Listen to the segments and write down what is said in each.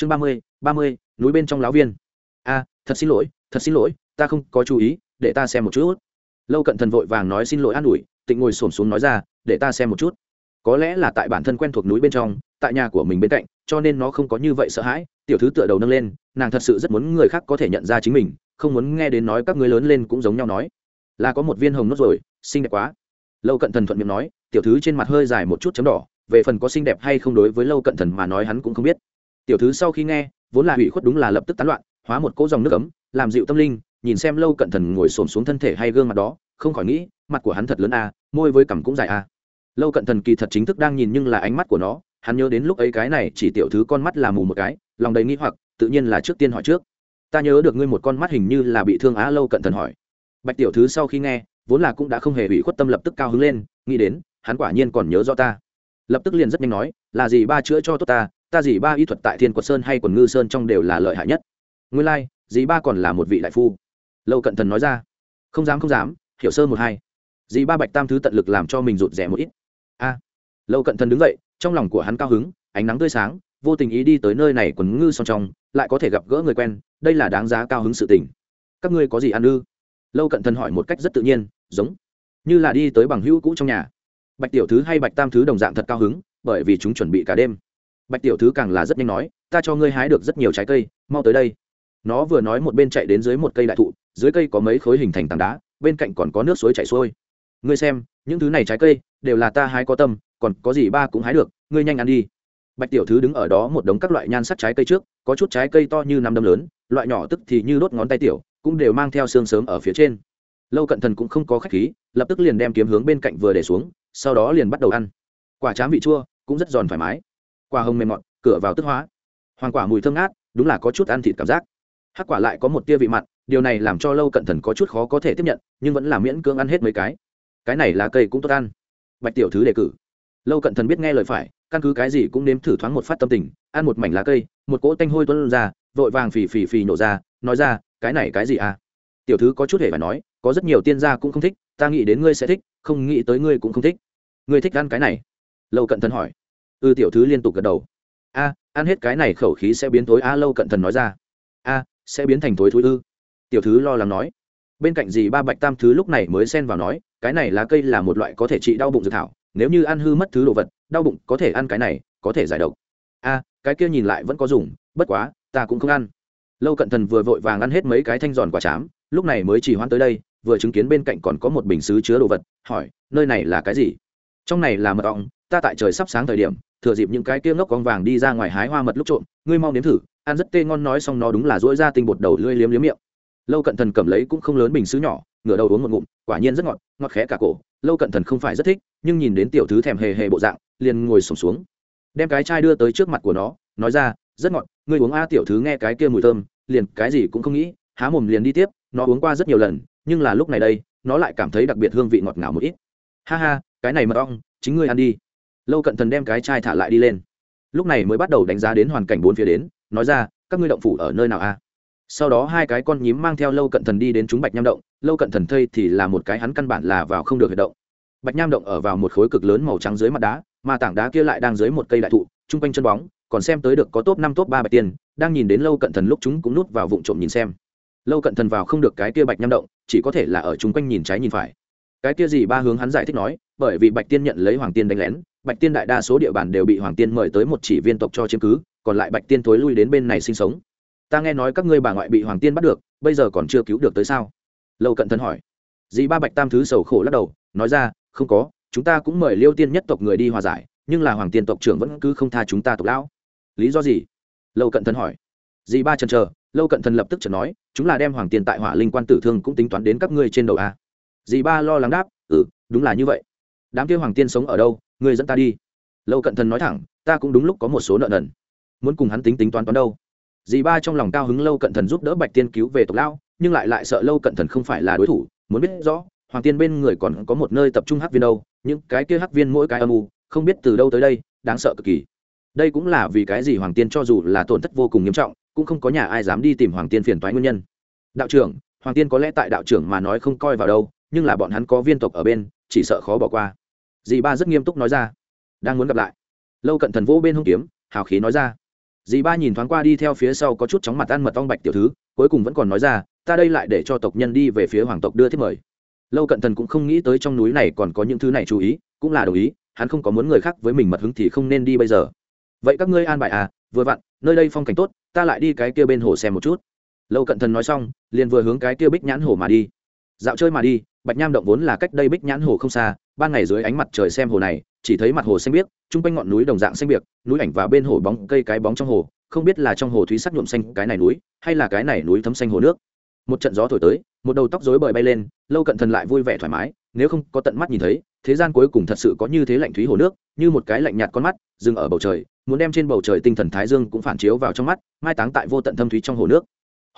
chương ba mươi ba mươi, núi bên trong láo viên. A, thật xin lỗi, thật xin lỗi, ta không có chú ý, để ta xem một chút. Lâu cận thần vội vàng nói xin lỗi an ủi, tịnh ngồi xổm xuống nói ra, để ta xem một chút. Có lẽ là tại bản thân quen thuộc núi bên trong, tại nhà của mình bên cạnh, cho nên nó không có như vậy sợ hãi. Tiểu thứ tựa đầu nâng lên, nàng thật sự rất muốn người khác có thể nhận ra chính mình, không muốn nghe đến nói các người lớn lên cũng giống nhau nói. Là có một viên hồng nốt rồi, xinh đẹp quá. Lâu cận thần thuận miệng nói, tiểu thứ trên mặt hơi dài một chút chấm đỏ, về phần có xinh đẹp hay không đối với lâu cận thần mà nói hắn cũng không biết tiểu thứ sau khi nghe, vốn là hủy khuất đúng là lập tức tán loạn, hóa một cỗ dòng nước ấm, làm dịu tâm linh, nhìn xem lâu cận thần ngồi xổm xuống thân thể hay gương mặt đó, không khỏi nghĩ, mặt của hắn thật lớn a, môi với cằm cũng dài a. Lâu cận thần kỳ thật chính thức đang nhìn nhưng là ánh mắt của nó, hắn nhớ đến lúc ấy cái này chỉ tiểu thứ con mắt là mù một cái, lòng đầy nghĩ hoặc, tự nhiên là trước tiên hỏi trước. Ta nhớ được ngươi một con mắt hình như là bị thương á, lâu cận thần hỏi. Bạch tiểu thứ sau khi nghe, vốn là cũng đã không hề bị khuất tâm lập tức cao hứng lên, nghĩ đến, hắn quả nhiên còn nhớ rõ ta. Lập tức liền rất nhanh nói, là gì ba chữa cho tốt ta ta dì ba y thuật tại thiên quật sơn hay quần ngư sơn trong đều là lợi hại nhất. Nguyên lai、like, dì ba còn là một vị đại phu. Lâu cận thần nói ra. Không dám không dám hiểu sơ một hai. Dì ba bạch tam thứ tận lực làm cho mình rụt rẻ một ít. A. Lâu cận thần đứng dậy trong lòng của hắn cao hứng ánh nắng tươi sáng vô tình ý đi tới nơi này quần ngư son trong lại có thể gặp gỡ người quen đây là đáng giá cao hứng sự tình. Các ngươi có gì ăn ư? Lâu cận thần hỏi một cách rất tự nhiên giống như là đi tới bằng hữu cũ trong nhà. Bạch tiểu thứ hay bạch tam thứ đồng dạng thật cao hứng bởi vì chúng chuẩn bị cả đêm bạch tiểu thứ càng là rất nhanh nói, ta cho ngươi hái được rất nhiều trái cây, mau tới đây. Nó vừa nói một bên chạy đến dưới một cây đại thụ, dưới cây có mấy khối hình thành tảng đá, bên cạnh còn có nước suối chảy xuôi. Ngươi xem, những thứ này trái cây đều là ta hái có tâm, còn có gì ba cũng hái được, ngươi nhanh ăn đi. Bạch tiểu thứ đứng ở đó một đống các loại nhan sắc trái cây trước, có chút trái cây to như năm đâm lớn, loại nhỏ tức thì như đốt ngón tay tiểu, cũng đều mang theo xương sớm ở phía trên. Lâu cận thần cũng không có khách khí, lập tức liền đem kiếm hướng bên cạnh vừa để xuống, sau đó liền bắt đầu ăn. Quả chám vị chua, cũng rất giòn thoải mái quả hồng mềm mọt, cửa vào tức hóa. Hoàng quả mùi thơm ngát, đúng là có chút ăn thịt cảm giác. Hắc quả lại có một tia vị mặn, điều này làm cho lâu cận thần có chút khó có thể tiếp nhận, nhưng vẫn là miễn cưỡng ăn hết mấy cái. Cái này là cây cũng tốt ăn. Bạch tiểu thứ đề cử. Lâu cận thần biết nghe lời phải, căn cứ cái gì cũng nếm thử thoáng một phát tâm tình, ăn một mảnh lá cây, một cỗ tanh hôi tuân ra, vội vàng phì phì phì nổ ra, nói ra, cái này cái gì à? Tiểu thứ có chút hề phải nói, có rất nhiều tiên gia cũng không thích, ta nghĩ đến ngươi sẽ thích, không nghĩ tới ngươi cũng không thích. Ngươi thích ăn cái này? Lâu cận thần hỏi ư ừ, tiểu thứ liên tục gật đầu. A ăn hết cái này khẩu khí sẽ biến tối a lâu cận thần nói ra. A sẽ biến thành tối thối ư. Tiểu thứ lo lắng nói. Bên cạnh dì ba bạch tam thứ lúc này mới xen vào nói cái này lá cây là một loại có thể trị đau bụng dược thảo nếu như ăn hư mất thứ đồ vật đau bụng có thể ăn cái này có thể giải độc. A cái kia nhìn lại vẫn có dùng bất quá ta cũng không ăn. Lâu cận thần vừa vội vàng ăn hết mấy cái thanh giòn quả chám lúc này mới chỉ hoãn tới đây vừa chứng kiến bên cạnh còn có một bình xứ chứa đồ vật hỏi nơi này là cái gì? Trong này là mật ong ta tại trời sắp sáng thời điểm, thừa dịp những cái kia ngốc con vàng đi ra ngoài hái hoa mật lúc trộm, ngươi mau nếm thử, ăn rất tê ngon nói xong nó đúng là dỗi ra tinh bột đầu lưỡi liếm liếm miệng. Lâu cận thần cầm lấy cũng không lớn bình xứ nhỏ, ngửa đầu uống một ngụm, quả nhiên rất ngọt ngọt khẽ cả cổ. Lâu cận thần không phải rất thích, nhưng nhìn đến tiểu thứ thèm hề hề bộ dạng, liền ngồi sổm xuống. Đem cái chai đưa tới trước mặt của nó, nói ra, rất ngọt, ngươi uống a, tiểu thứ nghe cái kia mùi thơm, liền cái gì cũng không nghĩ, há mồm liền đi tiếp, nó uống qua rất nhiều lần, nhưng là lúc này đây, nó lại cảm thấy đặc biệt hương vị ngọt ngào một ít. Ha ha, cái này mật ong, chính ngươi ăn đi lâu cận thần đem cái chai thả lại đi lên. Lúc này mới bắt đầu đánh giá đến hoàn cảnh bốn phía đến, nói ra, các ngươi động phủ ở nơi nào a sau đó hai cái con nhím mang theo lâu cận thần đi đến chúng bạch nham động, lâu cận thần thây thì là một cái hắn căn bản là vào không được huyệt động. Bạch nham động ở vào một khối cực lớn màu trắng dưới mặt đá, mà tảng đá kia lại đang dưới một cây đại thụ, chung quanh chân bóng, còn xem tới được có top năm, top ba bạch tiền đang nhìn đến lâu cận thần lúc chúng cũng nút vào vụng trộm nhìn xem. Lâu cận thần vào không được cái kia bạch nham động, chỉ có thể là ở chung quanh nhìn trái nhìn phải cái kia gì ba hướng hắn giải thích nói, bởi vì bạch tiên nhận lấy hoàng tiên đánh lén, bạch tiên đại đa số địa bàn đều bị hoàng tiên mời tới một chỉ viên tộc cho chiếm cứ, còn lại bạch tiên thối lui đến bên này sinh sống. Ta nghe nói các ngươi bà ngoại bị hoàng tiên bắt được, bây giờ còn chưa cứu được tới sao? Lâu cận thần hỏi. Dì ba bạch tam thứ sầu khổ lắc đầu, nói ra, không có, chúng ta cũng mời liêu tiên nhất tộc người đi hòa giải, nhưng là hoàng tiên tộc trưởng vẫn cứ không tha chúng ta tộc lão. Lý do gì? Lâu cận thần hỏi. Dì ba chần chờ, lâu cận thần lập tức chợt nói, chúng là đem hoàng tiên tại hỏa linh quan tử thương cũng tính toán đến các ngươi trên đầu a. à? Dì ba lo lắng đáp ừ đúng là như vậy. Đám kia hoàng tiên sống ở đâu? Người dẫn ta đi. Lâu cận thần nói thẳng, ta cũng đúng lúc có một số nợ nần. Muốn cùng hắn tính tính toán toán đâu. Dì ba trong lòng cao hứng lâu cận thần giúp đỡ bạch tiên cứu về tộc lão, nhưng lại lại sợ lâu cận thần không phải là đối thủ, muốn biết rõ, hoàng tiên bên người còn có một nơi tập trung hắc viên đâu, những cái kia hắc viên mỗi cái âm u, không biết từ đâu tới đây, đáng sợ cực kỳ. Đây cũng là vì cái gì hoàng tiên cho dù là tổn thất vô cùng nghiêm trọng, cũng không có nhà ai dám đi tìm hoàng tiên phiền toái nguyên nhân. Đạo trưởng, hoàng tiên có lẽ tại đạo trưởng mà nói không coi vào đâu nhưng là bọn hắn có viên tộc ở bên, chỉ sợ khó bỏ qua. Dì ba rất nghiêm túc nói ra. Đang muốn gặp lại. Lâu cận thần vỗ bên hông kiếm, hào khí nói ra. Dì ba nhìn thoáng qua đi theo phía sau có chút chóng mặt ăn mật ong bạch tiểu thứ, cuối cùng vẫn còn nói ra, ta đây lại để cho tộc nhân đi về phía hoàng tộc đưa thiết mời. Lâu cận thần cũng không nghĩ tới trong núi này còn có những thứ này chú ý, cũng là đồng ý, hắn không có muốn người khác với mình mật hứng thì không nên đi bây giờ. Vậy các ngươi an bài à vừa vặn, nơi đây phong cảnh tốt, ta lại đi cái kia bên hồ xem một chút. Lâu cận thần nói xong, liền vừa hướng cái kia bích nhãn hồ mà đi dạo chơi mà đi, bạch nham động vốn là cách đây bích nhãn hồ không xa, ban ngày dưới ánh mặt trời xem hồ này, chỉ thấy mặt hồ xanh biếc, chung quanh ngọn núi đồng dạng xanh biếc, núi ảnh và bên hồ bóng cây cái bóng trong hồ, không biết là trong hồ thúy sắc nhuộm xanh cái này núi, hay là cái này núi thấm xanh hồ nước. Một trận gió thổi tới, một đầu tóc rối bời bay lên, lâu cận thần lại vui vẻ thoải mái, nếu không có tận mắt nhìn thấy, thế gian cuối cùng thật sự có như thế lạnh thúy hồ nước, như một cái lạnh nhạt con mắt, dừng ở bầu trời, muốn đem trên bầu trời tinh thần thái dương cũng phản chiếu vào trong mắt, mai táng tại vô tận thâm thúy trong hồ nước.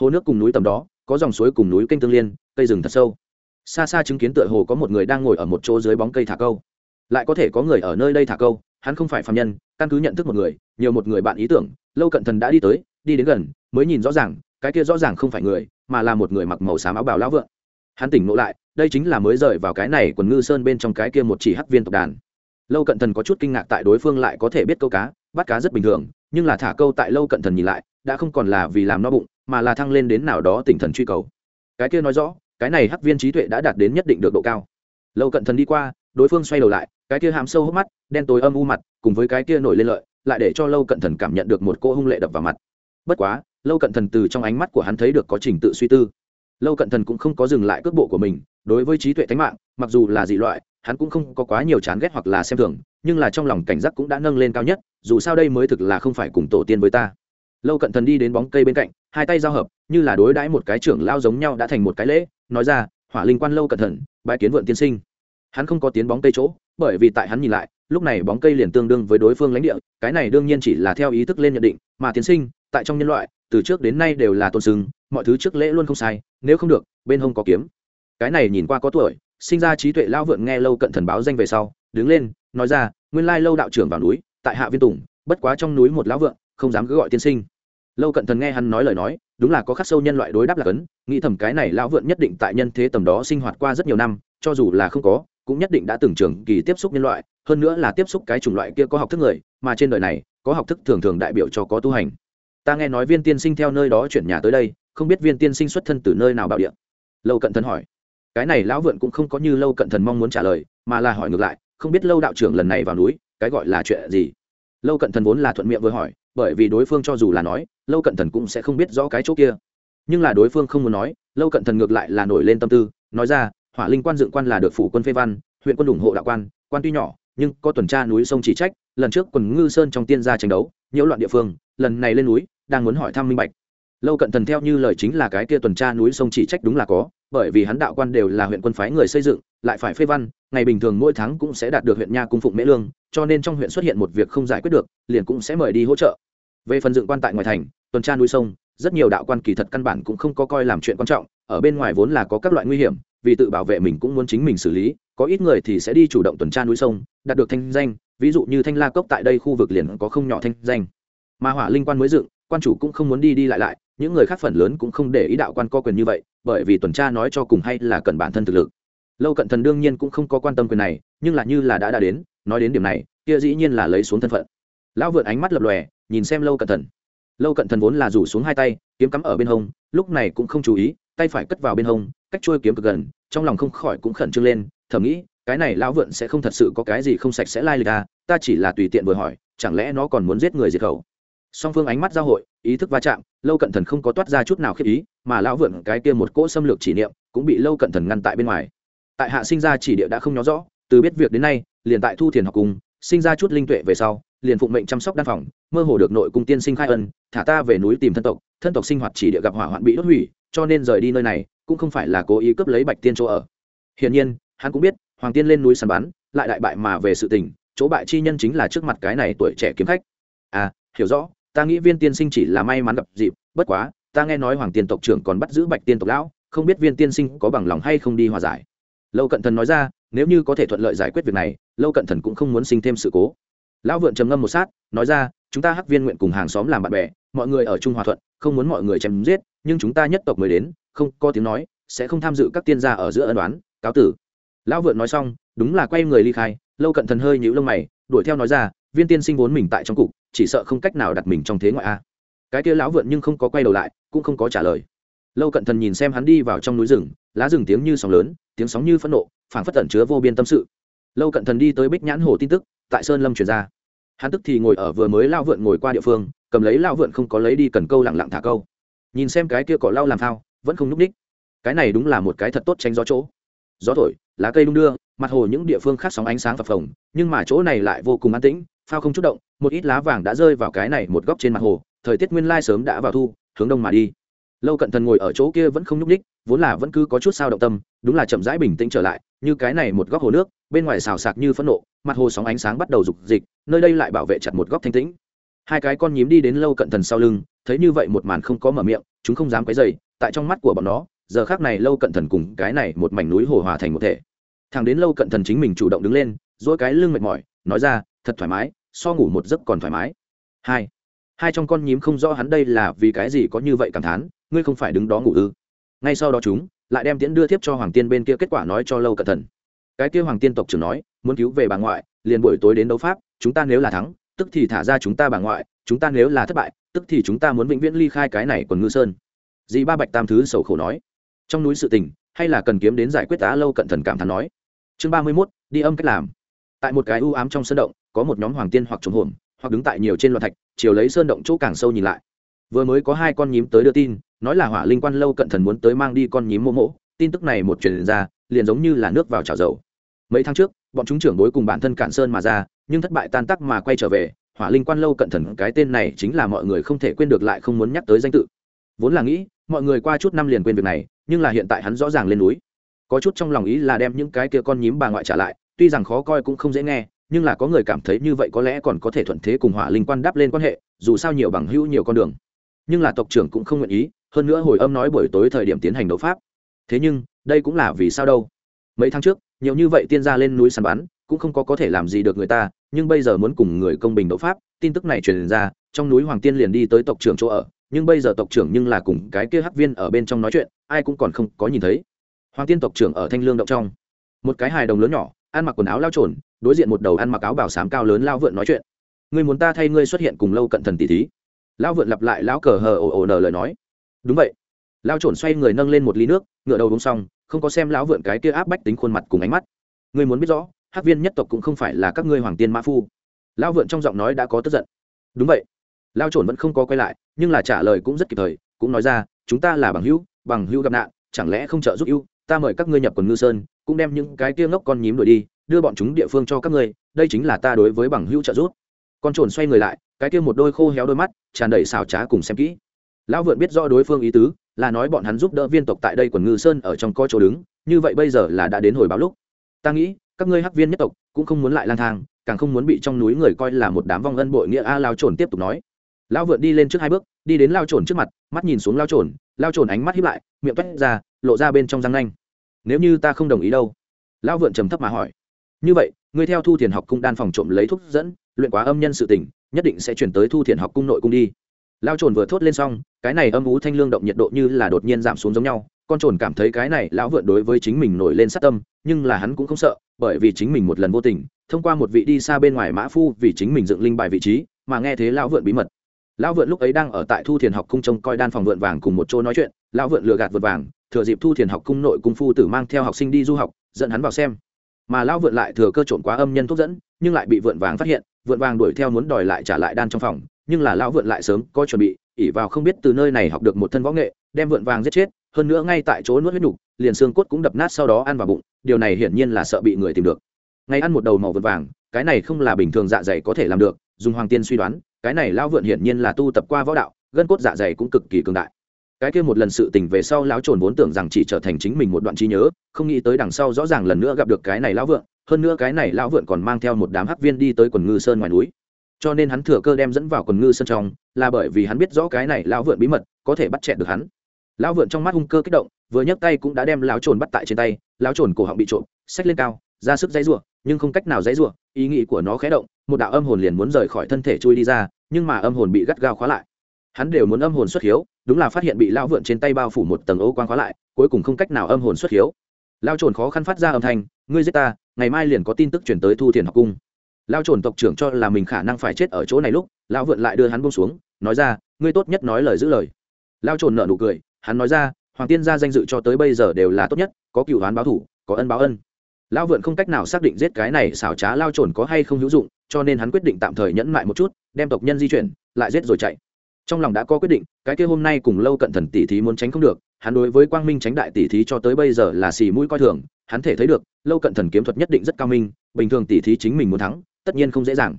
Hồ nước cùng núi tầm đó có dòng suối cùng núi kênh tương liên, cây rừng thật sâu. Xa xa chứng kiến tựa hồ có một người đang ngồi ở một chỗ dưới bóng cây thả câu. Lại có thể có người ở nơi đây thả câu, hắn không phải phạm nhân, căn cứ nhận thức một người, nhiều một người bạn ý tưởng, lâu cận thần đã đi tới, đi đến gần, mới nhìn rõ ràng, cái kia rõ ràng không phải người, mà là một người mặc màu xám áo bào lão vượng. Hắn tỉnh ngộ lại, đây chính là mới rời vào cái này quần ngư sơn bên trong cái kia một chỉ hắc viên tộc đàn. Lâu cận thần có chút kinh ngạc tại đối phương lại có thể biết câu cá, bắt cá rất bình thường, nhưng là thả câu tại lâu cận thần nhìn lại, đã không còn là vì làm no bụng mà là thăng lên đến nào đó tỉnh thần truy cầu. Cái kia nói rõ, cái này hắc viên trí tuệ đã đạt đến nhất định được độ cao. Lâu cận thần đi qua, đối phương xoay đầu lại, cái kia hàm sâu hốc mắt, đen tối âm u mặt, cùng với cái kia nổi lên lợi, lại để cho lâu cận thần cảm nhận được một cô hung lệ đập vào mặt. Bất quá, lâu cận thần từ trong ánh mắt của hắn thấy được có trình tự suy tư. Lâu cận thần cũng không có dừng lại cước bộ của mình, đối với trí tuệ tánh mạng, mặc dù là dị loại, hắn cũng không có quá nhiều chán ghét hoặc là xem thường, nhưng là trong lòng cảnh giác cũng đã nâng lên cao nhất, dù sao đây mới thực là không phải cùng tổ tiên với ta. Lâu cận thần đi đến bóng cây bên cạnh hai tay giao hợp, như là đối đãi một cái trưởng lao giống nhau đã thành một cái lễ, nói ra, hỏa linh quan lâu cận thần bãi kiến vượn tiên sinh. Hắn không có tiến bóng cây chỗ, bởi vì tại hắn nhìn lại, lúc này bóng cây liền tương đương với đối phương lãnh địa, cái này đương nhiên chỉ là theo ý thức lên nhận định, mà tiến sinh, tại trong nhân loại, từ trước đến nay đều là tôn sừng mọi thứ trước lễ luôn không sai, nếu không được, bên hông có kiếm. Cái này nhìn qua có tuổi, sinh ra trí tuệ lao vượn nghe lâu cận thần báo danh về sau, đứng lên, nói ra, nguyên lai lâu đạo trưởng vào núi, tại hạ viên tùng, bất quá trong núi một lão vượng, không dám cứ gọi tiên sinh lâu cận thần nghe hắn nói lời nói, đúng là có khắc sâu nhân loại đối đáp là cấn, nghĩ thầm cái này lão vượn nhất định tại nhân thế tầm đó sinh hoạt qua rất nhiều năm, cho dù là không có, cũng nhất định đã từng trường kỳ tiếp xúc nhân loại, hơn nữa là tiếp xúc cái chủng loại kia có học thức người, mà trên đời này, có học thức thường thường đại biểu cho có tu hành. Ta nghe nói viên tiên sinh theo nơi đó chuyển nhà tới đây, không biết viên tiên sinh xuất thân từ nơi nào bảo địa? Lâu cận thần hỏi. Cái này lão vượn cũng không có như lâu cận thần mong muốn trả lời, mà là hỏi ngược lại, không biết lâu đạo trưởng lần này vào núi, cái gọi là chuyện gì? Lâu cận thần vốn là thuận miệng vừa hỏi bởi vì đối phương cho dù là nói, lâu cận thần cũng sẽ không biết rõ cái chỗ kia. Nhưng là đối phương không muốn nói, lâu cận thần ngược lại là nổi lên tâm tư, nói ra, hỏa linh quan dựng quan là được phủ quân phê văn, huyện quân ủng hộ đạo quan quan tuy nhỏ, nhưng có tuần tra núi sông chỉ trách, lần trước quần ngư sơn trong tiên gia tranh đấu, nhiễu loạn địa phương, lần này lên núi, đang muốn hỏi thăm minh bạch. Lâu cận thần theo như lời chính là cái kia tuần tra núi sông chỉ trách đúng là có, bởi vì hắn đạo quan đều là huyện quân phái người xây dựng, lại phải phê văn, ngày bình thường mỗi tháng cũng sẽ đạt được huyện nha cung phụng mễ lương, cho nên trong huyện xuất hiện một việc không giải quyết được, liền cũng sẽ mời đi hỗ trợ về phần dựng quan tại ngoài thành, tuần tra núi sông, rất nhiều đạo quan kỳ thật căn bản cũng không có coi làm chuyện quan trọng, ở bên ngoài vốn là có các loại nguy hiểm, vì tự bảo vệ mình cũng muốn chính mình xử lý, có ít người thì sẽ đi chủ động tuần tra núi sông, đạt được thanh danh, ví dụ như thanh la cốc tại đây khu vực liền có không nhỏ thanh danh. Mà hỏa linh quan mới dựng, quan chủ cũng không muốn đi đi lại lại, những người khác phần lớn cũng không để ý đạo quan có quyền như vậy, bởi vì tuần tra nói cho cùng hay là cần bản thân thực lực. Lâu cận thần đương nhiên cũng không có quan tâm quyền này, nhưng là như là đã đã đến, nói đến điểm này, kia dĩ nhiên là lấy xuống thân phận. Lão vượt ánh mắt lập lòe nhìn xem lâu cận thần. Lâu cận thần vốn là rủ xuống hai tay, kiếm cắm ở bên hông, lúc này cũng không chú ý, tay phải cất vào bên hông, cách trôi kiếm cực gần, trong lòng không khỏi cũng khẩn trương lên, thầm nghĩ, cái này lão vượn sẽ không thật sự có cái gì không sạch sẽ lai lịch à ta chỉ là tùy tiện vừa hỏi, chẳng lẽ nó còn muốn giết người diệt khẩu? Song phương ánh mắt giao hội, ý thức va chạm, lâu cận thần không có toát ra chút nào khiếp ý, mà lão vượn cái kia một cỗ xâm lược chỉ niệm cũng bị lâu cận thần ngăn tại bên ngoài. Tại hạ sinh ra chỉ địa đã không nhó rõ, từ biết việc đến nay, liền tại thu thiền học cùng, sinh ra chút linh tuệ về sau liền phụng mệnh chăm sóc đan phòng, mơ hồ được nội cung tiên sinh khai ân, thả ta về núi tìm thân tộc thân tộc sinh hoạt chỉ địa gặp hỏa hoạn bị đốt hủy, cho nên rời đi nơi này, cũng không phải là cố ý cướp lấy bạch tiên chỗ ở. Hiển nhiên, hắn cũng biết, hoàng tiên lên núi săn bắn, lại đại bại mà về sự tình, chỗ bại chi nhân chính là trước mặt cái này tuổi trẻ kiếm khách. À hiểu rõ, ta nghĩ viên tiên sinh chỉ là may mắn gặp dịp, bất quá, ta nghe nói hoàng tiên tộc trưởng còn bắt giữ bạch tiên tộc lão, không biết viên tiên sinh có bằng lòng hay không đi hòa giải. Lâu cận thần nói ra, nếu như có thể thuận lợi giải quyết việc này, lâu cận thần cũng không muốn sinh thêm sự cố lão vượn trầm ngâm một sát, nói ra, chúng ta hắc viên nguyện cùng hàng xóm làm bạn bè, mọi người ở trung hòa thuận, không muốn mọi người chém giết, nhưng chúng ta nhất tộc mới đến, không có tiếng nói, sẽ không tham dự các tiên gia ở giữa ân đoán cáo tử. Lão vượn nói xong, đúng là quay người ly khai, lâu cận thần hơi nhíu lông mày, đuổi theo nói ra, viên tiên sinh vốn mình tại trong cục, chỉ sợ không cách nào đặt mình trong thế ngoại a. Cái kia lão vượn nhưng không có quay đầu lại, cũng không có trả lời. Lâu cận thần nhìn xem hắn đi vào trong núi rừng, lá rừng tiếng như sóng lớn, tiếng sóng như phẫn nộ, phảng phất tẩn chứa vô biên tâm sự. Lâu cận thần đi tới bích nhãn hồ tin tức tại sơn lâm truyền ra. Hắn tức thì ngồi ở vừa mới lao vượn ngồi qua địa phương, cầm lấy lao vượn không có lấy đi cần câu lặng lặng thả câu. Nhìn xem cái kia cỏ lao làm thao vẫn không núp ních. Cái này đúng là một cái thật tốt tránh gió chỗ. Gió thổi, lá cây đung đưa, mặt hồ những địa phương khác sóng ánh sáng phập phồng, nhưng mà chỗ này lại vô cùng an tĩnh, phao không chút động, một ít lá vàng đã rơi vào cái này một góc trên mặt hồ, thời tiết nguyên lai sớm đã vào thu, hướng đông mà đi. Lâu cận thần ngồi ở chỗ kia vẫn không nhúc ních, vốn là vẫn cứ có chút sao động tâm đúng là chậm rãi bình tĩnh trở lại, như cái này một góc hồ nước, bên ngoài xào sạc như phẫn nộ, mặt hồ sóng ánh sáng bắt đầu rục dịch nơi đây lại bảo vệ chặt một góc thanh tĩnh. Hai cái con nhím đi đến lâu cận thần sau lưng, thấy như vậy một màn không có mở miệng, chúng không dám quấy dày tại trong mắt của bọn nó, giờ khác này lâu cận thần cùng cái này một mảnh núi hồ hòa thành một thể. Thằng đến lâu cận thần chính mình chủ động đứng lên dỗi cái lưng mệt mỏi, nói ra, thật thoải mái, so ngủ một giấc còn thoải mái. Hai hai trong con nhím không rõ hắn đây là vì cái gì có như vậy cảm thán, ngươi không phải đứng đó ngủ ư? Ngay sau đó chúng lại đem tiễn đưa tiếp cho hoàng tiên bên kia kết quả nói cho lâu cận thần cái kia hoàng tiên tộc trưởng nói, muốn cứu về bà ngoại, liền buổi tối đến đấu pháp, chúng ta nếu là thắng, tức thì thả ra chúng ta bà ngoại, chúng ta nếu là thất bại, tức thì chúng ta muốn vĩnh viễn ly khai cái này quần ngư sơn. Dì ba bạch tam thứ sầu khổ nói. Trong núi sự tình, hay là cần kiếm đến giải quyết tá lâu cận thần cảm thán nói. Chương ba mươi mốt, đi âm cách làm. Tại một cái u ám trong sơn động, có một nhóm hoàng tiên hoặc trồng hồn, hoặc đứng tại nhiều trên loạt thạch, chiều lấy sơn động chỗ càng sâu nhìn lại. Vừa mới có hai con nhím tới đưa tin nói là hỏa linh quan lâu cận thần muốn tới mang đi con nhím mô mỗ tin tức này một truyền ra, liền giống như là nước vào chảo dầu. Mấy tháng trước, bọn chúng trưởng đối cùng bản thân cản sơn mà ra, nhưng thất bại tan tắc mà quay trở về, hỏa linh quan lâu cận thần cái tên này chính là mọi người không thể quên được lại không muốn nhắc tới danh tự. Vốn là nghĩ, mọi người qua chút năm liền quên việc này, nhưng là hiện tại hắn rõ ràng lên núi. Có chút trong lòng ý là đem những cái kia con nhím bà ngoại trả lại, tuy rằng khó coi cũng không dễ nghe, nhưng là có người cảm thấy như vậy có lẽ còn có thể thuận thế cùng hỏa linh quan đáp lên quan hệ, dù sao nhiều bằng hữu nhiều con đường. Nhưng là tộc trưởng cũng không nguyện ý hơn nữa hồi âm nói buổi tối thời điểm tiến hành đấu pháp. Thế nhưng, đây cũng là vì sao đâu? Mấy tháng trước, nhiều như vậy tiên gia lên núi săn bắn, cũng không có có thể làm gì được người ta, nhưng bây giờ muốn cùng người công bình đấu pháp, tin tức này truyền ra, trong núi hoàng tiên liền đi tới tộc trưởng chỗ ở, nhưng bây giờ tộc trưởng nhưng là cùng cái kia hắc viên ở bên trong nói chuyện, ai cũng còn không có nhìn thấy. Hoàng tiên tộc trưởng ở thanh lương động trong. Một cái hài đồng lớn nhỏ, ăn mặc quần áo lao trồn, đối diện một đầu ăn mặc áo bảo sám cao lớn lao vượn nói chuyện. Người muốn ta thay ngươi xuất hiện cùng lâu cận thần tỷ thí? Lao vượn lặp lại lão cờ hờ ồ ồ nờ lời nói đúng vậy. Lao trồn xoay người nâng lên một ly nước, ngựa đầu uống xong, không có xem lão vượn cái kia áp bách tính khuôn mặt cùng ánh mắt. Ngươi muốn biết rõ hắc viên nhất tộc cũng không phải là các ngươi hoàng tiên mã phu. Lao vượn trong giọng nói đã có tức giận. Đúng vậy. Lao trồn vẫn không có quay lại, nhưng là trả lời cũng rất kịp thời, cũng nói ra, chúng ta là bằng hữu bằng hữu gặp nạn, chẳng lẽ không trợ giúp ưu? Ta mời các ngươi nhập quần ngư sơn, cũng đem những cái kia ngốc con nhím đuổi đi, đưa bọn chúng địa phương cho các ngươi, đây chính là ta đối với bằng hữu trợ giúp. Con trồn xoay người lại, cái kia một đôi khô héo đôi mắt, tràn đầy xào trá cùng xem kỹ lão vượn biết rõ đối phương ý tứ, là nói bọn hắn giúp đỡ viên tộc tại đây quần ngư sơn ở trong coi chỗ đứng, như vậy bây giờ là đã đến hồi báo lúc. Ta nghĩ, các ngươi hắc viên nhất tộc cũng không muốn lại lang thang, càng không muốn bị trong núi người coi là một đám vong ân bội nghĩa a lao trồn tiếp tục nói. Lão vượn đi lên trước hai bước, đi đến lao trồn trước mặt, mắt nhìn xuống lao trồn lao trồn ánh mắt hiếp lại, miệng toét ra, lộ ra bên trong răng nanh. Nếu như ta không đồng ý đâu? Lão vượn trầm thấp mà hỏi. Như vậy, ngươi theo thu thiền học cung đan phòng trộm lấy thuốc dẫn, luyện quá âm nhân sự tình, nhất định sẽ chuyển tới thu thiền học cung nội cung đi. Lao trồn vừa thốt lên xong cái này âm ú thanh lương động nhiệt độ như là đột nhiên giảm xuống giống nhau, con trồn cảm thấy cái này lão vượn đối với chính mình nổi lên sát tâm, nhưng là hắn cũng không sợ, bởi vì chính mình một lần vô tình, thông qua một vị đi xa bên ngoài mã phu vì chính mình dựng linh bài vị trí, mà nghe thế lão vượn bí mật. Lão vượn lúc ấy đang ở tại thu thiền học cung trông coi đan phòng vượn vàng cùng một chỗ nói chuyện, lão vượn lừa gạt vượn vàng, thừa dịp thu thiền học cung nội cung phu tử mang theo học sinh đi du học, dẫn hắn vào xem. Mà lão vượn lại thừa cơ trộn quá âm nhân thuốc dẫn, nhưng lại bị vượn vàng phát hiện, vượn vàng đuổi theo muốn đòi lại trả lại đan trong phòng nhưng là lão vượn lại sớm có chuẩn bị ỉ vào không biết từ nơi này học được một thân võ nghệ, đem vượn vàng giết chết, hơn nữa ngay tại chỗ nuốt huyết nhục, liền xương cốt cũng đập nát sau đó ăn vào bụng, điều này hiển nhiên là sợ bị người tìm được. Ngay ăn một đầu màu vượn vàng, cái này không là bình thường dạ dày có thể làm được, dùng hoàng tiên suy đoán, cái này lão vượn hiển nhiên là tu tập qua võ đạo, gân cốt dạ dày cũng cực kỳ cường đại. Cái kia một lần sự tình về sau lão trồn vốn tưởng rằng chỉ trở thành chính mình một đoạn trí nhớ, không nghĩ tới đằng sau rõ ràng lần nữa gặp được cái này lão vượn, hơn nữa cái này lão vượn còn mang theo một đám hắc viên đi tới quần ngư sơn ngoài núi cho nên hắn thừa cơ đem dẫn vào quần ngư sân trong, là bởi vì hắn biết rõ cái này lão vượn bí mật, có thể bắt chẹt được hắn. Lão vượn trong mắt hung cơ kích động, vừa nhấc tay cũng đã đem lão trồn bắt tại trên tay, lão trồn cổ họng bị trộm, xách lên cao, ra sức dãy rủa, nhưng không cách nào dãy rủa, ý nghĩ của nó khé động, một đạo âm hồn liền muốn rời khỏi thân thể chui đi ra, nhưng mà âm hồn bị gắt gao khóa lại. Hắn đều muốn âm hồn xuất hiếu, đúng là phát hiện bị lão vượn trên tay bao phủ một tầng ô quang khóa lại, cuối cùng không cách nào âm hồn xuất hiếu. Lão trồn khó khăn phát ra âm thanh, ngươi giết ta, ngày mai liền có tin tức chuyển tới thu thiền học cung lao trồn tộc trưởng cho là mình khả năng phải chết ở chỗ này lúc, lão vượn lại đưa hắn bông xuống, nói ra, ngươi tốt nhất nói lời giữ lời. Lao trồn nợ nụ cười, hắn nói ra, hoàng tiên gia danh dự cho tới bây giờ đều là tốt nhất, có cựu hoán báo thủ, có ân báo ân. Lão vượn không cách nào xác định giết cái này xảo trá lao trồn có hay không hữu dụng, cho nên hắn quyết định tạm thời nhẫn mại một chút, đem tộc nhân di chuyển, lại giết rồi chạy. Trong lòng đã có quyết định, cái kia hôm nay cùng lâu cận thần tỷ thí muốn tránh không được, hắn đối với quang minh tránh đại tỷ thí cho tới bây giờ là xì mũi coi thường, hắn thể thấy được, lâu cận thần kiếm thuật nhất định rất cao minh, bình thường tỷ thí chính mình muốn thắng tất nhiên không dễ dàng.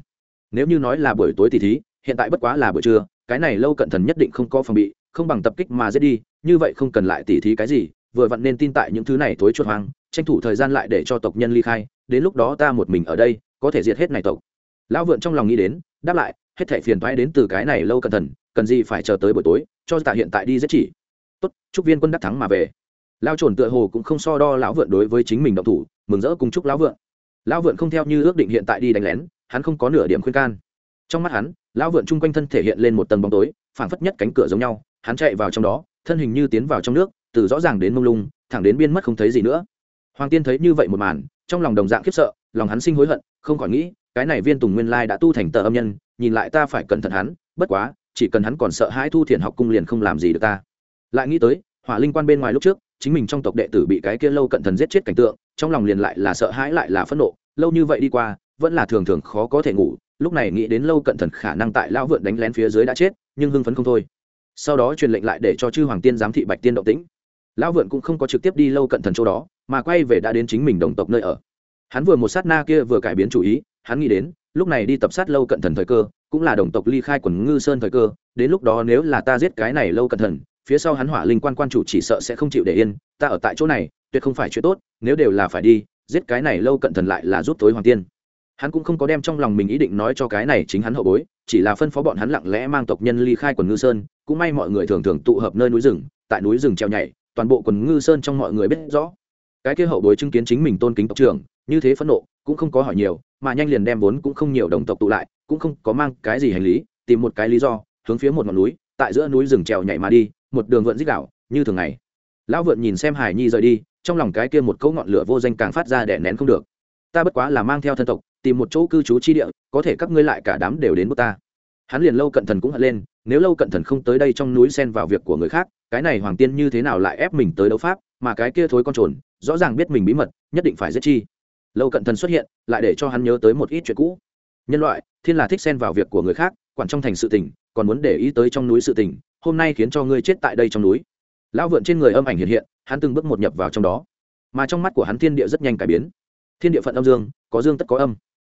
Nếu như nói là buổi tối tỷ thí, hiện tại bất quá là buổi trưa, cái này lâu cận thần nhất định không có phòng bị, không bằng tập kích mà giết đi, như vậy không cần lại tỷ thí cái gì, vừa vặn nên tin tại những thứ này tối chuột hoang, tranh thủ thời gian lại để cho tộc nhân ly khai, đến lúc đó ta một mình ở đây, có thể diệt hết này tộc. Lão vượn trong lòng nghĩ đến, đáp lại, hết thảy phiền toái đến từ cái này lâu cẩn thận cần gì phải chờ tới buổi tối, cho tạ hiện tại đi giết chỉ. Tốt, chúc viên quân đắc thắng mà về. Lao trồn tựa hồ cũng không so đo lão vượn đối với chính mình động thủ, mừng rỡ cùng chúc lão vượn lão vượn không theo như ước định hiện tại đi đánh lén, hắn không có nửa điểm khuyên can. Trong mắt hắn, lão vượn chung quanh thân thể hiện lên một tầng bóng tối, phảng phất nhất cánh cửa giống nhau, hắn chạy vào trong đó, thân hình như tiến vào trong nước, từ rõ ràng đến mông lung, thẳng đến biên mất không thấy gì nữa. Hoàng tiên thấy như vậy một màn, trong lòng đồng dạng khiếp sợ, lòng hắn sinh hối hận, không khỏi nghĩ, cái này viên tùng nguyên lai đã tu thành tờ âm nhân, nhìn lại ta phải cẩn thận hắn, bất quá, chỉ cần hắn còn sợ hãi thu thiền học cung liền không làm gì được ta. Lại nghĩ tới, hỏa linh quan bên ngoài lúc trước, chính mình trong tộc đệ tử bị cái kia lâu cận thần giết chết cảnh tượng trong lòng liền lại là sợ hãi lại là phẫn nộ, lâu như vậy đi qua, vẫn là thường thường khó có thể ngủ, lúc này nghĩ đến lâu cận thần khả năng tại lão vượn đánh lén phía dưới đã chết, nhưng hưng phấn không thôi. Sau đó truyền lệnh lại để cho chư hoàng tiên giám thị bạch tiên động tĩnh. Lão vượn cũng không có trực tiếp đi lâu cận thần chỗ đó, mà quay về đã đến chính mình đồng tộc nơi ở. Hắn vừa một sát na kia vừa cải biến chủ ý, hắn nghĩ đến, lúc này đi tập sát lâu cận thần thời cơ, cũng là đồng tộc ly khai quần ngư sơn thời cơ, đến lúc đó nếu là ta giết cái này lâu cận thần, phía sau hắn hỏa linh quan quan chủ chỉ sợ sẽ không chịu để yên, ta ở tại chỗ này tuyệt không phải chuyện tốt, nếu đều là phải đi, giết cái này lâu cận thần lại là giúp tối hoàng tiên. Hắn cũng không có đem trong lòng mình ý định nói cho cái này chính hắn hậu bối, chỉ là phân phó bọn hắn lặng lẽ mang tộc nhân ly khai quần ngư sơn, cũng may mọi người thường thường tụ hợp nơi núi rừng, tại núi rừng treo nhảy, toàn bộ quần ngư sơn trong mọi người biết rõ. Cái kia hậu bối chứng kiến chính mình tôn kính tộc trưởng, như thế phẫn nộ, cũng không có hỏi nhiều, mà nhanh liền đem vốn cũng không nhiều đồng tộc tụ lại, cũng không có mang cái gì hành lý, tìm một cái lý do, hướng phía một ngọn núi, tại giữa núi rừng trèo nhảy mà đi, một đường vượn dích đảo, như thường ngày. Lão vượn nhìn xem hải nhi rời đi trong lòng cái kia một cấu ngọn lửa vô danh càng phát ra đè nén không được. Ta bất quá là mang theo thân tộc, tìm một chỗ cư trú chi địa, có thể các ngươi lại cả đám đều đến bước ta. Hắn liền lâu cận thần cũng hận lên, nếu lâu cận thần không tới đây trong núi xen vào việc của người khác, cái này hoàng tiên như thế nào lại ép mình tới đấu pháp, mà cái kia thối con trồn, rõ ràng biết mình bí mật, nhất định phải giết chi. Lâu cận thần xuất hiện, lại để cho hắn nhớ tới một ít chuyện cũ. Nhân loại, thiên là thích xen vào việc của người khác, quản trong thành sự tình, còn muốn để ý tới trong núi sự tình, hôm nay khiến cho ngươi chết tại đây trong núi. Lão vượn trên người âm ảnh hiện hiện hắn từng bước một nhập vào trong đó. Mà trong mắt của hắn thiên địa rất nhanh cải biến. Thiên địa phận âm dương, có dương tất có âm.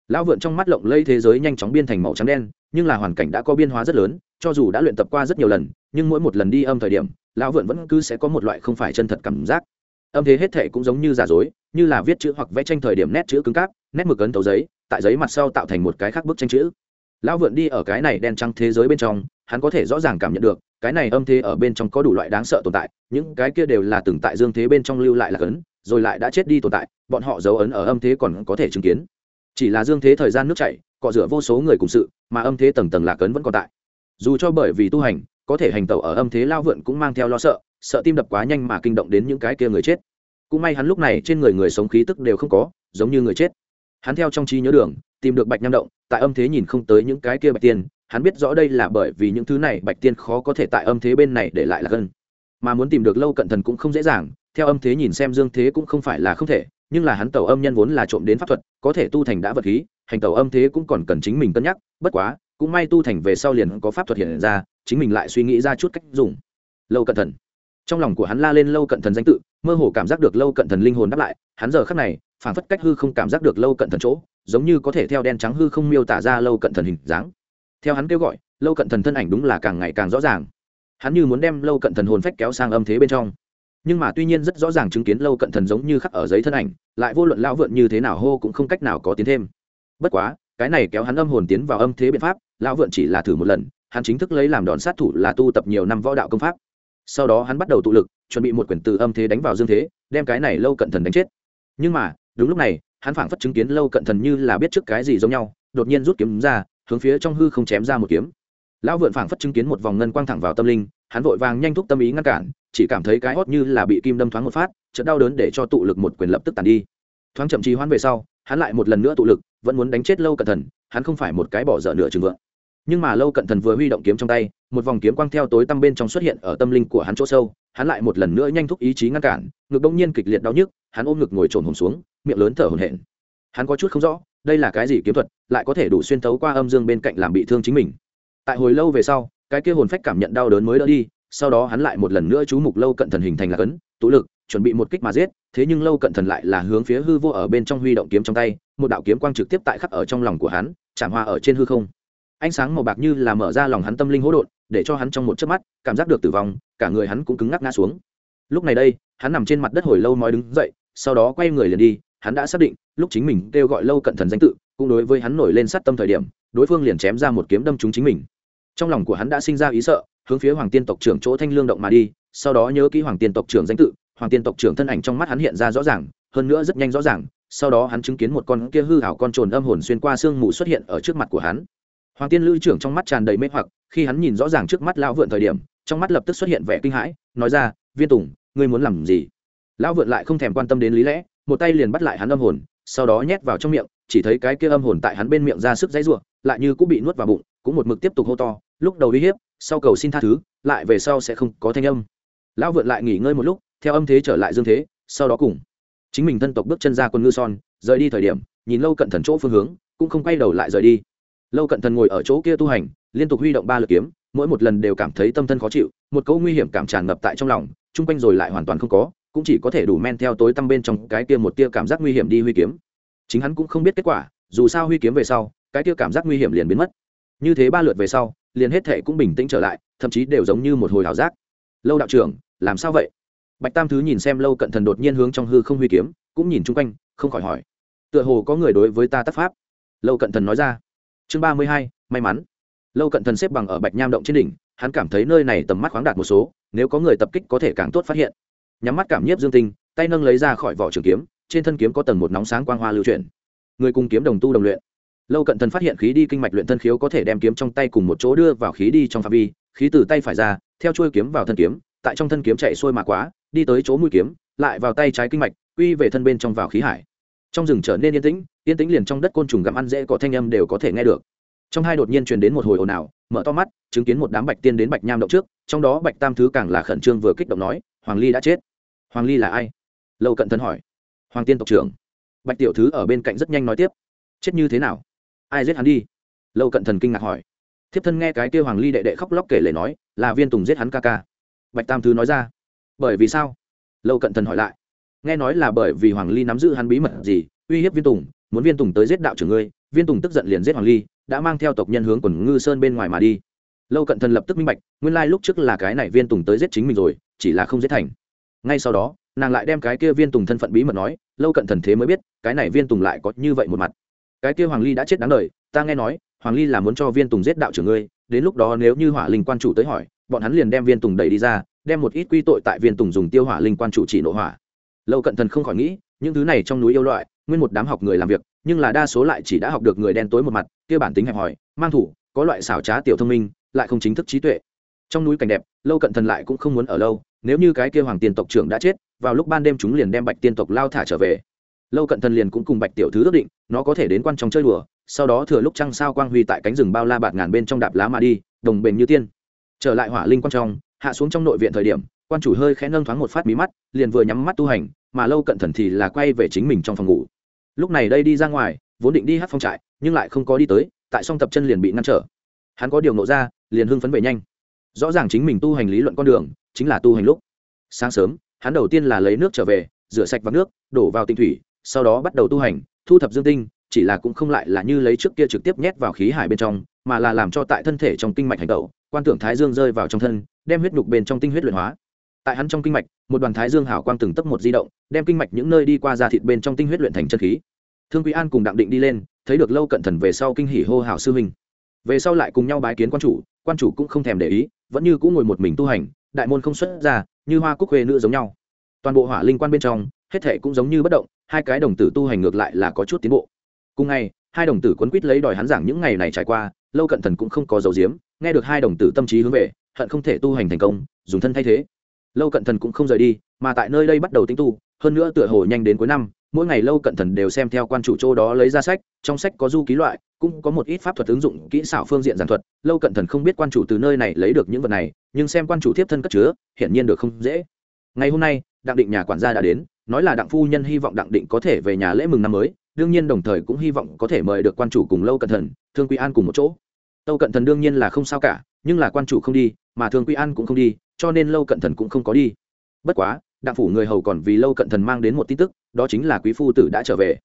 Lão vượn trong mắt lộng lây thế giới nhanh chóng biên thành màu trắng đen, nhưng là hoàn cảnh đã có biên hóa rất lớn, cho dù đã luyện tập qua rất nhiều lần, nhưng mỗi một lần đi âm thời điểm, lão vượn vẫn cứ sẽ có một loại không phải chân thật cảm giác. Âm thế hết thể cũng giống như giả dối, như là viết chữ hoặc vẽ tranh thời điểm nét chữ cứng cáp, nét mực ấn tấu giấy, tại giấy mặt sau tạo thành một cái khác bức tranh chữ. Lão vượn đi ở cái này đen trắng thế giới bên trong, hắn có thể rõ ràng cảm nhận được cái này âm thế ở bên trong có đủ loại đáng sợ tồn tại, những cái kia đều là từng tại dương thế bên trong lưu lại là cấn rồi lại đã chết đi tồn tại, bọn họ dấu ấn ở âm thế còn có thể chứng kiến. Chỉ là dương thế thời gian nước chảy, cọ rửa vô số người cùng sự, mà âm thế tầng tầng lạc ấn vẫn còn tại. Dù cho bởi vì tu hành, có thể hành tẩu ở âm thế lao vượn cũng mang theo lo sợ sợ tim đập quá nhanh mà kinh động đến những cái kia người chết. Cũng may hắn lúc này trên người người sống khí tức đều không có, giống như người chết. Hắn theo trong trí nhớ đường, tìm được bạch nham động, tại âm thế nhìn không tới những cái kia bạch tiên hắn biết rõ đây là bởi vì những thứ này bạch tiên khó có thể tại âm thế bên này để lại là gân. Mà muốn tìm được lâu cận thần cũng không dễ dàng, theo âm thế nhìn xem dương thế cũng không phải là không thể, nhưng là hắn tàu âm nhân vốn là trộm đến pháp thuật, có thể tu thành đã vật khí, hành tàu âm thế cũng còn cần chính mình cân nhắc, bất quá, cũng may tu thành về sau liền có pháp thuật hiện ra, chính mình lại suy nghĩ ra chút cách dùng. Lâu cận thần. Trong lòng của hắn la lên lâu cận thần danh tự, mơ hồ cảm giác được lâu cận thần linh hồn đáp lại, hắn giờ khắc này phản phất cách hư không cảm giác được lâu cận thần chỗ, giống như có thể theo đen trắng hư không miêu tả ra lâu cận thần hình dáng theo hắn kêu gọi, lâu cận thần thân ảnh đúng là càng ngày càng rõ ràng. Hắn như muốn đem lâu cận thần hồn phách kéo sang âm thế bên trong. Nhưng mà tuy nhiên rất rõ ràng chứng kiến lâu cận thần giống như khắc ở giấy thân ảnh, lại vô luận lão vượn như thế nào hô cũng không cách nào có tiến thêm. Bất quá, cái này kéo hắn âm hồn tiến vào âm thế biện pháp, lão vượn chỉ là thử một lần, hắn chính thức lấy làm đòn sát thủ là tu tập nhiều năm võ đạo công pháp. Sau đó hắn bắt đầu tụ lực, chuẩn bị một quyển từ âm thế đánh vào dương thế, đem cái này lâu cận thần đánh chết. Nhưng mà, đúng lúc này, hắn phảng phất chứng kiến lâu cận thần như là biết trước cái gì giống nhau, đột nhiên rút kiếm ra hướng phía trong hư không chém ra một kiếm. Lão vượn phảng phất chứng kiến một vòng ngân quang thẳng vào tâm linh hắn vội vàng nhanh thúc tâm ý ngăn cản chỉ cảm thấy cái hót như là bị kim đâm thoáng một phát chợt đau đớn để cho tụ lực một quyền lập tức tàn đi. Thoáng chậm trì hoãn về sau hắn lại một lần nữa tụ lực vẫn muốn đánh chết lâu cẩn thần, hắn không phải một cái bỏ dở nửa chừng vượng. Nhưng mà lâu cận thần vừa huy động kiếm trong tay một vòng kiếm quang theo tối tăm bên trong xuất hiện ở tâm linh của hắn chỗ sâu hắn lại một lần nữa nhanh thúc ý chí ngăn cản ngực bỗng nhiên kịch liệt đau nhức hắn ôm ngực ngồi trồn hồn xuống miệng lớn thở hổn hển. Hắn có chút không rõ đây là cái gì kiếm thuật lại có thể đủ xuyên thấu qua âm dương bên cạnh làm bị thương chính mình. Tại hồi lâu về sau, cái kia hồn phách cảm nhận đau đớn mới đỡ đi, sau đó hắn lại một lần nữa chú mục lâu cận thần hình thành là cấn, tụ lực, chuẩn bị một kích mà giết, thế nhưng lâu cận thần lại là hướng phía hư vô ở bên trong huy động kiếm trong tay, một đạo kiếm quang trực tiếp tại khắc ở trong lòng của hắn, chạm hoa ở trên hư không. Ánh sáng màu bạc như là mở ra lòng hắn tâm linh hỗn độn, để cho hắn trong một chớp mắt, cảm giác được tử vong, cả người hắn cũng cứng ngắc ngã xuống. Lúc này đây, hắn nằm trên mặt đất hồi lâu nói đứng dậy, sau đó quay người liền đi, hắn đã xác định, lúc chính mình kêu gọi lâu cận thần danh tự cũng đối với hắn nổi lên sát tâm thời điểm, đối phương liền chém ra một kiếm đâm trúng chính mình. Trong lòng của hắn đã sinh ra ý sợ, hướng phía hoàng tiên tộc trưởng chỗ thanh lương động mà đi, sau đó nhớ kỹ hoàng tiên tộc trưởng danh tự, hoàng tiên tộc trưởng thân ảnh trong mắt hắn hiện ra rõ ràng, hơn nữa rất nhanh rõ ràng, sau đó hắn chứng kiến một con kia hư hảo con trồn âm hồn xuyên qua sương mù xuất hiện ở trước mặt của hắn. Hoàng tiên lữ trưởng trong mắt tràn đầy mê hoặc, khi hắn nhìn rõ ràng trước mắt lão vượn thời điểm, trong mắt lập tức xuất hiện vẻ kinh hãi, nói ra, viên tùng, ngươi muốn làm gì? Lão vượn lại không thèm quan tâm đến lý lẽ, một tay liền bắt lại hắn âm hồn, sau đó nhét vào trong miệng chỉ thấy cái kia âm hồn tại hắn bên miệng ra sức dãy rủa, lại như cũng bị nuốt vào bụng cũng một mực tiếp tục hô to lúc đầu uy hiếp sau cầu xin tha thứ lại về sau sẽ không có thanh âm. Lão vượn lại nghỉ ngơi một lúc theo âm thế trở lại dương thế sau đó cùng chính mình thân tộc bước chân ra quân ngư son rời đi thời điểm nhìn lâu cận thần chỗ phương hướng cũng không quay đầu lại rời đi. Lâu cận thần ngồi ở chỗ kia tu hành liên tục huy động ba lực kiếm mỗi một lần đều cảm thấy tâm thân khó chịu một câu nguy hiểm cảm tràn ngập tại trong lòng chung quanh rồi lại hoàn toàn không có cũng chỉ có thể đủ men theo tối tăm bên trong cái kia một tia cảm giác nguy hiểm đi huy kiếm chính hắn cũng không biết kết quả, dù sao huy kiếm về sau, cái kia cảm giác nguy hiểm liền biến mất. Như thế ba lượt về sau, liền hết thệ cũng bình tĩnh trở lại, thậm chí đều giống như một hồi ảo giác. Lâu đạo trưởng, làm sao vậy? Bạch tam thứ nhìn xem lâu cận thần đột nhiên hướng trong hư không huy kiếm, cũng nhìn chung quanh, không khỏi hỏi. Tựa hồ có người đối với ta tác pháp. Lâu cận thần nói ra. Chương ba mươi hai, may mắn. Lâu cận thần xếp bằng ở bạch nham động trên đỉnh, hắn cảm thấy nơi này tầm mắt khoáng đạt một số, nếu có người tập kích có thể càng tốt phát hiện. Nhắm mắt cảm nhiếp dương tinh, tay nâng lấy ra khỏi vỏ trường kiếm trên thân kiếm có tầng một nóng sáng quang hoa lưu chuyển. Người cùng kiếm đồng tu đồng luyện. Lâu cận thần phát hiện khí đi kinh mạch luyện thân khiếu có thể đem kiếm trong tay cùng một chỗ đưa vào khí đi trong phạm vi, khí từ tay phải ra, theo chuôi kiếm vào thân kiếm, tại trong thân kiếm chạy xuôi mà quá, đi tới chỗ mũi kiếm, lại vào tay trái kinh mạch, quy về thân bên trong vào khí hải. Trong rừng trở nên yên tĩnh yên tĩnh liền trong đất côn trùng gặm ăn dễ có thanh âm đều có thể nghe được. Trong hai đột nhiên truyền đến một hồi ồn ào, mở to mắt, chứng kiến một đám bạch tiên đến bạch nham động trước, trong đó bạch tam thứ càng là khẩn trương vừa kích động nói, hoàng ly đã chết. Hoàng ly là ai? Lâu cận thân hỏi hoàng tiên tộc trưởng. Bạch tiểu thứ ở bên cạnh rất nhanh nói tiếp. Chết như thế nào? Ai giết hắn đi? Lâu cận thần kinh ngạc hỏi. Thiếp thân nghe cái kêu hoàng ly đệ đệ khóc lóc kể lể nói, là viên tùng giết hắn ca ca. Bạch tam thứ nói ra. Bởi vì sao? Lâu cận thần hỏi lại. Nghe nói là bởi vì hoàng ly nắm giữ hắn bí mật gì, uy hiếp viên tùng, muốn viên tùng tới giết đạo trưởng ngươi, viên tùng tức giận liền giết hoàng ly, đã mang theo tộc nhân hướng quần ngư sơn bên ngoài mà đi. Lâu cận thần lập tức minh bạch, nguyên lai lúc trước là cái này viên tùng tới giết chính mình rồi, chỉ là không giết thành. Ngay sau đó nàng lại đem cái kia viên tùng thân phận bí mật nói, lâu cận thần thế mới biết, cái này viên tùng lại có như vậy một mặt. Cái kia hoàng ly đã chết đáng đời, ta nghe nói, hoàng ly là muốn cho viên tùng giết đạo trưởng ngươi, đến lúc đó nếu như hỏa linh quan chủ tới hỏi, bọn hắn liền đem viên tùng đẩy đi ra, đem một ít quy tội tại viên tùng dùng tiêu hỏa linh quan chủ chỉ nộ hỏa. Lâu cận thần không khỏi nghĩ, những thứ này trong núi yêu loại, nguyên một đám học người làm việc, nhưng là đa số lại chỉ đã học được người đen tối một mặt, kia bản tính hẹp hòi, mang thủ, có loại xảo trá tiểu thông minh, lại không chính thức trí tuệ. Trong núi cảnh đẹp, lâu cận thần lại cũng không muốn ở lâu, nếu như cái kia hoàng tiền tộc trưởng đã chết vào lúc ban đêm chúng liền đem bạch tiên tộc lao thả trở về. Lâu cận thần liền cũng cùng bạch tiểu thứ ước định, nó có thể đến quan trong chơi đùa, sau đó thừa lúc trăng sao quang huy tại cánh rừng bao la bạt ngàn bên trong đạp lá mà đi, đồng bền như tiên. Trở lại hỏa linh quan trong, hạ xuống trong nội viện thời điểm, quan chủ hơi khẽ nâng thoáng một phát mí mắt, liền vừa nhắm mắt tu hành, mà lâu cận thần thì là quay về chính mình trong phòng ngủ. Lúc này đây đi ra ngoài, vốn định đi hát phong trại, nhưng lại không có đi tới, tại song tập chân liền bị ngăn trở. Hắn có điều nộ ra, liền hưng phấn về nhanh. Rõ ràng chính mình tu hành lý luận con đường, chính là tu hành lúc. Sáng sớm hắn đầu tiên là lấy nước trở về, rửa sạch vào nước, đổ vào tinh thủy, sau đó bắt đầu tu hành, thu thập dương tinh, chỉ là cũng không lại là như lấy trước kia trực tiếp nhét vào khí hải bên trong, mà là làm cho tại thân thể trong kinh mạch hành tẩu quan tưởng thái dương rơi vào trong thân, đem huyết nhục bên trong tinh huyết luyện hóa. Tại hắn trong kinh mạch, một đoàn thái dương hảo quang từng tấp một di động, đem kinh mạch những nơi đi qua ra thịt bên trong tinh huyết luyện thành chân khí. Thương quý an cùng đặng định đi lên, thấy được lâu cận thần về sau kinh hỉ hô hào sư huynh. Về sau lại cùng nhau bái kiến quan chủ quan chủ cũng không thèm để ý, vẫn như cũng ngồi một mình tu hành đại môn không xuất ra, như hoa cúc huê nữ giống nhau. Toàn bộ hỏa linh quan bên trong, hết thệ cũng giống như bất động, hai cái đồng tử tu hành ngược lại là có chút tiến bộ. Cùng ngày, hai đồng tử quấn quýt lấy đòi hắn giảng những ngày này trải qua, lâu cận thần cũng không có dấu diếm nghe được hai đồng tử tâm trí hướng về, hận không thể tu hành thành công, dùng thân thay thế. Lâu cận thần cũng không rời đi, mà tại nơi đây bắt đầu tinh tu, hơn nữa tựa hồ nhanh đến cuối năm mỗi ngày lâu cận thần đều xem theo quan chủ chỗ đó lấy ra sách, trong sách có du ký loại, cũng có một ít pháp thuật ứng dụng kỹ xảo phương diện giản thuật, lâu cận thần không biết quan chủ từ nơi này lấy được những vật này, nhưng xem quan chủ tiếp thân cất chứa, hiển nhiên được không dễ. Ngày hôm nay, đặng định nhà quản gia đã đến, nói là đặng phu nhân hy vọng đặng định có thể về nhà lễ mừng năm mới, đương nhiên đồng thời cũng hy vọng có thể mời được quan chủ cùng lâu cận thần thương quy an cùng một chỗ. Lâu cận thần đương nhiên là không sao cả, nhưng là quan chủ không đi, mà thương quy an cũng không đi, cho nên lâu cận thần cũng không có đi. Bất quá đặng phủ người hầu còn vì lâu cận thần mang đến một tin tức, đó chính là quý phu tử đã trở về.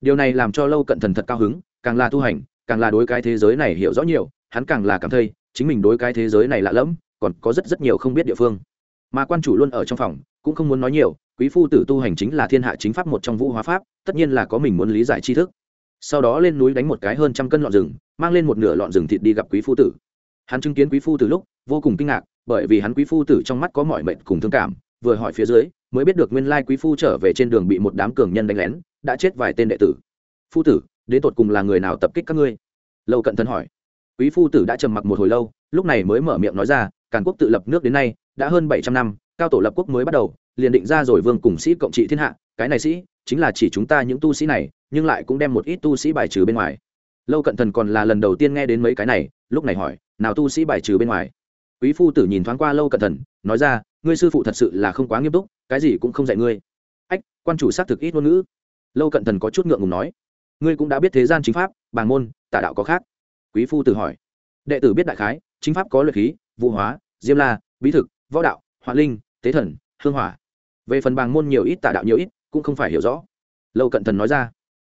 Điều này làm cho lâu cận thần thật cao hứng, càng là tu hành, càng là đối cái thế giới này hiểu rõ nhiều, hắn càng là cảm thấy, chính mình đối cái thế giới này lạ lẫm, còn có rất rất nhiều không biết địa phương. Mà quan chủ luôn ở trong phòng, cũng không muốn nói nhiều, quý phu tử tu hành chính là thiên hạ chính pháp một trong vũ hóa pháp, tất nhiên là có mình muốn lý giải tri thức. Sau đó lên núi đánh một cái hơn trăm cân lọn rừng, mang lên một nửa lọn rừng thịt đi gặp quý phu tử. Hắn chứng kiến quý phu tử lúc, vô cùng kinh ngạc, bởi vì hắn quý phu tử trong mắt có mọi mệnh cùng thương cảm vừa hỏi phía dưới, mới biết được nguyên lai quý phu trở về trên đường bị một đám cường nhân đánh lén, đã chết vài tên đệ tử. Phu tử, đến tột cùng là người nào tập kích các ngươi? Lâu cận thân hỏi. Quý phu tử đã trầm mặc một hồi lâu, lúc này mới mở miệng nói ra, càn quốc tự lập nước đến nay, đã hơn bảy trăm năm, cao tổ lập quốc mới bắt đầu, liền định ra rồi vương cùng sĩ cộng trị thiên hạ, cái này sĩ, chính là chỉ chúng ta những tu sĩ này, nhưng lại cũng đem một ít tu sĩ bài trừ bên ngoài. Lâu cận thần còn là lần đầu tiên nghe đến mấy cái này, lúc này hỏi, nào tu sĩ bài trừ bên ngoài? Quý phu tử nhìn thoáng qua lâu cận thần nói ra, ngươi sư phụ thật sự là không quá nghiêm túc, cái gì cũng không dạy ngươi. Ách, quan chủ xác thực ít ngôn ngữ. Lâu cận thần có chút ngượng ngùng nói, ngươi cũng đã biết thế gian chính pháp, bàng môn tả đạo có khác. Quý phu tử hỏi, đệ tử biết đại khái, chính pháp có luyện khí, vũ hóa, diêm la, bí thực, võ đạo họa linh, tế thần, hương hỏa. Về phần bàng môn nhiều ít tả đạo nhiều ít, cũng không phải hiểu rõ. Lâu cận thần nói ra,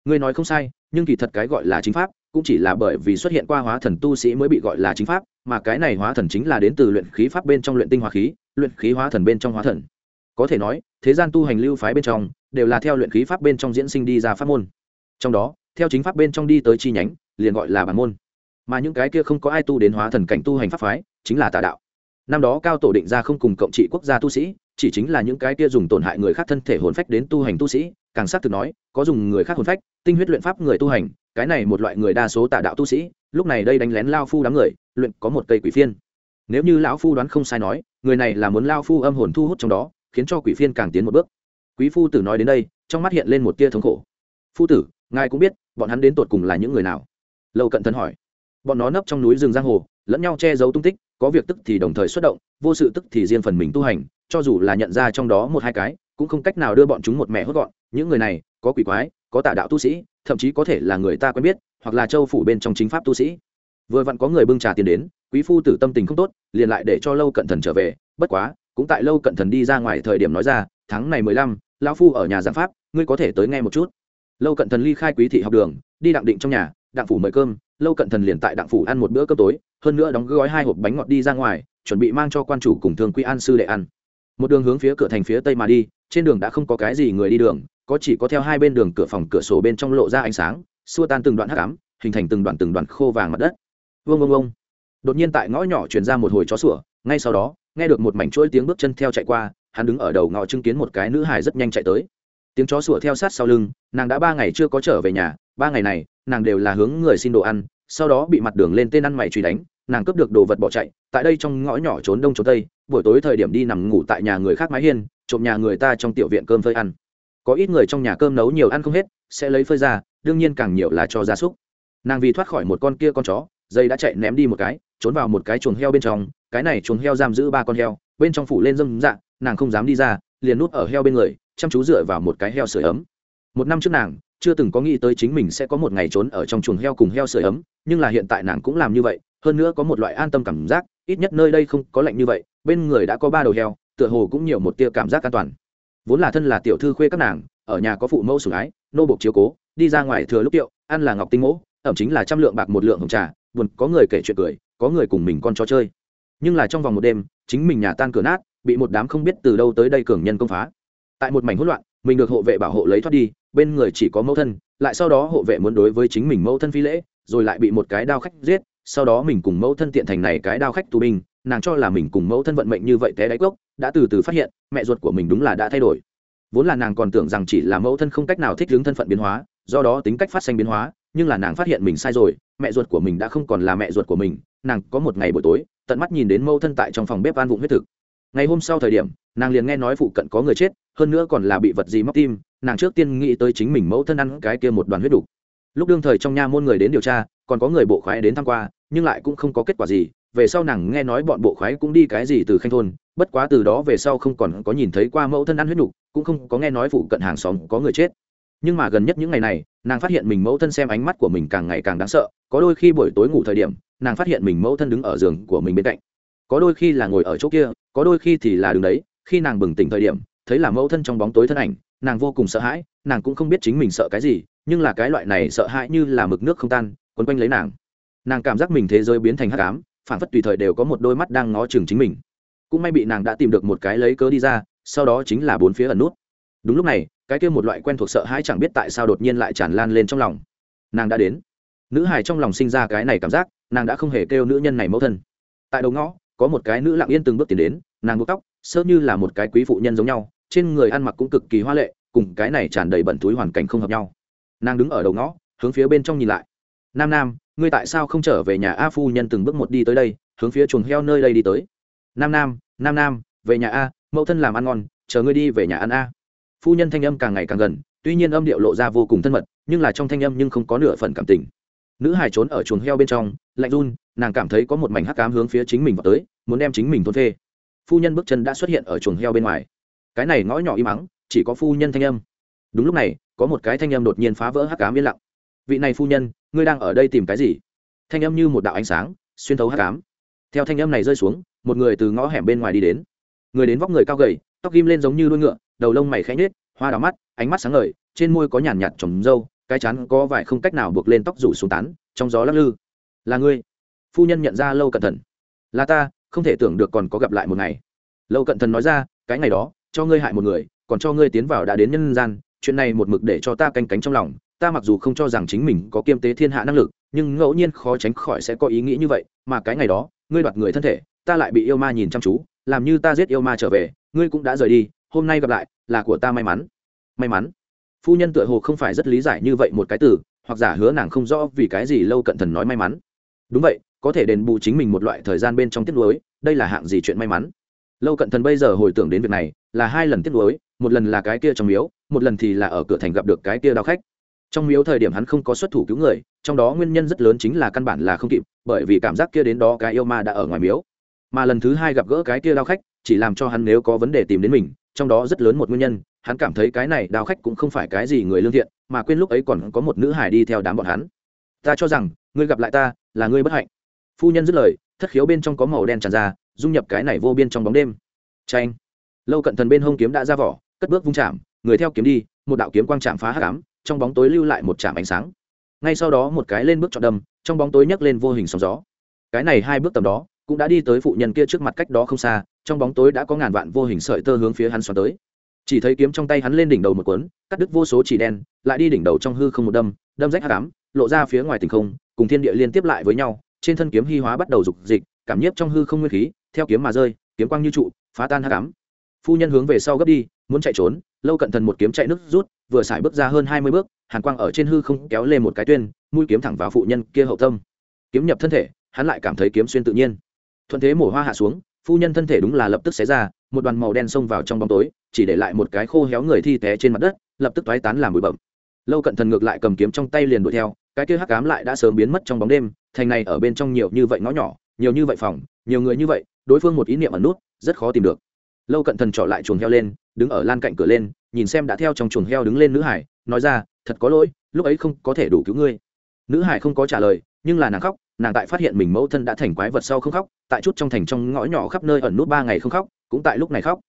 ngươi nói không sai, nhưng kỳ thật cái gọi là chính pháp, cũng chỉ là bởi vì xuất hiện qua hóa thần tu sĩ mới bị gọi là chính pháp mà cái này hóa thần chính là đến từ luyện khí pháp bên trong luyện tinh hóa khí, luyện khí hóa thần bên trong hóa thần. Có thể nói, thế gian tu hành lưu phái bên trong, đều là theo luyện khí pháp bên trong diễn sinh đi ra pháp môn. Trong đó, theo chính pháp bên trong đi tới chi nhánh, liền gọi là bản môn. Mà những cái kia không có ai tu đến hóa thần cảnh tu hành pháp phái, chính là tà đạo. Năm đó cao tổ định ra không cùng cộng trị quốc gia tu sĩ, chỉ chính là những cái kia dùng tổn hại người khác thân thể hồn phách đến tu hành tu sĩ, càng xác thực nói, có dùng người khác hồn phách, tinh huyết luyện pháp người tu hành, cái này một loại người đa số tà đạo tu sĩ, lúc này đây đánh lén lao phu đám người luyện có một cây quỷ phiên. Nếu như lão phu đoán không sai nói, người này là muốn lao phu âm hồn thu hút trong đó, khiến cho quỷ phiên càng tiến một bước. Quý phu tử nói đến đây, trong mắt hiện lên một tia thống khổ. Phu tử, ngài cũng biết, bọn hắn đến tột cùng là những người nào? Lâu cận thân hỏi. Bọn nó nấp trong núi rừng giang hồ, lẫn nhau che giấu tung tích, có việc tức thì đồng thời xuất động, vô sự tức thì riêng phần mình tu hành, cho dù là nhận ra trong đó một hai cái, cũng không cách nào đưa bọn chúng một mẹ hốt gọn. Những người này, có quỷ quái, có tà đạo tu sĩ, thậm chí có thể là người ta quen biết, hoặc là châu phủ bên trong chính pháp tu sĩ vừa vặn có người bưng trà tiền đến, quý phu tử tâm tình không tốt, liền lại để cho lâu cận thần trở về. Bất quá, cũng tại lâu cận thần đi ra ngoài thời điểm nói ra, tháng này mười lăm, lão phu ở nhà giảng pháp, ngươi có thể tới nghe một chút. Lâu cận thần ly khai quý thị học đường, đi đặng định trong nhà, đặng phủ mời cơm, lâu cận thần liền tại đặng phủ ăn một bữa cơm tối, hơn nữa đóng gói hai hộp bánh ngọt đi ra ngoài, chuẩn bị mang cho quan chủ cùng thương quy an sư để ăn. Một đường hướng phía cửa thành phía tây mà đi, trên đường đã không có cái gì người đi đường, có chỉ có theo hai bên đường cửa phòng cửa sổ bên trong lộ ra ánh sáng, xua tan từng đoạn hắc ám, hình thành từng đoạn từng đoạn khô vàng mặt đất vương ông ông đột nhiên tại ngõ nhỏ truyền ra một hồi chó sủa, ngay sau đó, nghe được một mảnh chuỗi tiếng bước chân theo chạy qua, hắn đứng ở đầu ngõ chứng kiến một cái nữ hài rất nhanh chạy tới. Tiếng chó sủa theo sát sau lưng, nàng đã ba ngày chưa có trở về nhà, ba ngày này, nàng đều là hướng người xin đồ ăn, sau đó bị mặt đường lên tên ăn mày truy đánh, nàng cướp được đồ vật bỏ chạy, tại đây trong ngõ nhỏ trốn đông trốn tây, buổi tối thời điểm đi nằm ngủ tại nhà người khác mái hiên, trộm nhà người ta trong tiểu viện cơm phơi ăn. Có ít người trong nhà cơm nấu nhiều ăn không hết, sẽ lấy phơi ra, đương nhiên càng nhiều là cho gia súc. Nàng vì thoát khỏi một con kia con chó dây đã chạy ném đi một cái, trốn vào một cái chuồng heo bên trong, cái này chuồng heo giam giữ ba con heo, bên trong phủ lên dâm dạ nàng không dám đi ra, liền núp ở heo bên người, chăm chú dựa vào một cái heo sưởi ấm. Một năm trước nàng, chưa từng có nghĩ tới chính mình sẽ có một ngày trốn ở trong chuồng heo cùng heo sưởi ấm, nhưng là hiện tại nàng cũng làm như vậy, hơn nữa có một loại an tâm cảm giác, ít nhất nơi đây không có lạnh như vậy, bên người đã có ba đầu heo, tựa hồ cũng nhiều một tia cảm giác an toàn. Vốn là thân là tiểu thư khuê các nàng, ở nhà có phụ mẫu sủng ái, nô bộc chiếu cố, đi ra ngoài thừa lúc tiệu, ăn là ngọc tinh mỗ, ẩm chính là trăm lượng bạc một lượng hồng trà buồn, có người kể chuyện cười, có người cùng mình con chó chơi. Nhưng là trong vòng một đêm, chính mình nhà tan cửa nát, bị một đám không biết từ đâu tới đây cường nhân công phá. Tại một mảnh hỗn loạn, mình được hộ vệ bảo hộ lấy thoát đi, bên người chỉ có mẫu thân, lại sau đó hộ vệ muốn đối với chính mình mẫu thân phi lễ, rồi lại bị một cái đao khách giết, sau đó mình cùng mẫu thân tiện thành này cái đao khách tù binh, nàng cho là mình cùng mẫu thân vận mệnh như vậy té đáy cốc, đã từ từ phát hiện, mẹ ruột của mình đúng là đã thay đổi. Vốn là nàng còn tưởng rằng chỉ là mẫu thân không cách nào thích ứng thân phận biến hóa, do đó tính cách phát sinh biến hóa, nhưng là nàng phát hiện mình sai rồi mẹ ruột của mình đã không còn là mẹ ruột của mình, nàng có một ngày buổi tối, tận mắt nhìn đến mẫu thân tại trong phòng bếp an vụng huyết thực. Ngày hôm sau thời điểm, nàng liền nghe nói phụ cận có người chết, hơn nữa còn là bị vật gì móc tim, nàng trước tiên nghĩ tới chính mình mẫu thân ăn cái kia một đoàn huyết đục. Lúc đương thời trong nha môn người đến điều tra, còn có người bộ khoái đến tham q u a nhưng lại cũng không có kết quả gì, về sau nàng nghe nói bọn bộ khoái cũng đi cái gì từ khanh thôn, bất quá từ đó về sau không còn có nhìn thấy qua mẫu thân ăn huyết nhục cũng không có nghe nói phụ cận hàng xóm có người chết. Nhưng mà gần nhất những ngày này nàng phát hiện mình mẫu thân xem ánh mắt của mình càng ngày càng đáng sợ, có đôi khi buổi tối ngủ thời điểm, nàng phát hiện mình mẫu thân đứng ở giường của mình bên cạnh. Có đôi khi là ngồi ở chỗ kia, có đôi khi thì là đứng đấy, khi nàng bừng tỉnh thời điểm, thấy là mẫu thân trong bóng tối thân ảnh, nàng vô cùng sợ hãi, nàng cũng không biết chính mình sợ cái gì, nhưng là cái loại này sợ hãi như là mực nước không tan, quấn quanh lấy nàng. Nàng cảm giác mình thế giới biến thành hắc ám, phản phất tùy thời đều có một đôi mắt đang ngó chừng chính mình. Cũng may bị nàng đã tìm được một cái lấy cớ đi ra, sau đó chính là bốn phía ẩn nút đúng lúc này, cái kia một loại quen thuộc sợ hãi chẳng biết tại sao đột nhiên lại tràn lan lên trong lòng. Nàng đã đến. Nữ hài trong lòng sinh ra cái này cảm giác, nàng đã không hề kêu nữ nhân này mẫu thân. Tại đầu ngõ, có một cái nữ lặng yên từng bước tiến đến, nàng buộc tóc, sơ như là một cái quý phụ nhân giống nhau, trên người ăn mặc cũng cực kỳ hoa lệ, cùng cái này tràn đầy bẩn túi hoàn cảnh không hợp nhau. Nàng đứng ở đầu ngõ, hướng phía bên trong nhìn lại. Nam nam, ngươi tại sao không trở về nhà a phu nhân từng bước một đi tới đây, hướng phía chuồng heo nơi đây đi tới. Nam nam nam nam, về nhà a, mẫu thân làm ăn ngon, chờ ngươi đi về nhà ăn a phu nhân thanh âm càng ngày càng gần, tuy nhiên âm điệu lộ ra vô cùng thân mật, nhưng là trong thanh âm nhưng không có nửa phần cảm tình. Nữ hải trốn ở chuồng heo bên trong, lạnh run, nàng cảm thấy có một mảnh hắc cám hướng phía chính mình vào tới, muốn đem chính mình thôn phê. Phu nhân bước chân đã xuất hiện ở chuồng heo bên ngoài. Cái này ngõ nhỏ im ắng, chỉ có phu nhân thanh âm. Đúng lúc này, có một cái thanh âm đột nhiên phá vỡ hắc cám yên lặng. Vị này phu nhân, ngươi đang ở đây tìm cái gì? Thanh âm như một đạo ánh sáng, xuyên thấu hắc cám theo thanh âm này rơi xuống, một người từ ngõ hẻm bên ngoài đi đến. Người đến vóc người cao gầy, tóc ghim lên giống như đuôi ngựa đầu lông mày khẽ nhếch, hoa đào mắt, ánh mắt sáng ngời, trên môi có nhàn nhạt trồng râu, cái chắn có vài không cách nào buộc lên tóc rủ xuống tán, trong gió lắc lư. Là ngươi. Phu nhân nhận ra lâu cẩn thận là ta, không thể tưởng được còn có gặp lại một ngày. Lâu cẩn thận nói ra, cái ngày đó, cho ngươi hại một người, còn cho ngươi tiến vào đã đến nhân gian, chuyện này một mực để cho ta canh cánh trong lòng, ta mặc dù không cho rằng chính mình có kiêm tế thiên hạ năng lực, nhưng ngẫu nhiên khó tránh khỏi sẽ có ý nghĩ như vậy, mà cái ngày đó, ngươi đoạt người thân thể, ta lại bị yêu ma nhìn chăm chú, làm như ta giết yêu ma trở về, ngươi cũng đã rời đi hôm nay gặp lại, là của ta may mắn. May mắn. Phu nhân tựa hồ không phải rất lý giải như vậy một cái từ, hoặc giả hứa nàng không rõ vì cái gì lâu cận thần nói may mắn. Đúng vậy, có thể đền bù chính mình một loại thời gian bên trong tiết lối đây là hạng gì chuyện may mắn? Lâu cận thần bây giờ hồi tưởng đến việc này, là hai lần tiết lối một lần là cái kia trong miếu, một lần thì là ở cửa thành gặp được cái kia đao khách. Trong miếu thời điểm hắn không có xuất thủ cứu người, trong đó nguyên nhân rất lớn chính là căn bản là không kịp, bởi vì cảm giác kia đến đó cái yêu ma đã ở ngoài miếu. Mà lần thứ hai gặp gỡ cái kia đao khách chỉ làm cho hắn nếu có vấn đề tìm đến mình, trong đó rất lớn một nguyên nhân, hắn cảm thấy cái này đao khách cũng không phải cái gì người lương thiện, mà quên lúc ấy còn có một nữ hải đi theo đám bọn hắn. Ta cho rằng, ngươi gặp lại ta, là ngươi bất hạnh. Phu nhân dứt lời, thất khiếu bên trong có màu đen tràn ra, dung nhập cái này vô biên trong bóng đêm. Tranh lâu cận thần bên hông kiếm đã ra vỏ, cất bước vung chạm, người theo kiếm đi, một đạo kiếm quang chạm phá hắc ám, trong bóng tối lưu lại một chạm ánh sáng. Ngay sau đó một cái lên bước chọn đâm, trong bóng tối nhấc lên vô hình sóng gió. Cái này hai bước tầm đó, cũng đã đi tới phụ nhân kia trước mặt cách đó không xa trong bóng tối đã có ngàn vạn vô hình sợi tơ hướng phía hắn xoắn tới. Chỉ thấy kiếm trong tay hắn lên đỉnh đầu một cuốn, cắt đứt vô số chỉ đen, lại đi đỉnh đầu trong hư không một đâm đâm rách hạ cám lộ ra phía ngoài tình không, cùng thiên địa liên tiếp lại với nhau, trên thân kiếm hy hóa bắt đầu dục dịch, cảm nhiếp trong hư không nguyên khí, theo kiếm mà rơi, kiếm quang như trụ, phá tan hạ cám phu nhân hướng về sau gấp đi, muốn chạy trốn, lâu cận thần một kiếm chạy nước rút, vừa xài bước ra hơn hai mươi bước, hàn quang ở trên hư không kéo lên một cái tuyên, mũi kiếm thẳng vào phụ nhân kia hậu tâm. Kiếm nhập thân thể, hắn lại cảm thấy kiếm xuyên tự nhiên. Thuận thế mổ hoa hạ xuống phu nhân thân thể đúng là lập tức xé ra, một đoàn màu đen xông vào trong bóng tối, chỉ để lại một cái khô héo người thi té trên mặt đất, lập tức thoái tán làm bụi bậm lâu cận thần ngược lại cầm kiếm trong tay liền đuổi theo, cái kia hắc cám lại đã sớm biến mất trong bóng đêm, thành này ở bên trong nhiều như vậy ngõ nhỏ, nhiều như vậy phòng, nhiều người như vậy, đối phương một ý niệm ẩn nút, rất khó tìm được. Lâu cận thần trỏ lại chuồng heo lên, đứng ở lan cạnh cửa lên, nhìn xem đã theo trong chuồng heo đứng lên nữ hải, nói ra, thật có lỗi, lúc ấy không có thể đủ cứu ngươi. Nữ hải không có trả lời, nhưng là nàng khóc nàng tại phát hiện mình mẫu thân đã thành quái vật sau không khóc tại chút trong thành trong ngõ nhỏ khắp nơi ẩn nút ba ngày không khóc cũng tại lúc này khóc.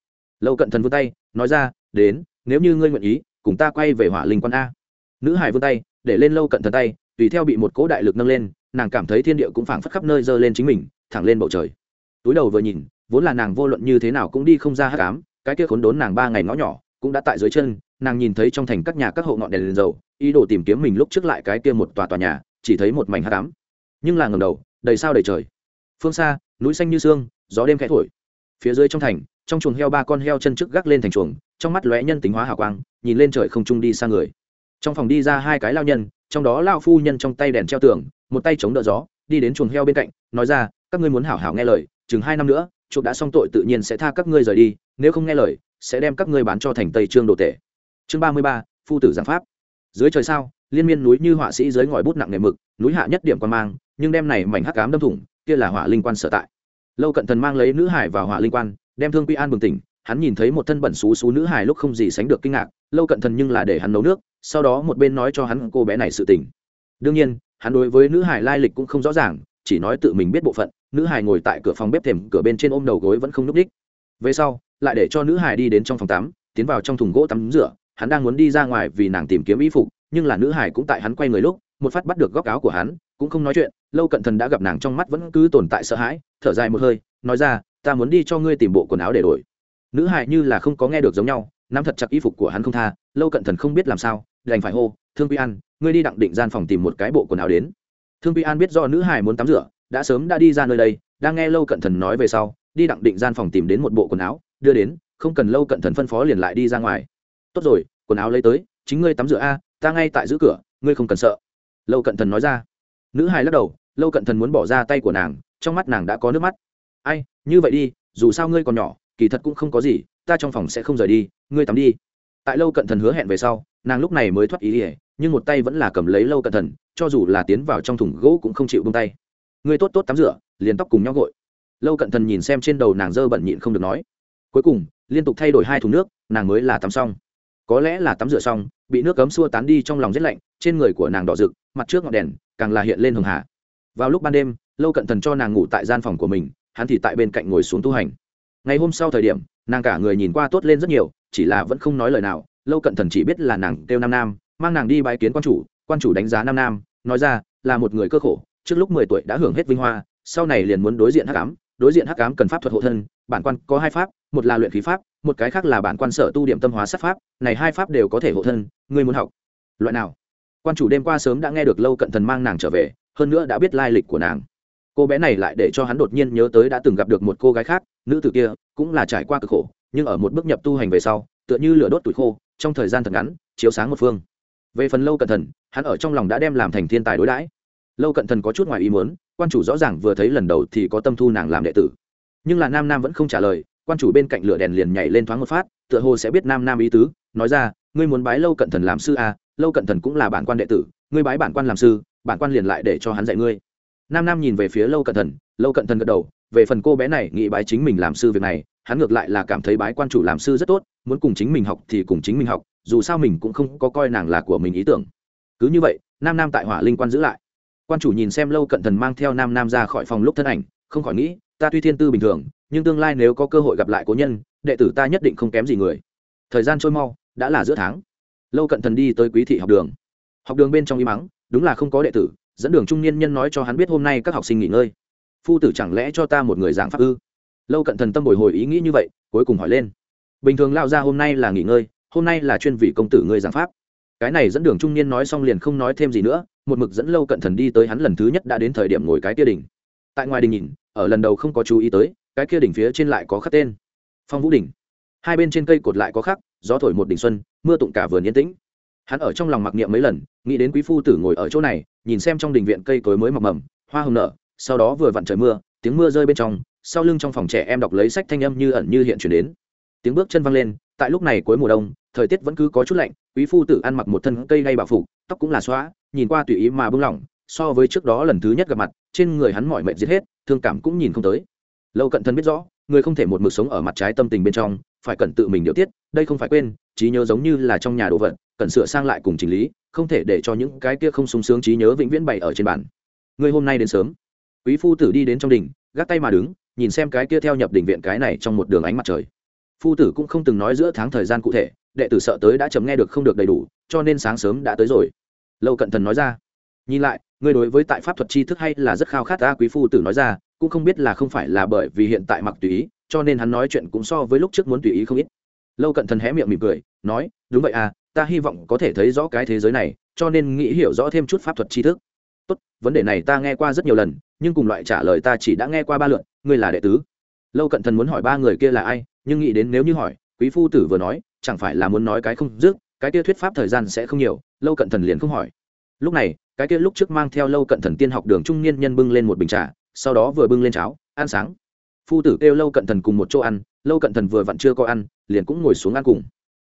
Lâu cận thần vươn tay nói ra đến nếu như ngươi nguyện ý cùng ta quay về hỏa linh quan a. Nữ hải vươn tay để lên lâu cận thần tay tùy theo bị một cỗ đại lực nâng lên nàng cảm thấy thiên địa cũng phảng phất khắp nơi giơ lên chính mình thẳng lên bầu trời. Túi đầu vừa nhìn vốn là nàng vô luận như thế nào cũng đi không ra hát cám cái kia khốn đốn nàng ba ngày ngõ nhỏ cũng đã tại dưới chân nàng nhìn thấy trong thành các nhà các hộ ngọn đèn, lên dầu ý đồ tìm kiếm mình lúc trước lại cái kia một tòa tòa nhà chỉ thấy một mảnh hát cám nhưng là ngầm đầu, đầy sao đầy trời. Phương xa, núi xanh như sương gió đêm khẽ thổi. Phía dưới trong thành, trong chuồng heo ba con heo chân trước gác lên thành chuồng, trong mắt lóe nhân tính hóa hào quang, nhìn lên trời không trung đi xa người. Trong phòng đi ra hai cái lao nhân, trong đó lao phu nhân trong tay đèn treo tường, một tay chống đỡ gió, đi đến chuồng heo bên cạnh, nói ra, các ngươi muốn hảo hảo nghe lời, chừng hai năm nữa, chuộc đã xong tội tự nhiên sẽ tha các ngươi rời đi, nếu không nghe lời, sẽ đem các ngươi bán cho thành tây trương đồ tể. Chương ba mươi ba, phu tử giảng pháp. Dưới trời sao, liên miên núi như họa sĩ dưới ngòi bút nặng nề mực, núi hạ nhất điểm quan mang nhưng đem này mảnh hắc cám đâm thủng, kia là hỏa linh quan sở tại. Lâu cận thần mang lấy nữ hải vào hỏa linh quan, đem thương quy an bừng tỉnh, hắn nhìn thấy một thân bẩn xú xú nữ hải lúc không gì sánh được kinh ngạc, lâu cận thần nhưng là để hắn nấu nước, sau đó một bên nói cho hắn cô bé này sự tình. Đương nhiên, hắn đối với nữ hải lai lịch cũng không rõ ràng, chỉ nói tự mình biết bộ phận, nữ hải ngồi tại cửa phòng bếp thềm, cửa bên trên ôm đầu gối vẫn không n ú c đích về sau, lại để cho nữ hải đi đến trong phòng tắm, tiến vào trong thùng gỗ tắm rửa, hắn đang muốn đi ra ngoài vì nàng tìm kiếm y phục, nhưng là nữ hải cũng tại hắn quay người lúc một phát bắt được góc áo của hắn, cũng không nói chuyện, lâu cận thần đã gặp nàng trong mắt vẫn cứ tồn tại sợ hãi, thở dài một hơi, nói ra, ta muốn đi cho ngươi tìm bộ quần áo để đổi. Nữ hải như là không có nghe được giống nhau, nắm thật chặt y phục của hắn không tha, lâu cận thần không biết làm sao, đành phải hô, thương quy an, ngươi đi đặng định gian phòng tìm một cái bộ quần áo đến. Thương quy an biết do nữ hải muốn tắm rửa, đã sớm đã đi ra nơi đây, đang nghe lâu cận thần nói về sau, đi đặng định gian phòng tìm đến một bộ quần áo, đưa đến, không cần lâu cận thần phân phó liền lại đi ra ngoài. Tốt rồi, quần áo lấy tới, chính ngươi tắm rửa a, ta ngay tại giữ cửa, ngươi không cần sợ lâu cận thần nói ra. Nữ hài lắc đầu, lâu cận thần muốn bỏ ra tay của nàng, trong mắt nàng đã có nước mắt. Ai, như vậy đi, dù sao ngươi còn nhỏ, kỳ thật cũng không có gì, ta trong phòng sẽ không rời đi, ngươi tắm đi. Tại lâu cận thần hứa hẹn về sau, nàng lúc này mới thoát ý ỉa nhưng một tay vẫn là cầm lấy lâu cận thần, cho dù là tiến vào trong thùng gỗ cũng không chịu bông tay. Ngươi tốt tốt tắm rửa, liền tóc cùng nhau gội. Lâu cận thần nhìn xem trên đầu nàng dơ bẩn nhịn không được nói. Cuối cùng, liên tục thay đổi hai thùng nước, nàng mới là tắm xong có lẽ là tắm rửa xong, bị nước cấm xua tán đi trong lòng rét lạnh, trên người của nàng đỏ rực, mặt trước ngọn đèn càng là hiện lên hường hà. Vào lúc ban đêm, lâu cận thần cho nàng ngủ tại gian phòng của mình, hắn thì tại bên cạnh ngồi xuống tu hành. Ngày hôm sau thời điểm, nàng cả người nhìn qua tốt lên rất nhiều, chỉ là vẫn không nói lời nào, lâu cận thần chỉ biết là nàng kêu nam nam, mang nàng đi bái kiến quan chủ quan chủ đánh giá nam nam, nói ra, là một người cơ khổ, trước lúc mười tuổi đã hưởng hết vinh hoa, sau này liền muốn đối diện hắc ám, đối diện hắc ám cần pháp thuật hộ thân, bản quan có hai pháp, một là luyện khí pháp một cái khác là bản quan sở tu điểm tâm hóa sát pháp, này hai pháp đều có thể hộ thân, ngươi muốn học. Loại nào? Quan chủ đêm qua sớm đã nghe được lâu cận thần mang nàng trở về, hơn nữa đã biết lai lịch của nàng. Cô bé này lại để cho hắn đột nhiên nhớ tới đã từng gặp được một cô gái khác, nữ tử kia cũng là trải qua cực khổ, nhưng ở một bước nhập tu hành về sau, tựa như lửa đốt tuổi khô, trong thời gian thật ngắn, chiếu sáng một phương. Về phần lâu cận thần, hắn ở trong lòng đã đem làm thành thiên tài đối đãi. Lâu cận thần có chút ngoài ý muốn, quan chủ rõ ràng vừa thấy lần đầu thì có tâm thu nàng làm đệ tử. Nhưng là nam nam vẫn không trả lời quan chủ bên cạnh lửa đèn liền nhảy lên thoáng một phát tựa hồ sẽ biết nam nam ý tứ nói ra ngươi muốn bái lâu cận thần làm sư à, lâu cận thần cũng là bản quan đệ tử ngươi bái bản quan làm sư bản quan liền lại để cho hắn dạy ngươi. Nam nam nhìn về phía lâu cận thần lâu cận thần gật đầu về phần cô bé này nghĩ bái chính mình làm sư việc này hắn ngược lại là cảm thấy bái quan chủ làm sư rất tốt muốn cùng chính mình học thì cùng chính mình học dù sao mình cũng không có coi nàng là của mình ý tưởng. Cứ như vậy nam nam tại hỏa linh quan giữ lại. Quan chủ nhìn xem lâu cận thần mang theo nam nam ra khỏi phòng lúc thân ảnh không khỏi nghĩ ta tuy thiên tư bình thường, nhưng tương lai nếu có cơ hội gặp lại cố nhân, đệ tử ta nhất định không kém gì người. Thời gian trôi mau, đã là giữa tháng. Lâu cận thần đi tới quý thị học đường. Học đường bên trong y mắng, đúng là không có đệ tử, dẫn đường trung niên nhân nói cho hắn biết hôm nay các học sinh nghỉ ngơi. Phu tử chẳng lẽ cho ta một người giảng pháp ư? Lâu cận thần tâm bồi hồi ý nghĩ như vậy, cuối cùng hỏi lên. Bình thường lao ra hôm nay là nghỉ ngơi, hôm nay là chuyên vị công tử ngươi giảng pháp. Cái này dẫn đường trung niên nói xong liền không nói thêm gì nữa, một mực dẫn lâu cận thần đi tới hắn lần thứ nhất đã đến thời điểm ngồi cái tia đình tại ngoài đình nhìn ở lần đầu không có chú ý tới, cái kia đỉnh phía trên lại có khắc tên. Phong vũ đỉnh. Hai bên trên cây cột lại có khắc, gió thổi một đỉnh xuân, mưa tụng cả vườn yên tĩnh. Hắn ở trong lòng mặc niệm mấy lần, nghĩ đến quý phu tử ngồi ở chỗ này, nhìn xem trong đình viện cây cối mới mọc mầm, hoa hồng nở, sau đó vừa vặn trời mưa, tiếng mưa rơi bên trong, sau lưng trong phòng trẻ em đọc lấy sách thanh âm như ẩn như hiện chuyển đến. Tiếng bước chân văng lên, tại lúc này cuối mùa đông, thời tiết vẫn cứ có chút lạnh, quý phu tử ăn mặc một thân cây gây bảo phục, tóc cũng là xóa, nhìn qua tùy ý mà bưng lỏng, so với trước đó lần thứ nhất gặp mặt trên người hắn mọi mệt giết hết, thương cảm cũng nhìn không tới. Lâu cận thân biết rõ, người không thể một mực sống ở mặt trái tâm tình bên trong, phải cần tự mình điều tiết, đây không phải quên, trí nhớ giống như là trong nhà đồ vật, cần sửa sang lại cùng chỉnh lý, không thể để cho những cái kia không sung sướng trí nhớ vĩnh viễn bày ở trên bàn. Người hôm nay đến sớm. Quý phu tử đi đến trong đình, gác tay mà đứng, nhìn xem cái kia theo nhập đình viện cái này trong một đường ánh mặt trời. Phu tử cũng không từng nói giữa tháng thời gian cụ thể, đệ tử sợ tới đã chấm nghe được không được đầy đủ, cho nên sáng sớm đã tới rồi. Lâu cận thần nói ra nhìn lại người đối với tại pháp thuật tri thức hay là rất khao khát ta quý phu tử nói ra, cũng không biết là không phải là bởi vì hiện tại mặc tùy ý, cho nên hắn nói chuyện cũng so với lúc trước muốn tùy ý không ít. Lâu cận thần hé miệng mỉm cười, nói, đúng vậy à ta hy vọng có thể thấy rõ cái thế giới này, cho nên nghĩ hiểu rõ thêm chút pháp thuật tri thức. Tốt, vấn đề này ta nghe qua rất nhiều lần, nhưng cùng loại trả lời ta chỉ đã nghe qua ba lượn ngươi là đệ tứ. Lâu cận thần muốn hỏi ba người kia là ai, nhưng nghĩ đến nếu như hỏi, quý phu tử vừa nói, chẳng phải là muốn nói cái không dứt, cái kia thuyết pháp thời gian sẽ không nhiều. Lâu cận thần liền không hỏi. Lúc này cái kia lúc trước mang theo lâu cận thần tiên học đường trung niên nhân bưng lên một bình trà, sau đó vừa bưng lên cháo, ăn sáng. Phu tử kêu lâu cận thần cùng một chỗ ăn, lâu cận thần vừa vặn chưa có ăn, liền cũng ngồi xuống ăn cùng.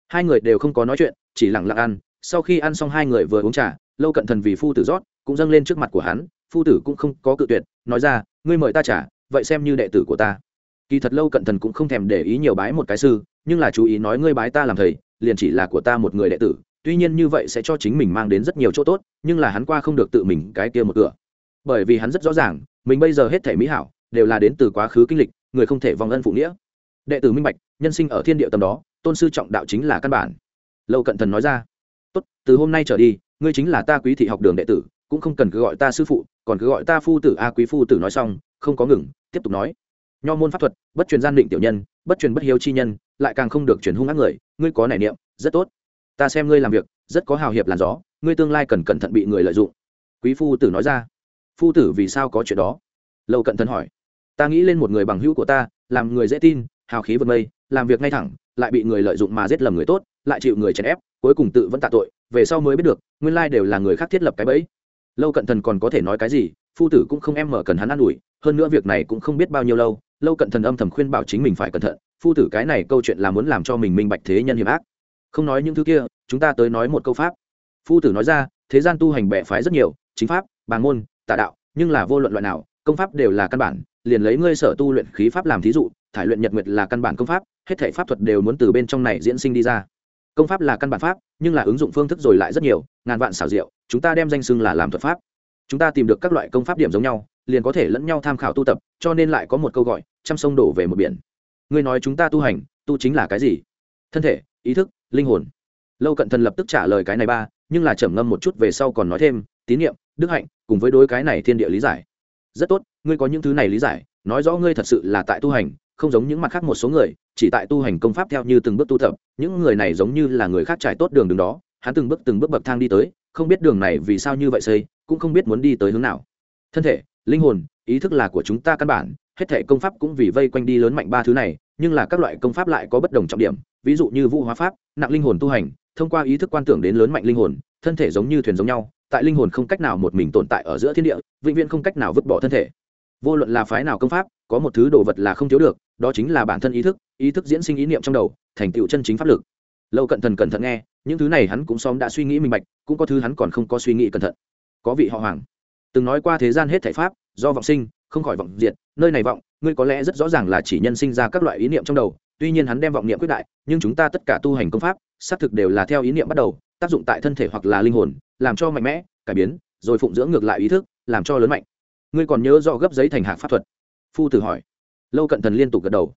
Hai người đều không có nói chuyện, chỉ lặng lặng ăn. Sau khi ăn xong hai người vừa uống trà, lâu cận thần vì phu tử rót, cũng dâng lên trước mặt của hắn. Phu tử cũng không có cự tuyệt, nói ra, ngươi mời ta trả vậy xem như đệ tử của ta. Kỳ thật lâu cận thần cũng không thèm để ý nhiều bái một cái sư, nhưng là chú ý nói, ngươi bái ta làm thầy, liền chỉ là của ta một người đệ tử tuy nhiên như vậy sẽ cho chính mình mang đến rất nhiều chỗ tốt, nhưng là hắn qua không được tự mình cái kia một cửa. Bởi vì hắn rất rõ ràng, mình bây giờ hết thể mỹ hảo, đều là đến từ quá khứ kinh lịch, người không thể vong ân phụ nghĩa. Đệ tử minh bạch, nhân sinh ở thiên địa tầm đó, tôn sư trọng đạo chính là căn bản. Lâu cận thần nói ra, tốt, từ hôm nay trở đi, ngươi chính là ta quý thị học đường đệ tử, cũng không cần cứ gọi ta sư phụ, còn cứ gọi ta phu tử a quý phu tử nói xong, không có ngừng, tiếp tục nói. Nho môn pháp thuật, bất truyền gian định tiểu nhân, bất truyền bất hiếu chi nhân, lại càng không được truyền hung ác người, ngươi có nải niệm, rất tốt ta xem ngươi làm việc, rất có hào hiệp làn gió, ngươi tương lai cần cẩn thận bị người lợi dụng. Quý phu tử nói ra. Phu tử vì sao có chuyện đó? Lâu cận thân hỏi. Ta nghĩ lên một người bằng hữu của ta, làm người dễ tin, hào khí vượt mây làm việc ngay thẳng, lại bị người lợi dụng mà giết lầm người tốt, lại chịu người chèn ép, cuối cùng tự vẫn tạ tội, về sau mới biết được, nguyên lai đều là người khác thiết lập cái bẫy. Lâu cận thần còn có thể nói cái gì, phu tử cũng không em mở cần hắn ă n ủi, hơn nữa việc này cũng không biết bao nhiêu lâu lâu cận thần âm thầm khuyên bảo chính mình phải cẩn thận, phu tử cái này câu chuyện là muốn làm cho mình minh bạch thế nhân hiểm ác không nói những thứ kia, chúng ta tới nói một câu pháp. Phu tử nói ra, thế gian tu hành bẻ phái rất nhiều, chính pháp bàn môn, tà đạo, nhưng là vô luận loại nào, công pháp đều là căn bản, liền lấy ngươi sở tu luyện khí pháp làm thí dụ, thải luyện nhật nguyệt là căn bản công pháp, hết thể pháp thuật đều muốn từ bên trong này diễn sinh đi ra. Công pháp là căn bản pháp, nhưng là ứng dụng phương thức rồi lại rất nhiều, ngàn vạn xảo diệu, chúng ta đem danh xưng là làm thuật pháp. Chúng ta tìm được các loại công pháp điểm giống nhau, liền có thể lẫn nhau tham khảo tu tập, cho nên lại có một câu gọi, trăm sông đổ về một biển. Ngươi nói chúng ta tu hành, tu chính là cái gì? Thân thể, ý thức linh hồn. Lâu cận thần lập tức trả lời cái này ba, nhưng là trầm ngâm một chút về sau còn nói thêm, tín nhiệm đức hạnh cùng với đối cái này thiên địa lý giải. Rất tốt, ngươi có những thứ này lý giải, nói rõ ngươi thật sự là tại tu hành, không giống những mặt khác một số người, chỉ tại tu hành công pháp theo như từng bước tu tập, những người này giống như là người khác trải tốt đường đường đó. Hắn từng bước từng bước bậc thang đi tới, không biết đường này vì sao như vậy xây, cũng không biết muốn đi tới hướng nào. Thân thể, linh hồn, ý thức là của chúng ta căn bản, hết thể công pháp cũng vì vây quanh đi lớn mạnh ba thứ này, nhưng là các loại công pháp lại có bất đồng trọng điểm ví dụ như vũ hóa pháp, nặng linh hồn tu hành, thông qua ý thức quan tưởng đến lớn mạnh linh hồn, thân thể giống như thuyền giống nhau, tại linh hồn không cách nào một mình tồn tại ở giữa thiên địa, vĩnh viễn không cách nào vứt bỏ thân thể. Vô luận là phái nào công pháp, có một thứ đồ vật là không thiếu được, đó chính là bản thân ý thức ý thức diễn sinh ý niệm trong đầu, thành tựu chân chính pháp lực. Lâu cận thần cẩn thận nghe, những thứ này hắn cũng xóm đã suy nghĩ minh bạch, cũng có thứ hắn còn không có suy nghĩ cẩn thận. Có vị họ hoàng. Từng nói qua thế gian hết thể pháp, do vọng sinh, không khỏi vọng diệt, nơi này vọng, ngươi có lẽ rất rõ ràng là chỉ nhân sinh ra các loại ý niệm trong đầu tuy nhiên hắn đem vọng niệm quyết đại, nhưng chúng ta tất cả tu hành công pháp, xác thực đều là theo ý niệm bắt đầu, tác dụng tại thân thể hoặc là linh hồn, làm cho mạnh mẽ, cải biến, rồi phụng dưỡng ngược lại ý thức, làm cho lớn mạnh. Ngươi còn nhớ rõ gấp giấy thành hạc pháp thuật? Phu tử hỏi. Lâu cận thần liên tục gật đầu.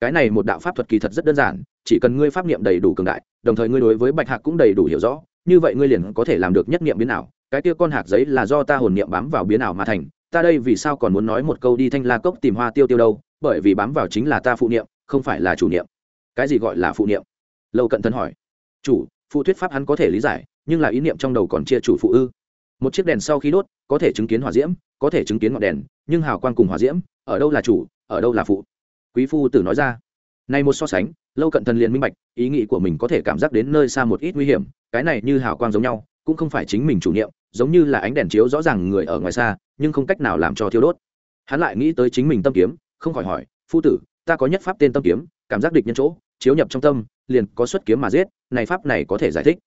Cái này một đạo pháp thuật kỳ thật rất đơn giản, chỉ cần ngươi pháp niệm đầy đủ cường đại, đồng thời ngươi đối với bạch hạc cũng đầy đủ hiểu rõ, như vậy ngươi liền có thể làm được nhất niệm biến ảo. Cái kia con hạc giấy là do ta hồn niệm bám vào biến ảo mà thành. Ta đây vì sao còn muốn nói một câu đi thanh la cốc tìm hoa tiêu tiêu đâu? Bởi vì bám vào chính là ta phụ niệm không phải là chủ niệm. Cái gì gọi là phụ niệm? Lâu cận thân hỏi. Chủ, phụ thuyết pháp hắn có thể lý giải, nhưng là ý niệm trong đầu còn chia chủ phụ ư. Một chiếc đèn sau khi đốt, có thể chứng kiến hỏa diễm, có thể chứng kiến ngọn đèn, nhưng hào quang cùng hỏa diễm, ở đâu là chủ, ở đâu là phụ? Quý phu tử nói ra. Này một so sánh, lâu cận thần liền minh bạch, ý nghĩ của mình có thể cảm giác đến nơi xa một ít nguy hiểm, cái này như hào quang giống nhau, cũng không phải chính mình chủ niệm, giống như là ánh đèn chiếu rõ ràng người ở ngoài xa, nhưng không cách nào làm cho thiêu đốt. Hắn lại nghĩ tới chính mình tâm kiếm, không khỏi hỏi, phu tử ta có nhất pháp tên tâm kiếm, cảm giác địch nhân chỗ, chiếu nhập trong tâm, liền có xuất kiếm mà giết, này pháp này có thể giải thích.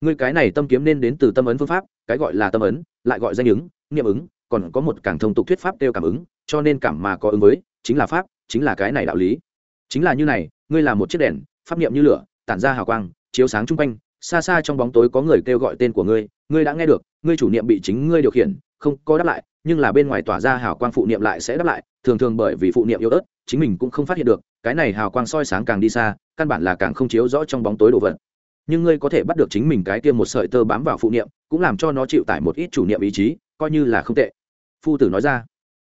Ngươi cái này tâm kiếm nên đến từ tâm ấn phương pháp, cái gọi là tâm ấn, lại gọi danh ứng nghiệm ứng, còn có một cảng thông tục thuyết pháp tiêu cảm ứng, cho nên cảm mà có ứng với, chính là pháp, chính là cái này đạo lý. Chính là như này, ngươi là một chiếc đèn, pháp niệm như lửa, tản ra hào quang, chiếu sáng chung quanh, xa xa trong bóng tối có người kêu gọi tên của ngươi ngươi đã nghe được, ngươi chủ niệm bị chính ngươi điều khiển, không có đáp lại, nhưng là bên ngoài tỏa ra hào quang phụ niệm lại sẽ đáp lại, thường thường bởi vì phụ niệm yếu ớt chính mình cũng không phát hiện được, cái này hào quang soi sáng càng đi xa, căn bản là càng không chiếu rõ trong bóng tối đồ vật. Nhưng ngươi có thể bắt được chính mình cái kia một sợi tơ bám vào phụ niệm, cũng làm cho nó chịu tải một ít chủ niệm ý chí, coi như là không tệ. Phu tử nói ra.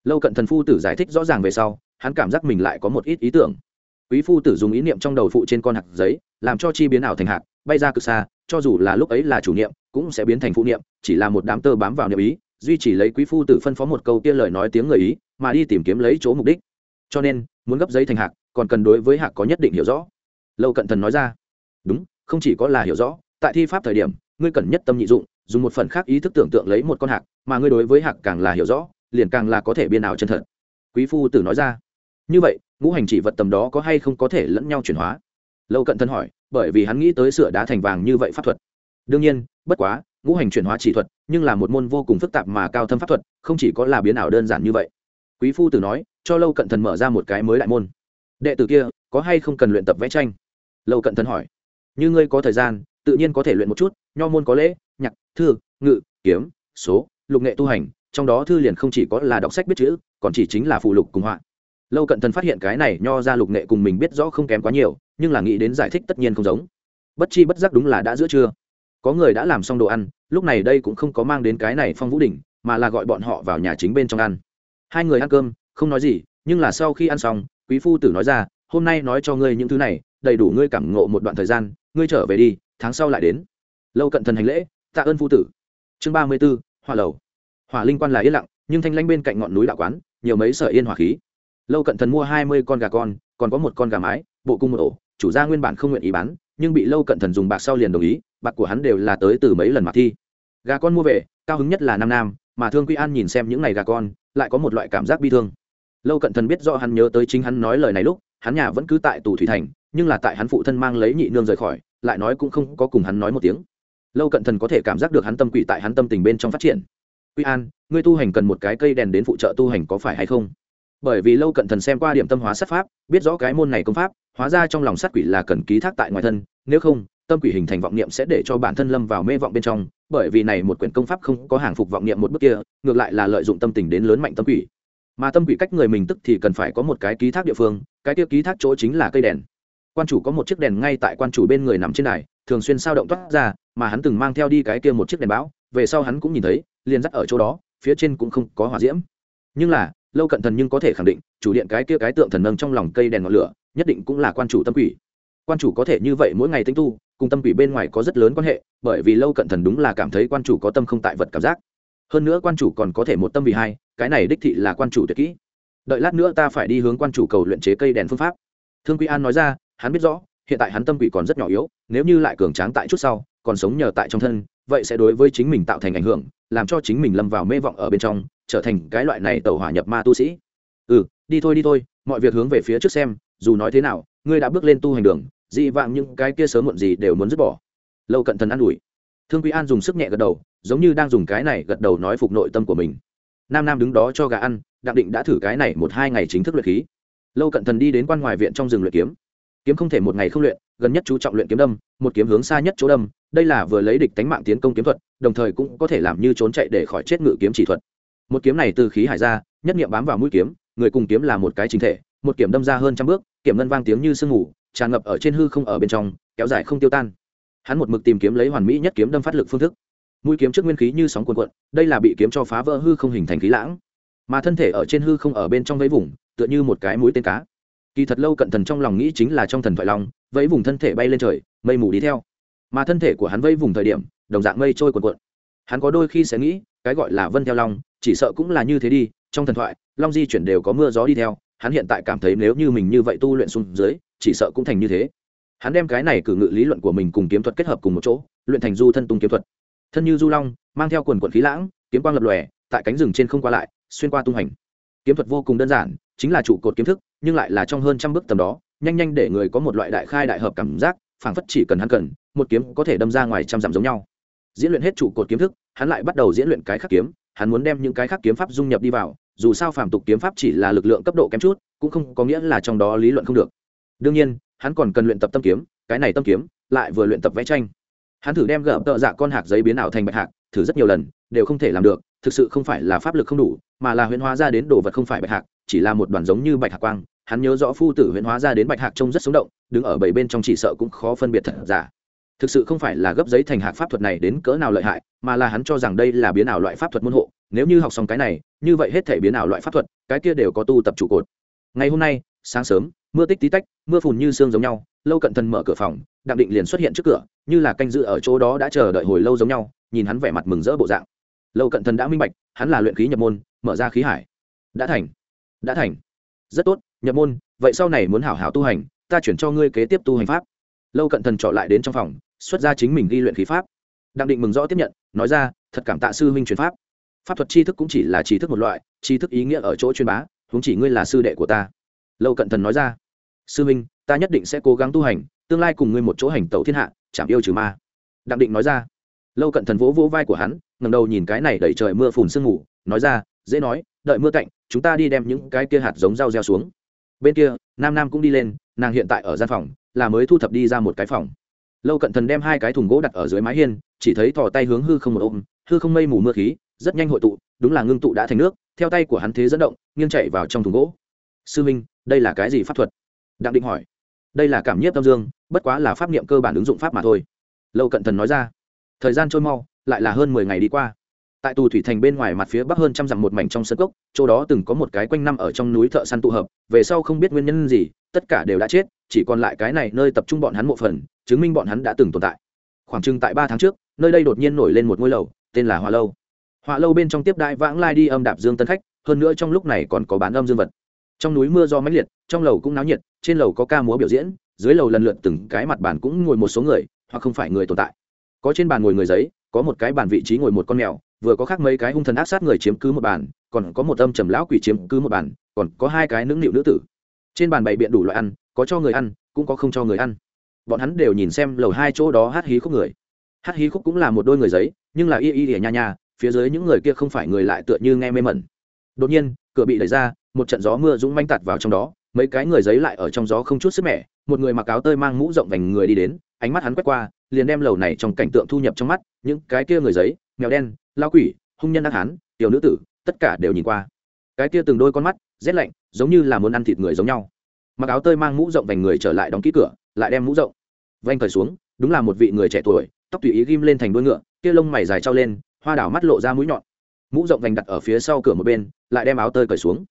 Lâu cận thần phu tử giải thích rõ ràng về sau, hắn cảm giác mình lại có một ít ý tưởng. Quý phu tử dùng ý niệm trong đầu phụ trên con hạt giấy, làm cho chi biến ảo thành hạt, bay ra cực xa, cho dù là lúc ấy là chủ niệm, cũng sẽ biến thành phụ niệm, chỉ là một đám tơ bám vào niệm ý, duy chỉ lấy quý phu tử phân phó một câu kia lời nói tiếng người ý, mà đi tìm kiếm lấy chỗ mục đích cho nên, muốn gấp giấy thành hạc, còn cần đối với hạc có nhất định hiểu rõ. Lâu cận thần nói ra. Đúng, không chỉ có là hiểu rõ, tại thi pháp thời điểm, ngươi cần nhất tâm nhị dụng, dùng một phần khác ý thức tưởng tượng lấy một con hạc, mà ngươi đối với hạc càng là hiểu rõ, liền càng là có thể biên ảo chân thật. Quý phu tử nói ra. Như vậy, ngũ hành chỉ vật tầm đó có hay không có thể lẫn nhau chuyển hóa? Lâu cận thân hỏi, bởi vì hắn nghĩ tới sửa đá thành vàng như vậy pháp thuật. Đương nhiên, bất quá, ngũ hành chuyển hóa chỉ thuật, nhưng là một môn vô cùng phức tạp mà cao thâm pháp thuật, không chỉ có là biến ảo đơn giản như vậy. Quý phu tử nói cho lâu cận thần mở ra một cái mới đại môn. Đệ tử kia, có hay không cần luyện tập vẽ tranh? Lâu cận thần hỏi. Như ngươi có thời gian, tự nhiên có thể luyện một chút, nho môn có lễ, nhạc, thư, ngự, kiếm, số, lục nghệ tu hành, trong đó thư liền không chỉ có là đọc sách biết chữ, còn chỉ chính là phụ lục cùng họa. Lâu cận thần phát hiện cái này nho ra lục nghệ cùng mình biết rõ không kém quá nhiều, nhưng là nghĩ đến giải thích tất nhiên không giống. Bất chi bất giác đúng là đã giữa trưa. Có người đã làm xong đồ ăn, lúc này đây cũng không có mang đến cái này phong vũ đỉnh, mà là gọi bọn họ vào nhà chính bên trong ăn. Hai người ăn cơm không nói gì, nhưng là sau khi ăn xong, quý phu tử nói ra, hôm nay nói cho ngươi những thứ này, đầy đủ ngươi cảm ngộ một đoạn thời gian, ngươi trở về đi, tháng sau lại đến. Lâu cận thần hành lễ, tạ ơn phu tử. Chương ba mươi b ố hỏa lầu. Hỏa linh quan là yên lặng, nhưng thanh lanh bên cạnh ngọn núi đạo quán, nhiều mấy sợi yên hỏa khí. Lâu cận thần mua hai mươi con gà con, còn có một con gà mái, bộ cung một ổ, chủ gia nguyên bản không nguyện ý bán, nhưng bị lâu cận thần dùng bạc sau liền đồng ý, bạc của hắn đều là tới từ mấy lần mặc thi. Gà con mua về, cao hứng nhất là nam nam, mà thương quy an nhìn xem những ngày gà con, lại có một loại cảm giác bi thương lâu cận thần biết do hắn nhớ tới chính hắn nói lời này lúc, hắn nhà vẫn cứ tại tù thủy thành, nhưng là tại hắn phụ thân mang lấy nhị nương rời khỏi, lại nói cũng không có cùng hắn nói một tiếng. Lâu cận thần có thể cảm giác được hắn tâm quỷ tại hắn tâm tình bên trong phát triển. Quy an, ngươi tu hành cần một cái cây đèn đến phụ trợ tu hành có phải hay không? Bởi vì lâu cận thần xem qua điểm tâm hóa sát pháp, biết rõ cái môn này công pháp, hóa ra trong lòng sát quỷ là cần ký thác tại ngoài thân, nếu không, tâm quỷ hình thành vọng niệm sẽ để cho bản thân lâm vào mê vọng bên trong, bởi vì này một quyển công pháp không có hàng phục vọng niệm một bước kia, ngược lại là lợi dụng tâm tình đến lớn mạnh tâm quỷ mà tâm quỷ cách người mình tức thì cần phải có một cái ký thác địa phương, cái kia ký thác chỗ chính là cây đèn. Quan chủ có một chiếc đèn ngay tại quan chủ bên người nằm trên đài, thường xuyên sao động toát ra, mà hắn từng mang theo đi cái kia một chiếc đèn bão, về sau hắn cũng nhìn thấy, liền dắt ở chỗ đó, phía trên cũng không có hỏa diễm. Nhưng là, lâu cận thần nhưng có thể khẳng định, chủ điện cái kia cái tượng thần nâng trong lòng cây đèn ngọn lửa, nhất định cũng là quan chủ tâm quỷ. Quan chủ có thể như vậy mỗi ngày tinh tu, cùng tâm quỷ bên ngoài có rất lớn quan hệ, bởi vì lâu cận thần đúng là cảm thấy quan chủ có tâm không tại vật cảm giác. Hơn nữa quan chủ còn có thể một tâm vì hai cái này đích thị là quan chủ tuyệt kỹ. Đợi lát nữa ta phải đi hướng quan chủ cầu luyện chế cây đèn phương pháp. Thương quý an nói ra, hắn biết rõ, hiện tại hắn tâm quỷ còn rất nhỏ yếu, nếu như lại cường tráng tại chút sau, còn sống nhờ tại trong thân, vậy sẽ đối với chính mình tạo thành ảnh hưởng, làm cho chính mình lâm vào mê vọng ở bên trong, trở thành cái loại này tàu hỏa nhập ma tu sĩ. Ừ đi thôi đi thôi, mọi việc hướng về phía trước xem, dù nói thế nào, ngươi đã bước lên tu hành đường, dị vạng những cái kia sớm muộn gì đều muốn dứt bỏ. Lâu cận thần an ủi. Thương quý an dùng sức nhẹ gật đầu, giống như đang dùng cái này gật đầu nói phục nội tâm của mình nam nam đứng đó cho gà ăn, đặng định đã thử cái này một hai ngày chính thức luyện khí. Lâu cận thần đi đến quan ngoài viện trong rừng luyện kiếm. Kiếm không thể một ngày không luyện, gần nhất chú trọng luyện kiếm đâm, một kiếm hướng xa nhất chỗ đâm, đây là vừa lấy địch tánh mạng tiến công kiếm thuật, đồng thời cũng có thể làm như trốn chạy để khỏi chết ngự kiếm chỉ thuật. Một kiếm này từ khí hải ra, nhất nghiệm bám vào mũi kiếm, người cùng kiếm là một cái chính thể, một kiếm đâm ra hơn trăm bước kiểm ngân vang tiếng như sương ngủ tràn ngập ở trên hư không ở bên trong, kéo dài không tiêu tan. Hắn một mực tìm kiếm lấy hoàn mỹ nhất kiếm đâm phát lực phương thức mũi kiếm trước nguyên khí như sóng cuồn cuộn, đây là bị kiếm cho phá vỡ hư không hình thành khí lãng. Mà thân thể ở trên hư không ở bên trong vẫy vùng, tựa như một cái mũi tên cá. Kỳ thật lâu cận thần trong lòng nghĩ chính là trong thần thoại long, vẫy vùng thân thể bay lên trời, mây mù đi theo. Mà thân thể của hắn vẫy vùng thời điểm, đồng dạng mây trôi cuồn cuộn. Hắn có đôi khi sẽ nghĩ, cái gọi là vân theo long, chỉ sợ cũng là như thế đi, trong thần thoại, long di chuyển đều có mưa gió đi theo, hắn hiện tại cảm thấy nếu như mình như vậy tu luyện xuống dưới, chỉ sợ cũng thành như thế. Hắn đem cái này cử ngự lý luận của mình cùng kiếm thuật kết hợp cùng một chỗ, luyện thành du thân tung kiếm thuật thân như du long, mang theo quần quận khí lãng, kiếm quang lập lòe, tại cánh rừng trên không qua lại, xuyên qua tung hành. Kiếm thuật vô cùng đơn giản, chính là trụ cột kiếm thức, nhưng lại là trong hơn trăm bước tầm đó, nhanh nhanh để người có một loại đại khai đại hợp cảm giác, phảng phất chỉ cần hắn cần, một kiếm có thể đâm ra ngoài trăm dặm giống nhau. Diễn luyện hết trụ cột kiếm thức, hắn lại bắt đầu diễn luyện cái khắc kiếm, hắn muốn đem những cái khắc kiếm pháp dung nhập đi vào, dù sao phàm tục kiếm pháp chỉ là lực lượng cấp độ kém chút, cũng không có nghĩa là trong đó lý luận không được. Đương nhiên, hắn còn cần luyện tập tâm kiếm, cái này tâm kiếm, lại vừa luyện tập vẽ tranh hắn thử đem gỡ tợ dạ con hạc giấy biến ảo thành bạch hạc, thử rất nhiều lần, đều không thể làm được, thực sự không phải là pháp lực không đủ, mà là huyễn hóa ra đến đồ vật không phải bạch hạc, chỉ là một đoàn giống như bạch hạc quang. Hắn nhớ rõ phu tử huyễn hóa ra đến bạch hạc trông rất sống động, đứng ở bảy bên trong chỉ sợ cũng khó phân biệt thật giả. Thực sự không phải là gấp giấy thành hạc pháp thuật này đến cỡ nào lợi hại, mà là hắn cho rằng đây là biến ảo loại pháp thuật môn hộ, nếu như học xong cái này, như vậy hết thể biến ảo loại pháp thuật, cái kia đều có tu tập trụ cột. Ngày hôm nay, sáng sớm, mưa tích tí tách, mưa phùn như sương giống nhau, lâu cận thần mở cửa phòng đặng định liền xuất hiện trước cửa, như là canh dự ở chỗ đó đã chờ đợi hồi lâu giống nhau, nhìn hắn vẻ mặt mừng rỡ bộ dạng. Lâu cận thần đã minh bạch, hắn là luyện khí nhập môn, mở ra khí hải. Đã thành. Đã thành. Rất tốt, nhập môn, vậy sau này muốn hảo hảo tu hành, ta chuyển cho ngươi kế tiếp tu hành pháp. Lâu cận thần trọ lại đến trong phòng, xuất ra chính mình ghi luyện khí pháp. Đặng định mừng rõ tiếp nhận, nói ra, thật cảm tạ sư huynh truyền pháp. Pháp thuật tri thức cũng chỉ là tri thức một loại, tri thức ý nghĩa ở chỗ truyền bá, huống chỉ ngươi là sư đệ của ta. Lâu cận thần nói ra, sư huynh, ta nhất định sẽ cố gắng tu hành tương lai cùng ngươi một chỗ hành tẩu thiên hạ chạm yêu trừ ma. Đặng định nói ra. Lâu cận thần vỗ vỗ vai của hắn ngầm đầu nhìn cái này đẩy trời mưa phùn sương ngủ nói ra, dễ nói, đợi mưa cạnh chúng ta đi đem những cái kia hạt giống rau gieo xuống. Bên kia, nam nam cũng đi lên, nàng hiện tại ở gian phòng, là mới thu thập đi ra một cái phòng. Lâu cận thần đem hai cái thùng gỗ đặt ở dưới mái hiên, chỉ thấy thò tay hướng hư không một ôm, hư không mây mù mưa khí, rất nhanh hội tụ, đúng là ngưng tụ đã thành nước, theo tay của hắn thế dẫn động, nghiêng chạy vào trong thùng gỗ. Sư minh, đây là cái gì pháp thuật? Đặng định hỏi đây là cảm nhiếp tâm dương, bất quá là pháp niệm cơ bản ứng dụng pháp mà thôi. Lâu cận thần nói ra, thời gian trôi mau, lại là hơn mười ngày đi qua. Tại tù thủy thành bên ngoài mặt phía bắc hơn trăm dặm một mảnh trong sân cốc, chỗ đó từng có một cái quanh năm ở trong núi thợ săn tụ hợp, về sau không biết nguyên nhân gì, tất cả đều đã chết, chỉ còn lại cái này nơi tập trung bọn hắn một phần, chứng minh bọn hắn đã từng tồn tại. Khoảng chừng tại ba tháng trước, nơi đây đột nhiên nổi lên một ngôi lầu, tên là hoa lâu. Hoa lâu bên trong tiếp đại vãng lai đi âm đạp dương tân khách, hơn nữa trong lúc này còn có bán âm dương vật. Trong núi mưa do mãnh liệt, trong lầu cũng náo nhiệt trên lầu có ca múa biểu diễn, dưới lầu lần lượt từng cái mặt bàn cũng ngồi một số người, hoặc không phải người tồn tại. Có trên bàn ngồi người giấy, có một cái bàn vị trí ngồi một con mèo, vừa có khác mấy cái hung thần ác sát người chiếm cứ một bàn, còn có một âm trầm lão quỷ chiếm cứ một bàn, còn có hai cái nũng nịu nữ tử. Trên bàn bày biện đủ loại ăn, có cho người ăn, cũng có không cho người ăn. Bọn hắn đều nhìn xem lầu hai chỗ đó hát hí khúc người. Hát hí khúc cũng là một đôi người giấy, nhưng là y y ỉa nha nha, phía dưới những người kia không phải người lại tựa như nghe mê mẩn. Đột nhiên, cửa bị đẩy ra, một trận gió mưa dũng manh tạt vào trong đó mấy cái người giấy lại ở trong gió không chút sức mẻ, một người mặc áo tơi mang mũ rộng vành người đi đến, ánh mắt hắn quét qua, liền đem lầu này trong cảnh tượng thu nhập trong mắt, những cái kia người giấy, mèo đen, lao quỷ, hung nhân ác hán, tiểu nữ tử, tất cả đều nhìn qua. Cái kia từng đôi con mắt, rét lạnh, giống như là muốn ăn thịt người giống nhau. Mặc áo tơi mang mũ rộng vành người trở lại đóng ký cửa, lại đem mũ rộng vanh cởi xuống, đúng là một vị người trẻ tuổi, tóc tùy ý ghim lên thành đuôi ngựa, kia lông mày dài trao lên, hoa đảo mắt lộ ra mũi nhọn. Mũ rộng vành đặt ở phía sau cửa một bên, lại đem áo tơi cởi xuống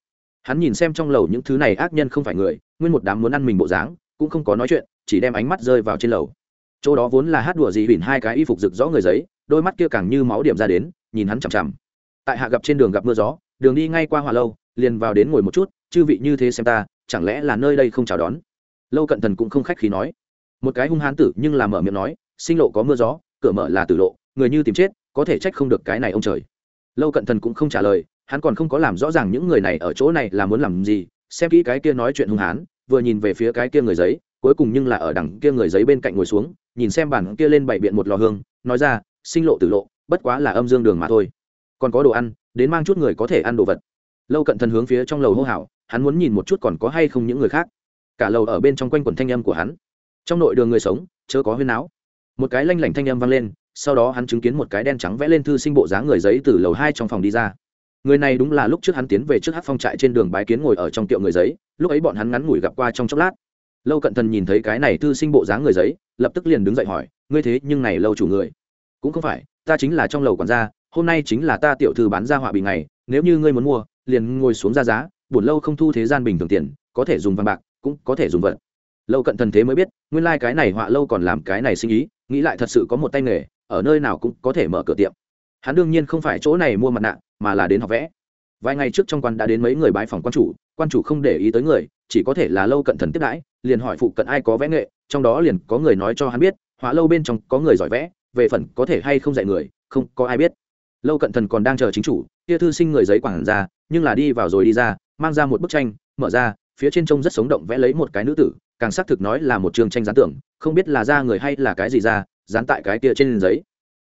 hắn nhìn xem trong lầu những thứ này ác nhân không phải người, nguyên một đám muốn ăn mình bộ dáng, cũng không có nói chuyện, chỉ đem ánh mắt rơi vào trên lầu. Chỗ đó vốn là hát đùa gì huỳnh hai cái y phục rực rõ người giấy, đôi mắt kia càng như máu điểm ra đến, nhìn hắn chằm chằm. Tại hạ gặp trên đường gặp mưa gió, đường đi ngay qua hòa lâu, liền vào đến ngồi một chút, chư vị như thế xem ta, chẳng lẽ là nơi đây không chào đón? Lâu cận thần cũng không khách khí nói. Một cái hung hán tử nhưng làm mở miệng nói, sinh lộ có mưa gió, cửa mở là tử lộ, người như tìm chết, có thể trách không được cái này ông trời. Lâu cận thần cũng không trả lời hắn còn không có làm rõ ràng những người này ở chỗ này là muốn làm gì, xem kỹ cái kia nói chuyện hung hán vừa nhìn về phía cái kia người giấy, cuối cùng nhưng là ở đằng kia người giấy bên cạnh ngồi xuống, nhìn xem bản kia lên bảy biện một lò hương, nói ra, sinh lộ tử lộ, bất quá là âm dương đường mà thôi. Còn có đồ ăn, đến mang chút người có thể ăn đồ vật. Lâu cận thần hướng phía trong lầu hô hào, hắn muốn nhìn một chút còn có hay không những người khác. Cả lầu ở bên trong quanh quần thanh âm của hắn. Trong nội đường người sống, chớ có huyên áo một cái lanh lảnh thanh âm vang lên, sau đó hắn chứng kiến một cái đen trắng vẽ lên thư sinh bộ dáng người giấy từ lầu hai trong phòng đi ra người này đúng là lúc trước hắn tiến về trước hát phong trại trên đường bái kiến ngồi ở trong tiệu người giấy, lúc ấy bọn hắn ngắn ngủi gặp qua trong chốc lát. Lâu cận thần nhìn thấy cái này thư sinh bộ dáng người giấy, lập tức liền đứng dậy hỏi, ngươi thế nhưng này lâu chủ người? Cũng không phải, ta chính là trong lầu quản gia, hôm nay chính là ta tiểu thư bán ra họa bị ngày, nếu như ngươi muốn mua, liền ngồi xuống ra giá, buồn lâu không thu thế gian bình thường tiền, có thể dùng vàng bạc, cũng có thể dùng vật. Lâu cận thần thế mới biết, nguyên lai、like、cái này họa lâu còn làm cái này sinh ý, nghĩ lại thật sự có một tay nghề, ở nơi nào cũng có thể mở cửa tiệm hắn đương nhiên không phải chỗ này mua mặt nạ, mà là đến học vẽ. Vài ngày trước trong quan đã đến mấy người bái phòng quan chủ quan chủ không để ý tới người, chỉ có thể là lâu cận thần tiếp đãi, liền hỏi phụ cận ai có vẽ nghệ, trong đó liền có người nói cho hắn biết, họa lâu bên trong có người giỏi vẽ, về phần có thể hay không dạy người, không có ai biết. Lâu cận thần còn đang chờ chính chủ, kia thư sinh người giấy quảng ra, nhưng là đi vào rồi đi ra, mang ra một bức tranh, mở ra, phía trên trông rất sống động vẽ lấy một cái nữ tử, càng xác thực nói là một chương tranh gián tưởng, không biết là ra người hay là cái gì ra dán tại cái kia trên giấy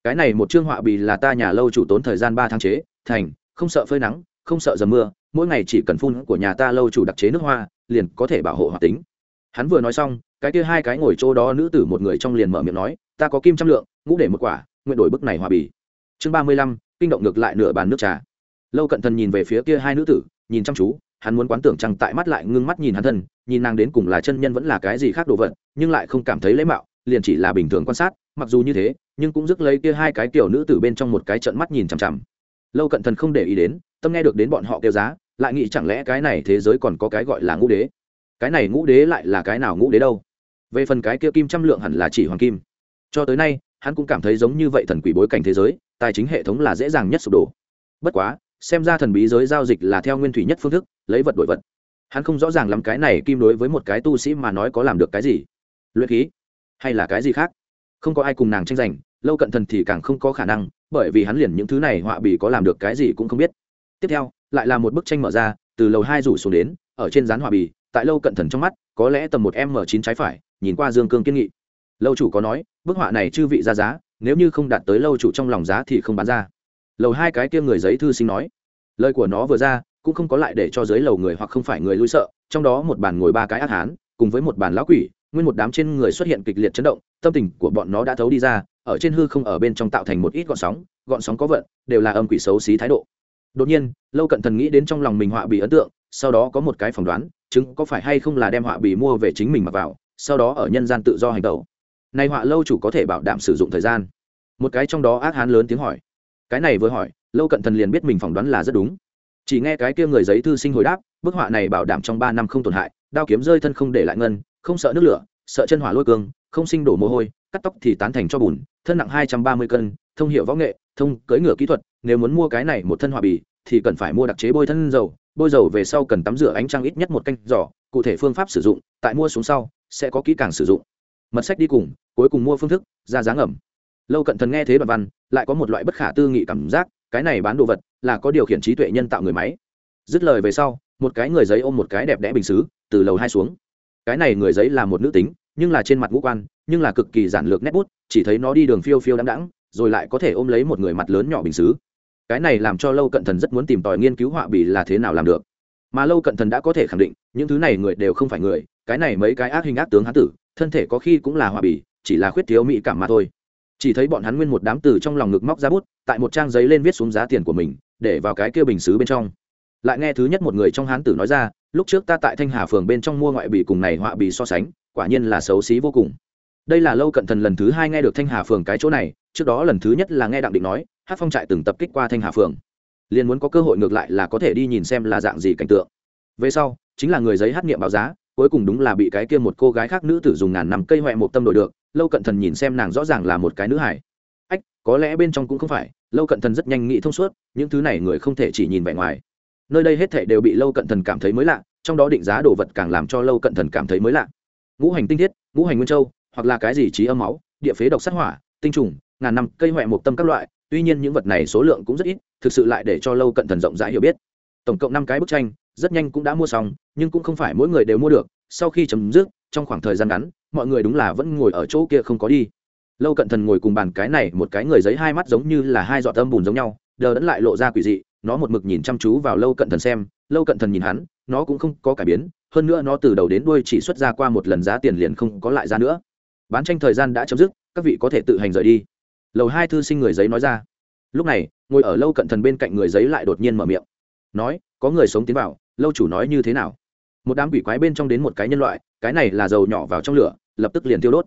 cái này một chương họa bì là ta nhà lâu chủ tốn thời gian ba tháng chế, thành, không sợ phơi nắng, không sợ dầm mưa, mỗi ngày chỉ cần phun của nhà ta lâu chủ đặc chế nước hoa, liền có thể bảo hộ hoạt tính. Hắn vừa nói xong, cái kia hai cái ngồi chỗ đó nữ tử một người trong liền mở miệng nói, ta có kim trăm lượng, ngũ để một quả, nguyện đổi bức này hòa bì. Chương ba mươi lăm, kinh động ngược lại nửa bàn nước trà. Lâu cận thần nhìn về phía kia hai nữ tử, nhìn chăm chú, hắn muốn quán tưởng chẳng tại mắt lại ngưng mắt nhìn hắn thân, nhìn nàng đến cùng là chân nhân vẫn là cái gì khác đồ vật, nhưng lại không cảm thấy lấy mạo, liền chỉ là bình thường quan sát, mặc dù như thế nhưng cũng rước lấy kia hai cái kiểu nữ tử bên trong một cái trận mắt nhìn chằm chằm. Lâu cận thần không để ý đến, tâm nghe được đến bọn họ kêu giá, lại nghĩ chẳng lẽ cái này thế giới còn có cái gọi là ngũ đế? Cái này ngũ đế lại là cái nào ngũ đế đâu? Về phần cái kia kim trăm lượng hẳn là chỉ hoàng kim. Cho tới nay, hắn cũng cảm thấy giống như vậy thần quỷ bối cảnh thế giới, tài chính hệ thống là dễ dàng nhất sụp đổ. Bất quá, xem ra thần bí giới giao dịch là theo nguyên thủy nhất phương thức, lấy vật đổi vật. Hắn không rõ ràng lắm cái này kim đối với một cái tu sĩ mà nói có làm được cái gì. Luyện khí? Hay là cái gì khác? Không có ai cùng nàng tranh giành lâu cận thần thì càng không có khả năng, bởi vì hắn liền những thứ này họa bì có làm được cái gì cũng không biết. Tiếp theo, lại là một bức tranh mở ra, từ lầu hai rủ xuống đến, ở trên dán họa bì, tại lâu cận thần trong mắt, có lẽ tầm một m chín trái phải, nhìn qua dương cương kiên nghị. Lâu chủ có nói, bức họa này chư vị ra giá, nếu như không đạt tới lâu chủ trong lòng giá thì không bán ra. Lầu hai cái kia người giấy thư sinh nói, lời của nó vừa ra, cũng không có lại để cho dưới lầu người hoặc không phải người lui sợ, trong đó một bàn ngồi ba cái ác hán, cùng với một bàn lão quỷ, nguyên một đám trên người xuất hiện kịch liệt chấn động, tâm tình của bọn nó đã thấu đi ra ở trên hư không ở bên trong tạo thành một ít gọn sóng gọn sóng có vận, đều là âm quỷ xấu xí thái độ. Đột nhiên, lâu cận thần nghĩ đến trong lòng mình họa bị ấn tượng, sau đó có một cái phỏng đoán, chứng có phải hay không là đem họa bị mua về chính mình mặc vào, sau đó ở nhân gian tự do hành tẩu. Nay họa lâu chủ có thể bảo đảm sử dụng thời gian. Một cái trong đó ác hán lớn tiếng hỏi. Cái này vừa hỏi, lâu cận thần liền biết mình phỏng đoán là rất đúng. Chỉ nghe cái kia người giấy thư sinh hồi đáp, bức họa này bảo đảm trong ba năm không tổn hại, đao kiếm rơi thân không để lại ngân, không sợ nước lửa, sợ chân hỏa lôi cương, không sinh đổ mồ hôi cắt tóc thì tán thành cho bùn thân nặng hai trăm ba mươi cân thông hiệu võ nghệ thông cưỡi ngựa kỹ thuật nếu muốn mua cái này một thân hòa bì thì cần phải mua đặc chế bôi thân dầu bôi dầu về sau cần tắm rửa ánh trăng ít nhất một canh giỏ cụ thể phương pháp sử dụng tại mua xuống sau sẽ có kỹ càng sử dụng. Mật sách đi cùng cuối cùng mua phương thức ra giá ẩm, lâu cận thần nghe thế đoạn văn lại có một loại bất khả tư nghị cảm giác cái này bán đồ vật là có điều khiển trí tuệ nhân tạo người máy. Dứt lời về sau một cái người giấy ôm một cái đẹp đẽ bình xứ từ lầu hai xuống. Cái này người giấy là một nữ tính nhưng là trên mặt ngũ quan nhưng là cực kỳ giản lược nét bút, chỉ thấy nó đi đường phiêu phiêu đắng đắng rồi lại có thể ôm lấy một người mặt lớn nhỏ bình xứ. Cái này làm cho lâu cận thần rất muốn tìm tòi nghiên cứu họa bì là thế nào làm được. Mà lâu cận thần đã có thể khẳng định, những thứ này người đều không phải người, cái này mấy cái ác hình ác tướng hán tử, thân thể có khi cũng là họa bì, chỉ là khuyết thiếu mỹ cảm mà thôi. Chỉ thấy bọn hắn nguyên một đám từ trong lòng ngực móc ra bút, tại một trang giấy lên viết xuống giá tiền của mình, để vào cái kia bình xứ bên trong. Lại nghe thứ nhất một người trong hán tử nói ra, lúc trước ta tại thanh hà phường bên trong mua ngoại bì cùng này họa bì so sánh, quả nhiên là xấu xí vô cùng đây là lâu cận thần lần thứ hai nghe được thanh hà phường cái chỗ này, trước đó lần thứ nhất là nghe đặng định nói, hát phong trại từng tập kích qua thanh hà phường. Liền muốn có cơ hội ngược lại là có thể đi nhìn xem là dạng gì cảnh tượng. Về sau, chính là người giấy hát nghiệm báo giá, cuối cùng đúng là bị cái kia một cô gái khác nữ tử dùng ngàn năm cây huệ một tâm đổi được, lâu cận thần nhìn xem nàng rõ ràng là một cái nữ hải ách, có lẽ bên trong cũng không phải, lâu cận thần rất nhanh nghĩ thông suốt, những thứ này người không thể chỉ nhìn vẻ ngoài. Nơi đây hết thảy đều bị lâu cận thần cảm thấy mới lạ, trong đó định giá đồ vật càng làm cho lâu cận thần cảm thấy mới lạ. Ngũ hành tinh thiết, ngũ hành nguyên châu hoặc là cái gì trí âm máu, địa phế độc sát hỏa, tinh trùng, ngàn năm, cây huệ mộc tâm các loại, tuy nhiên những vật này số lượng cũng rất ít, thực sự lại để cho lâu cận thần rộng rãi hiểu biết. Tổng cộng năm cái bức tranh, rất nhanh cũng đã mua xong, nhưng cũng không phải mỗi người đều mua được, sau khi chấm dứt, trong khoảng thời gian ngắn, mọi người đúng là vẫn ngồi ở chỗ kia không có đi. Lâu cận thần ngồi cùng bàn cái này, một cái người giấy hai mắt giống như là hai giọt âm bùn giống nhau, đờ đẫn lại lộ ra quỷ dị, nó một mực nhìn chăm chú vào lâu cận thần xem, lâu cận thần nhìn hắn, nó cũng không có cải biến, hơn nữa nó từ đầu đến đuôi chỉ xuất ra qua một lần giá tiền liền không có lại ra nữa bán tranh thời gian đã chấm dứt, các vị có thể tự hành rời đi. Lầu hai thư sinh người giấy nói ra. Lúc này, ngồi ở lâu cận thần bên cạnh người giấy lại đột nhiên mở miệng. Nói, có người sống tiến vào, lâu chủ nói như thế nào? Một đám quỷ quái bên trong đến một cái nhân loại, cái này là dầu nhỏ vào trong lửa, lập tức liền tiêu đốt.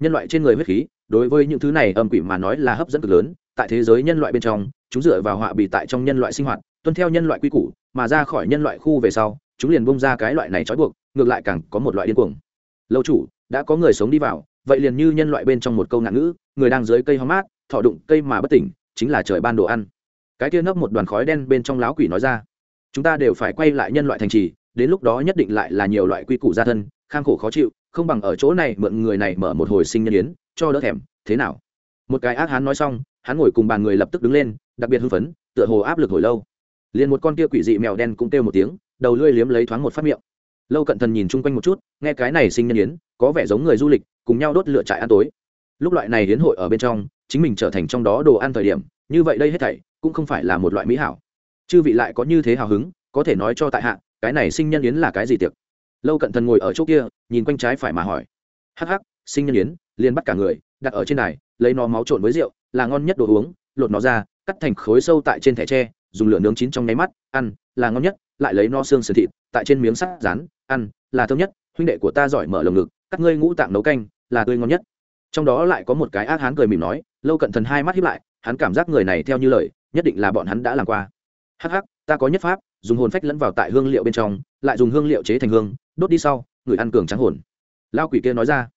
Nhân loại trên người huyết khí, đối với những thứ này âm quỷ mà nói là hấp dẫn cực lớn, tại thế giới nhân loại bên trong, chúng dựa vào họa bị tại trong nhân loại sinh hoạt, tuân theo nhân loại quy củ, mà ra khỏi nhân loại khu về sau, chúng liền bông ra cái loại này trói buộc, ngược lại càng có một loại điên cuồng. Lâu chủ, đã có người sống đi vào vậy liền như nhân loại bên trong một câu ngạn ngữ, người đang dưới cây hóng mát, thọ đụng cây mà bất tỉnh, chính là trời ban đồ ăn. Cái kia nấp một đoàn khói đen bên trong láo quỷ nói ra, chúng ta đều phải quay lại nhân loại thành trì, đến lúc đó nhất định lại là nhiều loại quy củ gia thân kham khổ khó chịu, không bằng ở chỗ này mượn người này mở một hồi sinh nhân yến, cho đỡ thèm, thế nào? Một cái ác hán nói xong, hắn ngồi cùng bàn người lập tức đứng lên, đặc biệt hưng phấn, tựa hồ áp lực hồi lâu. Liền một con kia quỷ dị mèo đen cũng kêu một tiếng, đầu lưỡi liếm lấy thoáng một phát miệng. Lâu cận thần nhìn chung quanh một chút, nghe cái này sinh nhân yến, có vẻ giống người du lịch cùng nhau đốt lửa trại ăn tối. Lúc loại này hiến hội ở bên trong, chính mình trở thành trong đó đồ ăn thời điểm, như vậy đây hết thảy cũng không phải là một loại mỹ hảo. Chư vị lại có như thế hào hứng, có thể nói cho tại hạ, cái này sinh nhân yến là cái gì tiệc? Lâu cận thần ngồi ở chỗ kia, nhìn quanh trái phải mà hỏi. Hắc hắc, sinh nhân yến, liền bắt cả người, đặt ở trên đài, lấy nó máu trộn với rượu, là ngon nhất đồ uống, lột nó ra, cắt thành khối sâu tại trên thẻ tre, dùng lửa nướng chín trong nháy mắt, ăn, là ngon nhất, lại lấy no xương sườn thịt, tại trên miếng sắt rán, ăn, là thơm nhất, huynh đệ của ta giỏi mở lồng ngực các ngươi ngũ tạng nấu canh, là tươi ngon nhất. Trong đó lại có một cái ác hán cười mỉm nói, lâu cận thần hai mắt hiếp lại, hắn cảm giác người này theo như lời, nhất định là bọn hắn đã làm qua. Hắc hắc, ta có nhất pháp, dùng hồn phách lẫn vào tại hương liệu bên trong, lại dùng hương liệu chế thành hương, đốt đi sau, người ăn cường trắng hồn. Lao quỷ kia nói ra.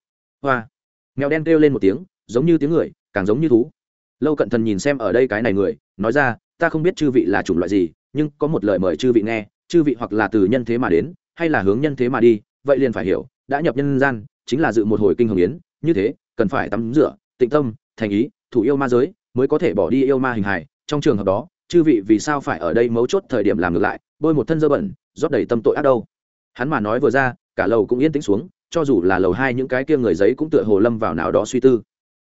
Hoa. Mèo đen kêu lên một tiếng, giống như tiếng người, càng giống như thú. Lâu cận thần nhìn xem ở đây cái này người, nói ra, ta không biết chư vị là chủng loại gì, nhưng có một lời mời chư vị nghe, chư vị hoặc là từ nhân thế mà đến, hay là hướng nhân thế mà đi, vậy liền phải hiểu đã nhập nhân gian, chính là dự một hồi kinh hồng yến, như thế, cần phải tắm rửa, tịnh tâm, thành ý, thủ yêu ma giới, mới có thể bỏ đi yêu ma hình hài. Trong trường hợp đó, chư vị vì sao phải ở đây mấu chốt thời điểm làm ngược lại, bôi một thân dơ bẩn, rót đầy tâm tội ác đâu? Hắn mà nói vừa ra, cả lầu cũng yên tĩnh xuống, cho dù là lầu hai những cái kia người giấy cũng tựa hồ lâm vào nào đó suy tư.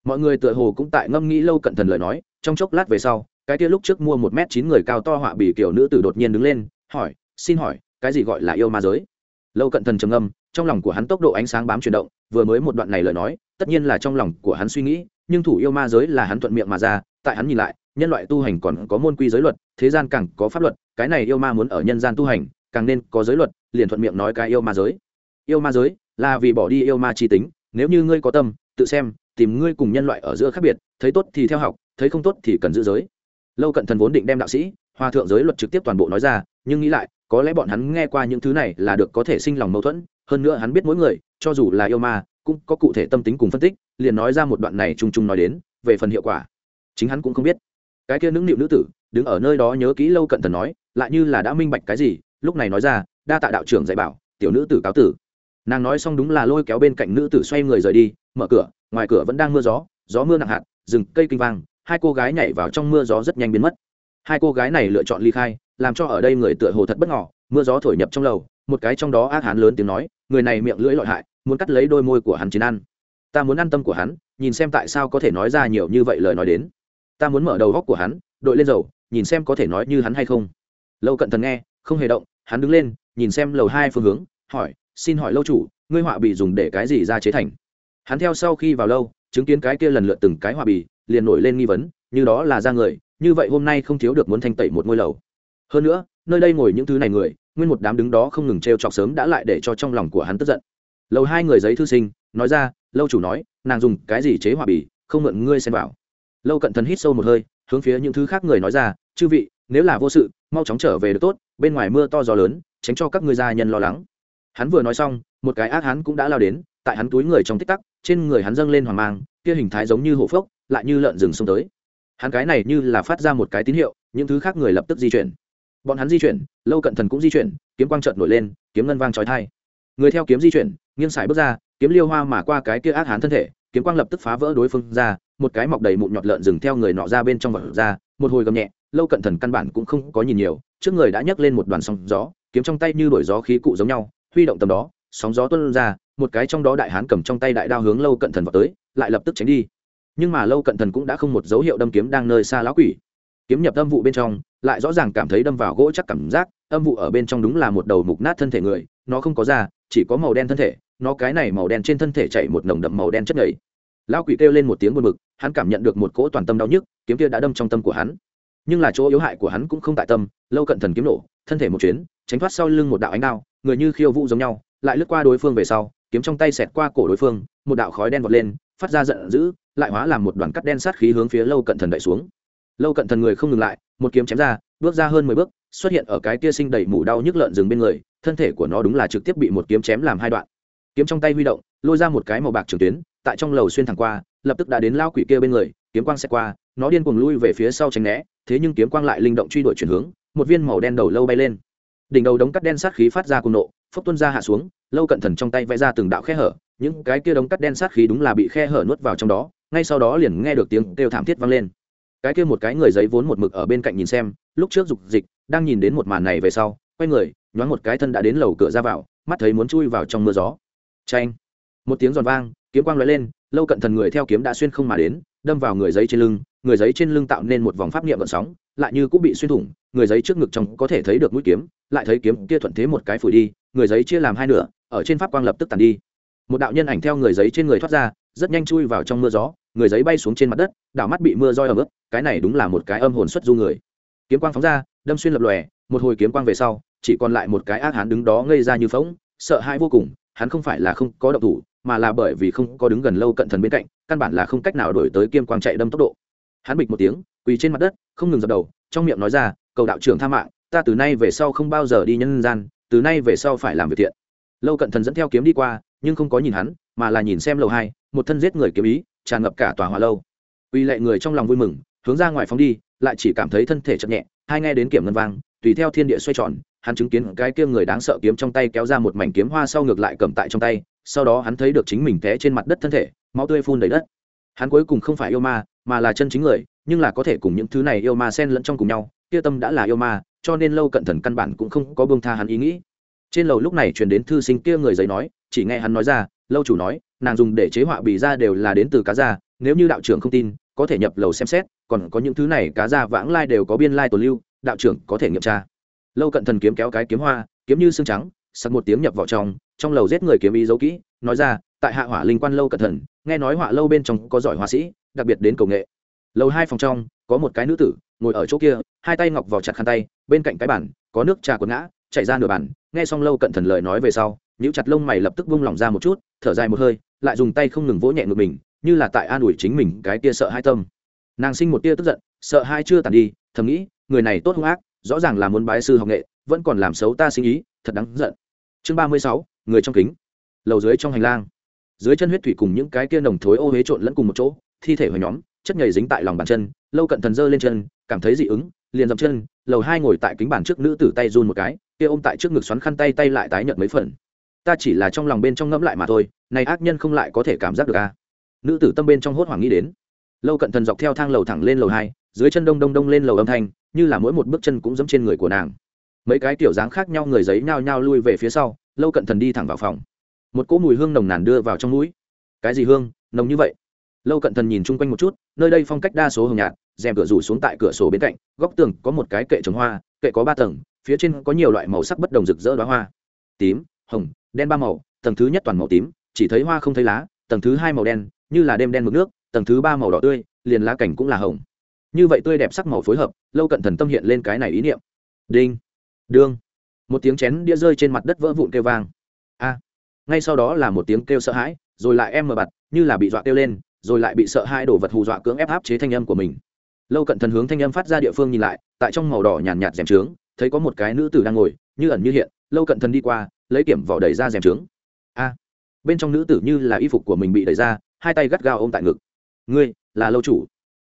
Mọi người tựa hồ cũng tại ngâm nghĩ lâu cận thần lời nói, trong chốc lát về sau, cái kia lúc trước mua một m chín người cao to họa bỉ kiểu nữ tử đột nhiên đứng lên, hỏi, xin hỏi, cái gì gọi là yêu ma giới? Lâu cận thần trầm âm trong lòng của hắn tốc độ ánh sáng bám chuyển động, vừa mới một đoạn này lời nói, tất nhiên là trong lòng của hắn suy nghĩ, nhưng thủ yêu ma giới là hắn thuận miệng mà ra, tại hắn nhìn lại, nhân loại tu hành còn có môn quy giới luật, thế gian càng có pháp luật, cái này yêu ma muốn ở nhân gian tu hành, càng nên có giới luật, liền thuận miệng nói cái yêu ma giới. Yêu ma giới là vì bỏ đi yêu ma chi tính, nếu như ngươi có tâm, tự xem, tìm ngươi cùng nhân loại ở giữa khác biệt, thấy tốt thì theo học, thấy không tốt thì cần giữ giới. Lâu cận thần vốn định đem đạo sĩ hòa thượng giới luật trực tiếp toàn bộ nói ra nhưng nghĩ lại, có lẽ bọn hắn nghe qua những thứ này là được có thể sinh lòng mâu thuẫn, hơn nữa hắn biết mỗi người, cho dù là yêu ma, cũng có cụ thể tâm tính cùng phân tích, liền nói ra một đoạn này chung chung nói đến, về phần hiệu quả. Chính hắn cũng không biết. Cái kia nũng nịu nữ tử, đứng ở nơi đó nhớ kỹ lâu cận thần nói, lại như là đã minh bạch cái gì, lúc này nói ra, đa tạ đạo trưởng dạy bảo, tiểu nữ tử cáo tử. Nàng nói xong đúng là lôi kéo bên cạnh nữ tử xoay người rời đi, mở cửa, ngoài cửa vẫn đang mưa gió gió mưa nặng hạt, rừng cây kinh vang, hai cô gái nhảy vào trong mưa gió rất nhanh biến mất hai cô gái này lựa chọn ly khai, làm cho ở đây người tựa hồ thật bất ngỏ mưa gió thổi nhập trong lầu, một cái trong đó ác hán lớn tiếng nói, người này miệng lưỡi lợi hại, muốn cắt lấy đôi môi của hắn chiến ăn. Ta muốn ăn tâm của hắn, nhìn xem tại sao có thể nói ra nhiều như vậy lời nói đến. Ta muốn mở đầu góc của hắn, đội lên dầu, nhìn xem có thể nói như hắn hay không. Lâu cận thần nghe, không hề động, hắn đứng lên, nhìn xem lầu hai phương hướng, hỏi, xin hỏi lâu chủ, ngươi họa bị dùng để cái gì ra chế thành? Hắn theo sau khi vào lâu, chứng kiến cái kia lần lượt từng cái họa bì, liền nổi lên nghi vấn, như đó là ra người như vậy hôm nay không thiếu được muốn thanh tẩy một ngôi lầu. Hơn nữa, nơi đây ngồi những thứ này người, nguyên một đám đứng đó không ngừng t r e o chọc sớm đã lại để cho trong lòng của hắn tức giận. Lầu hai người giấy thư sinh, nói ra, lâu chủ nói, nàng dùng cái gì chế hòa bì, không mượn ngươi xem vào. Lâu cận thần hít sâu một hơi, hướng phía những thứ khác người nói ra, chư vị, nếu là vô sự, mau chóng trở về được tốt, bên ngoài mưa to gió lớn, tránh cho các ngươi gia nhân lo lắng. Hắn vừa nói xong, một cái ác hắn cũng đã lao đến, tại hắn túi người trong tích tắc, trên người hắn dâng lên hoàng mang, kia hình thái giống như hổ phốc, lại như lợn rừng xông tới hắn cái này như là phát ra một cái tín hiệu, những thứ khác người lập tức di chuyển. Bọn hắn di chuyển, lâu cận thần cũng di chuyển, kiếm quang trợt nổi lên, kiếm ngân vang trói thai người theo kiếm di chuyển, nghiêng sải bước ra, kiếm liêu hoa mà qua cái kia ác hán thân thể, kiếm quang lập tức phá vỡ đối phương ra, một cái mọc đầy mụn nhọt lợn dừng theo người nọ ra bên trong vật ra, một hồi gầm nhẹ, lâu cận thần căn bản cũng không có nhìn nhiều, trước người đã nhấc lên một đoàn sóng gió, kiếm trong tay như đổi gió khí cụ giống nhau, huy động tầm đó, sóng gió tuôn ra, một cái trong đó đại hán cầm trong tay đại đao hướng lâu cận thần vào tới, lại lập tức tránh đi nhưng mà lâu cận thần cũng đã không một dấu hiệu đâm kiếm đang nơi xa lão quỷ. Kiếm nhập âm vụ bên trong, lại rõ ràng cảm thấy đâm vào gỗ chắc cảm giác, âm vụ ở bên trong đúng là một đầu mục nát thân thể người, nó không có da, chỉ có màu đen thân thể, nó cái này màu đen trên thân thể chảy một nồng đậm màu đen chất nhầy lão quỷ kêu lên một tiếng buồn bực, hắn cảm nhận được một cỗ toàn tâm đau nhức, kiếm kia đã đâm trong tâm của hắn. Nhưng là chỗ yếu hại của hắn cũng không tại tâm, lâu cận thần kiếm nổ, thân thể một chuyến, tránh thoát sau lưng một đạo ánh đao, người như khiêu vũ giống nhau, lại lướt qua đối phương về sau, kiếm trong tay xẹt qua cổ đối phương, một đạo khói đen vọt lên phát ra giận dữ, lại hóa làm một đoàn cắt đen sát khí hướng phía lâu cận thần đẩy xuống. Lâu cận thần người không ngừng lại, một kiếm chém ra, bước ra hơn mười bước, xuất hiện ở cái tia sinh đầy mủ đau nhức lợn rừng bên người, thân thể của nó đúng là trực tiếp bị một kiếm chém làm hai đoạn. Kiếm trong tay huy động, lôi ra một cái màu bạc trường tuyến, tại trong lầu xuyên thẳng qua, lập tức đã đến lao quỷ kia bên người, kiếm quang xẹt qua, nó điên cuồng lui về phía sau tránh né, thế nhưng kiếm quang lại linh động truy đuổi chuyển hướng, một viên màu đen đầu lâu bay lên. Đỉnh đầu đống cắt đen sát khí phát ra cùng nộ, phốc tuân ra hạ xuống, lâu cận thần trong tay vẽ ra từng đạo khe hở những cái kia đống cắt đen sát khí đúng là bị khe hở nuốt vào trong đó, ngay sau đó liền nghe được tiếng kêu thảm thiết vang lên. Cái kia một cái người giấy vốn một mực ở bên cạnh nhìn xem, lúc trước dục dịch, đang nhìn đến một màn này về sau, quay người, nhoáng một cái thân đã đến lầu cửa ra vào, mắt thấy muốn chui vào trong mưa gió. Tranh một tiếng giòn vang, kiếm quang lóe lên, lâu cận thần người theo kiếm đã xuyên không mà đến, đâm vào người giấy trên lưng, người giấy trên lưng tạo nên một vòng pháp niệm vận sóng, lại như cũng bị xuyên thủng, người giấy trước ngực trong có thể thấy được mũi kiếm, lại thấy kiếm kia thuận thế một cái phủi đi, người giấy chia làm hai nửa, ở trên pháp quang lập tức tàn đi một đạo nhân ảnh theo người giấy trên người thoát ra, rất nhanh chui vào trong mưa gió, người giấy bay xuống trên mặt đất, đảo mắt bị mưa roi ở mức cái này đúng là một cái âm hồn xuất du người. Kiếm quang phóng ra, đâm xuyên lập lòe, một hồi kiếm quang về sau, chỉ còn lại một cái ác hán đứng đó ngây ra như phóng sợ hãi vô cùng, hắn không phải là không có động thủ, mà là bởi vì không có đứng gần lâu cận thần bên cạnh, căn bản là không cách nào đổi tới kiếm quang chạy đâm tốc độ. Hắn bịch một tiếng, quỳ trên mặt đất, không ngừng dập đầu, trong miệng nói ra, cầu đạo trưởng tha mạng, ta từ nay về sau không bao giờ đi nhân gian, từ nay về sau phải làm việc thiện. Lâu cận thần dẫn theo kiếm đi qua nhưng không có nhìn hắn, mà là nhìn xem lầu hai, một thân giết người kiếm ý, tràn ngập cả tòa hòa lâu. Uy lệ người trong lòng vui mừng, hướng ra ngoài phóng đi, lại chỉ cảm thấy thân thể chậm nhẹ, hai nghe đến kiểm ngân vang, tùy theo thiên địa xoay tròn, hắn chứng kiến cái kia người đáng sợ kiếm trong tay kéo ra một mảnh kiếm hoa sau ngược lại cầm tại trong tay, sau đó hắn thấy được chính mình té trên mặt đất thân thể, máu tươi phun đầy đất. Hắn cuối cùng không phải yêu ma, mà là chân chính người, nhưng là có thể cùng những thứ này yêu ma xen lẫn trong cùng nhau, kia tâm đã là yêu ma, cho nên lâu cận thần căn bản cũng không có buông tha hắn ý nghĩ. Trên lầu lúc này truyền đến thư sinh kia người giấy nói chỉ nghe hắn nói ra, lâu chủ nói, nàng dùng để chế họa bì ra đều là đến từ cá da, nếu như đạo trưởng không tin, có thể nhập lầu xem xét, còn có những thứ này cá da vãng lai đều có biên lai tồn lưu, đạo trưởng có thể nghiệm tra. Lâu cận thần kiếm kéo cái kiếm hoa, kiếm như xương trắng, sặc một tiếng nhập vào trong trong lầu giết người kiếm ý dấu kỹ, nói ra, tại hạ hỏa linh quan lâu cận thần, nghe nói họa lâu bên trong có giỏi họa sĩ, đặc biệt đến cầu nghệ. Lầu hai phòng trong, có một cái nữ tử, ngồi ở chỗ kia, hai tay ngọc vào chặt khăn tay, bên cạnh cái bản có nước trà quần ngã chạy ra nửa bản nghe xong lâu cận thần lời nói về sau nhíu chặt lông mày lập tức buông lỏng ra một chút, thở dài một hơi, lại dùng tay không ngừng vỗ nhẹ ngực mình, như là tại an ủi chính mình cái tia sợ hai tâm. Nàng sinh một tia tức giận, sợ hai chưa tàn đi, thầm nghĩ, người này tốt hung ác, rõ ràng là muốn bái sư học nghệ, vẫn còn làm xấu ta sinh ý, thật đáng giận. Chương ba mươi sáu, người trong kính. Lầu dưới trong hành lang. Dưới chân huyết thủy cùng những cái kia nồng thối ô hế trộn lẫn cùng một chỗ, thi thể hồi nhóm, chất nhầy dính tại lòng bàn chân, lâu cận thần dơ lên chân, cảm thấy dị ứng, liền dậm chân, lầu hai ngồi tại kính bàn trước nữ tử tay run một cái, kia ôm tại trước ngực xoắn khăn tay tay lại tái nhợt mấy phần ta chỉ là trong lòng bên trong ngẫm lại mà thôi, này ác nhân không lại có thể cảm giác được à? Nữ tử tâm bên trong hốt hoảng nghĩ đến. Lâu cận thần dọc theo thang lầu thẳng lên lầu hai, dưới chân đông đông đông lên lầu âm thanh, như là mỗi một bước chân cũng dẫm trên người của nàng. Mấy cái tiểu dáng khác nhau người giấy nhao nhao lui về phía sau, lâu cận thần đi thẳng vào phòng. Một cỗ mùi hương nồng nàn đưa vào trong mũi. Cái gì hương? Nồng như vậy. Lâu cận thần nhìn chung quanh một chút, nơi đây phong cách đa số hồng nhạt, rèm cửa rủ xuống tại cửa sổ bên cạnh, góc tường có một cái kệ trồng hoa, kệ có ba tầng, phía trên có nhiều loại màu sắc bất đồng rực rỡ đoá hoa. Tím, hồng đen ba màu, tầng thứ nhất toàn màu tím, chỉ thấy hoa không thấy lá, tầng thứ hai màu đen, như là đêm đen mực nước, tầng thứ ba màu đỏ tươi, liền lá cảnh cũng là hồng. Như vậy tươi đẹp sắc màu phối hợp, lâu cận thần tâm hiện lên cái này ý niệm. Đinh, đương. Một tiếng chén đĩa rơi trên mặt đất vỡ vụn kêu vang. A. Ngay sau đó là một tiếng kêu sợ hãi, rồi lại em mờ bặt, như là bị dọa kêu lên, rồi lại bị sợ hai đồ vật hù dọa cưỡng ép áp chế thanh âm của mình. Lâu cận thần hướng thanh âm phát ra địa phương nhìn lại, tại trong màu đỏ nhàn nhạt rèm trướng, thấy có một cái nữ tử đang ngồi, như ẩn như hiện. Lâu cận thần đi qua lấy kiểm vỏ đẩy ra rèm trướng. A, bên trong nữ tử như là y phục của mình bị đẩy ra, hai tay gắt gao ôm tại ngực. Ngươi, là lâu chủ.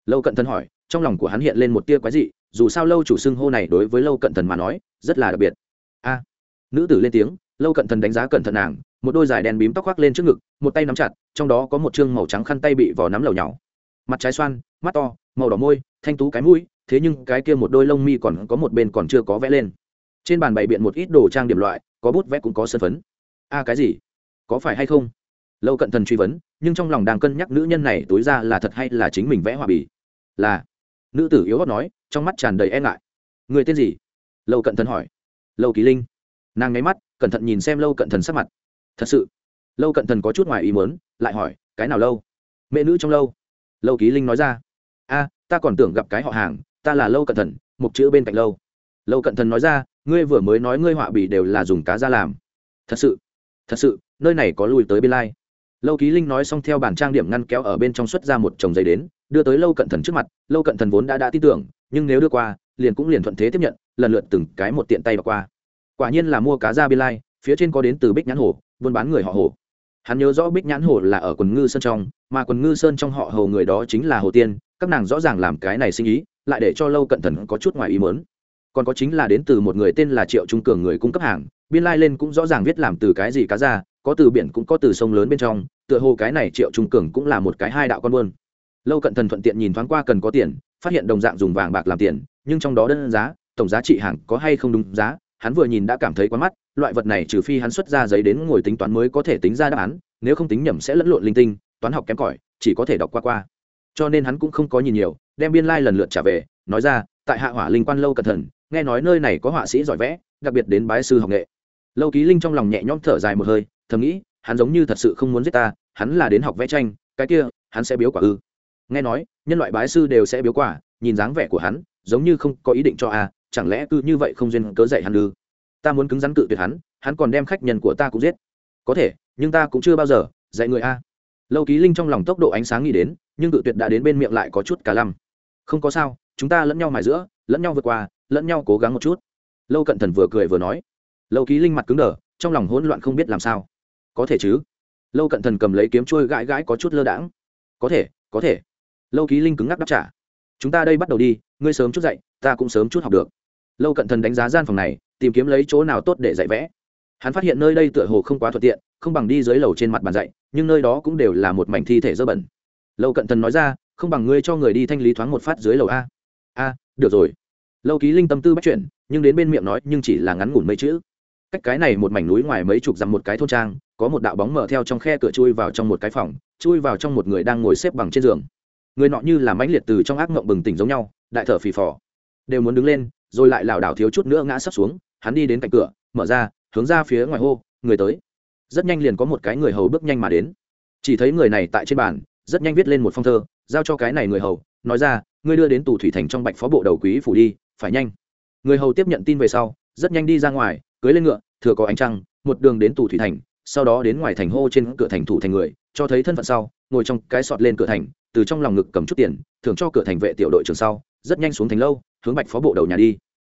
Lâu cận thần hỏi, trong lòng của hắn hiện lên một tia quái dị, dù sao lâu chủ xưng hô này đối với lâu cận thần mà nói, rất là đặc biệt. A, nữ tử lên tiếng, lâu cận thần đánh giá cẩn thận nàng, một đôi dài đen bím tóc khoác lên trước ngực, một tay nắm chặt, trong đó có một chương màu trắng khăn tay bị vỏ nắm lầu nhỏ. Mặt trái xoan, mắt to, màu đỏ môi, thanh tú cái mũi, thế nhưng cái kia một đôi lông mi còn có một bên còn chưa có vẽ lên trên bàn bày biện một ít đồ trang điểm loại, có bút vẽ cũng có sân phấn. A cái gì? Có phải hay không? Lâu cận thần truy vấn, nhưng trong lòng đang cân nhắc nữ nhân này tối ra là thật hay là chính mình vẽ hòa bì. Là. Nữ tử yếu hót nói, trong mắt tràn đầy e ngại. Người tên gì? Lâu cận thần hỏi. Lâu kỳ linh. Nàng nháy mắt, cẩn thận nhìn xem lâu cận thần sắc mặt. Thật sự? Lâu cận thần có chút ngoài ý mớn lại hỏi, cái nào lâu? Mẹ nữ trong lâu. Lâu ký linh nói ra. A ta còn tưởng gặp cái họ hàng, ta là lâu cận thần, một chữ bên cạnh lâu. Lâu cận thần nói ra ngươi vừa mới nói ngươi họa bì đều là dùng cá ra làm. Thật sự thật sự, nơi này có lùi tới biên lai. Lâu ký linh nói xong theo bản trang điểm ngăn kéo ở bên trong xuất ra một chồng giấy đến, đưa tới lâu cận thần trước mặt, lâu cận thần vốn đã đã tin tưởng, nhưng nếu đưa qua, liền cũng liền thuận thế tiếp nhận, lần lượt từng cái một tiện tay và qua. Quả nhiên là mua cá ra biên lai, phía trên có đến từ bích nhãn hồ, buôn bán người họ hồ. Hắn nhớ rõ bích nhãn hồ là ở quần ngư sơn trong, mà quần ngư sơn trong họ hồ người đó chính là hồ tiên, các nàng rõ ràng làm cái này sinh ý, lại để cho lâu cận thần có chút ngoài ý mớn còn có chính là đến từ một người tên là triệu trung cường người cung cấp hàng, biên lai lên cũng rõ ràng viết làm từ cái gì cá ra, có từ biển cũng có từ sông lớn bên trong, tựa hồ cái này triệu trung cường cũng là một cái hai đạo con buôn. Lâu cận thần thuận tiện nhìn thoáng qua cần có tiền, phát hiện đồng dạng dùng vàng bạc làm tiền, nhưng trong đó đơn giá, tổng giá trị hàng có hay không đúng giá, hắn vừa nhìn đã cảm thấy quá mắt, loại vật này trừ phi hắn xuất ra giấy đến ngồi tính toán mới có thể tính ra đáp án, nếu không tính nhầm sẽ lẫn lộn linh tinh, toán học kém cỏi, chỉ có thể đọc qua qua. Cho nên hắn cũng không có nhìn nhiều, đem biên lai、like、lần lượt trả về, nói ra, tại hạ hỏa linh quan lâu cẩn thận nghe nói nơi này có họa sĩ giỏi vẽ, đặc biệt đến bái sư học nghệ. Lâu ký linh trong lòng nhẹ nhõm thở dài một hơi, thầm nghĩ, hắn giống như thật sự không muốn giết ta, hắn là đến học vẽ tranh, cái kia, hắn sẽ biếu quả ư. Nghe nói, nhân loại bái sư đều sẽ biếu quả, nhìn dáng vẻ của hắn, giống như không có ý định cho a, chẳng lẽ cứ như vậy không duyên cớ dạy hắn ư? Ta muốn cứng rắn cự tuyệt hắn hắn còn đem khách nhân của ta cũng giết. Có thể, nhưng ta cũng chưa bao giờ dạy người a. Lâu ký linh trong lòng tốc độ ánh sáng nghĩ đến, nhưng cự tuyệt đã đến bên miệng lại có chút cả lăm. Không có sao, chúng ta lẫn nhau mài giữa, lẫn nhau vượt qua lẫn nhau cố gắng một chút. Lâu cận thần vừa cười vừa nói, lâu ký linh mặt cứng đờ, trong lòng hỗn loạn không biết làm sao. Có thể chứ. Lâu cận thần cầm lấy kiếm trôi gãi gãi có chút lơ đãng. Có thể có thể. Lâu ký linh cứng ngắc đáp trả, chúng ta đây bắt đầu đi, ngươi sớm chút dậy, ta cũng sớm chút học được. Lâu cận thần đánh giá gian phòng này, tìm kiếm lấy chỗ nào tốt để dạy vẽ. Hắn phát hiện nơi đây tựa hồ không quá thuận tiện, không bằng đi dưới lầu trên mặt bàn dạy, nhưng nơi đó cũng đều là một mảnh thi thể dơ bẩn. Lâu cận thần nói ra, không bằng ngươi cho người đi thanh lý thoáng một phát dưới lầu a. A, được rồi lâu ký linh tâm tư bắt chuyện nhưng đến bên miệng nói, nhưng chỉ là ngắn ngủn mấy chữ. Cách cái này một mảnh núi ngoài mấy chục dặm một cái thôn trang, có một đạo bóng mở theo trong khe cửa chui vào trong một cái phòng, chui vào trong một người đang ngồi xếp bằng trên giường. Người nọ như là mãnh liệt từ trong ác mộng bừng tỉnh giống nhau, đại thở phì phò. Đều muốn đứng lên, rồi lại lảo đảo thiếu chút nữa ngã sắp xuống, hắn đi đến cạnh cửa, mở ra, hướng ra phía ngoài hô, người tới. Rất nhanh liền có một cái người hầu bước nhanh mà đến. Chỉ thấy người này tại trên bàn, rất nhanh viết lên một phong thơ, giao cho cái này người hầu, nói ra, ngươi đưa đến tù thủy thành trong bạch phó bộ đầu quý phủ đi phải nhanh. Người hầu tiếp nhận tin về sau, rất nhanh đi ra ngoài, cưới lên ngựa, thừa có ánh trăng, một đường đến tù thủy thành, sau đó đến ngoài thành hô trên cửa thành thủ thành người, cho thấy thân phận sau, ngồi trong cái sọt lên cửa thành, từ trong lòng ngực cầm chút tiền, thưởng cho cửa thành vệ tiểu đội trưởng sau, rất nhanh xuống thành lâu, hướng bạch phó bộ đầu nhà đi.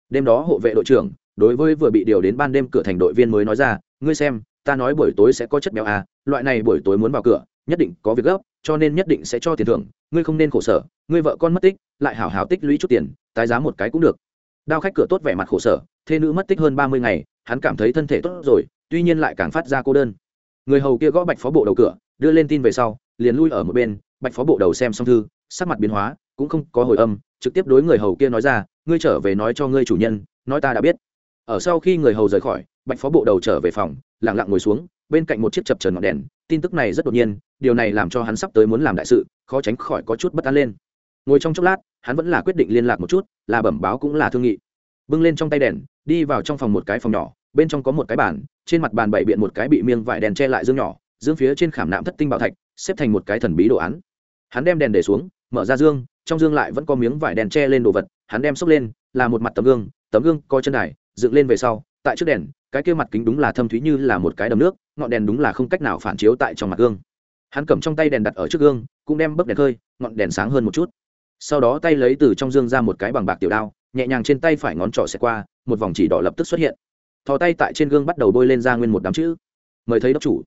Đêm đó hộ vệ đội trưởng, đối với vừa bị điều đến ban đêm cửa thành đội viên mới nói ra, ngươi xem, ta nói buổi tối sẽ có chất béo à loại này buổi tối muốn vào cửa, nhất định có việc gấp, cho nên nhất định sẽ cho tiền thưởng, ngươi không nên khổ sở, ngươi vợ con mất tích, lại hảo hảo tích lũy chút tiền tái giá một cái cũng được. Đao khách cửa tốt vẻ mặt khổ sở, thê nữ mất tích hơn ba mươi ngày, hắn cảm thấy thân thể tốt rồi, tuy nhiên lại càng phát ra cô đơn. Người hầu kia gõ bạch phó bộ đầu cửa, đưa lên tin về sau, liền lui ở một bên, bạch phó bộ đầu xem xong thư, sắc mặt biến hóa, cũng không có hồi âm, trực tiếp đối người hầu kia nói ra, ngươi trở về nói cho ngươi chủ nhân, nói ta đã biết. Ở sau khi người hầu rời khỏi, bạch phó bộ đầu trở về phòng lẳng lặng ngồi xuống, bên cạnh một chiếc chập trần ngọn đèn, tin tức này rất đột nhiên, điều này làm cho hắn sắp tới muốn làm đại sự, khó tránh khỏi có chút bất an lên ngồi trong chốc lát, hắn vẫn là quyết định liên lạc một chút, là bẩm báo cũng là thương nghị. Bưng lên trong tay đèn, đi vào trong phòng một cái phòng nhỏ, bên trong có một cái bàn, trên mặt bàn bày biện một cái bị miêng vải đèn che lại dương nhỏ, dương phía trên khảm nạm thất tinh bảo thạch, xếp thành một cái thần bí đồ án. Hắn đem đèn để xuống, mở ra dương, trong dương lại vẫn có miếng vải đèn che lên đồ vật, hắn đem xốc lên, là một mặt tấm gương tấm gương coi chân đài, dựng lên về sau, tại trước đèn, cái kia mặt kính đúng là thâm thúy như là một cái đầm nước, ngọn đèn đúng là không cách nào phản chiếu tại trong mặt gương. Hắn cầm trong tay đèn đặt ở trước gương, cũng đem bấc đèn khơi, ngọn đèn sáng hơn một chút sau đó tay lấy từ trong dương ra một cái bằng bạc tiểu đao, nhẹ nhàng trên tay phải ngón trỏ xẹt qua, một vòng chỉ đỏ lập tức xuất hiện. Thò tay tại trên gương bắt đầu bôi lên ra nguyên một đám chữ. Mời thấy đốc chủ.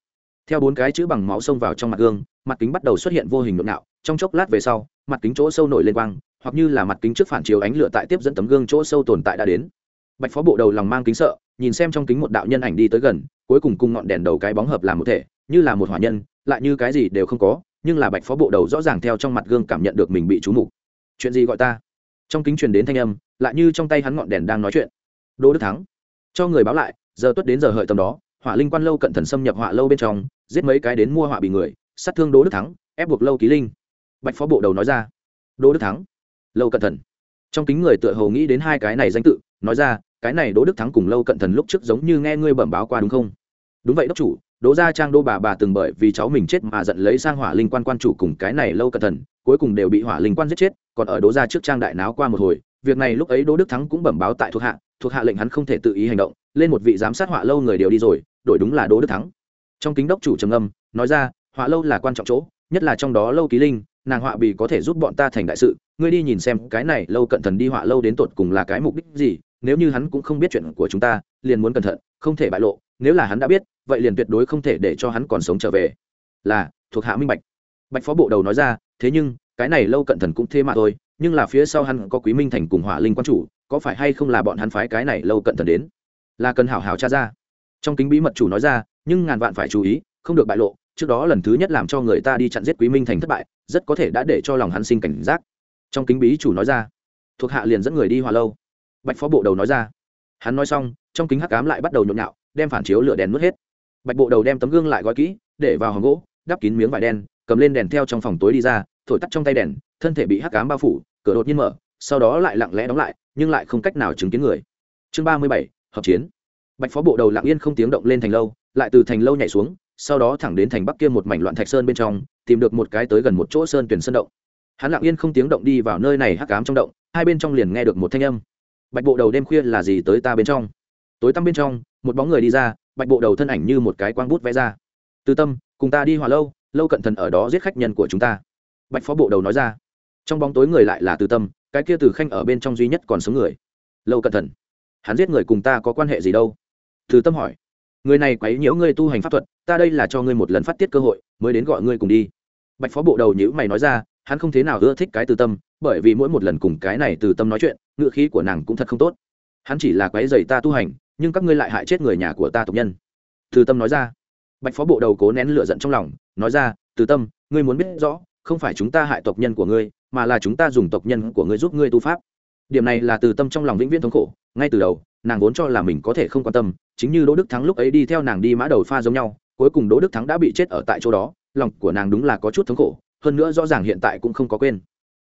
Theo bốn cái chữ bằng máu xông vào trong mặt gương, mặt kính bắt đầu xuất hiện vô hình nội nạo, trong chốc lát về sau, mặt kính chỗ sâu nổi lên quang, hoặc như là mặt kính trước phản chiếu ánh lửa tại tiếp dẫn tấm gương chỗ sâu tồn tại đã đến. Bạch phó bộ đầu lòng mang kính sợ, nhìn xem trong kính một đạo nhân ảnh đi tới gần, cuối cùng cùng ngọn đèn đầu cái bóng hợp làm một thể, như là một hỏa nhân, lại như cái gì đều không có, nhưng là bạch phó bộ đầu rõ ràng theo trong mặt gương cảm nhận được mình bị trú mục chuyện gì gọi ta? Trong kính truyền đến thanh âm, lại như trong tay hắn ngọn đèn đang nói chuyện. Đỗ đức thắng, cho người báo lại, giờ tuất đến giờ hợi tầm đó, hỏa linh quan lâu cận thần xâm nhập hỏa lâu bên trong, giết mấy cái đến mua hỏa bị người, sát thương đỗ đức thắng, ép buộc lâu ký linh. Bạch phó bộ đầu nói ra. Đỗ đức thắng, lâu cận thần. Trong kính người tựa hồ nghĩ đến hai cái này danh tự, nói ra, cái này đỗ đức thắng cùng lâu cận thần lúc trước giống như nghe ngươi bẩm báo qua đúng không? Đúng vậy đốc chủ, đỗ gia trang đô bà bà từng bởi vì cháu mình chết mà giận lấy sang hỏa linh quan quan chủ cùng cái này lâu cận thần, cuối cùng đều bị hỏa linh quan giết chết còn ở đố gia trước trang đại náo qua một hồi, việc này lúc ấy đỗ đức thắng cũng bẩm báo tại thuộc hạ thuộc hạ lệnh hắn không thể tự ý hành động, lên một vị giám sát họa lâu người đều đi rồi, đổi đúng là đỗ đức thắng. Trong kính đốc chủ trầm âm nói ra, họa lâu là quan trọng chỗ, nhất là trong đó lâu ký linh, nàng họa bì có thể giúp bọn ta thành đại sự, ngươi đi nhìn xem cái này lâu cận thần đi họa lâu đến tột cùng là cái mục đích gì, nếu như hắn cũng không biết chuyện của chúng ta, liền muốn cẩn thận, không thể bại lộ, nếu là hắn đã biết, vậy liền tuyệt đối không thể để cho hắn còn sống trở về. Là, thuộc hạ minh bạch. Bạch phó bộ đầu nói ra, thế nhưng cái này lâu cận thần cũng thế mà thôi, nhưng là phía sau hắn có quý minh thành cùng hỏa linh quan chủ, có phải hay không là bọn hắn phái cái này lâu cận thần đến? Là cần hảo hảo tra ra. Trong kính bí mật chủ nói ra, nhưng ngàn vạn phải chú ý, không được bại lộ, trước đó lần thứ nhất làm cho người ta đi chặn giết quý minh thành thất bại, rất có thể đã để cho lòng hắn sinh cảnh giác. Trong kính bí chủ nói ra, thuộc hạ liền dẫn người đi hòa lâu. Bạch phó bộ đầu nói ra, hắn nói xong, trong kính hắc cám lại bắt đầu nhộn nhạo, đem phản chiếu lửa đèn nuốt hết. Bạch bộ đầu đem tấm gương lại gói kỹ, để vào hòm gỗ, đắp kín miếng vải đen, cầm lên đèn theo trong phòng tối đi ra thổi tắt trong tay đèn, thân thể bị hắc cám bao phủ, cửa đột nhiên mở, sau đó lại lặng lẽ đóng lại, nhưng lại không cách nào chứng kiến người. Chương ba mươi bảy, hợp chiến. Bạch phó bộ đầu lặng yên không tiếng động lên thành lâu, lại từ thành lâu nhảy xuống, sau đó thẳng đến thành bắc kia một mảnh loạn thạch sơn bên trong, tìm được một cái tới gần một chỗ sơn tuyển sơn động. Hắn lặng yên không tiếng động đi vào nơi này hắc cám trong động, hai bên trong liền nghe được một thanh âm. Bạch bộ đầu đêm khuya là gì tới ta bên trong? Tối tăm bên trong, một bóng người đi ra, bạch bộ đầu thân ảnh như một cái quang bút vẽ ra. Từ tâm, cùng ta đi hòa lâu lâu cận thần ở đó giết khách nhân của chúng ta bạch phó bộ đầu nói ra. Trong bóng tối người lại là từ tâm, cái kia từ khanh ở bên trong duy nhất còn sống người. Lâu cẩn thần hắn giết người cùng ta có quan hệ gì đâu? Từ tâm hỏi. Người này quấy nhiễu ngươi tu hành pháp thuật, ta đây là cho ngươi một lần phát tiết cơ hội, mới đến gọi ngươi cùng đi. Bạch phó bộ đầu nhữ mày nói ra, hắn không thế nào ưa thích cái từ tâm, bởi vì mỗi một lần cùng cái này từ tâm nói chuyện ngựa khí của nàng cũng thật không tốt. Hắn chỉ là quấy dày ta tu hành, nhưng các ngươi lại hại chết người nhà của ta tộc nhân. Từ tâm nói ra. Bạch phó bộ đầu cố nén lửa giận trong lòng, nói ra, từ tâm, ngươi muốn biết rõ không phải chúng ta hại tộc nhân của ngươi, mà là chúng ta dùng tộc nhân của ngươi giúp ngươi tu pháp. Điểm này là từ tâm trong lòng vĩnh viễn thống khổ, ngay từ đầu, nàng vốn cho là mình có thể không quan tâm, chính như đỗ đức thắng lúc ấy đi theo nàng đi mã đầu pha giống nhau, cuối cùng đỗ đức thắng đã bị chết ở tại chỗ đó, lòng của nàng đúng là có chút thống khổ, hơn nữa rõ ràng hiện tại cũng không có quên.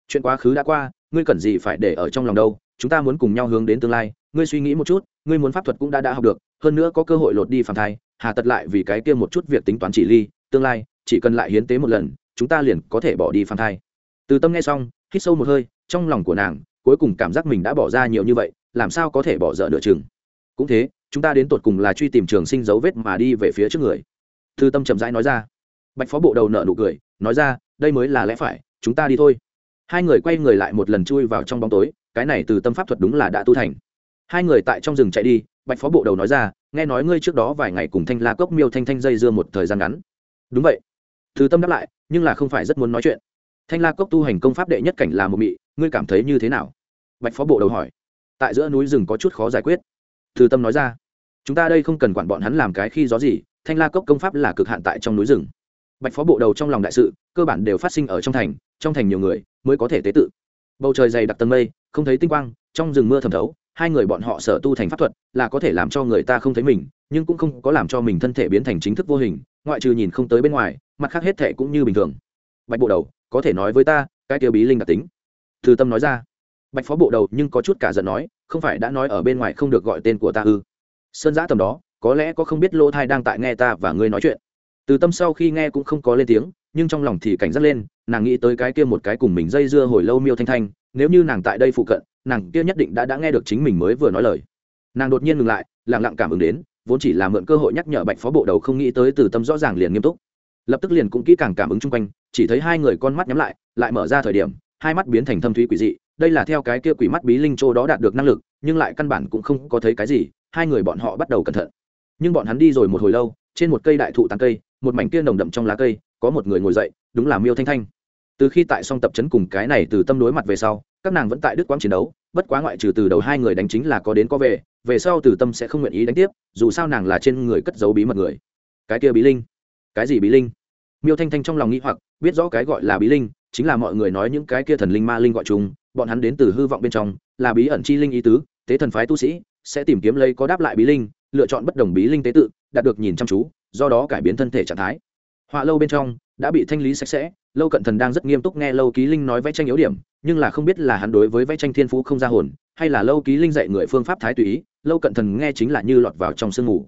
Chuyện quá khứ đã qua, ngươi cần gì phải để ở trong lòng đâu, chúng ta muốn cùng nhau hướng đến tương lai, ngươi suy nghĩ một chút, ngươi muốn pháp thuật cũng đã đã học được, hơn nữa có cơ hội lột đi phàm thai, hà tật lại vì cái kia một chút việc tính toán chỉ ly, tương lai, chỉ cần lại hiến tế một lần chúng ta liền có thể bỏ đi phan thai. Từ tâm nghe xong, hít sâu một hơi, trong lòng của nàng, cuối cùng cảm giác mình đã bỏ ra nhiều như vậy, làm sao có thể bỏ dở nửa chừng? Cũng thế, chúng ta đến tột cùng là truy tìm trường sinh dấu vết mà đi về phía trước người. Thư tâm chậm rãi nói ra. Bạch phó bộ đầu nợ nụ cười, nói ra, đây mới là lẽ phải, chúng ta đi thôi. Hai người quay người lại một lần chui vào trong bóng tối, cái này từ tâm pháp thuật đúng là đã tu thành. Hai người tại trong rừng chạy đi, bạch phó bộ đầu nói ra, nghe nói ngươi trước đó vài ngày cùng thanh la cốc miêu thanh thanh dây dưa một thời gian ngắn. Đúng vậy. Từ tâm đáp lại nhưng là không phải rất muốn nói chuyện. Thanh la cốc tu hành công pháp đệ nhất cảnh là một mị, ngươi cảm thấy như thế nào? Bạch phó bộ đầu hỏi. Tại giữa núi rừng có chút khó giải quyết. Từ tâm nói ra. Chúng ta đây không cần quản bọn hắn làm cái khi gió gì, thanh la cốc công pháp là cực hạn tại trong núi rừng. Bạch phó bộ đầu trong lòng đại sự, cơ bản đều phát sinh ở trong thành trong thành nhiều người mới có thể tế tự. Bầu trời dày đặc tầng mây, không thấy tinh quang, trong rừng mưa thầm thấu, hai người bọn họ sở tu thành pháp thuật, là có thể làm cho người ta không thấy mình, nhưng cũng không có làm cho mình thân thể biến thành chính thức vô hình ngoại trừ nhìn không tới bên ngoài, mặt khác hết thể cũng như bình thường. Bạch bộ đầu, có thể nói với ta, cái tiêu bí linh đặc tính. Từ tâm nói ra. Bạch phó bộ đầu nhưng có chút cả giận nói, không phải đã nói ở bên ngoài không được gọi tên của ta ư? Sơn giã tầm đó, có lẽ có không biết lô thai đang tại nghe ta và ngươi nói chuyện. Từ tâm sau khi nghe cũng không có lên tiếng, nhưng trong lòng thì cảnh giác lên, nàng nghĩ tới cái kia một cái cùng mình dây dưa hồi lâu miêu thanh thanh, nếu như nàng tại đây phụ cận, nàng kia nhất định đã đã nghe được chính mình mới vừa nói lời. Nàng đột nhiên ngừng lại lẳng lặng cảm ứng đến vốn chỉ là mượn cơ hội nhắc nhở bạch phó bộ đầu không nghĩ tới từ tâm rõ ràng liền nghiêm túc. Lập tức liền cũng kỹ càng cảm ứng chung quanh, chỉ thấy hai người con mắt nhắm lại lại mở ra thời điểm, hai mắt biến thành thâm thúy quỷ dị, đây là theo cái kia quỷ mắt bí linh châu đó đạt được năng lực, nhưng lại căn bản cũng không có thấy cái gì, hai người bọn họ bắt đầu cẩn thận. Nhưng bọn hắn đi rồi một hồi lâu, trên một cây đại thụ tán cây, một mảnh kia nồng đậm trong lá cây, có một người ngồi dậy, đúng là miêu thanh thanh. Từ khi tại song tập chấn cùng cái này từ tâm đối mặt về sau, các nàng vẫn tại đức quang chiến đấu bất quá ngoại trừ từ đầu hai người đánh chính là có đến có về về sau từ tâm sẽ không nguyện ý đánh tiếp, dù sao nàng là trên người cất giấu bí mật người. Cái kia bí linh. Cái gì bí linh? Miêu thanh thanh trong lòng nghĩ hoặc, biết rõ cái gọi là bí linh, chính là mọi người nói những cái kia thần linh ma linh gọi chúng, bọn hắn đến từ hư vọng bên trong, là bí ẩn chi linh ý tứ tế thần phái tu sĩ sẽ tìm kiếm lấy có đáp lại bí linh, lựa chọn bất đồng bí linh tế tự, đạt được nhìn chăm chú, do đó cải biến thân thể trạng thái. Họa lâu bên trong đã bị thanh lý sạch sẽ lâu cận thần đang rất nghiêm túc nghe lâu ký linh nói vẽ tranh yếu điểm, nhưng là không biết là hắn đối với vẽ tranh thiên phú không ra hồn, hay là lâu ký linh dạy người phương pháp thái tùy ý, lâu cận thần nghe chính là như lọt vào trong sương mù.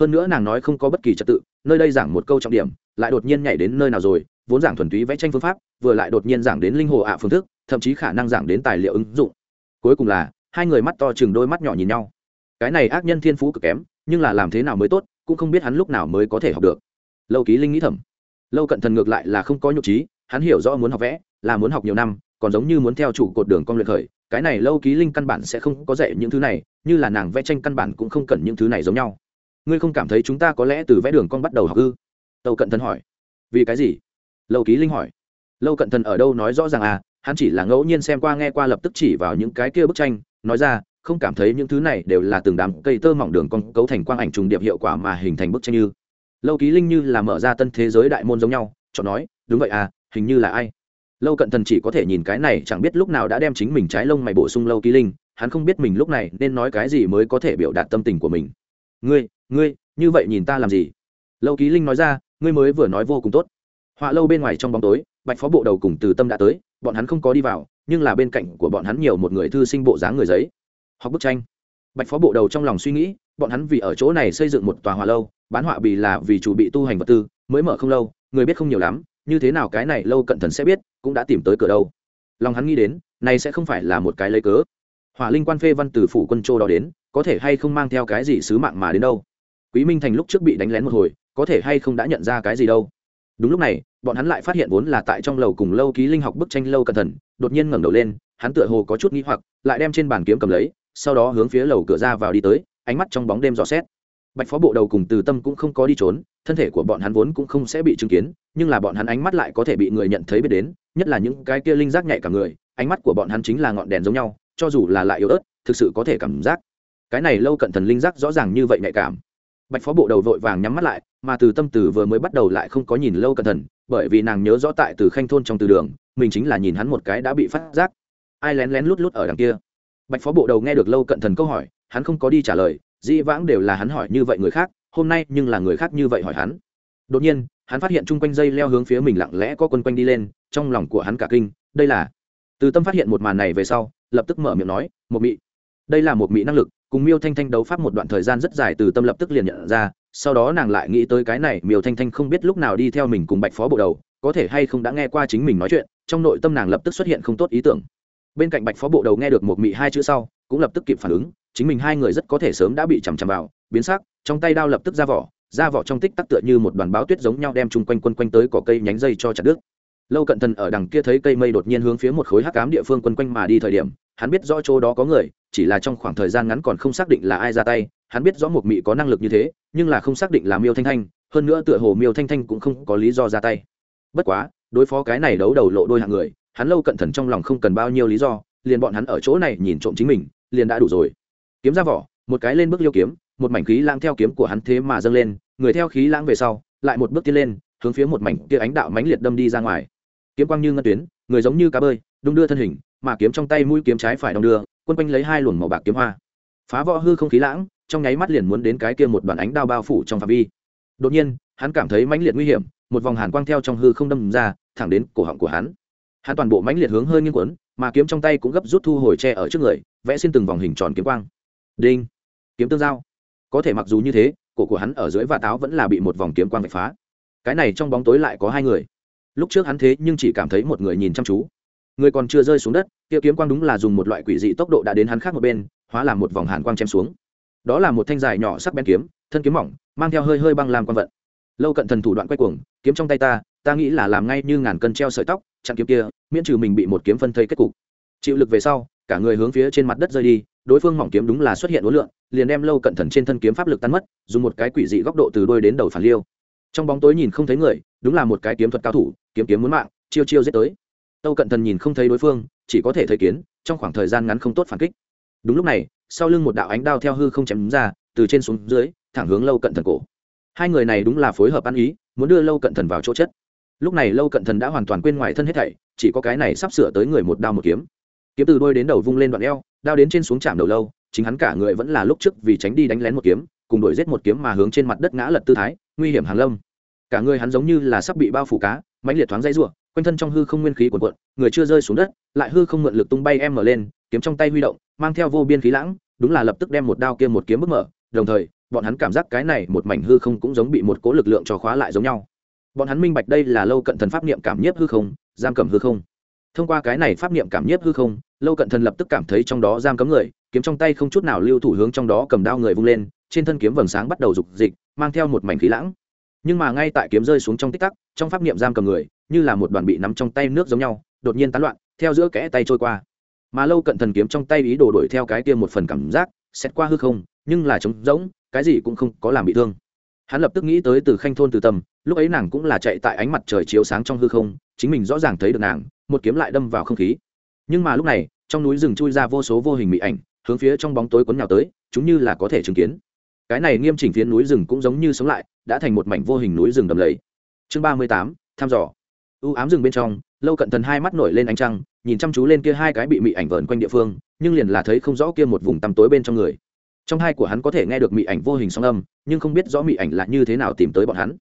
Hơn nữa nàng nói không có bất kỳ trật tự, nơi đây giảng một câu trọng điểm, lại đột nhiên nhảy đến nơi nào rồi, vốn giảng thuần túy vẽ tranh phương pháp, vừa lại đột nhiên giảng đến linh hồ ạ phương thức, thậm chí khả năng giảng đến tài liệu ứng dụng. Cuối cùng là, hai người mắt to chừng đôi mắt nhỏ nhìn nhau. Cái này ác nhân thiên phú cực kém, nhưng là làm thế nào mới tốt, cũng không biết hắn lúc nào mới có thể học được. Lâu ký linh nghĩ thầm lâu cận thần ngược lại là không có nhục trí, hắn hiểu rõ muốn học vẽ, là muốn học nhiều năm, còn giống như muốn theo chủ cột đường con luyện khởi, cái này lâu ký linh căn bản sẽ không có dạy những thứ này, như là nàng vẽ tranh căn bản cũng không cần những thứ này giống nhau. Ngươi không cảm thấy chúng ta có lẽ từ vẽ đường con bắt đầu học ư? Tâu cận thần hỏi. Vì cái gì? Lâu ký linh hỏi. Lâu cận thần ở đâu nói rõ ràng à hắn chỉ là ngẫu nhiên xem qua nghe qua lập tức chỉ vào những cái kia bức tranh, nói ra, không cảm thấy những thứ này đều là từng đám cây tơ mỏng đường con cấu thành quang ảnh trùng điệp hiệu quả mà hình thành bức tranh như lâu ký linh như là mở ra tân thế giới đại môn giống nhau chọn nói, đúng vậy à hình như là ai? Lâu cận thần chỉ có thể nhìn cái này, chẳng biết lúc nào đã đem chính mình trái lông mày bổ sung lâu ký linh, hắn không biết mình lúc này nên nói cái gì mới có thể biểu đạt tâm tình của mình. Ngươi ngươi, như vậy nhìn ta làm gì? Lâu ký linh nói ra, ngươi mới vừa nói vô cùng tốt. Họa lâu bên ngoài trong bóng tối, bạch phó bộ đầu cùng từ tâm đã tới, bọn hắn không có đi vào, nhưng là bên cạnh của bọn hắn nhiều một người thư sinh bộ dáng người giấy. Học bức tranh. Bạch phó bộ đầu trong lòng suy nghĩ bọn hắn vì ở chỗ này xây dựng một tòa họa lâu, bán họa bì là vì chủ bị tu hành vật tư, mới mở không lâu, người biết không nhiều lắm, như thế nào cái này lâu cận thần sẽ biết, cũng đã tìm tới cửa đâu. Lòng hắn nghĩ đến, này sẽ không phải là một cái lấy cớ. Hỏa linh quan phê văn từ phủ quân châu đó đến, có thể hay không mang theo cái gì sứ mạng mà đến đâu? Quý minh thành lúc trước bị đánh lén một hồi, có thể hay không đã nhận ra cái gì đâu? Đúng lúc này, bọn hắn lại phát hiện vốn là tại trong lầu cùng lâu ký linh học bức tranh lâu cẩn thận đột nhiên ngẩng đầu lên, hắn tựa hồ có chút nghi hoặc, lại đem trên bàn kiếm cầm lấy, sau đó hướng phía lầu cửa ra vào đi tới ánh mắt trong bóng đêm dò xét. Bạch phó bộ đầu cùng từ tâm cũng không có đi trốn, thân thể của bọn hắn vốn cũng không sẽ bị chứng kiến, nhưng là bọn hắn ánh mắt lại có thể bị người nhận thấy biết đến, nhất là những cái kia linh giác nhạy cả người, ánh mắt của bọn hắn chính là ngọn đèn giống nhau, cho dù là lại yếu ớt, thực sự có thể cảm giác. Cái này lâu cận thần linh giác rõ ràng như vậy nhạy cảm. Bạch phó bộ đầu vội vàng nhắm mắt lại, mà từ tâm từ vừa mới bắt đầu lại không có nhìn lâu cẩn thận bởi vì nàng nhớ rõ tại từ khanh thôn trong từ đường, mình chính là nhìn hắn một cái đã bị phát giác. Ai lén lén lút lút ở đằng kia? Bạch phó bộ đầu nghe được lâu cận thần câu hỏi hắn không có đi trả lời, dĩ vãng đều là hắn hỏi như vậy người khác, hôm nay nhưng là người khác như vậy hỏi hắn. Đột nhiên, hắn phát hiện chung quanh dây leo hướng phía mình lặng lẽ có quân quanh đi lên, trong lòng của hắn cả kinh, đây là từ tâm phát hiện một màn này về sau, lập tức mở miệng nói một mị. Đây là một mị năng lực, cùng miêu thanh thanh đấu pháp một đoạn thời gian rất dài từ tâm lập tức liền nhận ra, sau đó nàng lại nghĩ tới cái này, miêu thanh thanh không biết lúc nào đi theo mình cùng bạch phó bộ đầu, có thể hay không đã nghe qua chính mình nói chuyện, trong nội tâm nàng lập tức xuất hiện không tốt ý tưởng. Bên cạnh bạch phó bộ đầu nghe được một mị hai chữ sau, cũng lập tức kịp phản ứng chính mình hai người rất có thể sớm đã bị chằm chằm vào, biến sắc, trong tay đao lập tức ra vỏ ra vỏ trong tích tắc tựa như một đoàn báo tuyết giống nhau đem chung quanh quân quanh tới cỏ cây nhánh dây cho chặt đứt. Lâu cận thần ở đằng kia thấy cây mây đột nhiên hướng phía một khối hắc cám địa phương quân quanh mà đi thời điểm, hắn biết rõ chỗ đó có người, chỉ là trong khoảng thời gian ngắn còn không xác định là ai ra tay, hắn biết rõ một mị có năng lực như thế, nhưng là không xác định là miêu thanh thanh, hơn nữa tựa hồ miêu thanh thanh cũng không có lý do ra tay. Bất quá, đối phó cái này đấu đầu lộ đôi hạng người, hắn lâu cận thần trong lòng không cần bao nhiêu lý do, liền bọn hắn ở chỗ này nhìn trộm chính mình, liền đã đủ rồi kiếm ra vỏ, một cái lên bước liêu kiếm, một mảnh khí lãng theo kiếm của hắn thế mà dâng lên, người theo khí lãng về sau, lại một bước tiến lên, hướng phía một mảnh kia ánh đạo mãnh liệt đâm đi ra ngoài. Kiếm quang như ngân tuyến, người giống như cá bơi, đung đưa thân hình, mà kiếm trong tay mũi kiếm trái phải đong đưa, quân quanh lấy hai luồng màu bạc kiếm hoa. Phá võ hư không khí lãng, trong nháy mắt liền muốn đến cái kia một đoàn ánh đao bao phủ trong phạm vi. Đột nhiên, hắn cảm thấy mãnh liệt nguy hiểm, một vòng hàn quang theo trong hư không đâm ra, thẳng đến cổ họng của hắn. Hắn toàn bộ mãnh liệt hướng hơi nghiêng quấn mà kiếm trong tay cũng gấp rút thu hồi tre ở trước người, vẽ xin từng vòng hình tròn kiếm quang đinh. Kiếm tương giao. Có thể mặc dù như thế, cổ của hắn ở dưới và táo vẫn là bị một vòng kiếm quang vạch phá. Cái này trong bóng tối lại có hai người. Lúc trước hắn thế nhưng chỉ cảm thấy một người nhìn chăm chú. Người còn chưa rơi xuống đất, kia kiếm quang đúng là dùng một loại quỷ dị tốc độ đã đến hắn khác một bên, hóa làm một vòng hàn quang chém xuống. Đó là một thanh dài nhỏ sắc bén kiếm, thân kiếm mỏng, mang theo hơi hơi băng làm quan vận. Lâu cận thần thủ đoạn quay cuồng, kiếm trong tay ta ta nghĩ là làm ngay như ngàn cân treo sợi tóc, chặn kiếm kia, miễn trừ mình bị một kiếm phân thây kết cục. Chịu lực về sau, cả người hướng phía trên mặt đất rơi đi đối phương mỏng kiếm đúng là xuất hiện uốn lượn, liền đem lâu cận thần trên thân kiếm pháp lực tan mất, dùng một cái quỷ dị góc độ từ đôi đến đầu phản liêu. Trong bóng tối nhìn không thấy người, đúng là một cái kiếm thuật cao thủ, kiếm kiếm muốn mạng, chiêu chiêu giết tới. Tâu cận thần nhìn không thấy đối phương, chỉ có thể thấy kiến, trong khoảng thời gian ngắn không tốt phản kích. Đúng lúc này, sau lưng một đạo ánh đao theo hư không chém ra, từ trên xuống dưới, thẳng hướng lâu cận thần cổ. Hai người này đúng là phối hợp ăn ý, muốn đưa lâu cận thần vào chỗ chất lúc này lâu cận thần đã hoàn toàn quên ngoài thân hết thảy, chỉ có cái này sắp sửa tới người một đao một kiếm. Kiếm từ đôi đến đầu vung lên đoạn eo đao đến trên xuống chạm đầu lâu, chính hắn cả người vẫn là lúc trước vì tránh đi đánh lén một kiếm, cùng đổi giết một kiếm mà hướng trên mặt đất ngã lật tư thái, nguy hiểm hàng lâm. Cả người hắn giống như là sắp bị bao phủ cá, mãnh liệt thoáng dây rủa, quanh thân trong hư không nguyên khí cuồn cuộn, người chưa rơi xuống đất, lại hư không mượn lực tung bay em mở lên, kiếm trong tay huy động, mang theo vô biên khí lãng, đúng là lập tức đem một đao kia một kiếm bức mở, đồng thời, bọn hắn cảm giác cái này một mảnh hư không cũng giống bị một cố lực lượng cho khóa lại giống nhau. Bọn hắn minh bạch đây là lâu cận thần pháp niệm cảm nhiếp hư không, giam cầm hư không. Thông qua cái này pháp niệm cảm nhiếp hư không lâu cận thần lập tức cảm thấy trong đó giam cấm người, kiếm trong tay không chút nào lưu thủ hướng trong đó cầm đao người vung lên, trên thân kiếm vầng sáng bắt đầu rục dịch, mang theo một mảnh khí lãng. Nhưng mà ngay tại kiếm rơi xuống trong tích tắc, trong pháp niệm giam cầm người, như là một đoàn bị nắm trong tay nước giống nhau, đột nhiên tán loạn, theo giữa kẽ tay trôi qua. Mà lâu cận thần kiếm trong tay ý đồ đổi theo cái kia một phần cảm giác xét qua hư không, nhưng là trống rỗng, cái gì cũng không có làm bị thương. Hắn lập tức nghĩ tới từ khanh thôn từ tâm lúc ấy nàng cũng là chạy tại ánh mặt trời chiếu sáng trong hư không, chính mình rõ ràng thấy được nàng, một kiếm lại đâm vào không khí nhưng mà lúc này, trong núi rừng chui ra vô số vô hình mị ảnh, hướng phía trong bóng tối cuốn nhào tới, chúng như là có thể chứng kiến. Cái này nghiêm chỉnh phía núi rừng cũng giống như sống lại, đã thành một mảnh vô hình núi rừng đầm lầy. Chương ba mươi tám, thăm dò. U ám rừng bên trong, lâu cận thần hai mắt nổi lên ánh trăng, nhìn chăm chú lên kia hai cái bị mị ảnh vờn quanh địa phương, nhưng liền là thấy không rõ kia một vùng tăm tối bên trong người. Trong hai của hắn có thể nghe được mị ảnh vô hình song âm, nhưng không biết rõ mị ảnh là như thế nào tìm tới bọn hắn.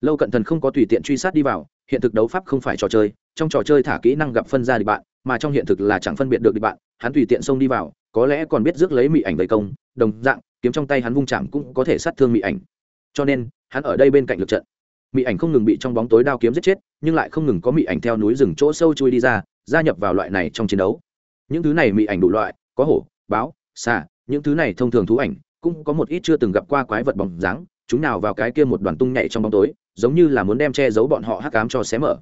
Lâu cận thần không có tùy tiện truy sát đi vào hiện thực đấu pháp không phải trò chơi, trong trò chơi thả kỹ năng gặp phân ra địch bạn, mà trong hiện thực là chẳng phân biệt được địch bạn, hắn tùy tiện xông đi vào, có lẽ còn biết rước lấy mị ảnh vây công, đồng dạng, kiếm trong tay hắn vung chạm cũng có thể sát thương mị ảnh. Cho nên, hắn ở đây bên cạnh lực trận. Mị ảnh không ngừng bị trong bóng tối đao kiếm giết chết, nhưng lại không ngừng có mị ảnh theo núi rừng chỗ sâu chui đi ra, gia nhập vào loại này trong chiến đấu. Những thứ này mị ảnh đủ loại, có hổ, báo, xà, những thứ này thông thường thú ảnh, cũng có một ít chưa từng gặp qua quái vật bóng dáng, chúng nào vào cái kia một đoàn tung nhảy trong bóng tối giống như là muốn đem che giấu bọn họ hắc cám cho xé mở.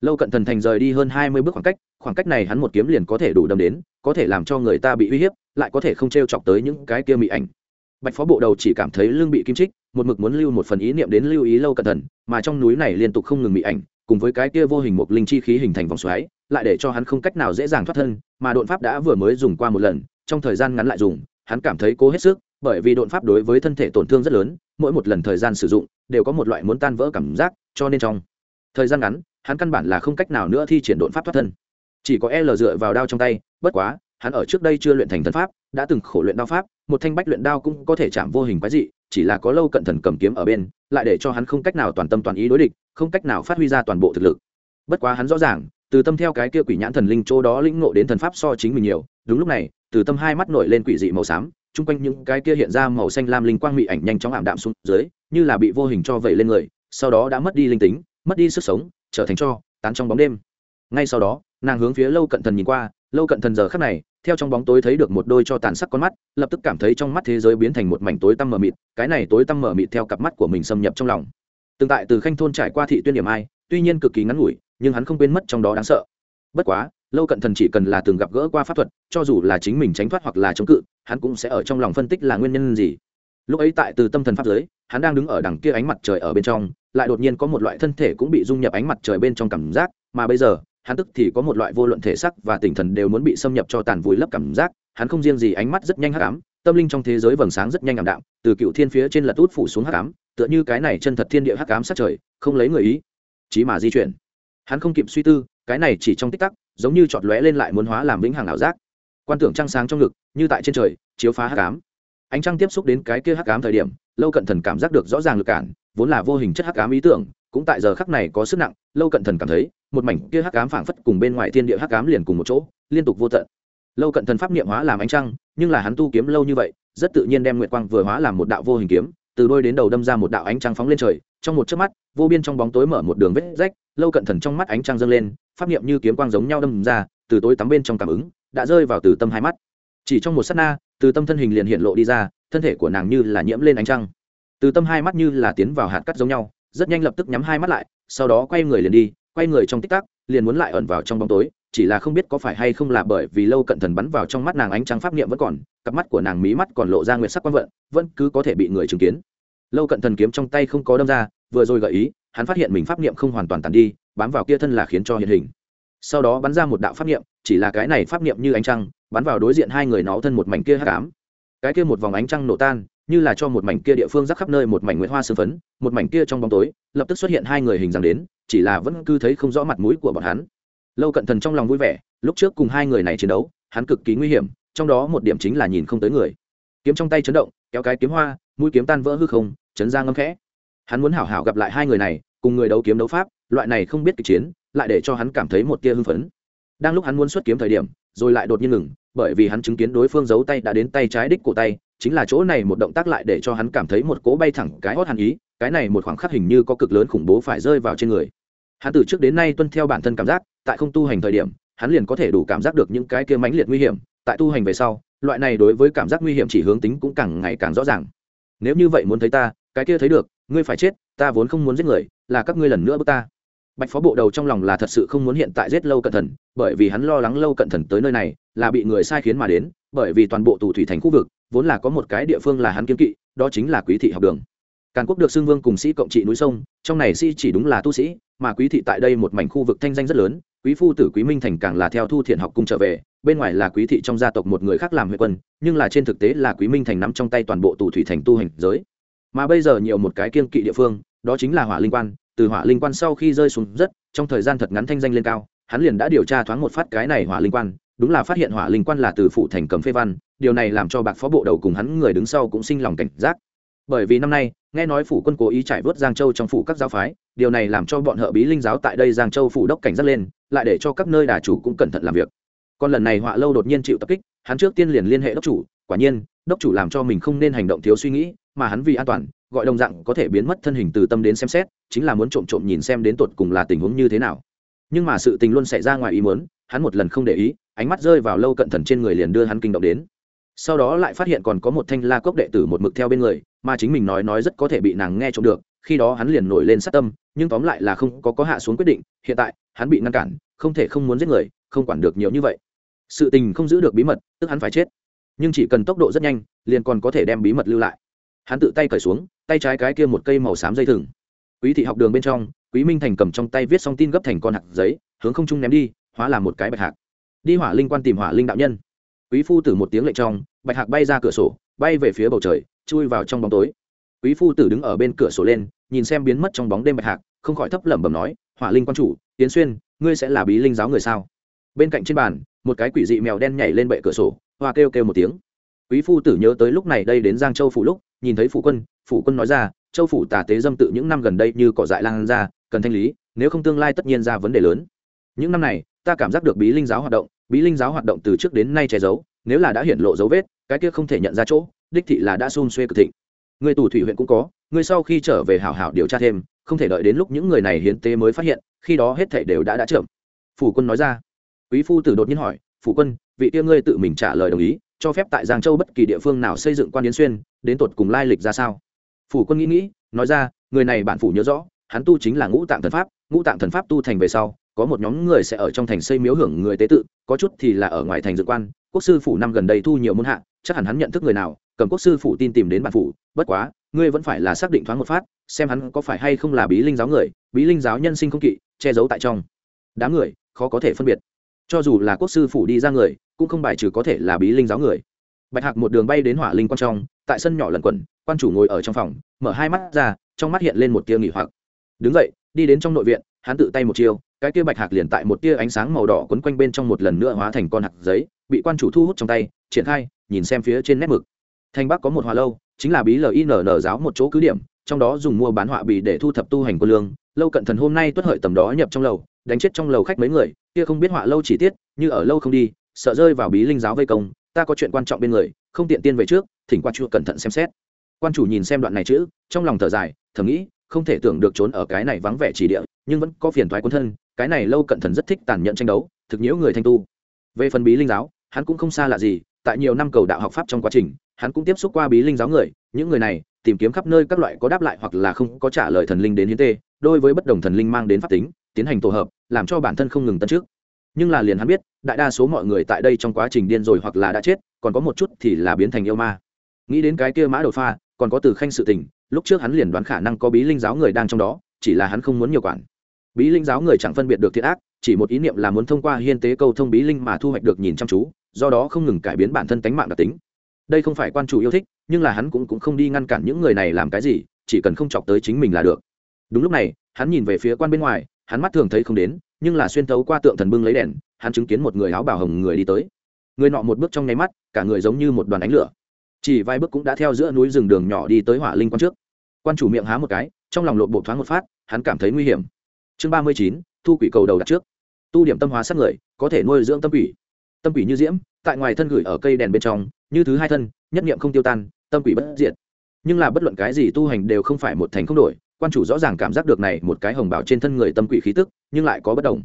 Lâu cận thần thành rời đi hơn hai mươi bước khoảng cách khoảng cách này hắn một kiếm liền có thể đủ đâm đến, có thể làm cho người ta bị uy hiếp, lại có thể không t r e o chọc tới những cái kia mị ảnh. Bạch phó bộ đầu chỉ cảm thấy lưng bị kim trích một mực muốn lưu một phần ý niệm đến lưu ý lâu cận thần, mà trong núi này liên tục không ngừng mị ảnh, cùng với cái kia vô hình một linh chi khí hình thành vòng xoáy, lại để cho hắn không cách nào dễ dàng thoát thân, mà đột pháp đã vừa mới dùng qua một lần, trong thời gian ngắn lại dùng, hắn cảm thấy cố hết sức, bởi vì đột pháp đối với thân thể tổn thương rất lớn mỗi một lần thời gian sử dụng đều có một loại muốn tan vỡ cảm giác, cho nên trong thời gian ngắn, hắn căn bản là không cách nào nữa thi triển đột pháp thoát thân. Chỉ có l dựa vào đao trong tay, bất quá, hắn ở trước đây chưa luyện thành thần pháp, đã từng khổ luyện đao pháp, một thanh bách luyện đao cũng có thể chạm vô hình quái dị, chỉ là có lâu cận thần cầm kiếm ở bên, lại để cho hắn không cách nào toàn tâm toàn ý đối địch, không cách nào phát huy ra toàn bộ thực lực. Bất quá hắn rõ ràng, từ tâm theo cái kia quỷ nhãn thần linh chỗ đó lĩnh ngộ đến thần pháp so chính mình nhiều, đúng lúc này, từ tâm hai mắt nổi lên quỷ dị màu xám chung quanh những cái kia hiện ra màu xanh lam linh quang mị ảnh nhanh chóng ảm đạm xuống dưới, như là bị vô hình cho vẩy lên người, sau đó đã mất đi linh tính, mất đi sức sống, trở thành cho, tán trong bóng đêm. Ngay sau đó, nàng hướng phía lâu cận thần nhìn qua, lâu cận thần giờ khắc này, theo trong bóng tối thấy được một đôi cho tàn sắc con mắt, lập tức cảm thấy trong mắt thế giới biến thành một mảnh tối tăm mờ mịt, cái này tối tăm mờ mịt theo cặp mắt của mình xâm nhập trong lòng. Tương tại từ khanh thôn trải qua thị tuyên điểm ai, tuy nhiên cực kỳ ngắn ngủi, nhưng hắn không quên mất trong đó đáng sợ. Bất quá lâu cận thần chỉ cần là từng gặp gỡ qua pháp thuật, cho dù là chính mình tránh thoát hoặc là chống cự, hắn cũng sẽ ở trong lòng phân tích là nguyên nhân gì. Lúc ấy tại từ tâm thần pháp giới, hắn đang đứng ở đằng kia ánh mặt trời ở bên trong, lại đột nhiên có một loại thân thể cũng bị dung nhập ánh mặt trời bên trong cảm giác, mà bây giờ, hắn tức thì có một loại vô luận thể sắc và tinh thần đều muốn bị xâm nhập cho tàn vùi lấp cảm giác, hắn không riêng gì ánh mắt rất nhanh hắc ám, tâm linh trong thế giới vầng sáng rất nhanh ảm đạm, từ cựu thiên phía trên lật út phủ xuống hắc ám, tựa như cái này chân thật thiên địa hắc ám sát trời, không lấy người ý, chí mà di chuyển. Hắn không kịp suy tư, cái này chỉ trong tích tắc giống như chọt lóe lên lại muốn hóa làm vĩnh hằng ảo giác. Quan tưởng trăng sáng trong ngực, như tại trên trời, chiếu phá hắc ám. Ánh trăng tiếp xúc đến cái kia hắc ám thời điểm, lâu cận thần cảm giác được rõ ràng lực cản, vốn là vô hình chất hắc ám ý tưởng, cũng tại giờ khắc này có sức nặng, lâu cận thần cảm thấy, một mảnh kia hắc ám phảng phất cùng bên ngoài thiên địa hắc ám liền cùng một chỗ, liên tục vô tận. Lâu cận thần pháp niệm hóa làm ánh trăng, nhưng là hắn tu kiếm lâu như vậy, rất tự nhiên đem nguyệt quang vừa hóa làm một đạo vô hình kiếm, từ đôi đến đầu đâm ra một đạo ánh trăng phóng lên trời, trong một chớp mắt, vô biên trong bóng tối mở một đường vết rách, lâu cận thần trong mắt ánh trăng dâng lên pháp niệm như kiếm quang giống nhau đâm ra, từ tối tắm bên trong cảm ứng, đã rơi vào từ tâm hai mắt. Chỉ trong một sát na, từ tâm thân hình liền hiện lộ đi ra, thân thể của nàng như là nhiễm lên ánh trăng. Từ tâm hai mắt như là tiến vào hạt cắt giống nhau, rất nhanh lập tức nhắm hai mắt lại, sau đó quay người liền đi, quay người trong tích tắc, liền muốn lại ẩn vào trong bóng tối, chỉ là không biết có phải hay không là bởi vì lâu cận thần bắn vào trong mắt nàng ánh trăng pháp niệm vẫn còn, cặp mắt của nàng mí mắt còn lộ ra nguyệt sắc quan vận, vẫn cứ có thể bị người chứng kiến. Lâu cận thần kiếm trong tay không có đâm ra, vừa rồi gợi ý, hắn phát hiện mình pháp niệm không hoàn toàn tàn đi bám vào kia thân là khiến cho hiện hình. Sau đó bắn ra một đạo pháp niệm, chỉ là cái này pháp niệm như ánh trăng, bắn vào đối diện hai người nó thân một mảnh kia hắc ám. Cái kia một vòng ánh trăng nổ tan, như là cho một mảnh kia địa phương rắc khắp nơi một mảnh nguyễn hoa sương phấn, một mảnh kia trong bóng tối, lập tức xuất hiện hai người hình dáng đến, chỉ là vẫn cứ thấy không rõ mặt mũi của bọn hắn. Lâu cận thần trong lòng vui vẻ, lúc trước cùng hai người này chiến đấu, hắn cực kỳ nguy hiểm, trong đó một điểm chính là nhìn không tới người. Kiếm trong tay chấn động, kéo cái kiếm hoa, mũi kiếm tan vỡ hư không, chấn ra ngâm khẽ. Hắn muốn hảo hảo gặp lại hai người này, cùng người đấu kiếm đấu pháp loại này không biết kịch chiến, lại để cho hắn cảm thấy một tia hưng phấn. Đang lúc hắn muốn xuất kiếm thời điểm, rồi lại đột nhiên ngừng, bởi vì hắn chứng kiến đối phương giấu tay đã đến tay trái đích cổ tay, chính là chỗ này một động tác lại để cho hắn cảm thấy một cỗ bay thẳng cái hót hàn ý, cái này một khoảng khắc hình như có cực lớn khủng bố phải rơi vào trên người. Hắn từ trước đến nay tuân theo bản thân cảm giác, tại không tu hành thời điểm, hắn liền có thể đủ cảm giác được những cái kia mãnh liệt nguy hiểm, tại tu hành về sau, loại này đối với cảm giác nguy hiểm chỉ hướng tính cũng càng ngày càng rõ ràng. Nếu như vậy muốn thấy ta, cái kia thấy được, ngươi phải chết, ta vốn không muốn giết người, là các ngươi lần nữa bước ta bạch phó bộ đầu trong lòng là thật sự không muốn hiện tại giết lâu cận thần, bởi vì hắn lo lắng lâu cận thần tới nơi này là bị người sai khiến mà đến, bởi vì toàn bộ tù thủy thành khu vực vốn là có một cái địa phương là hắn kiên kỵ, đó chính là quý thị học đường. Càn quốc được xưng vương cùng sĩ cộng trị núi sông, trong này sĩ chỉ đúng là tu sĩ, mà quý thị tại đây một mảnh khu vực thanh danh rất lớn, quý phu tử quý minh thành càng là theo thu thiện học cung trở về, bên ngoài là quý thị trong gia tộc một người khác làm huệ quân, nhưng là trên thực tế là quý minh thành nắm trong tay toàn bộ tù thủy thành tu hành giới. Mà bây giờ nhiều một cái kiên kỵ địa phương, đó chính là hỏa linh quan từ hỏa linh quan sau khi rơi xuống rất, trong thời gian thật ngắn thanh danh lên cao, hắn liền đã điều tra thoáng một phát cái này hỏa linh quan, đúng là phát hiện hỏa linh quan là từ phụ thành cầm phê văn, điều này làm cho bạc phó bộ đầu cùng hắn người đứng sau cũng sinh lòng cảnh giác. Bởi vì năm nay, nghe nói phủ quân cố ý trải vớt giang châu trong phủ các giáo phái, điều này làm cho bọn hợ bí linh giáo tại đây giang châu phủ đốc cảnh giác lên, lại để cho các nơi đà chủ cũng cẩn thận làm việc. Còn lần này họa lâu đột nhiên chịu tập kích, hắn trước tiên liền liên hệ đốc chủ, quả nhiên, đốc chủ làm cho mình không nên hành động thiếu suy nghĩ, mà hắn vì an toàn gọi đồng dạng có thể biến mất thân hình từ tâm đến xem xét, chính là muốn trộm trộm nhìn xem đến tột cùng là tình huống như thế nào. Nhưng mà sự tình luôn xảy ra ngoài ý muốn, hắn một lần không để ý, ánh mắt rơi vào lâu cận thần trên người liền đưa hắn kinh động đến. Sau đó lại phát hiện còn có một thanh la cốc đệ tử một mực theo bên người, mà chính mình nói nói rất có thể bị nàng nghe trộm được, khi đó hắn liền nổi lên sát tâm, nhưng tóm lại là không có có hạ xuống quyết định, hiện tại, hắn bị ngăn cản, không thể không muốn giết người, không quản được nhiều như vậy. Sự tình không giữ được bí mật, tức hắn phải chết. Nhưng chỉ cần tốc độ rất nhanh, liền còn có thể đem bí mật lưu lại hắn tự tay cởi xuống, tay trái cái kia một cây màu xám dây thừng. Quý thị học đường bên trong, quý minh thành cầm trong tay viết xong tin gấp thành con hạt giấy, hướng không trung ném đi, hóa làm một cái bạch hạc. Đi hỏa linh quan tìm hỏa linh đạo nhân. Quý phu tử một tiếng lệnh trong, bạch hạc bay ra cửa sổ, bay về phía bầu trời, chui vào trong bóng tối. Quý phu tử đứng ở bên cửa sổ lên, nhìn xem biến mất trong bóng đêm bạch hạc, không khỏi thấp lẩm bẩm nói, hỏa linh quan chủ tiến xuyên, ngươi sẽ là bí linh giáo người sao? Bên cạnh trên bàn, một cái quỷ dị mèo đen nhảy lên bệ cửa sổ, hoa kêu kêu một tiếng quý phu tử nhớ tới lúc này đây đến giang châu phủ lúc, nhìn thấy phụ quân phụ quân nói ra, châu phủ tà tế dâm tự những năm gần đây như cỏ dại lan ra, cần thanh lý, nếu không tương lai tất nhiên ra vấn đề lớn. Những năm này, ta cảm giác được bí linh giáo hoạt động, bí linh giáo hoạt động từ trước đến nay che giấu, nếu là đã hiện lộ dấu vết, cái kia không thể nhận ra chỗ, đích thị là đã xun xuê cực thịnh. Người tù thủy huyện cũng có, người sau khi trở về hảo hảo điều tra thêm, không thể đợi đến lúc những người này hiến tế mới phát hiện, khi đó hết thể đều đã đã trưởng. Phủ quân nói ra. Quý phu tử đột nhiên hỏi, phủ quân, vị kia ngươi tự mình trả lời đồng ý cho phép tại giang châu bất kỳ địa phương nào xây dựng quan yến xuyên, đến tột cùng lai lịch ra sao? Phủ quân nghĩ nghĩ, nói ra, người này bạn phủ nhớ rõ, hắn tu chính là ngũ tạng thần pháp, ngũ tạng thần pháp tu thành về sau, có một nhóm người sẽ ở trong thành xây miếu hưởng người tế tự, có chút thì là ở ngoài thành dự quan, quốc sư phủ năm gần đây thu nhiều môn hạ, chắc hẳn hắn nhận thức người nào, cầm quốc sư phủ tin tìm đến bản phủ, bất quá, ngươi vẫn phải là xác định thoáng một phát, xem hắn có phải hay không là bí linh giáo người, bí linh giáo nhân sinh không kỵ, che giấu tại trong. Đám người, khó có thể phân biệt. Cho dù là quốc sư phủ đi ra người cũng không bài trừ có thể là bí linh giáo người. Bạch hạc một đường bay đến hỏa linh quan trong, tại sân nhỏ lần quẩn, quan chủ ngồi ở trong phòng, mở hai mắt ra, trong mắt hiện lên một tia nghỉ hoặc. Đứng dậy, đi đến trong nội viện, hắn tự tay một chiêu, cái tia bạch hạc liền tại một tia ánh sáng màu đỏ quấn quanh bên trong một lần nữa hóa thành con hạt giấy, bị quan chủ thu hút trong tay, triển khai, nhìn xem phía trên nét mực. Thành bắc có một hòa lâu, chính là bí linn giáo một chỗ cứ điểm, trong đó dùng mua bán họa bị để thu thập tu hành quân lương, lâu cận thần hôm nay tuất hợi tầm đó nhập trong lầu, đánh chết trong lầu khách mấy người, kia không biết họa lâu chỉ tiết, như ở lâu không đi sợ rơi vào bí linh giáo vây công, ta có chuyện quan trọng bên người, không tiện tiên về trước, thỉnh quan chủ cẩn thận xem xét. Quan chủ nhìn xem đoạn này chữ, trong lòng thở dài, thầm nghĩ, không thể tưởng được trốn ở cái này vắng vẻ chỉ địa, nhưng vẫn có phiền thoái quân thân, cái này lâu cẩn thận rất thích tàn nhẫn tranh đấu, thực nhiễu người thanh tu. Về phần bí linh giáo, hắn cũng không xa lạ gì, tại nhiều năm cầu đạo học pháp trong quá trình, hắn cũng tiếp xúc qua bí linh giáo người, những người này, tìm kiếm khắp nơi các loại có đáp lại hoặc là không có trả lời thần linh đến hiến tê, đối với bất đồng thần linh mang đến pháp tính, tiến hành tổ hợp, làm cho bản thân không ngừng tân trước nhưng là liền hắn biết đại đa số mọi người tại đây trong quá trình điên rồi hoặc là đã chết còn có một chút thì là biến thành yêu ma. Nghĩ đến cái kia mã đột pha còn có từ khanh sự tình lúc trước hắn liền đoán khả năng có bí linh giáo người đang trong đó chỉ là hắn không muốn nhiều quản. Bí linh giáo người chẳng phân biệt được thiện ác chỉ một ý niệm là muốn thông qua hiên tế câu thông bí linh mà thu hoạch được nhìn chăm chú do đó không ngừng cải biến bản thân tánh mạng đặc tính. Đây không phải quan chủ yêu thích nhưng là hắn cũng, cũng không đi ngăn cản những người này làm cái gì chỉ cần không chọc tới chính mình là được. Đúng lúc này hắn nhìn về phía quan bên ngoài hắn mắt thường thấy không đến nhưng là xuyên thấu qua tượng thần bưng lấy đèn, hắn chứng kiến một người áo bào hồng người đi tới. Người nọ một bước trong nháy mắt, cả người giống như một đoàn ánh lửa. Chỉ vài bước cũng đã theo giữa núi rừng đường nhỏ đi tới hỏa linh quan trước. Quan chủ miệng há một cái, trong lòng lộn bộ thoáng một phát, hắn cảm thấy nguy hiểm. Chương ba mươi chín, thu quỷ cầu đầu đặt trước. Tu điểm tâm hóa sát người, có thể nuôi dưỡng tâm quỷ. Tâm quỷ như diễm, tại ngoài thân gửi ở cây đèn bên trong, như thứ hai thân, nhất niệm không tiêu tan, tâm quỷ bất diệt. Nhưng là bất luận cái gì tu hành đều không phải một thành không đổi quan chủ rõ ràng cảm giác được này một cái hồng bào trên thân người tâm quỷ khí tức, nhưng lại có bất đồng.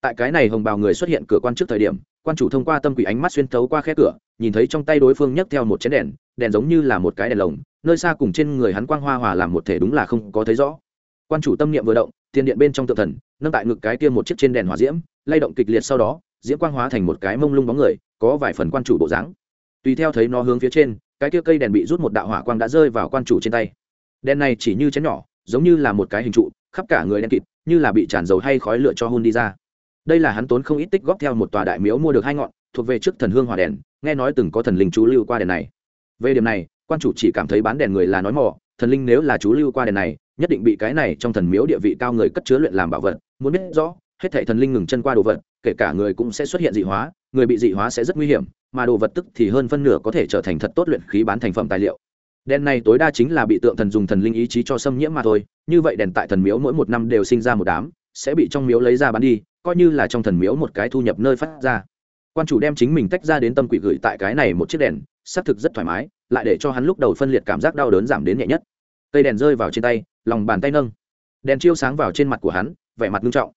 Tại cái này hồng bào người xuất hiện cửa quan trước thời điểm, quan chủ thông qua tâm quỷ ánh mắt xuyên thấu qua khe cửa, nhìn thấy trong tay đối phương nhấc theo một chén đèn đèn giống như là một cái đèn lồng, nơi xa cùng trên người hắn quang hoa hòa làm một thể đúng là không có thấy rõ. Quan chủ tâm niệm vừa động tiền điện bên trong tự thần, nâng tại ngực cái kia một chiếc trên đèn hỏa diễm, lay động kịch liệt sau đó, diễm quang hóa thành một cái mông lung bóng người, có vài phần quan chủ bộ dáng. Tùy theo thấy nó hướng phía trên, cái kia cây đèn bị rút một đạo hỏa quang đã rơi vào quan chủ trên tay. Đèn này chỉ như chén nhỏ giống như là một cái hình trụ, khắp cả người đen kịt, như là bị tràn dầu hay khói lửa cho hôn đi ra. Đây là hắn tốn không ít tích góp theo một tòa đại miếu mua được hai ngọn, thuộc về trước thần hương hỏa đèn, nghe nói từng có thần linh chú lưu qua đèn này. Về điểm này, quan chủ chỉ cảm thấy bán đèn người là nói mò, thần linh nếu là chú lưu qua đèn này, nhất định bị cái này trong thần miếu địa vị cao người cất chứa luyện làm bảo vật, muốn biết rõ, hết thảy thần linh ngừng chân qua đồ vật, kể cả người cũng sẽ xuất hiện dị hóa, người bị dị hóa sẽ rất nguy hiểm, mà đồ vật tức thì hơn phân nửa có thể trở thành thật tốt luyện khí bán thành phẩm tài liệu đèn này tối đa chính là bị tượng thần dùng thần linh ý chí cho xâm nhiễm mà thôi, như vậy đèn tại thần miếu mỗi một năm đều sinh ra một đám, sẽ bị trong miếu lấy ra bán đi, coi như là trong thần miếu một cái thu nhập nơi phát ra. Quan chủ đem chính mình tách ra đến tâm quỷ gửi tại cái này một chiếc đèn, xác thực rất thoải mái, lại để cho hắn lúc đầu phân liệt cảm giác đau đớn giảm đến nhẹ nhất. Cây đèn rơi vào trên tay, lòng bàn tay nâng. Đèn chiếu sáng vào trên mặt của hắn, vẻ mặt nghiêm trọng.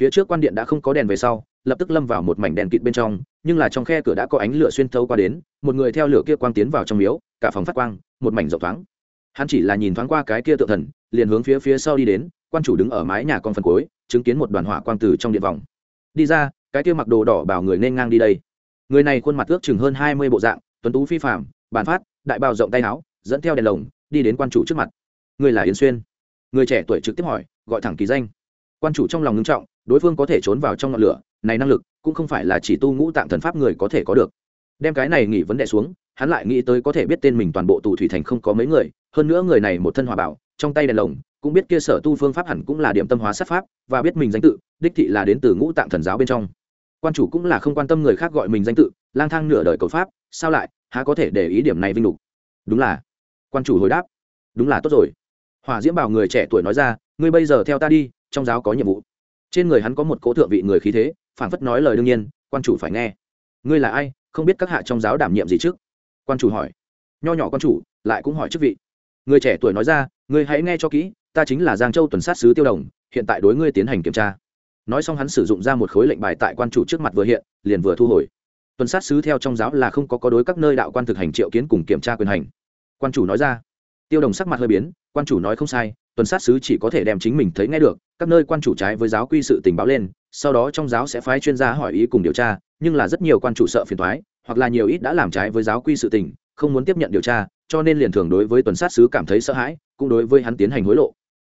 Phía trước quan điện đã không có đèn về sau, lập tức lâm vào một mảnh đèn kịt bên trong, nhưng là trong khe cửa đã có ánh lửa xuyên thấu qua đến, một người theo lửa kia quang tiến vào trong miếu, cả phòng phát quang một mảnh rộng thoáng. Hắn chỉ là nhìn thoáng qua cái kia tự thần, liền hướng phía phía sau đi đến, quan chủ đứng ở mái nhà con phần cuối, chứng kiến một đoàn hỏa quang từ trong điện vòng. Đi ra, cái kia mặc đồ đỏ bảo người nên ngang đi đây. Người này khuôn mặt ước chừng hơn hai mươi bộ dạng, tuấn tú phi phạm bản phát, đại bào rộng tay áo, dẫn theo đèn lồng, đi đến quan chủ trước mặt. Người là yến xuyên. Người trẻ tuổi trực tiếp hỏi, gọi thẳng kỳ danh. Quan chủ trong lòng ngưng trọng, đối phương có thể trốn vào trong ngọn lửa, này năng lực cũng không phải là chỉ tu ngũ tạng thần pháp người có thể có được. Đem cái này nghỉ vấn đề xuống hắn lại nghĩ tới có thể biết tên mình toàn bộ tù thủy thành không có mấy người, hơn nữa người này một thân hòa bảo, trong tay đèn lồng, cũng biết kia sở tu phương pháp hẳn cũng là điểm tâm hóa sát pháp, và biết mình danh tự, đích thị là đến từ ngũ tạng thần giáo bên trong. Quan chủ cũng là không quan tâm người khác gọi mình danh tự, lang thang nửa đời cầu pháp, sao lại, há có thể để ý điểm này vinh lục? Đúng là. Quan chủ hồi đáp. Đúng là tốt rồi. Hỏa diễm bảo người trẻ tuổi nói ra, ngươi bây giờ theo ta đi, trong giáo có nhiệm vụ. Trên người hắn có một cỗ thượng vị người khí thế phản phất nói lời đương nhiên, quan chủ phải nghe. Ngươi là ai, không biết các hạ trong giáo đảm nhiệm gì trước? Quan chủ hỏi. Nho nhỏ quan chủ lại cũng hỏi chức vị. Người trẻ tuổi nói ra, ngươi hãy nghe cho kỹ, ta chính là giang châu tuần sát sứ tiêu đồng, hiện tại đối ngươi tiến hành kiểm tra. Nói xong hắn sử dụng ra một khối lệnh bài tại quan chủ trước mặt vừa hiện, liền vừa thu hồi. Tuần sát sứ theo trong giáo là không có có đối các nơi đạo quan thực hành triệu kiến cùng kiểm tra quyền hành. Quan chủ nói ra, tiêu đồng sắc mặt hơi biến, quan chủ nói không sai, tuần sát sứ chỉ có thể đem chính mình thấy nghe được, các nơi quan chủ trái với giáo quy sự tình báo lên, sau đó trong giáo sẽ phái chuyên gia hỏi ý cùng điều tra, nhưng là rất nhiều quan chủ sợ phiền thoái hoặc là nhiều ít đã làm trái với giáo quy sự tình, không muốn tiếp nhận điều tra, cho nên liền thường đối với tuần sát sứ cảm thấy sợ hãi, cũng đối với hắn tiến hành hối lộ.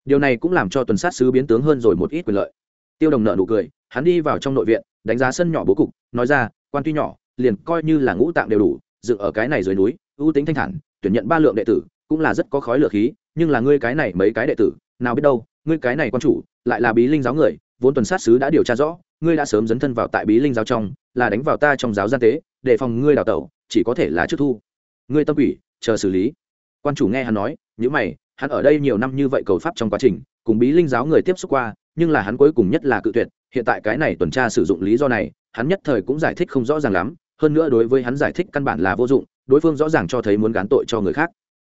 Điều này cũng làm cho tuần sát sứ biến tướng hơn rồi một ít quyền lợi. Tiêu đồng nợ nụ cười, hắn đi vào trong nội viện, đánh giá sân nhỏ bố cục, nói ra, quan tuy nhỏ, liền coi như là ngũ tạng đều đủ, dựng ở cái này dưới núi, ưu tính thanh thản, tuyển nhận ba lượng đệ tử, cũng là rất có khói lửa khí, nhưng là ngươi cái này mấy cái đệ tử, nào biết đâu, ngươi cái này quan chủ, lại là bí linh giáo người, vốn tuần sát sứ đã điều tra rõ, ngươi đã sớm dấn thân vào tại bí linh giáo trong, là đánh vào ta trong giáo gian tế để phòng ngươi đào tẩu, chỉ có thể là trước thu. Ngươi tâm ủy chờ xử lý. Quan chủ nghe hắn nói những mày, hắn ở đây nhiều năm như vậy cầu pháp trong quá trình, cùng bí linh giáo người tiếp xúc qua, nhưng là hắn cuối cùng nhất là cự tuyệt, hiện tại cái này tuần tra sử dụng lý do này, hắn nhất thời cũng giải thích không rõ ràng lắm, hơn nữa đối với hắn giải thích căn bản là vô dụng, đối phương rõ ràng cho thấy muốn gán tội cho người khác.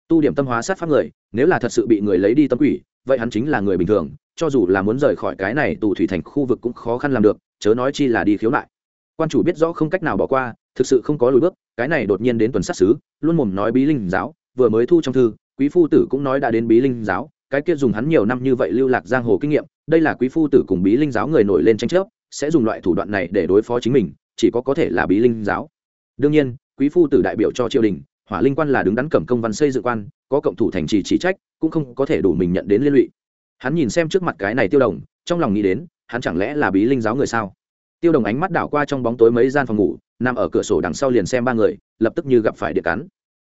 Tu điểm tâm hóa sát pháp người, nếu là thật sự bị người lấy đi tâm quỷ, vậy hắn chính là người bình thường, cho dù là muốn rời khỏi cái này tù thủy thành khu vực cũng khó khăn làm được, chớ nói chi là đi khiếu nại quan chủ biết rõ không cách nào bỏ qua, thực sự không có lùi bước, cái này đột nhiên đến tuần sát xứ, luôn mồm nói bí linh giáo, vừa mới thu trong thư, quý phu tử cũng nói đã đến bí linh giáo, cái kia dùng hắn nhiều năm như vậy lưu lạc giang hồ kinh nghiệm, đây là quý phu tử cùng bí linh giáo người nổi lên tranh chấp, sẽ dùng loại thủ đoạn này để đối phó chính mình, chỉ có có thể là bí linh giáo. Đương nhiên, quý phu tử đại biểu cho triều đình, hỏa linh quan là đứng đắn cẩm công văn xây dựng quan, có cộng thủ thành trì chỉ trách, cũng không có thể đủ mình nhận đến liên lụy. Hắn nhìn xem trước mặt cái này tiêu đồng, trong lòng nghĩ đến, hắn chẳng lẽ là bí linh giáo người sao? Tiêu đồng ánh mắt đảo qua trong bóng tối mấy gian phòng ngủ, nằm ở cửa sổ đằng sau liền xem ba người, lập tức như gặp phải điện cắn.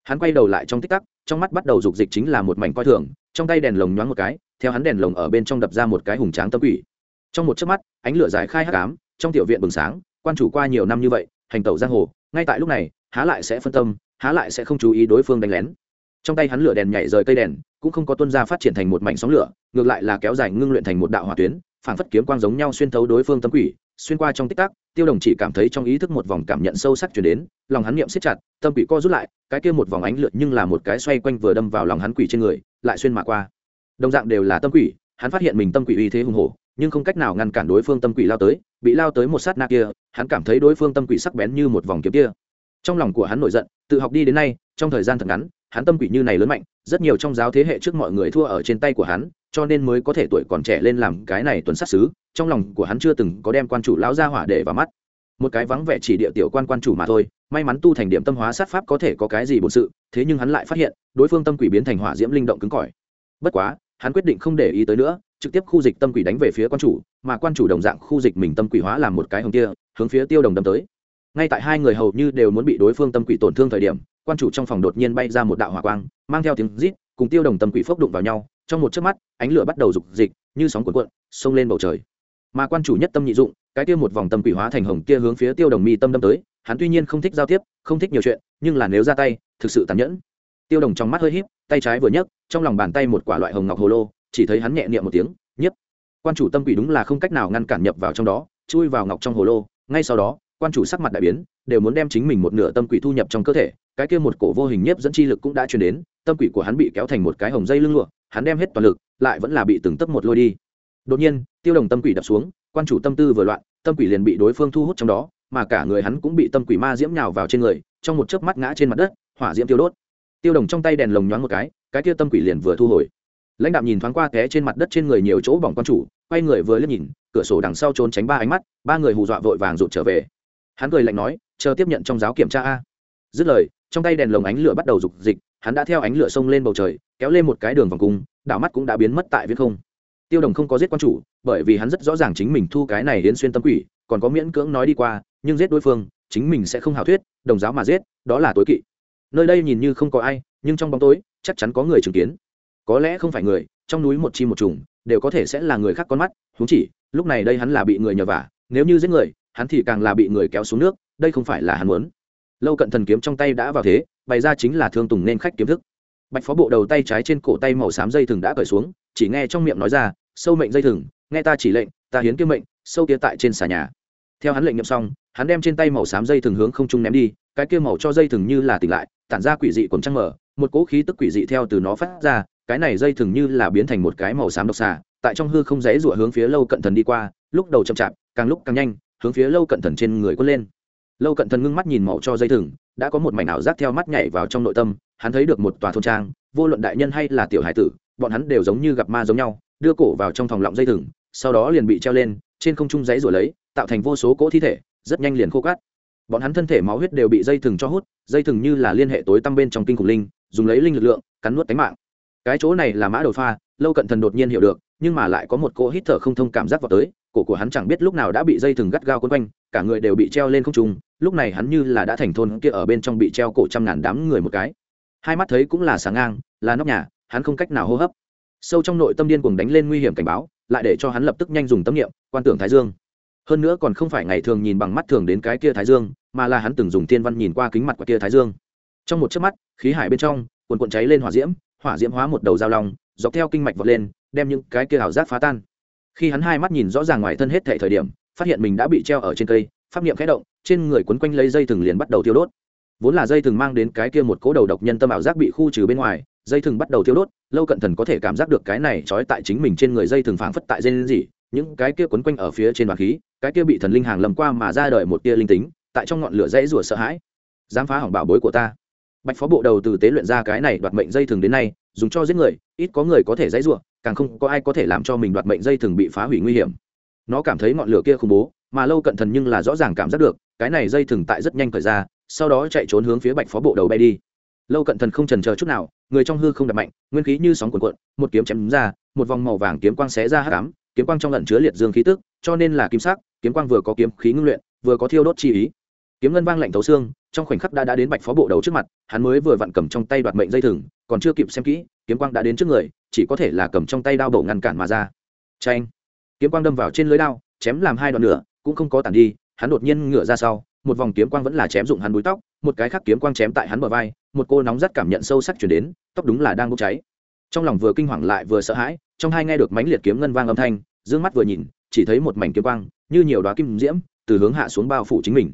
Hắn quay đầu lại trong tích tắc, trong mắt bắt đầu rục dịch chính là một mảnh coi thường, trong tay đèn lồng nhoáng một cái, theo hắn đèn lồng ở bên trong đập ra một cái hùng tráng tâm quỷ. Trong một chớp mắt, ánh lửa giải khai hắc ám, trong tiểu viện bừng sáng, quan chủ qua nhiều năm như vậy, hành tẩu giang hồ, ngay tại lúc này, há lại sẽ phân tâm, há lại sẽ không chú ý đối phương đánh lén. Trong tay hắn lửa đèn nhảy rời cây đèn, cũng không có tuân ra phát triển thành một mảnh sóng lửa, ngược lại là kéo dài ngưng luyện thành một đạo hỏa tuyến phản phất kiếm quang giống nhau xuyên thấu đối phương tâm quỷ, xuyên qua trong tích tắc, tiêu đồng chỉ cảm thấy trong ý thức một vòng cảm nhận sâu sắc chuyển đến, lòng hắn niệm siết chặt, tâm quỷ co rút lại, cái kia một vòng ánh lượn nhưng là một cái xoay quanh vừa đâm vào lòng hắn quỷ trên người, lại xuyên mà qua. Đồng dạng đều là tâm quỷ, hắn phát hiện mình tâm quỷ uy thế hùng hổ, nhưng không cách nào ngăn cản đối phương tâm quỷ lao tới, bị lao tới một sát na kia, hắn cảm thấy đối phương tâm quỷ sắc bén như một vòng kiếm kia. Trong lòng của hắn nổi giận, tự học đi đến nay, trong thời gian thật ngắn, hắn tâm quỷ như này lớn mạnh rất nhiều trong giáo thế hệ trước mọi người thua ở trên tay của hắn, cho nên mới có thể tuổi còn trẻ lên làm cái này tuần sát xứ trong lòng của hắn chưa từng có đem quan chủ lão gia hỏa để vào mắt. Một cái vắng vẻ chỉ địa tiểu quan quan chủ mà thôi, may mắn tu thành điểm tâm hóa sát pháp có thể có cái gì bổn sự, thế nhưng hắn lại phát hiện, đối phương tâm quỷ biến thành hỏa diễm linh động cứng cỏi. Bất quá, hắn quyết định không để ý tới nữa, trực tiếp khu dịch tâm quỷ đánh về phía quan chủ, mà quan chủ đồng dạng khu dịch mình tâm quỷ hóa làm một cái hồng kia, hướng phía tiêu đồng đâm tới. Ngay tại hai người hầu như đều muốn bị đối phương tâm quỷ tổn thương thời điểm quan chủ trong phòng đột nhiên bay ra một đạo hỏa quang, mang theo tiếng rít, cùng tiêu đồng tâm quỷ phốc đụng vào nhau, trong một chớp mắt, ánh lửa bắt đầu rục dịch như sóng cuộn cuộn, xông lên bầu trời. Mà quan chủ nhất tâm nhị dụng, cái kia một vòng tâm quỷ hóa thành hồng kia hướng phía tiêu đồng mi tâm đâm tới, hắn tuy nhiên không thích giao tiếp, không thích nhiều chuyện, nhưng là nếu ra tay, thực sự tàn nhẫn. Tiêu đồng trong mắt hơi híp, tay trái vừa nhấc, trong lòng bàn tay một quả loại hồng ngọc hồ lô, chỉ thấy hắn nhẹ niệm một tiếng nhiếp quan chủ tâm quỷ đúng là không cách nào ngăn cản nhập vào trong đó, chui vào ngọc trong hồ lô, ngay sau đó, quan chủ sắc mặt đại biến đều muốn đem chính mình một nửa tâm quỷ thu nhập trong cơ thể, cái kia một cổ vô hình nhiếp dẫn chi lực cũng đã truyền đến, tâm quỷ của hắn bị kéo thành một cái hồng dây lưng lụa, hắn đem hết toàn lực, lại vẫn là bị từng tấc một lôi đi. Đột nhiên, tiêu đồng tâm quỷ đập xuống, quan chủ tâm tư vừa loạn, tâm quỷ liền bị đối phương thu hút trong đó, mà cả người hắn cũng bị tâm quỷ ma diễm nhào vào trên người, trong một chớp mắt ngã trên mặt đất, hỏa diễm tiêu đốt. Tiêu đồng trong tay đèn lồng nhoáng một cái cái kia tâm quỷ liền vừa thu hồi. Lãnh đạo nhìn thoáng qua té trên mặt đất trên người nhiều chỗ bỏng quan chủ, quay người vừa liếc nhìn, cửa sổ đằng sau trốn tránh ba ánh mắt, ba người hù dọa vội vàng rụt trở về. Hắn cười lạnh nói chờ tiếp nhận trong giáo kiểm tra a. Dứt lời, trong tay đèn lồng ánh lửa bắt đầu rục dịch, hắn đã theo ánh lửa sông lên bầu trời, kéo lên một cái đường vòng cung, đảo mắt cũng đã biến mất tại viễn không. Tiêu đồng không có giết quan chủ, bởi vì hắn rất rõ ràng chính mình thu cái này đến xuyên tâm quỷ, còn có miễn cưỡng nói đi qua, nhưng giết đối phương, chính mình sẽ không hào thuyết, đồng giáo mà giết, đó là tối kỵ. Nơi đây nhìn như không có ai, nhưng trong bóng tối, chắc chắn có người chứng kiến. Có lẽ không phải người, trong núi một chi một trùng, đều có thể sẽ là người khác con mắt húng chỉ, lúc này đây hắn là bị người nhờ vả, nếu như giết người, hắn thì càng là bị người kéo xuống nước đây không phải là hắn muốn. Lâu cận thần kiếm trong tay đã vào thế, bày ra chính là thương tùng nên khách kiếm thức. Bạch phó bộ đầu tay trái trên cổ tay màu xám dây thừng đã cởi xuống, chỉ nghe trong miệng nói ra, sâu mệnh dây thừng, nghe ta chỉ lệnh, ta hiến kiếm mệnh, sâu kia tại trên xà nhà. Theo hắn lệnh nhậm xong, hắn đem trên tay màu xám dây thừng hướng không trung ném đi, cái kia màu cho dây thừng như là tỉnh lại, tản ra quỷ dị quần trăng mở, một cỗ khí tức quỷ dị theo từ nó phát ra, cái này dây thừng như là biến thành một cái màu xám độc xà, tại trong hư không dãy rủa hướng phía lâu cận thần đi qua, lúc đầu chậm chạp, càng lúc càng nhanh, hướng phía lâu cận thần trên người cuốn lên lâu cận thần ngưng mắt nhìn màu cho dây thừng, đã có một mảnh ảo giác theo mắt nhảy vào trong nội tâm, hắn thấy được một tòa thôn trang, vô luận đại nhân hay là tiểu hải tử, bọn hắn đều giống như gặp ma giống nhau, đưa cổ vào trong thòng lọng dây thừng, sau đó liền bị treo lên, trên không trung giấy rồi lấy, tạo thành vô số cỗ thi thể, rất nhanh liền khô cát. Bọn hắn thân thể máu huyết đều bị dây thừng cho hút, dây thừng như là liên hệ tối tăm bên trong kinh khủng linh, dùng lấy linh lực lượng, cắn nuốt tính mạng. Cái chỗ này là mã đầu pha, lâu cận thần đột nhiên hiểu được, nhưng mà lại có một cỗ hít thở không thông cảm giác vào tới, cổ của hắn chẳng biết lúc nào đã bị dây thừng gắt gao quấn quanh, cả người đều bị treo lên không trung lúc này hắn như là đã thành thôn kia ở bên trong bị treo cổ trăm ngàn đám người một cái. Hai mắt thấy cũng là sáng ngang, là nóc nhà, hắn không cách nào hô hấp. Sâu trong nội tâm điên cuồng đánh lên nguy hiểm cảnh báo, lại để cho hắn lập tức nhanh dùng tâm niệm, quan tưởng thái dương. Hơn nữa còn không phải ngày thường nhìn bằng mắt thường đến cái kia thái dương, mà là hắn từng dùng tiên văn nhìn qua kính mặt của kia thái dương. Trong một chớp mắt, khí hải bên trong, cuồn cuộn cháy lên hỏa diễm hỏa diễm hóa một đầu dao long, dọc theo kinh mạch vọt lên, đem những cái kia ảo giác phá tan. Khi hắn hai mắt nhìn rõ ràng ngoài thân hết thể thời điểm, phát hiện mình đã bị treo ở trên cây pháp niệm khẽ động, trên người quấn quanh lấy dây thừng liền bắt đầu thiêu đốt. Vốn là dây thừng mang đến cái kia một cố đầu độc nhân tâm ảo giác bị khu trừ bên ngoài, dây thừng bắt đầu thiêu đốt, lâu cận thần có thể cảm giác được cái này trói tại chính mình trên người dây thừng phảng phất tại dây lên gì những cái kia quấn quanh ở phía trên đoàn khí, cái kia bị thần linh hàng lầm qua mà ra đời một tia linh tính, tại trong ngọn lửa dãy rủa sợ hãi. Dám phá hỏng bảo bối của ta. Bạch phó bộ đầu từ tế luyện ra cái này đoạt mệnh dây thừng đến nay, dùng cho giết người, ít có người có thể dãy rủa, càng không có ai có thể làm cho mình đoạt mệnh dây thừng bị phá hủy nguy hiểm. Nó cảm thấy ngọn lửa kia khủng bố mà lâu cận thần nhưng là rõ ràng cảm giác được, cái này dây thừng tại rất nhanh thời ra, sau đó chạy trốn hướng phía bạch phó bộ đầu bay đi. Lâu cận thần không trần chờ chút nào, người trong hư không đập mạnh, nguyên khí như sóng cuộn cuộn, một kiếm chém ra, một vòng màu vàng kiếm quang xé ra hắc ám, kiếm quang trong lận chứa liệt dương khí tức, cho nên là kim sắc, kiếm quang vừa có kiếm khí ngưng luyện, vừa có thiêu đốt chi ý. Kiếm ngân vang lạnh thấu xương, trong khoảnh khắc đã đã đến bạch phó bộ đầu trước mặt, hắn mới vừa vặn cầm trong tay đoạt mệnh dây thừng, còn chưa kịp xem kỹ, kiếm quang đã đến trước người, chỉ có thể là cầm trong tay đao bổ ngăn cản mà ra. Tranh kiếm quang đâm vào trên lưới đao, chém làm hai đoạn nửa cũng không có tản đi, hắn đột nhiên ngửa ra sau, một vòng kiếm quang vẫn là chém dụng hắn búi tóc, một cái khác kiếm quang chém tại hắn bờ vai, một cô nóng rất cảm nhận sâu sắc chuyển đến, tóc đúng là đang bốc cháy. Trong lòng vừa kinh hoàng lại vừa sợ hãi, trong hai nghe được mánh liệt kiếm ngân vang âm thanh d ư ơ n g mắt vừa nhìn, chỉ thấy một mảnh kiếm quang, như nhiều đoá kim diễm, từ hướng hạ xuống bao phủ chính mình.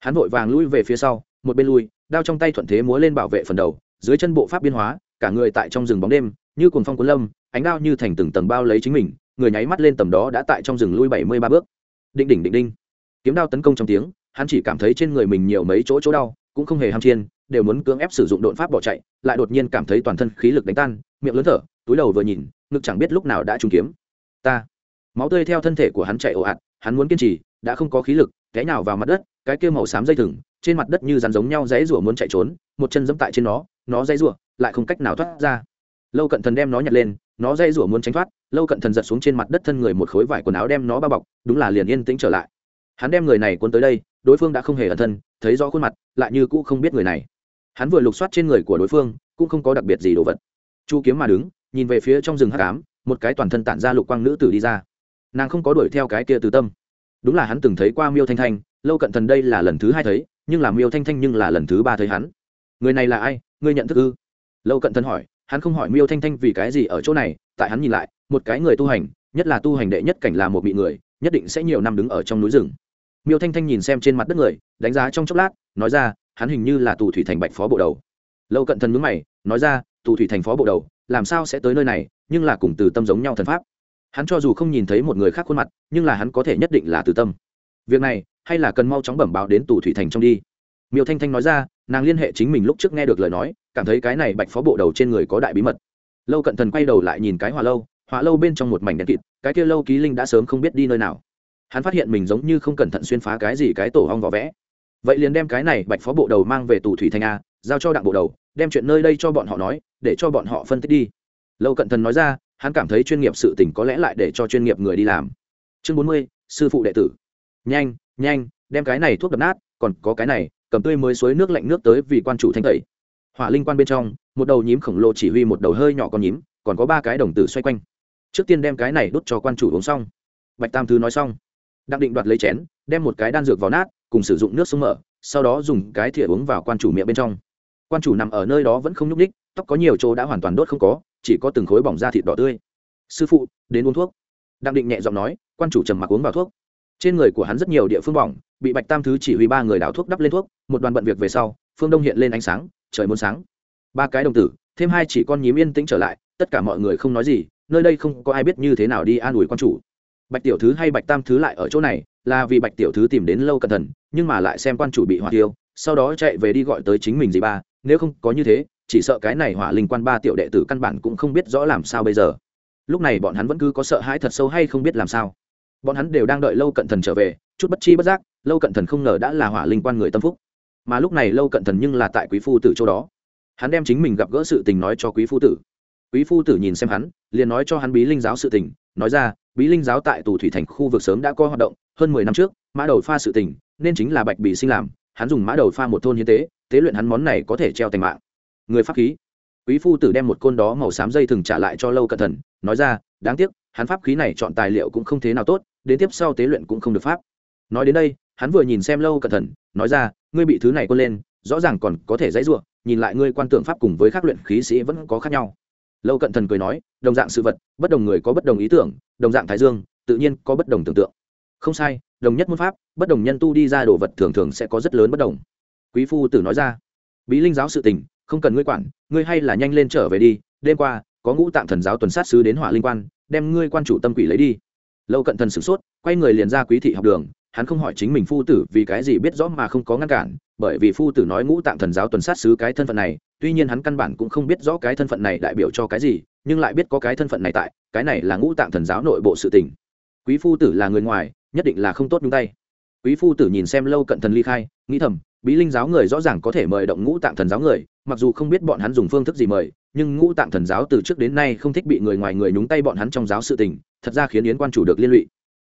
Hắn vội vàng lui về phía sau, một bên lui, đao trong tay thuận thế múa lên bảo vệ phần đầu, dưới chân bộ pháp biên hóa, cả người tại trong rừng bóng đêm, như cồn phong cuốn lâm, ánh đao như thành từng tầng bao lấy chính mình, người nháy mắt lên tầm đó đã tại trong rừng lui bảy mươi ba bước định đỉnh định đinh. Kiếm đao tấn công trong tiếng, hắn chỉ cảm thấy trên người mình nhiều mấy chỗ chỗ đau, cũng không hề ham chiên, đều muốn cưỡng ép sử dụng đột pháp bỏ chạy, lại đột nhiên cảm thấy toàn thân khí lực đánh tan, miệng lớn thở, túi đầu vừa nhìn, ngực chẳng biết lúc nào đã trúng kiếm. Ta. Máu tươi theo thân thể của hắn chạy ồ ạt, hắn muốn kiên trì, đã không có khí lực, té nhào vào mặt đất, cái kia màu xám dây thừng, trên mặt đất như rắn giống nhau dãy rủa muốn chạy trốn, một chân dẫm tại trên nó nó dãy rủa, lại không cách nào thoát ra. Lâu cận thần đem nó nhặt lên nó dây rủa muốn tránh thoát, lâu cận thần giật xuống trên mặt đất thân người một khối vải quần áo đem nó bao bọc, đúng là liền yên tĩnh trở lại. Hắn đem người này cuốn tới đây, đối phương đã không hề ẩn thân, thấy rõ khuôn mặt, lại như cũ không biết người này. Hắn vừa lục soát trên người của đối phương, cũng không có đặc biệt gì đồ vật. Chu kiếm mà đứng, nhìn về phía trong rừng hát cám một cái toàn thân tản ra lục quang nữ tử đi ra. Nàng không có đuổi theo cái kia từ tâm. Đúng là hắn từng thấy qua miêu thanh thanh, lâu cận thần đây là lần thứ hai thấy, nhưng là miêu thanh thanh nhưng là lần thứ ba thấy hắn. Người này là ai? Ngươi nhận thức ư? Lâu cận thần hỏi hắn không hỏi miêu thanh thanh vì cái gì ở chỗ này, tại hắn nhìn lại, một cái người tu hành, nhất là tu hành đệ nhất cảnh là một bị người, nhất định sẽ nhiều năm đứng ở trong núi rừng. Miêu thanh thanh nhìn xem trên mặt đất người, đánh giá trong chốc lát, nói ra, hắn hình như là tù thủy thành bạch phó bộ đầu. Lâu cận thần mướn mày, nói ra, tù thủy thành phó bộ đầu, làm sao sẽ tới nơi này, nhưng là cùng từ tâm giống nhau thần pháp. Hắn cho dù không nhìn thấy một người khác khuôn mặt, nhưng là hắn có thể nhất định là từ tâm. Việc này, hay là cần mau chóng bẩm báo đến tù thủy thành trong đi. Miêu thanh thanh nói ra, nàng liên hệ chính mình lúc trước nghe được lời nói cảm thấy cái này bạch phó bộ đầu trên người có đại bí mật. Lâu cận thần quay đầu lại nhìn cái hỏa lâu hỏa lâu bên trong một mảnh đèn kịt, cái kia lâu ký linh đã sớm không biết đi nơi nào. Hắn phát hiện mình giống như không cẩn thận xuyên phá cái gì cái tổ hong vỏ vẽ. Vậy liền đem cái này bạch phó bộ đầu mang về tù thủy thanh a, giao cho đặng bộ đầu, đem chuyện nơi đây cho bọn họ nói, để cho bọn họ phân tích đi. Lâu cận thần nói ra, hắn cảm thấy chuyên nghiệp sự tỉnh có lẽ lại để cho chuyên nghiệp người đi làm. Chương bốn mươi, sư phụ đệ tử. Nhanh nhanh, đem cái này thuốc đập nát, còn có cái này, cầm tươi mới suối nước lạnh nước tới vì quan chủ thanh tẩy hỏa linh quan bên trong, một đầu nhím khổng lồ chỉ huy một đầu hơi nhỏ con nhím, còn có ba cái đồng tử xoay quanh. Trước tiên đem cái này đốt cho quan chủ uống xong. Bạch tam thứ nói xong. Đặng định đoạt lấy chén, đem một cái đan dược vào nát, cùng sử dụng nước sông mở, sau đó dùng cái thìa uống vào quan chủ miệng bên trong. Quan chủ nằm ở nơi đó vẫn không nhúc ních tóc có nhiều chỗ đã hoàn toàn đốt không có, chỉ có từng khối bỏng da thịt đỏ tươi. Sư phụ, đến uống thuốc. Đặng định nhẹ giọng nói, quan chủ trầm mặc uống vào thuốc. Trên người của hắn rất nhiều địa phương bỏng, bị bạch tam thứ chỉ huy ba người đảo thuốc đắp lên thuốc, một đoàn bận việc về sau, phương đông hiện lên ánh sáng trời muốn sáng. Ba cái đồng tử, thêm hai chỉ con nhím yên tĩnh trở lại, tất cả mọi người không nói gì, nơi đây không có ai biết như thế nào đi an ủi quan chủ. Bạch tiểu thứ hay bạch tam thứ lại ở chỗ này, là vì bạch tiểu thứ tìm đến lâu cẩn thận, nhưng mà lại xem quan chủ bị hỏa tiêu sau đó chạy về đi gọi tới chính mình gì ba, nếu không có như thế, chỉ sợ cái này hỏa linh quan ba tiểu đệ tử căn bản cũng không biết rõ làm sao bây giờ. Lúc này bọn hắn vẫn cứ có sợ hãi thật sâu hay không biết làm sao. Bọn hắn đều đang đợi lâu cận thần trở về, chút bất chi bất giác, lâu cận thần không ngờ đã là hỏa linh quan người tâm phúc mà lúc này lâu cận thần nhưng là tại quý phu tử chỗ đó. Hắn đem chính mình gặp gỡ sự tình nói cho quý phu tử. Quý phu tử nhìn xem hắn, liền nói cho hắn bí linh giáo sự tình, nói ra, bí linh giáo tại tù thủy thành khu vực sớm đã có hoạt động, hơn mười năm trước, mã đầu pha sự tình, nên chính là bạch bị sinh làm, hắn dùng mã đầu pha một thôn hiến tế tế luyện hắn món này có thể treo thành mạng. Người pháp khí. Quý phu tử đem một côn đó màu xám dây thừng trả lại cho lâu cận thần, nói ra, đáng tiếc, hắn pháp khí này chọn tài liệu cũng không thế nào tốt, đến tiếp sau tế luyện cũng không được pháp. Nói đến đây, hắn vừa nhìn xem lâu cẩn thận nói ra ngươi bị thứ này quân lên, rõ ràng còn có thể dãy ruộng nhìn lại ngươi quan tượng pháp cùng với các luyện khí sĩ vẫn có khác nhau. Lâu cận thần cười nói, đồng dạng sự vật, bất đồng người có bất đồng ý tưởng, đồng dạng thái dương, tự nhiên có bất đồng tưởng tượng. Không sai, đồng nhất môn pháp, bất đồng nhân tu đi ra đồ vật thường thường sẽ có rất lớn bất đồng. Quý phu tử nói ra. Bí linh giáo sự tình, không cần ngươi quản, ngươi hay là nhanh lên trở về đi, đêm qua, có ngũ tạng thần giáo tuần sát sứ đến hỏa linh quan, đem ngươi quan chủ tâm quỷ lấy đi. Lâu cận thần sửng sốt, quay người liền ra quý thị học đường hắn không hỏi chính mình phu tử vì cái gì biết rõ mà không có ngăn cản, bởi vì phu tử nói ngũ tạng thần giáo tuần sát sứ cái thân phận này, tuy nhiên hắn căn bản cũng không biết rõ cái thân phận này đại biểu cho cái gì, nhưng lại biết có cái thân phận này tại, cái này là ngũ tạng thần giáo nội bộ sự tình. Quý phu tử là người ngoài, nhất định là không tốt nhúng tay. Quý phu tử nhìn xem lâu cận thần ly khai, nghĩ thầm, bí linh giáo người rõ ràng có thể mời động ngũ tạng thần giáo người, mặc dù không biết bọn hắn dùng phương thức gì mời, nhưng ngũ tạng thần giáo từ trước đến nay không thích bị người ngoài người nhúng tay bọn hắn trong giáo sự tình, thật ra khiến yến quan chủ được liên lụy.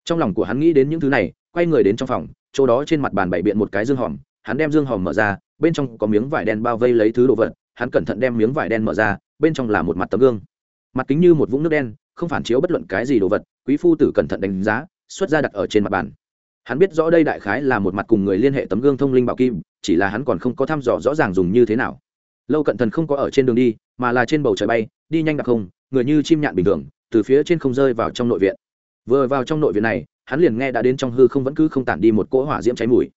Trong lòng của hắn nghĩ đến những thứ này quay người đến trong phòng, chỗ đó trên mặt bàn bày biện một cái dương hòm, hắn đem dương hòm mở ra, bên trong có miếng vải đen bao vây lấy thứ đồ vật, hắn cẩn thận đem miếng vải đen mở ra, bên trong là một mặt tấm gương. Mặt kính như một vũng nước đen, không phản chiếu bất luận cái gì đồ vật, quý phu tử cẩn thận đánh giá, xuất ra đặt ở trên mặt bàn. Hắn biết rõ đây đại khái là một mặt cùng người liên hệ tấm gương thông linh bảo kim, chỉ là hắn còn không có thăm dò rõ ràng dùng như thế nào. Lâu cận thần không có ở trên đường đi, mà là trên bầu trời bay, đi nhanh đặc không, người như chim nhạn bình thường, từ phía trên không rơi vào trong nội viện. Vừa vào trong nội viện này hắn liền nghe đã đến trong hư không vẫn cứ không tản đi một cỗ hỏa diễm cháy mùi.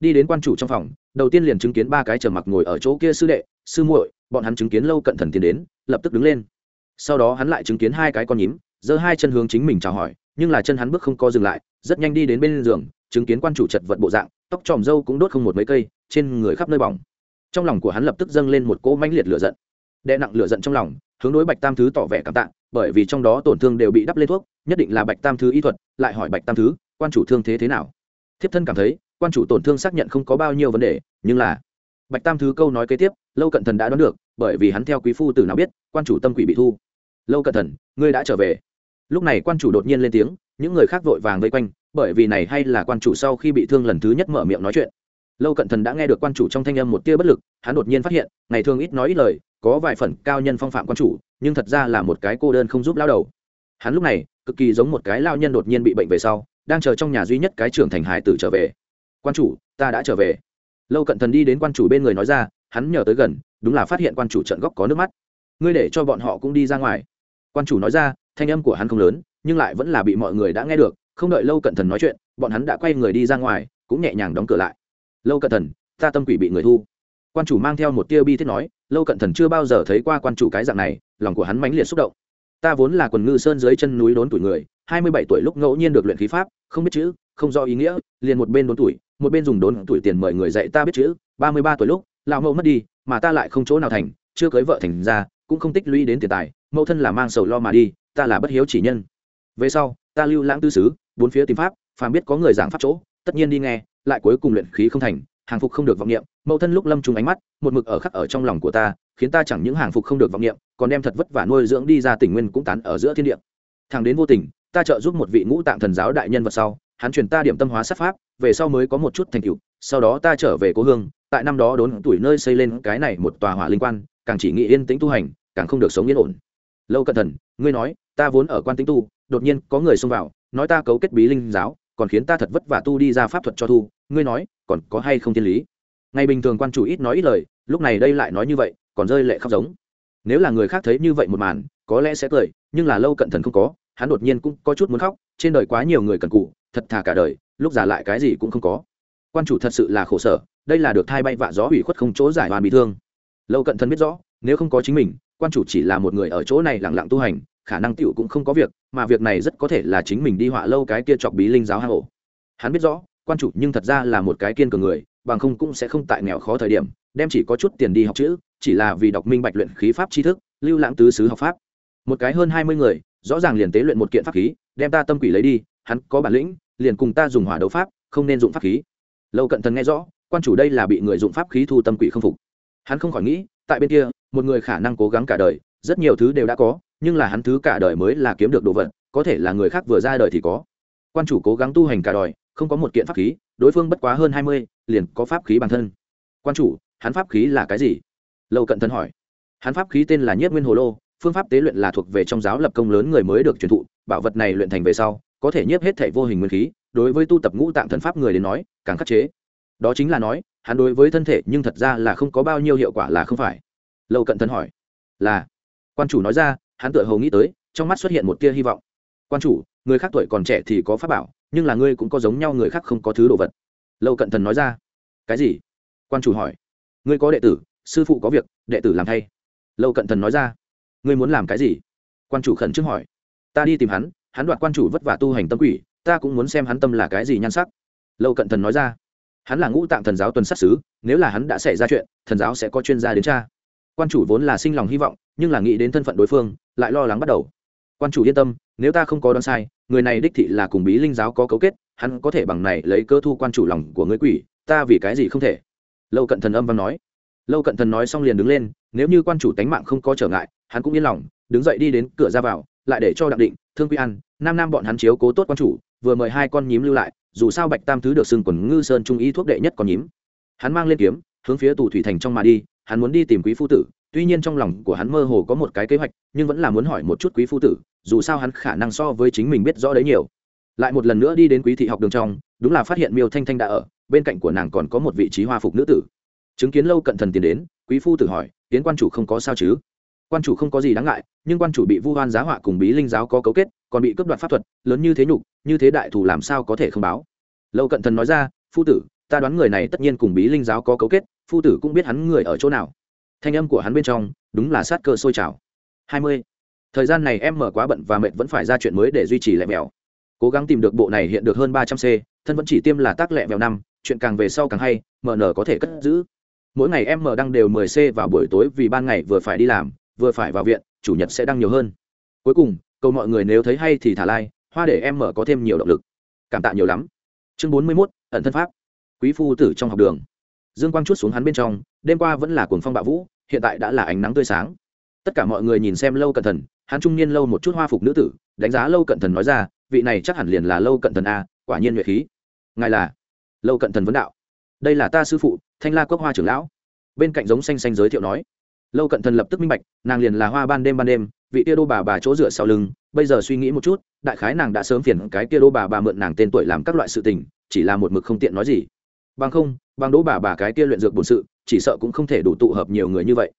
Đi đến quan chủ trong phòng, đầu tiên liền chứng kiến ba cái trầm mặc ngồi ở chỗ kia sư đệ, sư muội, bọn hắn chứng kiến lâu cận thần tiến đến, lập tức đứng lên. Sau đó hắn lại chứng kiến hai cái con nhím, giơ hai chân hướng chính mình chào hỏi, nhưng là chân hắn bước không co dừng lại, rất nhanh đi đến bên giường, chứng kiến quan chủ chật vật bộ dạng, tóc tròm râu cũng đốt không một mấy cây, trên người khắp nơi bỏng. Trong lòng của hắn lập tức dâng lên một cỗ mãnh liệt lửa giận. Đè nặng lửa giận trong lòng, hướng đối bạch tam thứ tỏ vẻ cảm tạ bởi vì trong đó tổn thương đều bị đắp lên thuốc, nhất định là bạch tam thứ y thuật, lại hỏi bạch tam thứ, quan chủ thương thế thế nào? Thiếp thân cảm thấy, quan chủ tổn thương xác nhận không có bao nhiêu vấn đề, nhưng là, bạch tam thứ câu nói kế tiếp, lâu cận thần đã đoán được, bởi vì hắn theo quý phu tử nào biết, quan chủ tâm quỷ bị thu. Lâu cận thần, ngươi đã trở về. Lúc này quan chủ đột nhiên lên tiếng, những người khác vội vàng vây quanh, bởi vì này hay là quan chủ sau khi bị thương lần thứ nhất mở miệng nói chuyện lâu cận thần đã nghe được quan chủ trong thanh âm một tia bất lực, hắn đột nhiên phát hiện, ngày thường ít nói ít lời, có vài phần cao nhân phong phạm quan chủ, nhưng thật ra là một cái cô đơn không giúp lao đầu. Hắn lúc này, cực kỳ giống một cái lao nhân đột nhiên bị bệnh về sau, đang chờ trong nhà duy nhất cái trưởng thành hải tử trở về. Quan chủ, ta đã trở về. Lâu cận thần đi đến quan chủ bên người nói ra, hắn nhờ tới gần, đúng là phát hiện quan chủ trận góc có nước mắt. Ngươi để cho bọn họ cũng đi ra ngoài. Quan chủ nói ra, thanh âm của hắn không lớn, nhưng lại vẫn là bị mọi người đã nghe được, không đợi lâu cận thần nói chuyện, bọn hắn đã quay người đi ra ngoài, cũng nhẹ nhàng đóng cửa lại lâu cận thần, ta tâm quỷ bị người thu. Quan chủ mang theo một tia bi thiết nói, lâu cận thần chưa bao giờ thấy qua quan chủ cái dạng này, lòng của hắn mãnh liệt xúc động. Ta vốn là quần ngư sơn dưới chân núi đốn tuổi người, hai mươi bảy tuổi lúc ngẫu nhiên được luyện khí pháp, không biết chữ, không do ý nghĩa, liền một bên đốn tuổi, một bên dùng đốn tuổi tiền mời người dạy ta biết chữ, ba mươi ba tuổi lúc, lão mẫu mất đi, mà ta lại không chỗ nào thành, chưa cưới vợ thành ra, cũng không tích lũy đến tiền tài, mẫu thân là mang sầu lo mà đi, ta là bất hiếu chỉ nhân. Về sau, ta lưu lãng tư xứ, bốn phía tìm pháp, phàm biết có người giảng pháp chỗ, tất nhiên đi nghe lại cuối cùng luyện khí không thành, hàng phục không được vọng niệm, mẫu thân lúc lâm trùng ánh mắt, một mực ở khắc ở trong lòng của ta, khiến ta chẳng những hàng phục không được vọng niệm, còn đem thật vất vả nuôi dưỡng đi ra tỉnh nguyên cũng tán ở giữa thiên địa. Thằng đến vô tình, ta trợ giúp một vị ngũ tạng thần giáo đại nhân vật sau, hắn truyền ta điểm tâm hóa sát pháp, về sau mới có một chút thành tựu, sau đó ta trở về cố hương, tại năm đó đốn tuổi nơi xây lên cái này một tòa hỏa linh quan, càng chỉ nghĩ yên tĩnh tu hành, càng không được sống yên ổn. Lâu cẩn thận ngươi nói, ta vốn ở quan tĩnh tu, đột nhiên có người xông vào, nói ta cấu kết bí linh giáo còn khiến ta thật vất vả tu đi ra pháp thuật cho thu, ngươi nói, còn có hay không thiên lý? Ngày bình thường quan chủ ít nói ít lời, lúc này đây lại nói như vậy, còn rơi lệ khóc giống. Nếu là người khác thấy như vậy một màn, có lẽ sẽ cười, nhưng là lâu cận thần không có, hắn đột nhiên cũng có chút muốn khóc, trên đời quá nhiều người cần cụ, thật thà cả đời, lúc già lại cái gì cũng không có. Quan chủ thật sự là khổ sở, đây là được thai bay vạ gió hủy khuất không chỗ giải hoàn bị thương. Lâu cận thần biết rõ, nếu không có chính mình, quan chủ chỉ là một người ở chỗ này lẳng lặng tu hành khả năng tiểu cũng không có việc, mà việc này rất có thể là chính mình đi họa lâu cái kia chọc bí linh giáo hang ổ. Hắn biết rõ, quan chủ nhưng thật ra là một cái kiên cường người, bằng không cũng sẽ không tại nghèo khó thời điểm, đem chỉ có chút tiền đi học chữ, chỉ là vì đọc minh bạch luyện khí pháp tri thức, lưu lãng tứ xứ học pháp. Một cái hơn hai mươi người, rõ ràng liền tế luyện một kiện pháp khí, đem ta tâm quỷ lấy đi, hắn có bản lĩnh, liền cùng ta dùng hỏa đấu pháp, không nên dụng pháp khí. Lâu cận thần nghe rõ, quan chủ đây là bị người dụng pháp khí thu tâm quỷ không phục. Hắn không khỏi nghĩ, tại bên kia, một người khả năng cố gắng cả đời, rất nhiều thứ đều đã có nhưng là hắn thứ cả đời mới là kiếm được đồ vật, có thể là người khác vừa ra đời thì có. Quan chủ cố gắng tu hành cả đời, không có một kiện pháp khí, đối phương bất quá hơn hai mươi, liền có pháp khí bản thân. Quan chủ, hắn pháp khí là cái gì? Lâu cận thân hỏi. Hắn pháp khí tên là nhất nguyên hồ lô, phương pháp tế luyện là thuộc về trong giáo lập công lớn người mới được truyền thụ, bảo vật này luyện thành về sau, có thể nhiếp hết thể vô hình nguyên khí, đối với tu tập ngũ tạng thần pháp người đến nói, càng khắc chế. Đó chính là nói, hắn đối với thân thể nhưng thật ra là không có bao nhiêu hiệu quả là không phải. Lâu cận thân hỏi. Là. Quan chủ nói ra hắn tựa hồ nghĩ tới, trong mắt xuất hiện một tia hy vọng. Quan chủ, người khác tuổi còn trẻ thì có pháp bảo, nhưng là ngươi cũng có giống nhau người khác không có thứ đồ vật. Lâu cận thần nói ra. Cái gì? Quan chủ hỏi. Ngươi có đệ tử, sư phụ có việc, đệ tử làm thay. Lâu cận thần nói ra. Ngươi muốn làm cái gì? Quan chủ khẩn trương hỏi. Ta đi tìm hắn hắn đoạt quan chủ vất vả tu hành tâm quỷ, ta cũng muốn xem hắn tâm là cái gì nhan sắc. Lâu cận thần nói ra. Hắn là ngũ tạng thần giáo tuần sát xứ nếu là hắn đã xảy ra chuyện, thần giáo sẽ có chuyên gia đến cha quan chủ vốn là sinh lòng hy vọng nhưng là nghĩ đến thân phận đối phương, lại lo lắng bắt đầu. Quan chủ yên tâm, nếu ta không có đoán sai, người này đích thị là cùng bí linh giáo có cấu kết, hắn có thể bằng này lấy cơ thu quan chủ lòng của người quỷ, ta vì cái gì không thể? Lâu cận thần âm văn nói. Lâu cận thần nói xong liền đứng lên, nếu như quan chủ tánh mạng không có trở ngại, hắn cũng yên lòng, đứng dậy đi đến cửa ra vào, lại để cho đặng định, thương quy ăn nam nam bọn hắn chiếu cố tốt quan chủ, vừa mời hai con nhím lưu lại, dù sao bạch tam thứ được xưng quần ngư sơn trung ý thuốc đệ nhất con nhím. Hắn mang lên kiếm, hướng phía tù thủy thành trong mà đi, hắn muốn đi tìm quý phu tử tuy nhiên trong lòng của hắn mơ hồ có một cái kế hoạch, nhưng vẫn là muốn hỏi một chút quý phu tử, dù sao hắn khả năng so với chính mình biết rõ đấy nhiều. Lại một lần nữa đi đến quý thị học đường trong, đúng là phát hiện miêu thanh thanh đã ở, bên cạnh của nàng còn có một vị trí hoa phục nữ tử. Chứng kiến lâu cận thần tiến đến, quý phu tử hỏi tiến quan chủ không có sao chứ? Quan chủ không có gì đáng ngại, nhưng quan chủ bị vu hoan giá họa cùng bí linh giáo có cấu kết, còn bị cướp đoạt pháp thuật, lớn như thế nhục, như thế đại thủ làm sao có thể không báo? Lâu cận thần nói ra, phu tử, ta đoán người này tất nhiên cùng bí linh giáo có cấu kết, phu tử cũng biết hắn người ở chỗ nào thanh âm của hắn bên trong, đúng là sát cơ sôi trào. Hai mươi. Thời gian này em mở quá bận và mệt vẫn phải ra chuyện mới để duy trì lẹ mèo cố gắng tìm được bộ này hiện được hơn ba trăm c, thân vẫn chỉ tiêm là tác lẹ mèo năm, chuyện càng về sau càng hay mn có thể cất giữ. Mỗi ngày em mở đăng đều mười c vào buổi tối vì ban ngày vừa phải đi làm, vừa phải vào viện, chủ nhật sẽ đăng nhiều hơn. Cuối cùng cầu mọi người nếu thấy hay thì thả like, hoa để em mở có thêm nhiều động lực. Cảm tạ nhiều lắm. Chương bốn mươi mốt, ẩn thân pháp. Quý phu tử trong học đường dương quang chút xuống hắn bên trong, đêm qua vẫn là cuồng phong bạo vũ, hiện tại đã là ánh nắng tươi sáng. Tất cả mọi người nhìn xem lâu cận thần, hắn trung niên lâu một chút hoa phục nữ tử, đánh giá lâu cận thần nói ra, vị này chắc hẳn liền là lâu cận thần a, quả nhiên nhuệ khí. Ngài là? Lâu cận thần vấn đạo. Đây là ta sư phụ, thanh la quốc hoa trưởng lão. Bên cạnh giống xanh xanh giới thiệu nói. Lâu cận thần lập tức minh bạch, nàng liền là hoa ban đêm ban đêm, vị tia đô bà bà chỗ dựa sau lưng, bây giờ suy nghĩ một chút, đại khái nàng đã sớm phiền cái tia đô bà bà mượn nàng tên tuổi làm các loại sự tình, chỉ là một mực không tiện nói gì. Bằng không bằng đỗ bà bà cái kia luyện dược bổn sự, chỉ sợ cũng không thể đủ tụ hợp nhiều người như vậy.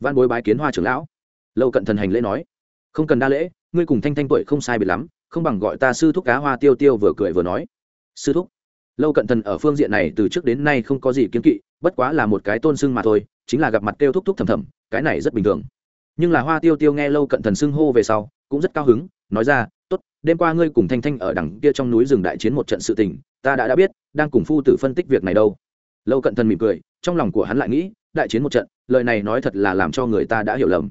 Văn bối bái kiến hoa trưởng lão. Lâu cận thần hành lễ nói, không cần đa lễ, ngươi cùng thanh thanh tuổi không sai biệt lắm, không bằng gọi ta sư thúc cá hoa tiêu tiêu vừa cười vừa nói. Sư thúc? Lâu cận thần ở phương diện này từ trước đến nay không có gì kiến kỵ, bất quá là một cái tôn sưng mà thôi, chính là gặp mặt tiêu thúc thúc thầm thầm, cái này rất bình thường. Nhưng là hoa tiêu tiêu nghe lâu cận thần sưng hô về sau, cũng rất cao hứng, nói ra, tốt, đêm qua ngươi cùng thanh thanh ở đằng kia trong núi rừng đại chiến một trận sự tình, ta đã đã biết, đang cùng phu tử phân tích việc này đâu lâu cận thần mỉm cười, trong lòng của hắn lại nghĩ, đại chiến một trận, lời này nói thật là làm cho người ta đã hiểu lầm.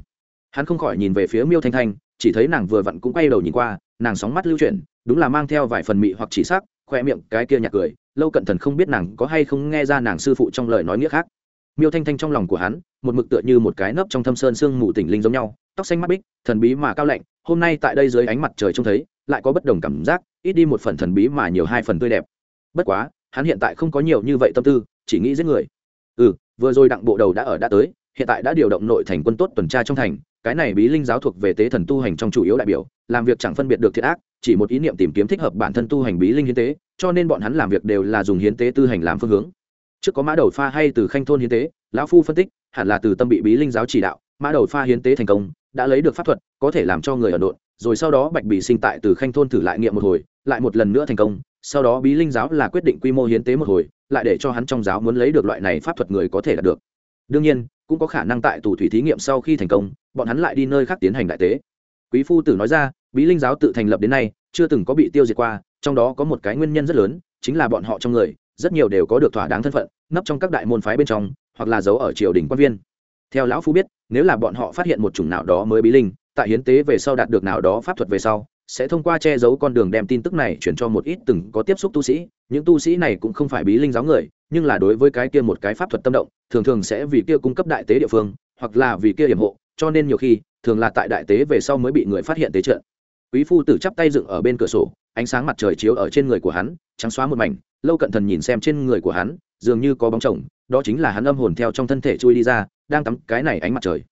Hắn không khỏi nhìn về phía miêu thanh thanh, chỉ thấy nàng vừa vặn cũng quay đầu nhìn qua, nàng sóng mắt lưu chuyển, đúng là mang theo vài phần mị hoặc chỉ sắc, khoe miệng cái kia nhạt cười, lâu cận thần không biết nàng có hay không nghe ra nàng sư phụ trong lời nói nghĩa khác. Miêu thanh thanh trong lòng của hắn, một mực tựa như một cái nấp trong thâm sơn sương mù tỉnh linh giống nhau, tóc xanh mắt bích, thần bí mà cao lạnh, hôm nay tại đây dưới ánh mặt trời trông thấy, lại có bất đồng cảm giác, ít đi một phần thần bí mà nhiều hai phần tươi đẹp. Bất quá, hắn hiện tại không có nhiều như vậy tâm tư chỉ nghĩ giết người. Ừ vừa rồi đặng bộ đầu đã ở đã tới, hiện tại đã điều động nội thành quân tốt tuần tra trong thành, cái này bí linh giáo thuộc về tế thần tu hành trong chủ yếu đại biểu, làm việc chẳng phân biệt được thiệt ác, chỉ một ý niệm tìm kiếm thích hợp bản thân tu hành bí linh hiến tế, cho nên bọn hắn làm việc đều là dùng hiến tế tư hành làm phương hướng. Trước có mã đầu pha hay từ khanh thôn hiến tế, lão phu phân tích, hẳn là từ tâm bị bí linh giáo chỉ đạo, mã đầu pha hiến tế thành công, đã lấy được pháp thuật, có thể làm cho người ở độn, rồi sau đó bạch bị sinh tại từ khanh thôn thử lại nghiệm một hồi, lại một lần nữa thành công, sau đó bí linh giáo là quyết định quy mô hiến tế một hồi lại để cho hắn trong giáo muốn lấy được loại này pháp thuật người có thể đạt được. Đương nhiên, cũng có khả năng tại tù thủy thí nghiệm sau khi thành công, bọn hắn lại đi nơi khác tiến hành đại tế. Quý phu tử nói ra, bí linh giáo tự thành lập đến nay, chưa từng có bị tiêu diệt qua, trong đó có một cái nguyên nhân rất lớn, chính là bọn họ trong người, rất nhiều đều có được thỏa đáng thân phận, nấp trong các đại môn phái bên trong, hoặc là giấu ở triều đình quan viên. Theo lão phu biết, nếu là bọn họ phát hiện một chủng nào đó mới bí linh, tại hiến tế về sau đạt được nào đó pháp thuật về sau sẽ thông qua che giấu con đường đem tin tức này chuyển cho một ít từng có tiếp xúc tu sĩ, những tu sĩ này cũng không phải bí linh giáo người, nhưng là đối với cái kia một cái pháp thuật tâm động, thường thường sẽ vì kia cung cấp đại tế địa phương, hoặc là vì kia hiểm hộ, cho nên nhiều khi, thường là tại đại tế về sau mới bị người phát hiện tế trận quý phu tử chắp tay dựng ở bên cửa sổ, ánh sáng mặt trời chiếu ở trên người của hắn, trắng xóa một mảnh, lâu cận thần nhìn xem trên người của hắn, dường như có bóng chồng, đó chính là hắn âm hồn theo trong thân thể chui đi ra, đang tắm cái này ánh mặt trời.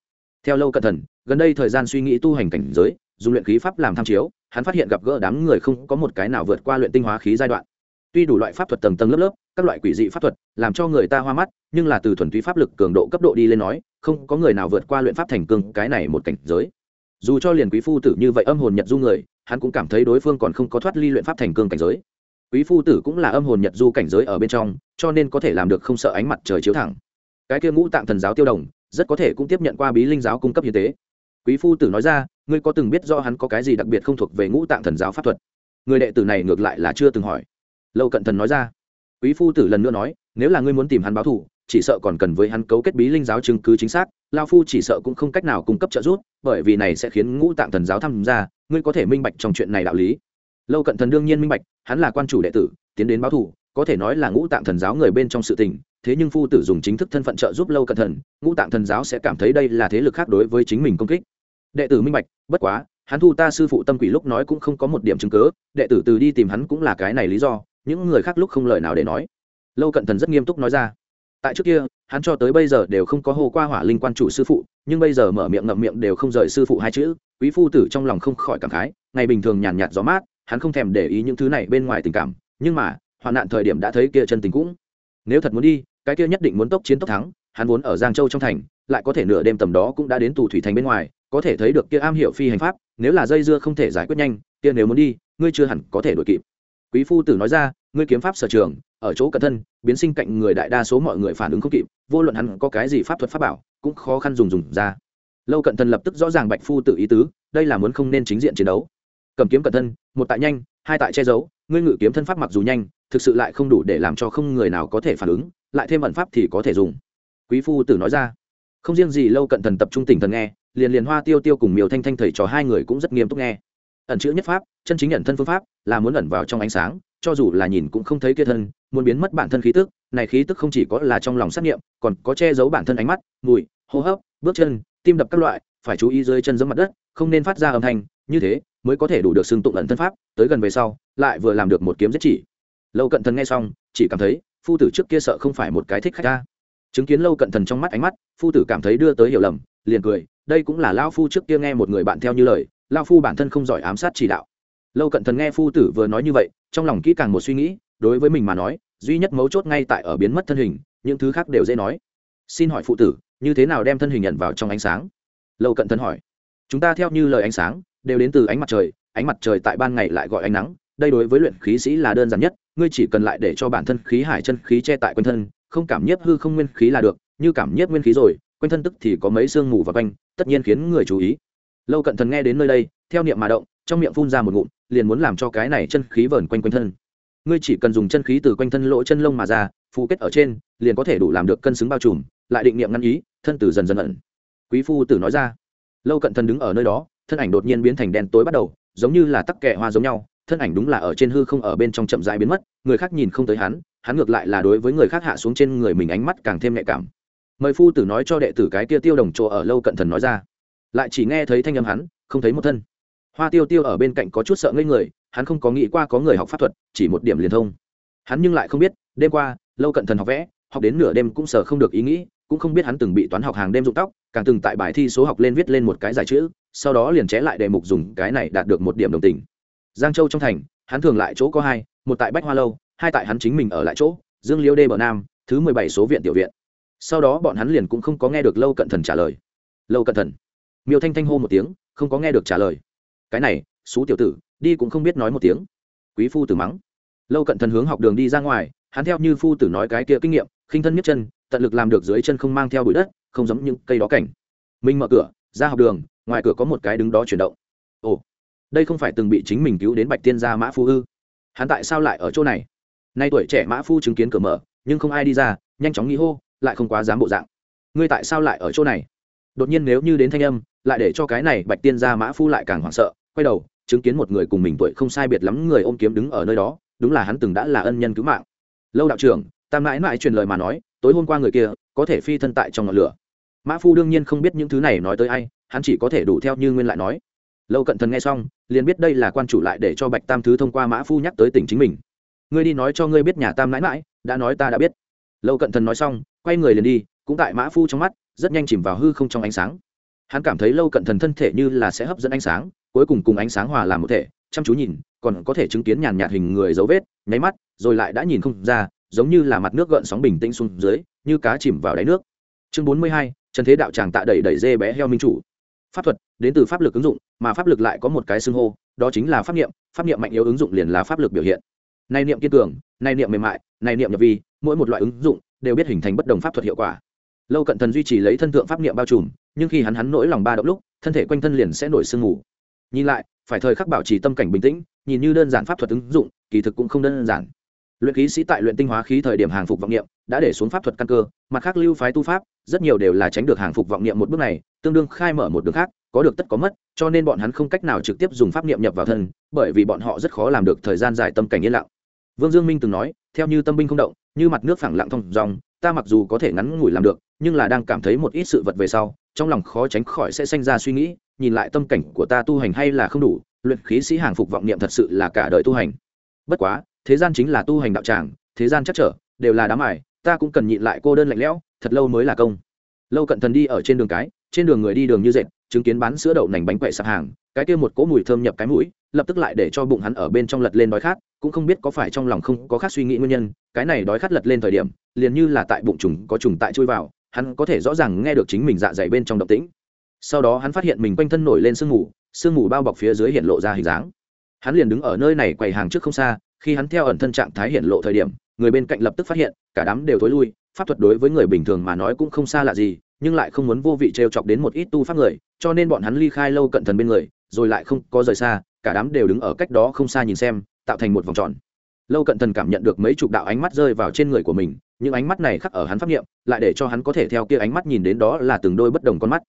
Theo lâu cận thần, gần đây thời gian suy nghĩ tu hành cảnh giới dùng luyện khí pháp làm tham chiếu, hắn phát hiện gặp gỡ đám người không có một cái nào vượt qua luyện tinh hóa khí giai đoạn. Tuy đủ loại pháp thuật tầng tầng lớp lớp, các loại quỷ dị pháp thuật, làm cho người ta hoa mắt, nhưng là từ thuần túy pháp lực cường độ cấp độ đi lên nói, không có người nào vượt qua luyện pháp thành cương cái này một cảnh giới. Dù cho liền quý phu tử như vậy âm hồn nhật du người, hắn cũng cảm thấy đối phương còn không có thoát ly luyện pháp thành cương cảnh giới. Quý phu tử cũng là âm hồn nhật du cảnh giới ở bên trong, cho nên có thể làm được không sợ ánh mặt trời chiếu thẳng. Cái kia ngũ tạng thần giáo tiêu đồng, rất có thể cũng tiếp nhận qua bí linh giáo cung cấp như tế. Quý phu tử nói ra ngươi có từng biết do hắn có cái gì đặc biệt không thuộc về ngũ tạng thần giáo pháp thuật? Người đệ tử này ngược lại là chưa từng hỏi. Lâu cận thần nói ra. Quý phu tử lần nữa nói, nếu là ngươi muốn tìm hắn báo thù, chỉ sợ còn cần với hắn cấu kết bí linh giáo chứng cứ chính xác lao phu chỉ sợ cũng không cách nào cung cấp trợ giúp, bởi vì này sẽ khiến ngũ tạng thần giáo tham gia, ngươi có thể minh bạch trong chuyện này đạo lý. Lâu cận thần đương nhiên minh bạch, hắn là quan chủ đệ tử, tiến đến báo thù, có thể nói là ngũ tạng thần giáo người bên trong sự tình, thế nhưng phu tử dùng chính thức thân phận trợ giúp lâu cận thần, ngũ tạng thần giáo sẽ cảm thấy đây là thế lực khác đối với chính mình công kích đệ tử minh bạch, bất quá, hắn thu ta sư phụ tâm quỷ lúc nói cũng không có một điểm chứng cớ, đệ tử từ đi tìm hắn cũng là cái này lý do, những người khác lúc không lời nào để nói. Lâu cận thần rất nghiêm túc nói ra. Tại trước kia, hắn cho tới bây giờ đều không có hô qua hỏa linh quan chủ sư phụ, nhưng bây giờ mở miệng ngậm miệng đều không rời sư phụ hai chữ, quý phu tử trong lòng không khỏi cảm khái, ngày bình thường nhàn nhạt gió mát, hắn không thèm để ý những thứ này bên ngoài tình cảm, nhưng mà, hoạn nạn thời điểm đã thấy kia chân tình cũng. Nếu thật muốn đi, cái kia nhất định muốn tốc chiến tốc thắng, hắn vốn ở giang châu trong thành, lại có thể nửa đêm tầm đó cũng đã đến tù thủy thành bên ngoài có thể thấy được kia am hiểu phi hành pháp, nếu là dây dưa không thể giải quyết nhanh, kia nếu muốn đi, ngươi chưa hẳn có thể đuổi kịp. Quý phu tử nói ra, ngươi kiếm pháp sở trường, ở chỗ cẩn thân, biến sinh cạnh người đại đa số mọi người phản ứng không kịp, vô luận hắn có cái gì pháp thuật pháp bảo, cũng khó khăn dùng dùng ra. Lâu cận thân lập tức rõ ràng bạch phu tự ý tứ, đây là muốn không nên chính diện chiến đấu. Cầm kiếm cẩn thân, một tại nhanh, hai tại che giấu, ngươi ngự kiếm thân pháp mặc dù nhanh, thực sự lại không đủ để làm cho không người nào có thể phản ứng, lại thêm ẩn pháp thì có thể dùng. Quý phu tử nói ra không riêng gì lâu cận thần tập trung tỉnh thần nghe, liền liền hoa tiêu tiêu cùng miều thanh thanh thầy trò hai người cũng rất nghiêm túc nghe. Ẩn chữ nhất pháp, chân chính nhận thân phương pháp, là muốn ẩn vào trong ánh sáng, cho dù là nhìn cũng không thấy kia thân, muốn biến mất bản thân khí tức, này khí tức không chỉ có là trong lòng xác nghiệm còn có che giấu bản thân ánh mắt, mùi, hô hấp, bước chân, tim đập các loại, phải chú ý dưới chân giống mặt đất, không nên phát ra âm thanh, như thế mới có thể đủ được xưng tụng ẩn thân pháp, tới gần về sau, lại vừa làm được một kiếm giết chỉ. Lâu cận thần nghe xong, chỉ cảm thấy, phu tử trước kia sợ không phải một cái thích khách ta chứng kiến lâu cận thần trong mắt ánh mắt, phu tử cảm thấy đưa tới hiểu lầm, liền cười, đây cũng là lao phu trước kia nghe một người bạn theo như lời, lao phu bản thân không giỏi ám sát chỉ đạo. Lâu cận thần nghe phu tử vừa nói như vậy, trong lòng kỹ càng một suy nghĩ, đối với mình mà nói, duy nhất mấu chốt ngay tại ở biến mất thân hình, những thứ khác đều dễ nói. Xin hỏi phụ tử, như thế nào đem thân hình nhận vào trong ánh sáng? Lâu cận thần hỏi. Chúng ta theo như lời ánh sáng, đều đến từ ánh mặt trời, ánh mặt trời tại ban ngày lại gọi ánh nắng, đây đối với luyện khí sĩ là đơn giản nhất, ngươi chỉ cần lại để cho bản thân khí hải chân khí che tại quanh thân không cảm nhiếp hư không nguyên khí là được, như cảm nhiếp nguyên khí rồi, quanh thân tức thì có mấy sương mù và quanh, tất nhiên khiến người chú ý. Lâu cận thần nghe đến nơi đây, theo niệm mà động, trong miệng phun ra một ngụm, liền muốn làm cho cái này chân khí vờn quanh quanh thân. Ngươi chỉ cần dùng chân khí từ quanh thân lỗ chân lông mà ra, phù kết ở trên, liền có thể đủ làm được cân xứng bao trùm, lại định niệm ngăn ý, thân tử dần dần ẩn. Quý phu tử nói ra. Lâu cận thần đứng ở nơi đó, thân ảnh đột nhiên biến thành đen tối bắt đầu, giống như là tắc kẹ hoa giống nhau, thân ảnh đúng là ở trên hư không ở bên trong chậm rãi biến mất, người khác nhìn không tới hắn hắn ngược lại là đối với người khác hạ xuống trên người mình ánh mắt càng thêm nhạy cảm. Mời phu tử nói cho đệ tử cái kia tiêu đồng chỗ ở lâu cận thần nói ra. Lại chỉ nghe thấy thanh âm hắn, không thấy một thân. Hoa tiêu tiêu ở bên cạnh có chút sợ ngây người, hắn không có nghĩ qua có người học pháp thuật, chỉ một điểm liền thông. Hắn nhưng lại không biết, đêm qua, lâu cận thần học vẽ, học đến nửa đêm cũng sợ không được ý nghĩ, cũng không biết hắn từng bị toán học hàng đêm dụng tóc, càng từng tại bài thi số học lên viết lên một cái giải chữ, sau đó liền ché lại đề mục dùng cái này đạt được một điểm đồng tình. Giang châu trong thành, hắn thường lại chỗ có hai, một tại bách hoa lâu hai tại hắn chính mình ở lại chỗ, dương liêu đê bờ nam, thứ mười bảy số viện tiểu viện. Sau đó bọn hắn liền cũng không có nghe được lâu cận thần trả lời. Lâu cận thần. Miêu thanh thanh hô một tiếng, không có nghe được trả lời. Cái này xú tiểu tử, đi cũng không biết nói một tiếng. Quý phu tử mắng. Lâu cận thần hướng học đường đi ra ngoài, hắn theo như phu tử nói cái kia kinh nghiệm, khinh thân nhất chân, tận lực làm được dưới chân không mang theo bụi đất, không giống những cây đó cảnh. Mình mở cửa, ra học đường, ngoài cửa có một cái đứng đó chuyển động. Ồ, đây không phải từng bị chính mình cứu đến bạch tiên gia mã phu ư. Hắn tại sao lại ở chỗ này? Nay tuổi trẻ mã phu chứng kiến cửa mở, nhưng không ai đi ra, nhanh chóng nghĩ hô, lại không quá dám bộ dạng. Ngươi tại sao lại ở chỗ này? Đột nhiên nếu như đến thanh âm, lại để cho cái này bạch tiên gia mã phu lại càng hoảng sợ, quay đầu, chứng kiến một người cùng mình tuổi không sai biệt lắm người ôm kiếm đứng ở nơi đó, đúng là hắn từng đã là ân nhân cứu mạng. Lâu đạo trưởng tam mãi mãi truyền lời mà nói, tối hôm qua người kia, có thể phi thân tại trong ngọn lửa. Mã phu đương nhiên không biết những thứ này nói tới ai, hắn chỉ có thể đủ theo như nguyên lại nói. Lâu cận thần nghe xong, liền biết đây là quan chủ lại để cho bạch tam thứ thông qua mã phu nhắc tới tỉnh chính mình ngươi đi nói cho ngươi biết nhà tam mãi mãi đã nói ta đã biết. Lâu cận thần nói xong, quay người liền đi, cũng tại mã phu trong mắt, rất nhanh chìm vào hư không trong ánh sáng. Hắn cảm thấy lâu cận thần thân thể như là sẽ hấp dẫn ánh sáng, cuối cùng cùng ánh sáng hòa làm một thể, chăm chú nhìn, còn có thể chứng kiến nhàn nhạt hình người dấu vết, nháy mắt, rồi lại đã nhìn không ra, giống như là mặt nước gợn sóng bình tĩnh xuống dưới, như cá chìm vào đáy nước. Chương bốn mươi hai, trần thế đạo tràng tạ đẩy đẩy dê bé heo minh chủ. Pháp thuật, đến từ pháp lực ứng dụng, mà pháp lực lại có một cái xưng hô, đó chính là pháp niệm pháp niệm mạnh yếu ứng dụng liền là pháp lực biểu hiện nay niệm kiên cường, nay niệm mềm mại, nay niệm nhập vi, mỗi một loại ứng dụng đều biết hình thành bất đồng pháp thuật hiệu quả. Lâu cận thần duy trì lấy thân thượng pháp niệm bao trùm, nhưng khi hắn hắn nỗi lòng ba động lúc, thân thể quanh thân liền sẽ nổi sương mù. Nhìn lại, phải thời khắc bảo trì tâm cảnh bình tĩnh, nhìn như đơn giản pháp thuật ứng dụng, kỳ thực cũng không đơn giản. Luyện khí sĩ tại luyện tinh hóa khí thời điểm hàng phục vọng niệm, đã để xuống pháp thuật căn cơ, mặt khác lưu phái tu pháp, rất nhiều đều là tránh được hàng phục vọng niệm một bước này, tương đương khai mở một đường khác, có được tất có mất, cho nên bọn hắn không cách nào trực tiếp dùng pháp niệm nhập vào thân, bởi vì bọn họ rất khó làm được thời gian dài tâm cảnh yên lặng vương dương minh từng nói, theo như tâm binh không động, như mặt nước phẳng lặng thông dòng ta mặc dù có thể ngắn ngủi làm được, nhưng là đang cảm thấy một ít sự vật về sau, trong lòng khó tránh khỏi sẽ sinh ra suy nghĩ, nhìn lại tâm cảnh của ta tu hành hay là không đủ, luyện khí sĩ hàng phục vọng niệm thật sự là cả đời tu hành. Bất quá, thế gian chính là tu hành đạo tràng, thế gian chắc trở, đều là đám ải, ta cũng cần nhịn lại cô đơn lạnh lẽo, thật lâu mới là công. Lâu cận thần đi ở trên đường cái, trên đường người đi đường như dệt, chứng kiến bán sữa đậu nành bánh quậy sạp hàng, cái kia một cỗ mùi thơm nhập cái mũi, lập tức lại để cho bụng hắn ở bên trong lật lên đói khát cũng không biết có phải trong lòng không có khác suy nghĩ nguyên nhân, cái này đói khát lật lên thời điểm, liền như là tại bụng trùng có trùng tại chui vào, hắn có thể rõ ràng nghe được chính mình dạ dày bên trong động tĩnh. Sau đó hắn phát hiện mình quanh thân nổi lên sương mù sương mù bao bọc phía dưới hiện lộ ra hình dáng. Hắn liền đứng ở nơi này quầy hàng trước không xa, khi hắn theo ẩn thân trạng thái hiện lộ thời điểm, người bên cạnh lập tức phát hiện, cả đám đều thối lui, pháp thuật đối với người bình thường mà nói cũng không xa lạ gì, nhưng lại không muốn vô vị t chọc đến một ít tu pháp người, cho nên bọn hắn ly khai lâu cận thần bên người, rồi lại không có rời xa, cả đám đều đứng ở cách đó không xa nhìn xem tạo thành một vòng tròn. Lâu cận thần cảm nhận được mấy chục đạo ánh mắt rơi vào trên người của mình, những ánh mắt này khắc ở hắn pháp nghiệm lại để cho hắn có thể theo kia ánh mắt nhìn đến đó là từng đôi bất đồng con mắt.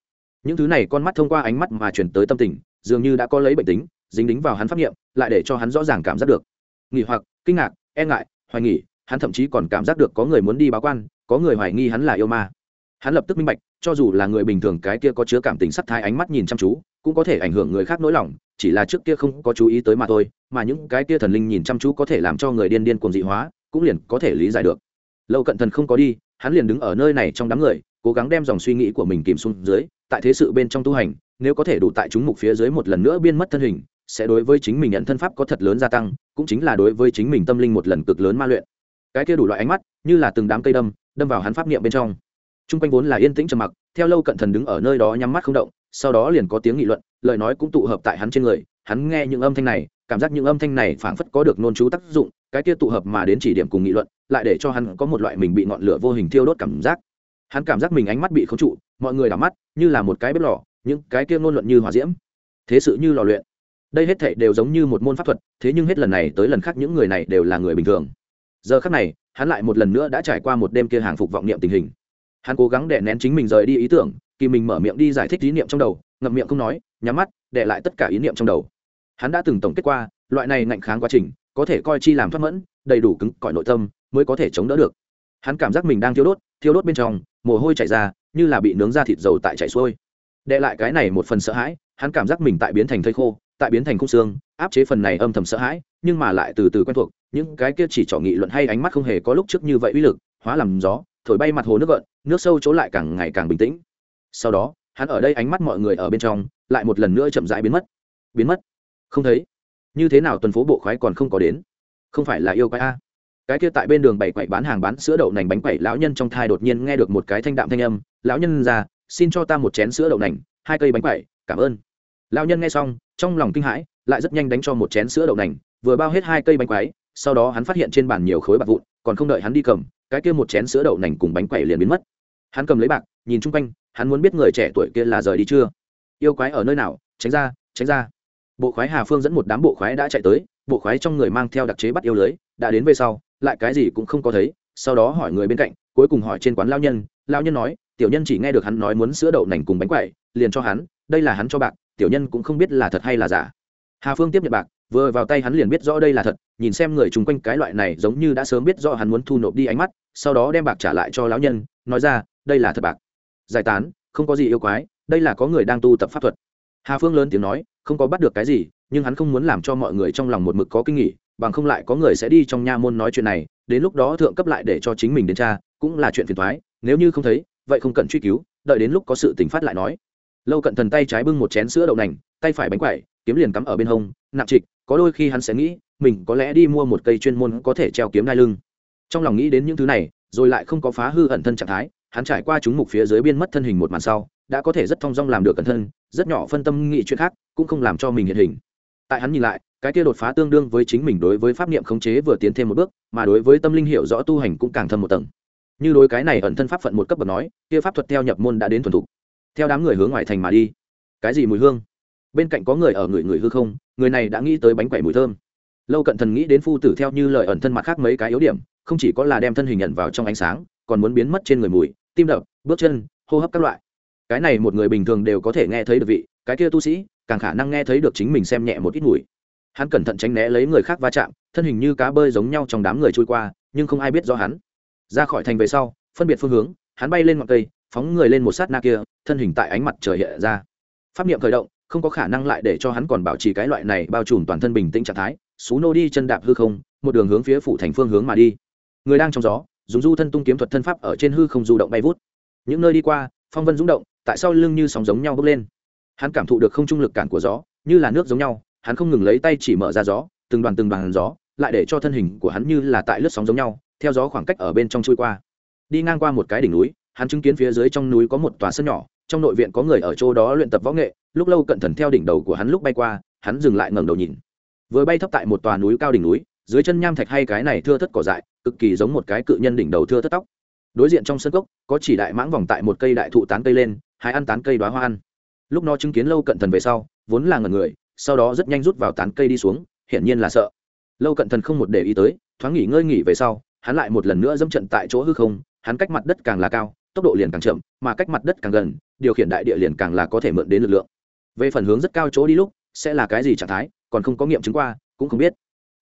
Những thứ này con mắt thông qua ánh mắt mà chuyển tới tâm tình, dường như đã có lấy bệnh tính, dính đính vào hắn pháp nghiệm lại để cho hắn rõ ràng cảm giác được. Nghỉ hoặc, kinh ngạc e ngại, hoài nghỉ hắn thậm chí còn cảm giác được có người muốn đi báo quan, có người hoài nghi hắn là yêu ma hắn lập tức minh bạch, cho dù là người bình thường cái kia có chứa cảm tình sắc thái ánh mắt nhìn chăm chú, cũng có thể ảnh hưởng người khác nỗi lòng, chỉ là trước kia không có chú ý tới mà thôi, mà những cái kia thần linh nhìn chăm chú có thể làm cho người điên điên cuồng dị hóa, cũng liền có thể lý giải được. Lâu cận thần không có đi, hắn liền đứng ở nơi này trong đám người, cố gắng đem dòng suy nghĩ của mình kìm xuống dưới, tại thế sự bên trong tu hành, nếu có thể đủ tại chúng mục phía dưới một lần nữa biên mất thân hình, sẽ đối với chính mình nhận thân pháp có thật lớn gia tăng, cũng chính là đối với chính mình tâm linh một lần cực lớn ma luyện. Cái kia đủ loại ánh mắt, như là từng đám cây đâm đâm vào hắn pháp niệm bên trong t r u n g quanh vốn là yên tĩnh trầm mặc, theo lâu cận thần đứng ở nơi đó nhắm mắt không động, sau đó liền có tiếng nghị luận, lời nói cũng tụ hợp tại hắn trên người, hắn nghe những âm thanh này, cảm giác những âm thanh này phảng phất có được nôn chú tác dụng, cái kia tụ hợp mà đến chỉ điểm cùng nghị luận, lại để cho hắn có một loại mình bị ngọn lửa vô hình thiêu đốt cảm giác. Hắn cảm giác mình ánh mắt bị khống trụ, mọi người đảo mắt, như là một cái bếp lò, những cái kia ngôn luận như hỏa diễm. Thế sự như lò luyện. Đây hết thảy đều giống như một môn pháp thuật, thế nhưng hết lần này tới lần khác những người này đều là người bình thường. Giờ khác này, hắn lại một lần nữa đã trải qua một đêm kia hàng phục vọng niệm tình hình hắn cố gắng đè nén chính mình rời đi ý tưởng, kỳ mình mở miệng đi giải thích ý niệm trong đầu, ngậm miệng không nói, nhắm mắt, đè lại tất cả ý niệm trong đầu. Hắn đã từng tổng kết qua, loại này ngạnh kháng quá trình, có thể coi chi làm thoát mẫn, đầy đủ cứng cỏi nội tâm, mới có thể chống đỡ được. Hắn cảm giác mình đang thiêu đốt thiêu đốt bên trong, mồ hôi chảy ra, như là bị nướng ra thịt dầu tại chảy xuôi. Đệ lại cái này một phần sợ hãi, hắn cảm giác mình tại biến thành thây khô, tại biến thành khung xương, áp chế phần này âm thầm sợ hãi, nhưng mà lại từ từ quen thuộc, những cái kia chỉ trỏ nghị luận hay ánh mắt không hề có lúc trước như vậy uy lực, hóa làm gió thổi bay mặt hồ nước gợn, nước sâu chỗ lại càng ngày càng bình tĩnh. Sau đó, hắn ở đây ánh mắt mọi người ở bên trong, lại một lần nữa chậm rãi biến mất. Biến mất? Không thấy. Như thế nào tuần phố bộ khoái còn không có đến? Không phải là yêu quái a. Cái kia tại bên đường bảy quậy bán hàng bán sữa đậu nành bánh quậy, lão nhân trong thai đột nhiên nghe được một cái thanh đạm thanh âm, lão nhân ra xin cho ta một chén sữa đậu nành, hai cây bánh quậy, cảm ơn. Lão nhân nghe xong, trong lòng kinh hãi, lại rất nhanh đánh cho một chén sữa đậu nành, vừa bao hết hai cây bánh quấy sau đó hắn phát hiện trên bàn nhiều khối bạc vụn, còn không đợi hắn đi cầm cái kia một chén sữa đậu nành cùng bánh quẩy liền biến mất. Hắn cầm lấy bạc, nhìn chung quanh, hắn muốn biết người trẻ tuổi kia là rời đi chưa. Yêu quái ở nơi nào, tránh ra tránh ra. Bộ khoái hà phương dẫn một đám bộ khoái đã chạy tới, bộ khoái trong người mang theo đặc chế bắt yêu lưới, đã đến về sau, lại cái gì cũng không có thấy, sau đó hỏi người bên cạnh, cuối cùng hỏi trên quán lao nhân lao nhân nói, tiểu nhân chỉ nghe được hắn nói muốn sữa đậu nành cùng bánh quậy liền cho hắn, đây là hắn cho bạc, tiểu nhân cũng không biết là thật hay là giả. Hà phương tiếp nhận bạc vừa vào tay hắn liền biết rõ đây là thật, nhìn xem người chung quanh cái loại này giống như đã sớm biết rõ hắn muốn thu nộp đi ánh mắt, sau đó đem bạc trả lại cho lão nhân, nói ra, đây là thật bạc. Giải tán, không có gì yêu quái, đây là có người đang tu tập pháp thuật. Hà phương lớn tiếng nói, không có bắt được cái gì, nhưng hắn không muốn làm cho mọi người trong lòng một mực có kinh nghỉ bằng không lại có người sẽ đi trong nha môn nói chuyện này, đến lúc đó thượng cấp lại để cho chính mình đến cha cũng là chuyện phiền thoái nếu như không thấy, vậy không cần truy cứu, đợi đến lúc có sự tỉnh phát lại nói. Lâu cận thần tay trái bưng một chén sữa đậu nành, tay phải bánh quẩy, kiếm liền cắm ở bên hông, nặng trịch có đôi khi hắn sẽ nghĩ, mình có lẽ đi mua một cây chuyên môn có thể treo kiếm đai lưng. Trong lòng nghĩ đến những thứ này, rồi lại không có phá hư ẩn thân trạng thái, hắn trải qua chúng mục phía dưới biên mất thân hình một màn sau, đã có thể rất thong dong làm được cẩn thân, rất nhỏ phân tâm nghĩ chuyện khác, cũng không làm cho mình hiện hình. Tại hắn nhìn lại, cái kia đột phá tương đương với chính mình đối với pháp niệm khống chế vừa tiến thêm một bước, mà đối với tâm linh hiểu rõ tu hành cũng càng thâm một tầng. Như đối cái này ẩn thân pháp phận một cấp bậc nói, kia pháp thuật theo nhập môn đã đến thuần thục. Theo đám người hướng ngoài thành mà đi. Cái gì mùi hương? Bên cạnh có người ở người người hư không người này đã nghĩ tới bánh quẩy mùi thơm. Lâu cận thần nghĩ đến phu tử theo như lời ẩn thân mặt khác mấy cái yếu điểm, không chỉ có là đem thân hình nhận vào trong ánh sáng, còn muốn biến mất trên người mùi, tim đập, bước chân, hô hấp các loại. Cái này một người bình thường đều có thể nghe thấy được vị, cái kia tu sĩ, càng khả năng nghe thấy được chính mình xem nhẹ một ít mùi. Hắn cẩn thận tránh né lấy người khác va chạm, thân hình như cá bơi giống nhau trong đám người trôi qua, nhưng không ai biết do hắn. Ra khỏi thành về sau, phân biệt phương hướng, hắn bay lên ngọn cây, phóng người lên một sát na kia, thân hình tại ánh mặt trời hiện ra. Pháp niệm khởi động không có khả năng lại để cho hắn còn bảo trì cái loại này bao trùm toàn thân bình tĩnh trạng thái, xú nô đi chân đạp hư không, một đường hướng phía phủ thành phương hướng mà đi. Người đang trong gió, dùng du thân tung kiếm thuật thân pháp ở trên hư không du động bay vút. Những nơi đi qua, phong vân rúng động, tại sao lưng như sóng giống nhau bốc lên. Hắn cảm thụ được không trung lực cản của gió, như là nước giống nhau, hắn không ngừng lấy tay chỉ mở ra gió, từng đoàn từng đoàn gió, lại để cho thân hình của hắn như là tại lướt sóng giống nhau, theo gió khoảng cách ở bên trong chui qua. Đi ngang qua một cái đỉnh núi, hắn chứng kiến phía dưới trong núi có một tòa sân nhỏ, trong nội viện có người ở chỗ đó luyện tập võ nghệ lúc lâu cận thần theo đỉnh đầu của hắn lúc bay qua, hắn dừng lại ngẩng đầu nhìn. Vừa bay thấp tại một tòa núi cao đỉnh núi, dưới chân nham thạch hay cái này thưa thất cỏ dại, cực kỳ giống một cái cự nhân đỉnh đầu thưa thất tóc. Đối diện trong sân cốc, có chỉ đại mãng vòng tại một cây đại thụ tán cây lên, hai ăn tán cây đoá hoa ăn. Lúc nó chứng kiến lâu cận thần về sau, vốn là ngần người, sau đó rất nhanh rút vào tán cây đi xuống, hiển nhiên là sợ. Lâu cận thần không một để ý tới, thoáng nghỉ ngơi nghỉ về sau, hắn lại một lần nữa dâm trận tại chỗ hư không, hắn cách mặt đất càng là cao, tốc độ liền càng chậm, mà cách mặt đất càng gần, điều khiển đại địa liền càng là có thể mượn đến lực lượng về phần hướng rất cao chỗ đi lúc, sẽ là cái gì trạng thái, còn không có nghiệm chứng qua, cũng không biết.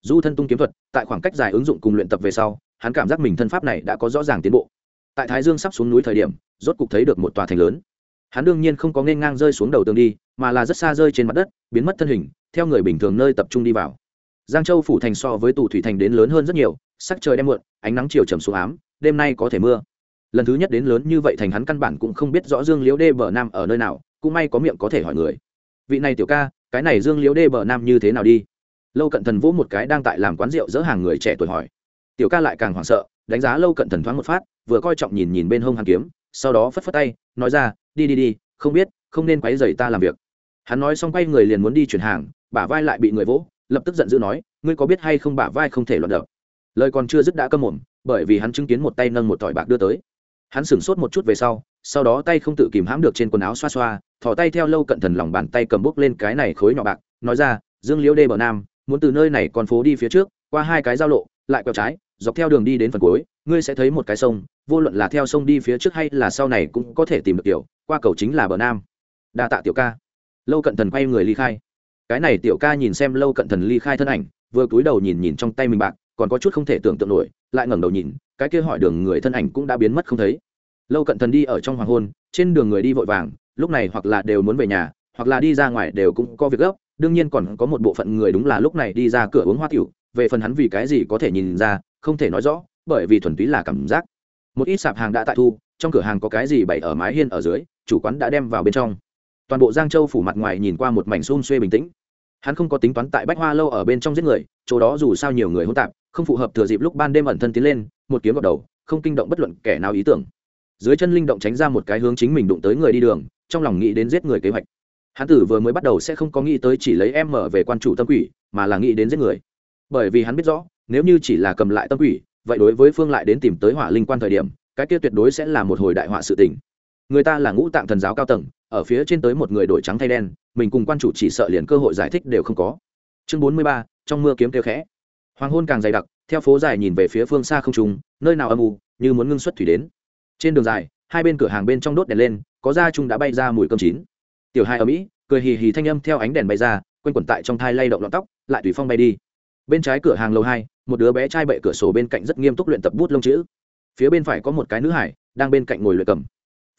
Du thân tung kiếm thuật, tại khoảng cách dài ứng dụng cùng luyện tập về sau, hắn cảm giác mình thân pháp này đã có rõ ràng tiến bộ. Tại thái dương sắp xuống núi thời điểm, rốt cục thấy được một tòa thành lớn. Hắn đương nhiên không có nên ngang rơi xuống đầu tường đi, mà là rất xa rơi trên mặt đất, biến mất thân hình, theo người bình thường nơi tập trung đi vào. Giang châu phủ thành so với tù thủy thành đến lớn hơn rất nhiều, sắc trời đem muộn, ánh nắng chiều trầm xuống ám, đêm nay có thể mưa. Lần thứ nhất đến lớn như vậy thành hắn căn bản cũng không biết rõ dương liễu đê bờ nam ở nơi nào cũng may có miệng có thể hỏi người. Vị này tiểu ca, cái này dương liễu đê bờ nam như thế nào đi? Lâu cận thần vỗ một cái đang tại làm quán rượu dỡ hàng người trẻ tuổi hỏi. Tiểu ca lại càng hoảng sợ, đánh giá lâu cận thần thoáng một phát, vừa coi trọng nhìn nhìn bên hông hàn kiếm, sau đó phất phất tay, nói ra, đi đi đi, không biết, không nên quấy rầy ta làm việc. Hắn nói xong quay người liền muốn đi chuyển hàng, bả vai lại bị người vỗ, lập tức giận dữ nói, ngươi có biết hay không bả vai không thể loạn đập? Lời còn chưa dứt đã câm mồm, bởi vì hắn chứng kiến một tay nâng một tỏi bạc đưa tới. Hắn sửng sốt một chút về sau sau đó tay không tự kìm hãm được trên quần áo xoa xoa, thò tay theo lâu cận thần lòng bàn tay cầm bút lên cái này khối nhỏ bạc, nói ra, dương liễu đê bờ nam, muốn từ nơi này con phố đi phía trước, qua hai cái giao lộ, lại quẹo trái, dọc theo đường đi đến phần cuối, ngươi sẽ thấy một cái sông, vô luận là theo sông đi phía trước hay là sau này cũng có thể tìm được tiểu, qua cầu chính là bờ nam. Đa tạ tiểu ca. Lâu cận thần quay người ly khai. Cái này tiểu ca nhìn xem lâu cận thần ly khai thân ảnh, vừa cúi đầu nhìn nhìn trong tay mình bạc, còn có chút không thể tưởng tượng nổi, lại ngẩng đầu nhìn, cái kia hỏi đường người thân ảnh cũng đã biến mất không thấy lâu cận thần đi ở trong hoàng hôn, trên đường người đi vội vàng, lúc này hoặc là đều muốn về nhà, hoặc là đi ra ngoài đều cũng có việc gấp, đương nhiên còn có một bộ phận người đúng là lúc này đi ra cửa uống hoa tiểu, về phần hắn vì cái gì có thể nhìn ra, không thể nói rõ, bởi vì thuần túy là cảm giác. Một ít sạp hàng đã tại thu, trong cửa hàng có cái gì bày ở mái hiên ở dưới, chủ quán đã đem vào bên trong. Toàn bộ giang châu phủ mặt ngoài nhìn qua một mảnh xôn xuê bình tĩnh. Hắn không có tính toán tại bách hoa lâu ở bên trong giết người, chỗ đó dù sao nhiều người hỗn tạp, không phù hợp thừa dịp lúc ban đêm ẩn thân tiến lên, một kiếm gọt đầu, không kinh động bất luận kẻ nào ý tưởng dưới chân linh động tránh ra một cái hướng chính mình đụng tới người đi đường, trong lòng nghĩ đến giết người kế hoạch. Hắn tử vừa mới bắt đầu sẽ không có nghĩ tới chỉ lấy em mở về quan chủ tâm quỷ, mà là nghĩ đến giết người. Bởi vì hắn biết rõ, nếu như chỉ là cầm lại tâm quỷ, vậy đối với phương lại đến tìm tới hỏa linh quan thời điểm, cái kia tuyệt đối sẽ là một hồi đại họa sự tình. Người ta là ngũ tạng thần giáo cao tầng, ở phía trên tới một người đổi trắng thay đen, mình cùng quan chủ chỉ sợ liền cơ hội giải thích đều không có. Chương bốn mươi ba, trong mưa kiếm kêu khẽ. Hoàng hôn càng dày đặc, theo phố dài nhìn về phía phương xa không trùng nơi nào âm u, như muốn ngưng xuất thủy đến trên đường dài, hai bên cửa hàng bên trong đốt đèn lên, có da chung đã bay ra mùi cơm chín. Tiểu hai ở mỹ, cười hì hì thanh âm theo ánh đèn bay ra q u a n quẩn tại trong thai lay động lọn tóc, lại tùy phong bay đi. Bên trái cửa hàng lầu hai, một đứa bé trai bệ cửa sổ bên cạnh rất nghiêm túc luyện tập bút lông chữ. Phía bên phải có một cái nữ hải, đang bên cạnh ngồi luyện cầm.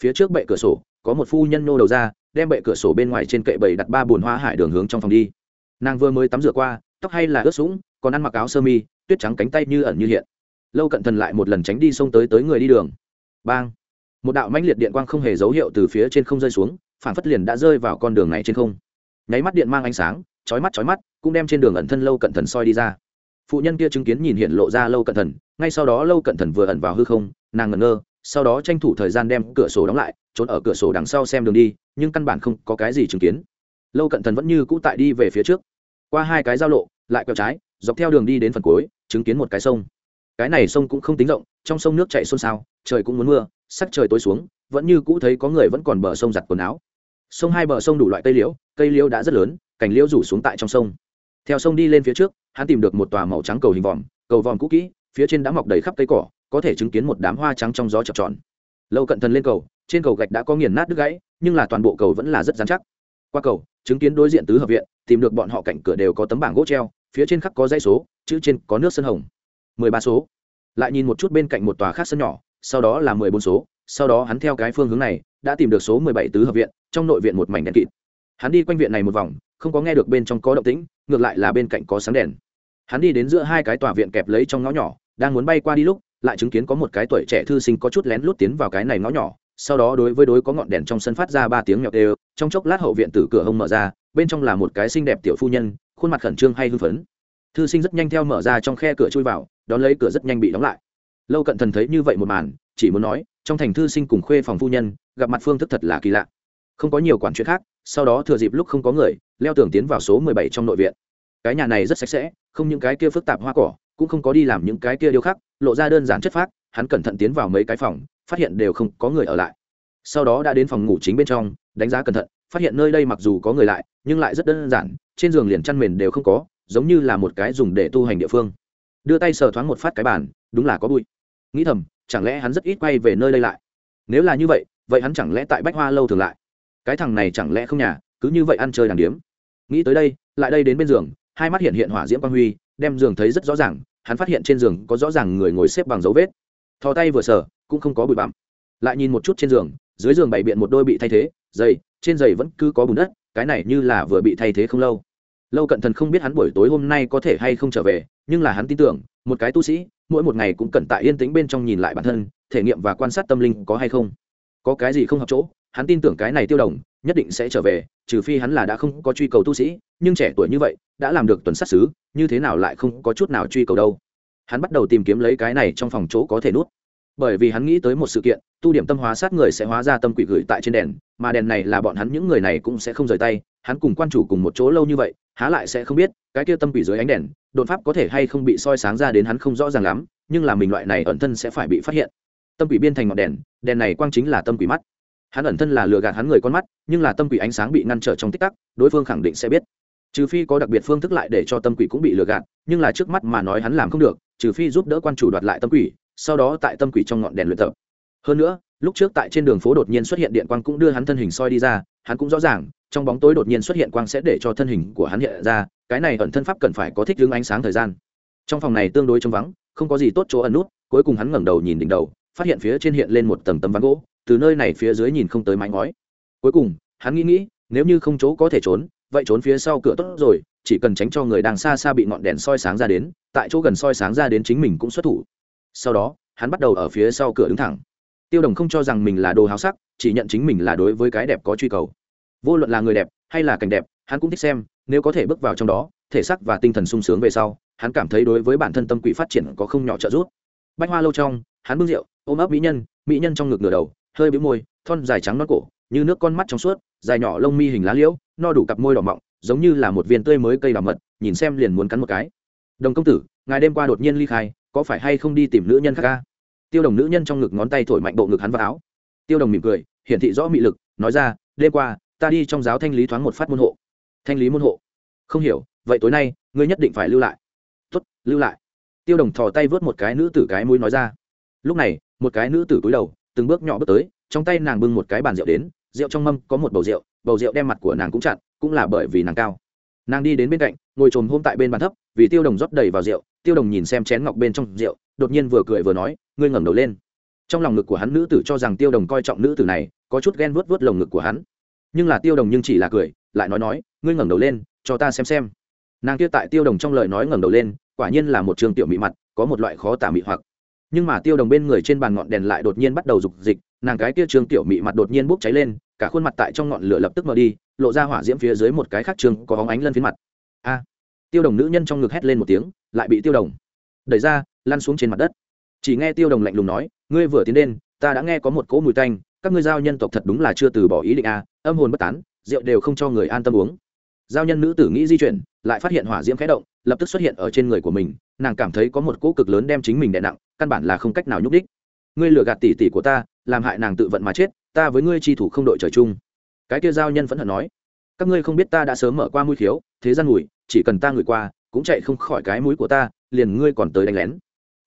Phía trước bệ cửa sổ, có một phu nhân nô đầu ra, đem bệ cửa sổ bên ngoài trên kệ bầy đặt ba bùn hoa hải đường hướng trong phòng đi. Nàng vừa mới tắm rửa qua, tóc hay là ướt sũng, còn ăn mặc áo sơ mi, tuyết trắng cánh tay như ẩn như hiện. Lâu cận thần lại một lần tránh đi xông tới tới người đi đường bang. Một đạo mãnh liệt điện quang không hề dấu hiệu từ phía trên không rơi xuống, phản phất liền đã rơi vào con đường này trên không. Nháy mắt điện mang ánh sáng, chói mắt chói mắt, cũng đem trên đường ẩn thân lâu cận thần soi đi ra. Phụ nhân kia chứng kiến nhìn hiện lộ ra lâu cận thần, ngay sau đó lâu cận thần vừa ẩn vào hư không, nàng ngẩn ngơ, sau đó tranh thủ thời gian đem cửa sổ đóng lại, trốn ở cửa sổ đằng sau xem đường đi, nhưng căn bản không có cái gì chứng kiến. Lâu cận thần vẫn như cũ tại đi về phía trước. Qua hai cái giao lộ, lại quẹo trái, dọc theo đường đi đến phần cuối, chứng kiến một cái sông. Cái này sông cũng không tính rộng, trong sông nước chạy xôn xao trời cũng muốn mưa, sắc trời tối xuống, vẫn như cũ thấy có người vẫn còn bờ sông giặt quần áo. Sông hai bờ sông đủ loại cây liễu cây liễu đã rất lớn, cành liễu rủ xuống tại trong sông. Theo sông đi lên phía trước, hắn tìm được một tòa màu trắng cầu hình vòm, cầu vòm cũ kỹ, phía trên đã mọc đầy khắp cây cỏ, có thể chứng kiến một đám hoa trắng trong gió chập tròn. Lâu cận thần lên cầu, trên cầu gạch đã có nghiền nát đứt gãy, nhưng là toàn bộ cầu vẫn là rất dán chắc. Qua cầu, chứng kiến đối diện tứ hợp viện, tìm được bọn họ cạnh cửa đều có tấm bảng gỗ treo, phía trên khắc có dãy số, chữ trên có nước sân hồng. Mười ba số. Lại nhìn một chút bên cạnh một tòa khác sân nhỏ sau đó là mười bốn số, sau đó hắn theo cái phương hướng này, đã tìm được số mười bảy tứ hợp viện, trong nội viện một mảnh đèn kịt. Hắn đi quanh viện này một vòng, không có nghe được bên trong có động tĩnh, ngược lại là bên cạnh có sáng đèn. Hắn đi đến giữa hai cái tòa viện kẹp lấy trong ngõ nhỏ, đang muốn bay qua đi lúc, lại chứng kiến có một cái tuổi trẻ thư sinh có chút lén lút tiến vào cái này ngõ nhỏ, sau đó đối với đối có ngọn đèn trong sân phát ra ba tiếng nhọc đều, trong chốc lát hậu viện từ cửa hông mở ra, bên trong là một cái xinh đẹp tiểu phu nhân, khuôn mặt khẩn trương hay hưng phấn. Thư sinh rất nhanh theo mở ra trong khe cửa chui vào, đón lấy cửa rất nhanh bị đóng lại lâu cận thần thấy như vậy một màn, chỉ muốn nói, trong thành thư sinh cùng khuê phòng phu nhân, gặp mặt phương thức thật là kỳ lạ. Không có nhiều quản chuyện khác, sau đó thừa dịp lúc không có người, leo tường tiến vào số mười bảy trong nội viện. Cái nhà này rất sạch sẽ, không những cái kia phức tạp hoa cỏ, cũng không có đi làm những cái kia điêu khắc, lộ ra đơn giản chất phác, hắn cẩn thận tiến vào mấy cái phòng, phát hiện đều không có người ở lại. Sau đó đã đến phòng ngủ chính bên trong, đánh giá cẩn thận, phát hiện nơi đây mặc dù có người lại, nhưng lại rất đơn giản, trên giường liền chăn mền đều không có, giống như là một cái dùng để tu hành địa phương. Đưa tay sờ thoáng một phát cái bàn, đúng là có bụi nghĩ thầm, chẳng lẽ hắn rất ít quay về nơi đây lại? Nếu là như vậy vậy hắn chẳng lẽ tại bách hoa lâu thường lại? Cái thằng này chẳng lẽ không nhà, cứ như vậy ăn chơi đàng điếm. Nghĩ tới đây, lại đây đến bên giường, hai mắt hiện hiện hỏa diễm quang huy, đem giường thấy rất rõ ràng, hắn phát hiện trên giường có rõ ràng người ngồi xếp bằng dấu vết. Thò tay vừa sờ, cũng không có bụi bặm. Lại nhìn một chút trên giường, dưới giường bày biện một đôi bị thay thế, giày, trên giày vẫn cứ có bùn đất, cái này như là vừa bị thay thế không lâu. Lâu cận thần không biết hắn buổi tối hôm nay có thể hay không trở về, nhưng là hắn tin tưởng, một cái tu sĩ mỗi một ngày cũng cần tại yên tĩnh bên trong nhìn lại bản thân, thể nghiệm và quan sát tâm linh có hay không. Có cái gì không hợp chỗ, hắn tin tưởng cái này tiêu đồng, nhất định sẽ trở về, trừ phi hắn là đã không có truy cầu tu sĩ, nhưng trẻ tuổi như vậy, đã làm được tuần sát xứ, như thế nào lại không có chút nào truy cầu đâu. Hắn bắt đầu tìm kiếm lấy cái này trong phòng chỗ có thể nuốt bởi vì hắn nghĩ tới một sự kiện, tu điểm tâm hóa sát người sẽ hóa ra tâm quỷ gửi tại trên đèn, mà đèn này là bọn hắn, những người này cũng sẽ không rời tay, hắn cùng quan chủ cùng một chỗ lâu như vậy há lại sẽ không biết, cái kia tâm quỷ dưới ánh đèn, đột pháp có thể hay không bị soi sáng ra đến hắn không rõ ràng lắm, nhưng là mình loại này ẩn thân sẽ phải bị phát hiện. Tâm quỷ biên thành ngọn đèn đèn này quang chính là tâm quỷ mắt. Hắn ẩn thân là lừa gạt hắn người con mắt, nhưng là tâm quỷ ánh sáng bị ngăn trở trong tích tắc, đối phương khẳng định sẽ biết. Trừ phi có đặc biệt phương thức lại để cho tâm quỷ cũng bị lừa gạt, nhưng là trước mắt mà nói hắn làm không được, trừ phi giúp đỡ quan chủ đoạt lại tâm quỷ, sau đó tại tâm quỷ trong ngọn đèn luyện tập. Hơn nữa, lúc trước tại trên đường phố đột nhiên xuất hiện điện quang cũng đưa hắn thân hình soi đi ra hắn cũng rõ ràng, trong bóng tối đột nhiên xuất hiện quang sẽ để cho thân hình của hắn hiện ra, cái này ẩn thân pháp cần phải có thích hướng ánh sáng thời gian. Trong phòng này tương đối trống vắng, không có gì tốt chỗ ẩn nút, cuối cùng hắn ngẩng đầu nhìn đỉnh đầu, phát hiện phía trên hiện lên một tầng tấm ván gỗ, từ nơi này phía dưới nhìn không tới mái ngói. Cuối cùng, hắn nghĩ nghĩ, nếu như không chỗ có thể trốn, vậy trốn phía sau cửa tốt rồi, chỉ cần tránh cho người đang xa xa bị ngọn đèn soi sáng ra đến, tại chỗ gần soi sáng ra đến chính mình cũng xuất thủ. Sau đó, hắn bắt đầu ở phía sau cửa đứng thẳng tiêu đồng không cho rằng mình là đồ háo sắc, chỉ nhận chính mình là đối với cái đẹp có truy cầu. Vô luận là người đẹp hay là cảnh đẹp, hắn cũng thích xem, nếu có thể bước vào trong đó, thể xác và tinh thần sung sướng về sau, hắn cảm thấy đối với bản thân tâm quỷ phát triển có không nhỏ trợ giúp. Bách hoa lâu trong, hắn bưng rượu, ôm ấp mỹ nhân mỹ nhân trong ngực ngửa đầu, hơi bĩu môi, thon dài trắng non cổ, như nước con mắt trong suốt, dài nhỏ lông mi hình lá liễu, no đủ cặp môi đỏ mọng, giống như là một viên tươi mới cây đào mật, nhìn xem liền muốn cắn một cái. Đồng công tử, ngài đêm qua đột nhiên ly khai, có phải hay không đi tìm nữ nhân khác ca? Tiêu đồng nữ nhân trong ngực ngón tay thổi mạnh bộ ngực hắn vào áo. Tiêu đồng mỉm cười, hiển thị rõ mị lực, nói ra, đêm qua, ta đi trong giáo thanh lý thoáng một phát môn hộ. Thanh lý môn hộ? Không hiểu, vậy tối nay, ngươi nhất định phải lưu lại. Tuất lưu lại. Tiêu đồng thò tay vớt một cái nữ tử cái mũi nói ra. Lúc này, một cái nữ tử cúi đầu, từng bước nhỏ bước tới, trong tay nàng bưng một cái bàn rượu đến, rượu trong mâm có một bầu rượu bầu rượu đem mặt của nàng cũng chặn, cũng là bởi vì nàng cao. Nàng đi đến bên cạnh, ngồi trồm hôm tại bên bàn thấp, vì tiêu đồng rót đầy vào rượu, tiêu đồng nhìn xem chén ngọc bên trong rượu, đột nhiên vừa cười vừa nói ngươi ngẩng đầu lên. Trong lòng ngực của hắn nữ tử cho rằng tiêu đồng coi trọng nữ tử này, có chút ghen vuốt vuốt lồng ngực của hắn. Nhưng là tiêu đồng nhưng chỉ là cười, lại nói nói, ngươi ngẩng đầu lên, cho ta xem xem. Nàng kia tại tiêu đồng trong lời nói ngẩng đầu lên, quả nhiên là một trường tiểu mị mặt, có một loại khó tả mị hoặc. Nhưng mà tiêu đồng bên người trên bàn ngọn đèn lại đột nhiên bắt đầu rục dịch, nàng cái kia trường tiểu mị mặt đột nhiên bốc cháy lên, cả khuôn mặt tại trong ngọn lửa lập tức mở đi, lộ ra hỏa diễm phía dưới một cái khác trường, có hóng ánh lên phía mặt. A! Tiêu đồng nữ nhân trong ngực hét lên một tiếng, lại bị tiêu đồng đẩy ra, lăn xuống trên mặt đất chỉ nghe tiêu đồng lạnh lùng nói, ngươi vừa tiến lên, ta đã nghe có một cỗ mùi tanh, các ngươi giao nhân tộc thật đúng là chưa từ bỏ ý định a, âm hồn bất tán, rượu đều không cho người an tâm uống. Giao nhân nữ tử nghĩ di chuyển, lại phát hiện hỏa diễm khẽ động, lập tức xuất hiện ở trên người của mình, nàng cảm thấy có một cỗ cực lớn đem chính mình đè nặng, căn bản là không cách nào nhúc đích ngươi lừa gạt tỉ tỉ của ta, làm hại nàng tự vận mà chết, ta với ngươi chi thủ không đội trời chung. Cái kia giao nhân vẫn hận nói, các ngươi không biết ta đã sớm mở qua mũi khiếu, thế gian mùi, chỉ cần ta ngửi qua, cũng chạy không khỏi cái mũi của ta, liền ngươi còn tới đánh lén.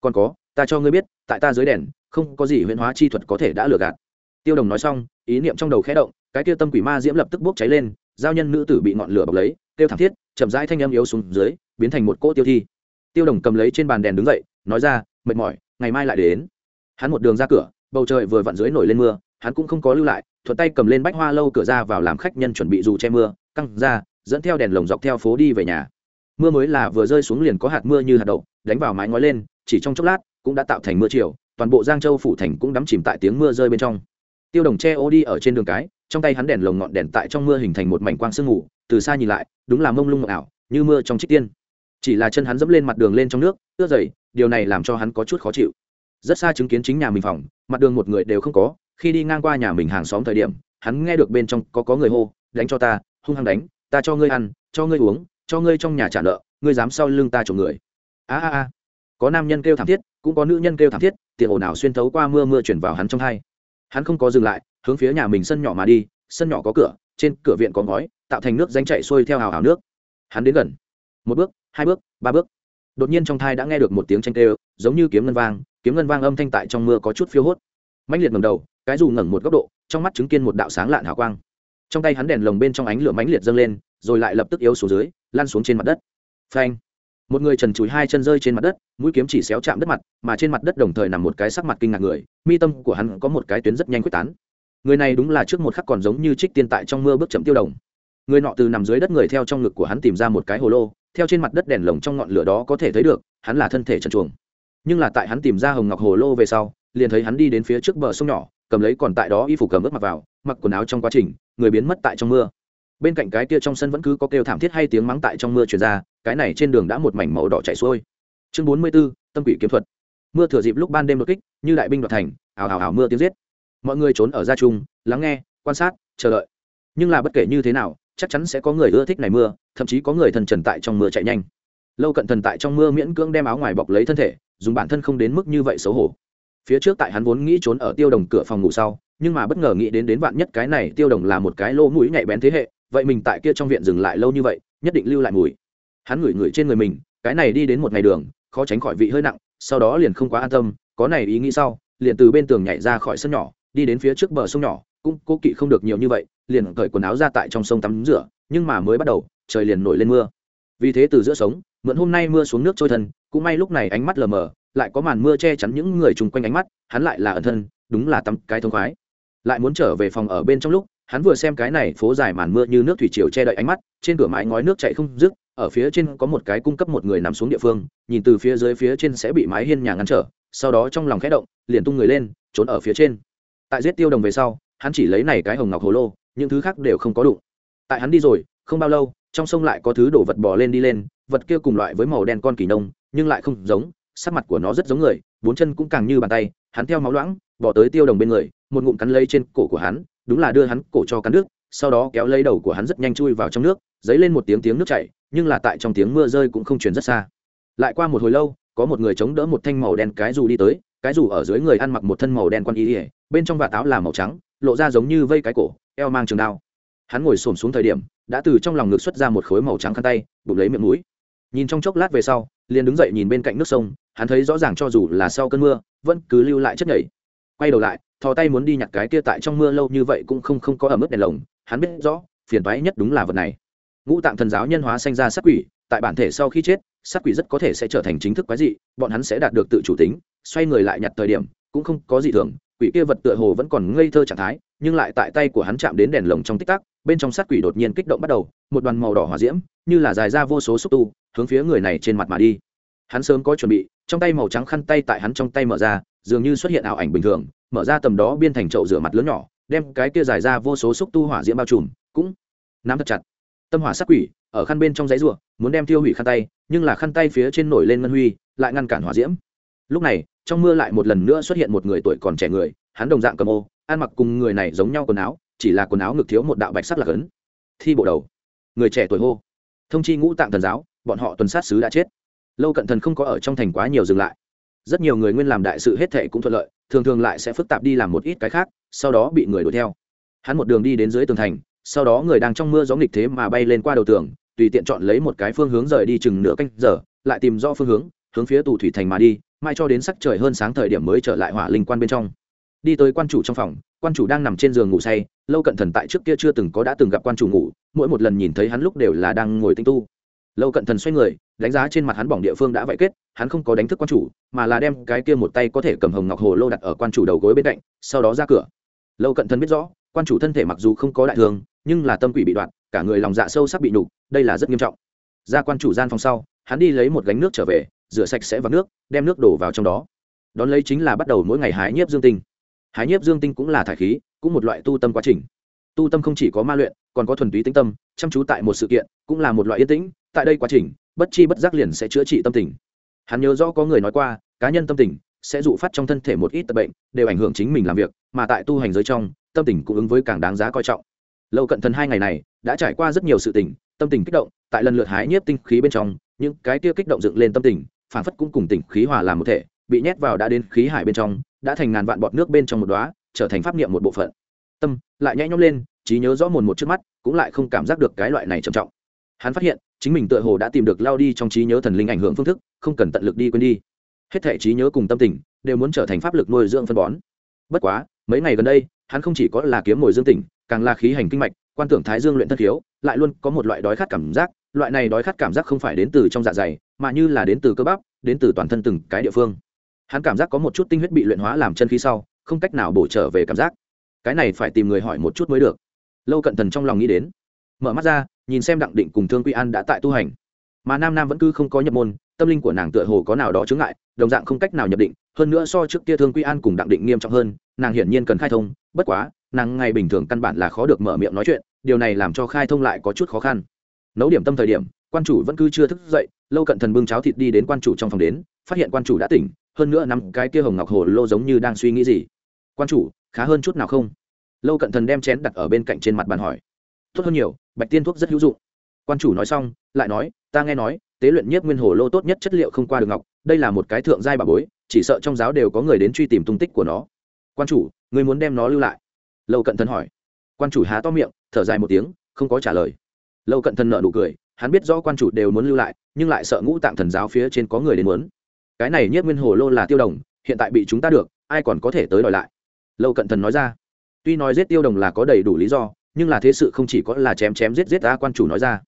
Còn có ta cho ngươi biết, tại ta dưới đèn, không có gì huyễn hóa chi thuật có thể đã lừa gạt. Tiêu đồng nói xong, ý niệm trong đầu khẽ động, cái kia tâm quỷ ma diễm lập tức bốc cháy lên, giao nhân nữ tử bị ngọn lửa bọc lấy tiêu thảm thiết, chậm rãi thanh âm yếu xuống dưới, biến thành một cỗ tiêu thi. Tiêu đồng cầm lấy trên bàn đèn đứng dậy, nói ra, mệt mỏi, ngày mai lại đến. Hắn một đường ra cửa, bầu trời vừa vặn dưới nổi lên mưa, hắn cũng không có lưu lại, thuận tay cầm lên bách hoa lâu cửa ra vào làm khách nhân chuẩn bị dù che mưa, căng ra, dẫn theo đèn lồng dọc theo phố đi về nhà. Mưa mới là vừa rơi xuống liền có hạt mưa như hạt đậu, đánh vào mái ngói lên, chỉ trong chốc lát cũng đã tạo thành mưa chiều, toàn bộ giang châu phủ thành cũng đắm chìm tại tiếng mưa rơi bên trong. Tiêu đồng che ô đi ở trên đường cái, trong tay hắn đèn lồng ngọn đèn tại trong mưa hình thành một mảnh quang sương ngủ từ xa nhìn lại, đúng là mông lung ngọc ảo, như mưa trong trích tiên. Chỉ là chân hắn dẫm lên mặt đường lên trong nước, ướt dày điều này làm cho hắn có chút khó chịu. Rất xa chứng kiến chính nhà mình phòng, mặt đường một người đều không có, khi đi ngang qua nhà mình hàng xóm thời điểm, hắn nghe được bên trong có có người hô, đánh cho ta, hung hăng đánh, ta cho ngươi ăn, cho ngươi uống, cho ngươi trong nhà trả nợ, ngươi dám sau lưng ta trộm người. A a a. Có nam nhân kêu thảm thiết cũng có nữ nhân kêu thảm thiết tiện ồn ào xuyên thấu qua mưa mưa chuyển vào hắn trong hai. Hắn không có dừng lại hướng phía nhà mình sân nhỏ mà đi sân nhỏ có cửa trên cửa viện có ngói tạo thành nước danh chạy xuôi theo hào hào nước. Hắn đến gần. Một bước hai bước ba bước. Đột nhiên trong thai đã nghe được một tiếng tranh kêu, giống như kiếm ngân vang kiếm ngân vang âm thanh tại trong mưa có chút phiêu hốt. Mạnh liệt ngầm đầu cái dù ngẩng một góc độ trong mắt chứng kiên một đạo sáng lạn hào quang. Trong tay hắn đèn lồng bên trong ánh lửa mãnh liệt dâng lên rồi lại lập tức yếu xuống dưới lan xuống trên mặt đất. Phanh một người trần chùi hai chân rơi trên mặt đất, mũi kiếm chỉ xéo chạm đất mặt, mà trên mặt đất đồng thời nằm một cái sắc mặt kinh ngạc người, mi tâm của hắn có một cái tuyến rất nhanh quyết tán. Người này đúng là trước một khắc còn giống như trích tiên tại trong mưa bước chậm tiêu đồng. Người nọ từ nằm dưới đất người theo trong ngực của hắn tìm ra một cái hồ lô, theo trên mặt đất đèn lồng trong ngọn lửa đó có thể thấy được, hắn là thân thể trần chuồng nhưng là tại hắn tìm ra hồng ngọc hồ lô về sau, liền thấy hắn đi đến phía trước bờ sông nhỏ, cầm lấy còn tại đó y phục cầm ướt mặc vào, mặc quần áo trong quá trình, người biến mất tại trong mưa bên cạnh cái kia trong sân vẫn cứ có kêu thảm thiết hay tiếng mắng tại trong mưa truyền ra cái này trên đường đã một mảnh màu đỏ chảy xuôi. Chương bốn mươi 44, tâm quỷ kiếm thuật. Mưa thừa dịp lúc ban đêm đột kích như đại binh đoạt thành ảo ảo ảo mưa tiếng giết. Mọi người trốn ở gia trung lắng nghe quan sát chờ đợi. Nhưng là bất kể như thế nào chắc chắn sẽ có người ưa thích này mưa thậm chí có người thần trần tại trong mưa chạy nhanh. Lâu cận thần tại trong mưa miễn cưỡng đem áo ngoài bọc lấy thân thể dùng bản thân không đến mức như vậy xấu hổ. Phía trước tại hắn vốn nghĩ trốn ở tiêu đồng cửa phòng ngủ sau nhưng mà bất ngờ nghĩ đến đến vạn nhất cái này tiêu đồng là một cái lỗ mũi nhạy bén thế hệ vậy mình tại kia trong viện dừng lại lâu như vậy, nhất định lưu lại mùi. Hắn ngửi ngửi trên người mình, cái này đi đến một ngày đường, khó tránh khỏi vị hơi nặng, sau đó liền không quá an tâm, có này ý nghĩ sau, liền từ bên tường nhảy ra khỏi sân nhỏ, đi đến phía trước bờ sông nhỏ, cũng cố kỵ không được nhiều như vậy, liền cởi quần áo ra tại trong sông tắm rửa, nhưng mà mới bắt đầu, trời liền nổi lên mưa. Vì thế từ giữa sống mượn hôm nay mưa xuống nước trôi thân, cũng may lúc này ánh mắt lờ mờ, lại có màn mưa che chắn những người chung quanh ánh mắt, hắn lại là ẩn thân, đúng là tắm cái thông khoái. Lại muốn trở về phòng ở bên trong lúc hắn vừa xem cái này phố dài màn mưa như nước thủy triều che đậy ánh mắt, trên cửa mái ngói nước chạy không dứt, ở phía trên có một cái cung cấp một người nằm xuống địa phương, nhìn từ phía dưới phía trên sẽ bị mái hiên nhà ngăn trở, sau đó trong lòng khẽ động, liền tung người lên, trốn ở phía trên. Tại giết tiêu đồng về sau, hắn chỉ lấy này cái hồng ngọc hồ lô, những thứ khác đều không có đủ tại hắn đi rồi, không bao lâu, trong sông lại có thứ đổ vật bò lên đi lên, vật kia cùng loại với màu đen con kỳ nông, nhưng lại không giống, sắc mặt của nó rất giống người, bốn chân cũng càng như bàn tay, hắn theo máu loãng, bỏ tới tiêu đồng bên người, một ngụm cắn lấy trên cổ của hắn đúng là đưa hắn cổ cho cắn nước, sau đó kéo lấy đầu của hắn rất nhanh chui vào trong nước dấy lên một tiếng tiếng nước chảy, nhưng là tại trong tiếng mưa rơi cũng không chuyển rất xa. Lại qua một hồi lâu, có một người chống đỡ một thanh màu đen cái dù đi tới, cái dù ở dưới người ăn mặc một thân màu đen quan y ỉa bên trong vạt áo là màu trắng, lộ ra giống như vây cái cổ, eo mang trường đao. Hắn ngồi xổm xuống thời điểm, đã từ trong lòng ngực xuất ra một khối màu trắng khăn tay bụng lấy miệng mũi. Nhìn trong chốc lát về sau, liền đứng dậy nhìn bên cạnh nước sông, hắn thấy rõ ràng cho dù là sau cơn mưa, vẫn cứ lưu lại chất nhảy. Quay đầu lại thò tay muốn đi nhặt cái kia tại trong mưa lâu như vậy cũng không không có ở mức đèn lồng, hắn biết rõ, phiền toái nhất đúng là vật này. Ngũ tạng thần giáo nhân hóa sanh ra sát quỷ, tại bản thể sau khi chết, sát quỷ rất có thể sẽ trở thành chính thức quái dị, bọn hắn sẽ đạt được tự chủ tính, xoay người lại nhặt thời điểm, cũng không có gì thường, quỷ kia vật tựa hồ vẫn còn ngây thơ trạng thái, nhưng lại tại tay của hắn chạm đến đèn lồng trong tích tắc, bên trong sát quỷ đột nhiên kích động bắt đầu, một đoàn màu đỏ hòa diễm, như là dài ra vô số xúc tu, hướng phía người này trên mặt mà đi. Hắn sớm có chuẩn bị, trong tay màu trắng khăn tay tại hắn trong tay mở ra, dường như xuất hiện ảo ảnh bình thường mở ra tầm đó biên thành chậu rửa mặt lớn nhỏ, đem cái kia dài ra vô số xúc tu hỏa diễm bao trùm, cũng nắm thật chặt. Tâm hỏa sát quỷ, ở khăn bên trong giấy ruộng muốn đem tiêu hủy khăn tay, nhưng là khăn tay phía trên nổi lên ngân huy, lại ngăn cản hỏa diễm. Lúc này, trong mưa lại một lần nữa xuất hiện một người tuổi còn trẻ người, hắn đồng dạng cầm ô, ăn mặc cùng người này giống nhau quần áo, chỉ là quần áo ngực thiếu một đạo bạch sắc là lớn thi bộ đầu. Người trẻ tuổi hô. Thông chi ngũ tạng thần giáo, bọn họ tuần sát sứ đã chết. Lâu cận thần không có ở trong thành quá nhiều dừng lại rất nhiều người nguyên làm đại sự hết thệ cũng thuận lợi, thường thường lại sẽ phức tạp đi làm một ít cái khác, sau đó bị người đuổi theo. Hắn một đường đi đến dưới tường thành, sau đó người đang trong mưa gió nghịch thế mà bay lên qua đầu tường, tùy tiện chọn lấy một cái phương hướng rời đi chừng nửa canh giờ, lại tìm rõ phương hướng hướng phía tù thủy thành mà đi mai cho đến sắc trời hơn sáng thời điểm mới trở lại hỏa linh quan bên trong. Đi tới quan chủ trong phòng, quan chủ đang nằm trên giường ngủ say, lâu cận thần tại trước kia chưa từng có đã từng gặp quan chủ ngủ, mỗi một lần nhìn thấy hắn lúc đều là đang ngồi tinh tu lâu cận thần xoay người, đánh giá trên mặt hắn bỏng địa phương đã vậy kết, hắn không có đánh thức quan chủ, mà là đem cái kia một tay có thể cầm hồng ngọc hồ lô đặt ở quan chủ đầu gối bên cạnh, sau đó ra cửa. Lâu cận thần biết rõ, quan chủ thân thể mặc dù không có đại thương nhưng là tâm quỷ bị đoạn, cả người lòng dạ sâu sắc bị nhục, đây là rất nghiêm trọng. Ra quan chủ gian phòng sau, hắn đi lấy một gánh nước trở về, rửa sạch sẽ vào nước, đem nước đổ vào trong đó. Đón lấy chính là bắt đầu mỗi ngày hái nhiếp dương tinh. Hái nhiếp dương tinh cũng là thải khí, cũng một loại tu tâm quá trình. Tu tâm không chỉ có ma luyện, còn có thuần túy tinh tâm, chăm chú tại một sự kiện, cũng là một loại yên tĩnh tại đây quá trình, bất chi bất giác liền sẽ chữa trị tâm tình. Hắn nhớ rõ có người nói qua, cá nhân tâm tình sẽ dụ phát trong thân thể một ít tật bệnh, đều ảnh hưởng chính mình làm việc, mà tại tu hành giới trong, tâm tình cũng ứng với càng đáng giá coi trọng. Lâu cận thần hai ngày này đã trải qua rất nhiều sự tình, tâm tình kích động, tại lần lượt hái nhiếp tinh khí bên trong, những cái tia kích động dựng lên tâm tình phản phất cũng cùng tỉnh khí hòa làm một thể, bị nhét vào đã đến khí hải bên trong, đã thành ngàn vạn bọt nước bên trong một đóa, trở thành pháp niệm một bộ phận. Tâm lại nhảy nhõm lên, trí nhớ rõ mồn một trước mắt, cũng lại không cảm giác được cái loại này trầm trọng hắn phát hiện chính mình tựa hồ đã tìm được lao đi trong trí nhớ thần linh ảnh hưởng phương thức không cần tận lực đi quên đi. Hết thể trí nhớ cùng tâm tình đều muốn trở thành pháp lực nuôi dưỡng phân bón. Bất quá mấy ngày gần đây hắn không chỉ có là kiếm mồi dương tỉnh càng là khí hành kinh mạch quan tưởng thái dương luyện thân thiếu, lại luôn có một loại đói khát cảm giác loại này đói khát cảm giác không phải đến từ trong dạ dày mà như là đến từ cơ bắp đến từ toàn thân từng cái địa phương. Hắn cảm giác có một chút tinh huyết bị luyện hóa làm chân khí sau không cách nào bổ trở về cảm giác. Cái này phải tìm người hỏi một chút mới được. Lâu cận thần trong lòng nghĩ đến mở mắt ra nhìn xem đặng định cùng thương quy an đã tại tu hành. Mà nam nam vẫn cứ không có nhập môn, tâm linh của nàng tựa hồ có nào đó chướng ngại, đồng dạng không cách nào nhập định, hơn nữa so trước kia thương quy an cùng đặng định nghiêm trọng hơn, nàng hiển nhiên cần khai thông, bất quá, nàng ngày bình thường căn bản là khó được mở miệng nói chuyện, điều này làm cho khai thông lại có chút khó khăn. Nấu điểm tâm thời điểm, quan chủ vẫn cứ chưa thức dậy, lâu cận thần bưng cháo thịt đi đến quan chủ trong phòng đến, phát hiện quan chủ đã tỉnh, hơn nữa nằm cái kia hồng ngọc hồ lô giống như đang suy nghĩ gì. Quan chủ, khá hơn chút nào không? Lâu cận thần đem chén đặt ở bên cạnh trên mặt bàn hỏi tốt hơn nhiều, bạch tiên thuốc rất hữu dụng. Quan chủ nói xong, lại nói, ta nghe nói, tế luyện nhất nguyên hồ lô tốt nhất chất liệu không qua được ngọc, đây là một cái thượng giai bà bối, chỉ sợ trong giáo đều có người đến truy tìm tung tích của nó. Quan chủ, người muốn đem nó lưu lại? Lâu cận thần hỏi. Quan chủ há to miệng, thở dài một tiếng, không có trả lời. Lâu cận thần nợ nụ cười, hắn biết rõ quan chủ đều muốn lưu lại, nhưng lại sợ ngũ tạng thần giáo phía trên có người đến muốn. Cái này nhất nguyên hồ lô là tiêu đồng, hiện tại bị chúng ta được, ai còn có thể tới đòi lại? Lâu cận thần nói ra. Tuy nói giết tiêu đồng là có đầy đủ lý do nhưng là thế sự không chỉ có là chém chém giết giết ta quan chủ nói ra.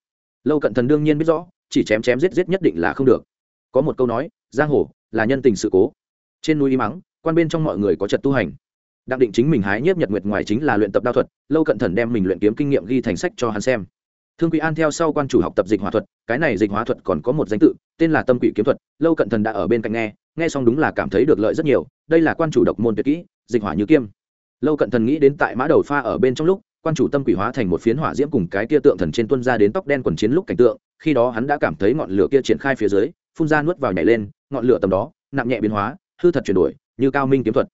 Lâu cận thần đương nhiên biết rõ, chỉ chém chém giết giết nhất định là không được. Có một câu nói, giang hồ là nhân tình sự cố. Trên núi y mắng quan bên trong mọi người có trật tu hành. Đặng định chính mình hái nhiếp nhật nguyệt ngoài chính là luyện tập đao thuật, lâu cận thần đem mình luyện kiếm kinh nghiệm ghi thành sách cho hắn xem. Thương quý an theo sau quan chủ học tập dịch hóa thuật, cái này dịch hóa thuật còn có một danh tự, tên là tâm quỷ kiếm thuật, lâu cận thần đã ở bên cạnh nghe nghe xong đúng là cảm thấy được lợi rất nhiều, đây là quan chủ độc môn tuyệt kỹ, dịch hỏa như kiêm. Lâu cận thần nghĩ đến tại mã đầu pha ở bên trong lúc quan chủ tâm quỷ hóa thành một phiến hỏa diễm cùng cái kia tượng thần trên tuân ra đến tóc đen quần chiến lúc cảnh tượng, khi đó hắn đã cảm thấy ngọn lửa kia triển khai phía dưới, phun ra nuốt vào nhảy lên, ngọn lửa tầm đó, nặng nhẹ biến hóa, hư thật chuyển đổi, như cao minh kiếm thuật.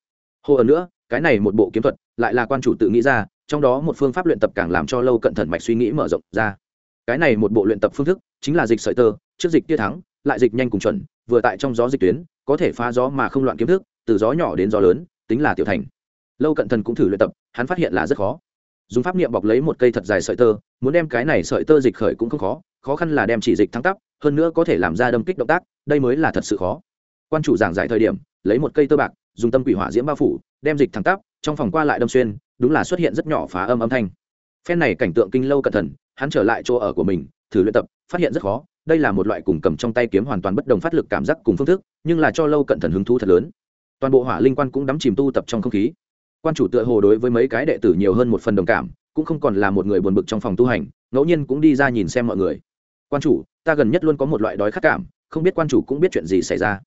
Hồ ở nữa, cái này một bộ kiếm thuật, lại là quan chủ tự nghĩ ra, trong đó một phương pháp luyện tập càng làm cho lâu cận thần mạch suy nghĩ mở rộng ra. Cái này một bộ luyện tập phương thức, chính là dịch sợi tơ, trước dịch tia thắng, lại dịch nhanh cùng chuẩn, vừa tại trong gió dịch tuyến, có thể phá gió mà không loạn kiếm thức, từ gió nhỏ đến gió lớn, tính là tiểu thành. Lâu cận thần cũng thử luyện tập, hắn phát hiện là rất khó dùng pháp niệm bọc lấy một cây thật dài sợi tơ, muốn đem cái này sợi tơ dịch khởi cũng không khó khó khăn là đem chỉ dịch thắng tắp, hơn nữa có thể làm ra đâm kích động tác, đây mới là thật sự khó. Quan chủ giảng giải thời điểm, lấy một cây tơ bạc, dùng tâm quỷ hỏa diễm bao phủ, đem dịch thẳng tắp, trong phòng qua lại đâm xuyên, đúng là xuất hiện rất nhỏ phá âm âm thanh. Phen này cảnh tượng kinh lâu cẩn thận, hắn trở lại chỗ ở của mình, thử luyện tập, phát hiện rất khó, đây là một loại cùng cầm trong tay kiếm hoàn toàn bất đồng phát lực cảm giác cùng phương thức, nhưng là cho lâu cận thần hứng thú thật lớn. Toàn bộ hỏa linh quan cũng đắm chìm tu tập trong không khí quan chủ tựa hồ đối với mấy cái đệ tử nhiều hơn một phần đồng cảm, cũng không còn là một người buồn bực trong phòng tu hành, ngẫu nhiên cũng đi ra nhìn xem mọi người. Quan chủ, ta gần nhất luôn có một loại đói khát cảm, không biết quan chủ cũng biết chuyện gì xảy ra.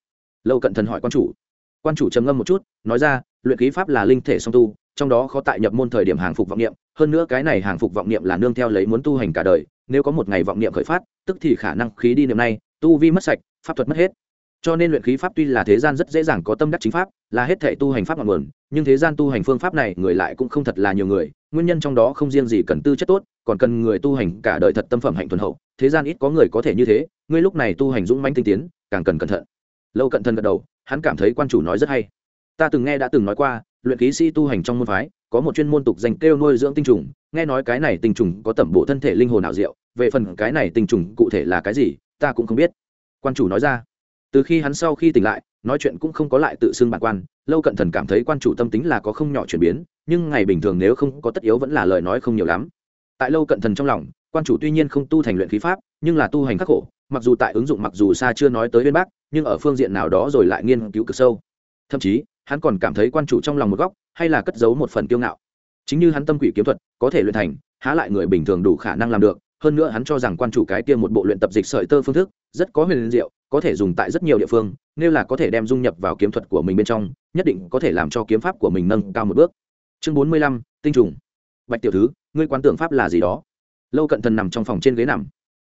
Lâu cận thần hỏi quan chủ. Quan chủ trầm ngâm một chút, nói ra, luyện khí pháp là linh thể song tu, trong đó khó tại nhập môn thời điểm hàng phục vọng niệm, hơn nữa cái này hàng phục vọng niệm là nương theo lấy muốn tu hành cả đời, nếu có một ngày vọng niệm khởi phát, tức thì khả năng khí đi niệm này tu vi mất sạch, pháp thuật mất hết cho nên luyện khí pháp tuy là thế gian rất dễ dàng có tâm đắc chính pháp, là hết thể tu hành pháp ngọn nguồn, nhưng thế gian tu hành phương pháp này người lại cũng không thật là nhiều người, nguyên nhân trong đó không riêng gì cần tư chất tốt, còn cần người tu hành cả đời thật tâm phẩm hạnh thuần hậu, thế gian ít có người có thể như thế, ngươi lúc này tu hành dũng manh tinh tiến, càng cần cẩn thận. Lâu cận thân gật đầu, hắn cảm thấy quan chủ nói rất hay. Ta từng nghe đã từng nói qua, luyện khí sĩ tu hành trong môn phái, có một chuyên môn tục dành kêu nuôi dưỡng tinh trùng, nghe nói cái này tinh trùng có tẩm bộ thân thể linh hồn ảo diệu, về phần cái này tinh trùng cụ thể là cái gì, ta cũng không biết. Quan chủ nói ra từ khi hắn sau khi tỉnh lại, nói chuyện cũng không có lại tự xưng bản quan, lâu cận thần cảm thấy quan chủ tâm tính là có không nhỏ chuyển biến, nhưng ngày bình thường nếu không có tất yếu vẫn là lời nói không nhiều lắm. Tại lâu cận thần trong lòng, quan chủ tuy nhiên không tu thành luyện khí pháp, nhưng là tu hành khắc khổ, mặc dù tại ứng dụng mặc dù xa chưa nói tới bên bác nhưng ở phương diện nào đó rồi lại nghiên cứu cực sâu. Thậm chí, hắn còn cảm thấy quan chủ trong lòng một góc, hay là cất giấu một phần kiêu ngạo. Chính như hắn tâm quỷ kiếm thuật, có thể luyện thành, há lại người bình thường đủ khả năng làm được hơn nữa hắn cho rằng quan chủ cái kia một bộ luyện tập dịch sợi tơ phương thức rất có huyền diệu, có thể dùng tại rất nhiều địa phương, nếu là có thể đem dung nhập vào kiếm thuật của mình bên trong, nhất định có thể làm cho kiếm pháp của mình nâng cao một bước. Chương bốn mươi lăm, tinh trùng. Bạch tiểu thứ, ngươi quán tưởng pháp là gì đó? Lâu cận thần nằm trong phòng trên ghế nằm.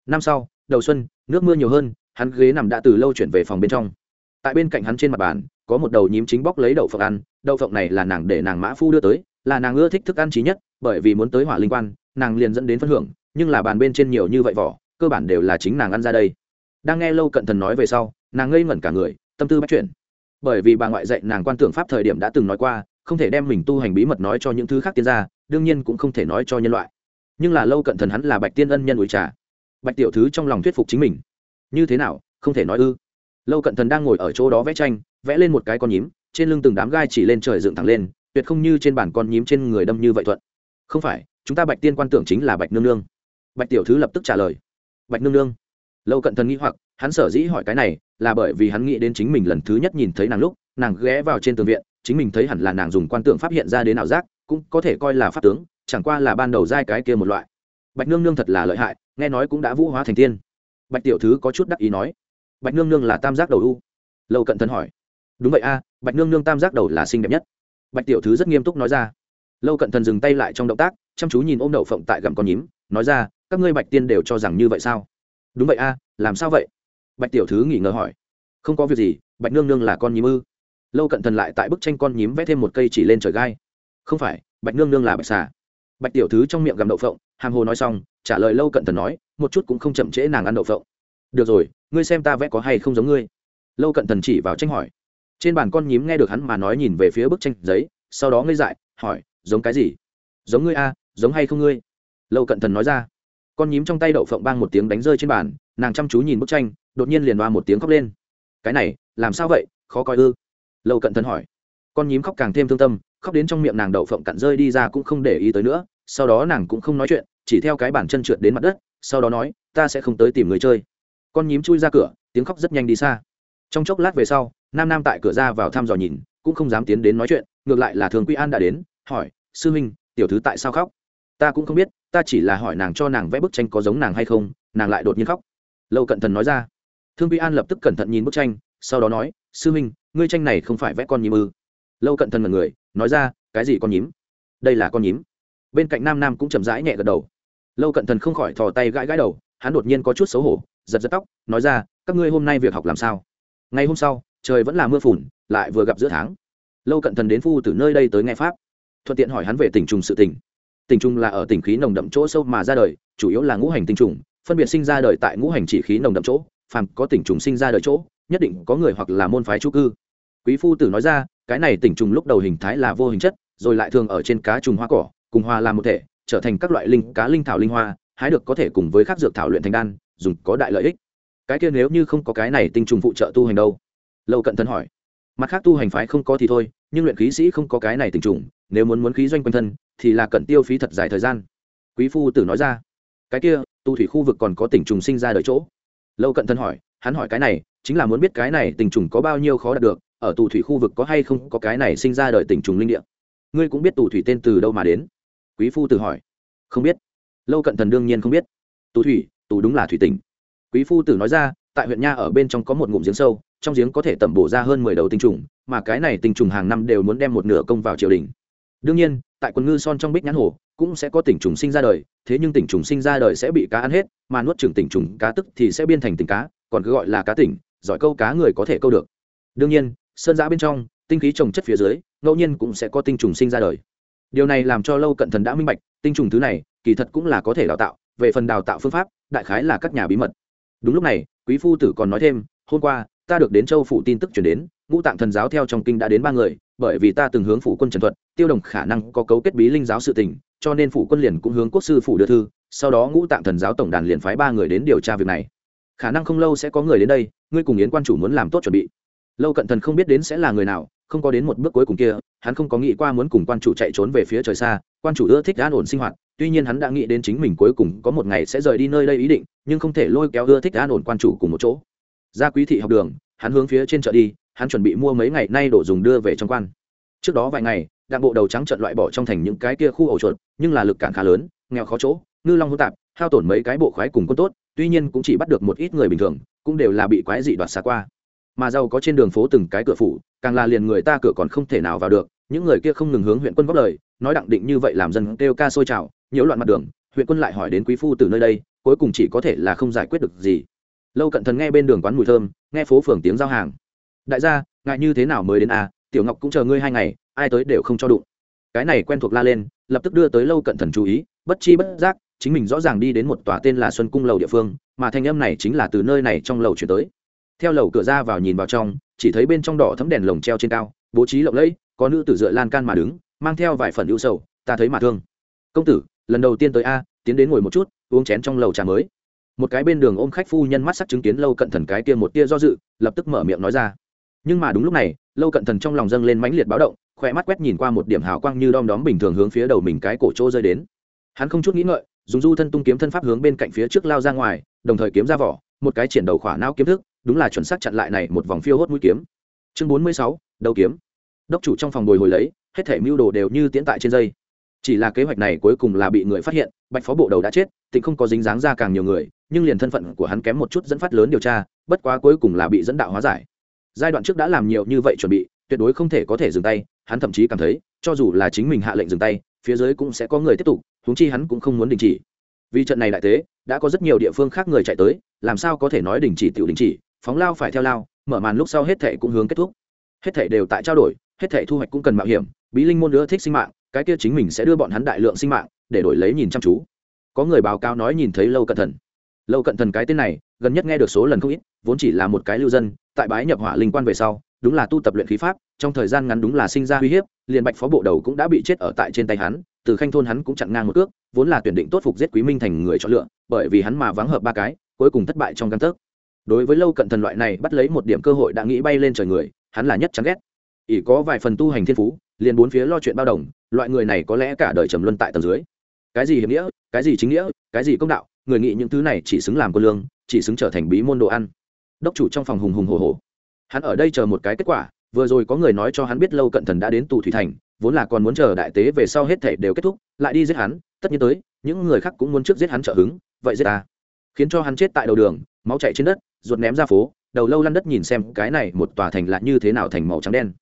Năm sau, đầu xuân, nước mưa nhiều hơn, hắn ghế nằm đã từ lâu chuyển về phòng bên trong. Tại bên cạnh hắn trên mặt bàn, có một đầu nhím chính bóc lấy đậu phộng ăn, đậu phộng này là nàng để nàng mã phu đưa tới, là nàng ưa thích thức ăn trí nhất, bởi vì muốn tới hỏa linh quan, nàng liền dẫn đến phân hưởng nhưng là bàn bên trên nhiều như vậy vỏ, cơ bản đều là chính nàng ăn ra đây. Đang nghe lâu cận thần nói về sau, nàng ngây ngẩn cả người, tâm tư bắt chuyển. Bởi vì bà ngoại dạy nàng quan tưởng pháp thời điểm đã từng nói qua, không thể đem mình tu hành bí mật nói cho những thứ khác tiên ra đương nhiên cũng không thể nói cho nhân loại. Nhưng là lâu cận thần hắn là bạch tiên ân nhân ủi trà. Bạch tiểu thứ trong lòng thuyết phục chính mình. Như thế nào, không thể nói ư? Lâu cận thần đang ngồi ở chỗ đó vẽ tranh, vẽ lên một cái con nhím, trên lưng từng đám gai chỉ lên trời dựng thẳng lên, tuyệt không như trên bản con nhím trên người đâm như vậy thuận. Không phải, chúng ta bạch tiên quan tưởng chính là bạch nương nương bạch tiểu thứ lập tức trả lời. Bạch nương nương. Lâu cận thần nghĩ hoặc, hắn sở dĩ hỏi cái này là bởi vì hắn nghĩ đến chính mình lần thứ nhất nhìn thấy nàng lúc, nàng ghé vào trên tường viện, chính mình thấy hẳn là nàng dùng quan tượng pháp hiện ra đến ảo giác, cũng có thể coi là pháp tướng, chẳng qua là ban đầu giai cái kia một loại. Bạch nương nương thật là lợi hại, nghe nói cũng đã vũ hóa thành tiên. Bạch tiểu thứ có chút đắc ý nói. Bạch nương nương là tam giác đầu u. Lâu cận thần hỏi. Đúng vậy a, bạch nương nương tam giác đầu là xinh đẹp nhất. Bạch tiểu thứ rất nghiêm túc nói ra. Lâu cận thần dừng tay lại trong động tác, chăm chú nhìn ôm đậu phộng tại gặm con nhím, nói ra các ngươi bạch tiên đều cho rằng như vậy sao? Đúng vậy a, làm sao vậy? Bạch tiểu thứ nghỉ ngờ hỏi. Không có việc gì, bạch nương nương là con nhím ư. Lâu cận thần lại tại bức tranh con nhím vẽ thêm một cây chỉ lên trời gai. Không phải, bạch nương nương là bạch xà. Bạch tiểu thứ trong miệng gầm đậu phộng, hàng hồ nói xong, trả lời lâu cận thần nói, một chút cũng không chậm trễ nàng ăn đậu phộng. Được rồi, ngươi xem ta vẽ có hay không giống ngươi. Lâu cận thần chỉ vào tranh hỏi. Trên bàn con nhím nghe được hắn mà nói nhìn về phía bức tranh giấy, sau đó ngây dại, hỏi, giống cái gì? Giống ngươi a, giống hay không ngươi? Lâu cận thần nói ra con nhím trong tay đậu phộng bang một tiếng đánh rơi trên bàn, nàng chăm chú nhìn bức tranh, đột nhiên liền đoa một tiếng khóc lên. Cái này, làm sao vậy? Khó coi ư? Lâu cận thần hỏi. Con nhím khóc càng thêm thương tâm, khóc đến trong miệng nàng đậu phộng cặn rơi đi ra cũng không để ý tới nữa, sau đó nàng cũng không nói chuyện, chỉ theo cái bàn chân trượt đến mặt đất, sau đó nói, ta sẽ không tới tìm người chơi. Con nhím chui ra cửa, tiếng khóc rất nhanh đi xa. Trong chốc lát về sau, nam nam tại cửa ra vào thăm dò nhìn, cũng không dám tiến đến nói chuyện, ngược lại là thường quy an đã đến, hỏi, sư huynh, tiểu thứ tại sao khóc? Ta cũng không biết ta chỉ là hỏi nàng cho nàng vẽ bức tranh có giống nàng hay không nàng lại đột nhiên khóc. Lâu cận thần nói ra. Thương quy an lập tức cẩn thận nhìn bức tranh sau đó nói sư minh, ngươi tranh này không phải vẽ con nhím ư? Lâu cận thần mật người nói ra cái gì con nhím? Đây là con nhím. Bên cạnh nam nam cũng chậm rãi nhẹ gật đầu. Lâu cận thần không khỏi thò tay gãi gãi đầu hắn đột nhiên có chút xấu hổ giật giật tóc nói ra các ngươi hôm nay việc học làm sao? Ngày hôm sau trời vẫn là mưa phùn lại vừa gặp giữa tháng. Lâu cận thần đến phu từ nơi đây tới nghe pháp thuận tiện hỏi hắn về tình trùng sự tình. Tình trùng là ở tỉnh khí nồng đậm chỗ sâu mà ra đời, chủ yếu là ngũ hành tinh trùng, phân biệt sinh ra đời tại ngũ hành chỉ khí nồng đậm chỗ, phàm có tỉnh trùng sinh ra đời chỗ, nhất định có người hoặc là môn phái trú cư. Quý phu tử nói ra, cái này tỉnh trùng lúc đầu hình thái là vô hình chất, rồi lại thường ở trên cá trùng hoa cỏ, cùng hoa làm một thể, trở thành các loại linh, cá linh thảo linh hoa, hái được có thể cùng với các dược thảo luyện thành đan, dùng có đại lợi ích. Cái kia nếu như không có cái này tinh trùng phụ trợ tu hành đâu? Lâu cận thân hỏi. Mặt khác tu hành phái không có thì thôi, nhưng luyện khí sĩ không có cái này tinh trùng, nếu muốn muốn khí doanh quanh thân thì là cần tiêu phí thật dài thời gian. Quý phu tử nói ra. Cái kia, tu thủy khu vực còn có tỉnh trùng sinh ra đời chỗ. Lâu cận thân hỏi, hắn hỏi cái này, chính là muốn biết cái này tình trùng có bao nhiêu khó đạt được, ở tù thủy khu vực có hay không có cái này sinh ra đời tình trùng linh địa? Ngươi cũng biết tù thủy tên từ đâu mà đến? Quý phu tử hỏi. Không biết. Lâu cận thần đương nhiên không biết. Tù thủy, tù đúng là thủy tỉnh quý phu tử nói ra, tại huyện nha ở bên trong có một ngụm giếng sâu, trong giếng có thể tẩm bổ ra hơn mười đầu tinh trùng, mà cái này tinh trùng hàng năm đều muốn đem một nửa công vào triều đình đương nhiên, tại quần ngư son trong bích nhãn hồ, cũng sẽ có tỉnh trùng sinh ra đời, thế nhưng tỉnh trùng sinh ra đời sẽ bị cá ăn hết, mà nuốt trừng tỉnh trùng cá tức thì sẽ biên thành tỉnh cá, còn cứ gọi là cá tỉnh, giỏi câu cá người có thể câu được. Đương nhiên, sơn giã bên trong, tinh khí trồng chất phía dưới, ngẫu nhiên cũng sẽ có tinh trùng sinh ra đời. Điều này làm cho lâu cận thần đã minh bạch, tinh trùng thứ này, kỳ thật cũng là có thể đào tạo, về phần đào tạo phương pháp, đại khái là các nhà bí mật. Đúng lúc này, quý phu tử còn nói thêm, hôm qua, ta được đến châu phủ tin tức chuyển đến, ngũ tạng thần giáo theo trong kinh đã đến ba người bởi vì ta từng hướng phủ quân trần thuật, tiêu đồng khả năng có cấu kết bí linh giáo sự tình, cho nên phủ quân liền cũng hướng quốc sư phủ đưa thư, sau đó ngũ tạng thần giáo tổng đàn liền phái ba người đến điều tra việc này. Khả năng không lâu sẽ có người đến đây, ngươi cùng yến quan chủ muốn làm tốt chuẩn bị. Lâu cận thần không biết đến sẽ là người nào, không có đến một bước cuối cùng kia, hắn không có nghĩ qua muốn cùng quan chủ chạy trốn về phía trời xa, quan chủ ưa thích an ổn sinh hoạt, tuy nhiên hắn đã nghĩ đến chính mình cuối cùng có một ngày sẽ rời đi nơi đây ý định, nhưng không thể lôi kéo ưa thích an ổn quan chủ cùng một chỗ. Ra quý thị học đường, hắn hướng phía trên chợ đi hắn chuẩn bị mua mấy ngày nay đổ dùng đưa về trong quan. Trước đó vài ngày đảng bộ đầu trắng trận loại bỏ trong thành những cái kia khu ổ chuột, nhưng là lực cản khá lớn, nghèo khó chỗ, ngư long hỗn tạp, hao tổn mấy cái bộ khoái cùng quân tốt, tuy nhiên cũng chỉ bắt được một ít người bình thường, cũng đều là bị quái dị đoạt xa qua. Mà giàu có trên đường phố từng cái cửa phủ, càng là liền người ta cửa còn không thể nào vào được, những người kia không ngừng hướng huyện quân góp lời, nói đặng định như vậy làm dân kêu ca sôi trào nhiễu loạn mặt đường, huyện quân lại hỏi đến quý phu từ nơi đây, cuối cùng chỉ có thể là không giải quyết được gì. Lâu cận thần nghe bên đường quán mùi thơm, nghe phố phường tiếng giao hàng đại gia ngại như thế nào mới đến à? Tiểu ngọc cũng chờ ngươi hai ngày, ai tới đều không cho đụng. Cái này quen thuộc la lên, lập tức đưa tới lâu cận thần chú ý, bất chi bất giác, chính mình rõ ràng đi đến một tòa tên là xuân cung lầu địa phương, mà thanh âm này chính là từ nơi này trong lầu chuyển tới. Theo lầu cửa ra vào nhìn vào trong, chỉ thấy bên trong đỏ thấm đèn lồng treo trên cao, bố trí lộng lẫy, có nữ tử dựa lan can mà đứng, mang theo vài phần ưu sầu, ta thấy mà thương. Công tử, lần đầu tiên tới a, tiến đến ngồi một chút, uống chén trong lầu trà mới. Một cái bên đường ôm khách phu nhân mắt sắc chứng kiến lâu cận thần cái tia một tia do dự, lập tức mở miệng nói ra nhưng mà đúng lúc này, lâu cận thần trong lòng dâng lên mãnh liệt báo động khỏe mắt quét nhìn qua một điểm hào quang như đom đóm bình thường hướng phía đầu mình cái cổ trô rơi đến. Hắn không chút nghĩ ngợi, dùng du thân tung kiếm thân pháp hướng bên cạnh phía trước lao ra ngoài, đồng thời kiếm ra vỏ, một cái triển đầu khỏa não kiếm thức, đúng là chuẩn xác chặn lại này một vòng phiêu hốt mũi kiếm. Chương bốn mươi sáu, đầu kiếm. Đốc chủ trong phòng bồi hồi lấy, hết thể mưu đồ đều như tiễn tại trên dây. Chỉ là kế hoạch này cuối cùng là bị người phát hiện, bạch phó bộ đầu đã chết, tịnh không có dính dáng ra càng nhiều người, nhưng liền thân phận của hắn kém một chút dẫn phát lớn điều tra, bất quá cuối cùng là bị dẫn đạo hóa giải giai đoạn trước đã làm nhiều như vậy chuẩn bị, tuyệt đối không thể có thể dừng tay, hắn thậm chí cảm thấy, cho dù là chính mình hạ lệnh dừng tay, phía dưới cũng sẽ có người tiếp tục húng chi hắn cũng không muốn đình chỉ. Vì trận này đại tế, đã có rất nhiều địa phương khác người chạy tới, làm sao có thể nói đình chỉ tiểu đình chỉ, phóng lao phải theo lao, mở màn lúc sau hết thệ cũng hướng kết thúc. Hết thệ đều tại trao đổi, hết thệ thu hoạch cũng cần mạo hiểm, bí linh môn nữa thích sinh mạng, cái kia chính mình sẽ đưa bọn hắn đại lượng sinh mạng, để đổi lấy nhìn chăm chú. Có người báo cáo nói nhìn thấy lâu cận thần lâu cận thần cái tên này, gần nhất nghe được số lần không ít, vốn chỉ là một cái lưu dân, tại bái nhập hỏa linh quan về sau, đúng là tu tập luyện khí pháp, trong thời gian ngắn đúng là sinh ra uy hiếp, liền bạch phó bộ đầu cũng đã bị chết ở tại trên tay hắn, từ khanh thôn hắn cũng chặn ngang một cước, vốn là tuyển định tốt phục giết quý minh thành người chọn lựa, bởi vì hắn mà vắng hợp ba cái, cuối cùng thất bại trong căn tấc. Đối với lâu cận thần loại này bắt lấy một điểm cơ hội đã nghĩ bay lên trời người, hắn là nhất chán ghét. Ỷ có vài phần tu hành thiên phú, liền bốn phía lo chuyện bao đồng, loại người này có lẽ cả đời trầm luân tại tầng dưới. Cái gì hiểm nghĩa, cái gì chính nghĩa, cái gì công đạo người nghĩ những thứ này chỉ xứng làm quân lương, chỉ xứng trở thành bí môn đồ ăn. Đốc chủ trong phòng hùng hùng hồ hồ hắn ở đây chờ một cái kết quả, vừa rồi có người nói cho hắn biết lâu cận thần đã đến tù thủy thành, vốn là còn muốn chờ đại tế về sau hết thể đều kết thúc, lại đi giết hắn, tất nhiên tới, những người khác cũng muốn trước giết hắn trợ hứng, vậy giết ta. Khiến cho hắn chết tại đầu đường, máu chạy trên đất, ruột ném ra phố, đầu lâu lăn đất nhìn xem cái này một tòa thành là như thế nào thành màu trắng đen.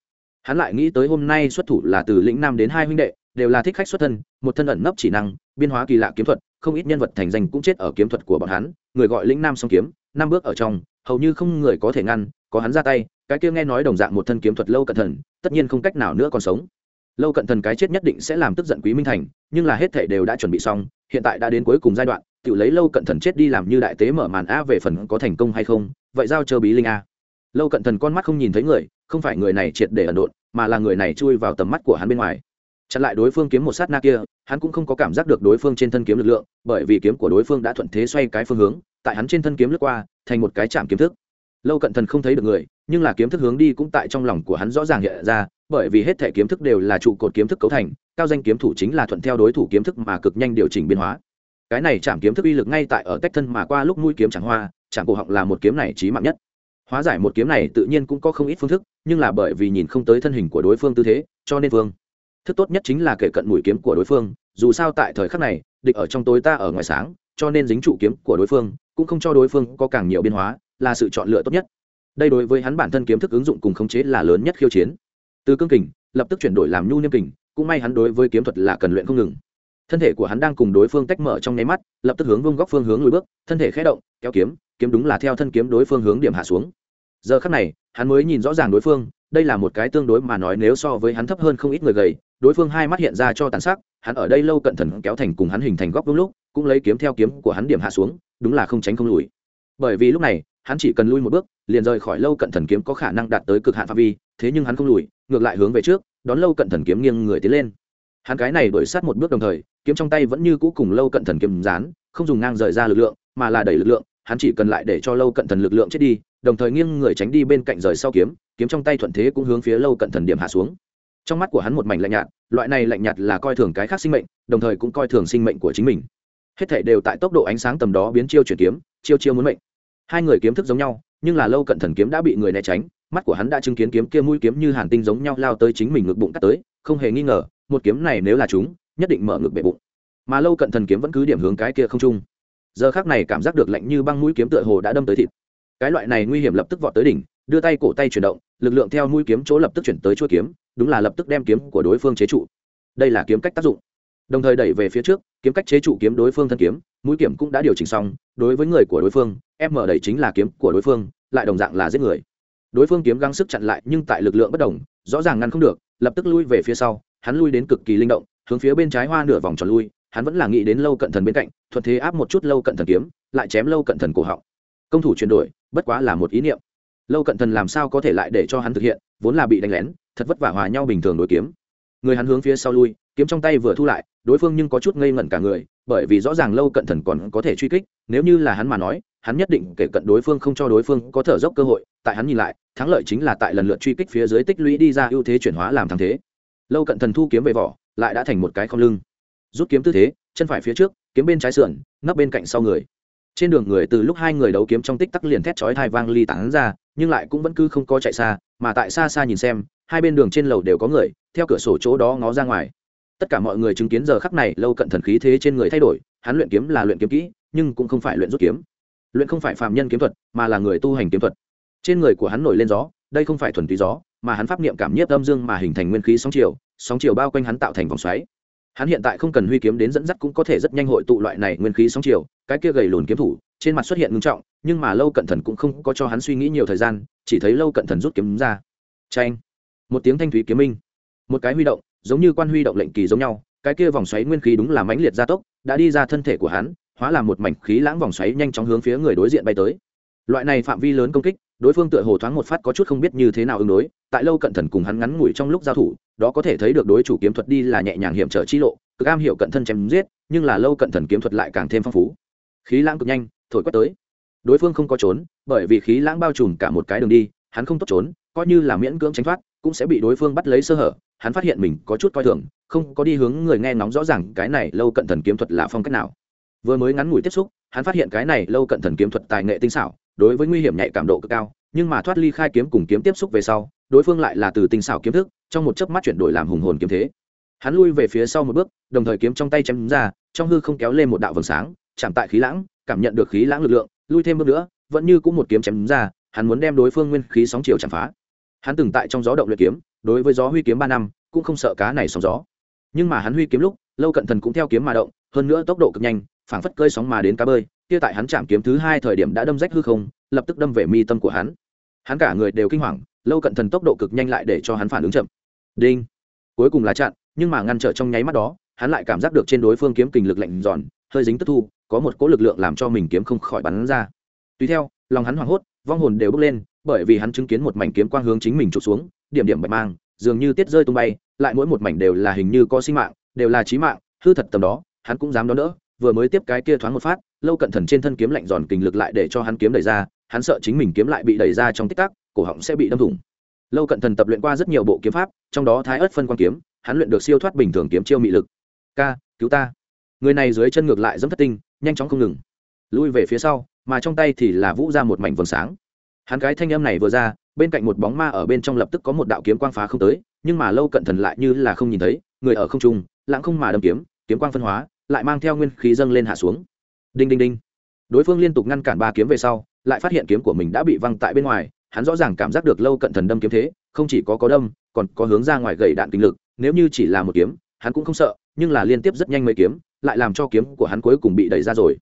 Hắn lại nghĩ tới hôm nay xuất thủ là từ lĩnh nam đến hai huynh đệ, đều là thích khách xuất thân, một thân ẩn nấp chỉ năng, biên hóa kỳ lạ kiếm thuật không ít nhân vật thành danh cũng chết ở kiếm thuật của bọn hắn, người gọi lĩnh nam song kiếm, năm bước ở trong, hầu như không người có thể ngăn, có hắn ra tay, cái kia nghe nói đồng dạng một thân kiếm thuật lâu cận thần, tất nhiên không cách nào nữa còn sống. Lâu cận thần cái chết nhất định sẽ làm tức giận quý minh thành, nhưng là hết thể đều đã chuẩn bị xong, hiện tại đã đến cuối cùng giai đoạn, tự lấy lâu cận thần chết đi làm như đại tế mở màn a về phần có thành công hay không, vậy giao chờ bí linh a. Lâu cận thần con mắt không nhìn thấy người, không phải người này triệt để ẩn độn, mà là người này chui vào tầm mắt của hắn bên ngoài. Chặn lại đối phương kiếm một sát na kia hắn cũng không có cảm giác được đối phương trên thân kiếm lực lượng, bởi vì kiếm của đối phương đã thuận thế xoay cái phương hướng, tại hắn trên thân kiếm lướt qua, thành một cái chạm kiếm thức. Lâu cận thần không thấy được người, nhưng là kiếm thức hướng đi cũng tại trong lòng của hắn rõ ràng hiện ra, bởi vì hết thể kiếm thức đều là trụ cột kiếm thức cấu thành, cao danh kiếm thủ chính là thuận theo đối thủ kiếm thức mà cực nhanh điều chỉnh biến hóa. Cái này chạm kiếm thức uy lực ngay tại ở cách thân mà qua lúc mũi kiếm chẳng hoa, chạm cổ họng là một kiếm này trí mạng nhất. Hóa giải một kiếm này tự nhiên cũng có không ít phương thức, nhưng là bởi vì nhìn không tới thân hình của đối phương tư thế, cho nên phương thức tốt nhất chính là kể cận mũi kiếm của đối phương, dù sao tại thời khắc này, địch ở trong tối ta ở ngoài sáng, cho nên dính trụ kiếm của đối phương, cũng không cho đối phương có càng nhiều biến hóa, là sự chọn lựa tốt nhất. Đây đối với hắn bản thân kiếm thức ứng dụng cùng khống chế là lớn nhất khiêu chiến. Từ cương kình, lập tức chuyển đổi làm nhu niêm kình, cũng may hắn đối với kiếm thuật là cần luyện không ngừng. Thân thể của hắn đang cùng đối phương tách mở trong nháy mắt, lập tức hướng vương góc phương hướng lùi bước, thân thể khé động, kéo kiếm kiếm đúng là theo thân kiếm đối phương hướng điểm hạ xuống. Giờ khắc này, hắn mới nhìn rõ ràng đối phương, đây là một cái tương đối mà nói nếu so với hắn thấp hơn không ít người gầy đối phương hai mắt hiện ra cho tàn sắc, hắn ở đây lâu cận thần kéo thành cùng hắn hình thành góc vương lúc, cũng lấy kiếm theo kiếm của hắn điểm hạ xuống, đúng là không tránh không lùi. Bởi vì lúc này, hắn chỉ cần lui một bước, liền rời khỏi lâu cận thần kiếm có khả năng đạt tới cực hạn phạm vi, thế nhưng hắn không lùi, ngược lại hướng về trước, đón lâu cận thần kiếm nghiêng người tiến lên. Hắn cái này đổi sát một bước đồng thời, kiếm trong tay vẫn như cũ cùng lâu cận thần kiếm dán, không dùng ngang rời ra lực lượng, mà là đẩy lực lượng, hắn chỉ cần lại để cho lâu cận thần lực lượng chết đi, đồng thời nghiêng người tránh đi bên cạnh rời sau kiếm kiếm trong tay thuận thế cũng hướng phía lâu cận thần điểm hạ xuống trong mắt của hắn một mảnh lạnh nhạt, loại này lạnh nhạt là coi thường cái khác sinh mệnh, đồng thời cũng coi thường sinh mệnh của chính mình. Hết thể đều tại tốc độ ánh sáng tầm đó biến chiêu chuyển kiếm, chiêu chiêu muốn mệnh. Hai người kiếm thức giống nhau, nhưng là lâu cận thần kiếm đã bị người né tránh, mắt của hắn đã chứng kiến kiếm kia mũi kiếm như hàn tinh giống nhau lao tới chính mình ngực bụng cắt tới, không hề nghi ngờ, một kiếm này nếu là chúng, nhất định mở ngực bệ bụng. Mà lâu cận thần kiếm vẫn cứ điểm hướng cái kia không trung. Giờ khác này cảm giác được lạnh như băng mũi kiếm tựa hồ đã đâm tới thịt. Cái loại này nguy hiểm lập tức vọt tới đỉnh đưa tay cổ tay chuyển động, lực lượng theo mũi kiếm chỗ lập tức chuyển tới chuôi kiếm, đúng là lập tức đem kiếm của đối phương chế trụ. Đây là kiếm cách tác dụng. Đồng thời đẩy về phía trước, kiếm cách chế trụ kiếm đối phương thân kiếm, mũi kiếm cũng đã điều chỉnh xong, đối với người của đối phương em mở đẩy chính là kiếm của đối phương, lại đồng dạng là giết người. Đối phương kiếm gắng sức chặn lại nhưng tại lực lượng bất đồng, rõ ràng ngăn không được, lập tức lui về phía sau, hắn lui đến cực kỳ linh động, hướng phía bên trái hoa nửa vòng tròn lui, hắn vẫn là nghĩ đến lâu cận thần bên cạnh, thuận thế áp một chút lâu cận thần kiếm, lại chém lâu cận thần cổ họng. Công thủ chuyển đổi, bất quá là một ý niệm lâu cận thần làm sao có thể lại để cho hắn thực hiện, vốn là bị đánh lén, thật vất vả hòa nhau bình thường đối kiếm. Người hắn hướng phía sau lui, kiếm trong tay vừa thu lại, đối phương nhưng có chút ngây ngẩn cả người, bởi vì rõ ràng lâu cận thần còn có thể truy kích, nếu như là hắn mà nói, hắn nhất định kể cận đối phương không cho đối phương có thở dốc cơ hội. Tại hắn nhìn lại, thắng lợi chính là tại lần lượt truy kích phía dưới tích lũy đi ra ưu thế chuyển hóa làm thắng thế. Lâu cận thần thu kiếm về vỏ, lại đã thành một cái không lưng. Rút kiếm tư thế, chân phải phía trước, kiếm bên trái sườn, nấp bên cạnh sau người. Trên đường người từ lúc hai người đấu kiếm trong tích tắc liền thét chói thai vang ly tán ra nhưng lại cũng vẫn cứ không có chạy xa, mà tại xa xa nhìn xem, hai bên đường trên lầu đều có người, theo cửa sổ chỗ đó ngó ra ngoài. Tất cả mọi người chứng kiến giờ khắc này, lâu cận thần khí thế trên người thay đổi, hắn luyện kiếm là luyện kiếm kỹ, nhưng cũng không phải luyện rút kiếm. Luyện không phải phạm nhân kiếm thuật, mà là người tu hành kiếm thuật. Trên người của hắn nổi lên gió, đây không phải thuần túy gió, mà hắn pháp niệm cảm nhiếp âm dương mà hình thành nguyên khí sóng chiều sóng chiều bao quanh hắn tạo thành vòng xoáy hắn hiện tại không cần huy kiếm đến dẫn dắt cũng có thể rất nhanh hội tụ loại này nguyên khí sóng chiều, cái kia gầy lùn kiếm thủ, trên mặt xuất hiện ngưng trọng, nhưng mà lâu cận thần cũng không có cho hắn suy nghĩ nhiều thời gian, chỉ thấy lâu cận thần rút kiếm ra. Tranh một tiếng thanh thúy kiếm minh. Một cái huy động, giống như quan huy động lệnh kỳ giống nhau, cái kia vòng xoáy nguyên khí đúng là mãnh liệt gia tốc, đã đi ra thân thể của hắn, hóa làm một mảnh khí lãng vòng xoáy nhanh chóng hướng phía người đối diện bay tới. Loại này phạm vi lớn công kích, đối phương tựa hồ thoáng một phát có chút không biết như thế nào ứng đối, tại lâu cận thần cùng hắn ngắn ngủi trong lúc giao thủ đó có thể thấy được đối chủ kiếm thuật đi là nhẹ nhàng hiểm trở chi lộ, cực am hiểu cận thân chém giết, nhưng là lâu cận thần kiếm thuật lại càng thêm phong phú. Khí lãng cực nhanh, thổi quét tới. Đối phương không có trốn, bởi vì khí lãng bao trùm cả một cái đường đi, hắn không tốt trốn, coi như là miễn cưỡng tránh thoát, cũng sẽ bị đối phương bắt lấy sơ hở, hắn phát hiện mình có chút coi thường, không có đi hướng người nghe nóng rõ ràng cái này lâu cận thần kiếm thuật là phong cách nào. Vừa mới ngắn ngủi tiếp xúc, hắn phát hiện cái này lâu cận thần kiếm thuật tài nghệ tinh xảo, đối với nguy hiểm nhạy cảm độ cực cao, nhưng mà thoát ly khai kiếm cùng kiếm tiếp xúc về sau đối phương lại là từ tinh xảo kiếm thức, trong một chớp mắt chuyển đổi làm hùng hồn kiếm thế. Hắn lui về phía sau một bước, đồng thời kiếm trong tay chém ra, trong hư không kéo lên một đạo vầng sáng, chạm tại khí lãng, cảm nhận được khí lãng lực lượng, lui thêm bước nữa, vẫn như cũng một kiếm chém ra, hắn muốn đem đối phương nguyên khí sóng chiều chạm phá. Hắn từng tại trong gió động luyện kiếm, đối với gió huy kiếm ba năm, cũng không sợ cá này sóng gió. Nhưng mà hắn huy kiếm lúc, lâu cận thần cũng theo kiếm mà động, hơn nữa tốc độ cực nhanh, phảng phất cơi sóng mà đến cá bơi, kia tại hắn chạm kiếm thứ hai thời điểm đã đâm rách hư không, lập tức đâm về mi tâm của hắn. Hắn cả người đều kinh hoàng lâu cận thần tốc độ cực nhanh lại để cho hắn phản ứng chậm. Đinh. Cuối cùng là chặn, nhưng mà ngăn trở trong nháy mắt đó, hắn lại cảm giác được trên đối phương kiếm kình lực lạnh giòn, hơi dính tức thu, có một cỗ lực lượng làm cho mình kiếm không khỏi bắn ra. Tùy theo, lòng hắn hoảng hốt, vong hồn đều bước lên, bởi vì hắn chứng kiến một mảnh kiếm quang hướng chính mình trụt xuống, điểm điểm bạch mang, dường như tiết rơi tung bay, lại mỗi một mảnh đều là hình như có sinh mạng, đều là trí mạng, hư thật tầm đó, hắn cũng dám đón đỡ, vừa mới tiếp cái kia thoáng một phát, lâu cận thần trên thân kiếm lạnh giòn kình lực lại để cho hắn kiếm đẩy ra, hắn sợ chính mình kiếm lại bị đẩy ra trong tích tắc cổ họng sẽ bị đâm thủng. Lâu cận thần tập luyện qua rất nhiều bộ kiếm pháp, trong đó thái ớt phân quan kiếm, hắn luyện được siêu thoát bình thường kiếm chiêu mị lực. Ca, cứu ta. Người này dưới chân ngược lại dẫm thất tinh, nhanh chóng không ngừng. Lui về phía sau, mà trong tay thì là vũ ra một mảnh vầng sáng. Hắn cái thanh âm này vừa ra, bên cạnh một bóng ma ở bên trong lập tức có một đạo kiếm quang phá không tới, nhưng mà lâu cận thần lại như là không nhìn thấy, người ở không trung lãng không mà đâm kiếm kiếm quang phân hóa, lại mang theo nguyên khí dâng lên hạ xuống. Đinh đinh đinh. Đối phương liên tục ngăn cản ba kiếm về sau, lại phát hiện kiếm của mình đã bị văng tại bên ngoài hắn rõ ràng cảm giác được lâu cận thần đâm kiếm thế, không chỉ có có đâm, còn có hướng ra ngoài gậy đạn kinh lực, nếu như chỉ là một kiếm, hắn cũng không sợ, nhưng là liên tiếp rất nhanh mấy kiếm, lại làm cho kiếm của hắn cuối cùng bị đẩy ra rồi.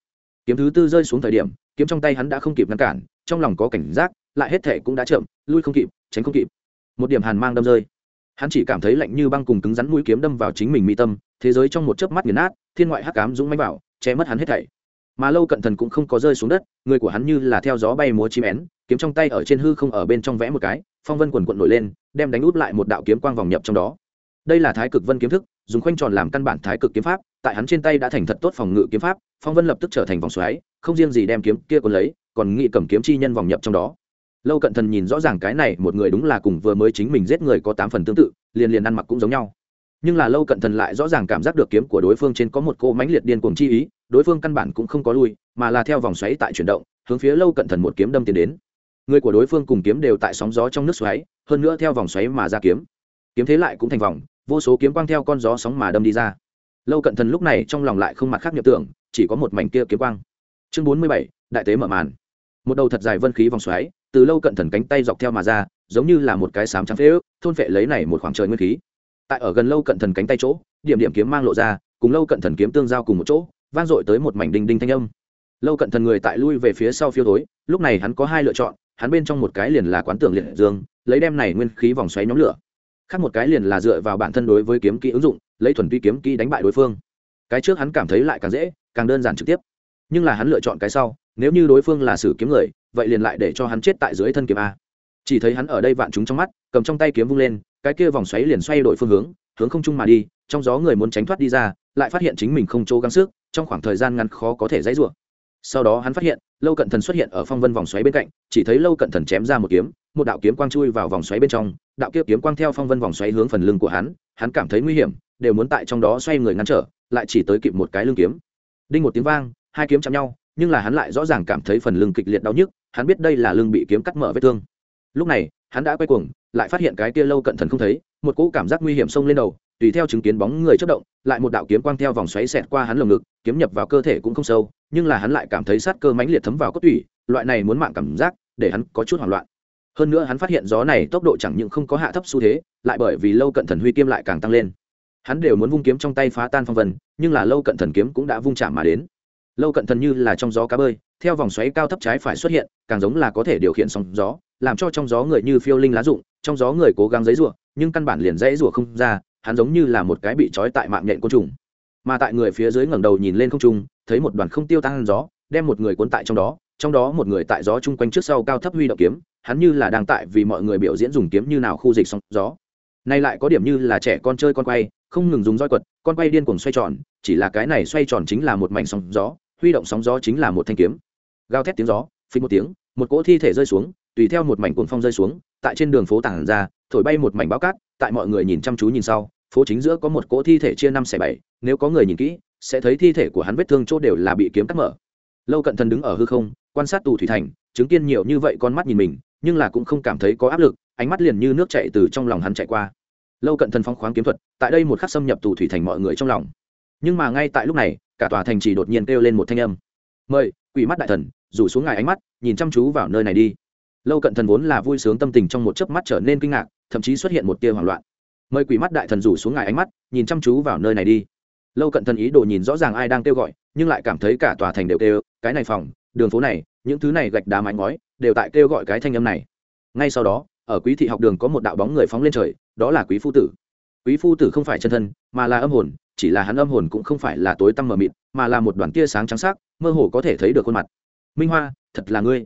Kiếm thứ tư rơi xuống thời điểm, kiếm trong tay hắn đã không kịp ngăn cản, trong lòng có cảnh giác, lại hết thể cũng đã chậm, lui không kịp, tránh không kịp. Một điểm hàn mang đâm rơi. Hắn chỉ cảm thấy lạnh như băng cùng cứng rắn mũi kiếm đâm vào chính mình mi tâm, thế giới trong một chớp mắt nghiền nát, thiên ngoại hắc cám dũng mánh vào, che mất hắn hết thảy. Mà lâu cận thần cũng không có rơi xuống đất, người của hắn như là theo gió bay múa chim én kiếm trong tay ở trên hư không ở bên trong vẽ một cái, phong vân quần quận nổi lên, đem đánh út lại một đạo kiếm quang vòng nhập trong đó. Đây là thái cực vân kiếm thức, dùng khoanh tròn làm căn bản thái cực kiếm pháp, tại hắn trên tay đã thành thật tốt phòng ngự kiếm pháp, phong vân lập tức trở thành vòng xoáy, không riêng gì đem kiếm kia còn lấy, còn nghị cầm kiếm chi nhân vòng nhập trong đó. Lâu cận thần nhìn rõ ràng cái này, một người đúng là cùng vừa mới chính mình giết người có tám phần tương tự, liền liền ăn mặc cũng giống nhau. Nhưng là lâu cận thần lại rõ ràng cảm giác được kiếm của đối phương trên có một cô mãnh liệt điên cuồng chi ý, đối phương căn bản cũng không có lui, mà là theo vòng xoáy tại chuyển động, hướng phía lâu cận thần một kiếm đâm tiến đến người của đối phương cùng kiếm đều tại sóng gió trong nước xoáy, hơn nữa theo vòng xoáy mà ra kiếm. Kiếm thế lại cũng thành vòng, vô số kiếm quang theo con gió sóng mà đâm đi ra. Lâu cận thần lúc này trong lòng lại không mặt khác nhập tưởng, chỉ có một mảnh kia kiếm quang. Chương bốn mươi bảy, đại tế mở màn. Một đầu thật dài vân khí vòng xoáy, từ lâu cận thần cánh tay dọc theo mà ra, giống như là một cái sám trắng phế ước, thôn phệ lấy này một khoảng trời nguyên khí. Tại ở gần lâu cận thần cánh tay chỗ, điểm điểm kiếm mang lộ ra, cùng lâu cận thần kiếm tương giao cùng một chỗ, vang dội tới một mảnh đinh đinh thanh âm. Lâu cận thần người tại lui về phía sau phiêu thối, lúc này hắn có hai lựa chọn hắn bên trong một cái liền là quán tưởng liệt dương, lấy đem này nguyên khí vòng xoáy nhóm lửa. Khác một cái liền là dựa vào bản thân đối với kiếm kỹ ứng dụng, lấy thuần tuy kiếm kỹ đánh bại đối phương. Cái trước hắn cảm thấy lại càng dễ, càng đơn giản trực tiếp. Nhưng là hắn lựa chọn cái sau, nếu như đối phương là sử kiếm người, vậy liền lại để cho hắn chết tại dưới thân kiếm a. Chỉ thấy hắn ở đây vạn chúng trong mắt, cầm trong tay kiếm vung lên, cái kia vòng xoáy liền xoay đổi phương hướng hướng không trung mà đi, trong gió người muốn tránh thoát đi ra, lại phát hiện chính mình không chỗ gắng sức, trong khoảng thời gian ngắn khó có thể dãy rủa sau đó hắn phát hiện, lâu cận thần xuất hiện ở phong vân vòng xoáy bên cạnh, chỉ thấy lâu cận thần chém ra một kiếm, một đạo kiếm quang chui vào vòng xoáy bên trong, đạo kia kiếm quang theo phong vân vòng xoáy hướng phần lưng của hắn hắn cảm thấy nguy hiểm, đều muốn tại trong đó xoay người ngăn trở, lại chỉ tới kịp một cái lưng kiếm. Đinh một tiếng vang, hai kiếm chạm nhau, nhưng là hắn lại rõ ràng cảm thấy phần lưng kịch liệt đau nhức, hắn biết đây là lưng bị kiếm cắt mở vết thương. Lúc này, hắn đã quay cuồng, lại phát hiện cái kia lâu cận thần không thấy, một cỗ cảm giác nguy hiểm xông lên đầu tùy theo chứng kiến bóng người chất động, lại một đạo kiếm quang theo vòng xoáy xẹt qua hắn lồng ngực, kiếm nhập vào cơ thể cũng không sâu, nhưng là hắn lại cảm thấy sát cơ mãnh liệt thấm vào cốt tủy, loại này muốn mạng cảm giác, để hắn có chút hoảng loạn. Hơn nữa hắn phát hiện gió này tốc độ chẳng những không có hạ thấp xu thế, lại bởi vì lâu cận thần huy kiếm lại càng tăng lên. Hắn đều muốn vung kiếm trong tay phá tan phong vân, nhưng là lâu cận thần kiếm cũng đã vung chạm mà đến. Lâu cận thần như là trong gió cá bơi, theo vòng xoáy cao thấp trái phải xuất hiện, càng giống là có thể điều khiển sóng gió, làm cho trong gió người như phiêu linh lá rụng, trong gió người cố gắng giấy rủa nhưng căn bản liền dãy rủa không ra hắn giống như là một cái bị trói tại mạng nhện côn trùng. Mà tại người phía dưới ngẩng đầu nhìn lên không trung, thấy một đoàn không tiêu tan gió, đem một người cuốn tại trong đó trong đó một người tại gió chung quanh trước sau cao thấp huy động kiếm, hắn như là đang tại vì mọi người biểu diễn dùng kiếm như nào khu dịch sóng gió. Nay lại có điểm như là trẻ con chơi con quay, không ngừng dùng roi quật, con quay điên cuồng xoay tròn, chỉ là cái này xoay tròn chính là một mảnh sóng gió, huy động sóng gió chính là một thanh kiếm. Gào thét tiếng gió, phí một tiếng, một cỗ thi thể rơi xuống, tùy theo một mảnh cuồng phong rơi xuống, tại trên đường phố tảng ra, thổi bay một mảnh báo cát, tại mọi người nhìn chăm chú nhìn sau phố chính giữa có một cỗ thi thể chia năm xẻ bảy, nếu có người nhìn kỹ, sẽ thấy thi thể của hắn vết thương chỗ đều là bị kiếm cắt mở. Lâu cận thần đứng ở hư không, quan sát tù thủy thành, chứng kiến nhiều như vậy con mắt nhìn mình, nhưng là cũng không cảm thấy có áp lực, ánh mắt liền như nước chạy từ trong lòng hắn chạy qua. Lâu cận thần phong khoáng kiếm thuật, tại đây một khắc xâm nhập tù thủy thành mọi người trong lòng. Nhưng mà ngay tại lúc này, cả tòa thành chỉ đột nhiên kêu lên một thanh âm. Mời, quỷ mắt đại thần, rủ xuống ngài ánh mắt, nhìn chăm chú vào nơi này đi. Lâu cận thần vốn là vui sướng tâm tình trong một chớp mắt trở nên kinh ngạc, thậm chí xuất hiện một tia hoảng loạn mời quỷ mắt đại thần rủ xuống ngài ánh mắt, nhìn chăm chú vào nơi này đi. Lâu cận thần ý đồ nhìn rõ ràng ai đang kêu gọi, nhưng lại cảm thấy cả tòa thành đều kêu, cái này phòng, đường phố này, những thứ này gạch đá mái ngói, đều tại kêu gọi cái thanh âm này. Ngay sau đó, ở quý thị học đường có một đạo bóng người phóng lên trời, đó là quý phu tử. Quý phu tử không phải chân thân, mà là âm hồn, chỉ là hắn âm hồn cũng không phải là tối tăm mờ mịt, mà là một đoàn tia sáng trắng sắc, mơ hồ có thể thấy được khuôn mặt. Minh hoa, thật là ngươi.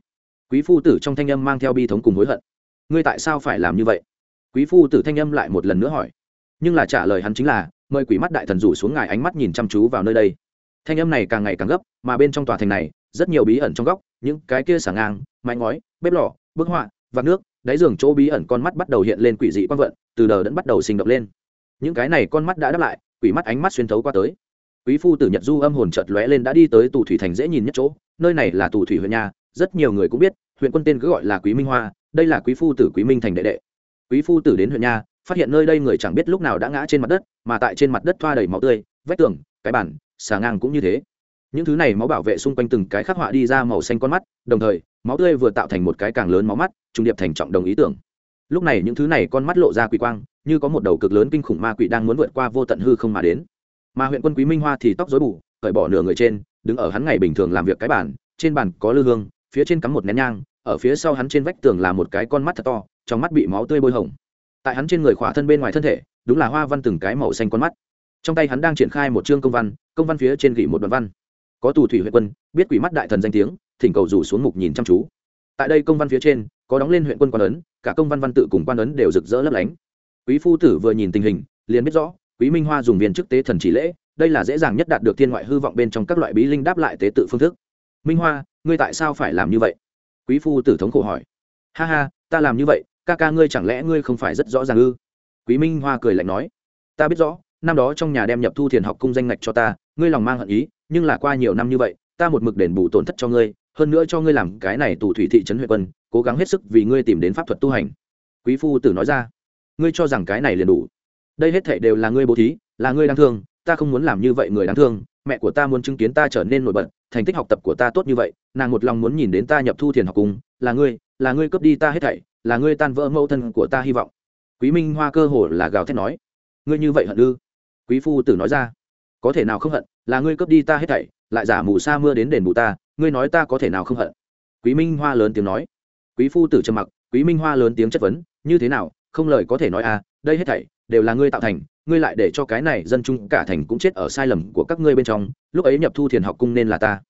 Quý phu tử trong thanh âm mang theo bi thống cùng hối hận. Ngươi tại sao phải làm như vậy? Quý phu tử thanh âm lại một lần nữa hỏi. Nhưng là trả lời hắn chính là, mời quỷ mắt đại thần rủ xuống ngài ánh mắt nhìn chăm chú vào nơi đây. Thanh âm này càng ngày càng gấp, mà bên trong tòa thành này, rất nhiều bí ẩn trong góc, những cái kia xả ngang, mái ngói, bếp lò, bức họa, vạc nước, đáy giường chỗ bí ẩn con mắt bắt đầu hiện lên quỷ dị quang vận, từ đờ đẫn bắt đầu sinh động lên. Những cái này con mắt đã đáp lại, quỷ mắt ánh mắt xuyên thấu qua tới. Quý phu tử nhật du âm hồn chợt lóe lên đã đi tới tù thủy thành dễ nhìn nhất chỗ, nơi này là tù thủy huyện nhà, rất nhiều người cũng biết, huyện quân tên cứ gọi là quý minh hoa, đây là quý phu tử quý minh thành đệ đệ quý phu tử đến huyện nha, phát hiện nơi đây người chẳng biết lúc nào đã ngã trên mặt đất, mà tại trên mặt đất thoa đầy máu tươi, vách tường, cái bản xà ngang cũng như thế. Những thứ này máu bảo vệ xung quanh từng cái khắc họa đi ra màu xanh con mắt, đồng thời, máu tươi vừa tạo thành một cái càng lớn máu mắt, trung điệp thành trọng đồng ý tưởng. Lúc này những thứ này con mắt lộ ra quỷ quang, như có một đầu cực lớn kinh khủng ma quỷ đang muốn vượt qua vô tận hư không mà đến. Mà huyện quân quý minh hoa thì tóc dối bù, cởi bỏ nửa người trên, đứng ở hắn ngày bình thường làm việc cái bàn, trên bàn có lư hương, phía trên cắm một nén nhang, ở phía sau hắn trên vách tường là một cái con mắt thật to trong mắt bị máu tươi bôi hồng. Tại hắn trên người khỏa thân bên ngoài thân thể, đúng là hoa văn từng cái màu xanh con mắt. Trong tay hắn đang triển khai một chương công văn công văn phía trên gỉ một đoạn văn. Có tù thủy huyện quân, biết quỷ mắt đại thần danh tiếng, thỉnh cầu rủ xuống mục nhìn chăm chú. Tại đây công văn phía trên, có đóng lên huyện quân quan ấn, cả công văn văn tự cùng quan ấn đều rực rỡ lấp lánh. Quý phu tử vừa nhìn tình hình, liền biết rõ, quý minh hoa dùng viên chức tế thần chỉ lễ, đây là dễ dàng nhất đạt được thiên ngoại hư vọng bên trong các loại bí linh đáp lại tế tự phương thức. Minh hoa, ngươi tại sao phải làm như vậy? Quý phu tử thống khổ hỏi. Ha ha, ta làm như vậy ca ca ngươi chẳng lẽ ngươi không phải rất rõ ràng ư? Quý minh hoa cười lạnh nói, ta biết rõ, năm đó trong nhà đem nhập thu thiền học cung danh ngạch cho ta, ngươi lòng mang hận ý, nhưng là qua nhiều năm như vậy, ta một mực đền bù tổn thất cho ngươi, hơn nữa cho ngươi làm cái này tù thủy thị trấn huyện quân, cố gắng hết sức vì ngươi tìm đến pháp thuật tu hành. Quý phu tử nói ra, ngươi cho rằng cái này liền đủ. Đây hết thảy đều là ngươi bố thí, là ngươi đáng thương, ta không muốn làm như vậy người đáng thương, mẹ của ta muốn chứng kiến ta trở nên nổi bật, thành tích học tập của ta tốt như vậy, nàng một lòng muốn nhìn đến ta nhập thu thiền học cùng là ngươi là ngươi cướp đi ta hết thảy là ngươi tan vỡ mẫu thân của ta hy vọng. Quý minh hoa cơ hồ là gào thét nói. Ngươi như vậy hận ư? Quý phu tử nói ra. Có thể nào không hận, là ngươi cướp đi ta hết thảy, lại giả mù sa mưa đến đền bù ta, ngươi nói ta có thể nào không hận? Quý minh hoa lớn tiếng nói. Quý phu tử trầm mặc, quý minh hoa lớn tiếng chất vấn, như thế nào, không lời có thể nói à đây hết thảy đều là ngươi tạo thành, ngươi lại để cho cái này dân chúng cả thành cũng chết ở sai lầm của các ngươi bên trong, lúc ấy nhập thu thiền học cung nên là ta.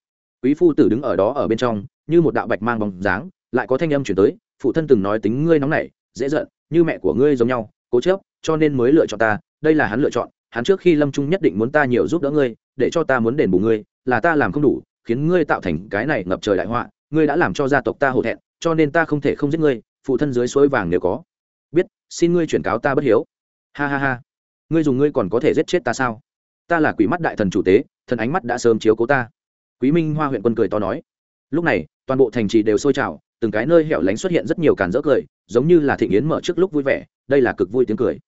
Quý phu tử đứng ở đó ở bên trong, như một đạo bạch mang bóng dáng, lại có thanh âm chuyển tới phụ thân từng nói tính ngươi nóng nảy, dễ giận, như mẹ của ngươi giống nhau, cố chớp cho nên mới lựa chọn ta, đây là hắn lựa chọn, hắn trước khi lâm trung nhất định muốn ta nhiều giúp đỡ ngươi, để cho ta muốn đền bù ngươi, là ta làm không đủ, khiến ngươi tạo thành cái này ngập trời đại họa, ngươi đã làm cho gia tộc ta hổ thẹn, cho nên ta không thể không giết ngươi, phụ thân dưới suối vàng nếu có. Biết, xin ngươi chuyển cáo ta bất hiếu. Ha ha ha. Ngươi dùng ngươi còn có thể giết chết ta sao? Ta là quỷ mắt đại thần chủ tế, thần ánh mắt đã sớm chiếu cố ta. Quý minh hoa huyện quân cười to nói. Lúc này, toàn bộ thành trì đều sôi trào từng cái nơi hẻo lánh xuất hiện rất nhiều càn rỡ cười, giống như là thị yến mở trước lúc vui vẻ, đây là cực vui tiếng cười.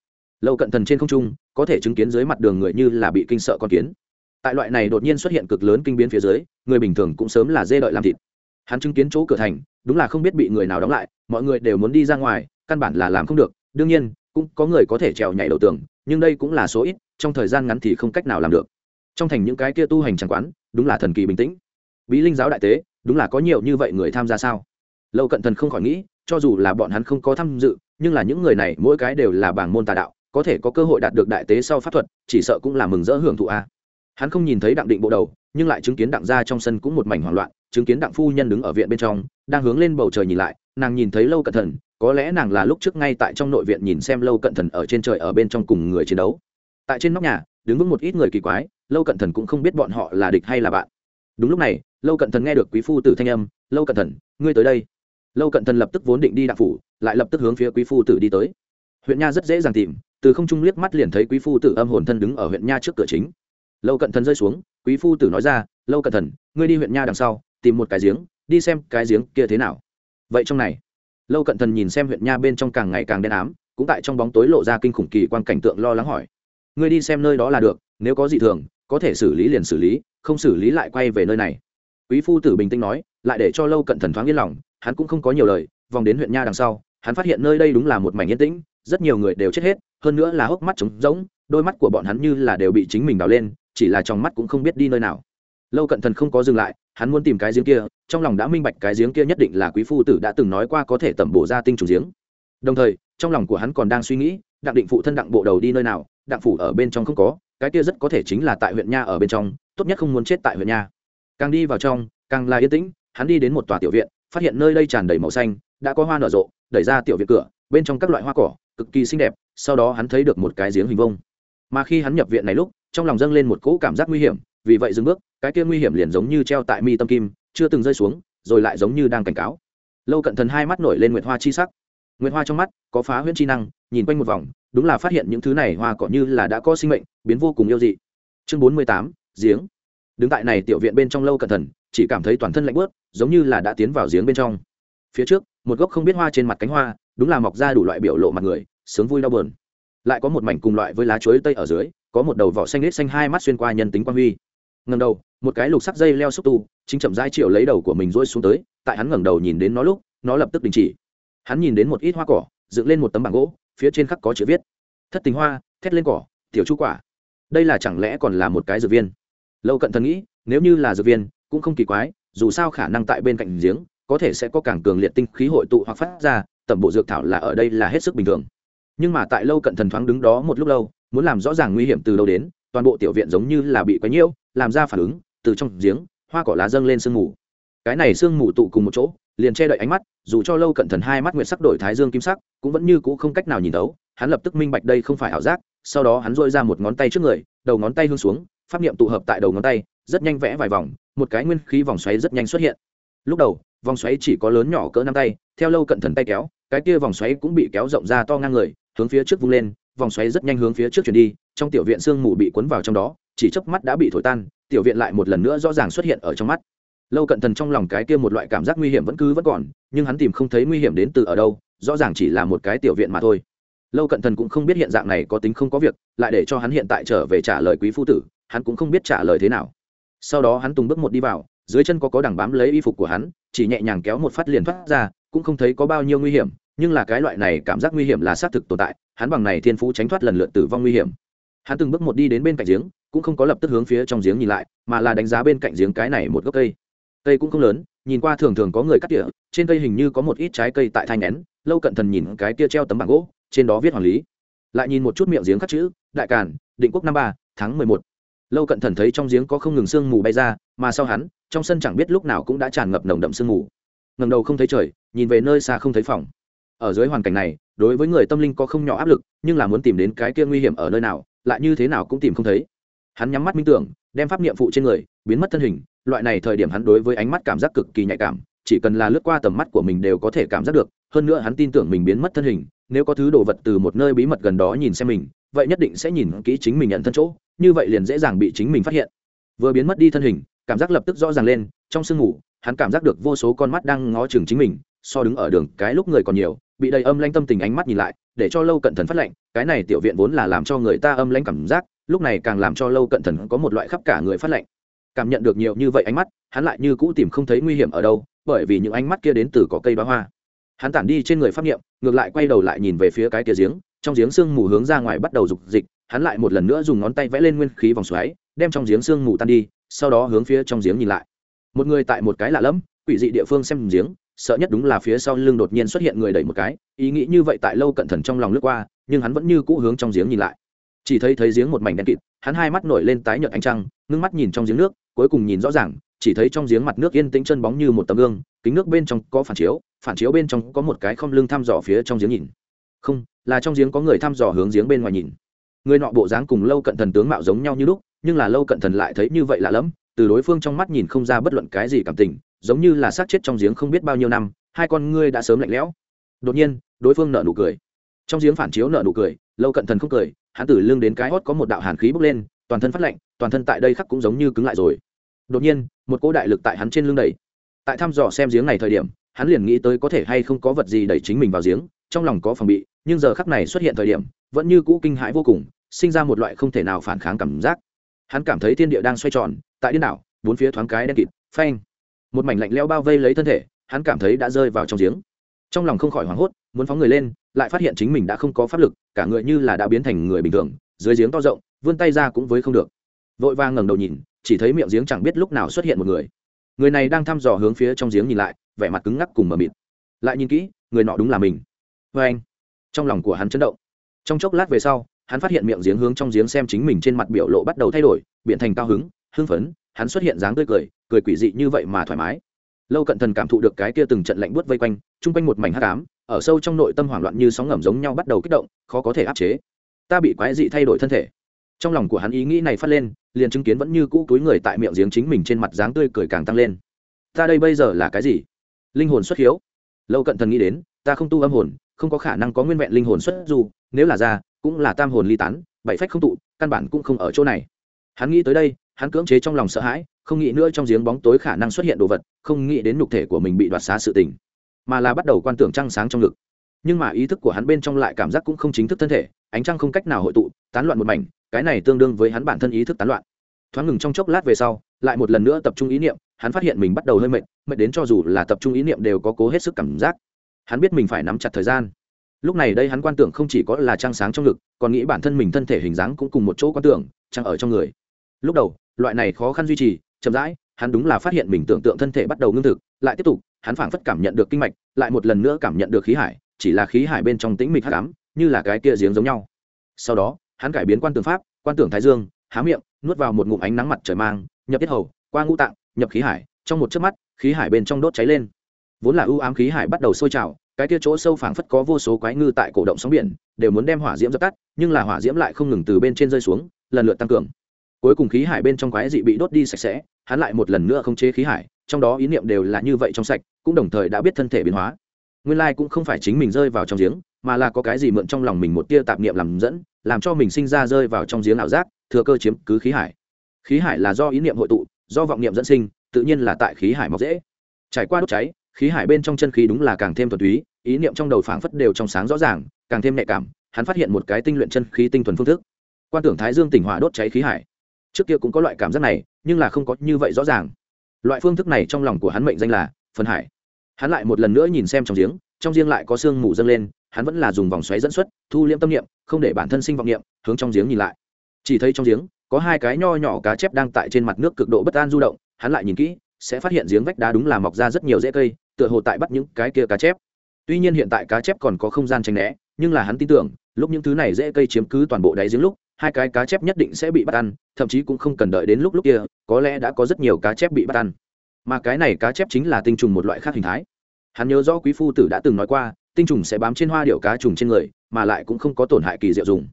Lâu cận thần trên không trung, có thể chứng kiến dưới mặt đường người như là bị kinh sợ con kiến. Tại loại này đột nhiên xuất hiện cực lớn kinh biến phía dưới, người bình thường cũng sớm là dê đợi làm thịt. Hắn chứng kiến chỗ cửa thành, đúng là không biết bị người nào đóng lại, mọi người đều muốn đi ra ngoài, căn bản là làm không được. Đương nhiên, cũng có người có thể trèo nhảy đầu tường, nhưng đây cũng là số ít, trong thời gian ngắn thì không cách nào làm được. Trong thành những cái kia tu hành chẳng quán, đúng là thần kỳ bình tĩnh. Bí linh giáo đại tế, đúng là có nhiều như vậy người tham gia sao? Lâu cận thần không khỏi nghĩ, cho dù là bọn hắn không có tham dự, nhưng là những người này, mỗi cái đều là bảng môn tà đạo, có thể có cơ hội đạt được đại tế sau pháp thuật, chỉ sợ cũng là mừng rỡ hưởng thụ a. Hắn không nhìn thấy đặng định bộ đầu, nhưng lại chứng kiến đặng gia trong sân cũng một mảnh hoảng loạn, chứng kiến đặng phu nhân đứng ở viện bên trong, đang hướng lên bầu trời nhìn lại, nàng nhìn thấy lâu cận thần, có lẽ nàng là lúc trước ngay tại trong nội viện nhìn xem lâu cận thần ở trên trời ở bên trong cùng người chiến đấu. Tại trên nóc nhà, đứng vững một ít người kỳ quái, lâu cận thần cũng không biết bọn họ là địch hay là bạn. Đúng lúc này, lâu cận thần nghe được quý phu tử thanh âm, lâu cận thần, ngươi tới đây lâu cận thần lập tức vốn định đi đặng phủ, lại lập tức hướng phía quý phu tử đi tới. Huyện nha rất dễ dàng tìm, từ không trung liếc mắt liền thấy quý phu tử âm hồn thân đứng ở huyện nha trước cửa chính. Lâu cận thần rơi xuống, quý phu tử nói ra, lâu cận thần, ngươi đi huyện nha đằng sau, tìm một cái giếng, đi xem cái giếng kia thế nào. Vậy trong này, lâu cận thần nhìn xem huyện nha bên trong càng ngày càng đen ám, cũng tại trong bóng tối lộ ra kinh khủng kỳ quan cảnh tượng lo lắng hỏi, ngươi đi xem nơi đó là được, nếu có gì thường, có thể xử lý liền xử lý, không xử lý lại quay về nơi này. Quý phu tử bình tĩnh nói, lại để cho lâu cận thần thoáng yên lòng hắn cũng không có nhiều lời, vòng đến huyện nha đằng sau, hắn phát hiện nơi đây đúng là một mảnh yên tĩnh, rất nhiều người đều chết hết, hơn nữa là hốc mắt trống rỗng, đôi mắt của bọn hắn như là đều bị chính mình đào lên, chỉ là trong mắt cũng không biết đi nơi nào. Lâu cận thần không có dừng lại, hắn muốn tìm cái giếng kia, trong lòng đã minh bạch cái giếng kia nhất định là quý phu tử đã từng nói qua có thể tẩm bổ ra tinh chủ giếng. Đồng thời, trong lòng của hắn còn đang suy nghĩ, đặng định phụ thân đặng bộ đầu đi nơi nào, đặng phủ ở bên trong không có, cái kia rất có thể chính là tại huyện nha ở bên trong, tốt nhất không muốn chết tại huyện nha. Càng đi vào trong, càng là yên tĩnh, hắn đi đến một tòa tiểu viện phát hiện nơi đây tràn đầy màu xanh, đã có hoa nở rộ, đẩy ra tiểu viện cửa, bên trong các loại hoa cỏ, cực kỳ xinh đẹp, sau đó hắn thấy được một cái giếng hình vông. Mà khi hắn nhập viện này lúc, trong lòng dâng lên một cỗ cảm giác nguy hiểm, vì vậy dừng bước, cái kia nguy hiểm liền giống như treo tại mi tâm kim, chưa từng rơi xuống, rồi lại giống như đang cảnh cáo. Lâu cận thần hai mắt nổi lên nguyệt hoa chi sắc. Nguyệt hoa trong mắt, có phá huyễn chi năng, nhìn quanh một vòng, đúng là phát hiện những thứ này hoa cỏ như là đã có sinh mệnh, biến vô cùng yêu dị. Chương bốn mươi tám, giếng. Đứng tại này tiểu viện bên trong lâu cận thần chỉ cảm thấy toàn thân lạnh bớt giống như là đã tiến vào giếng bên trong. Phía trước, một gốc không biết hoa trên mặt cánh hoa, đúng là mọc ra đủ loại biểu lộ mặt người, sướng vui đau buồn. Lại có một mảnh cùng loại với lá chuối tây ở dưới, có một đầu vỏ xanh lết xanh hai mắt xuyên qua nhân tính quan huy. Ngầm đầu, một cái lục sắc dây leo xúc tu, chính chậm rãi triệu lấy đầu của mình rôi xuống tới, tại hắn ngẩng đầu nhìn đến nó lúc, nó lập tức đình chỉ. Hắn nhìn đến một ít hoa cỏ, dựng lên một tấm bảng gỗ, phía trên khắc có chữ viết. Thất tình hoa, thét lên cỏ, tiểu chu quả. Đây là chẳng lẽ còn là một cái dược viên? Lâu cận thần nghĩ, nếu như là dược viên cũng không kỳ quái, dù sao khả năng tại bên cạnh giếng, có thể sẽ có càng cường liệt tinh khí hội tụ hoặc phát ra, tẩm bộ dược thảo là ở đây là hết sức bình thường. Nhưng mà tại lâu cận thần thoáng đứng đó một lúc lâu, muốn làm rõ ràng nguy hiểm từ đâu đến, toàn bộ tiểu viện giống như là bị quấy nhiễu, làm ra phản ứng, từ trong giếng, hoa cỏ lá dâng lên sương mù. Cái này sương mù tụ cùng một chỗ, liền che đậy ánh mắt, dù cho lâu cận thần hai mắt nguyệt sắc đổi thái dương kim sắc, cũng vẫn như cũ không cách nào nhìn thấu, hắn lập tức minh bạch đây không phải ảo giác, sau đó hắn dội ra một ngón tay trước người, đầu ngón tay hương xuống, pháp niệm tụ hợp tại đầu ngón tay, rất nhanh vẽ vài vòng một cái nguyên khí vòng xoáy rất nhanh xuất hiện. Lúc đầu, vòng xoáy chỉ có lớn nhỏ cỡ năm tay, theo lâu cận thần tay kéo, cái kia vòng xoáy cũng bị kéo rộng ra to ngang người, hướng phía trước vung lên, vòng xoáy rất nhanh hướng phía trước chuyển đi, trong tiểu viện sương mù bị cuốn vào trong đó, chỉ chớp mắt đã bị thổi tan, tiểu viện lại một lần nữa rõ ràng xuất hiện ở trong mắt. Lâu cận thần trong lòng cái kia một loại cảm giác nguy hiểm vẫn cứ vẫn còn, nhưng hắn tìm không thấy nguy hiểm đến từ ở đâu, rõ ràng chỉ là một cái tiểu viện mà thôi. Lâu cận thần cũng không biết hiện dạng này có tính không có việc, lại để cho hắn hiện tại trở về trả lời quý phu tử, hắn cũng không biết trả lời thế nào sau đó hắn từng bước một đi vào, dưới chân có có đằng bám lấy y phục của hắn, chỉ nhẹ nhàng kéo một phát liền thoát ra, cũng không thấy có bao nhiêu nguy hiểm, nhưng là cái loại này cảm giác nguy hiểm là xác thực tồn tại, hắn bằng này thiên phú tránh thoát lần lượt tử vong nguy hiểm. Hắn từng bước một đi đến bên cạnh giếng, cũng không có lập tức hướng phía trong giếng nhìn lại, mà là đánh giá bên cạnh giếng cái này một gốc cây. Cây cũng không lớn, nhìn qua thường thường có người cắt tỉa, trên cây hình như có một ít trái cây tại thanh nén, lâu cận thần nhìn cái kia treo tấm bảng gỗ, trên đó viết hoàng lý. Lại nhìn một chút miệng giếng khắc chữ, đại càn, định quốc năm ba, tháng mười một lâu cận thần thấy trong giếng có không ngừng sương mù bay ra, mà sau hắn, trong sân chẳng biết lúc nào cũng đã tràn ngập nồng đậm sương mù. Ngầm đầu không thấy trời, nhìn về nơi xa không thấy phòng. Ở dưới hoàn cảnh này, đối với người tâm linh có không nhỏ áp lực, nhưng là muốn tìm đến cái kia nguy hiểm ở nơi nào, lại như thế nào cũng tìm không thấy. Hắn nhắm mắt minh tưởng, đem pháp niệm phụ trên người, biến mất thân hình, loại này thời điểm hắn đối với ánh mắt cảm giác cực kỳ nhạy cảm, chỉ cần là lướt qua tầm mắt của mình đều có thể cảm giác được, hơn nữa hắn tin tưởng mình biến mất thân hình, nếu có thứ đồ vật từ một nơi bí mật gần đó nhìn xem mình vậy nhất định sẽ nhìn kỹ chính mình nhận thân chỗ, như vậy liền dễ dàng bị chính mình phát hiện. Vừa biến mất đi thân hình, cảm giác lập tức rõ ràng lên, trong sương ngủ, hắn cảm giác được vô số con mắt đang ngó chừng chính mình, so đứng ở đường cái lúc người còn nhiều, bị đầy âm lanh tâm tình ánh mắt nhìn lại, để cho lâu cận thần phát lệnh, cái này tiểu viện vốn là làm cho người ta âm lanh cảm giác, lúc này càng làm cho lâu cận thần có một loại khắp cả người phát lệnh. Cảm nhận được nhiều như vậy ánh mắt, hắn lại như cũ tìm không thấy nguy hiểm ở đâu, bởi vì những ánh mắt kia đến từ có cây bá hoa. Hắn tản đi trên người pháp niệm, ngược lại quay đầu lại nhìn về phía cái kia giếng trong giếng sương mù hướng ra ngoài bắt đầu rục dịch, hắn lại một lần nữa dùng ngón tay vẽ lên nguyên khí vòng xoáy, đem trong giếng sương mù tan đi, sau đó hướng phía trong giếng nhìn lại. Một người tại một cái lạ lẫm, quỷ dị địa phương xem giếng, sợ nhất đúng là phía sau lưng đột nhiên xuất hiện người đẩy một cái, ý nghĩ như vậy tại lâu cận thần trong lòng lướt qua, nhưng hắn vẫn như cũ hướng trong giếng nhìn lại. Chỉ thấy thấy giếng một mảnh đen kịt, hắn hai mắt nổi lên tái nhợt ánh trăng, ngưng mắt nhìn trong giếng nước, cuối cùng nhìn rõ ràng, chỉ thấy trong giếng mặt nước yên tĩnh chân bóng như một tấm gương, kính nước bên trong có phản chiếu phản chiếu bên trong có một cái không lưng thăm dò phía trong giếng nhìn không, là trong giếng có người thăm dò hướng giếng bên ngoài nhìn. Người nọ bộ dáng cùng lâu cận thần tướng mạo giống nhau như lúc, nhưng là lâu cận thần lại thấy như vậy lạ lẫm, từ đối phương trong mắt nhìn không ra bất luận cái gì cảm tình, giống như là xác chết trong giếng không biết bao nhiêu năm, hai con ngươi đã sớm lạnh lẽo. Đột nhiên, đối phương nở nụ cười. Trong giếng phản chiếu nở nụ cười, lâu cận thần không cười, hắn tử lưng đến cái hót có một đạo hàn khí bốc lên, toàn thân phát lạnh, toàn thân tại đây khắc cũng giống như cứng lại rồi. Đột nhiên, một cỗ đại lực tại hắn trên lưng đẩy. Tại thăm dò xem giếng này thời điểm, hắn liền nghĩ tới có thể hay không có vật gì đẩy chính mình vào giếng, trong lòng có phòng bị nhưng giờ khắc này xuất hiện thời điểm, vẫn như cũ kinh hãi vô cùng, sinh ra một loại không thể nào phản kháng cảm giác. Hắn cảm thấy thiên địa đang xoay tròn, tại điên đảo, bốn phía thoáng cái đen kịt, phanh. Một mảnh lạnh leo bao vây lấy thân thể, hắn cảm thấy đã rơi vào trong giếng. Trong lòng không khỏi hoảng hốt, muốn phóng người lên, lại phát hiện chính mình đã không có pháp lực, cả người như là đã biến thành người bình thường, dưới giếng to rộng, vươn tay ra cũng với không được. Vội vàng ngẩng đầu nhìn, chỉ thấy miệng giếng chẳng biết lúc nào xuất hiện một người. Người này đang thăm dò hướng phía trong giếng nhìn lại, vẻ mặt cứng ngắc cùng mờ mịt. Lại nhìn kỹ, người nọ đúng là mình. Vê anh trong lòng của hắn chấn động. Trong chốc lát về sau, hắn phát hiện miệng giếng hướng trong giếng xem chính mình trên mặt biểu lộ bắt đầu thay đổi biện thành cao hứng, hưng phấn, hắn xuất hiện dáng tươi cười cười quỷ dị như vậy mà thoải mái. Lâu cận thần cảm thụ được cái kia từng trận lạnh buốt vây quanh, chung quanh một mảnh hắc ám, ở sâu trong nội tâm hoảng loạn như sóng ngầm giống nhau bắt đầu kích động, khó có thể áp chế. Ta bị quái dị thay đổi thân thể. Trong lòng của hắn ý nghĩ này phát lên, liền chứng kiến vẫn như cũ túi người tại miệng giếng chính mình trên mặt dáng tươi cười càng tăng lên. Ta đây bây giờ là cái gì? Linh hồn xuất hiếu. Lâu cận thần nghĩ đến, ta không tu âm hồn không có khả năng có nguyên vẹn linh hồn xuất dù, nếu là ra, cũng là tam hồn ly tán, bảy phách không tụ, căn bản cũng không ở chỗ này. Hắn nghĩ tới đây, hắn cưỡng chế trong lòng sợ hãi, không nghĩ nữa trong giếng bóng tối khả năng xuất hiện đồ vật, không nghĩ đến nhục thể của mình bị đoạt xá sự tình, mà là bắt đầu quan tưởng trăng sáng trong ngực nhưng mà ý thức của hắn bên trong lại cảm giác cũng không chính thức thân thể, ánh trăng không cách nào hội tụ, tán loạn một mảnh, cái này tương đương với hắn bản thân ý thức tán loạn. Thoáng ngừng trong chốc lát về sau, lại một lần nữa tập trung ý niệm, hắn phát hiện mình bắt đầu hơi mệt mệt đến cho dù là tập trung ý niệm đều có cố hết sức cảm giác hắn biết mình phải nắm chặt thời gian. Lúc này đây hắn quan tưởng không chỉ có là trăng sáng trong ngực, còn nghĩ bản thân mình thân thể hình dáng cũng cùng một chỗ quan tưởng, trăng ở trong người. Lúc đầu, loại này khó khăn duy trì, chậm rãi, hắn đúng là phát hiện mình tưởng tượng thân thể bắt đầu ngưng thực, lại tiếp tục, hắn phảng phất cảm nhận được kinh mạch, lại một lần nữa cảm nhận được khí hải, chỉ là khí hải bên trong tĩnh mịch hắc ám, như là cái kia giếng giống nhau. Sau đó, hắn cải biến quan tưởng pháp, quan tưởng thái dương, há miệng, nuốt vào một ngụm ánh nắng mặt trời mang, nhập tiết hầu, qua ngũ tạng, nhập khí hải, trong một chớp mắt, khí hải bên trong đốt cháy lên vốn là ưu ám khí hải bắt đầu sôi trào, cái kia chỗ sâu phảng phất có vô số quái ngư tại cổ động sóng biển, đều muốn đem hỏa diễm dập tắt, nhưng là hỏa diễm lại không ngừng từ bên trên rơi xuống, lần lượt tăng cường. Cuối cùng khí hải bên trong quái dị bị đốt đi sạch sẽ, hắn lại một lần nữa không chế khí hải, trong đó ý niệm đều là như vậy trong sạch, cũng đồng thời đã biết thân thể biến hóa. Nguyên lai cũng không phải chính mình rơi vào trong giếng, mà là có cái gì mượn trong lòng mình một tia tạp niệm làm dẫn, làm cho mình sinh ra rơi vào trong giếng ảo giác, thừa cơ chiếm cứ khí hải. Khí hải là do ý niệm hội tụ, do vọng niệm dẫn sinh, tự nhiên là tại khí hải mọc dễ. Trải qua đốt cháy khí hải bên trong chân khí đúng là càng thêm thuần túy, ý niệm trong đầu phảng phất đều trong sáng rõ ràng, càng thêm nhạy cảm, hắn phát hiện một cái tinh luyện chân khí tinh thuần phương thức. Quan tưởng thái dương tỉnh hỏa đốt cháy khí hải. Trước kia cũng có loại cảm giác này, nhưng là không có như vậy rõ ràng. Loại phương thức này trong lòng của hắn mệnh danh là phân hải. Hắn lại một lần nữa nhìn xem trong giếng trong giếng lại có sương mù dâng lên, hắn vẫn là dùng vòng xoáy dẫn xuất, thu liễm tâm niệm, không để bản thân sinh vọng niệm, hướng trong giếng nhìn lại. Chỉ thấy trong giếng, có hai cái nho nhỏ cá chép đang tại trên mặt nước cực độ bất an du động, hắn lại nhìn kỹ, sẽ phát hiện giếng vách đá đúng là mọc ra rất nhiều rễ cây tựa hồ tại bắt những cái kia cá chép. Tuy nhiên hiện tại cá chép còn có không gian tranh né, nhưng là hắn tin tưởng, lúc những thứ này dễ cây chiếm cứ toàn bộ đáy giếng lúc, hai cái cá chép nhất định sẽ bị bắt ăn, thậm chí cũng không cần đợi đến lúc lúc kia, có lẽ đã có rất nhiều cá chép bị bắt ăn. Mà cái này cá chép chính là tinh trùng một loại khác hình thái. Hắn nhớ rõ quý phu tử đã từng nói qua, tinh trùng sẽ bám trên hoa điệu cá trùng trên người, mà lại cũng không có tổn hại kỳ diệu dùng.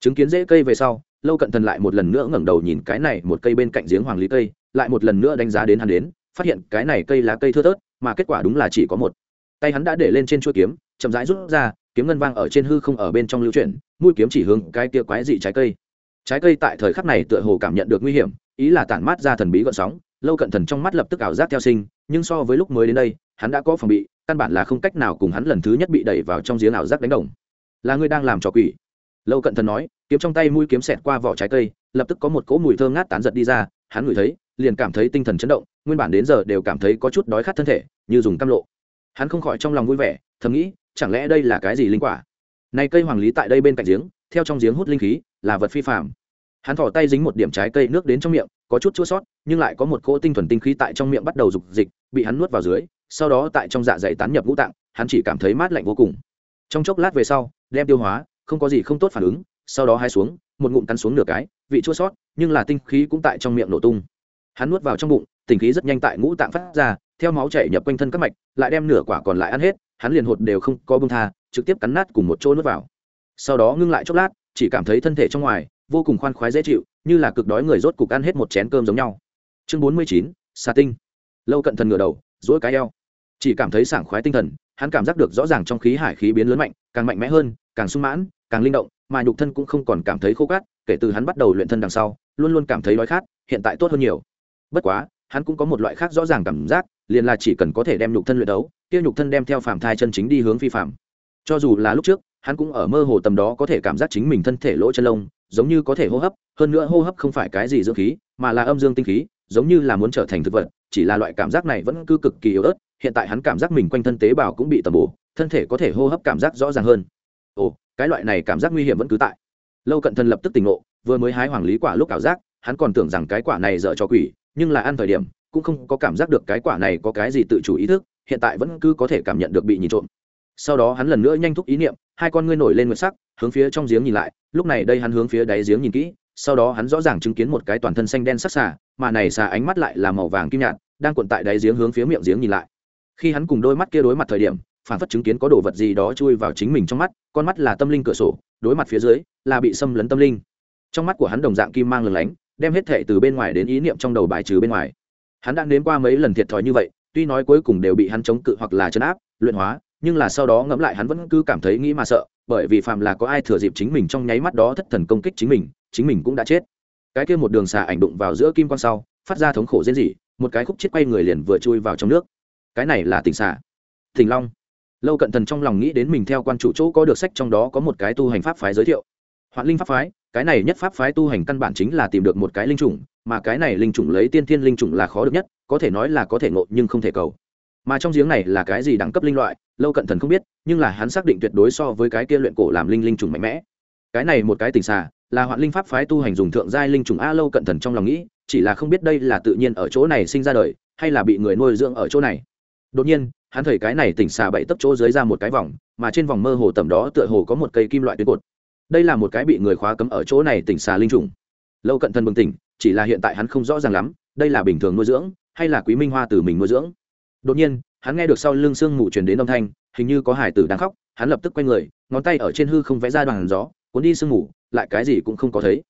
Chứng kiến dễ cây về sau, lâu cận thần lại một lần nữa ngẩng đầu nhìn cái này một cây bên cạnh giếng hoàng lý cây, lại một lần nữa đánh giá đến hắn đến, phát hiện cái này cây lá cây thưa thớt mà kết quả đúng là chỉ có một. Tay hắn đã để lên trên chuôi kiếm, chậm rãi rút ra, kiếm ngân vang ở trên hư không ở bên trong lưu chuyển, mũi kiếm chỉ hướng cái kia quái dị trái cây. Trái cây tại thời khắc này tựa hồ cảm nhận được nguy hiểm, ý là tản mát ra thần bí gợn sóng, lâu cận thần trong mắt lập tức ảo giác theo sinh, nhưng so với lúc mới đến đây, hắn đã có phòng bị, căn bản là không cách nào cùng hắn lần thứ nhất bị đẩy vào trong giếng ảo giác đánh đồng. Là ngươi đang làm trò quỷ. Lâu cận thần nói, kiếm trong tay mũi kiếm xẹt qua vỏ trái cây, lập tức có một cỗ mùi thơm ngát tán giật đi ra, hắn ngửi thấy liền cảm thấy tinh thần chấn động, nguyên bản đến giờ đều cảm thấy có chút đói khát thân thể, như dùng cam lộ. Hắn không khỏi trong lòng vui vẻ, thầm nghĩ, chẳng lẽ đây là cái gì linh quả? Này cây hoàng lý tại đây bên cạnh giếng, theo trong giếng hút linh khí, là vật phi phạm hắn thỏ tay dính một điểm trái cây nước đến trong miệng, có chút chua sót, nhưng lại có một cỗ tinh thuần tinh khí tại trong miệng bắt đầu rục dịch, bị hắn nuốt vào dưới, sau đó tại trong dạ dày tán nhập ngũ tạng, hắn chỉ cảm thấy mát lạnh vô cùng. Trong chốc lát về sau, đem tiêu hóa, không có gì không tốt phản ứng, sau đó hai xuống, một ngụm cắn xuống nửa cái, vị chua sót, nhưng là tinh khí cũng tại trong miệng nổ tung hắn nuốt vào trong bụng, tình khí rất nhanh tại ngũ tạng phát ra, theo máu chảy nhập quanh thân các mạch, lại đem nửa quả còn lại ăn hết, hắn liền hột đều không có bông tha, trực tiếp cắn nát cùng một chỗ nuốt vào. Sau đó ngưng lại chốc lát, chỉ cảm thấy thân thể trong ngoài, vô cùng khoan khoái dễ chịu, như là cực đói người rốt cục ăn hết một chén cơm giống nhau. Chương bốn mươi chín, xà tinh. Lâu cận thần ngửa đầu dỗi cái eo. Chỉ cảm thấy sảng khoái tinh thần, hắn cảm giác được rõ ràng trong khí hải khí biến lớn mạnh, càng mạnh mẽ hơn, càng sung mãn, càng linh động, mà nhục thân cũng không còn cảm thấy khô cát, kể từ hắn bắt đầu luyện thân đằng sau, luôn luôn cảm thấy đói khát, hiện tại tốt hơn nhiều bất quá, hắn cũng có một loại khác rõ ràng cảm giác, liền là chỉ cần có thể đem nhục thân luyện đấu tiêu nhục thân đem theo phàm thai chân chính đi hướng phi phạm. cho dù là lúc trước, hắn cũng ở mơ hồ tầm đó có thể cảm giác chính mình thân thể lỗ chân lông, giống như có thể hô hấp, hơn nữa hô hấp không phải cái gì dưỡng khí, mà là âm dương tinh khí, giống như là muốn trở thành thực vật, chỉ là loại cảm giác này vẫn cứ cực kỳ yếu ớt, hiện tại hắn cảm giác mình quanh thân tế bào cũng bị tầm bổ, thân thể có thể hô hấp cảm giác rõ ràng hơn ồ, cái loại này cảm giác nguy hiểm vẫn cứ tại lâu cận thần lập tức tỉnh ngộ, vừa mới hái hoàng lý quả lúc ảo giác, hắn còn tưởng rằng cái quả này dở cho quỷ nhưng là ăn thời điểm, cũng không có cảm giác được cái quả này có cái gì tự chủ ý thức, hiện tại vẫn cứ có thể cảm nhận được bị nhìn trộm. Sau đó hắn lần nữa nhanh thúc ý niệm, hai con ngươi nổi lên nguyệt sắc, hướng phía trong giếng nhìn lại, lúc này đây hắn hướng phía đáy giếng nhìn kỹ, sau đó hắn rõ ràng chứng kiến một cái toàn thân xanh đen sắc xà, mà này xà ánh mắt lại là màu vàng kim nhạt, đang cuộn tại đáy giếng hướng phía miệng giếng nhìn lại. Khi hắn cùng đôi mắt kia đối mặt thời điểm, phản phất chứng kiến có đồ vật gì đó chui vào chính mình trong mắt, con mắt là tâm linh cửa sổ, đối mặt phía dưới là bị xâm lấn tâm linh. Trong mắt của hắn đồng dạng kim mang lừng lánh đem hết thệ từ bên ngoài đến ý niệm trong đầu bài trừ bên ngoài. Hắn đã nếm qua mấy lần thiệt thòi như vậy, tuy nói cuối cùng đều bị hắn chống cự hoặc là chấn áp, luyện hóa, nhưng là sau đó ngẫm lại hắn vẫn cứ cảm thấy nghĩ mà sợ, bởi vì phàm là có ai thừa dịp chính mình trong nháy mắt đó thất thần công kích chính mình chính mình cũng đã chết. Cái kia một đường xà ảnh đụng vào giữa kim quan sau, phát ra thống khổ diễn dị một cái khúc chết quay người liền vừa chui vào trong nước. Cái này là tỉnh xà. Thỉnh long. Lâu cận thần trong lòng nghĩ đến mình theo quan chủ chỗ có được sách trong đó có một cái tu hành pháp phái giới thiệu. Hoạn linh pháp phái cái này nhất pháp phái tu hành căn bản chính là tìm được một cái linh chủng, mà cái này linh chủng lấy tiên thiên linh chủng là khó được nhất, có thể nói là có thể ngộ nhưng không thể cầu. Mà trong giếng này là cái gì đẳng cấp linh loại, lâu cận thần không biết, nhưng là hắn xác định tuyệt đối so với cái kia luyện cổ làm linh linh trùng mạnh mẽ. Cái này một cái tình xà, là hoạn linh pháp phái tu hành dùng thượng giai linh trùng a lâu cận thần trong lòng nghĩ, chỉ là không biết đây là tự nhiên ở chỗ này sinh ra đời, hay là bị người nuôi dưỡng ở chỗ này. Đột nhiên, hắn thấy cái này tỉnh xà bậy tấp chỗ dưới ra một cái vòng, mà trên vòng mơ hồ tầm đó tựa hồ có một cây kim loại tuyến cột đây là một cái bị người khóa cấm ở chỗ này tỉnh xà linh trùng. Lâu cận thân bừng tỉnh, chỉ là hiện tại hắn không rõ ràng lắm, đây là bình thường nuôi dưỡng, hay là quý minh hoa từ mình nuôi dưỡng. Đột nhiên, hắn nghe được sau lưng sương mù truyền đến âm thanh, hình như có hải tử đang khóc, hắn lập tức quay người, ngón tay ở trên hư không vẽ ra đoàn gió, cuốn đi sương mù, lại cái gì cũng không có thấy.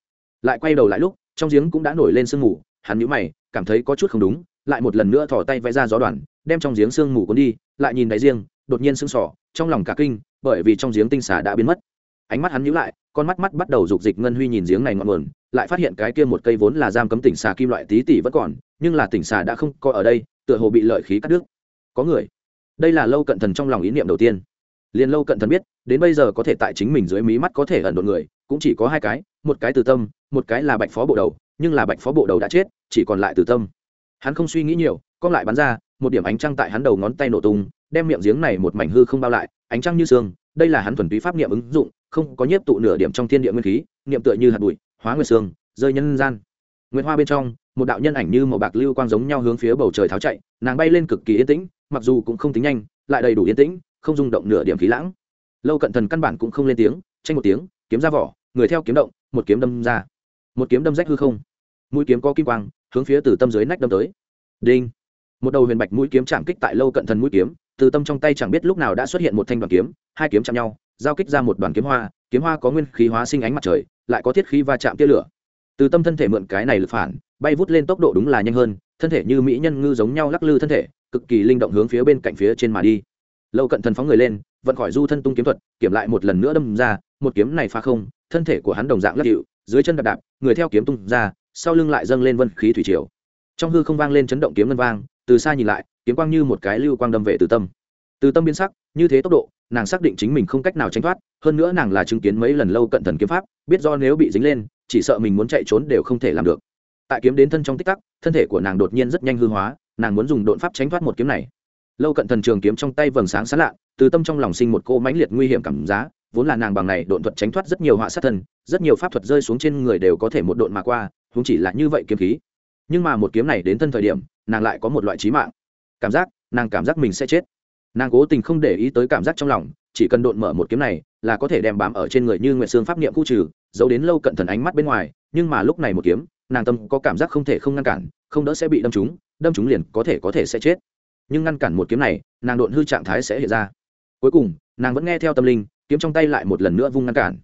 Lại quay đầu lại lúc, trong giếng cũng đã nổi lên sương mù, hắn nhíu mày, cảm thấy có chút không đúng, lại một lần nữa thò tay vẽ ra gió đoàn, đem trong giếng sương mù cuốn đi, lại nhìn đáy riêng đột nhiên sưng sỏ trong lòng cả kinh, bởi vì trong giếng tinh xà đã biến mất ánh mắt hắn nhíu lại, con mắt mắt bắt đầu rục dịch ngân huy nhìn giếng này ngọn nguồn, lại phát hiện cái kia một cây vốn là giam cấm tỉnh xà kim loại tí tỷ vẫn còn, nhưng là tỉnh xà đã không có ở đây, tựa hồ bị lợi khí cắt đứt. Có người. Đây là lâu cận thần trong lòng ý niệm đầu tiên. Liền lâu cận thần biết, đến bây giờ có thể tại chính mình dưới mí mắt có thể ẩn đột người, cũng chỉ có hai cái, một cái từ tâm, một cái là bạch phó bộ đầu, nhưng là bạch phó bộ đầu đã chết, chỉ còn lại từ tâm. Hắn không suy nghĩ nhiều, con lại bắn ra, một điểm ánh trăng tại hắn đầu ngón tay nổ tung, đem miệng giếng này một mảnh hư không bao lại, ánh trăng như sương đây là hắn thuần túy pháp niệm ứng dụng, không có nhiếp tụ nửa điểm trong thiên địa nguyên khí, niệm tựa như hạt bụi, hóa nguyên xương, rơi nhân gian. Nguyệt hoa bên trong, một đạo nhân ảnh như màu bạc lưu quang giống nhau hướng phía bầu trời tháo chạy, nàng bay lên cực kỳ yên tĩnh, mặc dù cũng không tính nhanh, lại đầy đủ yên tĩnh, không rung động nửa điểm khí lãng. Lâu cận thần căn bản cũng không lên tiếng, tranh một tiếng, kiếm ra vỏ, người theo kiếm động, một kiếm đâm ra. Một kiếm đâm rách hư không. Mũi kiếm có kim quang, hướng phía từ tâm dưới nách đâm tới. Đinh. Một đầu huyền bạch mũi kiếm chạm kích tại lâu cận thần mũi kiếm từ tâm trong tay chẳng biết lúc nào đã xuất hiện một thanh đoàn kiếm, hai kiếm chạm nhau, giao kích ra một đoàn kiếm hoa kiếm hoa có nguyên khí hóa sinh ánh mặt trời, lại có thiết khí va chạm tia lửa. Từ tâm thân thể mượn cái này lực phản, bay vút lên tốc độ đúng là nhanh hơn, thân thể như mỹ nhân ngư giống nhau lắc lư thân thể, cực kỳ linh động hướng phía bên cạnh phía trên mà đi. Lâu cận thần phóng người lên, vận khỏi du thân tung kiếm thuật, kiểm lại một lần nữa đâm ra, một kiếm này phá không, thân thể của hắn đồng dạng lắc hiệu dưới chân đạp đạp, người theo kiếm tung ra, sau lưng lại dâng lên vân khí thủy triều. Trong hư không vang lên chấn động kiếm ngân vang từ xa nhìn lại, kiếm quang như một cái lưu quang đâm về từ tâm. Từ tâm biến sắc, như thế tốc độ, nàng xác định chính mình không cách nào tránh thoát, hơn nữa nàng là chứng kiến mấy lần lâu cận thần kiếm pháp, biết do nếu bị dính lên, chỉ sợ mình muốn chạy trốn đều không thể làm được. Tại kiếm đến thân trong tích tắc, thân thể của nàng đột nhiên rất nhanh hư hóa, nàng muốn dùng đột pháp tránh thoát một kiếm này. Lâu cận thần trường kiếm trong tay vầng sáng xá lạ, từ tâm trong lòng sinh một cô mãnh liệt nguy hiểm cảm giá vốn là nàng bằng này đột thuật tránh thoát rất nhiều họa sát thân rất nhiều pháp thuật rơi xuống trên người đều có thể một độn mà qua không chỉ là như vậy kiếm khí. Nhưng mà một kiếm này đến thân thời điểm nàng lại có một loại trí mạng. Cảm giác, nàng cảm giác mình sẽ chết. Nàng cố tình không để ý tới cảm giác trong lòng, chỉ cần độn mở một kiếm này là có thể đem bám ở trên người như nguyện xương pháp niệm khu trừ, giấu đến lâu cận thần ánh mắt bên ngoài, nhưng mà lúc này một kiếm, nàng tâm có cảm giác không thể không ngăn cản, không đỡ sẽ bị đâm trúng đâm trúng liền có thể có thể sẽ chết. Nhưng ngăn cản một kiếm này, nàng độn hư trạng thái sẽ hiện ra. Cuối cùng, nàng vẫn nghe theo tâm linh, kiếm trong tay lại một lần nữa vung ngăn cản.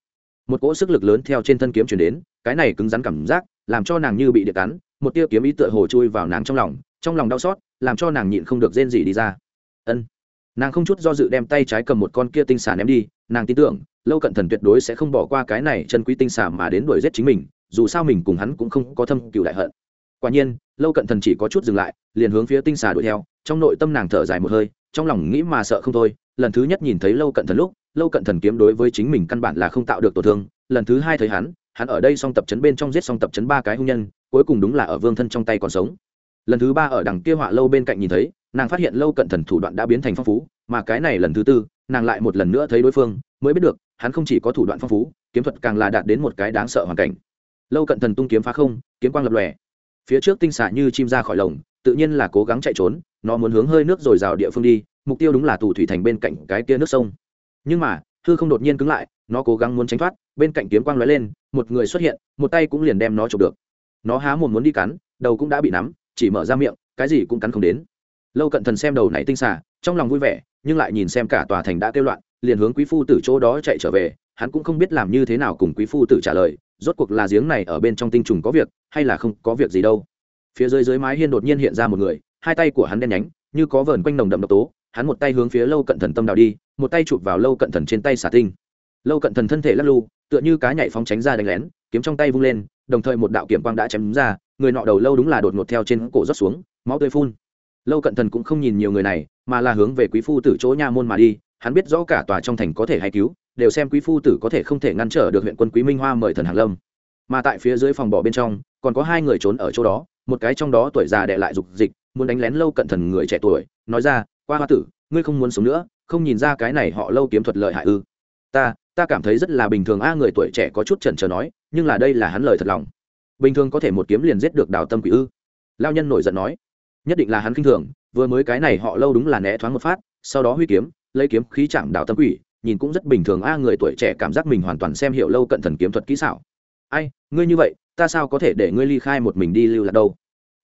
Một cỗ sức lực lớn theo trên thân kiếm chuyển đến, cái này cứng rắn cảm giác, làm cho nàng như bị điện cắn, một tia kiếm ý tựa hồ chui vào nàng trong lòng trong lòng đau xót, làm cho nàng nhịn không được rên gì đi ra. Ân. Nàng không chút do dự đem tay trái cầm một con kia tinh xà ném đi, nàng tin tưởng, lâu cận thần tuyệt đối sẽ không bỏ qua cái này chân quý tinh xà mà đến đuổi giết chính mình, dù sao mình cùng hắn cũng không có thâm cựu đại hận. Quả nhiên, lâu cận thần chỉ có chút dừng lại, liền hướng phía tinh xà đuổi theo, trong nội tâm nàng thở dài một hơi, trong lòng nghĩ mà sợ không thôi. Lần thứ nhất nhìn thấy lâu cận thần lúc, lâu cận thần kiếm đối với chính mình căn bản là không tạo được tổn thương. Lần thứ hai thấy hắn hắn ở đây xong tập chấn bên trong giết xong tập chấn ba cái hung nhân, cuối cùng đúng là ở vương thân trong tay còn sống lần thứ ba ở đằng kia họa lâu bên cạnh nhìn thấy, nàng phát hiện lâu cận thần thủ đoạn đã biến thành phong phú, mà cái này lần thứ tư, nàng lại một lần nữa thấy đối phương, mới biết được, hắn không chỉ có thủ đoạn phong phú, kiếm thuật càng là đạt đến một cái đáng sợ hoàn cảnh. Lâu cận thần tung kiếm phá không, kiếm quang lập lòe. Phía trước tinh xạ như chim ra khỏi lồng, tự nhiên là cố gắng chạy trốn, nó muốn hướng hơi nước rồi rào địa phương đi, mục tiêu đúng là tù thủy thành bên cạnh cái kia nước sông. Nhưng mà thư không đột nhiên cứng lại, nó cố gắng muốn tránh thoát, bên cạnh kiếm quang lóe lên, một người xuất hiện, một tay cũng liền đem nó chụp được. Nó há một muốn đi cắn, đầu cũng đã bị nắm chỉ mở ra miệng, cái gì cũng cắn không đến. Lâu cận thần xem đầu này tinh xà, trong lòng vui vẻ, nhưng lại nhìn xem cả tòa thành đã kêu loạn, liền hướng quý phu tử chỗ đó chạy trở về, hắn cũng không biết làm như thế nào cùng quý phu tử trả lời, rốt cuộc là giếng này ở bên trong tinh trùng có việc, hay là không có việc gì đâu. Phía dưới dưới mái hiên đột nhiên hiện ra một người, hai tay của hắn đen nhánh, như có vờn quanh nồng đậm độc tố, hắn một tay hướng phía lâu cận thần tâm đào đi, một tay chụp vào lâu cận thần trên tay xả tinh. Lâu cận thần thân thể lắc lu tựa như cá nhảy phóng tránh ra đánh lén, kiếm trong tay vung lên, đồng thời một đạo kiểm quang đã chém ra người nọ đầu lâu đúng là đột ngột theo trên cổ rót xuống, máu tươi phun. Lâu cận thần cũng không nhìn nhiều người này, mà là hướng về quý phu tử chỗ nha môn mà đi, hắn biết rõ cả tòa trong thành có thể hay cứu, đều xem quý phu tử có thể không thể ngăn trở được huyện quân quý minh hoa mời thần hàng lâm. Mà tại phía dưới phòng bỏ bên trong, còn có hai người trốn ở chỗ đó, một cái trong đó tuổi già đệ lại dục dịch, muốn đánh lén lâu cận thần người trẻ tuổi, nói ra, qua hoa tử, ngươi không muốn sống nữa, không nhìn ra cái này họ lâu kiếm thuật lợi hại ư? Ta ta cảm thấy rất là bình thường. A người tuổi trẻ có chút chần chờ nói, nhưng là đây là hắn lời thật lòng bình thường có thể một kiếm liền giết được đào tâm quỷ ư. Lao nhân nổi giận nói, nhất định là hắn k i n h thường, vừa mới cái này họ lâu đúng là né thoáng một phát, sau đó huy kiếm, lấy kiếm khí chạm đào tâm quỷ, nhìn cũng rất bình thường a, người tuổi trẻ cảm giác mình hoàn toàn xem hiệu lâu cận thần kiếm thuật kỹ xảo. Ai, ngươi như vậy, ta sao có thể để ngươi ly khai một mình đi lưu lạc đâu?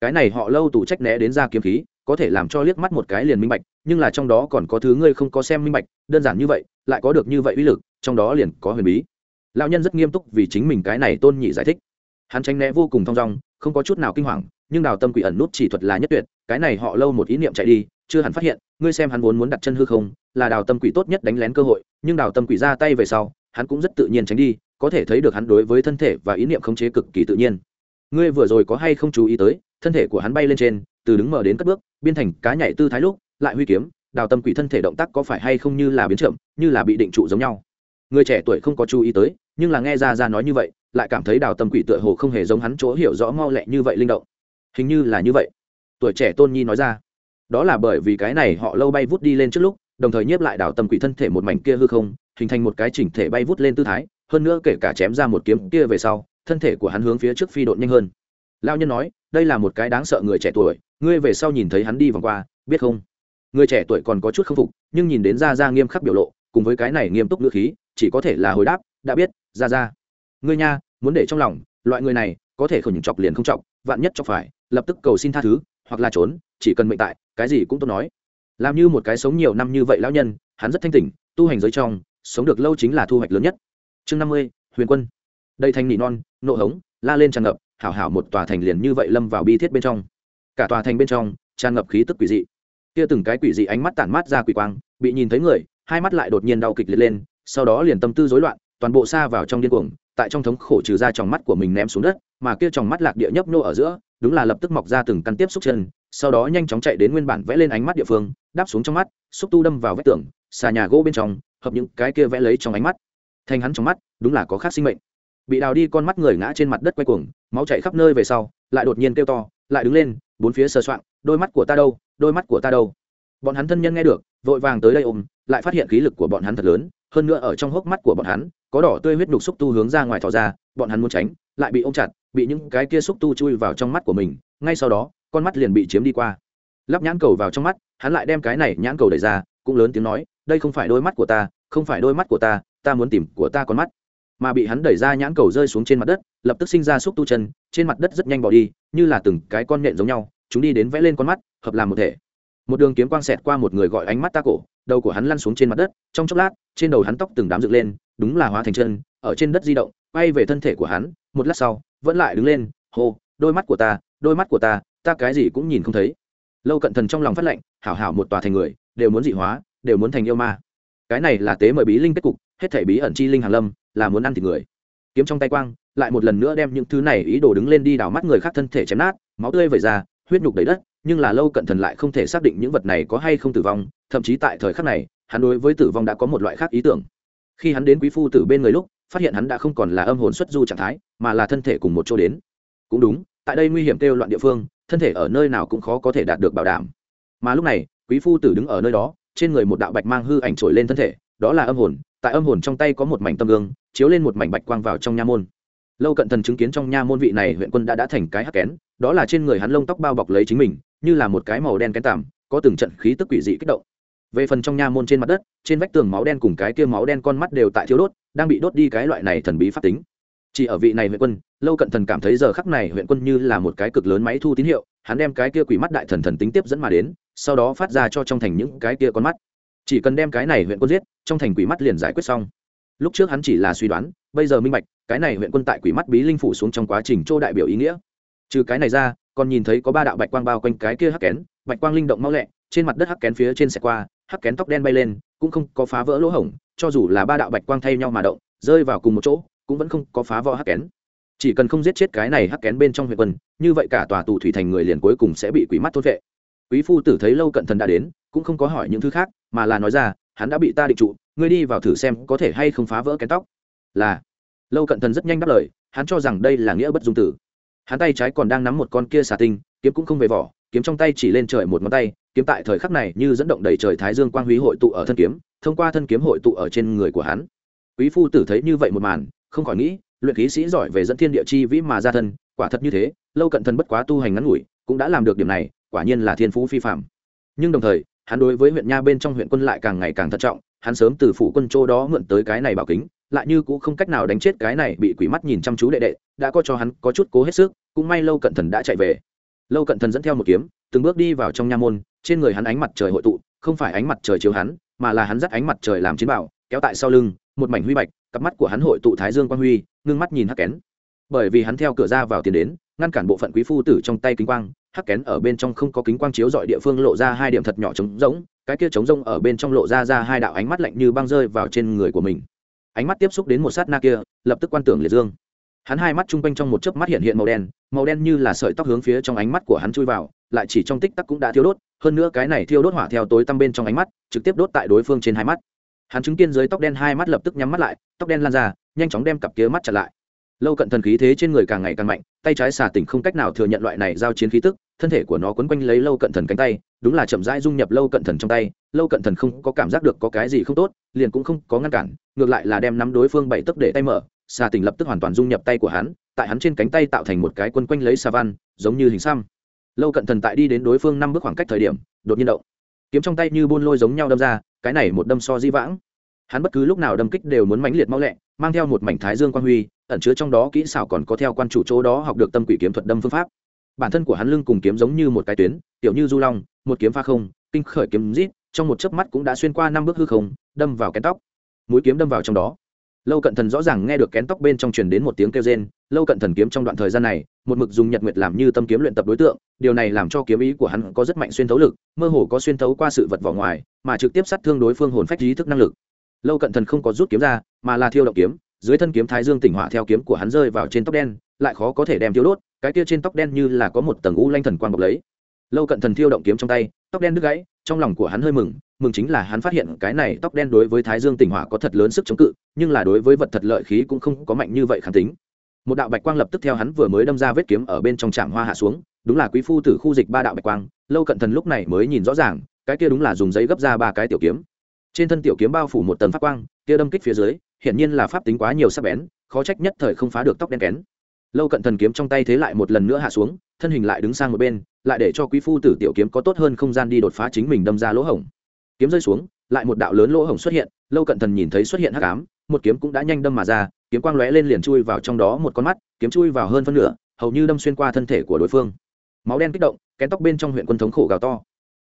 Cái này họ lâu tù trách né đến ra kiếm khí, có thể làm cho liếc mắt một cái liền minh bạch, nhưng là trong đó còn có thứ ngươi không có xem minh bạch, đơn giản như vậy, lại có được như vậy uy lực, trong đó liền có huyền bí. Lão nhân rất nghiêm túc vì chính mình cái này tôn nhị giải thích hắn tránh né vô cùng thong dong, không có chút nào kinh hoàng, nhưng đào tâm quỷ ẩn nút chỉ thuật là nhất tuyệt, cái này họ lâu một ý niệm chạy đi, chưa hẳn phát hiện, ngươi xem hắn vốn muốn đặt chân hư không, là đào tâm quỷ tốt nhất đánh lén cơ hội, nhưng đào tâm quỷ ra tay về sau, hắn cũng rất tự nhiên tránh đi, có thể thấy được hắn đối với thân thể và ý niệm khống chế cực kỳ tự nhiên. Ngươi vừa rồi có hay không chú ý tới, thân thể của hắn bay lên trên, từ đứng mở đến cất bước, biên thành cá nhảy tư thái lúc, lại huy kiếm, đào tâm quỷ thân thể động tác có phải hay không như là biến chậm, như là bị định trụ giống nhau. Người trẻ tuổi không có chú ý tới, nhưng là nghe ra ra nói như vậy lại cảm thấy đào tâm quỷ tựa hồ không hề giống hắn chỗ hiểu rõ mau lẹ như vậy linh động. Hình như là như vậy. Tuổi trẻ tôn nhi nói ra. Đó là bởi vì cái này họ lâu bay vút đi lên trước lúc, đồng thời nhiếp lại đào tâm quỷ thân thể một mảnh kia hư không, hình thành một cái chỉnh thể bay vút lên tư thái, hơn nữa kể cả chém ra một kiếm kia về sau, thân thể của hắn hướng phía trước phi độn nhanh hơn. Lao nhân nói, đây là một cái đáng sợ người trẻ tuổi, ngươi về sau nhìn thấy hắn đi vòng qua, biết không? Người trẻ tuổi còn có chút k phục, nhưng nhìn đến ra ra nghiêm khắc biểu lộ, cùng với cái này nghiêm túc ngữ khí, chỉ có thể là hồi đáp, đã biết ra ra ngươi nha, muốn để trong lòng, loại người này, có thể khởi chọc liền không chọc, vạn nhất chọc phải, lập tức cầu xin tha thứ, hoặc là trốn, chỉ cần mệnh tại, cái gì cũng tốt nói. Làm như một cái sống nhiều năm như vậy lão nhân, hắn rất thanh tỉnh, tu hành giới trong, sống được lâu chính là thu hoạch lớn nhất. Chương năm mươi, huyền quân. Đây thành nỉ non, nộ hống, la lên tràn ngập, hảo hảo một tòa thành liền như vậy lâm vào bi thiết bên trong. Cả tòa thành bên trong, tràn ngập khí tức quỷ dị. Kia từng cái quỷ dị ánh mắt tản mát ra quỷ quang, bị nhìn thấy người, hai mắt lại đột nhiên đau kịch liệt lên, sau đó liền tâm tư rối loạn, toàn bộ xa vào trong điên cuồng tại trong thống khổ trừ ra tròng mắt của mình ném xuống đất, mà kia tròng mắt lạc địa nhấp nô ở giữa, đúng là lập tức mọc ra từng căn tiếp xúc chân, sau đó nhanh chóng chạy đến nguyên bản vẽ lên ánh mắt địa phương, đáp xuống trong mắt, xúc tu đâm vào vách tường, xà nhà gỗ bên trong, hợp những cái kia vẽ lấy trong ánh mắt. Thành hắn trong mắt, đúng là có khác sinh mệnh. Bị đào đi con mắt người ngã trên mặt đất quay cuồng, máu chảy khắp nơi về sau, lại đột nhiên kêu to, lại đứng lên, bốn phía sờ soạng, đôi mắt của ta đâu? Đôi mắt của ta đâu? Bọn hắn thân nhân nghe được, vội vàng tới đây ôm, lại phát hiện khí lực của bọn hắn thật lớn hơn nữa ở trong hốc mắt của bọn hắn, có đỏ tươi huyết nhục xúc tu hướng ra ngoài thò ra, bọn hắn muốn tránh, lại bị ôm chặt, bị những cái kia xúc tu chui vào trong mắt của mình, ngay sau đó, con mắt liền bị chiếm đi qua. Lắp nhãn cầu vào trong mắt, hắn lại đem cái này nhãn cầu đẩy ra, cũng lớn tiếng nói, đây không phải đôi mắt của ta, không phải đôi mắt của ta ta muốn tìm của ta con mắt. Mà bị hắn đẩy ra nhãn cầu rơi xuống trên mặt đất, lập tức sinh ra xúc tu chân, trên mặt đất rất nhanh bỏ đi, như là từng cái con nhện giống nhau, chúng đi đến vẽ lên con mắt, hợp làm một thể. Một đường kiếm quang xẹt qua một người gọi ánh mắt ta cổ đầu của hắn lăn xuống trên mặt đất, trong chốc lát, trên đầu hắn tóc từng đám dựng lên, đúng là hóa thành chân, ở trên đất di động, quay về thân thể của hắn, một lát sau, vẫn lại đứng lên, hô, đôi mắt của ta, đôi mắt của ta ta cái gì cũng nhìn không thấy. Lâu cận thần trong lòng phát lệnh, hảo hảo một tòa thành người, đều muốn dị hóa, đều muốn thành yêu ma. Cái này là tế mời bí linh kết cục, hết thể bí ẩn chi linh hàn lâm, là muốn ăn thịt người. Kiếm trong tay quang, lại một lần nữa đem những thứ này ý đồ đứng lên đi đào mắt người khác thân thể chém nát, máu tươi vẩy ra, huyết nhục đầy đất, nhưng là lâu cận thần lại không thể xác định những vật này có hay không tử vong thậm chí tại thời khắc này, hắn đối với tử vong đã có một loại khác ý tưởng. Khi hắn đến quý phu tử bên người lúc, phát hiện hắn đã không còn là âm hồn xuất du trạng thái, mà là thân thể cùng một chỗ đến. Cũng đúng, tại đây nguy hiểm kêu loạn địa phương, thân thể ở nơi nào cũng khó có thể đạt được bảo đảm. Mà lúc này, quý phu tử đứng ở nơi đó, trên người một đạo bạch mang hư ảnh trồi lên thân thể, đó là âm hồn. Tại âm hồn trong tay có một mảnh tâm gương, chiếu lên một mảnh bạch quang vào trong nha môn. Lâu cận thần chứng kiến trong nha môn vị này huyện quân đã đã thành cái hắc kén, đó là trên người hắn lông tóc bao bọc lấy chính mình, như là một cái màu đen kén tằm, có từng trận khí tức quỷ dị kích động về phần trong nha môn trên mặt đất, trên vách tường máu đen cùng cái kia máu đen con mắt đều tại thiếu đốt, đang bị đốt đi cái loại này thần bí phát tính. Chỉ ở vị này huyện quân, lâu cận thần cảm thấy giờ khắc này huyện quân như là một cái cực lớn máy thu tín hiệu, hắn đem cái kia quỷ mắt đại thần thần tính tiếp dẫn mà đến, sau đó phát ra cho trong thành những cái kia con mắt. Chỉ cần đem cái này huyện quân giết, trong thành quỷ mắt liền giải quyết xong. Lúc trước hắn chỉ là suy đoán, bây giờ minh bạch, cái này huyện quân tại quỷ mắt bí linh phủ xuống trong quá trình châu đại biểu ý nghĩa. Trừ cái này ra, còn nhìn thấy có ba đạo bạch quang bao quanh cái kia hắc kén, bạch quang linh động mau lẹ, trên mặt đất hắc kén phía trên xe qua hắc kén tóc đen bay lên, cũng không có phá vỡ lỗ hổng, cho dù là ba đạo bạch quang thay nhau mà động, rơi vào cùng một chỗ, cũng vẫn không có phá vỡ hắc kén. Chỉ cần không giết chết cái này hắc kén bên trong huyện quân, như vậy cả tòa tù thủy thành người liền cuối cùng sẽ bị quỷ mắt thốt vệ. Quý phu tử thấy lâu cận thần đã đến, cũng không có hỏi những thứ khác, mà là nói ra, hắn đã bị ta định trụ, ngươi đi vào thử xem có thể hay không phá vỡ kén tóc. Là. Lâu cận thần rất nhanh đáp lời, hắn cho rằng đây là nghĩa bất dung tử. Hắn tay trái còn đang nắm một con kia xà tinh, kiếm cũng không về vỏ, kiếm trong tay chỉ lên trời một ngón tay kiếm tại thời khắc này như dẫn động đầy trời thái dương quang huy hội tụ ở thân kiếm, thông qua thân kiếm hội tụ ở trên người của hắn. Quý phu tử thấy như vậy một màn, không khỏi nghĩ, luyện khí sĩ giỏi về dẫn thiên địa chi vĩ mà ra thân, quả thật như thế, lâu cận thần bất quá tu hành ngắn ngủi, cũng đã làm được điểm này, quả nhiên là thiên phú phi phạm nhưng đồng thời, hắn đối với huyện nha bên trong huyện quân lại càng ngày càng thận trọng, hắn sớm từ phủ quân châu đó mượn tới cái này bảo kính, lại như cũng không cách nào đánh chết cái này bị quỷ mắt nhìn chăm chú đệ đệ, đã có cho hắn có chút cố hết sức, cũng may lâu cận thần đã chạy về. Lâu cận thần dẫn theo một kiếm, từng bước đi vào trong nha môn trên người hắn ánh mặt trời hội tụ, không phải ánh mặt trời chiếu hắn, mà là hắn dắt ánh mặt trời làm chiến bảo, kéo tại sau lưng, một mảnh huy bạch, cặp mắt của hắn hội tụ thái dương quang huy, ngưng mắt nhìn hắc kén. Bởi vì hắn theo cửa ra vào tiền đến, ngăn cản bộ phận quý phu tử trong tay kính quang, hắc kén ở bên trong không có kính quang chiếu dọi địa phương lộ ra hai điểm thật nhỏ trống rỗng, cái kia trống rỗng ở bên trong lộ ra ra hai đạo ánh mắt lạnh như băng rơi vào trên người của mình. Ánh mắt tiếp xúc đến một sát na kia, lập tức quan tưởng liệt dương. Hắn hai mắt chung quanh trong một chớp mắt hiện hiện màu đen màu đen như là sợi tóc hướng phía trong ánh mắt của hắn chui vào, lại chỉ trong tích tắc cũng đã thiếu đốt hơn nữa cái này thiêu đốt hỏa theo tối tăm bên trong ánh mắt, trực tiếp đốt tại đối phương trên hai mắt. Hắn chứng kiến dưới tóc đen hai mắt lập tức nhắm mắt lại, tóc đen lan ra, nhanh chóng đem cặp kia mắt chặt lại. Lâu cận thần khí thế trên người càng ngày càng mạnh, tay trái xà tỉnh không cách nào thừa nhận loại này giao chiến khí tức, thân thể của nó quấn quanh lấy lâu cận thần cánh tay, đúng là chậm rãi dung nhập lâu cận thần trong tay. Lâu cận thần không có cảm giác được có cái gì không tốt, liền cũng không có ngăn cản, ngược lại là đem nắm đối phương bảy tấc để tay mở xà tỉnh lập tức hoàn toàn dung nhập tay của hắn, tại hắn trên cánh tay tạo thành một cái quân quanh lấy xà văn, giống như hình xăm lâu cận thần tại đi đến đối phương năm bước khoảng cách thời điểm, đột nhiên động. Kiếm trong tay như buôn lôi giống nhau đâm ra, cái này một đâm so di vãng. Hắn bất cứ lúc nào đâm kích đều muốn mãnh liệt mau lẹ, mang theo một mảnh thái dương quan huy, ẩn chứa trong đó kỹ xảo còn có theo quan chủ chỗ đó học được tâm quỷ kiếm thuật đâm phương pháp. Bản thân của hắn lưng cùng kiếm giống như một cái tuyến, tiểu như du long, một kiếm pha không, kinh khởi kiếm rít, trong một chớp mắt cũng đã xuyên qua năm bước hư không, đâm vào kén tóc. Mũi kiếm đâm vào trong đó lâu cận thần rõ ràng nghe được kén tóc bên trong truyền đến một tiếng kêu rên, lâu cận thần kiếm trong đoạn thời gian này, một mực dùng nhật nguyệt làm như tâm kiếm luyện tập đối tượng, điều này làm cho kiếm ý của hắn có rất mạnh xuyên thấu lực, mơ hồ có xuyên thấu qua sự vật vỏ ngoài, mà trực tiếp sát thương đối phương hồn phách trí thức năng lực. Lâu cận thần không có rút kiếm ra, mà là thiêu động kiếm, dưới thân kiếm thái dương tỉnh hỏa theo kiếm của hắn rơi vào trên tóc đen, lại khó có thể đem thiêu đốt, cái kia trên tóc đen như là có một tầng u lanh thần quang bọc lấy. Lâu cận thần thiêu động kiếm trong tay, tóc đen đứt gãy, trong lòng của hắn hơi mừng mừng chính là hắn phát hiện cái này tóc đen đối với thái dương tỉnh hỏa có thật lớn sức chống cự, nhưng là đối với vật thật lợi khí cũng không có mạnh như vậy kháng tính. Một đạo bạch quang lập tức theo hắn vừa mới đâm ra vết kiếm ở bên trong trạm hoa hạ xuống, đúng là quý phu tử khu dịch ba đạo bạch quang, lâu cận thần lúc này mới nhìn rõ ràng, cái kia đúng là dùng giấy gấp ra ba cái tiểu kiếm. Trên thân tiểu kiếm bao phủ một tầng pháp quang, kia đâm kích phía dưới, hiển nhiên là pháp tính quá nhiều sắc bén, khó trách nhất thời không phá được tóc đen kén. Lâu cận thần kiếm trong tay thế lại một lần nữa hạ xuống, thân hình lại đứng sang một bên, lại để cho quý phu tử tiểu kiếm có tốt hơn không gian đi đột phá chính mình đâm ra lỗ hổng kiếm rơi xuống, lại một đạo lớn lỗ hổng xuất hiện, lâu cận thần nhìn thấy xuất hiện hắc ám, một kiếm cũng đã nhanh đâm mà ra, kiếm quang lóe lên liền chui vào trong đó một con mắt, kiếm chui vào hơn phân nửa, hầu như đâm xuyên qua thân thể của đối phương. Máu đen kích động, kén tóc bên trong huyện quân thống khổ gào to.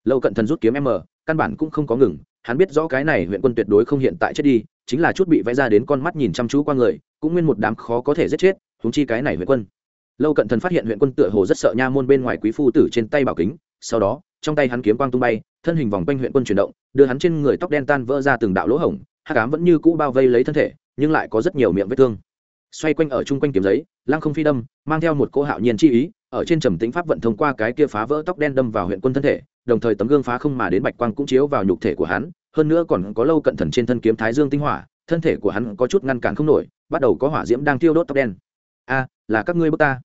Lâu cận thần rút kiếm m, căn bản cũng không có ngừng, hắn biết rõ cái này huyện quân tuyệt đối không hiện tại chết đi, chính là chút bị vẽ ra đến con mắt nhìn chăm chú qua người, cũng nguyên một đám khó có thể giết chết húng chi cái này huyện quân. Lâu cận thần phát hiện huyện quân tựa hồ rất sợ nha môn bên ngoài quý phu tử trên tay bảo kính sau đó, trong tay hắn kiếm quang tung bay, thân hình vòng quanh huyện quân chuyển động, đưa hắn trên người tóc đen tan vỡ ra từng đạo lỗ hổng hát cám vẫn như cũ bao vây lấy thân thể, nhưng lại có rất nhiều miệng vết thương. Xoay quanh ở chung quanh kiếm giấy, lăng không phi đâm, mang theo một cô hạo nhiên chi ý, ở trên trầm tĩnh pháp vận thông qua cái kia phá vỡ tóc đen đâm vào huyện quân thân thể, đồng thời tấm gương phá không mà đến bạch quang cũng chiếu vào nhục thể của hắn, hơn nữa còn có lâu cận thần trên thân kiếm thái dương tinh hỏa, thân thể của hắn có chút ngăn cản không nổi, bắt đầu có hỏa diễm đang tiêu đốt tóc đen. A, là các ngươi bước ta.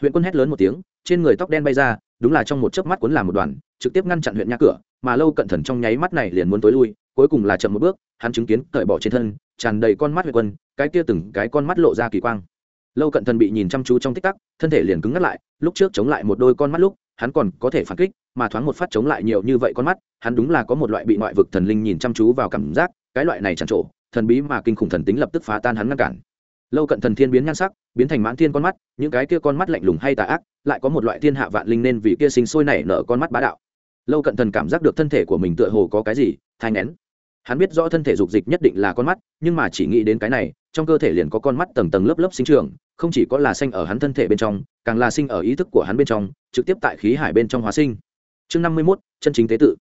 Huyện quân hét lớn một tiếng trên người tóc đen bay ra, đúng là trong một chớp mắt cuốn làm một đoàn, trực tiếp ngăn chặn huyện nha cửa, mà lâu cận thần trong nháy mắt này liền muốn tối lui, cuối cùng là chậm một bước, hắn chứng kiến cởi bỏ trên thân, tràn đầy con mắt huyện quân, cái kia từng cái con mắt lộ ra kỳ quang. Lâu cận thần bị nhìn chăm chú trong tích tắc, thân thể liền cứng ngắt lại, lúc trước chống lại một đôi con mắt lúc, hắn còn có thể phản kích, mà thoáng một phát chống lại nhiều như vậy con mắt, hắn đúng là có một loại bị ngoại vực thần linh nhìn chăm chú vào cảm giác, cái loại này tràn trổ thần bí mà kinh khủng thần tính lập tức phá tan hắn ngăn cản lâu cận thần thiên biến nhan sắc, biến thành mãn thiên con mắt, những cái kia con mắt lạnh lùng hay tà ác, lại có một loại thiên hạ vạn linh nên vì kia sinh sôi nảy nở con mắt bá đạo. Lâu cận thần cảm giác được thân thể của mình tựa hồ có cái gì, thai nén hắn biết rõ thân thể dục dịch nhất định là con mắt, nhưng mà chỉ nghĩ đến cái này, trong cơ thể liền có con mắt tầng tầng lớp lớp sinh trường không chỉ có là sinh ở hắn thân thể bên trong, càng là sinh ở ý thức của hắn bên trong, trực tiếp tại khí hải bên trong hóa sinh. Chương năm mươi mốt, chân chính tế tự.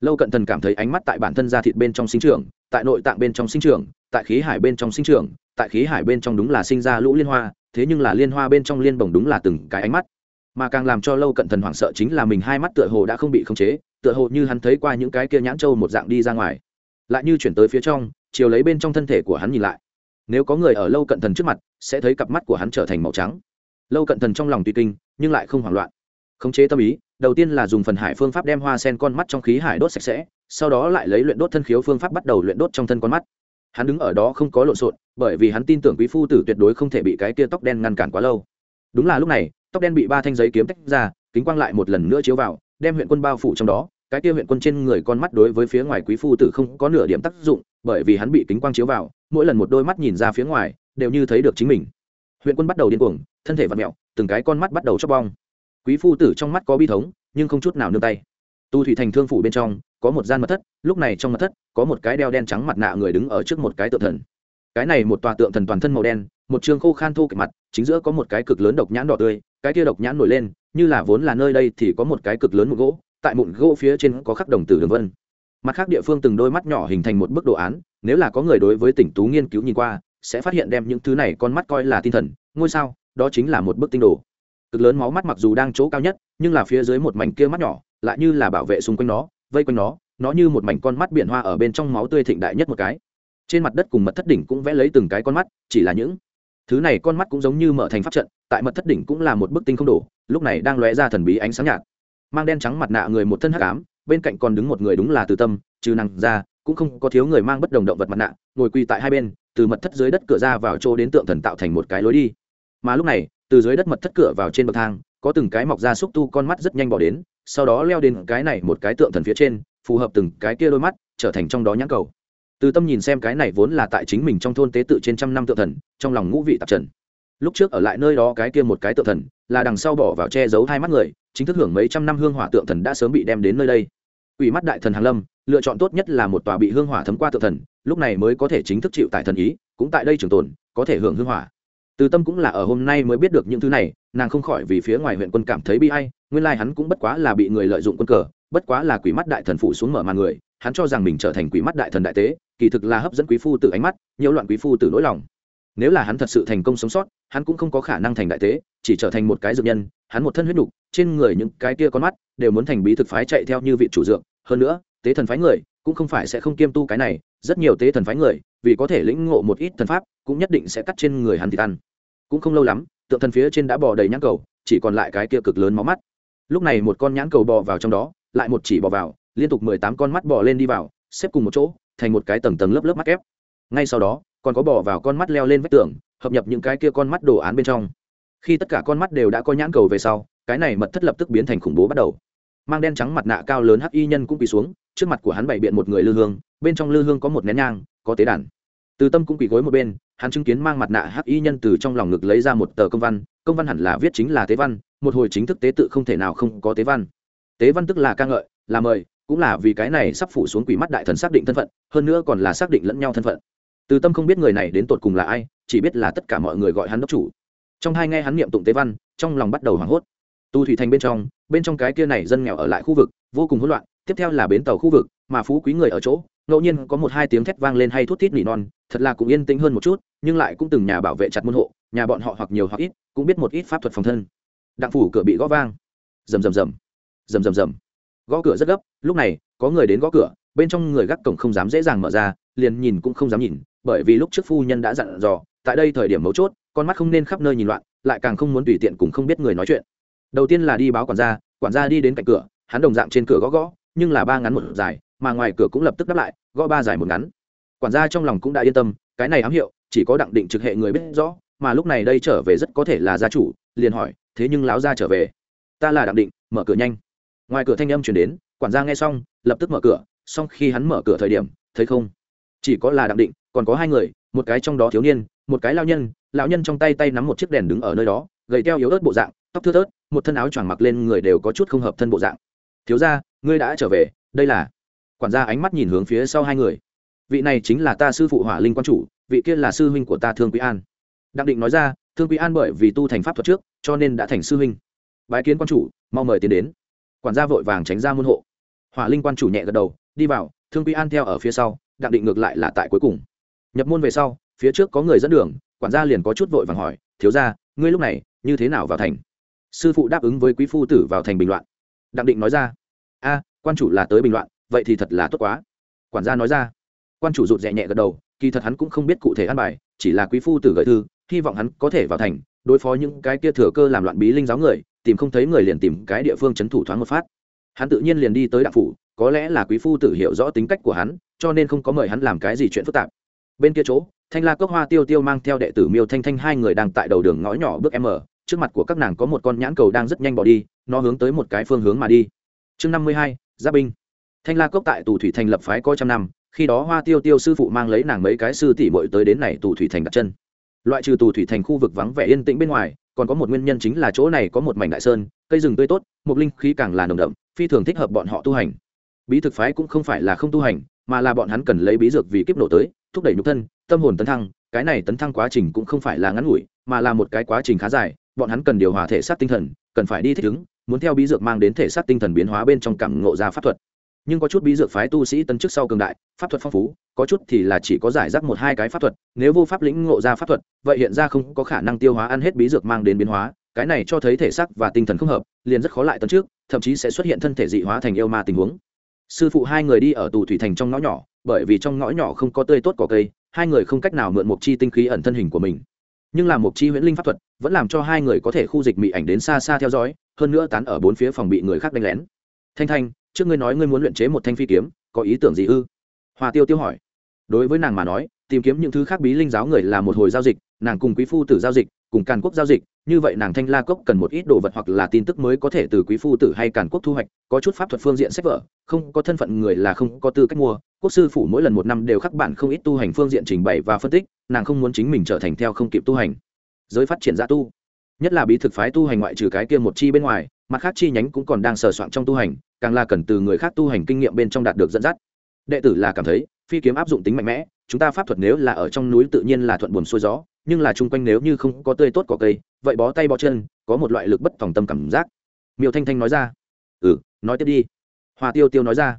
Lâu cận thần cảm thấy ánh mắt tại bản thân da thịt bên trong sinh trường tại nội tạng bên trong sinh trường tại khí hải bên trong sinh trưởng, tại khí hải bên trong đúng là sinh ra lũ liên hoa thế nhưng là liên hoa bên trong liên bồng đúng là từng cái ánh mắt. Mà càng làm cho lâu cận thần hoảng sợ chính là mình hai mắt tựa hồ đã không bị khống chế tựa hồ như hắn thấy qua những cái kia nhãn trâu một dạng đi ra ngoài. Lại như chuyển tới phía trong chiều lấy bên trong thân thể của hắn nhìn lại. Nếu có người ở lâu cận thần trước mặt sẽ thấy cặp mắt của hắn trở thành màu trắng. Lâu cận thần trong lòng tùy kinh nhưng lại không hoảng loạn. Khống chế tâm ý đầu tiên là dùng phần hải phương pháp đem hoa sen con mắt trong khí hải đốt sạch sẽ sau đó lại lấy luyện đốt thân khiếu phương pháp bắt đầu luyện đốt trong thân con mắt hắn đứng ở đó không có lộn xộn, bởi vì hắn tin tưởng quý phu tử tuyệt đối không thể bị cái kia tóc đen ngăn cản quá lâu. Đúng là lúc này, tóc đen bị ba thanh giấy kiếm tách ra, kính quang lại một lần nữa chiếu vào, đem huyện quân bao phủ trong đó. Cái kia huyện quân trên người con mắt đối với phía ngoài quý phu tử không có nửa điểm tác dụng, bởi vì hắn bị kính quang chiếu vào, mỗi lần một đôi mắt nhìn ra phía ngoài, đều như thấy được chính mình. Huyện quân bắt đầu điên cuồng, thân thể vặn mẹo, từng cái con mắt bắt đầu chóc bong. Quý phu tử trong mắt có bi thống, nhưng không chút nào nương tay. Tu thủy thành thương phủ bên trong có một gian mật thất, lúc này trong mật thất, có một cái đeo đen trắng mặt nạ người đứng ở trước một cái tượng thần. Cái này một tòa tượng thần toàn thân màu đen, một trường khô khan thô kịch mặt, chính giữa có một cái cực lớn độc nhãn đỏ tươi, cái kia độc nhãn nổi lên, như là vốn là nơi đây thì có một cái cực lớn một gỗ, tại mụn gỗ phía trên có khắc đồng tử đường vân. Mặt khác địa phương từng đôi mắt nhỏ hình thành một bức đồ án, nếu là có người đối với tỉnh tú nghiên cứu nhìn qua, sẽ phát hiện đem những thứ này con mắt coi là tinh thần, ngôi sao, đó chính là một bức tinh đồ. Cực lớn máu mắt mặc dù đang chỗ cao nhất, nhưng là phía dưới một mảnh kia mắt nhỏ, lại như là bảo vệ xung quanh nó vây quanh nó nó như một mảnh con mắt biển hoa ở bên trong máu tươi thịnh đại nhất một cái. Trên mặt đất cùng mật thất đỉnh cũng vẽ lấy từng cái con mắt, chỉ là những thứ này con mắt cũng giống như mở thành pháp trận, tại mật thất đỉnh cũng là một bức tinh không đổ, lúc này đang lóe ra thần bí ánh sáng nhạt. Mang đen trắng mặt nạ người một thân hắc ám, bên cạnh còn đứng một người đúng là từ tâm, trừ năng ra, cũng không có thiếu người mang bất đồng động vật mặt nạ, ngồi quỳ tại hai bên, từ mật thất dưới đất cửa ra vào chỗ đến tượng thần tạo thành một cái lối đi. Mà lúc này, từ dưới đất mật thất cửa vào trên bậc thang, có từng cái mọc ra xúc tu con mắt rất nhanh bỏ đến sau đó leo đến cái này một cái tượng thần phía trên, phù hợp từng cái kia đôi mắt, trở thành trong đó nhãn cầu. Từ tâm nhìn xem cái này vốn là tại chính mình trong thôn tế tự trên trăm năm tượng thần, trong lòng ngũ vị tạp trần. Lúc trước ở lại nơi đó cái kia một cái tượng thần, là đằng sau bỏ vào che giấu hai mắt người, chính thức hưởng mấy trăm năm hương hỏa tượng thần đã sớm bị đem đến nơi đây. Ủy mắt đại thần hàn lâm, lựa chọn tốt nhất là một tòa bị hương hỏa thấm qua tượng thần, lúc này mới có thể chính thức chịu tại thần ý, cũng tại đây trường tồn, có thể hưởng hương hỏa từ tâm cũng là ở hôm nay mới biết được những thứ này, nàng không khỏi vì phía ngoài huyện quân cảm thấy bi hay nguyên lai hắn cũng bất quá là bị người lợi dụng quân cờ, bất quá là quỷ mắt đại thần phủ xuống mở màn người, hắn cho rằng mình trở thành quỷ mắt đại thần đại tế, kỳ thực là hấp dẫn quý phu từ ánh mắt, nhiễu loạn quý phu từ nỗi lòng. Nếu là hắn thật sự thành công sống sót, hắn cũng không có khả năng thành đại tế, chỉ trở thành một cái dược nhân, hắn một thân huyết đục trên người những cái kia con mắt, đều muốn thành bí thực phái chạy theo như vị chủ dược. Hơn nữa, tế thần phái người, cũng không phải sẽ không kiêm tu cái này, rất nhiều tế thần phái người vì có thể lĩnh ngộ một ít thần pháp, cũng nhất định sẽ cắt trên người hắn thịt ăn. Cũng không lâu lắm, tượng thần phía trên đã bò đầy nhãn cầu, chỉ còn lại cái kia cực lớn máu mắt. Lúc này một con nhãn cầu bò vào trong đó, lại một chỉ bò vào, liên tục mười tám con mắt bò lên đi vào, xếp cùng một chỗ, thành một cái tầng tầng lớp lớp mắt ép ngay sau đó, còn có bò vào con mắt leo lên vách tường, hợp nhập những cái kia con mắt đồ án bên trong. Khi tất cả con mắt đều đã có nhãn cầu về sau, cái này mật thất lập tức biến thành khủng bố bắt đầu. Mang đen trắng mặt nạ cao lớn hắc y nhân cũng quỳ xuống, trước mặt của hắn bày biện một người lư hương, bên trong lư hương có một nén nhang, có tế đàn từ tâm cũng quỳ gối một bên, hắn chứng kiến mang mặt nạ hắc y nhân từ trong lòng ngực lấy ra một tờ công văn công văn hẳn là viết chính là tế văn, một hồi chính thức tế tự không thể nào không có tế văn. Tế văn tức là ca ngợi, là mời, cũng là vì cái này sắp phủ xuống quỷ mắt đại thần xác định thân phận, hơn nữa còn là xác định lẫn nhau thân phận. Từ tâm không biết người này đến tột cùng là ai, chỉ biết là tất cả mọi người gọi hắn đốc chủ. Trong hai nghe hắn niệm tụng tế văn, trong lòng bắt đầu hoảng hốt. Tu thủy thành bên trong bên trong cái kia này dân nghèo ở lại khu vực, vô cùng hỗn loạn, tiếp theo là bến tàu khu vực, mà phú quý người ở chỗ ngẫu nhiên có một hai tiếng thét vang lên hay thút thít nỉ non, thật là cũng yên tĩnh hơn một chút, nhưng lại cũng từng nhà bảo vệ chặt môn hộ, nhà bọn họ hoặc nhiều hoặc ít, cũng biết một ít pháp thuật phòng thân. Đặng phủ cửa bị gõ vang. Rầm rầm rầm. Rầm rầm rầm. Gõ cửa rất gấp, lúc này, có người đến gõ cửa, bên trong người gác cổng không dám dễ dàng mở ra, liền nhìn cũng không dám nhìn, bởi vì lúc trước phu nhân đã dặn dò, tại đây thời điểm mấu chốt, con mắt không nên khắp nơi nhìn loạn, lại càng không muốn tùy tiện cùng không biết người nói chuyện. Đầu tiên là đi báo quản gia quản gia đi đến cạnh cửa, hắn đồng dạng trên cửa gõ gõ, nhưng là ba ngắn một dài mà ngoài cửa cũng lập tức đáp lại, gõ ba dài một ngắn. Quản gia trong lòng cũng đã yên tâm, cái này ám hiệu, chỉ có đặng định trực hệ người biết rõ, mà lúc này đây trở về rất có thể là gia chủ, liền hỏi, thế nhưng lão gia trở về? Ta là đặng định, mở cửa nhanh. Ngoài cửa thanh âm chuyển đến, quản gia nghe xong, lập tức mở cửa xong khi hắn mở cửa thời điểm, thấy không? Chỉ có là đặng định, còn có hai người, một cái trong đó thiếu niên, một cái lao nhân, lão nhân trong tay tay nắm một chiếc đèn đứng ở nơi đó, gầy teo yếu ớt bộ dạng, tóc thưa thớt, một thân áo choàng mặc lên người đều có chút không hợp thân bộ dạng. Thiếu ra ngươi đã trở về, đây là quản gia ánh mắt nhìn hướng phía sau hai người. Vị này chính là ta sư phụ hỏa linh quan chủ, vị kia là sư huynh của ta thương quý an. Đặng định nói ra, thương quý an bởi vì tu thành pháp thuật trước, cho nên đã thành sư huynh. Bái kiến quan chủ, mau mời tiến đến. Quản gia vội vàng tránh ra môn hộ. Hỏa linh quan chủ nhẹ gật đầu, đi vào, thương quý an theo ở phía sau, đặng định ngược lại là tại cuối cùng. Nhập môn về sau, phía trước có người dẫn đường, quản gia liền có chút vội vàng hỏi, thiếu ra ngươi lúc này như thế nào vào thành? Sư phụ đáp ứng với quý phu tử vào thành bình loạn. Đặng định nói ra, a, quan chủ là tới bình loạn vậy thì thật là tốt quá. Quản gia nói ra. Quan chủ rụt rè nhẹ gật đầu, kỳ thật hắn cũng không biết cụ thể ăn bài, chỉ là quý phu tử gợi thư, hy vọng hắn có thể vào thành, đối phó những cái kia thừa cơ làm loạn bí linh giáo người, tìm không thấy người liền tìm cái địa phương c h ấ n thủ thoáng một phát. Hắn tự nhiên liền đi tới đạo phủ, có lẽ là quý phu tử hiểu rõ tính cách của hắn, cho nên không có mời hắn làm cái gì chuyện phức tạp. Bên kia chỗ, thanh la cốc hoa tiêu tiêu mang theo đệ tử miêu thanh thanh hai người đang tại đầu đường ngõ nhỏ bước m, trước mặt của các nàng có một con nhãn cầu đang rất nhanh bỏ đi, nó hướng tới một cái phương hướng mà đi. Chương năm mươi hai gia binh thanh la cốc tại tù thủy thành lập phái có trăm năm, khi đó hoa tiêu tiêu sư phụ mang lấy nàng mấy cái sư tỷ bội tới đến này tù thủy thành đặt chân. Loại trừ tù thủy thành khu vực vắng vẻ yên tĩnh bên ngoài, còn có một nguyên nhân chính là chỗ này có một mảnh đại sơn, cây rừng tươi tốt, một linh khí càng là nồng đậm, phi thường thích hợp bọn họ tu hành. Bí thực phái cũng không phải là không tu hành, mà là bọn hắn cần lấy bí dược vì kiếp nổ tới, thúc đẩy nhục thân, tâm hồn tấn thăng, cái này tấn thăng quá trình cũng không phải là ngắn ngủi, mà là một cái quá trình khá dài, bọn hắn cần điều hòa thể xác tinh thần, cần phải đi thích ứng, muốn theo bí dược mang đến thể xác tinh thần biến hóa bên trong cảm ngộ ra pháp thuật nhưng có chút bí dược phái tu sĩ tấn chức sau cường đại, pháp thuật phong phú, có chút thì là chỉ có giải rác một hai cái pháp thuật, nếu vô pháp lĩnh ngộ ra pháp thuật, vậy hiện ra không có khả năng tiêu hóa ăn hết bí dược mang đến biến hóa, cái này cho thấy thể xác và tinh thần không hợp, liền rất khó lại tấn trước thậm chí sẽ xuất hiện thân thể dị hóa thành yêu ma tình huống. Sư phụ hai người đi ở tù thủy thành trong ngõ nhỏ, bởi vì trong ngõ nhỏ không có tươi tốt cỏ cây, hai người không cách nào mượn một chi tinh khí ẩn thân hình của mình. Nhưng làm một chi huyễn linh pháp thuật, vẫn làm cho hai người có thể khu dịch mị ảnh đến xa xa theo dõi, hơn nữa tán ở bốn phía phòng bị người khác đánh lén. Thanh thanh trước ngươi nói ngươi muốn luyện chế một thanh phi kiếm, có ý tưởng gì ư? Hoa tiêu tiêu hỏi. Đối với nàng mà nói, tìm kiếm những thứ khác bí linh giáo người là một hồi giao dịch, nàng cùng quý phu tử giao dịch, cùng càn quốc giao dịch, như vậy nàng thanh la cốc cần một ít đồ vật hoặc là tin tức mới có thể từ quý phu tử hay càn quốc thu hoạch, có chút pháp thuật phương diện sách vở, không có thân phận người là không có tư cách mua. Quốc sư phủ mỗi lần một năm đều khắc bản không ít tu hành phương diện trình bày và phân tích, nàng không muốn chính mình trở thành theo không kịp tu hành. Giới phát triển gia tu. Nhất là bí thực phái tu hành ngoại trừ cái kia một chi bên ngoài mặt khác chi nhánh cũng còn đang sờ soạn trong tu hành, càng là cần từ người khác tu hành kinh nghiệm bên trong đạt được dẫn dắt. Đệ tử là cảm thấy, phi kiếm áp dụng tính mạnh mẽ, chúng ta pháp thuật nếu là ở trong núi tự nhiên là thuận buồm xuôi gió, nhưng là chung quanh nếu như không có tươi tốt cỏ cây, vậy bó tay bó chân, có một loại lực bất phòng tâm cảm giác. Miêu thanh thanh nói ra. Ừ nói tiếp đi. Hoa tiêu tiêu nói ra.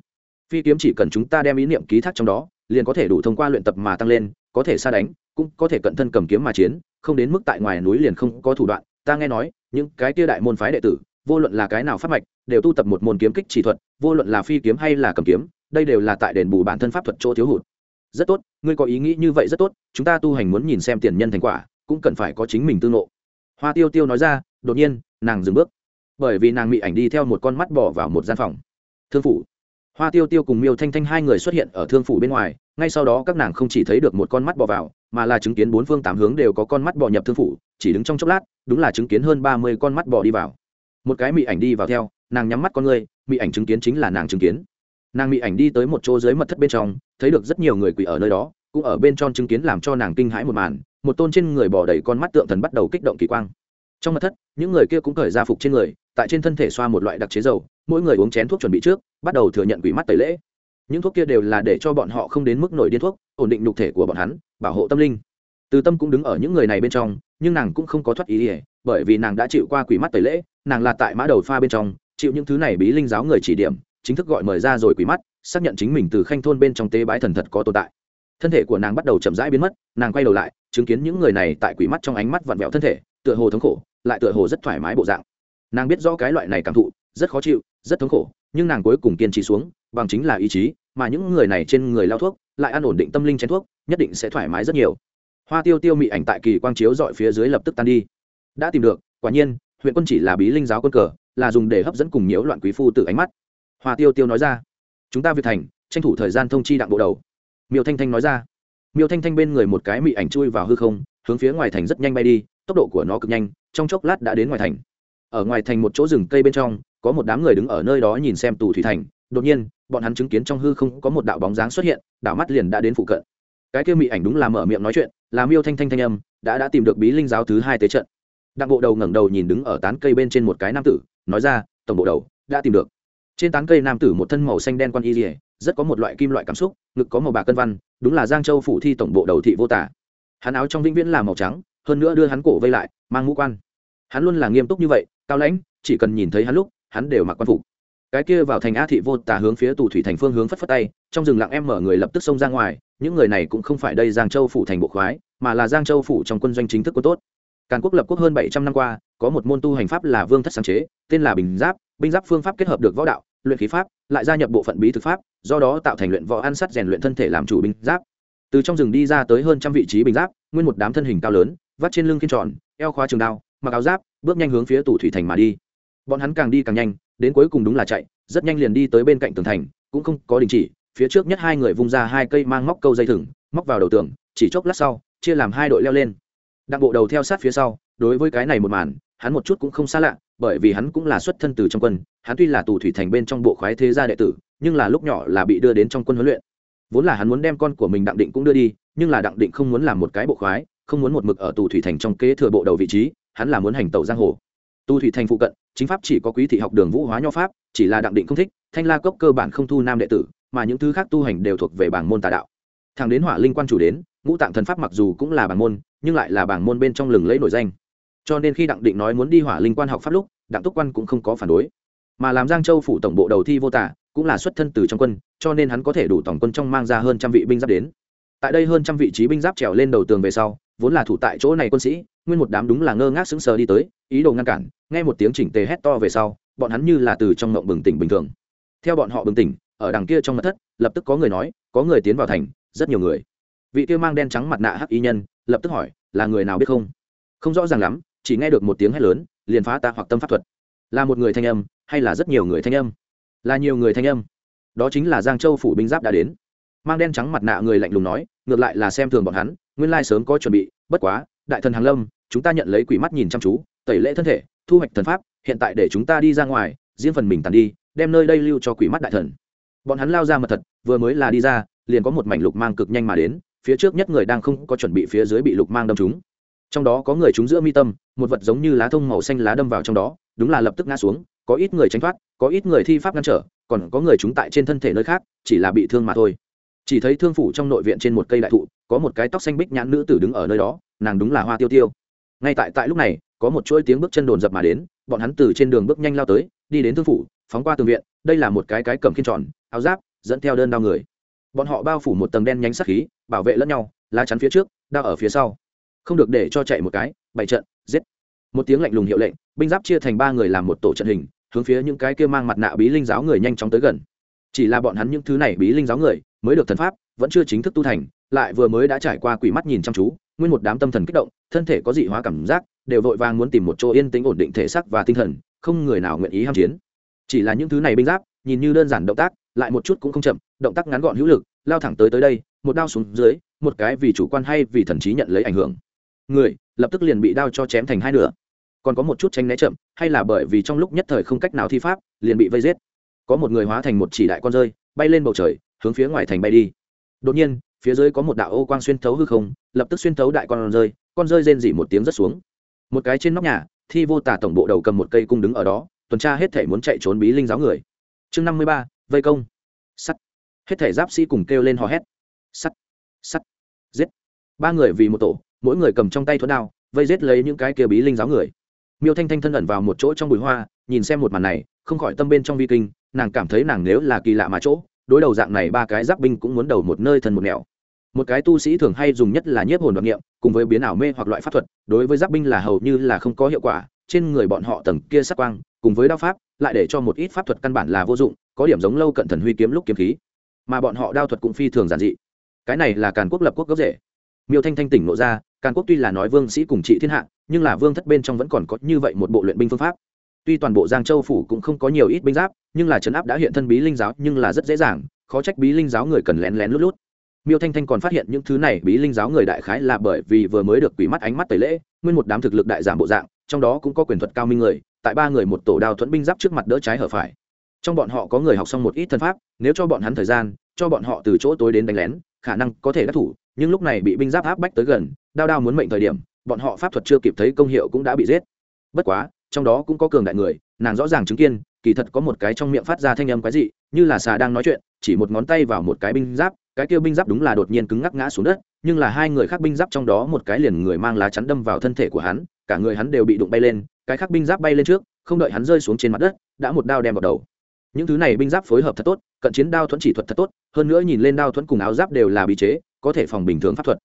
Phi kiếm chỉ cần chúng ta đem ý niệm ký thác trong đó, liền có thể đủ thông qua luyện tập mà tăng lên, có thể xa đánh, cũng có thể cận thân cầm kiếm mà chiến, không đến mức tại ngoài núi liền không có thủ đoạn. Ta nghe nói, những cái tia đại môn phái đệ tử vô luận là cái nào pháp mạch, đều tu tập một môn kiếm kích chỉ thuật, vô luận là phi kiếm hay là cầm kiếm, đây đều là tại đền bù bản thân pháp thuật chỗ thiếu hụt. Rất tốt, ngươi có ý nghĩ như vậy rất tốt, chúng ta tu hành muốn nhìn xem tiền nhân thành quả, cũng cần phải có chính mình tương ngộ. Hoa tiêu tiêu nói ra, đột nhiên, nàng dừng bước. Bởi vì nàng bị ảnh đi theo một con mắt bỏ vào một gian phòng. Thương phủ. Hoa tiêu tiêu cùng miêu thanh thanh hai người xuất hiện ở thương phủ bên ngoài, ngay sau đó các nàng không chỉ thấy được một con mắt bỏ vào, mà là chứng kiến bốn phương tám hướng đều có con mắt bò nhập thương phủ, chỉ đứng trong chốc lát, đúng là chứng kiến hơn ba mươi con mắt bò đi vào một cái mị ảnh đi vào theo, nàng nhắm mắt con người mị ảnh chứng kiến chính là nàng chứng kiến. Nàng mị ảnh đi tới một chỗ dưới mật thất bên trong, thấy được rất nhiều người quỳ ở nơi đó, cũng ở bên trong chứng kiến làm cho nàng kinh hãi một màn, một tôn trên người bỏ đầy con mắt tượng thần bắt đầu kích động kỳ quang. Trong mật thất, những người kia cũng cởi ra phục trên người, tại trên thân thể xoa một loại đặc chế dầu, mỗi người uống chén thuốc chuẩn bị trước, bắt đầu thừa nhận quỷ mắt tẩy lễ. Những thuốc kia đều là để cho bọn họ không đến mức nổi điên thuốc, ổn định nhục thể của bọn hắn, bảo hộ tâm linh. Từ tâm cũng đứng ở những người này bên trong, nhưng nàng cũng không có thoát ý ỉa bởi vì nàng đã chịu qua quỷ mắt tẩy lễ, nàng là tại mã đầu pha bên trong, chịu những thứ này bí linh giáo người chỉ điểm, chính thức gọi mời ra rồi quỷ mắt, xác nhận chính mình từ khanh thôn bên trong tế bái thần thật có tồn tại. Thân thể của nàng bắt đầu chậm rãi biến mất, nàng quay đầu lại, chứng kiến những người này tại quỷ mắt trong ánh mắt vặn vẹo thân thể, tựa hồ thống khổ, lại tựa hồ rất thoải mái bộ dạng. Nàng biết rõ cái loại này cảm thụ, rất khó chịu, rất thống khổ, nhưng nàng cuối cùng kiên trì xuống, bằng chính là ý chí, mà những người này trên người lao thuốc, lại ăn ổn định tâm linh chén thuốc, nhất định sẽ thoải mái rất nhiều. Hoa tiêu tiêu mị ảnh tại kỳ quang chiếu dọi phía dưới lập tức tan đi đã tìm được, quả nhiên, huyện quân chỉ là bí linh giáo quân cờ, là dùng để hấp dẫn cùng nhiễu loạn quý phu tử ánh mắt. Hoa tiêu tiêu nói ra, chúng ta việc thành, tranh thủ thời gian thông chi đặng bộ đầu. Miêu thanh thanh nói ra, miêu thanh thanh bên người một cái mị ảnh chui vào hư không, hướng phía ngoài thành rất nhanh bay đi, tốc độ của nó cực nhanh, trong chốc lát đã đến ngoài thành. Ở ngoài thành một chỗ rừng cây bên trong, có một đám người đứng ở nơi đó nhìn xem tù thủy thành. Đột nhiên, bọn hắn chứng kiến trong hư không có một đạo bóng dáng xuất hiện, đảo mắt liền đã đến phụ cận. Cái kia mị ảnh đúng là mở miệng nói chuyện, là miêu thanh thanh thanh âm, đã đã tìm được bí linh giáo thứ hai tế trận đặng bộ đầu ngẩng đầu nhìn đứng ở tán cây bên trên một cái nam tử, nói ra, tổng bộ đầu, đã tìm được. Trên tán cây nam tử một thân màu xanh đen quan y dỉa rất có một loại kim loại cảm xúc, ngực có màu bạc cân văn, đúng là giang châu phủ thi tổng bộ đầu thị vô tả. Hắn áo trong vĩnh viễn là màu trắng, hơn nữa đưa hắn cổ vây lại, mang mũ quan. Hắn luôn là nghiêm túc như vậy, cao lãnh, chỉ cần nhìn thấy hắn lúc, hắn đều mặc quan phục. Cái kia vào thành a thị vô tả hướng phía tù thủy thành phương hướng phất phất tay, trong rừng lặng em mở người lập tức xông ra ngoài, những người này cũng không phải đây giang châu phủ thành bộ khoái, mà là giang châu phủ trong quân doanh chính thức có tốt càn quốc lập quốc hơn bảy trăm năm qua, có một môn tu hành pháp là vương thất sáng chế, tên là bình giáp. Binh giáp phương pháp kết hợp được võ đạo, luyện khí pháp, lại gia nhập bộ phận bí thực pháp, do đó tạo thành luyện võ ăn sắt rèn luyện thân thể làm chủ binh giáp. Từ trong rừng đi ra tới hơn trăm vị trí bình giáp, nguyên một đám thân hình cao lớn, vắt trên lưng kiên tròn, eo khóa trường đao, mặc áo giáp, bước nhanh hướng phía tủ thủy thành mà đi. Bọn hắn càng đi càng nhanh, đến cuối cùng đúng là chạy, rất nhanh liền đi tới bên cạnh tường thành, cũng không có đình chỉ, phía trước nhất hai người vung ra hai cây mang móc câu dây thừng, móc vào đầu tường, chỉ chốc lát sau, chia làm hai đội leo lên đặng bộ đầu theo sát phía sau, đối với cái này một màn, hắn một chút cũng không xa lạ, bởi vì hắn cũng là xuất thân từ trong quân, hắn tuy là tù thủy thành bên trong bộ khoái thế gia đệ tử, nhưng là lúc nhỏ là bị đưa đến trong quân huấn luyện. Vốn là hắn muốn đem con của mình đặng định cũng đưa đi, nhưng là đặng định không muốn làm một cái bộ khoái, không muốn một mực ở tù thủy thành trong kế thừa bộ đầu vị trí, hắn là muốn hành tẩu giang hồ. Tu thủy thành phụ cận, chính pháp chỉ có quý thị học đường vũ hóa nho pháp, chỉ là đặng định không thích, thanh la cốc cơ bản không thu nam đệ tử, mà những thứ khác tu hành đều thuộc về bảng môn tà đạo. Thằng đến hỏa linh quan chủ đến, ngũ tạng thần pháp mặc dù cũng là bảng môn nhưng lại là bảng môn bên trong lừng lẫy nổi danh. Cho nên khi đặng định nói muốn đi hỏa linh quan học pháp lúc, đặng túc quan cũng không có phản đối. Mà làm giang châu phủ tổng bộ đầu thi vô tả, cũng là xuất thân từ trong quân, cho nên hắn có thể đủ tổng quân trong mang ra hơn trăm vị binh giáp đến. Tại đây hơn trăm vị trí binh giáp trèo lên đầu tường về sau, vốn là thủ tại chỗ này quân sĩ, nguyên một đám đúng là ngơ ngác sững sờ đi tới, ý đồ ngăn cản, nghe một tiếng chỉnh tề hét to về sau, bọn hắn như là từ trong ngộng bừng tỉnh bình thường. Theo bọn họ bừng tỉnh, ở đằng kia trong mặt thất, lập tức có người nói, có người tiến vào thành, rất nhiều người vị kia mang đen trắng mặt nạ hắc y nhân lập tức hỏi, là người nào biết không? Không rõ ràng lắm, chỉ nghe được một tiếng hét lớn, liền phá ta hoặc tâm pháp thuật. Là một người thanh âm, hay là rất nhiều người thanh âm? Là nhiều người thanh âm. Đó chính là giang châu phủ binh giáp đã đến. Mang đen trắng mặt nạ người lạnh lùng nói, ngược lại là xem thường bọn hắn, nguyên lai sớm có chuẩn bị, bất quá, đại thần hàng lâm, chúng ta nhận lấy quỷ mắt nhìn chăm chú, tẩy lễ thân thể, thu hoạch thần pháp, hiện tại để chúng ta đi ra ngoài, riêng phần mình tàn đi, đem nơi đây lưu cho quỷ mắt đại thần. Bọn hắn lao ra mật thật, vừa mới là đi ra, liền có một mảnh lục mang cực nhanh mà đến phía trước nhất người đang không có chuẩn bị phía dưới bị lục mang đâm trúng. Trong đó có người trúng giữa mi tâm, một vật giống như lá thông màu xanh lá đâm vào trong đó, đúng là lập tức ngã xuống, có ít người tránh thoát, có ít người thi pháp ngăn trở, còn có người trúng tại trên thân thể nơi khác, chỉ là bị thương mà thôi. Chỉ thấy thương phủ trong nội viện trên một cây đại thụ, có một cái tóc xanh bích nhãn nữ tử đứng ở nơi đó, nàng đúng là hoa tiêu tiêu. Ngay tại tại lúc này, có một chuỗi tiếng bước chân đồn dập mà đến, bọn hắn từ trên đường bước nhanh lao tới, đi đến thương phủ, phóng qua tường viện, đây là một cái cái cầm khiên tròn, áo giáp, dẫn theo đơn đao người bọn họ bao phủ một tầng đen nhánh sắc khí, bảo vệ lẫn nhau, lá chắn phía trước, đao ở phía sau. Không được để cho chạy một cái, bày trận, giết. Một tiếng lạnh lùng hiệu lệnh, binh giáp chia thành ba người làm một tổ trận hình, hướng phía những cái kia mang mặt nạ bí linh giáo người nhanh chóng tới gần. Chỉ là bọn hắn những thứ này bí linh giáo người, mới được thần pháp, vẫn chưa chính thức tu thành, lại vừa mới đã trải qua quỷ mắt nhìn chăm chú, nguyên một đám tâm thần kích động, thân thể có dị hóa cảm giác, đều vội vàng muốn tìm một chỗ yên tĩnh ổn định thể xác và tinh thần, không người nào nguyện ý ham chiến. Chỉ là những thứ này binh giáp, nhìn như đơn giản động tác lại một chút cũng không chậm, động tác ngắn gọn hữu lực, lao thẳng tới tới đây, một đao xuống dưới, một cái vì chủ quan hay vì thần trí nhận lấy ảnh hưởng. Người, lập tức liền bị đao cho chém thành hai nửa. Còn có một chút tranh né chậm, hay là bởi vì trong lúc nhất thời không cách nào thi pháp, liền bị vây giết. Có một người hóa thành một chỉ đại con rơi, bay lên bầu trời, hướng phía ngoài thành bay đi. Đột nhiên, phía dưới có một đạo ô quang xuyên thấu hư không, lập tức xuyên thấu đại con rơi con rơi rên dỉ một tiếng rất xuống. Một cái trên nóc nhà, thi vô tả tổng bộ đầu cầm một cây cung đứng ở đó, tuần tra hết thể muốn chạy trốn bí linh giáo người. Chương năm mươi ba vây công. Sắt. Hết thể giáp sĩ cùng kêu lên hò hét. Sắt. Sắt. Giết. Ba người vì một tổ, mỗi người cầm trong tay thuẫn đao, vây giết lấy những cái kia bí linh giáo người. Miêu thanh thanh thân ẩn vào một chỗ trong bụi hoa, nhìn xem một màn này, không khỏi tâm bên trong vi kinh, nàng cảm thấy nàng nếu là kỳ lạ mà chỗ, đối đầu dạng này ba cái giáp binh cũng muốn đầu một nơi thân một nẻo. Một cái tu sĩ thường hay dùng nhất là nhiếp hồn đoạn nghiệm, cùng với biến ảo mê hoặc loại pháp thuật, đối với giáp binh là hầu như là không có hiệu quả trên người bọn họ tầng kia sắc quang, cùng với đao pháp, lại để cho một ít pháp thuật căn bản là vô dụng, có điểm giống lâu cận thần huy kiếm lúc kiếm khí. Mà bọn họ đao thuật cũng phi thường giản dị. Cái này là càn quốc lập quốc gốc rễ. Miêu thanh thanh tỉnh nộ ra, càn quốc tuy là nói vương sĩ cùng trị thiên hạ, nhưng là vương thất bên trong vẫn còn có như vậy một bộ luyện binh phương pháp. Tuy toàn bộ giang châu phủ cũng không có nhiều ít binh giáp, nhưng là trấn áp đã hiện thân bí linh giáo, nhưng là rất dễ dàng, khó trách bí linh giáo người cần lén lén lút lút. Miêu thanh thanh còn phát hiện những thứ này bí linh giáo người đại khái là bởi vì vừa mới được quỷ mắt ánh mắt tẩy lễ, nguyên một đám thực lực đại giảm bộ dạng trong đó cũng có quyền thuật cao minh người, tại ba người một tổ đao thuẫn binh giáp trước mặt đỡ trái hở phải. Trong bọn họ có người học xong một ít thân pháp, nếu cho bọn hắn thời gian, cho bọn họ từ chỗ tối đến đánh lén, khả năng có thể đắc thủ, nhưng lúc này bị binh giáp áp bách tới gần, đao đao muốn mệnh thời điểm, bọn họ pháp thuật chưa kịp thấy công hiệu cũng đã bị giết. Bất quá, trong đó cũng có cường đại người, nàng rõ ràng chứng kiến kỳ thật có một cái trong miệng phát ra thanh âm quái dị, như là xà đang nói chuyện, chỉ một ngón tay vào một cái binh giáp, cái kia binh giáp đúng là đột nhiên cứng ngắc ngã xuống đất, nhưng là hai người khác binh giáp trong đó một cái liền người mang lá chắn đâm vào thân thể của hắn cả người hắn đều bị đụng bay lên, cái khác binh giáp bay lên trước, không đợi hắn rơi xuống trên mặt đất, đã một đao đem vào đầu. Những thứ này binh giáp phối hợp thật tốt, cận chiến đao thuẫn chỉ thuật thật tốt, hơn nữa nhìn lên đao thuẫn cùng áo giáp đều là bị chế, có thể phòng bình thường pháp thuật.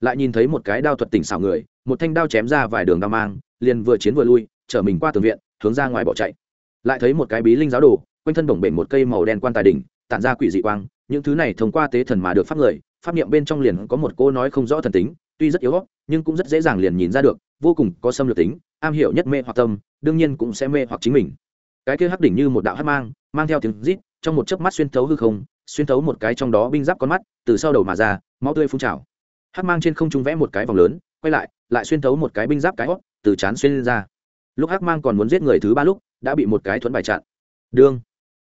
Lại nhìn thấy một cái đao thuật tỉnh xảo người, một thanh đao chém ra vài đường đao mang, liền vừa chiến vừa lui, chở mình qua tường viện, hướng ra ngoài bỏ chạy. Lại thấy một cái bí linh giáo đồ, quanh thân bổng bể một cây màu đen quan tài đỉnh, tản ra quỷ dị quang, những thứ này thông qua tế thần mà được pháp người, pháp niệm bên trong liền có một cô nói không rõ thần tính, tuy rất yếu nhưng cũng rất dễ dàng liền nhìn ra được vô cùng có xâm lược tính, am hiểu nhất mê hoặc tâm, đương nhiên cũng sẽ mê hoặc chính mình. Cái kia hắc đỉnh như một đạo hắc mang mang theo tiếng rít, trong một chớp mắt xuyên thấu hư không, xuyên thấu một cái trong đó binh giáp con mắt, từ sau đầu mà ra, máu tươi phun trào. Hắc mang trên không trung vẽ một cái vòng lớn, quay lại lại xuyên thấu một cái binh giáp cái hót, từ chán xuyên lên ra. Lúc hắc mang còn muốn giết người thứ ba lúc, đã bị một cái thuẫn bài chặn. Đương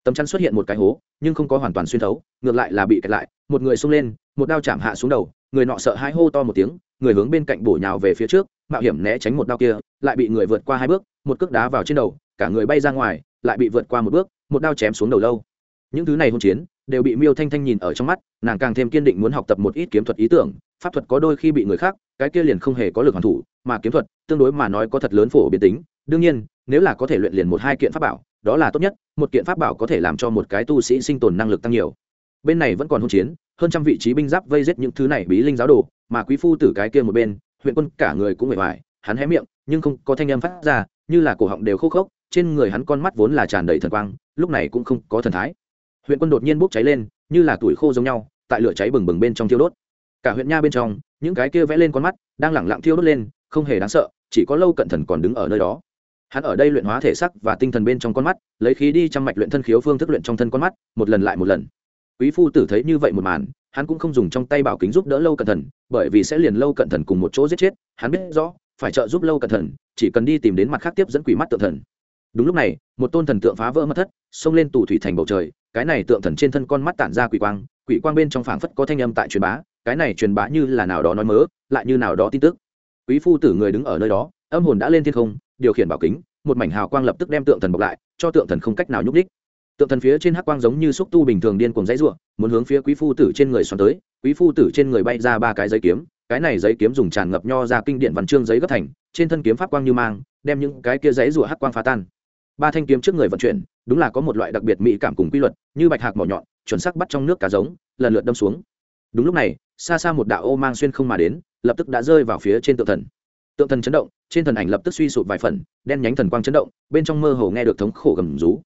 tấm chắn xuất hiện một cái hố, nhưng không có hoàn toàn xuyên thấu, ngược lại là bị kẹt lại, một người xông lên, một đao chạm hạ xuống đầu, người nọ sợ hãi hô to một tiếng, người hướng bên cạnh bổ nhào về phía trước, mạo hiểm né tránh một đao kia, lại bị người vượt qua hai bước, một cước đá vào trên đầu, cả người bay ra ngoài, lại bị vượt qua một bước, một đao chém xuống đầu lâu. Những thứ này hôn chiến, đều bị miêu thanh thanh nhìn ở trong mắt, nàng càng thêm kiên định muốn học tập một ít kiếm thuật ý tưởng, pháp thuật có đôi khi bị người khác, cái kia liền không hề có lực hoàn thủ, mà kiếm thuật, tương đối mà nói có thật lớn phổ biến tính. Đương nhiên, nếu là có thể luyện liền một hai kiện pháp bảo đó là tốt nhất, một kiện pháp bảo có thể làm cho một cái tu sĩ sinh tồn năng lực tăng nhiều. Bên này vẫn còn hôn chiến, hơn trăm vị trí binh giáp vây giết những thứ này bí linh giáo đồ, mà quý phu tử cái kia một bên, huyện quân cả người cũng mệt mỏi, hắn hé miệng, nhưng không có thanh âm phát ra, như là cổ họng đều khô khốc, trên người hắn con mắt vốn là tràn đầy thần quang, lúc này cũng không có thần thái. Huyện quân đột nhiên bốc cháy lên, như là tuổi khô giống nhau, tại lửa cháy bừng bừng bên trong thiêu đốt. Cả huyện nha bên trong, những cái kia vẽ lên con mắt, đang lẳng lặng thiêu đốt lên, không hề đáng sợ, chỉ có lâu cận thần còn đứng ở nơi đó hắn ở đây luyện hóa thể sắc và tinh thần bên trong con mắt, lấy khí đi trong mạch luyện thân khiếu phương thức luyện trong thân con mắt, một lần lại một lần. Quý phu tử thấy như vậy một màn, hắn cũng không dùng trong tay bảo kính giúp đỡ lâu cận thần bởi vì sẽ liền lâu cận thần cùng một chỗ giết chết, hắn biết rõ, phải trợ giúp lâu cận thần chỉ cần đi tìm đến mặt khác tiếp dẫn quỷ mắt tượng thần. Đúng lúc này, một tôn thần tượng phá vỡ mất thất, xông lên tù thủy thành bầu trời, cái này tượng thần trên thân con mắt tản ra quỷ quang quỷ quang bên trong phảng phất có thanh âm tại truyền bá, cái này truyền bá như là nào đó nói mớ, lại như nào đó tin tức. Quý phu tử người đứng ở nơi đó âm hồn đã lên thiên không, điều khiển bảo kính, một mảnh hào quang lập tức đem tượng thần bọc lại, cho tượng thần không cách nào nhúc đích tượng thần phía trên hắc quang giống như xúc tu bình thường điên cuồng dãy ruộng muốn hướng phía quý phu tử trên người xoắn tới, quý phu tử trên người bay ra ba cái giấy kiếm, cái này giấy kiếm dùng tràn ngập nho ra kinh điển văn chương giấy gấp thành, trên thân kiếm pháp quang như mang, đem những cái kia giấy ruộng hắc quang phá tan. Ba thanh kiếm trước người vận chuyển, đúng là có một loại đặc biệt mỹ cảm cùng quy luật, như bạch hạc mỏ nhọn, chuẩn sắc bắt trong nước cá giống, lần lượt đâm xuống. Đúng lúc này, xa xa một đạo ô mang xuyên không mà đến, lập tức đã rơi vào phía trên tượng thần tượng thần chấn động, trên thần ảnh lập tức suy sụp vài phần, đen nhánh thần quang chấn động, bên trong mơ hồ nghe được thống khổ gầm rú.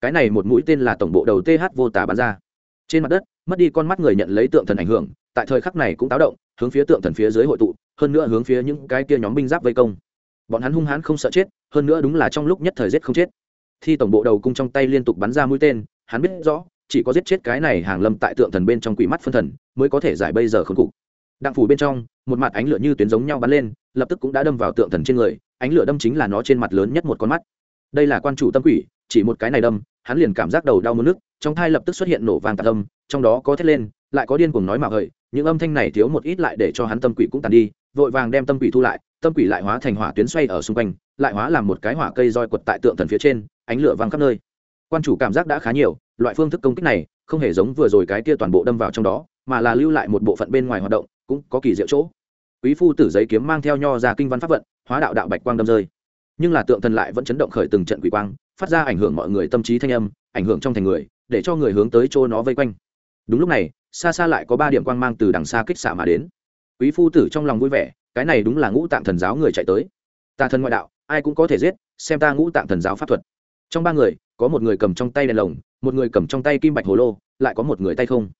Cái này một mũi tên là tổng bộ đầu th vô tà bắn ra. Trên mặt đất, mất đi con mắt người nhận lấy tượng thần ảnh hưởng, tại thời khắc này cũng táo động, hướng phía tượng thần phía dưới hội tụ, hơn nữa hướng phía những cái kia nhóm binh giáp vây công. Bọn hắn hung hãn không sợ chết, hơn nữa đúng là trong lúc nhất thời giết không chết. Thi tổng bộ đầu cung trong tay liên tục bắn ra mũi tên, hắn biết rõ, chỉ có giết chết cái này hàng lâm tại tượng thần bên trong quỷ mắt phân thần, mới có thể giải bây giờ khốn cục đặng phủ bên trong một mặt ánh lửa như tuyến giống nhau bắn lên lập tức cũng đã đâm vào tượng thần trên người ánh lửa đâm chính là nó trên mặt lớn nhất một con mắt. Đây là quan chủ tâm quỷ chỉ một cái này đâm hắn liền cảm giác đầu đau mất nước trong thai lập tức xuất hiện nổ vàng tạc âm trong đó có thét lên lại có điên cuồng nói mạo hời, những âm thanh này thiếu một ít lại để cho hắn tâm quỷ cũng tàn đi vội vàng đem tâm quỷ thu lại tâm quỷ lại hóa thành hỏa tuyến xoay ở xung quanh lại hóa làm một cái hỏa cây roi quật tại tượng thần phía trên ánh lửa văng khắp nơi. Quan chủ cảm giác đã khá nhiều loại phương thức công kích này không hề giống vừa rồi cái kia toàn bộ đâm vào trong đó mà là lưu lại một bộ phận bên ngoài hoạt động cũng có kỳ diệu chỗ. Quý phu tử giấy kiếm mang theo nho ra kinh văn pháp vận, hóa đạo đạo bạch quang đâm rơi. Nhưng là tượng thần lại vẫn chấn động khởi từng trận quỷ quang, phát ra ảnh hưởng mọi người tâm trí thanh âm, ảnh hưởng trong thành người, để cho người hướng tới chỗ nó vây quanh. Đúng lúc này, xa xa lại có ba điểm quang mang từ đằng xa kích xạ mà đến. Quý phu tử trong lòng vui vẻ, cái này đúng là ngũ tạng thần giáo người chạy tới. Ta thần ngoại đạo, ai cũng có thể giết, xem ta ngũ tạng thần giáo pháp thuật. Trong ba người, có một người cầm trong tay đèn lồng, một người cầm trong tay kim bạch hồ lô, lại có một người tay không.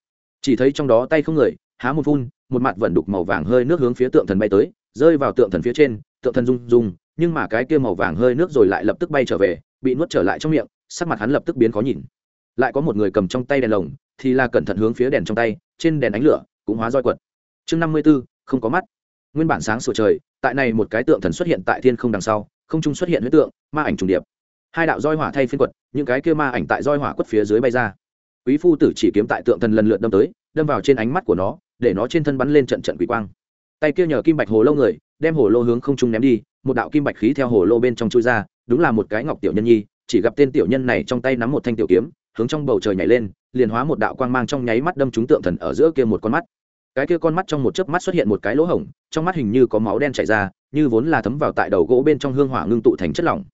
Chỉ thấy trong đó tay không người, há một phun một mặt vận đục màu vàng hơi nước hướng phía tượng thần bay tới, rơi vào tượng thần phía trên, tượng thần rung rung, nhưng mà cái kia màu vàng hơi nước rồi lại lập tức bay trở về, bị nuốt trở lại trong miệng, sắc mặt hắn lập tức biến khó nhìn. Lại có một người cầm trong tay đèn lồng, thì là cẩn thận hướng phía đèn trong tay, trên đèn ánh lửa, cũng hóa roi quật. Chương năm mươi b ố không có mắt. Nguyên bản sáng sủa trời, tại này một cái tượng thần xuất hiện tại thiên không đằng sau, không trung xuất hiện huyết tượng, ma ảnh trùng điệp. Hai đạo roi hỏa thay phiên quật, những cái kia ma ảnh tại roi hỏa quất phía dưới bay ra. Quý phu tử chỉ kiếm tại tượng thần lần lượt đâm tới, đâm vào trên ánh mắt của nó để nó trên thân bắn lên trận trận quỷ quang. Tay kia nhờ kim bạch hồ lô người, đem hồ lô hướng không trung ném đi, một đạo kim bạch khí theo hồ lô bên trong chui ra, đúng là một cái ngọc tiểu nhân nhi, chỉ gặp tên tiểu nhân này trong tay nắm một thanh tiểu kiếm, hướng trong bầu trời nhảy lên, liền hóa một đạo quang mang trong nháy mắt đâm trúng tượng thần ở giữa kia một con mắt. Cái kia con mắt trong một chớp mắt xuất hiện một cái lỗ hổng, trong mắt hình như có máu đen chảy ra, như vốn là thấm vào tại đầu gỗ bên trong hương hỏa ngưng tụ thành chất lỏng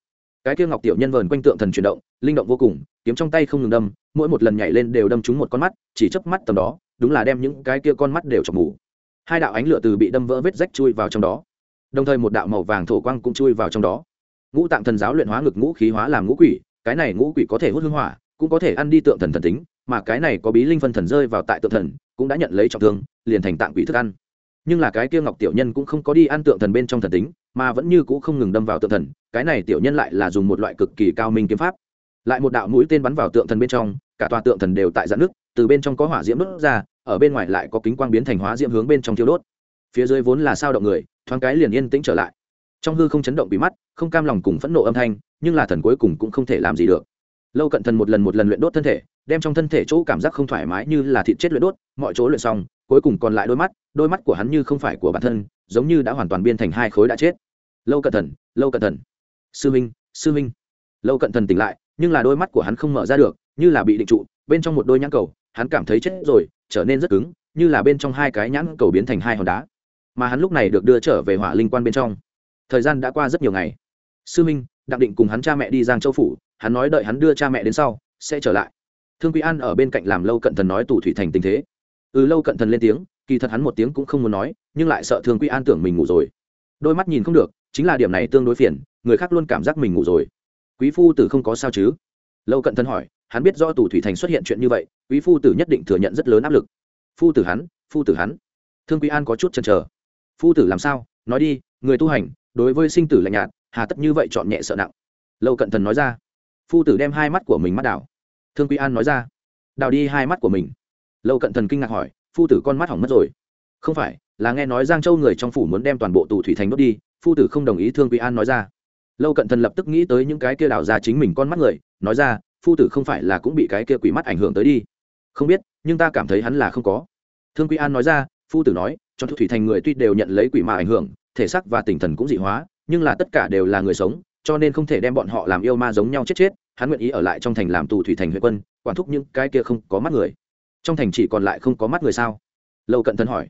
cái kia ngọc tiểu nhân vờn quanh tượng thần chuyển động, linh động vô cùng, kiếm trong tay không ngừng đâm, mỗi một lần nhảy lên đều đâm trúng một con mắt, chỉ chớp mắt tầm đó, đúng là đem những cái kia con mắt đều chọc mù. Hai đạo ánh lửa từ bị đâm vỡ vết rách chui vào trong đó. Đồng thời một đạo màu vàng thổ quang cũng chui vào trong đó. Ngũ tạng thần giáo luyện hóa ngực ngũ khí hóa làm ngũ quỷ, cái này ngũ quỷ có thể hút hương hỏa, cũng có thể ăn đi tượng thần thần tính, mà cái này có bí linh phân thần rơi vào tại tượng thần, cũng đã nhận lấy trọng thương, liền thành tạng quỷ thức ăn. Nhưng là cái kia ngọc tiểu nhân cũng không có đi ăn tượng thần bên trong thần tính mà vẫn như cũ không ngừng đâm vào tượng thần, cái này tiểu nhân lại là dùng một loại cực kỳ cao minh kiếm pháp. Lại một đạo mũi tên bắn vào tượng thần bên trong, cả tòa tượng thần đều tại dạn nước từ bên trong có hỏa diễm đốt ra, ở bên ngoài lại có kính quang biến thành hóa diễm hướng bên trong thiêu đốt. Phía dưới vốn là sao động người, thoáng cái liền yên tĩnh trở lại. Trong hư không chấn động bị mắt, không cam lòng cùng phẫn nộ âm thanh, nhưng là thần cuối cùng cũng không thể làm gì được. Lâu cận thần một lần một lần luyện đốt thân thể, đem trong thân thể chỗ cảm giác không thoải mái như là thịt chết luyện đốt, mọi chỗ luyện xong, cuối cùng còn lại đôi mắt đôi mắt của hắn như không phải của bản thân, giống như đã hoàn toàn biên thành hai khối đã chết lâu cận thần lâu cận thần sư minh sư minh. Lâu cận thần tỉnh lại, nhưng là đôi mắt của hắn không mở ra được, như là bị định trụ, bên trong một đôi nhãn cầu, hắn cảm thấy chết rồi, trở nên rất cứng, như là bên trong hai cái nhãn cầu biến thành hai hòn đá. Mà hắn lúc này được đưa trở về hỏa linh quan bên trong. Thời gian đã qua rất nhiều ngày. Sư minh đặng định cùng hắn cha mẹ đi giang châu phủ, hắn nói đợi hắn đưa cha mẹ đến sau, sẽ trở lại. Thương quý an ở bên cạnh làm lâu cận thần nói tù thủy thành tình thế. Ừ lâu cận thần lên tiếng, kỳ thật hắn một tiếng cũng không muốn nói, nhưng lại sợ thương quý an tưởng mình ngủ rồi. Đôi mắt nhìn không được chính là điểm này tương đối phiền, người khác luôn cảm giác mình ngủ rồi. Quý phu tử không có sao chứ? Lâu cận thân hỏi, hắn biết do tù thủy thành xuất hiện chuyện như vậy, quý phu tử nhất định thừa nhận rất lớn áp lực. Phu tử hắn, phu tử hắn. Thương quý an có chút chần chờ. Phu tử làm sao? Nói đi, người tu hành, đối với sinh tử lạnh nhạt, hà tất như vậy chọn nhẹ sợ nặng. Lâu cận thần nói ra. Phu tử đem hai mắt của mình mắt đảo. Thương quý an nói ra. Đào đi hai mắt của mình. Lâu cận thần kinh ngạc hỏi, phu tử con mắt hỏng mất rồi. Không phải, là nghe nói giang châu người trong phủ muốn đem toàn bộ tù thủy thành đốt đi phu tử không đồng ý thương quý an nói ra. Lâu cận thần lập tức nghĩ tới những cái kia đào ra chính mình con mắt người, nói ra, phu tử không phải là cũng bị cái kia quỷ mắt ảnh hưởng tới đi. Không biết, nhưng ta cảm thấy hắn là không có. Thương quý an nói ra, phu tử nói, cho thủy thành người tuy đều nhận lấy quỷ ma ảnh hưởng, thể xác và tinh thần cũng dị hóa, nhưng là tất cả đều là người sống, cho nên không thể đem bọn họ làm yêu ma giống nhau chết chết, hắn nguyện ý ở lại trong thành làm tù thủy thành huyện quân, quản thúc những cái kia không có mắt người. Trong thành chỉ còn lại không có mắt người sao? Lâu cận thân hỏi.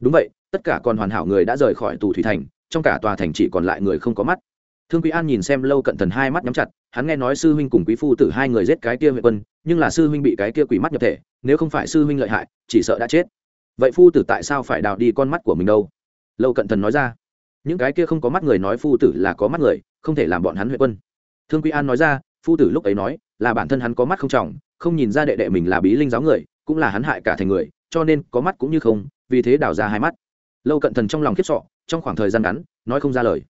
Đúng vậy, tất cả còn hoàn hảo người đã rời khỏi tù thủy thành trong cả tòa thành chỉ còn lại người không có mắt. Thương quý an nhìn xem lâu cận thần hai mắt nhắm chặt, hắn nghe nói sư huynh cùng quý phu tử hai người giết cái kia huệ quân, nhưng là sư huynh bị cái kia quỷ mắt nhập thể, nếu không phải sư huynh lợi hại, chỉ sợ đã chết. Vậy phu tử tại sao phải đào đi con mắt của mình đâu? Lâu cận thần nói ra. Những cái kia không có mắt người nói phu tử là có mắt người, không thể làm bọn hắn huệ quân. Thương quý an nói ra, phu tử lúc ấy nói, là bản thân hắn có mắt không trọng, không nhìn ra đệ đệ mình là bí linh giáo người, cũng là hắn hại cả thành người, cho nên có mắt cũng như không, vì thế đào ra hai mắt. Lâu cận thần trong lòng khiếp sọ trong khoảng thời gian ngắn, nói không ra lời.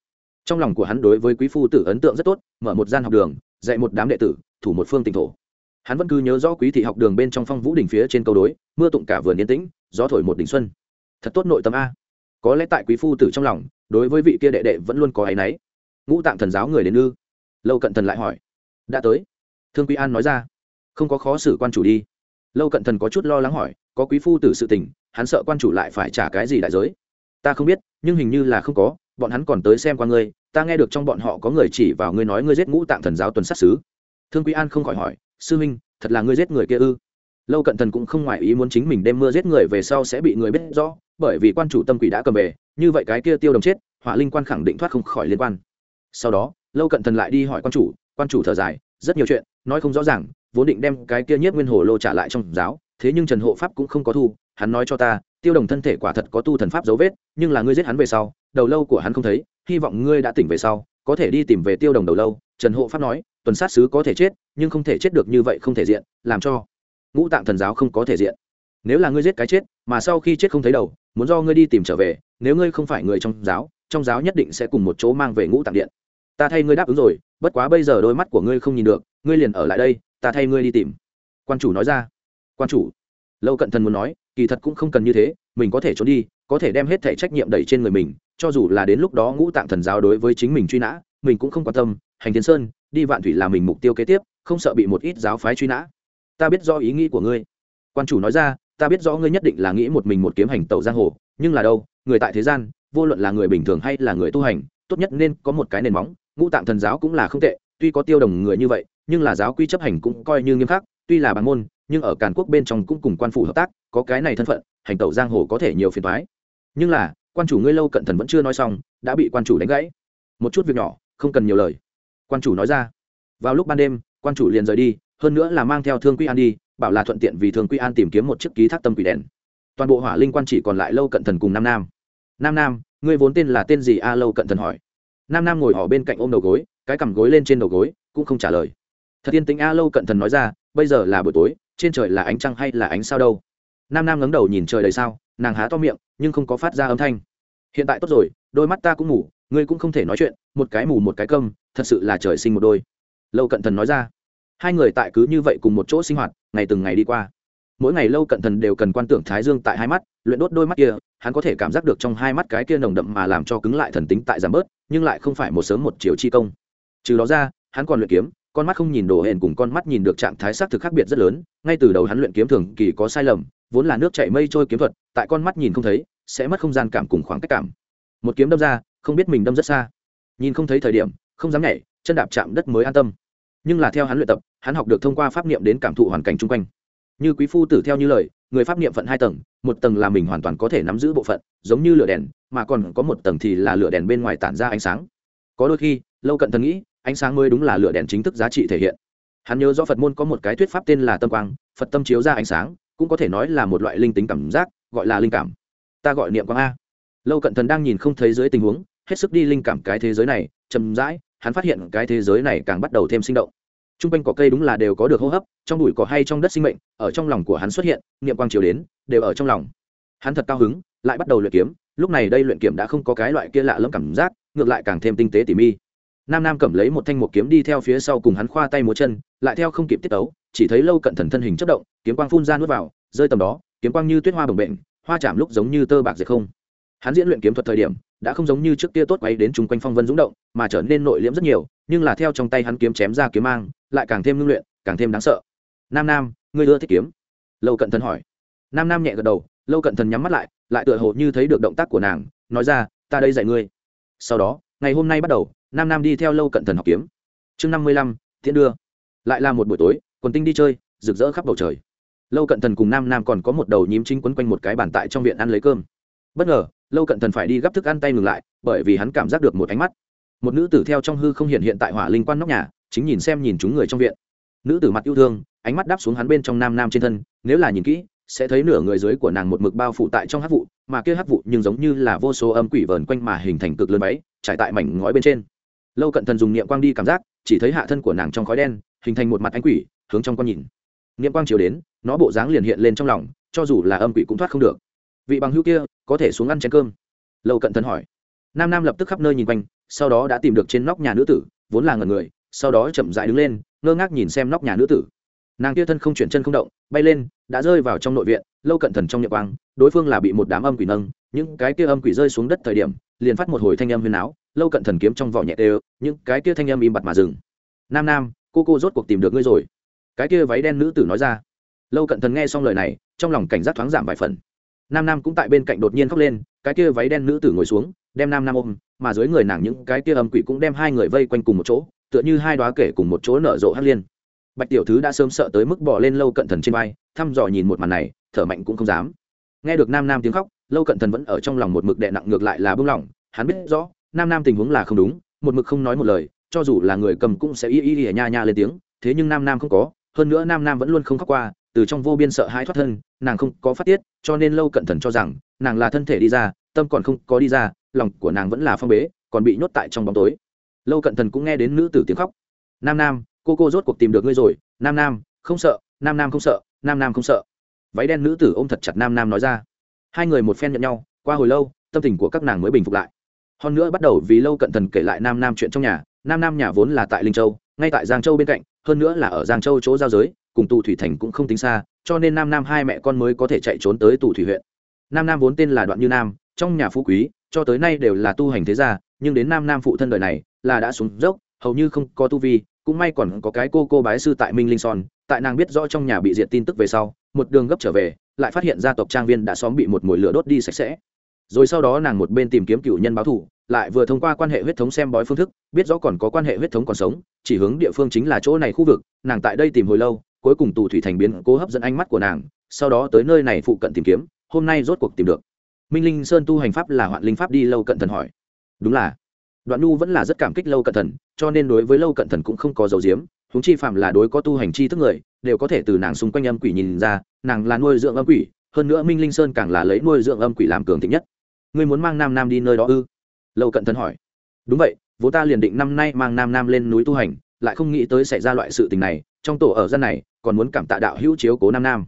Trong lòng của hắn đối với quý phu tử ấn tượng rất tốt, mở một gian học đường, dạy một đám đệ tử, thủ một phương tỉnh thổ. Hắn vẫn cứ nhớ rõ quý thị học đường bên trong phong vũ đỉnh phía trên câu đối, mưa tụng cả vườn yên tĩnh, gió thổi một đỉnh xuân. Thật tốt nội tâm a. Có lẽ tại quý phu tử trong lòng, đối với vị kia đệ đệ vẫn luôn có áy náy. Ngũ tạng thần giáo người đến ư? Lâu cận thần lại hỏi. Đã tới. Thương quý an nói ra. Không có khó xử quan chủ đi. Lâu cận thần có chút lo lắng hỏi, có quý phu tử sự tình, hắn sợ quan chủ lại phải trả cái gì đại giới? Ta không biết, nhưng hình như là không có, bọn hắn còn tới xem qua ngươi, ta nghe được trong bọn họ có người chỉ vào ngươi nói ngươi giết ngũ tạng thần giáo tuần sát xứ thương quý an không khỏi hỏi, sư minh, thật là ngươi giết người kia ư? Lâu cận thần cũng không ngoài ý muốn chính mình đem mưa giết người về sau sẽ bị người biết rõ, bởi vì quan chủ tâm quỷ đã cầm về, như vậy cái kia tiêu đồng chết, hỏa linh quan khẳng định thoát không khỏi liên quan. Sau đó, lâu cận thần lại đi hỏi quan chủ quan chủ thở dài, rất nhiều chuyện, nói không rõ ràng, vốn định đem cái kia nhất nguyên hồ lô trả lại trong giáo, thế nhưng trần hộ pháp cũng không có thu hắn nói cho ta, tiêu đồng thân thể quả thật có tu thần pháp dấu vết, nhưng là ngươi giết hắn về sau, đầu lâu của hắn không thấy, hy vọng ngươi đã tỉnh về sau, có thể đi tìm về tiêu đồng đầu lâu. Trần hộ pháp nói, tuần sát sứ có thể chết, nhưng không thể chết được như vậy không thể diện, làm cho ngũ tạng thần giáo không có thể diện. Nếu là ngươi giết cái chết, mà sau khi chết không thấy đầu, muốn do ngươi đi tìm trở về, nếu ngươi không phải người trong giáo trong giáo nhất định sẽ cùng một chỗ mang về ngũ tạng điện. Ta thay ngươi đáp ứng rồi, bất quá bây giờ đôi mắt của ngươi không nhìn được, ngươi liền ở lại đây, ta thay ngươi đi tìm. Quan chủ nói ra. Quan chủ. Lâu cận thần muốn nói kỳ thật cũng không cần như thế, mình có thể trốn đi, có thể đem hết thể trách nhiệm đẩy trên người mình, cho dù là đến lúc đó ngũ tạng thần giáo đối với chính mình truy nã, mình cũng không quan tâm. Hành thiên sơn, đi vạn thủy là mình mục tiêu kế tiếp, không sợ bị một ít giáo phái truy nã. Ta biết do ý nghĩ của ngươi. Quan chủ nói ra, ta biết rõ ngươi nhất định là nghĩ một mình một kiếm hành tẩu giang hồ, nhưng là đâu, người tại thế gian, vô luận là người bình thường hay là người tu hành, tốt nhất nên có một cái nền móng. Ngũ tạng thần giáo cũng là không tệ, tuy có tiêu đồng người như vậy, nhưng là giáo quy chấp hành cũng coi như nghiêm khắc, tuy là bằng môn nhưng ở càn quốc bên trong cũng cùng quan phủ hợp tác, có cái này thân phận, hành tẩu giang hồ có thể nhiều phiền thoái nhưng là, quan chủ ngươi lâu cận thần vẫn chưa nói xong, đã bị quan chủ đánh gãy. Một chút việc nhỏ, không cần nhiều lời. Quan chủ nói ra. Vào lúc ban đêm, quan chủ liền rời đi, hơn nữa là mang theo thương quy an đi, bảo là thuận tiện vì thương quy an tìm kiếm một chiếc ký thác tâm quỷ đèn. Toàn bộ hỏa linh quan chỉ còn lại lâu cận thần cùng nam nam. Nam nam, ngươi vốn tên là tên gì a? Lâu cận thần hỏi. Nam nam ngồi họ bên cạnh ôm đầu gối, cái cằm gối lên trên đầu gối, cũng không trả lời. Thật yên tĩnh a, lâu cận thần nói ra, bây giờ là buổi tối trên trời là ánh trăng hay là ánh sao đâu? Nam nam ngẩng đầu nhìn trời đầy sao, nàng há to miệng, nhưng không có phát ra âm thanh. Hiện tại tốt rồi, đôi mắt ta cũng ngủ, ngươi cũng không thể nói chuyện, một cái mù một cái câm, thật sự là trời sinh một đôi. Lâu cận thần nói ra. Hai người tại cứ như vậy cùng một chỗ sinh hoạt, ngày từng ngày đi qua. Mỗi ngày lâu cận thần đều cần quan tưởng thái dương tại hai mắt, luyện đốt đôi mắt kia, hắn có thể cảm giác được trong hai mắt cái kia nồng đậm mà làm cho cứng lại thần tính tại giảm bớt, nhưng lại không phải một sớm một chiều chi công. Trừ đó ra, hắn còn luyện kiếm con mắt không nhìn đồ hển cùng con mắt nhìn được trạng thái xác thực khác biệt rất lớn, ngay từ đầu hắn luyện kiếm thường kỳ có sai lầm, vốn là nước chảy mây trôi kiếm thuật, tại con mắt nhìn không thấy, sẽ mất không gian cảm cùng khoảng cách cảm. Một kiếm đâm ra, không biết mình đâm rất xa. Nhìn không thấy thời điểm, không dám nhảy, chân đạp chạm đất mới an tâm. Nhưng là theo hắn luyện tập, hắn học được thông qua pháp niệm đến cảm thụ hoàn cảnh chung quanh. Như quý phu tử theo như lời, người pháp niệm phận hai tầng, một tầng là mình hoàn toàn có thể nắm giữ bộ phận, giống như lửa đèn, mà còn có một tầng thì là lửa đèn bên ngoài tản ra ánh sáng. Có đôi khi, lâu cận thần nghĩ ánh sáng mới đúng là lửa đèn chính thức giá trị thể hiện. Hắn nhớ do phật môn có một cái thuyết pháp tên là tâm quang, phật tâm chiếu ra ánh sáng, cũng có thể nói là một loại linh tính cảm giác, gọi là linh cảm. Ta gọi niệm quang a. Lâu cận thần đang nhìn không thấy dưới tình huống, hết sức đi linh cảm cái thế giới này, chậm rãi, hắn phát hiện cái thế giới này càng bắt đầu thêm sinh động. T r u n g quanh cỏ cây đúng là đều có được hô hấp, trong bụi cỏ hay trong đất sinh mệnh, ở trong lòng của hắn xuất hiện, niệm quang chiều đến, đều ở trong lòng. Hắn thật cao hứng, lại bắt đầu luyện kiếm, lúc này đây luyện kiếm đã không có cái loại kia lạ lẫm cảm giác, ngược lại càng thêm tinh tế tỉ mi nam nam cầm lấy một thanh một kiếm đi theo phía sau cùng hắn khoa tay múa chân, lại theo không kịp tiết tấu, chỉ thấy lâu cận thần thân hình chất động, kiếm quang phun ra nuốt vào, rơi tầm đó, kiếm quang như tuyết hoa bồng bệnh hoa chạm lúc giống như tơ bạc dệt không. Hắn diễn luyện kiếm thuật thời điểm, đã không giống như trước kia tốt quay đến chung quanh phong vân dũng động, mà trở nên nội liễm rất nhiều, nhưng là theo trong tay hắn kiếm chém ra kiếm mang, lại càng thêm ngưng luyện, càng thêm đáng sợ. Nam nam, ngươi ưa thích kiếm? Lâu cận thần hỏi. Nam nam nhẹ gật đầu, lâu cận thần nhắm mắt lại lại tựa hồ như thấy được động tác của nàng, nói ra, ta đây dạy ngươi. Sau đó ngày hôm nay bắt đầu, nam nam đi theo lâu cận thần học kiếm. Chương năm mươi lăm thiện đưa. Lại là một buổi tối, quần tinh đi chơi, rực rỡ khắp bầu trời. Lâu cận thần cùng nam nam còn có một đầu nhím chính quấn quanh một cái bàn tại trong viện ăn lấy cơm. Bất ngờ, lâu cận thần phải đi gấp thức ăn tay ngừng lại, bởi vì hắn cảm giác được một ánh mắt. Một nữ tử theo trong hư không hiện hiện tại hỏa linh quan nóc nhà, chính nhìn xem nhìn chúng người trong viện. Nữ tử mặt yêu thương, ánh mắt đáp xuống hắn bên trong nam nam trên thân, nếu là nhìn kỹ, sẽ thấy nửa người dưới của nàng một mực bao phủ tại trong hát vụ, mà kia hát vụ nhưng giống như là vô số âm quỷ vờn quanh mà hình thành cực lớn váy trải tại mảnh ngói bên trên. Lâu cận thần dùng niệm quang đi cảm giác, chỉ thấy hạ thân của nàng trong khói đen, hình thành một mặt ánh quỷ, hướng trong con nhìn. Niệm quang chiều đến, nó bộ dáng liền hiện lên trong lòng, cho dù là âm quỷ cũng thoát không được. Vị bằng hữu kia, có thể xuống ăn chén cơm? Lâu cận thần hỏi. Nam nam lập tức khắp nơi nhìn quanh, sau đó đã tìm được trên nóc nhà nữ tử, vốn là ngần người, sau đó chậm dại đứng lên, ngơ ngác nhìn xem nóc nhà nữ tử. Nàng kia thân không chuyển chân không động, bay lên, đã rơi vào trong nội viện, lâu cận thần trong nhật quang, đối phương là bị một đám âm quỷ nâng, những cái kia âm quỷ rơi xuống đất thời điểm liền phát một hồi thanh âm huyền áo, lâu cận thần kiếm trong vỏ nhẹ đều, những cái kia thanh âm im bặt mà dừng. Nam nam, cô cô rốt cuộc tìm được ngươi rồi. Cái kia váy đen nữ tử nói ra. Lâu cận thần nghe xong lời này, trong lòng cảnh giác thoáng giảm vài phần. Nam nam cũng tại bên cạnh đột nhiên khóc lên, cái kia váy đen nữ tử ngồi xuống, đem nam nam ôm, mà dưới người nàng những cái kia âm quỷ cũng đem hai người vây quanh cùng một chỗ, tựa như hai đoá kể cùng một chỗ nở rộ hắc liên. Bạch tiểu thứ đã sớm sợ tới mức bỏ lên lâu cận thần trên vai, thăm dò nhìn một màn này, thở mạnh cũng không dám. Nghe được nam nam tiếng khóc lâu cận thần vẫn ở trong lòng một mực đệ nặng ngược lại là bưng lỏng, hắn biết rõ, nam nam tình huống là không đúng, một mực không nói một lời, cho dù là người cầm cũng sẽ y y y nha nha lên tiếng, thế nhưng nam nam không có, hơn nữa nam nam vẫn luôn không khóc qua, từ trong vô biên sợ hãi thoát thân, nàng không có phát tiết, cho nên lâu cận thần cho rằng, nàng là thân thể đi ra, tâm còn không có đi ra, lòng của nàng vẫn là phong bế, còn bị nhốt tại trong bóng tối. Lâu cận thần cũng nghe đến nữ tử tiếng khóc. Nam nam, cô cô rốt cuộc tìm được ngươi rồi, nam nam, không sợ, nam nam không sợ, nam nam không sợ. Váy đen nữ tử ôm thật chặt nam nam nói ra hai người một phen nhận nhau, qua hồi lâu, tâm tình của các nàng mới bình phục lại. Hơn nữa bắt đầu vì lâu cận thần kể lại nam nam chuyện trong nhà, nam nam nhà vốn là tại linh châu, ngay tại giang châu bên cạnh, hơn nữa là ở giang châu chỗ giao giới, cùng tù thủy thành cũng không tính xa, cho nên nam nam hai mẹ con mới có thể chạy trốn tới tù thủy huyện. Nam nam vốn tên là đoạn như nam, trong nhà phú quý, cho tới nay đều là tu hành thế gia, nhưng đến nam nam phụ thân đời này, là đã xuống dốc, hầu như không có tu vi, cũng may còn có cái cô cô bái sư tại minh linh son, tại nàng biết rõ trong nhà bị diệt tin tức về sau một đường gấp trở về, lại phát hiện gia tộc trang viên đã xóm bị một mồi lửa đốt đi sạch sẽ. Rồi sau đó nàng một bên tìm kiếm cựu nhân báo thù, lại vừa thông qua quan hệ huyết thống xem bói phương thức, biết rõ còn có quan hệ huyết thống còn sống, chỉ hướng địa phương chính là chỗ này khu vực, nàng tại đây tìm hồi lâu, cuối cùng tù thủy thành biến cố hấp dẫn ánh mắt của nàng, sau đó tới nơi này phụ cận tìm kiếm, hôm nay rốt cuộc tìm được. Minh linh sơn tu hành pháp là hoạn linh pháp đi lâu cận thần hỏi. Đúng là. Đoạn nhu vẫn là rất cảm kích lâu cận thần, cho nên đối với lâu cận thần cũng không có dấu diếm huống chi phạm là đối có tu hành chi thức người, đều có thể từ nàng xung quanh âm quỷ nhìn ra, nàng là nuôi dưỡng âm quỷ, hơn nữa minh linh sơn càng là lấy nuôi dưỡng âm quỷ làm cường thịnh nhất. Ngươi muốn mang nam nam đi nơi đó ư? Lâu cận thần hỏi. Đúng vậy, vốn ta liền định năm nay mang nam nam lên núi tu hành, lại không nghĩ tới xảy ra loại sự tình này, trong tổ ở dân này, còn muốn cảm tạ đạo hữu chiếu cố nam nam.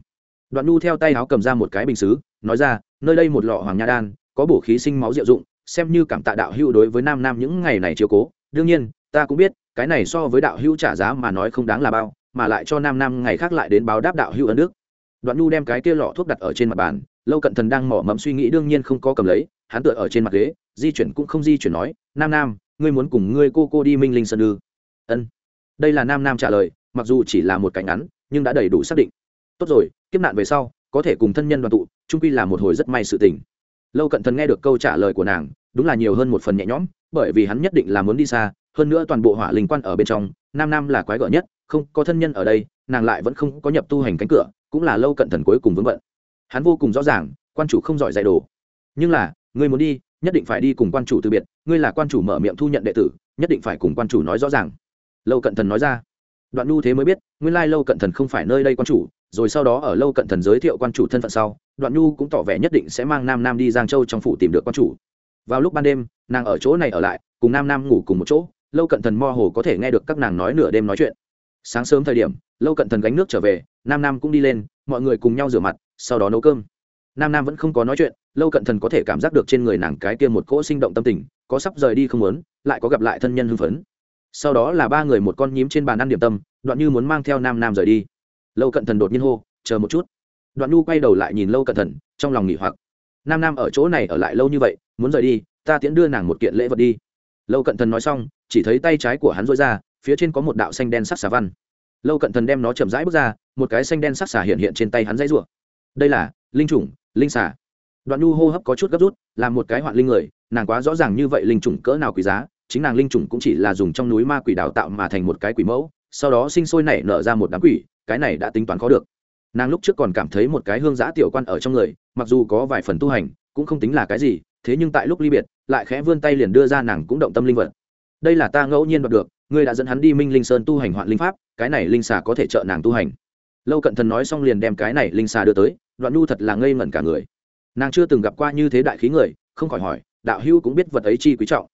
Đoạn nu theo tay áo cầm ra một cái bình xứ, nói ra, nơi đây một lọ hoàng nha đan, có bổ khí sinh máu diệu dụng, xem như cảm tạ đạo hữu đối với nam nam những ngày này chiếu cố. Đương nhiên, ta cũng biết cái này so với đạo hữu trả giá mà nói không đáng là bao, mà lại cho nam nam ngày khác lại đến báo đáp đạo hữu ân đức. Đoạn nu đem cái kia lọ thuốc đặt ở trên mặt bàn, lâu cận thần đang mỏ mẫm suy nghĩ đương nhiên không có cầm lấy, hắn tựa ở trên mặt ghế, di chuyển cũng không di chuyển nói, nam nam, ngươi muốn cùng ngươi cô cô đi minh linh sơn ư? Ân. Đây là nam nam trả lời, mặc dù chỉ là một cảnh ngắn, nhưng đã đầy đủ xác định. Tốt rồi, kiếp nạn về sau, có thể cùng thân nhân đoàn tụ trung quy là một hồi rất may sự tình. Lâu cận thần nghe được câu trả lời của nàng, đúng là nhiều hơn một phần nhẹ nhõm, bởi vì hắn nhất định là muốn đi xa hơn nữa toàn bộ hỏa linh quan ở bên trong, nam nam là quái gở nhất, không có thân nhân ở đây, nàng lại vẫn không có nhập tu hành cánh cửa, cũng là lâu cận thần cuối cùng vướng bận. Hắn vô cùng rõ ràng, quan chủ không giỏi dạy đồ. Nhưng là, ngươi muốn đi, nhất định phải đi cùng quan chủ từ biệt, ngươi là quan chủ mở miệng thu nhận đệ tử, nhất định phải cùng quan chủ nói rõ ràng. Lâu cận thần nói ra. Đoạn nu thế mới biết, nguyên lai lâu cận thần không phải nơi đây quan chủ, rồi sau đó ở lâu cận thần giới thiệu quan chủ thân phận sau, đoạn nhu cũng tỏ vẻ nhất định sẽ mang nam nam đi giang châu trong phủ tìm được quan chủ. Vào lúc ban đêm, nàng ở chỗ này ở lại, cùng nam nam ngủ cùng một chỗ lâu cận thần mơ hồ có thể nghe được các nàng nói nửa đêm nói chuyện. Sáng sớm thời điểm, lâu cận thần gánh nước trở về, nam nam cũng đi lên, mọi người cùng nhau rửa mặt, sau đó nấu cơm. Nam nam vẫn không có nói chuyện, lâu cận thần có thể cảm giác được trên người nàng cái kia một cỗ sinh động tâm tình, có sắp rời đi không muốn, lại có gặp lại thân nhân hưng phấn. Sau đó là ba người một con nhím trên bàn ăn điểm tâm, đoạn như muốn mang theo nam nam rời đi. Lâu cận thần đột nhiên hô, chờ một chút. Đoạn nhu quay đầu lại nhìn lâu cận thần, trong lòng nghỉ hoặc. Nam nam ở chỗ này ở lại lâu như vậy, muốn rời đi, ta tiễn đưa nàng một kiện lễ vật đi lâu cận thần nói xong, chỉ thấy tay trái của hắn rối ra, phía trên có một đạo xanh đen sắc xà văn. Lâu cận thần đem nó chậm rãi bước ra, một cái xanh đen sắc xà hiện hiện trên tay hắn dãy rủa. Đây là linh chủng, linh xà. Đoạn nhu hô hấp có chút gấp rút, là một cái hoạn linh người, nàng quá rõ ràng như vậy linh chủng cỡ nào quý giá, chính nàng linh chủng cũng chỉ là dùng trong núi ma quỷ đào tạo mà thành một cái quỷ mẫu, sau đó sinh sôi nảy nở ra một đám quỷ, cái này đã tính toán có được. Nàng lúc trước còn cảm thấy một cái hương giã tiểu quan ở trong người, mặc dù có vài phần tu hành, cũng không tính là cái gì, thế nhưng tại lúc ly biệt lại khẽ vươn tay liền đưa ra nàng cũng động tâm linh vật. Đây là ta ngẫu nhiên đoạt được ngươi đã dẫn hắn đi minh linh sơn tu hành hoạn linh pháp cái này linh xà có thể trợ nàng tu hành. Lâu cận thần nói xong liền đem cái này linh xà đưa tới đoạn nhu thật là ngây ngẩn cả người. Nàng chưa từng gặp qua như thế đại khí người không khỏi hỏi đạo hữu cũng biết vật ấy chi quý trọng.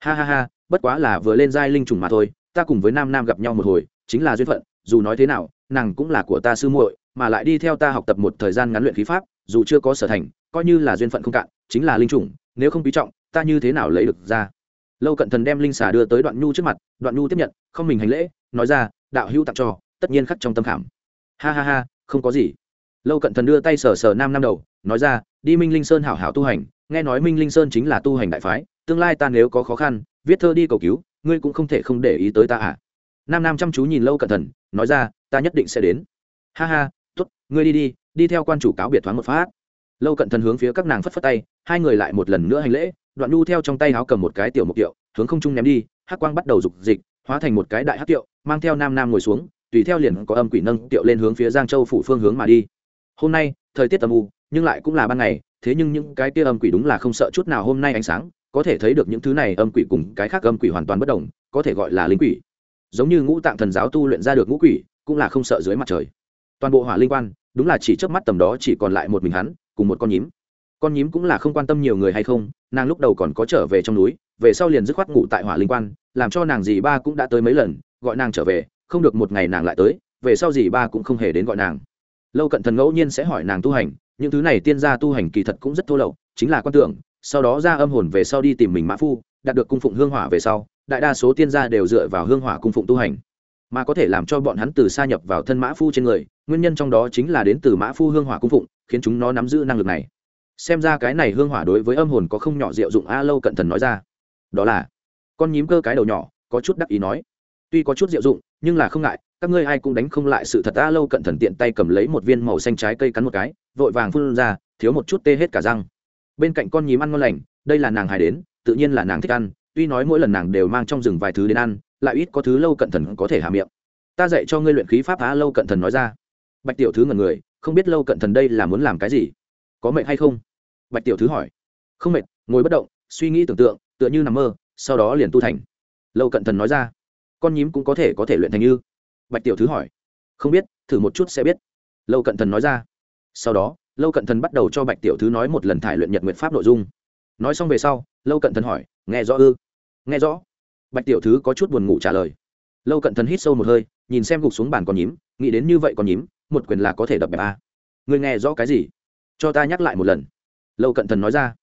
Ha ha ha bất quá là vừa lên giai linh trùng mà thôi ta cùng với nam nam gặp nhau một hồi chính là duyên phận dù nói thế nào nàng cũng là của ta sư muội mà lại đi theo ta học tập một thời gian ngắn luyện khí pháp dù chưa có sở thành coi như là duyên phận không cạn chính là linh trùng, nếu không quý trọng ta như thế nào lấy được ra? Lâu cận thần đem linh xà đưa tới đoạn nhu trước mặt, đoạn nhu tiếp nhận, không mình hành lễ, nói ra, đạo hữu tặng cho, tất nhiên khắc trong tâm khảm. Ha ha ha, không có gì. Lâu cận thần đưa tay sờ sờ nam năm đầu, nói ra, đi minh linh sơn hảo hảo tu hành, nghe nói minh linh sơn chính là tu hành đại phái, tương lai ta nếu có khó khăn, viết thơ đi cầu cứu, ngươi cũng không thể không để ý tới ta à? Nam nam chăm chú nhìn lâu cận thần, nói ra, ta nhất định sẽ đến. Ha ha t ố t ngươi đi đi đi theo quan chủ cáo biệt thoáng một phát. Lâu cận thần hướng phía các nàng phất phất tay, hai người lại một lần nữa hành lễ đoạn nhu theo trong tay áo cầm một cái tiểu mục tiệu hướng không trung ném đi, hắc quang bắt đầu rục dịch, hóa thành một cái đại hắc tiệu mang theo nam nam ngồi xuống, tùy theo liền có âm quỷ nâng tiệu lên hướng phía giang châu phủ phương hướng mà đi. Hôm nay, thời tiết tầm u, nhưng lại cũng là ban ngày, thế nhưng những cái tia âm quỷ đúng là không sợ chút nào hôm nay ánh sáng, có thể thấy được những thứ này âm quỷ cùng cái khác âm quỷ hoàn toàn bất đồng, có thể gọi là linh quỷ. Giống như ngũ tạng thần giáo tu luyện ra được ngũ quỷ, cũng là không sợ dưới mặt trời. Toàn bộ hỏa linh quan, đúng là chỉ trước mắt tầm đó chỉ còn lại một mình hắn, cùng một con nhím con nhím cũng là không quan tâm nhiều người hay không, nàng lúc đầu còn có trở về trong núi, về sau liền dứt khoát ngủ tại hỏa linh quan, làm cho nàng dì ba cũng đã tới mấy lần, gọi nàng trở về, không được một ngày nàng lại tới, về sau dì ba cũng không hề đến gọi nàng. Lâu cận thần ngẫu nhiên sẽ hỏi nàng tu hành, những thứ này tiên gia tu hành kỳ thật cũng rất thô lậu, chính là quan tưởng, sau đó ra âm hồn về sau đi tìm mình mã phu, đạt được cung phụng hương hỏa về sau, đại đa số tiên gia đều dựa vào hương hỏa cung phụng tu hành. Mà có thể làm cho bọn hắn từ xa nhập vào thân mã phu trên người, nguyên nhân trong đó chính là đến từ mã phu hương hỏa cung phụng, khiến chúng nó nắm giữ năng lực này xem ra cái này hương hỏa đối với âm hồn có không nhỏ diệu dụng a lâu cận thần nói ra. Đó là, con nhím cơ cái đầu nhỏ, có chút đắc ý nói. Tuy có chút diệu dụng, nhưng là không ngại, các ngươi ai cũng đánh không lại sự thật a lâu cận thần tiện tay cầm lấy một viên màu xanh trái cây cắn một cái, vội vàng phun ra, thiếu một chút tê hết cả răng. Bên cạnh con nhím ăn ngon lành, đây là nàng hài đến, tự nhiên là nàng thích ăn, tuy nói mỗi lần nàng đều mang trong rừng vài thứ đến ăn, lại ít có thứ lâu cận thần có thể hạ miệng. Ta dạy cho ngươi luyện khí pháp a lâu cận thần nói ra. Bạch tiểu thứ ngần người, không biết lâu cận thần đây là muốn làm cái gì có mệt hay không? Bạch tiểu thứ hỏi. Không mệt, ngồi bất động, suy nghĩ tưởng tượng, tựa như nằm mơ, sau đó liền tu thành. Lâu cận thần nói ra. Con nhím cũng có thể có thể luyện thành như. Bạch tiểu thứ hỏi. Không biết, thử một chút sẽ biết. Lâu cận thần nói ra. Sau đó, lâu cận thần bắt đầu cho bạch tiểu thứ nói một lần thải luyện nhật nguyện pháp nội dung. Nói xong về sau, lâu cận thần hỏi, nghe rõ ư? Nghe rõ. Bạch tiểu thứ có chút buồn ngủ trả lời. Lâu cận thần hít sâu một hơi, nhìn xem gục xuống bàn con nhím, nghĩ đến như vậy con nhím, một quyền là có thể đập bẹp a. À. người nghe rõ cái gì? Cho ta nhắc lại một lần. Lâu cận thần nói ra.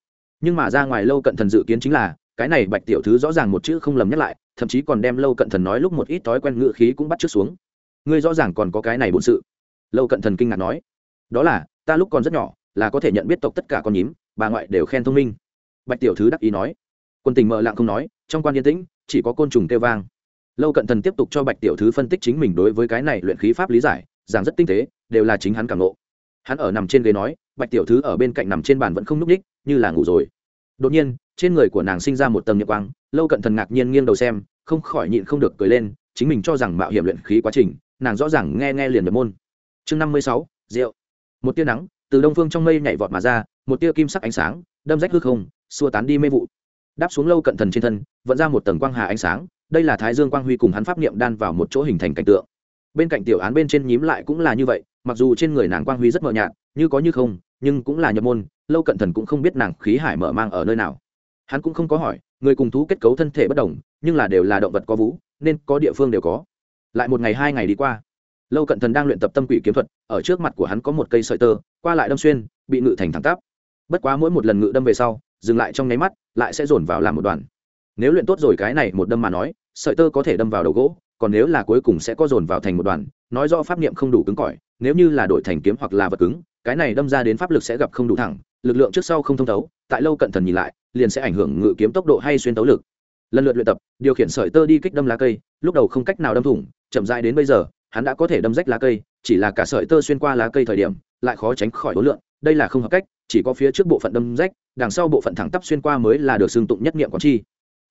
Nhưng mà ra ngoài lâu cận thần dự kiến chính là, cái này bạch tiểu thứ rõ ràng một chữ không lầm nhắc lại, thậm chí còn đem lâu cận thần nói lúc một ít thói quen ngự khí cũng bắt trước xuống. Ngươi rõ ràng còn có cái này bổn sự. Lâu cận thần kinh ngạc nói. Đó là, ta lúc còn rất nhỏ, là có thể nhận biết tộc tất cả con nhím, bà ngoại đều khen thông minh. Bạch tiểu thứ đắc ý nói. Quân tình mợ lặng không nói, trong quan yên tĩnh, chỉ có côn trùng kêu vang. Lâu cận thần tiếp tục cho bạch tiểu thứ phân tích chính mình đối với cái này luyện khí pháp lý giải, giảng rất tinh tế, đều là chính hắn cảm lộ hắn ở nằm trên ghế nói bạch tiểu thứ ở bên cạnh nằm trên bàn vẫn không n ú c ních như là ngủ rồi. Đột nhiên, trên người của nàng sinh ra một tầng nhật quang, lâu cận thần ngạc nhiên nghiêng đầu xem, không khỏi nhịn không được cười lên, chính mình cho rằng mạo hiểm luyện khí quá trình, nàng rõ ràng nghe nghe liền nhập môn. Chương năm mươi sáu, rượu. Một tia nắng, từ đông phương trong mây nhảy vọt mà ra, một tia kim sắc ánh sáng, đâm rách hư không, xua tán đi mê vụ. Đáp xuống lâu cận thần trên thân vận ra một tầng quang hà ánh sáng, đây là thái dương quang huy cùng hắn pháp niệm đan vào một chỗ hình thành cảnh tượng. Bên cạnh tiểu án bên trên nhím lại cũng là như vậy, mặc dù trên người nàng quang huy rất mờ nhạt như có như không, nhưng cũng là nhập môn, lâu cận thần cũng không biết nàng khí hải mở mang ở nơi nào. Hắn cũng không có hỏi, người cùng thú kết cấu thân thể bất đồng, nhưng là đều là động vật có vú nên có địa phương đều có. Lại một ngày hai ngày đi qua, lâu cận thần đang luyện tập tâm quỷ kiếm thuật, ở trước mặt của hắn có một cây sợi tơ, qua lại đâm xuyên, bị ngự thành thẳng tắp. Bất quá mỗi một lần ngự đâm về sau, dừng lại trong nháy mắt, lại sẽ dồn vào làm một đoàn nếu luyện tốt rồi cái này một đâm mà nói, sợi tơ có thể đâm vào đầu gỗ, còn nếu là cuối cùng sẽ có dồn vào thành một đoàn nói rõ pháp niệm không đủ cứng cỏi, nếu như là đổi thành kiếm hoặc là vật cứng, cái này đâm ra đến pháp lực sẽ gặp không đủ thẳng, lực lượng trước sau không thông thấu, tại lâu cận thần nhìn lại, liền sẽ ảnh hưởng ngự kiếm tốc độ hay xuyên tấu lực. Lần lượt luyện tập, điều khiển sợi tơ đi kích đâm lá cây, lúc đầu không cách nào đâm thủng, chậm dại đến bây giờ, hắn đã có thể đâm rách lá cây, chỉ là cả sợi tơ xuyên qua lá cây thời điểm, lại khó tránh khỏi đối lượng, đây là không hợp cách, chỉ có phía trước bộ phận đâm rách, đằng sau bộ phận thẳng tắp xuyên qua mới là được xương tụng nhất niệm quán chi.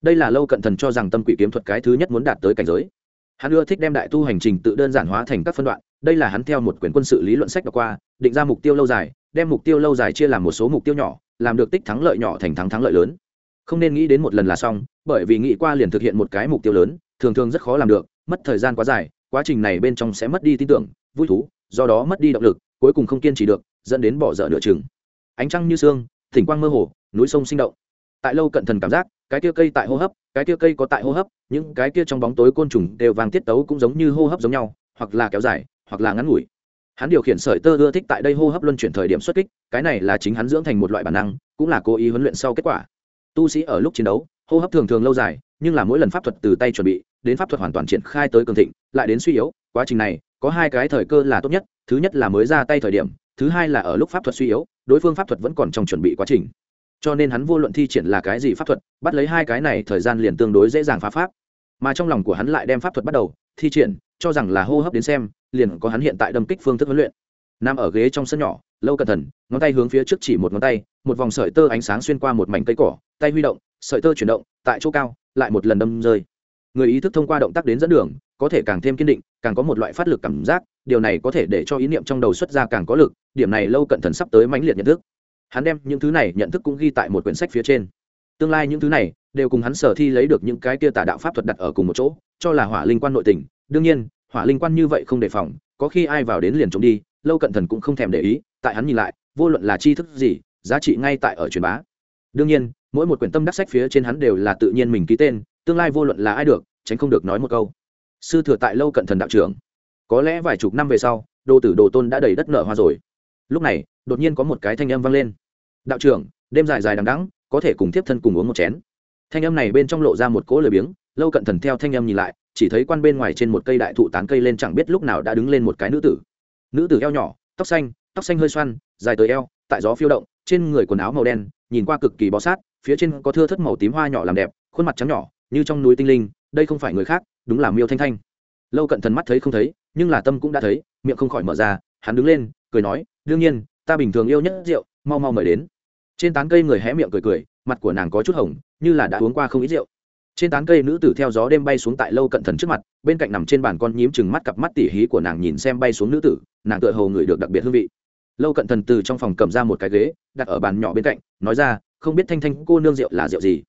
Đây là lâu cận thần cho rằng tâm quỷ kiếm thuật cái thứ nhất muốn đạt tới cảnh giới hắn ưa thích đem đại tu hành trình tự đơn giản hóa thành các phân đoạn, đây là hắn theo một quyển quân sự lý luận sách đọc qua, định ra mục tiêu lâu dài, đem mục tiêu lâu dài chia làm một số mục tiêu nhỏ, làm được tích thắng lợi nhỏ thành thắng thắng lợi lớn. Không nên nghĩ đến một lần là xong, bởi vì nghĩ qua liền thực hiện một cái mục tiêu lớn, thường thường rất khó làm được, mất thời gian quá dài, quá trình này bên trong sẽ mất đi tin tưởng, vui thú, do đó mất đi động lực, cuối cùng không kiên trì được, dẫn đến bỏ dở nửa chừng. Ánh trăng như sương, thỉnh quang mơ hồ, núi sông sinh động tại lâu cận thần cảm giác, cái kia cây tại hô hấp, cái kia cây có tại hô hấp, những cái kia trong bóng tối côn trùng đều vàng tiết tấu cũng giống như hô hấp giống nhau, hoặc là kéo dài, hoặc là ngắn ngủi. Hắn điều khiển sợi tơ ưa thích tại đây hô hấp luân chuyển thời điểm xuất kích, cái này là chính hắn dưỡng thành một loại bản năng, cũng là cố ý huấn luyện sau kết quả. Tu sĩ ở lúc chiến đấu, hô hấp thường thường lâu dài, nhưng là mỗi lần pháp thuật từ tay chuẩn bị, đến pháp thuật hoàn toàn triển khai tới cường thịnh, lại đến suy yếu, quá trình này, có hai cái thời cơ là tốt nhất, thứ nhất là mới ra tay thời điểm, thứ hai là ở lúc pháp thuật suy yếu, đối phương pháp thuật vẫn còn trong chuẩn bị quá trình cho nên hắn vô luận thi triển là cái gì pháp thuật, bắt lấy hai cái này thời gian liền tương đối dễ dàng phá pháp. Mà trong lòng của hắn lại đem pháp thuật bắt đầu, thi triển, cho rằng là hô hấp đến xem, liền có hắn hiện tại đâm kích phương thức huấn luyện. Nằm ở ghế trong sân nhỏ, lâu cẩn thận, ngón tay hướng phía trước chỉ một ngón tay, một vòng sợi tơ ánh sáng xuyên qua một mảnh cây cỏ, tay huy động, sợi tơ chuyển động, tại chỗ cao, lại một lần đâm rơi. Người ý thức thông qua động tác đến dẫn đường, có thể càng thêm kiên định, càng có một loại phát lực cảm giác, điều này có thể để cho ý niệm trong đầu xuất ra càng có lực, điểm này lâu cận thần sắp tới mãnh liệt nhận thức hắn đem những thứ này nhận thức cũng ghi tại một quyển sách phía trên. Tương lai những thứ này đều cùng hắn sở thi lấy được những cái kia tà đạo pháp thuật đặt ở cùng một chỗ, cho là hỏa linh quan nội tình. Đương nhiên, hỏa linh quan như vậy không đề phòng, có khi ai vào đến liền trốn đi, lâu cận thần cũng không thèm để ý, tại hắn nhìn lại, vô luận là tri thức gì, giá trị ngay tại ở truyền bá. Đương nhiên, mỗi một quyển tâm đắc sách phía trên hắn đều là tự nhiên mình ký tên, tương lai vô luận là ai được, tránh không được nói một câu. Sư thừa tại lâu cận thần đạo trưởng. Có lẽ vài chục năm về sau, đồ tử đồ tôn đã đầy đất nợ hoa rồi. Lúc này, đột nhiên có một cái thanh âm vang lên đạo trưởng, đêm dài dài đằng đắng có thể cùng tiếp thân cùng uống một chén. Thanh âm này bên trong lộ ra một cỗ lời biếng, lâu cận thần theo thanh âm nhìn lại, chỉ thấy quan bên ngoài trên một cây đại thụ tán cây lên chẳng biết lúc nào đã đứng lên một cái nữ tử. Nữ tử eo nhỏ, tóc xanh tóc xanh hơi xoăn, dài tới eo, tại gió phiêu động, trên người quần áo màu đen, nhìn qua cực kỳ bó sát, phía trên có thưa thất màu tím hoa nhỏ làm đẹp, khuôn mặt trắng nhỏ, như trong núi tinh linh, đây không phải người khác, đúng là miêu thanh thanh. Lâu cận thần mắt thấy không thấy, nhưng là tâm cũng đã thấy, miệng không khỏi mở ra, hắn đứng lên, cười nói, đương nhiên, ta bình thường yêu nhất rượu mau mau mời đến. Trên tán cây người hé miệng cười cười, mặt của nàng có chút hồng, như là đã uống qua không ít rượu. Trên tán cây nữ tử theo gió đêm bay xuống tại lâu cận thần trước mặt, bên cạnh nằm trên bàn con nhím chừng mắt cặp mắt tỉ hí của nàng nhìn xem bay xuống nữ tử, nàng tựa hồ người được đặc biệt hương vị. Lâu cận thần từ trong phòng cầm ra một cái ghế, đặt ở bàn nhỏ bên cạnh, nói ra, không biết thanh thanh cô nương rượu là rượu gì?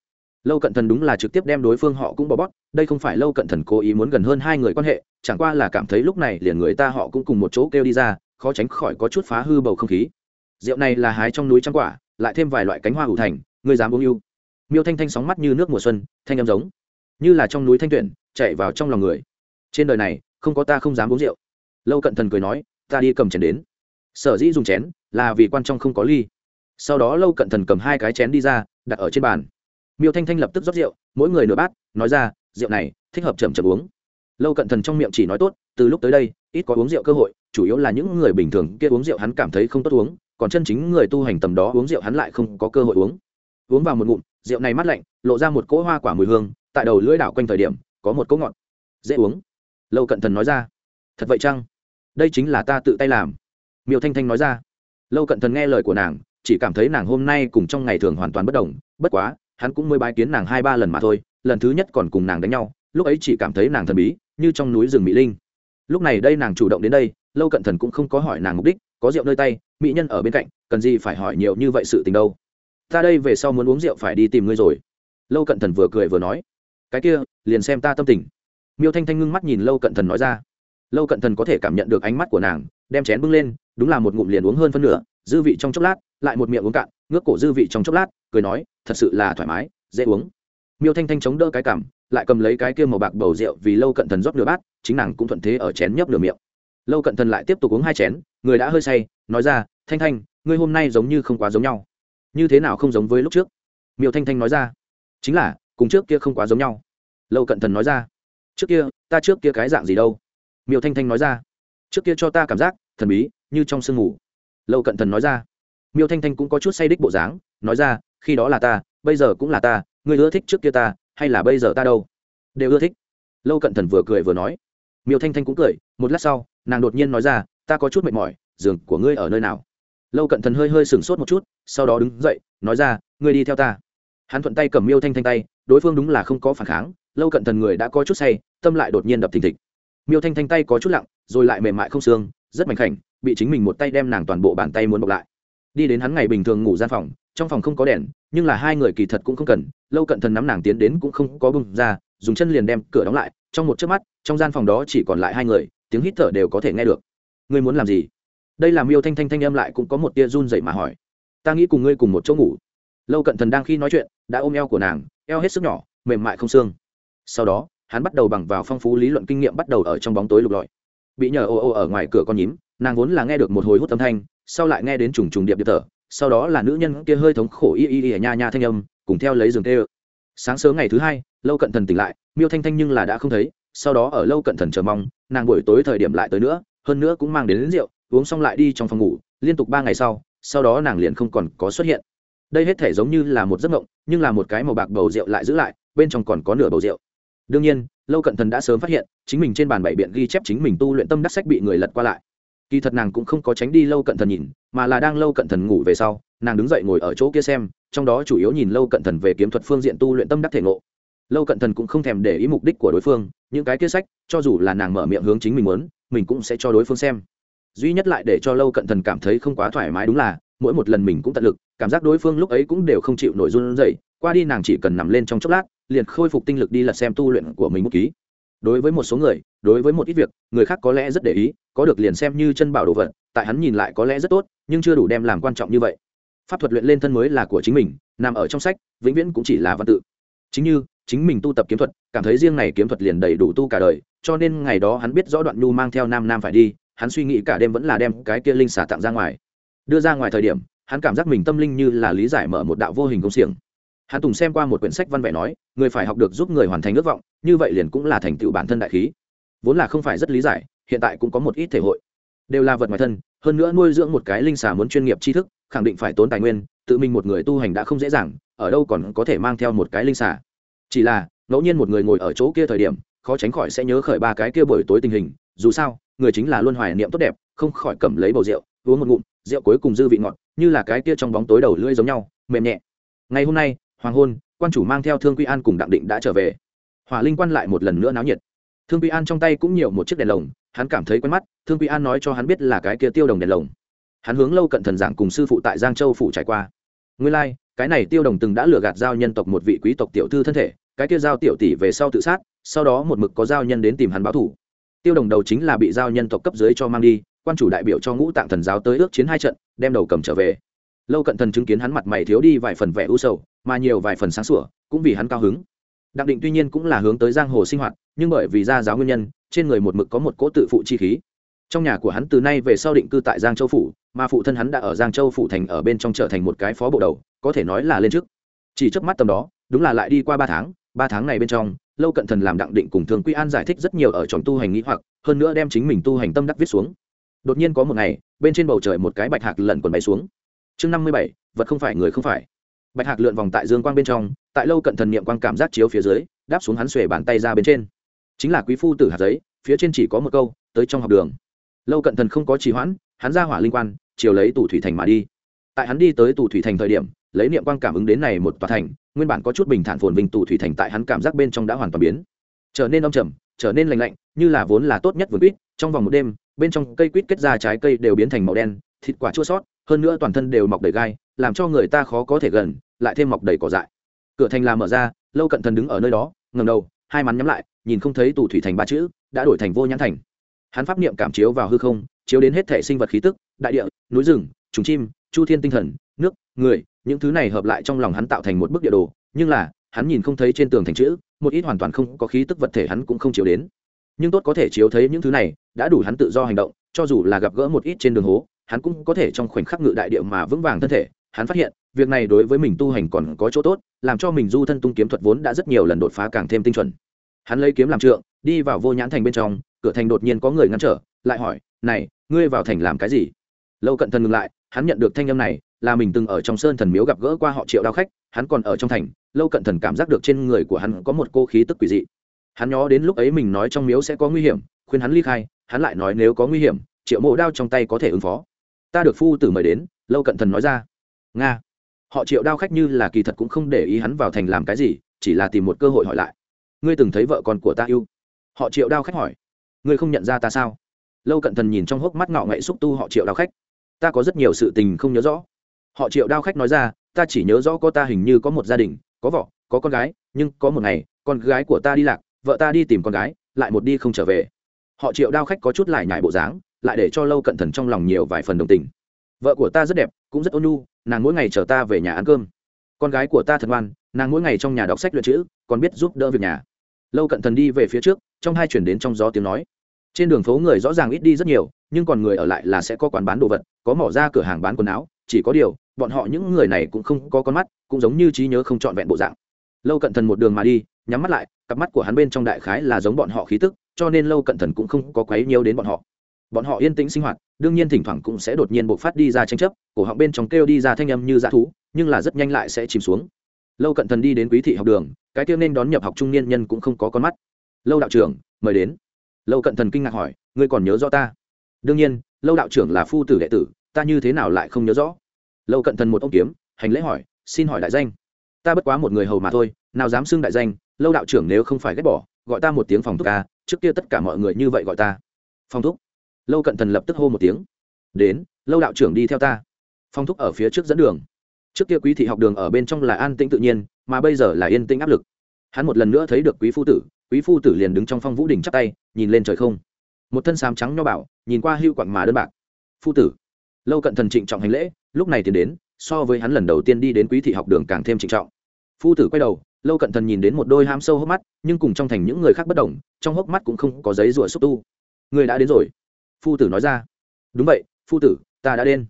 Lâu cận thần đúng là trực tiếp đem đối phương họ cũng bỏ bót, đây không phải lâu cận thần cố ý muốn gần hơn hai người quan hệ, chẳng qua là cảm thấy lúc này liền người ta họ cũng cùng một chỗ kêu đi ra, khó tránh khỏi có chút phá hư bầu không khí rượu này là hái trong núi trắng quả, lại thêm vài loại cánh hoa ủ thành, ngươi dám uống yêu miêu thanh thanh sóng mắt như nước mùa xuân, thanh âm giống, như là trong núi thanh tuyển, chạy vào trong lòng người. Trên đời này, không có ta không dám uống rượu. Lâu cận thần cười nói, ta đi cầm chén đến. Sở dĩ dùng chén, là vì quan trong không có ly. Sau đó lâu cận thần cầm hai cái chén đi ra, đặt ở trên bàn. Miêu thanh thanh lập tức rót rượu, mỗi người nửa bát, nói ra, rượu này, thích hợp chậm chậm uống. Lâu cận thần trong miệng chỉ nói tốt, từ lúc tới đây, ít có uống rượu cơ hội, chủ yếu là những người bình thường kia uống rượu hắn cảm thấy không tốt uống còn chân chính người tu hành tầm đó uống rượu hắn lại không có cơ hội uống. Uống vào một ngụm, rượu này mát lạnh, lộ ra một cỗ hoa quả mùi hương, tại đầu lưỡi đảo quanh thời điểm, có một cỗ ngọt. Dễ uống. Lâu cận thần nói ra. Thật vậy chăng? Đây chính là ta tự tay làm. Miêu thanh thanh nói ra. Lâu cận thần nghe lời của nàng, chỉ cảm thấy nàng hôm nay cùng trong ngày thường hoàn toàn bất đồng, bất quá, hắn cũng mới bái kiến nàng hai ba lần mà thôi, lần thứ nhất còn cùng nàng đánh nhau, lúc ấy chỉ cảm thấy nàng thần bí, như trong núi rừng mỹ linh. Lúc này đây nàng chủ động đến đây, lâu cận thần cũng không có hỏi nàng mục đích có rượu nơi tay, mỹ nhân ở bên cạnh, cần gì phải hỏi nhiều như vậy sự tình đâu. Ta đây về sau muốn uống rượu phải đi tìm ngươi rồi. Lâu cận thần vừa cười vừa nói. Cái kia, liền xem ta tâm tình. Miêu thanh thanh ngưng mắt nhìn lâu cận thần nói ra. Lâu cận thần có thể cảm nhận được ánh mắt của nàng, đem chén bưng lên, đúng là một ngụm liền uống hơn phân nửa, dư vị trong chốc lát, lại một miệng uống cạn, ngước cổ dư vị trong chốc lát, cười nói, thật sự là thoải mái, dễ uống. Miêu thanh thanh chống đỡ cái cảm lại cầm lấy cái kia màu bạc bầu rượu vì lâu cận thần rót nửa bát, chính nàng cũng thuận thế ở chén nhấp nửa miệng lâu cận thần lại tiếp tục uống hai chén, người đã hơi say, nói ra, thanh thanh, ngươi hôm nay giống như không quá giống nhau. Như thế nào không giống với lúc trước? Miêu thanh thanh nói ra. Chính là, cùng trước kia không quá giống nhau. Lâu cận thần nói ra. Trước kia, ta trước kia cái dạng gì đâu? Miêu thanh thanh nói ra. Trước kia cho ta cảm giác, thần bí, như trong sương mù. Lâu cận thần nói ra. Miêu thanh thanh cũng có chút say đích bộ dáng, nói ra, khi đó là ta, bây giờ cũng là ta, ngươi ưa thích trước kia ta, hay là bây giờ ta đâu? Đều ưa thích. Lâu cận thần vừa cười vừa nói. Miêu thanh thanh cũng cười, một lát sau nàng đột nhiên nói ra, ta có chút mệt mỏi, giường của ngươi ở nơi nào? Lâu cận thần hơi hơi sửng sốt một chút, sau đó đứng dậy, nói ra, ngươi đi theo ta. Hắn thuận tay cầm miêu thanh thanh tay, đối phương đúng là không có phản kháng, lâu cận thần người đã có chút say, tâm lại đột nhiên đập thình thịch. Miêu thanh thanh tay có chút lặng, rồi lại mềm mại không xương, rất mảnh khảnh, bị chính mình một tay đem nàng toàn bộ bàn tay muốn bọc lại. Đi đến hắn ngày bình thường ngủ gian phòng, trong phòng không có đèn, nhưng là hai người kỳ thật cũng không cần, lâu cận thần nắm nàng tiến đến cũng không có bưng ra, dùng chân liền đem cửa đóng lại, trong một chớp mắt, trong gian phòng đó chỉ còn lại hai người tiếng hít thở đều có thể nghe được. Ngươi muốn làm gì? Đây là miêu thanh thanh thanh âm lại cũng có một tia run dậy mà hỏi. Ta nghĩ cùng ngươi cùng một chỗ ngủ. Lâu cận thần đang khi nói chuyện, đã ôm eo của nàng, eo hết sức nhỏ, mềm mại không xương. Sau đó, hắn bắt đầu bằng vào phong phú lý luận kinh nghiệm bắt đầu ở trong bóng tối lục lọi. Bị nhờ ô ô ở ngoài cửa con nhím, nàng vốn là nghe được một hồi hút âm thanh, sau lại nghe đến trùng trùng điệp điệp thở, sau đó là nữ nhân kia hơi thống khổ y y y nha nha thanh âm, cùng theo lấy giường tê ơ. Sáng sớm ngày thứ hai, lâu cận thần tỉnh lại, miêu thanh thanh nhưng là đã không thấy, sau đó ở lâu cận thần chờ mong nàng buổi tối thời điểm lại tới nữa hơn nữa cũng mang đến, đến rượu uống xong lại đi trong phòng ngủ liên tục ba ngày sau sau đó nàng liền không còn có xuất hiện. Đây hết thể giống như là một giấc mộng nhưng là một cái màu bạc bầu rượu lại giữ lại bên trong còn có nửa bầu rượu. Đương nhiên lâu cận thần đã sớm phát hiện chính mình trên bàn bảy biện ghi chép chính mình tu luyện tâm đắc sách bị người lật qua lại. Kỳ thật nàng cũng không có tránh đi lâu cận thần nhìn mà là đang lâu cận thần ngủ về sau nàng đứng dậy ngồi ở chỗ kia xem trong đó chủ yếu nhìn lâu cận thần về kiếm thuật phương diện tu luyện tâm đắc thể ngộ lâu cận thần cũng không thèm để ý mục đích của đối phương, những cái kia sách, cho dù là nàng mở miệng hướng chính mình muốn, mình cũng sẽ cho đối phương xem. Duy nhất lại để cho lâu cận thần cảm thấy không quá thoải mái đúng là, mỗi một lần mình cũng tận lực, cảm giác đối phương lúc ấy cũng đều không chịu nội dung dậy qua đi nàng chỉ cần nằm lên trong chốc lát, liền khôi phục tinh lực đi lật xem tu luyện của mình một ký. Đối với một số người, đối với một ít việc, người khác có lẽ rất để ý, có được liền xem như chân bảo đồ vật, tại hắn nhìn lại có lẽ rất tốt, nhưng chưa đủ đem làm quan trọng như vậy. Pháp thuật luyện lên thân mới là của chính mình, nằm ở trong sách, vĩnh viễn cũng chỉ là văn tự. Chính như chính mình tu tập kiếm thuật, cảm thấy riêng này kiếm thuật liền đầy đủ tu cả đời, cho nên ngày đó hắn biết rõ đoạn nhu mang theo nam nam phải đi, hắn suy nghĩ cả đêm vẫn là đem cái kia linh xả tặng ra ngoài. Đưa ra ngoài thời điểm, hắn cảm giác mình tâm linh như là lý giải mở một đạo vô hình công xiềng. Hắn tùng xem qua một quyển sách văn vẻ nói, người phải học được giúp người hoàn thành ước vọng, như vậy liền cũng là thành tựu bản thân đại khí. Vốn là không phải rất lý giải, hiện tại cũng có một ít thể hội. Đều là vật ngoài thân, hơn nữa nuôi dưỡng một cái linh xà muốn chuyên nghiệp tri thức, khẳng định phải tốn tài nguyên, tự mình một người tu hành đã không dễ dàng, ở đâu còn có thể mang theo một cái linh xà chỉ là ngẫu nhiên một người ngồi ở chỗ kia thời điểm khó tránh khỏi sẽ nhớ khởi ba cái kia buổi tối tình hình dù sao người chính là luôn hoài niệm tốt đẹp không khỏi cầm lấy bầu rượu uống một ngụm rượu cuối cùng dư vị ngọt như là cái kia trong bóng tối đầu lưỡi giống nhau mềm nhẹ. Ngày hôm nay hoàng hôn quan chủ mang theo thương quy an cùng đặng định đã trở về. Hỏa linh quan lại một lần nữa náo nhiệt. Thương quy an trong tay cũng nhiều một chiếc đèn lồng hắn cảm thấy quen mắt thương quy an nói cho hắn biết là cái kia tiêu đồng đèn lồng. Hắn hướng lâu cận thần giảng cùng sư phụ tại giang châu phủ trải qua. Nguyên lai、like, cái này tiêu đồng từng đã lừa gạt giao nhân tộc một vị quý tộc tiểu thư thân thể cái kia giao tiểu tỷ về sau tự sát, sau đó một mực có giao nhân đến tìm hắn báo thủ. Tiêu đồng đầu chính là bị giao nhân tộc cấp dưới cho mang đi, quan chủ đại biểu cho ngũ tạng thần giáo tới ước chiến hai trận, đem đầu cầm trở về. Lâu cận thần chứng kiến hắn mặt mày thiếu đi vài phần vẻ u sầu, mà nhiều vài phần sáng sủa, cũng vì hắn cao hứng. Đặng định tuy nhiên cũng là hướng tới giang hồ sinh hoạt, nhưng bởi vì gia giáo nguyên nhân, trên người một mực có một cỗ tự phụ chi khí. Trong nhà của hắn từ nay về sau định cư tại giang châu phủ, mà phụ thân hắn đã ở giang châu phủ thành ở bên trong trở thành một cái phó bộ đầu, có thể nói là lên trước chỉ trước mắt tầm đó, đúng là lại đi qua ba tháng ba tháng này bên trong, lâu cận thần làm đặng định cùng thường quy an giải thích rất nhiều ở tròn tu hành nghĩ hoặc, hơn nữa đem chính mình tu hành tâm đắc viết xuống. Đột nhiên có một ngày, bên trên bầu trời một cái bạch hạc lẩn quần bay xuống. Chương năm mươi bảy, vật không phải người không phải. Bạch hạc lượn vòng tại dương quang bên trong, tại lâu cận thần niệm quang cảm giác chiếu phía dưới, đáp xuống hắn xuề bàn tay ra bên trên. Chính là quý phu tử hạt giấy, phía trên chỉ có một câu, tới trong học đường. Lâu cận thần không có trì hoãn, hắn ra hỏa linh quan, chiều lấy tù thủy thành mà đi. Tại hắn đi tới tù thủy thành thời điểm, lấy niệm quang cảm ứng đến này một tòa thành nguyên bản có chút bình thản phồn vinh tụ thủy thành tại hắn cảm giác bên trong đã hoàn toàn biến. Trở nên đông trầm, trở nên lạnh lạnh, như là vốn là tốt nhất vườn quýt, trong vòng một đêm, bên trong cây quýt kết ra trái cây đều biến thành màu đen, thịt quả chua sót, hơn nữa toàn thân đều mọc đầy gai, làm cho người ta khó có thể gần, lại thêm mọc đầy cỏ dại. Cửa thành làm mở ra, lâu cận thần đứng ở nơi đó ngầm đầu, hai mắn nhắm lại, nhìn không thấy tủ thủy thành ba chữ, đã đổi thành vô nhãn thành. Hắn pháp niệm cảm chiếu vào hư không, chiếu đến hết thể sinh vật khí tức, đại địa, núi rừng, trùng chim, chu thiên tinh thần, nước, người những thứ này hợp lại trong lòng hắn tạo thành một bức địa đồ, nhưng là, hắn nhìn không thấy trên tường thành chữ, một ít hoàn toàn không có khí tức vật thể hắn cũng không chiếu đến. Nhưng tốt có thể chiếu thấy những thứ này, đã đủ hắn tự do hành động, cho dù là gặp gỡ một ít trên đường hố, hắn cũng có thể trong khoảnh khắc ngự đại địa mà vững vàng thân thể. Hắn phát hiện, việc này đối với mình tu hành còn có chỗ tốt, làm cho mình du thân tung kiếm thuật vốn đã rất nhiều lần đột phá càng thêm tinh chuẩn. Hắn lấy kiếm làm trượng, đi vào vô nhãn thành bên trong, cửa thành đột nhiên có người ngăn trở, lại hỏi, này, ngươi vào thành làm cái gì? Lâu cận thần ngừng lại, hắn nhận được thanh âm này là mình từng ở trong sơn thần miếu gặp gỡ qua họ triệu đao khách, hắn còn ở trong thành, lâu cận thần cảm giác được trên người của hắn có một cô khí tức quỷ dị. Hắn nhó đến lúc ấy mình nói trong miếu sẽ có nguy hiểm, khuyên hắn ly khai, hắn lại nói nếu có nguy hiểm, triệu mộ đao trong tay có thể ứng phó. Ta được phu tử mời đến, lâu cận thần nói ra. Nga. Họ triệu đao khách như là kỳ thật cũng không để ý hắn vào thành làm cái gì, chỉ là tìm một cơ hội hỏi lại. Ngươi từng thấy vợ con của ta yêu? Họ triệu đao khách hỏi. Ngươi không nhận ra ta sao? Lâu cận thần nhìn trong hốc mắt ngạo nghệ xúc tu họ triệu đao khách. Ta có rất nhiều sự tình không nhớ rõ họ triệu đao khách nói ra, ta chỉ nhớ rõ có ta hình như có một gia đình, có vợ, có con gái, nhưng có một ngày, con gái của ta đi lạc, vợ ta đi tìm con gái, lại một đi không trở về. Họ triệu đao khách có chút lại nhải bộ dáng, lại để cho lâu cận thần trong lòng nhiều vài phần đồng tình. Vợ của ta rất đẹp, cũng rất ôn nhu, nàng mỗi ngày chở ta về nhà ăn cơm. Con gái của ta thật ngoan, nàng mỗi ngày trong nhà đọc sách luyện chữ, còn biết giúp đỡ việc nhà. Lâu cận thần đi về phía trước, trong hai chuyển đến trong gió tiếng nói. Trên đường phố người rõ ràng ít đi rất nhiều, nhưng còn người ở lại là sẽ có quán bán đồ vật, có mỏ ra cửa hàng bán quần áo chỉ có điều, bọn họ những người này cũng không có con mắt, cũng giống như trí nhớ không trọn vẹn bộ dạng. Lâu cận thần một đường mà đi, nhắm mắt lại, cặp mắt của hắn bên trong đại khái là giống bọn họ khí tức, cho nên lâu cận thần cũng không có quấy nhiều đến bọn họ. Bọn họ yên tĩnh sinh hoạt, đương nhiên thỉnh thoảng cũng sẽ đột nhiên bộc phát đi ra tranh chấp, cổ họng bên trong kêu đi ra thanh âm như dã thú, nhưng là rất nhanh lại sẽ chìm xuống. Lâu cận thần đi đến quý thị học đường, cái tiêu nên đón nhập học trung niên nhân cũng không có con mắt. Lâu đạo trưởng, mời đến. Lâu cận thần kinh ngạc hỏi, ngươi còn nhớ rõ ta? Đương nhiên, lâu đạo trưởng là phu tử đệ tử ta như thế nào lại không nhớ rõ? Lâu cận thần một ông kiếm, hành lễ hỏi, xin hỏi đại danh. Ta bất quá một người hầu mà thôi, nào dám xưng đại danh, lâu đạo trưởng nếu không phải ghét bỏ, gọi ta một tiếng phòng thúc ca, trước kia tất cả mọi người như vậy gọi ta. Phòng thúc? Lâu cận thần lập tức hô một tiếng. Đến, lâu đạo trưởng đi theo ta. Phong thúc ở phía trước dẫn đường. Trước kia quý thị học đường ở bên trong là an tĩnh tự nhiên, mà bây giờ là yên tĩnh áp lực. Hắn một lần nữa thấy được quý phu tử, quý phu tử liền đứng trong phong vũ đỉnh chắp tay, nhìn lên trời không. Một thân sám trắng nho bảo nhìn qua hưu quặng mà đơn bạc. Phu tử lâu cận thần trịnh trọng hành lễ, lúc này tiến đến, so với hắn lần đầu tiên đi đến quý thị học đường càng thêm trịnh trọng. Phu tử quay đầu, lâu cận thần nhìn đến một đôi ham sâu hốc mắt, nhưng cùng trong thành những người khác bất đồng, trong hốc mắt cũng không có giấy rủa xúc tu. Người đã đến rồi. Phu tử nói ra. Đúng vậy, phu tử, ta đã đến.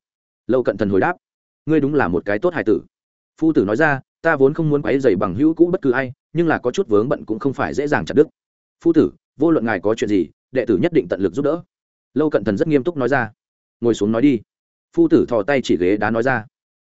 Lâu cận thần hồi đáp. Ngươi đúng là một cái tốt hài tử. Phu tử nói ra, ta vốn không muốn quấy dày bằng hữu cũ bất cứ ai, nhưng là có chút vướng bận cũng không phải dễ dàng chặt đứt. Phu tử, vô luận ngài có chuyện gì, đệ tử nhất định tận lực giúp đỡ. Lâu cận thần rất nghiêm túc nói ra. Ngồi xuống nói đi phu tử thò tay chỉ ghế đá nói ra.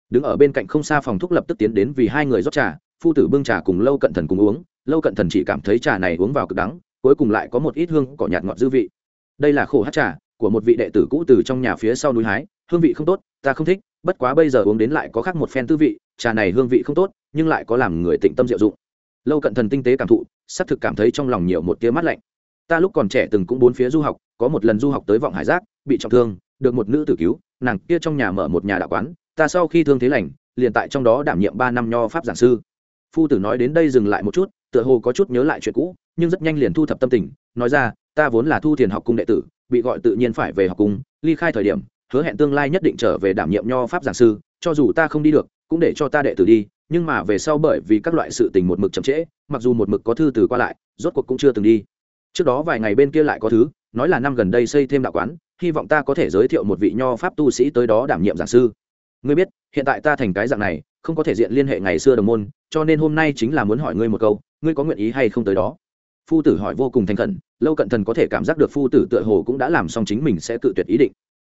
Đứng ở bên cạnh không xa phòng thúc lập tức tiến đến vì hai người rót trà, phu tử bưng trà cùng lâu cận thần cùng uống. Lâu cận thần chỉ cảm thấy trà này uống vào cực đắng, cuối cùng lại có một ít hương cỏ nhạt ngọt dư vị. Đây là khổ hát trà của một vị đệ tử cũ từ trong nhà phía sau núi hái, hương vị không tốt, ta không thích, bất quá bây giờ uống đến lại có khác một phen tư vị, trà này hương vị không tốt, nhưng lại có làm người tịnh tâm diệu dụng. Lâu cận thần tinh tế cảm thụ xác thực cảm thấy trong lòng nhiều một tia mắt lạnh. Ta lúc còn trẻ từng cũng bốn phía du học, có một lần du học tới vọng hải giác, bị trọng thương được một nữ tử cứu, nàng kia trong nhà mở một nhà đạo quán, ta sau khi thương thế lành, liền tại trong đó đảm nhiệm ba năm nho pháp giảng sư. Phu tử nói đến đây dừng lại một chút, tựa hồ có chút nhớ lại chuyện cũ, nhưng rất nhanh liền thu thập tâm tình, nói ra, ta vốn là thu tiền học cung đệ tử, bị gọi tự nhiên phải về học cung, ly khai thời điểm, hứa hẹn tương lai nhất định trở về đảm nhiệm nho pháp giảng sư, cho dù ta không đi được, cũng để cho ta đệ tử đi, nhưng mà về sau bởi vì các loại sự tình một mực chậm trễ, mặc dù một mực có thư từ qua lại, rốt cuộc cũng chưa từng đi. Trước đó vài ngày bên kia lại có thứ, nói là năm gần đây xây thêm đạo quán hy vọng ta có thể giới thiệu một vị nho pháp tu sĩ tới đó đảm nhiệm giảng sư. Ngươi biết, hiện tại ta thành cái dạng này, không có thể diện liên hệ ngày xưa đồng môn, cho nên hôm nay chính là muốn hỏi ngươi một câu, ngươi có nguyện ý hay không tới đó? Phu tử hỏi vô cùng thành khẩn, lâu cận thần có thể cảm giác được phu tử tựa hồ cũng đã làm xong chính mình sẽ cự tuyệt ý định.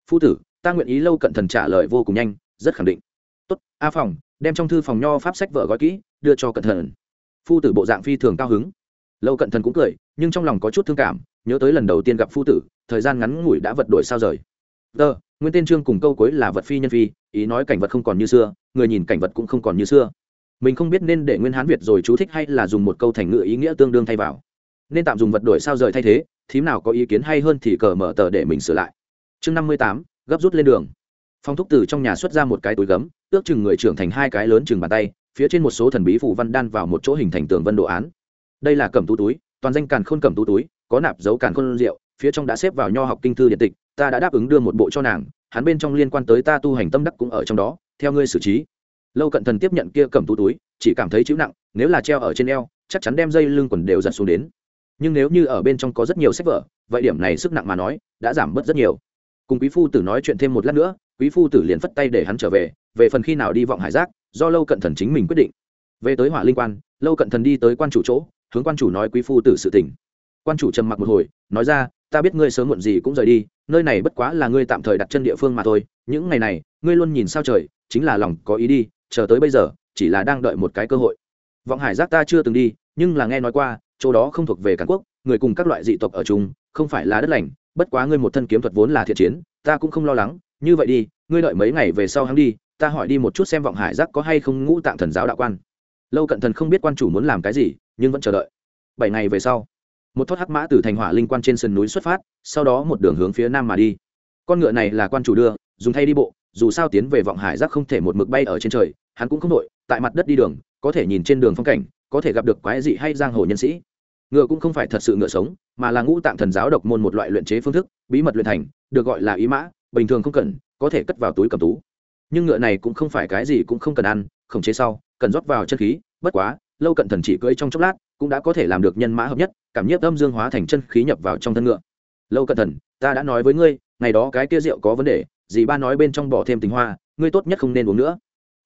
Phu tử, ta nguyện ý lâu cận thần trả lời vô cùng nhanh, rất khẳng định. Tốt, a phòng, đem trong thư phòng nho pháp sách vợ gói kỹ, đưa cho cận thần. Phu tử bộ dạng phi thường cao hứng lâu cận thần cũng cười, nhưng trong lòng có chút thương cảm, nhớ tới lần đầu tiên gặp phu tử, thời gian ngắn ngủi đã vật đổi sao rời. Tờ, nguyên tên trương cùng câu cuối là vật phi nhân phi, ý nói cảnh vật không còn như xưa, người nhìn cảnh vật cũng không còn như xưa. Mình không biết nên để nguyên hán việt rồi chú thích hay là dùng một câu thành ngữ ý nghĩa tương đương thay vào. Nên tạm dùng vật đổi sao rời thay thế, thím nào có ý kiến hay hơn thì cờ mở tờ để mình sửa lại. Chương năm mươi tám, gấp rút lên đường. Phong thúc từ trong nhà xuất ra một cái túi gấm, ước chừng người trưởng thành hai cái lớn chừng bàn tay, phía trên một số thần bí phủ văn đan vào một chỗ hình thành tường vân đồ án đây là cẩm tú túi, toàn danh càn khôn cẩm tú túi, có nạp dấu càn khôn rượu, phía trong đã xếp vào nho học kinh thư điện tịch, ta đã đáp ứng đưa một bộ cho nàng, hắn bên trong liên quan tới ta tu hành tâm đắc cũng ở trong đó, theo ngươi xử trí. Lâu cận thần tiếp nhận kia cầm tú túi, chỉ cảm thấy chịu nặng, nếu là treo ở trên eo, chắc chắn đem dây lưng quần đều giật xuống đến. Nhưng nếu như ở bên trong có rất nhiều sách vở, vậy điểm này sức nặng mà nói, đã giảm bớt rất nhiều. Cùng quý phu tử nói chuyện thêm một lát nữa, quý phu tử liền phất tay để hắn trở về về phần khi nào đi vọng hải giác, do lâu cận thần chính mình quyết định. Về tới hỏa linh quan, lâu cận thần đi tới quan chủ chỗ hướng quan chủ nói quý phu tử sự tình. Quan chủ trầm mặc một hồi, nói ra, ta biết ngươi sớm muộn gì cũng rời đi, nơi này bất quá là ngươi tạm thời đặt chân địa phương mà thôi. Những ngày này, ngươi luôn nhìn sao trời, chính là lòng có ý đi, chờ tới bây giờ, chỉ là đang đợi một cái cơ hội. Vọng hải giác ta chưa từng đi, nhưng là nghe nói qua, chỗ đó không thuộc về cản quốc, người cùng các loại dị tộc ở chung, không phải là đất lành, bất quá ngươi một thân kiếm thuật vốn là thiện chiến, ta cũng không lo lắng. Như vậy đi, ngươi đợi mấy ngày về sau hắn đi, ta hỏi đi một chút xem vọng hải giác có hay không ngũ tạng thần giáo đạo quan lâu cận thần không biết quan chủ muốn làm cái gì, nhưng vẫn chờ đợi. Bảy ngày về sau, một thốt hắc mã từ thành hỏa linh quan trên sườn núi xuất phát, sau đó một đường hướng phía nam mà đi. Con ngựa này là quan chủ đưa, dùng thay đi bộ, dù sao tiến về vọng hải giác không thể một mực bay ở trên trời, hắn cũng không đội, tại mặt đất đi đường, có thể nhìn trên đường phong cảnh, có thể gặp được quái dị hay giang hồ nhân sĩ. Ngựa cũng không phải thật sự ngựa sống, mà là ngũ tạng thần giáo độc môn một loại luyện chế phương thức, bí mật luyện thành, được gọi là ý mã, bình thường không cần, có thể cất vào túi cầm tú nhưng ngựa này cũng không phải cái gì cũng không cần ăn khống chế sau, cần rót vào chân khí, bất quá, lâu cận thần chỉ cưỡi trong chốc lát, cũng đã có thể làm được nhân mã hợp nhất, cảm nhiếp âm dương hóa thành chân khí nhập vào trong thân ngựa. Lâu cận thần, ta đã nói với ngươi, ngày đó cái kia rượu có vấn đề, dì ba nói bên trong bỏ thêm tình hoa, ngươi tốt nhất không nên uống nữa.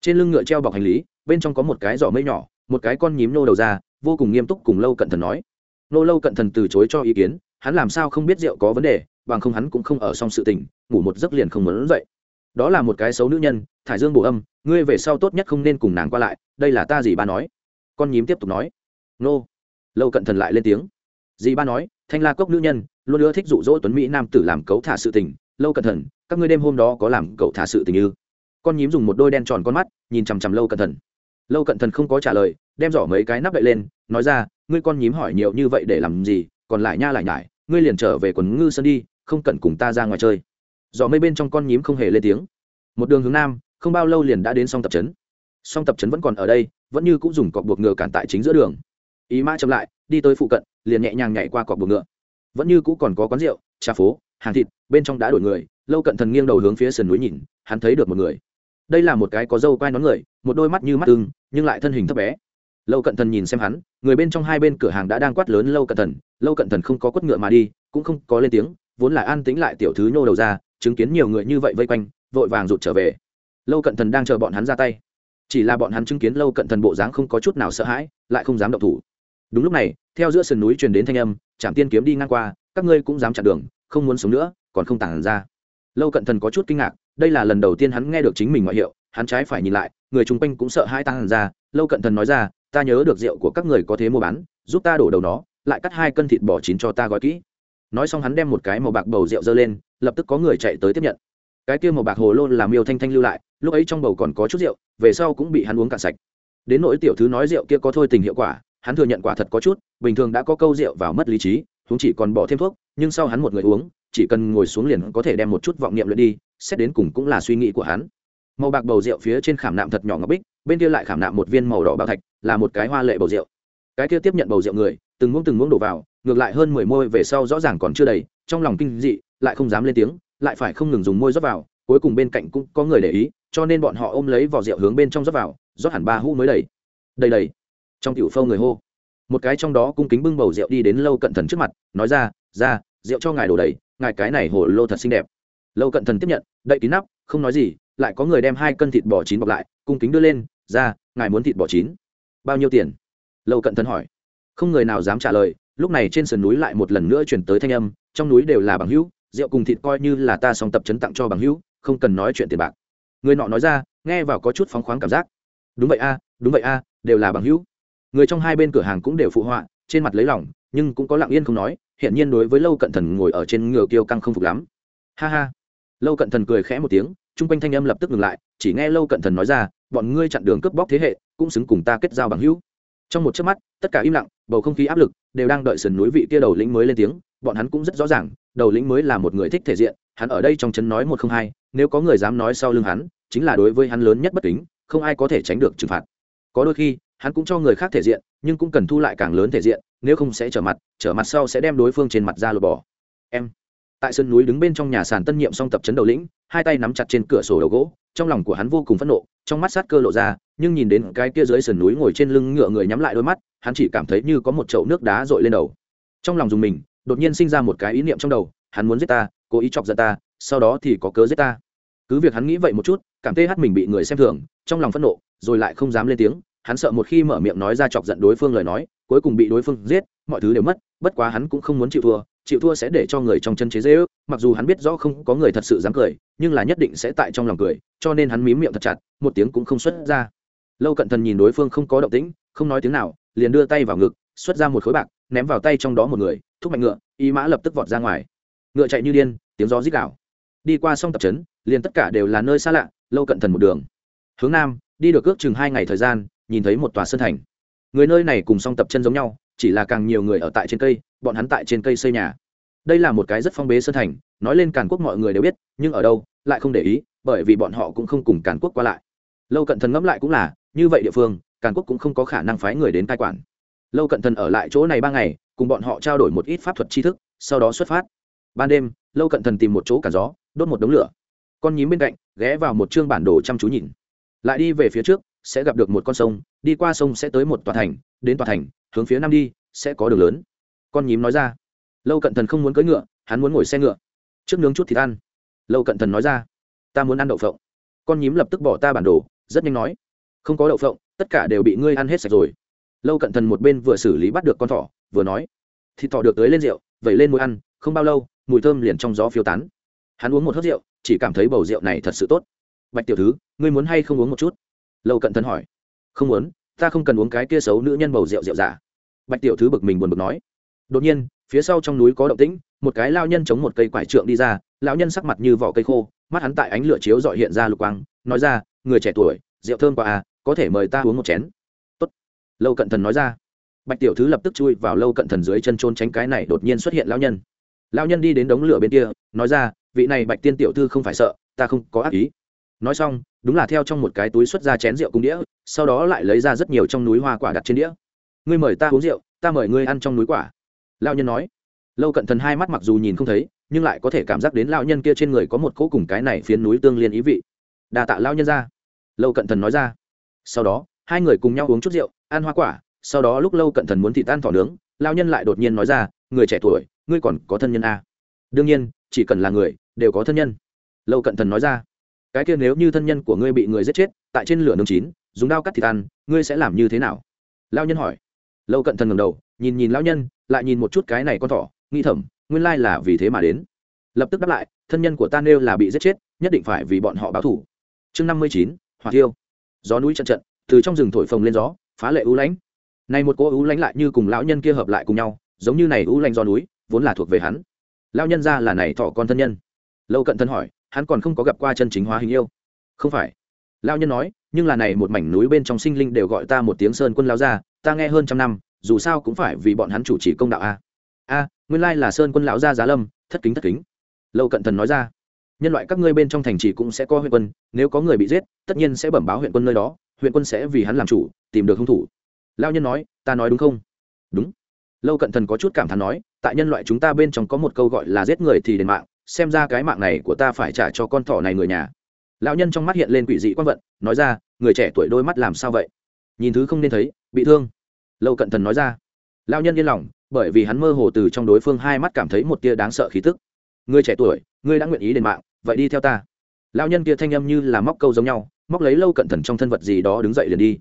Trên lưng ngựa treo bọc hành lý, bên trong có một cái giỏ mây nhỏ, một cái con nhím nô đầu ra, vô cùng nghiêm túc cùng lâu cận thần nói. Nô lâu cận thần từ chối cho ý kiến, hắn làm sao không biết rượu có vấn đề, bằng không hắn cũng không ở xong sự tình, ngủ một giấc liền không muốn dậy đó là một cái xấu nữ nhân thải dương bổ âm ngươi về sau tốt nhất không nên cùng nàng qua lại đây là ta dì ba nói. Con nhím tiếp tục nói. Nô. Lâu cận thần lại lên tiếng. Dì ba nói thanh la cốc nữ nhân luôn ưa thích dụ dỗ tuấn mỹ nam tử làm cấu thả sự tình. Lâu cận thần, các ngươi đêm hôm đó có làm cậu thả sự tình như con nhím dùng một đôi đen tròn con mắt nhìn chằm chằm lâu cận thần. lâu cận thần không có trả lời đem giỏ mấy cái nắp đậy lên nói ra ngươi con nhím hỏi nhiều như vậy để làm gì còn lại nha lại nhải ngươi liền trở về quần ngư sơn đi không cần cùng ta ra ngoài chơi gió mây bên trong con nhím không hề lên tiếng. Một đường hướng nam, không bao lâu liền đã đến song tập trấn. Song tập trấn vẫn còn ở đây, vẫn như cũng dùng cọc buộc ngựa cản tại chính giữa đường. Ý mã chậm lại, đi tới phụ cận, liền nhẹ nhàng nhảy qua cọc buộc ngựa. Vẫn như cũ còn có quán rượu, trà phố, hàng thịt, bên trong đã đổi người, lâu cận thần nghiêng đầu hướng phía sườn núi nhìn, hắn thấy được một người. Đây là một cái có dâu quai nón người, một đôi mắt như mắt ưng, nhưng lại thân hình thấp bé. Lâu cận thần nhìn xem hắn, người bên trong hai bên cửa hàng đã đang quát lớn lâu cận thần, lâu cận thần không có quất ngựa mà đi, cũng không có lên tiếng, vốn là an tĩnh lại tiểu thứ nhô đầu ra chứng kiến nhiều người như vậy vây quanh, vội vàng rụt trở về. Lâu cận thần đang chờ bọn hắn ra tay. Chỉ là bọn hắn chứng kiến lâu cận thần bộ dáng không có chút nào sợ hãi, lại không dám động thủ. Đúng lúc này, theo giữa sườn núi truyền đến thanh âm chạm tiên kiếm đi ngang qua, các ngươi cũng dám chặn đường, không muốn sống nữa, còn không tản ra. Lâu cận thần có chút kinh ngạc, đây là lần đầu tiên hắn nghe được chính mình ngoại hiệu, hắn trái phải nhìn lại, người chung quanh cũng sợ hai tăng ra. Lâu cận thần nói ra, ta nhớ được rượu của các người có thế mua bán, giúp ta đổ đầu nó, lại cắt hai cân thịt bò chín cho ta gói kỹ. Nói xong hắn đem một cái màu bạc bầu rượu dơ lên lập tức có người chạy tới tiếp nhận. Cái kia màu bạc hồ lô làm miêu thanh thanh lưu lại, lúc ấy trong bầu còn có chút rượu, về sau cũng bị hắn uống cạn sạch. Đến nỗi tiểu thứ nói rượu kia có thôi tình hiệu quả, hắn thừa nhận quả thật có chút, bình thường đã có câu rượu vào mất lý trí chúng chỉ còn bỏ thêm thuốc, nhưng sau hắn một người uống, chỉ cần ngồi xuống liền có thể đem một chút vọng niệm luyện đi, xét đến cùng cũng là suy nghĩ của hắn. Màu bạc bầu rượu phía trên khảm nạm thật nhỏ ngọc bích, bên kia lại khảm nạm một viên màu đỏ bảo thạch, là một cái hoa lệ bầu rượu. Cái kia tiếp nhận bầu rượu người, từng muỗng từng muỗng đổ vào, ngược lại hơn mười môi về sau rõ ràng còn chưa đầy, trong lòng kinh dị lại không dám lên tiếng, lại phải không ngừng dùng môi rót vào, cuối cùng bên cạnh cũng có người để ý, cho nên bọn họ ôm lấy vỏ rượu hướng bên trong rót vào, rót hẳn ba hũ mới đầy. Đầy đầy. Trong tiểu phâu người hô. Một cái trong đó cung kính bưng bầu rượu đi đến lâu cận thần trước mặt, nói ra ra, rượu cho ngài đổ đầy, ngài cái này hồ lô thật xinh đẹp. Lâu cận thần tiếp nhận, đậy kín nắp, không nói gì, lại có người đem hai cân thịt bò chín bọc lại, cung kính đưa lên, ra, ngài muốn thịt bò chín? Bao nhiêu tiền? Lâu cận thần hỏi. Không người nào dám trả lời, lúc này trên sườn núi lại một lần nữa chuyển tới thanh âm, trong núi đều là bằng hữu rượu cùng thịt coi như là ta song tập chấn tặng cho bằng hữu, không cần nói chuyện tiền bạc. Người nọ nói ra, nghe vào có chút phóng khoáng cảm giác. Đúng vậy a, đúng vậy a, đều là bằng hữu. Người trong hai bên cửa hàng cũng đều phụ họa, trên mặt lấy lòng, nhưng cũng có lặng yên không nói hiện nhiên đối với lâu cận thần ngồi ở trên ngựa kiêu căng không phục lắm. Ha ha. Lâu cận thần cười khẽ một tiếng, chung quanh thanh âm lập tức ngừng lại, chỉ nghe lâu cận thần nói ra, bọn ngươi chặn đường cướp bóc thế hệ, cũng xứng cùng ta kết giao bằng hữu. Trong một chớp mắt, tất cả im lặng, bầu không khí áp lực, đều đang đợi sườn núi vị kia đầu lĩnh mới lên tiếng bọn hắn cũng rất rõ ràng, đầu lĩnh mới là một người thích thể diện, hắn ở đây trong chấn nói một không hai, nếu có người dám nói sau lưng hắn, chính là đối với hắn lớn nhất bất kính, không ai có thể tránh được trừng phạt. Có đôi khi, hắn cũng cho người khác thể diện, nhưng cũng cần thu lại càng lớn thể diện, nếu không sẽ trở mặt trở mặt sau sẽ đem đối phương trên mặt ra lột bỏ. Em. Tại sân núi đứng bên trong nhà sàn tân nhiệm song tập chấn đầu lĩnh, hai tay nắm chặt trên cửa sổ đầu gỗ, trong lòng của hắn vô cùng phẫn nộ, trong mắt sát cơ lộ ra, nhưng nhìn đến cái kia dưới sườn núi ngồi trên lưng ngựa người nhắm lại đôi mắt, hắn chỉ cảm thấy như có một chậu nước đá dội lên đầu. Trong lòng dùng mình đột nhiên sinh ra một cái ý niệm trong đầu, hắn muốn giết ta, cố ý chọc giận ta, sau đó thì có cớ giết ta. Cứ việc hắn nghĩ vậy một chút, cảm tê hát mình bị người xem thường, trong lòng phẫn nộ, rồi lại không dám lên tiếng, hắn sợ một khi mở miệng nói ra chọc giận đối phương lời nói, cuối cùng bị đối phương giết, mọi thứ đều mất, bất quá hắn cũng không muốn chịu thua chịu thua sẽ để cho người trong chân chế dễ ước mặc dù hắn biết rõ không có người thật sự dám cười, nhưng là nhất định sẽ tại trong lòng cười, cho nên hắn mím miệng thật chặt, một tiếng cũng không xuất ra. Lâu cận thần nhìn đối phương không có động tĩnh, không nói tiếng nào, liền đưa tay vào ngực xuất ra một khối bạc, ném vào tay trong đó một người, thúc mạnh ngựa, y mã lập tức vọt ra ngoài. Ngựa chạy như điên, tiếng gió rít đảo đi qua sông tập trấn, liền tất cả đều là nơi xa lạ, lâu cận thần một đường. Hướng nam, đi được ước chừng hai ngày thời gian, nhìn thấy một tòa sân thành. Người nơi này cùng song tập chân giống nhau, chỉ là càng nhiều người ở tại trên cây, bọn hắn tại trên cây xây nhà. Đây là một cái rất phong bế sân thành, nói lên càn quốc mọi người đều biết, nhưng ở đâu, lại không để ý, bởi vì bọn họ cũng không cùng càn quốc qua lại. Lâu cận thần ngẫm lại cũng là, như vậy địa phương, càn quốc cũng không có khả năng phái người đến cai quản lâu cận thần ở lại chỗ này ba ngày, cùng bọn họ trao đổi một ít pháp thuật tri thức, sau đó xuất phát. Ban đêm, lâu cận thần tìm một chỗ cả gió, đốt một đống lửa. Con nhím bên cạnh, ghé vào một chương bản đồ chăm chú nhìn. Lại đi về phía trước, sẽ gặp được một con sông, đi qua sông sẽ tới một tòa thành, đến tòa thành, hướng phía nam đi, sẽ có đường lớn. Con nhím nói ra. Lâu cận thần không muốn cưỡi ngựa, hắn muốn ngồi xe ngựa. Trước nướng chút thịt ăn. Lâu cận thần nói ra. Ta muốn ăn đậu phộng. Con nhím lập tức bỏ ta bản đồ, rất nhanh nói. Không có đậu phộng, tất cả đều bị ngươi ăn hết sạch rồi lâu cận thần một bên vừa xử lý bắt được con thỏ, vừa nói, thịt thỏ được tới lên rượu, vẩy lên mùi ăn, không bao lâu, mùi thơm liền trong gió phiêu tán. Hắn uống một hớt rượu, chỉ cảm thấy bầu rượu này thật sự tốt. Bạch tiểu thứ, ngươi muốn hay không uống một chút? Lâu cận thần hỏi. Không muốn, ta không cần uống cái kia xấu nữ nhân bầu rượu rượu giả. Bạch tiểu thứ bực mình buồn bực nói. Đột nhiên, phía sau trong núi có động tĩnh, một cái lao nhân chống một cây quải trượng đi ra, lão nhân sắc mặt như vỏ cây khô, mắt hắn tại ánh lửa chiếu dọi hiện ra lục quang, nói ra, người trẻ tuổi, rượu thơm qua à có thể mời ta uống một chén lâu cận thần nói ra. Bạch tiểu thứ lập tức chui vào lâu cận thần dưới chân trôn tránh cái này đột nhiên xuất hiện lão nhân. Lão nhân đi đến đống lửa bên kia, nói ra, vị này bạch tiên tiểu thư không phải sợ, ta không có ác ý. Nói xong, đúng là theo trong một cái túi xuất ra chén rượu cung đĩa, sau đó lại lấy ra rất nhiều trong núi hoa quả đặt trên đĩa. Ngươi mời ta uống rượu, ta mời ngươi ăn trong núi quả. Lao nhân nói. Lâu cận thần hai mắt mặc dù nhìn không thấy, nhưng lại có thể cảm giác đến lao nhân kia trên người có một cỗ cùng cái này phiến núi tương liên ý vị. Đà tạ lao nhân ra. Lâu cận thần nói ra. Sau đó, hai người cùng nhau uống chút rượu ăn hoa quả, sau đó lúc lâu cận thần muốn thịt tan thỏ nướng lao nhân lại đột nhiên nói ra, người trẻ tuổi, ngươi còn có thân nhân a đương nhiên, chỉ cần là người, đều có thân nhân. Lâu cận thần nói ra, cái kia nếu như thân nhân của ngươi bị người giết chết, tại trên lửa nướng chín, dùng dao cắt thịt ăn, ngươi sẽ làm như thế nào? Lao nhân hỏi. Lâu cận thần ngầm đầu, nhìn nhìn lao nhân, lại nhìn một chút cái này con thỏ, nghĩ thầm, nguyên lai là vì thế mà đến. Lập tức đáp lại, thân nhân của ta nêu là bị giết chết, nhất định phải vì bọn họ báo thủ chương năm mươi chín, hỏa thiêu. Gió núi trận trận từ trong rừng thổi phồng lên gió phá lệ ưu lãnh. Này một cô ưu lãnh lại như cùng lão nhân kia hợp lại cùng nhau giống như này ưu lãnh do núi vốn là thuộc về hắn. Lão nhân ra là này thọ con thân nhân. Lâu cận thân hỏi hắn còn không có gặp qua chân chính hóa hình yêu. Không phải. Lão nhân nói nhưng là này một mảnh núi bên trong sinh linh đều gọi ta một tiếng sơn quân lão gia, ta nghe hơn trăm năm dù sao cũng phải vì bọn hắn chủ trì công đạo a. A nguyên lai là sơn quân lão gia giá lâm thất kính thất kính. Lâu cận thần nói ra nhân loại các ngươi bên trong thành trì cũng sẽ có huyện quân nếu có người bị giết tất nhiên sẽ bẩm báo huyện quân nơi đó huyện quân sẽ vì hắn làm chủ, tìm được hung thủ. Lao nhân nói, ta nói đúng không? Đúng. Lâu cận thần có chút cảm thán nói, tại nhân loại chúng ta bên trong có một câu gọi là giết người thì đền mạng, xem ra cái mạng này của ta phải trả cho con thỏ này người nhà. Lão nhân trong mắt hiện lên quỷ dị quan vận, nói ra, người trẻ tuổi đôi mắt làm sao vậy? Nhìn thứ không nên thấy, bị thương. Lâu cận thần nói ra. Lão nhân yên lòng, bởi vì hắn mơ hồ từ trong đối phương hai mắt cảm thấy một tia đáng sợ khí tức. Người trẻ tuổi, ngươi đã nguyện ý đền mạng, vậy đi theo ta. Lão nhân kia thanh âm như là móc câu giống nhau móc lấy lâu cận thần trong thân vật gì đó đứng dậy liền đi.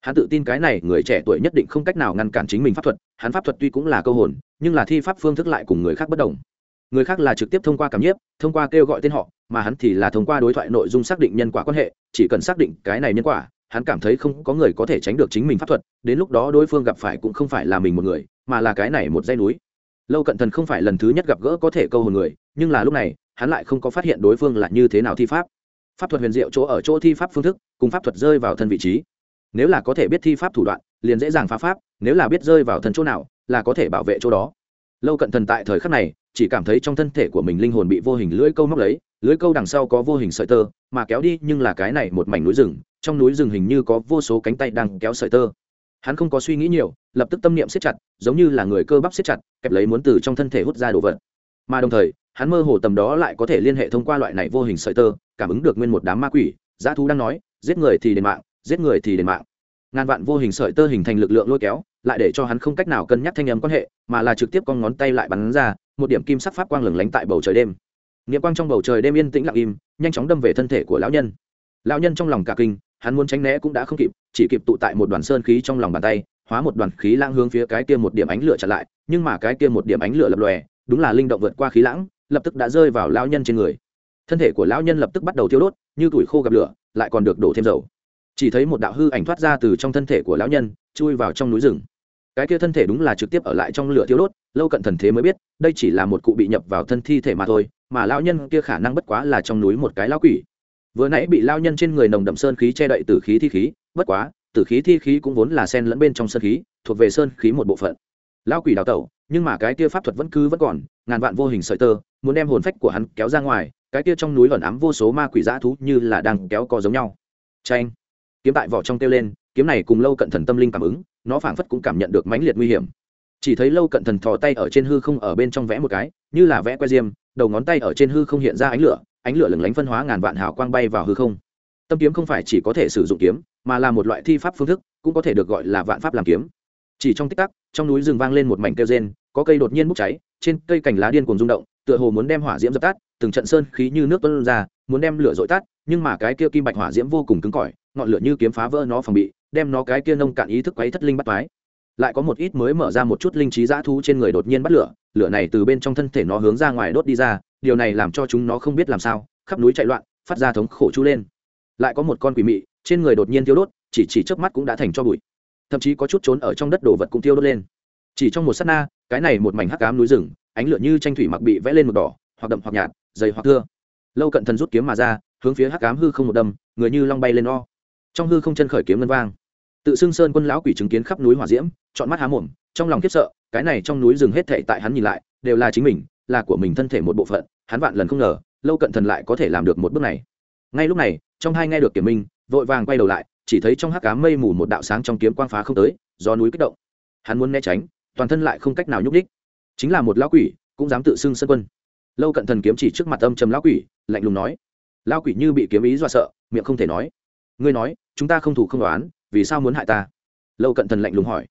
Hắn tự tin cái này người trẻ tuổi nhất định không cách nào ngăn cản chính mình pháp thuật, hắn pháp thuật tuy cũng là câu hồn, nhưng là thi pháp phương thức lại cùng người khác bất đồng. Người khác là trực tiếp thông qua cảm nhiếp, thông qua kêu gọi tên họ, mà hắn thì là thông qua đối thoại nội dung xác định nhân quả quan hệ, chỉ cần xác định cái này nhân quả, hắn cảm thấy không có người có thể tránh được chính mình pháp thuật, đến lúc đó đối phương gặp phải cũng không phải là mình một người, mà là cái này một dây núi. Lâu cận thần không phải lần thứ nhất gặp gỡ có thể câu hồn người, nhưng là lúc này, hắn lại không có phát hiện đối phương là như thế nào thi pháp pháp thuật huyền diệu chỗ ở chỗ thi pháp phương thức, cùng pháp thuật rơi vào thân vị trí. Nếu là có thể biết thi pháp thủ đoạn, liền dễ dàng phá pháp, nếu là biết rơi vào thân chỗ nào, là có thể bảo vệ chỗ đó. Lâu cận thần tại thời khắc này, chỉ cảm thấy trong thân thể của mình linh hồn bị vô hình lưỡi câu móc lấy, lưỡi câu đằng sau có vô hình sợi tơ, mà kéo đi nhưng là cái này một mảnh núi rừng, trong núi rừng hình như có vô số cánh tay đang kéo sợi tơ. Hắn không có suy nghĩ nhiều, lập tức tâm niệm siết chặt, giống như là người cơ bắp siết chặt, kẹp lấy muốn từ trong thân thể hút ra đồ vật. Mà đồng thời, hắn mơ hồ tầm đó lại có thể liên hệ thông qua loại này vô hình sợi tơ cảm ứng được nguyên một đám ma quỷ giá thú đang nói, giết người thì đền mạng, giết người thì đền mạng. Ngàn vạn vô hình sợi tơ hình thành lực lượng lôi kéo, lại để cho hắn không cách nào cân nhắc thanh âm quan hệ, mà là trực tiếp con ngón tay lại bắn ra, một điểm kim sắc pháp quang lửng lánh tại bầu trời đêm. Nghĩa quang trong bầu trời đêm yên tĩnh lặng im, nhanh chóng đâm về thân thể của lão nhân. Lão nhân trong lòng cả kinh, hắn muốn tránh né cũng đã không kịp, chỉ kịp tụ tại một đoàn sơn khí trong lòng bàn tay, hóa một đoàn khí lãng hướng phía cái kia một điểm ánh lửa chặn lại, nhưng mà cái kia một điểm ánh lửa lập lòe, đúng là linh động vượt qua khí lãng, lập tức đã rơi vào lão nhân trên người thân thể của lão nhân lập tức bắt đầu thiêu đốt, như tuổi khô gặp lửa, lại còn được đổ thêm dầu. Chỉ thấy một đạo hư ảnh thoát ra từ trong thân thể của lão nhân, chui vào trong núi rừng. Cái kia thân thể đúng là trực tiếp ở lại trong lửa thiêu đốt, lâu cận thần thế mới biết, đây chỉ là một cụ bị nhập vào thân thi thể mà thôi, mà lão nhân kia khả năng bất quá là trong núi một cái lão quỷ. Vừa nãy bị lao nhân trên người nồng đậm sơn khí che đậy từ khí thi khí, bất quá, từ khí thi khí cũng vốn là sen lẫn bên trong sơn khí, thuộc về sơn khí một bộ phận. Lao quỷ đào tẩu, nhưng mà cái kia pháp thuật vẫn cứ vẫn còn, ngàn vạn vô hình sợi tơ, muốn đem hồn phách của hắn kéo ra ngoài cái kia trong núi ẩn ám vô số ma quỷ dã thú như là đang kéo co giống nhau. Tranh kiếm tại vỏ trong kêu lên, kiếm này cùng lâu cận thần tâm linh cảm ứng, nó phảng phất cũng cảm nhận được mãnh liệt nguy hiểm. Chỉ thấy lâu cận thần thò tay ở trên hư không ở bên trong vẽ một cái, như là vẽ que diêm, đầu ngón tay ở trên hư không hiện ra ánh lửa ánh lửa lừng lánh phân hóa ngàn vạn hào quang bay vào hư không. Tâm kiếm không phải chỉ có thể sử dụng kiếm, mà là một loại thi pháp phương thức, cũng có thể được gọi là vạn pháp làm kiếm. Chỉ trong tích tắc, trong núi rừng vang lên một mảnh kêu rên, có cây đột nhiên bốc cháy, trên cây cành lá điên cuồng rung động, tựa hồ muốn đem hỏa diễm dập tắt từng trận sơn khí như nước tuôn ra, muốn đem lửa dội tắt, nhưng mà cái kia kim bạch hỏa diễm vô cùng cứng cỏi, ngọn lửa như kiếm phá vỡ nó phòng bị, đem nó cái kia nông cạn ý thức quấy thất linh bắt toái. Lại có một ít mới mở ra một chút linh trí dã thú trên người đột nhiên bắt lửa lửa này từ bên trong thân thể nó hướng ra ngoài đốt đi ra, điều này làm cho chúng nó không biết làm sao, khắp núi chạy loạn, phát ra thống khổ chu lên. Lại có một con quỷ mị, trên người đột nhiên tiêu đốt, chỉ chỉ chớp mắt cũng đã thành cho bụi. Thậm chí có chút trốn ở trong đất đồ vật cũng tiêu đốt lên. Chỉ trong một sát na, cái này một mảnh hắc ám núi rừng, ánh lửa như tranh thủy mặc bị vẽ lên một đỏ, hoặc đậm hoặc nhạt dày hoặc thưa. Lâu cận thần rút kiếm mà ra, hướng phía hắc cám hư không một đâm, người như long bay lên o. Trong hư không chân khởi kiếm ngân vang. Tự xưng sơn quân lão quỷ chứng kiến khắp núi hỏa diễm, chọn mắt há mồm, trong lòng khiếp sợ, cái này trong núi rừng hết thệ tại hắn nhìn lại, đều là chính mình, là của mình thân thể một bộ phận, hắn vạn lần không ngờ, lâu cận thần lại có thể làm được một bước này. Ngay lúc này, trong hai nghe được kiểm minh, vội vàng quay đầu lại, chỉ thấy trong hắc cá mây mù một đạo sáng trong kiếm quang phá không tới do núi kích động. Hắn muốn né tránh, toàn thân lại không cách nào nhúc đích chính là một lão quỷ, cũng dám tự xưng sân quân lâu cận thần kiếm chỉ trước mặt âm trầm lão quỷ, lạnh lùng nói. Lão quỷ như bị kiếm ý dọa sợ, miệng không thể nói. Ngươi nói, chúng ta không thủ không đoán vì sao muốn hại ta? Lâu cận thần lạnh lùng hỏi.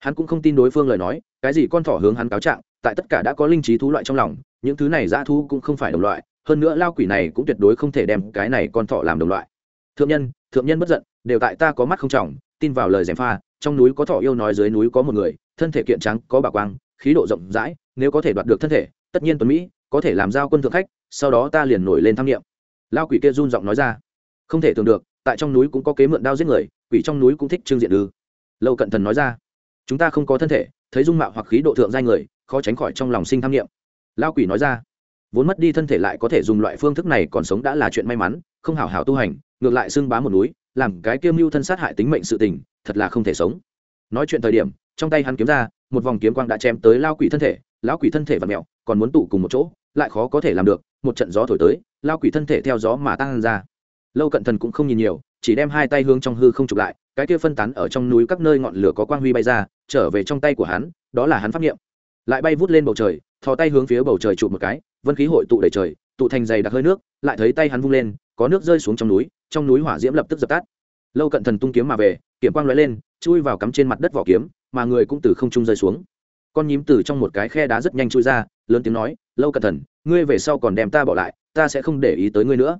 Hắn cũng không tin đối phương lời nói, cái gì con thỏ hướng hắn cáo trạng, tại tất cả đã có linh trí thú loại trong lòng, những thứ này dã thú cũng không phải đồng loại, hơn nữa lao quỷ này cũng tuyệt đối không thể đem cái này con thọ làm đồng loại. Thượng nhân thượng nhân bất giận, đều tại ta có mắt không trọng, tin vào lời gièm pha, trong núi có thọ yêu nói dưới núi có một người, thân thể kiện trắng, có bảo quang, khí độ rộng rãi, nếu có thể đoạt được thân thể, tất nhiên tuấn mỹ có thể làm giao quân thượng khách, sau đó ta liền nổi lên tham nghiệm lao quỷ kia run giọng nói ra. Không thể tưởng được, tại trong núi cũng có kế mượn đao giết người, quỷ trong núi cũng thích trương diện ư. Lâu cận thần nói ra. Chúng ta không có thân thể, thấy dung mạo hoặc khí độ thượng giai người, khó tránh khỏi trong lòng sinh tham nghiệm lao quỷ nói ra. Vốn mất đi thân thể lại có thể dùng loại phương thức này còn sống đã là chuyện may mắn, không hảo hảo tu hành, ngược lại xưng bá một núi, làm cái kiêm mưu thân sát hại tính mệnh sự tình, thật là không thể sống. Nói chuyện thời điểm, trong tay hắn kiếm ra, một vòng kiếm quang đã chém tới lao quỷ thân thể lão quỷ thân thể và mẹo, còn muốn tụ cùng một chỗ lại khó có thể làm được, một trận gió thổi tới, lao quỷ thân thể theo gió mà tăng ra. Lâu cận thần cũng không nhìn nhiều, chỉ đem hai tay hướng trong hư không chụp lại, cái kia phân tán ở trong núi các nơi ngọn lửa có quang huy bay ra, trở về trong tay của hắn, đó là hắn phát nghiệm lại bay vút lên bầu trời, thò tay hướng phía bầu trời chụp một cái, vân khí hội tụ đầy trời, tụ thành dày đặc hơi nước, lại thấy tay hắn vung lên, có nước rơi xuống trong núi trong núi hỏa diễm lập tức dập tắt. Lâu cận thần tung kiếm mà về kiểm quang lóe lên, chui vào cắm trên mặt đất vỏ kiếm, mà người cũng từ không trung rơi xuống con nhím từ trong một cái khe đá rất nhanh chui ra lớn tiếng nói lâu cận thần ngươi về sau còn đem ta bỏ lại ta sẽ không để ý tới ngươi nữa.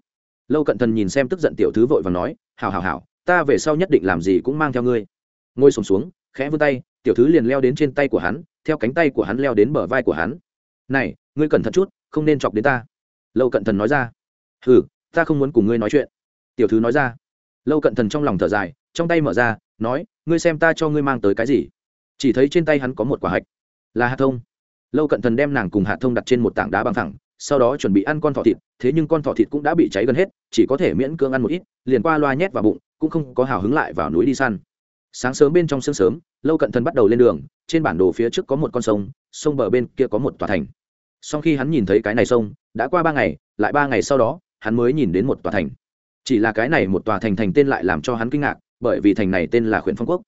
Lâu cận thần nhìn xem tức giận tiểu thứ vội và nói hào hào hào ta về sau nhất định làm gì cũng mang theo ngươi. Ngồi sùng xuống, xuống khẽ vươn tay tiểu thứ liền leo đến trên tay của hắn theo cánh tay của hắn leo đến bờ vai của hắn. Này ngươi cẩn thận chút không nên chọc đến ta. Lâu cận thần nói ra. Hừ ta không muốn cùng ngươi nói chuyện. Tiểu thứ nói ra. Lâu cận thần trong lòng thở dài trong tay mở ra nói ngươi xem ta cho ngươi mang tới cái gì. Chỉ thấy trên tay hắn có một quả hạch là hạ thông. Lâu cận thần đem nàng cùng hạ thông đặt trên một tảng đá bằng thẳng sau đó chuẩn bị ăn con thỏ thịt, thế nhưng con thỏ thịt cũng đã bị cháy gần hết, chỉ có thể miễn cưỡng ăn một ít, liền qua loa nhét vào bụng, cũng không có hào hứng lại vào núi đi săn. Sáng sớm bên trong sương sớm, lâu cận thần bắt đầu lên đường, trên bản đồ phía trước có một con sông sông bờ bên kia có một tòa thành. Sau khi hắn nhìn thấy cái này sông, đã qua ba ngày, lại ba ngày sau đó, hắn mới nhìn đến một tòa thành. Chỉ là cái này một tòa thành thành tên lại làm cho hắn kinh ngạc, bởi vì thành này tên là khuyển phong quốc.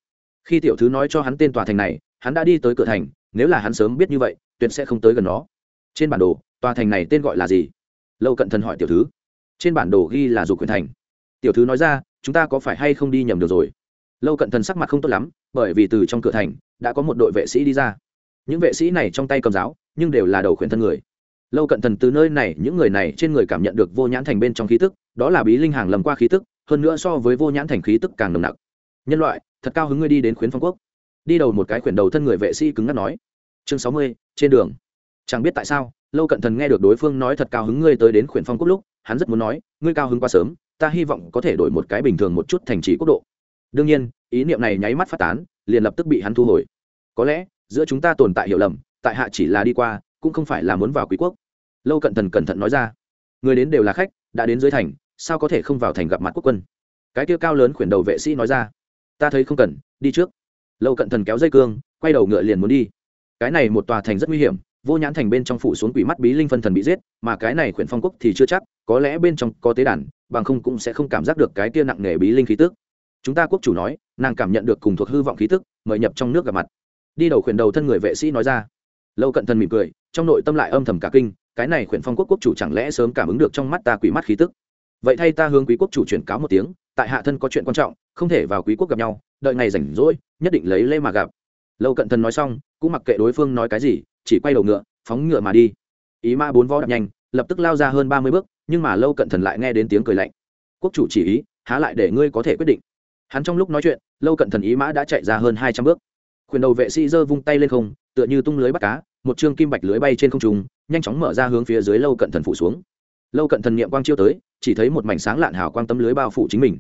Khi tiểu thứ nói cho hắn tên tòa thành này, hắn đã đi tới cửa thành nếu là hắn sớm biết như vậy, tuyệt sẽ không tới gần nó. Trên bản đồ, tòa thành này tên gọi là gì? Lâu cận thần hỏi tiểu thứ. Trên bản đồ ghi là dục quyền thành. Tiểu thứ nói ra, chúng ta có phải hay không đi nhầm được rồi? Lâu cận thần sắc mặt không tốt lắm, bởi vì từ trong cửa thành, đã có một đội vệ sĩ đi ra. Những vệ sĩ này trong tay cầm giáo, nhưng đều là đầu khuyển thân người. Lâu cận thần từ nơi này, những người này trên người cảm nhận được vô nhãn thành bên trong khí tức, đó là bí linh hàng lầm qua khí tức, hơn nữa so với vô nhãn thành khí tức càng nồng nặc. Nhân loại, thật cao hứng ngươi đi đến khuyến phong quốc đi đầu một cái khuyển đầu thân người vệ sĩ cứng ngắt nói, chương sáu mươi, trên đường. Chẳng biết tại sao, lâu cận thần nghe được đối phương nói thật cao hứng ngươi tới đến khuyển phong quốc lúc, hắn rất muốn nói, ngươi cao hứng quá sớm, ta hy vọng có thể đổi một cái bình thường một chút thành trì quốc độ. Đương nhiên, ý niệm này nháy mắt phát tán, liền lập tức bị hắn thu hồi. Có lẽ, giữa chúng ta tồn tại hiểu lầm, tại hạ chỉ là đi qua, cũng không phải là muốn vào quý quốc. Lâu cận thần cẩn thận nói ra, người đến đều là khách, đã đến dưới thành, sao có thể không vào thành gặp mặt quốc quân? Cái kia cao lớn khuyển đầu vệ sĩ nói ra, ta thấy không cần, đi trước lâu cận thần kéo dây cương, quay đầu ngựa liền muốn đi. Cái này một tòa thành rất nguy hiểm, vô nhãn thành bên trong phủ xuống quỷ mắt bí linh phân thần bị giết, mà cái này khuyển phong quốc thì chưa chắc, có lẽ bên trong có tế đàn, bằng không cũng sẽ không cảm giác được cái kia nặng nề bí linh khí tức. Chúng ta quốc chủ nói, nàng cảm nhận được cùng thuộc hư vọng khí tức, mời nhập trong nước gặp mặt. Đi đầu khuyển đầu thân người vệ sĩ nói ra. Lâu cận thần mỉm cười, trong nội tâm lại âm thầm cả kinh, cái này khuyển phong quốc quốc chủ chẳng lẽ sớm cảm ứng được trong mắt ta quỷ mắt khí tức? Vậy thay ta hướng quý quốc chủ chuyển cáo một tiếng, tại hạ thân có chuyện quan trọng, không thể vào quý quốc gặp nhau đợi ngày rảnh rỗi, nhất định lấy lê mà gặp. Lâu cận thần nói xong, cũng mặc kệ đối phương nói cái gì, chỉ quay đầu ngựa, phóng ngựa mà đi. Ý ma bốn vó đạp nhanh, lập tức lao ra hơn ba mươi bước, nhưng mà lâu cận thần lại nghe đến tiếng cười lạnh. Quốc chủ chỉ ý, há lại để ngươi có thể quyết định. Hắn trong lúc nói chuyện, lâu cận thần ý mã đã chạy ra hơn hai trăm bước. Quyền đầu vệ sĩ giơ vung tay lên không, tựa như tung lưới bắt cá, một chương kim bạch lưới bay trên không trung, nhanh chóng mở ra hướng phía dưới lâu cận thần phủ xuống. Lâu cận thần niệm quang chiêu tới, chỉ thấy một mảnh sáng lạn hào quang tấm lưới bao phủ chính mình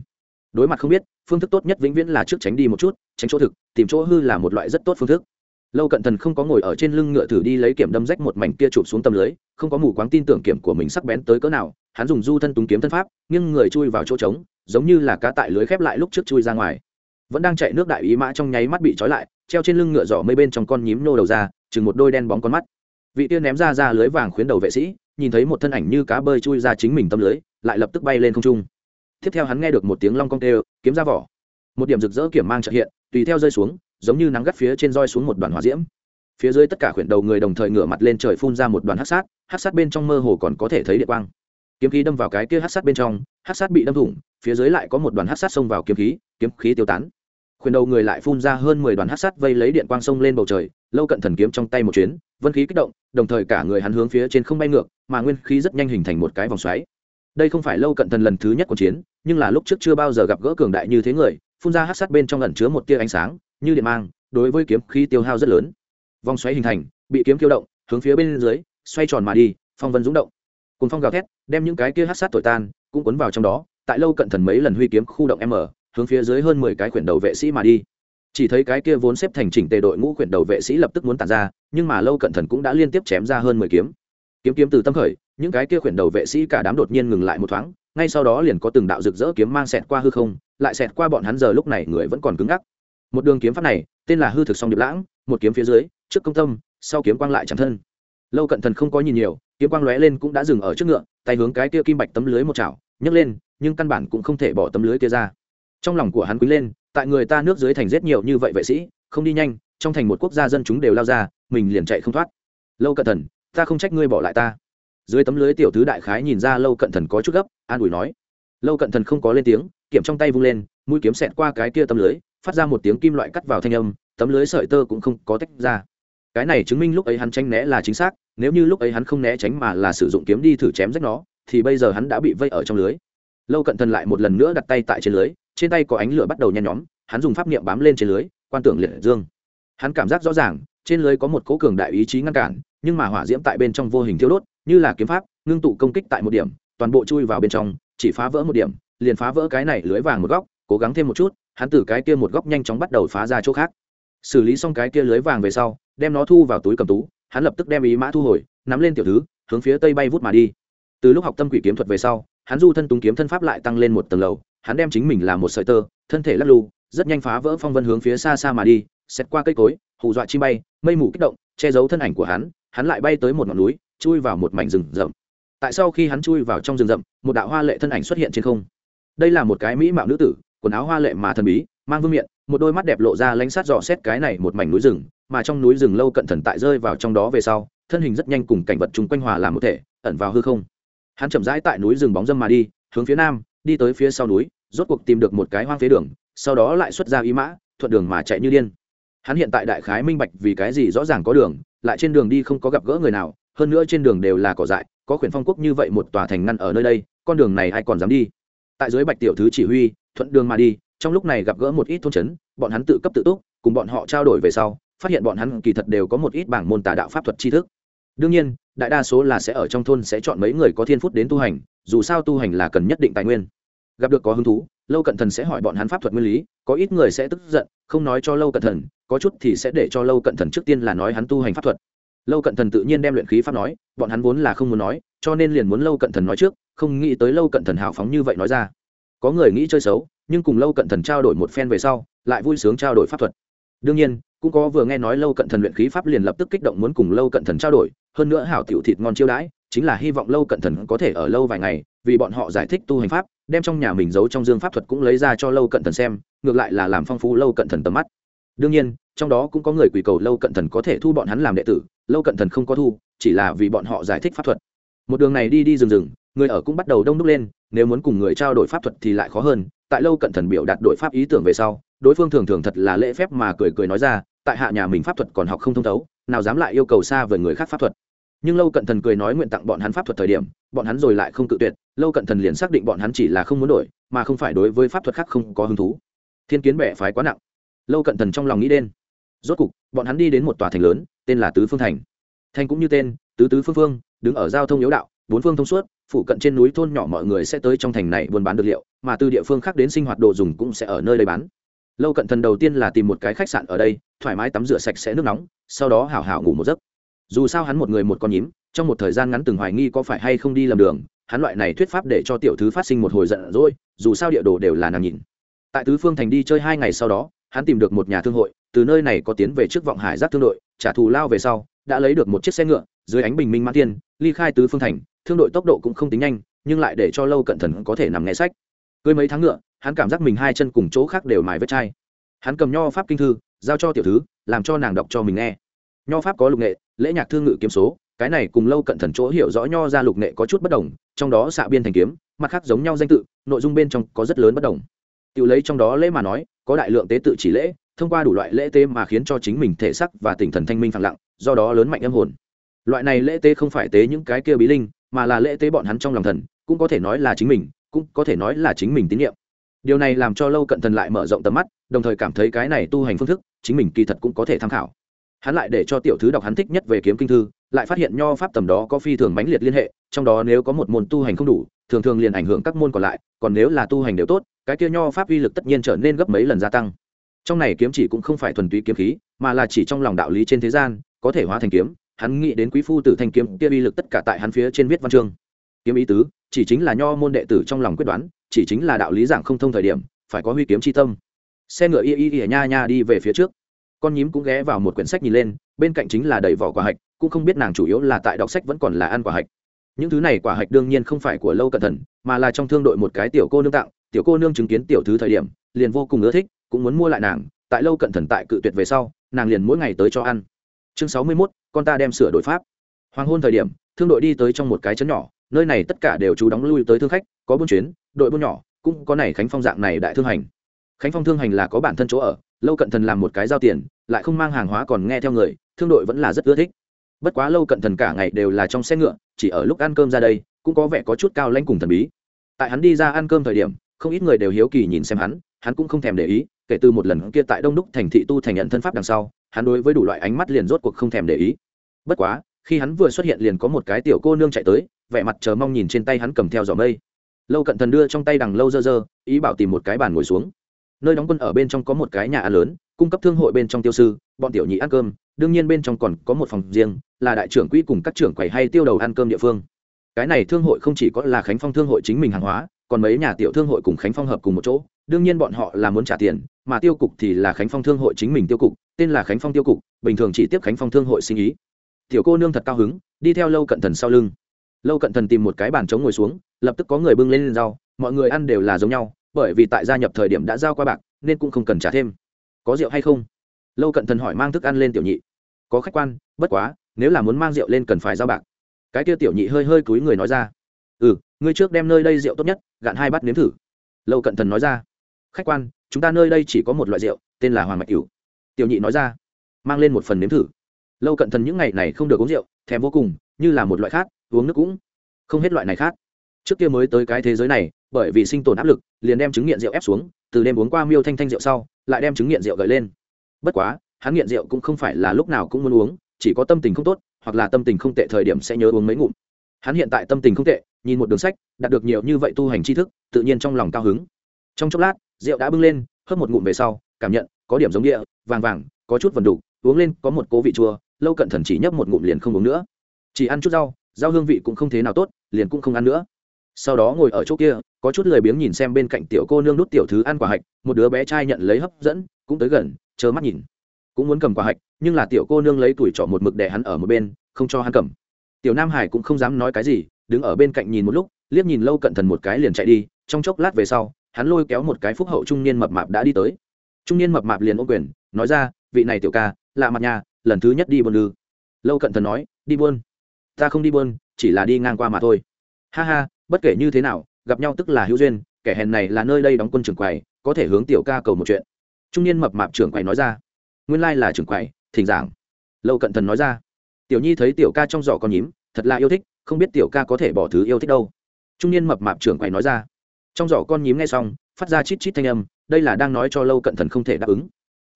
đối mặt không biết, phương thức tốt nhất vĩnh viễn là trước tránh đi một chút, tránh chỗ thực, tìm chỗ hư là một loại rất tốt phương thức. Lâu cận thần không có ngồi ở trên lưng ngựa thử đi lấy kiểm đâm rách một mảnh kia chụp xuống tầm lưới, không có mù quáng tin tưởng kiểm của mình sắc bén tới cỡ nào, hắn dùng du thân túng kiếm thân pháp nhưng người chui vào chỗ trống, giống như là cá tại lưới khép lại lúc trước chui ra ngoài. Vẫn đang chạy nước đại ý mã trong nháy mắt bị trói lại, treo trên lưng ngựa giỏ mây bên trong con nhím nô đầu ra, chừng một đôi đen bóng con mắt. Vị tiên ném ra ra lưới vàng khuyến đầu vệ sĩ, nhìn thấy một thân ảnh như cá bơi chui ra chính mình tâm lưới, lại lập tức bay lên không trung tiếp theo hắn nghe được một tiếng long cong tê kiếm ra vỏ. Một điểm rực rỡ kiểm mang trợ hiện, tùy theo rơi xuống, giống như nắng gắt phía trên roi xuống một đoàn hỏa diễm. Phía dưới tất cả khuyển đầu người đồng thời ngửa mặt lên trời phun ra một đoàn hát sát hát sát bên trong mơ hồ còn có thể thấy địa quang. Kiếm khí đâm vào cái kia hát sát bên trong hát sát bị đâm thủng, phía dưới lại có một đoàn hát sát xông vào kiếm khí kiếm khí tiêu tán. Khuyển đầu người lại phun ra hơn mười đoàn hát sát vây lấy điện quang sông lên bầu trời, lâu cận thần kiếm trong tay một chuyến, vân khí kích động, đồng thời cả người hắn hướng phía trên không bay ngược, mà nguyên khí rất nhanh hình thành một cái vòng xoáy. Đây không phải lâu cận thần lần thứ nhất cuộc chiến nhưng là lúc trước chưa bao giờ gặp gỡ cường đại như thế người, phun ra hát sát bên trong ẩn chứa một tia ánh sáng, như điện mang, đối với kiếm khí tiêu hao rất lớn. Vòng xoáy hình thành, bị kiếm kiêu động, hướng phía bên dưới, xoay tròn mà đi, phong vân rúng động. Cùng phong gào thét, đem những cái kia hát sát tội tan, cũng cuốn vào trong đó, tại lâu cận thần mấy lần huy kiếm khu động m, hướng phía dưới hơn mười cái quyển đầu vệ sĩ mà đi. Chỉ thấy cái kia vốn xếp thành chỉnh tề đội ngũ quyển đầu vệ sĩ lập tức muốn tàn ra, nhưng mà lâu cận thần cũng đã liên tiếp chém ra hơn mười kiếm. Kiếm kiếm từ tâm khởi, những cái kia quyển đầu vệ sĩ cả đám đột nhiên ngừng lại một thoáng ngay sau đó liền có từng đạo rực rỡ kiếm mang xẹt qua hư không, lại xẹt qua bọn hắn giờ lúc này người vẫn còn cứng ngắc. Một đường kiếm pháp này, tên là hư thực song điệp lãng, một kiếm phía dưới, trước công tâm, sau kiếm quang lại chẳng thân. Lâu cận thần không có nhìn nhiều, kiếm quang lóe lên cũng đã dừng ở trước ngựa, tay hướng cái kia kim bạch tấm lưới một chảo, nhấc lên, nhưng căn bản cũng không thể bỏ tấm lưới kia ra. Trong lòng của hắn quý lên, tại người ta nước dưới thành rất nhiều như vậy vệ sĩ, không đi nhanh, trong thành một quốc gia dân chúng đều lao ra, mình liền chạy không thoát. Lâu cận thần, ta không trách ngươi bỏ lại ta dưới tấm lưới tiểu thứ đại khái nhìn ra lâu cận thần có chút gấp, an ủi nói. Lâu cận thần không có lên tiếng, kiểm trong tay vung lên, mũi kiếm xẹt qua cái kia tấm lưới, phát ra một tiếng kim loại cắt vào thanh âm, tấm lưới sợi tơ cũng không có tách ra. Cái này chứng minh lúc ấy hắn tranh né là chính xác, nếu như lúc ấy hắn không né tránh mà là sử dụng kiếm đi thử chém rách nó, thì bây giờ hắn đã bị vây ở trong lưới. Lâu cận thần lại một lần nữa đặt tay tại trên lưới, trên tay có ánh lửa bắt đầu nhen nhóm, hắn dùng pháp niệm bám lên trên lưới, quan tưởng liệt dương. Hắn cảm giác rõ ràng, trên lưới có một cố cường đại ý chí ngăn cản, nhưng mà hỏa diễm tại bên trong vô hình thiêu đốt như là kiếm pháp, ngưng tụ công kích tại một điểm, toàn bộ chui vào bên trong, chỉ phá vỡ một điểm, liền phá vỡ cái này lưới vàng một góc, cố gắng thêm một chút, hắn từ cái kia một góc nhanh chóng bắt đầu phá ra chỗ khác. Xử lý xong cái kia lưới vàng về sau, đem nó thu vào túi cầm tú, hắn lập tức đem ý mã thu hồi, nắm lên tiểu thứ, hướng phía tây bay vút mà đi. Từ lúc học tâm quỷ kiếm thuật về sau, hắn du thân túng kiếm thân pháp lại tăng lên một tầng lầu, hắn đem chính mình làm một sợi tơ, thân thể lắc lu rất nhanh phá vỡ phong vân hướng phía xa xa mà đi xét qua cây cối, hù dọa chi bay, mây mù kích động, che giấu thân ảnh của hắn hắn lại bay tới một ngọn núi chui vào một mảnh rừng rậm. Tại sau khi hắn chui vào trong rừng rậm, một đạo hoa lệ thân ảnh xuất hiện trên không. Đây là một cái mỹ mạo nữ tử, quần áo hoa lệ mà thần bí, mang vương miện, một đôi mắt đẹp lộ ra lánh sát dò xét cái này một mảnh núi rừng, mà trong núi rừng lâu cận thần tại rơi vào trong đó về sau, thân hình rất nhanh cùng cảnh vật chung quanh hòa làm một thể, ẩn vào hư không. Hắn chậm rãi tại núi rừng bóng dâm mà đi, hướng phía nam, đi tới phía sau núi, rốt cuộc tìm được một cái hoang phế đường, sau đó lại xuất ra ý mã, thuận đường mà chạy như điên. Hắn hiện tại đại khái minh bạch vì cái gì rõ ràng có đường, lại trên đường đi không có gặp gỡ người nào hơn nữa trên đường đều là cỏ dại, có khuyển phong quốc như vậy một tòa thành ngăn ở nơi đây, con đường này ai còn dám đi? Tại dưới bạch tiểu thứ chỉ huy, thuận đường mà đi, trong lúc này gặp gỡ một ít thôn trấn, bọn hắn tự cấp tự túc, cùng bọn họ trao đổi về sau, phát hiện bọn hắn kỳ thật đều có một ít bảng môn tà đạo pháp thuật tri thức. Đương nhiên, đại đa số là sẽ ở trong thôn sẽ chọn mấy người có thiên phút đến tu hành, dù sao tu hành là cần nhất định tài nguyên. Gặp được có hứng thú, lâu cận thần sẽ hỏi bọn hắn pháp thuật nguyên lý, có ít người sẽ tức giận, không nói cho lâu cận thần, có chút thì sẽ để cho lâu cận thần trước tiên là nói hắn tu hành pháp thuật lâu cận thần tự nhiên đem luyện khí pháp nói, bọn hắn vốn là không muốn nói, cho nên liền muốn lâu cận thần nói trước, không nghĩ tới lâu cận thần hào phóng như vậy nói ra. Có người nghĩ chơi xấu, nhưng cùng lâu cận thần trao đổi một phen về sau, lại vui sướng trao đổi pháp thuật. Đương nhiên, cũng có vừa nghe nói lâu cận thần luyện khí pháp liền lập tức kích động muốn cùng lâu cận thần trao đổi, hơn nữa hảo tiểu thịt ngon chiêu đãi, chính là hy vọng lâu cận thần có thể ở lâu vài ngày, vì bọn họ giải thích tu hành pháp, đem trong nhà mình giấu trong dương pháp thuật cũng lấy ra cho lâu cận thần xem, ngược lại là làm phong phú lâu cận thần tầm mắt đương nhiên, trong đó cũng có người quỳ cầu lâu cận thần có thể thu bọn hắn làm đệ tử, lâu cận thần không có thu, chỉ là vì bọn họ giải thích pháp thuật. Một đường này đi đi rừng rừng, người ở cũng bắt đầu đông đúc lên, nếu muốn cùng người trao đổi pháp thuật thì lại khó hơn, tại lâu cận thần biểu đạt đổi pháp ý tưởng về sau, đối phương thường thường thật là lễ phép mà cười cười nói ra, tại hạ nhà mình pháp thuật còn học không thông thấu, nào dám lại yêu cầu xa với người khác pháp thuật. Nhưng lâu cận thần cười nói nguyện tặng bọn hắn pháp thuật thời điểm, bọn hắn rồi lại không cự tuyệt, lâu cận thần liền xác định bọn hắn chỉ là không muốn đổi, mà không phải đối với pháp thuật khác không có hứng thú. Thiên kiến bẻ phái quá nặng lâu cận thần trong lòng nghĩ đen rốt cục, bọn hắn đi đến một tòa thành lớn, tên là tứ phương thành. Thành cũng như tên, tứ tứ phương phương, đứng ở giao thông yếu đạo, bốn phương thông suốt phụ cận trên núi thôn nhỏ mọi người sẽ tới trong thành này buôn bán được liệu, mà từ địa phương khác đến sinh hoạt đồ dùng cũng sẽ ở nơi đây bán. Lâu cận thần đầu tiên là tìm một cái khách sạn ở đây, thoải mái tắm rửa sạch sẽ nước nóng, sau đó hảo hảo ngủ một giấc. Dù sao hắn một người một con nhím, trong một thời gian ngắn từng hoài nghi có phải hay không đi lầm đường, hắn loại này thuyết pháp để cho tiểu thứ phát sinh một hồi giận dỗi, dù sao địa đồ đều là nàng nhìn. Tại tứ phương thành đi chơi hai ngày sau đó hắn tìm được một nhà thương hội, từ nơi này có tiến về trước vọng hải giác thương đội, trả thù lao về sau, đã lấy được một chiếc xe ngựa, dưới ánh bình minh mãn tiên ly khai tứ phương thành, thương đội tốc độ cũng không tính nhanh, nhưng lại để cho lâu cận thần có thể nằm nghe sách. Cưới mấy tháng ngựa, hắn cảm giác mình hai chân cùng chỗ khác đều mài vết chai. Hắn cầm nho pháp kinh thư, giao cho tiểu thứ, làm cho nàng đọc cho mình nghe. Nho pháp có lục nghệ, lễ nhạc thương ngự kiếm số, cái này cùng lâu cận thần chỗ hiểu rõ nho ra lục nghệ có chút bất đồng, trong đó xạ biên thành kiếm, mặt khác giống nhau danh tự, nội dung bên trong có rất lớn bất đồng. Tự lấy trong đó lễ mà nói có đại lượng tế tự chỉ lễ, thông qua đủ loại lễ tế mà khiến cho chính mình thể sắc và tinh thần thanh minh phẳng lặng, do đó lớn mạnh âm hồn. Loại này lễ tế không phải tế những cái kia bí linh, mà là lễ tế bọn hắn trong lòng thần, cũng có thể nói là chính mình, cũng có thể nói là chính mình tín nhiệm điều này làm cho lâu cận thần lại mở rộng tầm mắt, đồng thời cảm thấy cái này tu hành phương thức, chính mình kỳ thật cũng có thể tham khảo. Hắn lại để cho tiểu thứ đọc hắn thích nhất về kiếm kinh thư, lại phát hiện nho pháp tầm đó có phi thường mãnh liệt liên hệ, trong đó nếu có một môn tu hành không đủ, thường thường liền ảnh hưởng các môn còn lại, còn nếu là tu hành đều tốt cái kia nho pháp uy lực tất nhiên trở nên gấp mấy lần gia tăng. Trong này kiếm chỉ cũng không phải thuần túy kiếm khí, mà là chỉ trong lòng đạo lý trên thế gian, có thể hóa thành kiếm. Hắn nghĩ đến quý phu tử thanh kiếm, kia uy lực tất cả tại hắn phía trên viết văn chương. Kiếm ý tứ, chỉ chính là nho môn đệ tử trong lòng quyết đoán, chỉ chính là đạo lý giảng không thông thời điểm, phải có huy kiếm chi tâm. Xe ngựa y y y nha nha đi về phía trước. Con nhím cũng ghé vào một quyển sách nhìn lên, bên cạnh chính là đầy vỏ quả hạch, cũng không biết nàng chủ yếu là tại đọc sách vẫn còn là ăn quả hạch. Những thứ này quả hạch đương nhiên không phải của lâu cẩn thần mà là trong thương đội một cái tiểu cô nương tặng tiểu cô nương chứng kiến tiểu thứ thời điểm, liền vô cùng ưa thích, cũng muốn mua lại nàng, tại lâu cận thần tại cự tuyệt về sau, nàng liền mỗi ngày tới cho ăn. Chương sáu mươi mốt, con ta đem sửa đổi pháp. Hoàng hôn thời điểm, thương đội đi tới trong một cái chấn nhỏ, nơi này tất cả đều chú đóng lui tới thương khách, có buôn chuyến, đội buôn nhỏ, cũng có này khánh phong dạng này đại thương hành. Khánh phong thương hành là có bản thân chỗ ở, lâu cận thần làm một cái giao tiền, lại không mang hàng hóa còn nghe theo người, thương đội vẫn là rất ưa thích. Bất quá lâu cận thần cả ngày đều là trong xe ngựa, chỉ ở lúc ăn cơm ra đây, cũng có vẻ có chút cao lãnh cùng thần bí. Tại hắn đi ra ăn cơm thời điểm không ít người đều hiếu kỳ nhìn xem hắn hắn cũng không thèm để ý, kể từ một lần kia tại đông đúc thành thị tu thành nhận thân pháp đằng sau, hắn đối với đủ loại ánh mắt liền rốt cuộc không thèm để ý. Bất quá, khi hắn vừa xuất hiện liền có một cái tiểu cô nương chạy tới, vẻ mặt chờ mong nhìn trên tay hắn cầm theo giỏ mây. Lâu cận thần đưa trong tay đằng lâu dơ dơ, ý bảo tìm một cái bàn ngồi xuống. Nơi đóng quân ở bên trong có một cái nhà ăn lớn, cung cấp thương hội bên trong tiêu sư, bọn tiểu nhị ăn cơm, đương nhiên bên trong còn có một phòng riêng, là đại trưởng quỹ cùng các trưởng quầy hay tiêu đầu ăn cơm địa phương. Cái này thương hội không chỉ có là khánh phong thương hội chính mình hàng hóa còn mấy nhà tiểu thương hội cùng khánh phong hợp cùng một chỗ, đương nhiên bọn họ là muốn trả tiền, mà tiêu cục thì là khánh phong thương hội chính mình tiêu cục, tên là khánh phong tiêu cục, bình thường chỉ tiếp khánh phong thương hội sinh ý. Tiểu cô nương thật cao hứng, đi theo lâu cận thần sau lưng. Lâu cận thần tìm một cái bàn trống ngồi xuống, lập tức có người bưng lên rau, mọi người ăn đều là giống nhau, bởi vì tại gia nhập thời điểm đã giao qua bạc, nên cũng không cần trả thêm. Có rượu hay không? Lâu cận thần hỏi mang thức ăn lên tiểu nhị. Có khách quan, bất quá, nếu là muốn mang rượu lên cần phải giao bạc. Cái kia tiểu nhị hơi hơi cúi người nói ra. Ừ ngươi trước đem nơi đây rượu tốt nhất, gạn hai bát nếm thử. Lâu cận thần nói ra. Khách quan, chúng ta nơi đây chỉ có một loại rượu, tên là hoàng mạch cửu. Tiểu nhị nói ra. Mang lên một phần nếm thử. Lâu cận thần những ngày này không được uống rượu, thèm vô cùng, như là một loại khác, uống nước cũng không hết loại này khác. Trước kia mới tới cái thế giới này, bởi vì sinh tồn áp lực, liền đem chứng nghiện rượu ép xuống, từ đêm uống qua miêu thanh thanh rượu sau, lại đem chứng nghiện rượu gợi lên. Bất quá, hắn nghiện rượu cũng không phải là lúc nào cũng muốn uống, chỉ có tâm tình không tốt, hoặc là tâm tình không tệ thời điểm sẽ nhớ uống mấy ngụm hắn hiện tại tâm tình không tệ, nhìn một đường sách, đạt được nhiều như vậy tu hành tri thức, tự nhiên trong lòng cao hứng. Trong chốc lát, rượu đã bưng lên, hớp một ngụm về sau, cảm nhận, có điểm giống địa, vàng vàng, có chút vần đục, uống lên có một cố vị chua, lâu cận thần chỉ nhấp một ngụm liền không uống nữa. Chỉ ăn chút rau rau hương vị cũng không thế nào tốt, liền cũng không ăn nữa. Sau đó ngồi ở chỗ kia, có chút lười biếng nhìn xem bên cạnh tiểu cô nương đút tiểu thứ ăn quả hạch, một đứa bé trai nhận lấy hấp dẫn, cũng tới gần chớ mắt nhìn. Cũng muốn cầm quả hạch, nhưng là tiểu cô nương lấy tuổi trọ một mực để hắn ở một bên, không cho hắn cầm tiểu nam hải cũng không dám nói cái gì, đứng ở bên cạnh nhìn một lúc, liếc nhìn lâu cận thần một cái liền chạy đi, trong chốc lát về sau, hắn lôi kéo một cái phúc hậu trung niên mập mạp đã đi tới. Trung niên mập mạp liền ô quyền, nói ra, vị này tiểu ca, lạ mặt nhà lần thứ nhất đi buôn lư lâu cận thần nói, đi buôn. Ta không đi buôn, chỉ là đi ngang qua mà thôi. Ha ha, bất kể như thế nào, gặp nhau tức là hữu duyên, kẻ hèn này là nơi đây đóng quân trưởng quầy, có thể hướng tiểu ca cầu một chuyện. Trung niên mập mạp trưởng quầy nói ra, nguyên lai là trưởng quầy, thỉnh giảng. Lâu cận thần nói ra tiểu nhi thấy tiểu ca trong giỏ con nhím, thật là yêu thích, không biết tiểu ca có thể bỏ thứ yêu thích đâu. Trung niên mập mạp trưởng quầy nói ra. Trong giỏ con nhím nghe xong, phát ra chít chít thanh âm, đây là đang nói cho lâu cận thần không thể đáp ứng.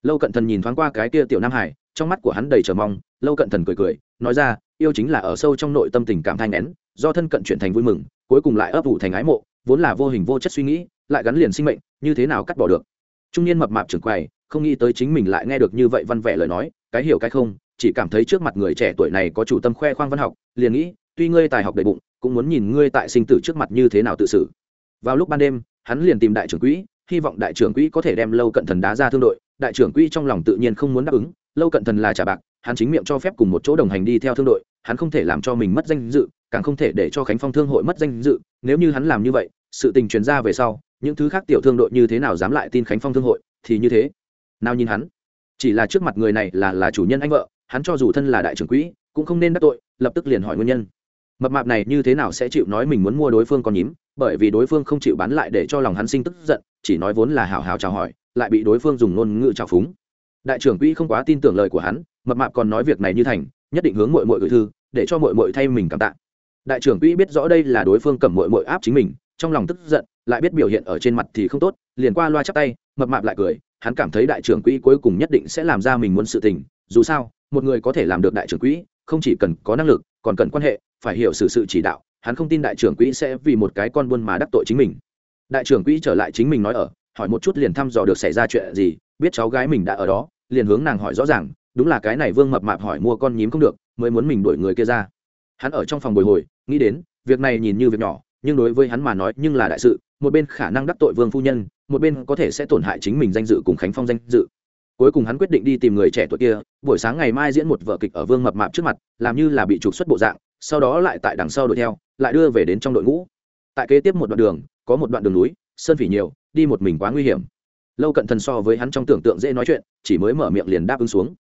Lâu cận thần nhìn thoáng qua cái kia tiểu nam hải, trong mắt của hắn đầy trờ mong, lâu cận thần cười cười, nói ra, yêu chính là ở sâu trong nội tâm tình cảm thanh nén, do thân cận chuyển thành vui mừng, cuối cùng lại ấp ủ thành ái mộ, vốn là vô hình vô chất suy nghĩ, lại gắn liền sinh mệnh, như thế nào cắt bỏ được? Trung niên mập mạp trưởng quầy, không nghĩ tới chính mình lại nghe được như vậy văn vẻ lời nói, cái hiểu cái không chỉ cảm thấy trước mặt người trẻ tuổi này có chủ tâm khoe khoang văn học, liền nghĩ, tuy ngươi tài học đầy bụng, cũng muốn nhìn ngươi tại sinh tử trước mặt như thế nào tự xử. Vào lúc ban đêm, hắn liền tìm đại trưởng quỹ, hy vọng đại trưởng quỹ có thể đem lâu cận thần đá ra thương đội. Đại trưởng quỹ trong lòng tự nhiên không muốn đáp ứng, lâu cận thần là trả bạc, hắn chính miệng cho phép cùng một chỗ đồng hành đi theo thương đội, hắn không thể làm cho mình mất danh dự, càng không thể để cho khánh phong thương hội mất danh dự. Nếu như hắn làm như vậy, sự tình truyền ra về sau, những thứ khác tiểu thương đội như thế nào dám lại tin khánh phong thương hội, thì như thế. Nào nhìn hắn? Chỉ là trước mặt người này là là chủ nhân anh vợ hắn cho dù thân là đại trưởng quỹ, cũng không nên đắc tội, lập tức liền hỏi nguyên nhân. Mập mạp này như thế nào sẽ chịu nói mình muốn mua đối phương con nhím, bởi vì đối phương không chịu bán lại để cho lòng hắn sinh tức giận, chỉ nói vốn là hào hào chào hỏi, lại bị đối phương dùng ngôn ngữ trào phúng. Đại trưởng quỹ không quá tin tưởng lời của hắn, mập mạp còn nói việc này như thành, nhất định hướng mội mội gửi thư, để cho mội mội thay mình cảm tạ. Đại trưởng quỹ biết rõ đây là đối phương cầm mội mội áp chính mình, trong lòng tức giận, lại biết biểu hiện ở trên mặt thì không tốt, liền qua loa chắp tay, mập mạp lại cười, hắn cảm thấy đại trưởng quỹ cuối cùng nhất định sẽ làm ra mình muốn sự tình, dù sao một người có thể làm được đại trưởng quỹ không chỉ cần có năng lực còn cần quan hệ phải hiểu sự, sự chỉ đạo hắn không tin đại trưởng quỹ sẽ vì một cái con buôn mà đắc tội chính mình. Đại trưởng quỹ trở lại chính mình nói ở hỏi một chút liền thăm dò được xảy ra chuyện gì biết cháu gái mình đã ở đó liền hướng nàng hỏi rõ ràng đúng là cái này vương mập mạp hỏi mua con nhím không được mới muốn mình đuổi người kia ra. Hắn ở trong phòng bồi hồi nghĩ đến việc này nhìn như việc nhỏ nhưng đối với hắn mà nói nhưng là đại sự một bên khả năng đắc tội vương phu nhân một bên có thể sẽ tổn hại chính mình danh dự cùng khánh phong danh dự cuối cùng hắn quyết định đi tìm người trẻ tuổi kia, buổi sáng ngày mai diễn một vở kịch ở vương mập mạp trước mặt, làm như là bị trục xuất bộ dạng, sau đó lại tại đằng sau đuổi theo, lại đưa về đến trong đội ngũ. Tại kế tiếp một đoạn đường, có một đoạn đường núi, sơn phỉ nhiều, đi một mình quá nguy hiểm. Lâu cận thần so với hắn trong tưởng tượng dễ nói chuyện, chỉ mới mở miệng liền đáp ứng xuống.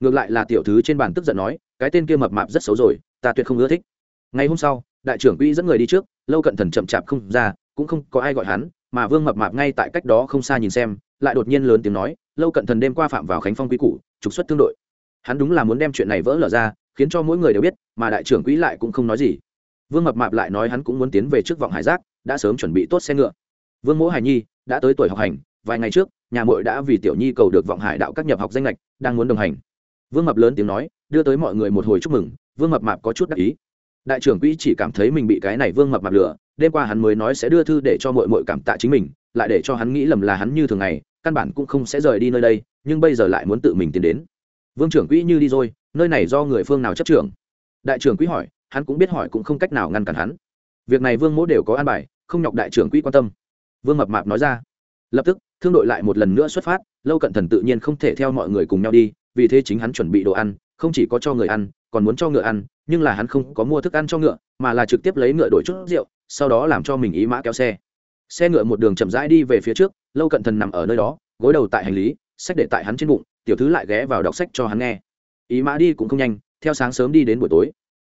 Ngược lại là tiểu thứ trên bàn tức giận nói, cái tên kia mập mạp rất xấu rồi, ta tuyệt không ưa thích. Ngày hôm sau, đại trưởng quỹ dẫn người đi trước, lâu cận thần chậm chạp không ra, cũng không có ai gọi hắn, mà vương mập mạp ngay tại cách đó không xa nhìn xem, lại đột nhiên lớn tiếng nói lâu cận thần đêm qua phạm vào khánh phong quy củ, trục xuất thương đội. Hắn đúng là muốn đem chuyện này vỡ lở ra, khiến cho mỗi người đều biết, mà đại trưởng quỹ lại cũng không nói gì. Vương mập mạp lại nói hắn cũng muốn tiến về trước vọng hải giác, đã sớm chuẩn bị tốt xe ngựa. Vương mỗ hải nhi đã tới tuổi học hành, vài ngày trước, nhà muội đã vì tiểu nhi cầu được vọng hải đạo các nhập học danh lệch, đang muốn đồng hành. Vương mập lớn tiếng nói, đưa tới mọi người một hồi chúc mừng, vương mập mạp có chút đắc ý. Đại trưởng quỹ chỉ cảm thấy mình bị cái này vương mập mạp lừa, đêm qua hắn mới nói sẽ đưa thư để cho mội mội cảm tạ chính mình, lại để cho hắn nghĩ lầm là hắn như thường ngày căn bản cũng không sẽ rời đi nơi đây, nhưng bây giờ lại muốn tự mình tiến đến. Vương trưởng quỹ như đi rồi, nơi này do người phương nào chấp trưởng? Đại trưởng quỹ hỏi, hắn cũng biết hỏi cũng không cách nào ngăn cản hắn. Việc này vương mỗ đều có an bài, không nhọc đại trưởng quỹ quan tâm. Vương mập mạp nói ra. Lập tức, thương đội lại một lần nữa xuất phát, lâu cận thần tự nhiên không thể theo mọi người cùng nhau đi, vì thế chính hắn chuẩn bị đồ ăn, không chỉ có cho người ăn, còn muốn cho ngựa ăn, nhưng là hắn không có mua thức ăn cho ngựa, mà là trực tiếp lấy ngựa đổi chút rượu, sau đó làm cho mình ý mã kéo xe xe ngựa một đường chậm rãi đi về phía trước, lâu cận thần nằm ở nơi đó, gối đầu tại hành lý, sách để tại hắn trên bụng, tiểu thứ lại ghé vào đọc sách cho hắn nghe. Ý mã đi cũng không nhanh, theo sáng sớm đi đến buổi tối.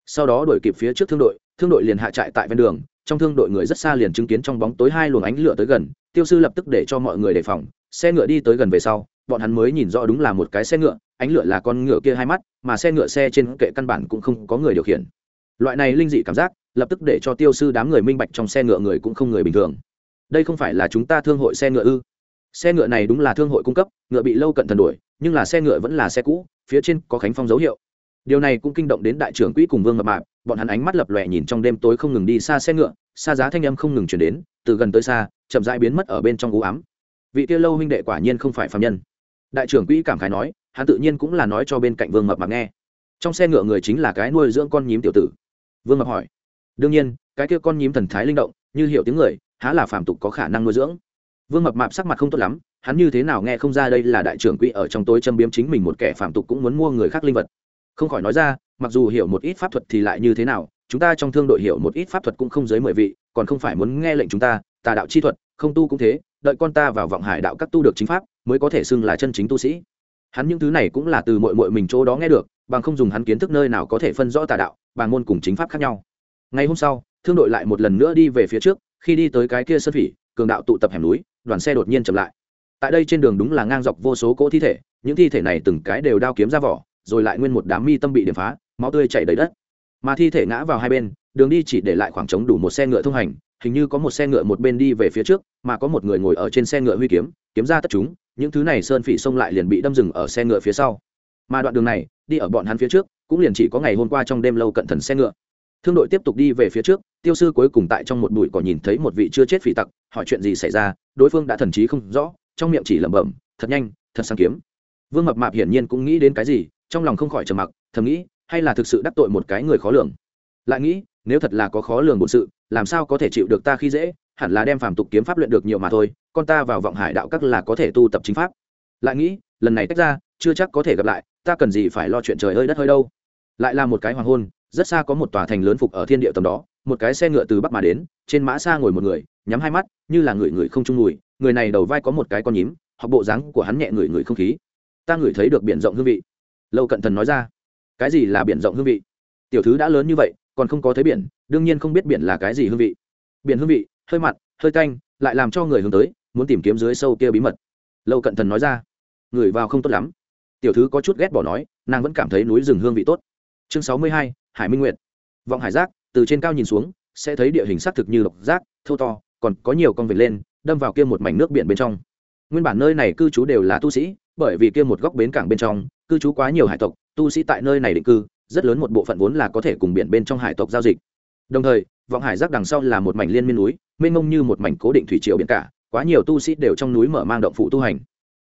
Sau đó đuổi kịp phía trước thương đội thương đội liền hạ trại tại ven đường, trong thương đội người rất xa liền chứng kiến trong bóng tối hai luồng ánh lửa tới gần, tiêu sư lập tức để cho mọi người đề phòng, xe ngựa đi tới gần về sau, bọn hắn mới nhìn rõ đúng là một cái xe ngựa, ánh lửa là con ngựa kia hai mắt, mà xe ngựa xe trên kệ căn bản cũng không có người điều khiển. Loại này linh dị cảm giác, lập tức để cho tiêu sư đám người minh bạch trong xe ngựa người cũng không người bình thường đây không phải là chúng ta thương hội xe ngựa ư? Xe ngựa này đúng là thương hội cung cấp, ngựa bị lâu cận thần đuổi, nhưng là xe ngựa vẫn là xe cũ, phía trên có khánh phong dấu hiệu. Điều này cũng kinh động đến đại trưởng quỹ cùng vương mập mạp bọn hắn ánh mắt lập lòe nhìn trong đêm tối không ngừng đi xa xe ngựa, xa giá thanh âm không ngừng chuyển đến, từ gần tới xa, chậm rãi biến mất ở bên trong u ám. Vị kia lâu huynh đệ quả nhiên không phải phạm nhân. Đại trưởng quỹ cảm khái nói, hắn tự nhiên cũng là nói cho bên cạnh vương mập mạp nghe. Trong xe ngựa người chính là cái nuôi dưỡng con nhím tiểu tử. Vương mập hỏi, đương nhiên, cái kia con nhím thần thái linh động, như hiểu tiếng người há là phạm tục có khả năng nuôi dưỡng. Vương mập mạp sắc mặt không tốt lắm, hắn như thế nào nghe không ra đây là đại trưởng quỹ ở trong tối châm biếm chính mình một kẻ phạm tục cũng muốn mua người khác linh vật. Không khỏi nói ra, mặc dù hiểu một ít pháp thuật thì lại như thế nào, chúng ta trong thương đội hiểu một ít pháp thuật cũng không dưới mười vị, còn không phải muốn nghe lệnh chúng ta, tà đạo chi thuật, không tu cũng thế, đợi con ta vào vọng hải đạo các tu được chính pháp, mới có thể xưng là chân chính tu sĩ. Hắn những thứ này cũng là từ mội mội mình chỗ đó nghe được, bằng không dùng hắn kiến thức nơi nào có thể phân rõ tà đạo, bằng môn cùng chính pháp khác nhau. Ngày hôm sau, thương đội lại một lần nữa đi về phía trước khi đi tới cái kia sơn phỉ cường đạo tụ tập hẻm núi, đoàn xe đột nhiên chậm lại. Tại đây trên đường đúng là ngang dọc vô số cỗ thi thể, những thi thể này từng cái đều đao kiếm ra vỏ, rồi lại nguyên một đám mi tâm bị điểm phá, máu tươi chảy đầy đất. Mà thi thể ngã vào hai bên, đường đi chỉ để lại khoảng trống đủ một xe ngựa thông hành, hình như có một xe ngựa một bên đi về phía trước, mà có một người ngồi ở trên xe ngựa huy kiếm kiếm ra tất chúng, những thứ này sơn phỉ xông lại liền bị đâm rừng ở xe ngựa phía sau. Mà đoạn đường này, đi ở bọn hắn phía trước, cũng liền chỉ có ngày hôm qua trong đêm lâu cận thần xe ngựa thương đội tiếp tục đi về phía trước, tiêu sư cuối cùng tại trong một bụi cỏ nhìn thấy một vị chưa chết phỉ tặc, hỏi chuyện gì xảy ra, đối phương đã thần trí không rõ, trong miệng chỉ lẩm bẩm, thật nhanh, thật sáng kiếm. Vương mập mạp hiển nhiên cũng nghĩ đến cái gì, trong lòng không khỏi trầm mặc, thầm nghĩ, hay là thực sự đắc tội một cái người khó lường? Lại nghĩ, nếu thật là có khó lường bổn sự, làm sao có thể chịu được ta khi dễ, hẳn là đem phàm tục kiếm pháp luyện được nhiều mà thôi, con ta vào vọng hải đạo các là có thể tu tập chính pháp. Lại nghĩ, lần này tách ra, chưa chắc có thể gặp lại, ta cần gì phải lo chuyện trời ơi đất hơi đâu? Lại là một cái hoàng hôn rất xa có một tòa thành lớn phục ở thiên địa tầm đó, một cái xe ngựa từ bắc mà đến, trên mã xa ngồi một người, nhắm hai mắt, như là người người không trung mùi, người này đầu vai có một cái con nhím hoặc bộ dáng của hắn nhẹ người người không khí. Ta ngửi thấy được biển rộng hương vị. Lâu cận thần nói ra. Cái gì là biển rộng hương vị? Tiểu thứ đã lớn như vậy, còn không có thấy biển, đương nhiên không biết biển là cái gì hương vị. Biển hương vị, hơi mặn, hơi canh, lại làm cho người hướng tới, muốn tìm kiếm dưới sâu kia bí mật. Lâu cận thần nói ra. Người vào không tốt lắm. Tiểu thứ có chút ghét bỏ nói, nàng vẫn cảm thấy núi rừng hương vị tốt. Chương sáu mươi hai hải minh nguyệt. Vọng hải giác, từ trên cao nhìn xuống, sẽ thấy địa hình xác thực như độc giác, thô to, còn có nhiều con vệt lên, đâm vào kia một mảnh nước biển bên trong. Nguyên bản nơi này cư trú đều là tu sĩ, bởi vì kia một góc bến cảng bên trong, cư trú quá nhiều hải tộc, tu sĩ tại nơi này định cư, rất lớn một bộ phận vốn là có thể cùng biển bên trong hải tộc giao dịch. Đồng thời, vọng hải giác đằng sau là một mảnh liên miên núi, mênh mông như một mảnh cố định thủy triều biển cả, quá nhiều tu sĩ đều trong núi mở mang động phụ tu hành.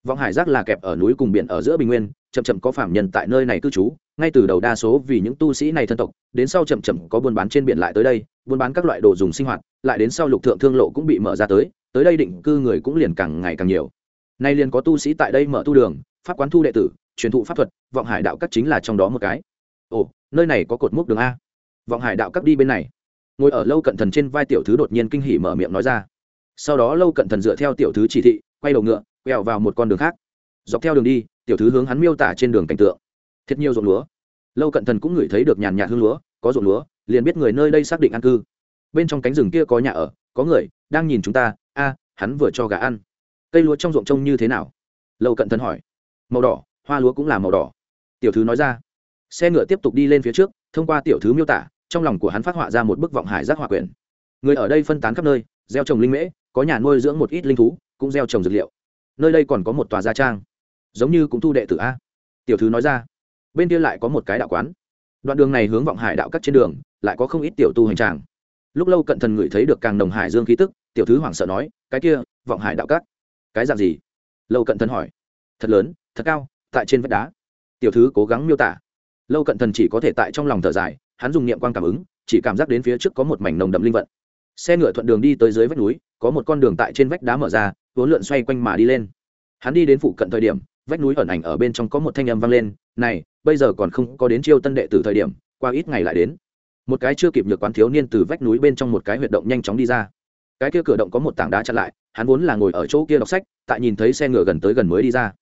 Vọng hải giác là kẹp ở núi cùng biển ở giữa bình nguyên, chậm chậm có phạm nhân tại nơi này cư trú ngay từ đầu đa số vì những tu sĩ này thân tộc, đến sau chậm chậm có buôn bán trên biển lại tới đây, buôn bán các loại đồ dùng sinh hoạt, lại đến sau lục thượng thương lộ cũng bị mở ra tới tới đây định cư người cũng liền càng ngày càng nhiều. Nay liền có tu sĩ tại đây mở tu đường, pháp quán thu đệ tử, truyền thụ pháp thuật, vọng hải đạo các chính là trong đó một cái. Ồ, nơi này có cột mốc đường a. Vọng hải đạo các đi bên này. Ngồi ở lâu cận thần trên vai tiểu thứ đột nhiên kinh hỉ mở miệng nói ra. Sau đó lâu cận thần dựa theo tiểu thứ chỉ thị, quay đầu ngựa, quẹo vào một con đường khác. Dọc theo đường đi, tiểu thứ hướng hắn miêu tả trên đường cảnh tượng thiệt nhiều ruộng lúa. Lâu cận thần cũng ngửi thấy được nhàn nhạt hương lúa, có ruộng lúa, liền biết người nơi đây xác định ăn cư. Bên trong cánh rừng kia có nhà ở, có người đang nhìn chúng ta, a, hắn vừa cho gà ăn. Cây lúa trong ruộng trông như thế nào? Lâu cận thần hỏi. Màu đỏ, hoa lúa cũng là màu đỏ. Tiểu thứ nói ra. Xe ngựa tiếp tục đi lên phía trước, thông qua tiểu thứ miêu tả, trong lòng của hắn phát họa ra một bức vọng hải giác hỏa quyển. Người ở đây phân tán khắp nơi, gieo trồng linh mễ, có nhà nuôi dưỡng một ít linh thú, cũng gieo trồng dược liệu. Nơi đây còn có một tòa gia trang. Giống như cũng thu đệ tử a. Tiểu thứ nói ra bên kia lại có một cái đạo quán. Đoạn đường này hướng vọng hải đạo cắt trên đường, lại có không ít tiểu tu hành tràng. Lúc lâu cận thần ngửi thấy được càng nồng hải dương khí tức, tiểu thứ hoảng sợ nói, cái kia, vọng hải đạo cắt? Cái dạng gì? Lâu cận thần hỏi. Thật lớn, thật cao, tại trên vách đá. Tiểu thứ cố gắng miêu tả. Lâu cận thần chỉ có thể tại trong lòng thở dài, hắn dùng niệm quan cảm ứng, chỉ cảm giác đến phía trước có một mảnh nồng đậm linh vận. Xe ngựa thuận đường đi tới dưới vách núi, có một con đường tại trên vách đá mở ra vốn lượn xoay quanh mà đi lên. Hắn đi đến phụ cận thời điểm, vách núi ẩn ảnh ở bên trong có một thanh âm vang lên, này bây giờ còn không có đến chiêu tân đệ từ thời điểm, qua ít ngày lại đến. Một cái chưa kịp nhược quán thiếu niên từ vách núi bên trong một cái huyệt động nhanh chóng đi ra. Cái kia cửa động có một tảng đá chặn lại, hắn vốn là ngồi ở chỗ kia đọc sách, tại nhìn thấy xe ngựa gần tới gần mới đi ra.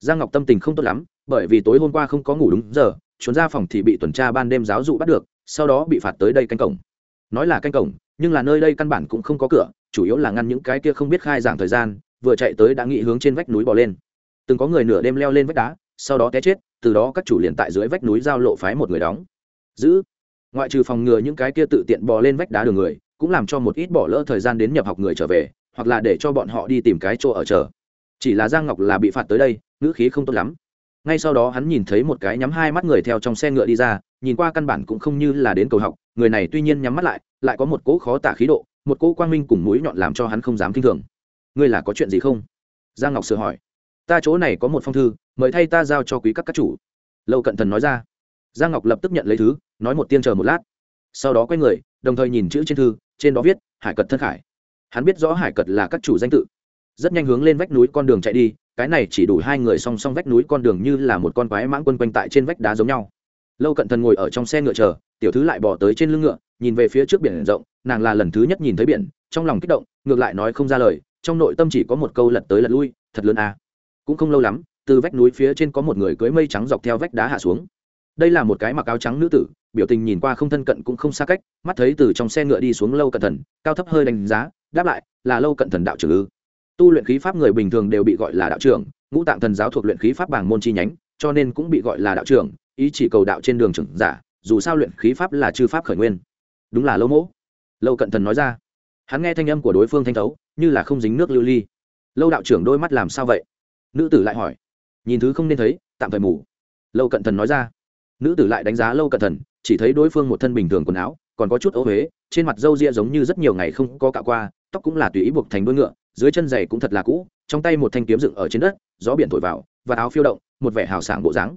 Giang ngọc tâm tình không tốt lắm, bởi vì tối hôm qua không có ngủ đúng giờ, trốn ra phòng thì bị tuần tra ban đêm giáo dụ bắt được, sau đó bị phạt tới đây canh cổng. Nói là canh cổng, nhưng là nơi đây căn bản cũng không có cửa, chủ yếu là ngăn những cái kia không biết khai giảng thời gian, vừa chạy tới đã nghĩ hướng trên vách núi bỏ lên. Từng có người nửa đêm leo lên vách đá, sau đó té chết từ đó các chủ liền tại dưới vách núi giao lộ phái một người đóng. Giữ. Ngoại trừ phòng ngừa những cái kia tự tiện bò lên vách đá đường người, cũng làm cho một ít bỏ lỡ thời gian đến nhập học người trở về, hoặc là để cho bọn họ đi tìm cái chỗ ở chờ. Chỉ là giang ngọc là bị phạt tới đây, ngữ khí không tốt lắm. Ngay sau đó hắn nhìn thấy một cái nhắm hai mắt người theo trong xe ngựa đi ra, nhìn qua căn bản cũng không như là đến cầu học, người này tuy nhiên nhắm mắt lại lại có một cỗ khó tả khí độ, một cỗ quang minh cùng mũi nhọn làm cho hắn không dám k i n h thường. Ngươi là có chuyện gì không? Giang ngọc sửa hỏi. Ta chỗ này có một phong thư mời thay ta giao cho quý các các chủ. Lâu cận thần nói ra. Giang ngọc lập tức nhận lấy thứ, nói một tiên chờ một lát. Sau đó quay người, đồng thời nhìn chữ trên thư, trên đó viết, hải cật thân khải. Hắn biết rõ hải cật là các chủ danh tự. Rất nhanh hướng lên vách núi con đường chạy đi, cái này chỉ đủ hai người song song vách núi con đường như là một con quái mãng quân quanh tại trên vách đá giống nhau. Lâu cận thần ngồi ở trong xe ngựa chờ, tiểu thứ lại bỏ tới trên lưng ngựa, nhìn về phía trước biển rộng, nàng là lần thứ nhất nhìn thấy biển, trong lòng kích động, ngược lại nói không ra lời, trong nội tâm chỉ có một câu lật tới lật lui, thật lớn à. cũng không lâu lắm từ vách núi phía trên có một người cưới mây trắng dọc theo vách đá hạ xuống. Đây là một cái mặc áo trắng nữ tử, biểu tình nhìn qua không thân cận cũng không xa cách, mắt thấy từ trong xe ngựa đi xuống lâu cận thần, cao thấp hơi đánh giá, đáp lại, là lâu cận thần đạo trưởng ư. Tu luyện khí pháp người bình thường đều bị gọi là đạo trưởng, ngũ tạng thần giáo thuộc luyện khí pháp bảng môn chi nhánh, cho nên cũng bị gọi là đạo trưởng, ý chỉ cầu đạo trên đường trưởng giả, dù sao luyện khí pháp là chư pháp khởi nguyên. Đúng là lâu mỗ. Lâu cận thần nói ra. Hắn nghe thanh âm của đối phương thanh thấu, như là không dính nước lưu ly. Lâu đạo trưởng đôi mắt làm sao vậy? Nữ tử lại hỏi nhìn thứ không nên thấy, tạm thời mù. Lâu cận thần nói ra. Nữ tử lại đánh giá lâu cận thần, chỉ thấy đối phương một thân bình thường quần áo, còn có chút ố huế, trên mặt râu ria giống như rất nhiều ngày không có cạo qua, tóc cũng là tùy ý buộc thành đuôi ngựa, dưới chân giày cũng thật là cũ, trong tay một thanh kiếm dựng ở trên đất, gió biển thổi vào, và áo phiêu động, một vẻ hào sảng bộ dáng.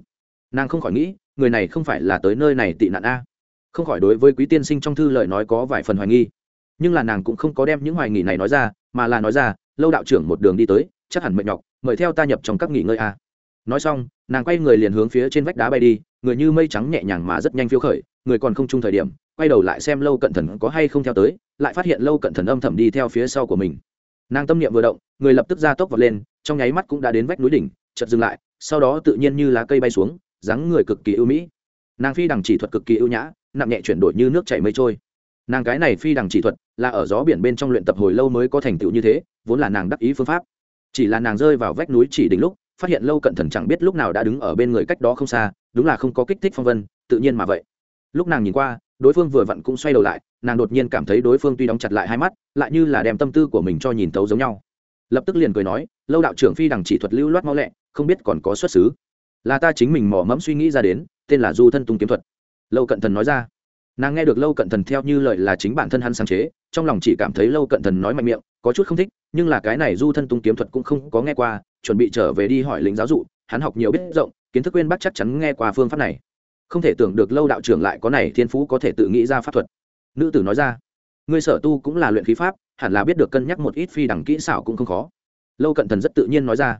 Nàng không khỏi nghĩ, người này không phải là tới nơi này tị nạn a. Không khỏi đối với quý tiên sinh trong thư lời nói có vài phần hoài nghi. Nhưng là nàng cũng không có đem những hoài nghi này nói ra, mà là nói ra, lâu đạo trưởng một đường đi tới, chắc hẳn mệt nhọc, mời theo ta nhập trong các nghỉ ngơi a nói xong, nàng quay người liền hướng phía trên vách đá bay đi, người như mây trắng nhẹ nhàng mà rất nhanh phiêu khởi, người còn không chung thời điểm, quay đầu lại xem lâu cận thần có hay không theo tới, lại phát hiện lâu cận thần âm thầm đi theo phía sau của mình. Nàng tâm niệm vừa động, người lập tức ra tốc vọt lên, trong nháy mắt cũng đã đến vách núi đỉnh, chợt dừng lại, sau đó tự nhiên như lá cây bay xuống, dáng người cực kỳ ưu mỹ. Nàng phi đằng chỉ thuật cực kỳ ưu nhã, nặng nhẹ chuyển đổi như nước chảy mây trôi. Nàng cái này phi đằng chỉ thuật là ở gió biển bên trong luyện tập hồi lâu mới có thành tựu như thế, vốn là nàng đắc ý phương pháp. Chỉ là nàng rơi vào vách núi chỉ đỉnh lúc phát hiện lâu cận thần chẳng biết lúc nào đã đứng ở bên người cách đó không xa, đúng là không có kích thích phong vân, tự nhiên mà vậy. Lúc nàng nhìn qua, đối phương vừa vặn cũng xoay đầu lại, nàng đột nhiên cảm thấy đối phương tuy đóng chặt lại hai mắt, lại như là đem tâm tư của mình cho nhìn tấu giống nhau. Lập tức liền cười nói, lâu đạo trưởng phi đằng chỉ thuật lưu loát mau lẹ, không biết còn có xuất xứ. Là ta chính mình mỏ mẫm suy nghĩ ra đến, tên là du thân tung kiếm thuật. Lâu cận thần nói ra. Nàng nghe được lâu cận thần theo như lời là chính bản thân hắn sáng chế, trong lòng chỉ cảm thấy lâu cận thần nói mạnh miệng có chút không thích, nhưng là cái này du thân tung kiếm thuật cũng không có nghe qua, chuẩn bị trở về đi hỏi lính giáo dụ, hắn học nhiều biết rộng, kiến thức quên bắt chắc chắn nghe qua phương pháp này. Không thể tưởng được lâu đạo trưởng lại có này thiên phú có thể tự nghĩ ra pháp thuật. Nữ tử nói ra, ngươi sở tu cũng là luyện khí pháp, hẳn là biết được cân nhắc một ít phi đẳng kỹ xảo cũng không khó. Lâu cận thần rất tự nhiên nói ra.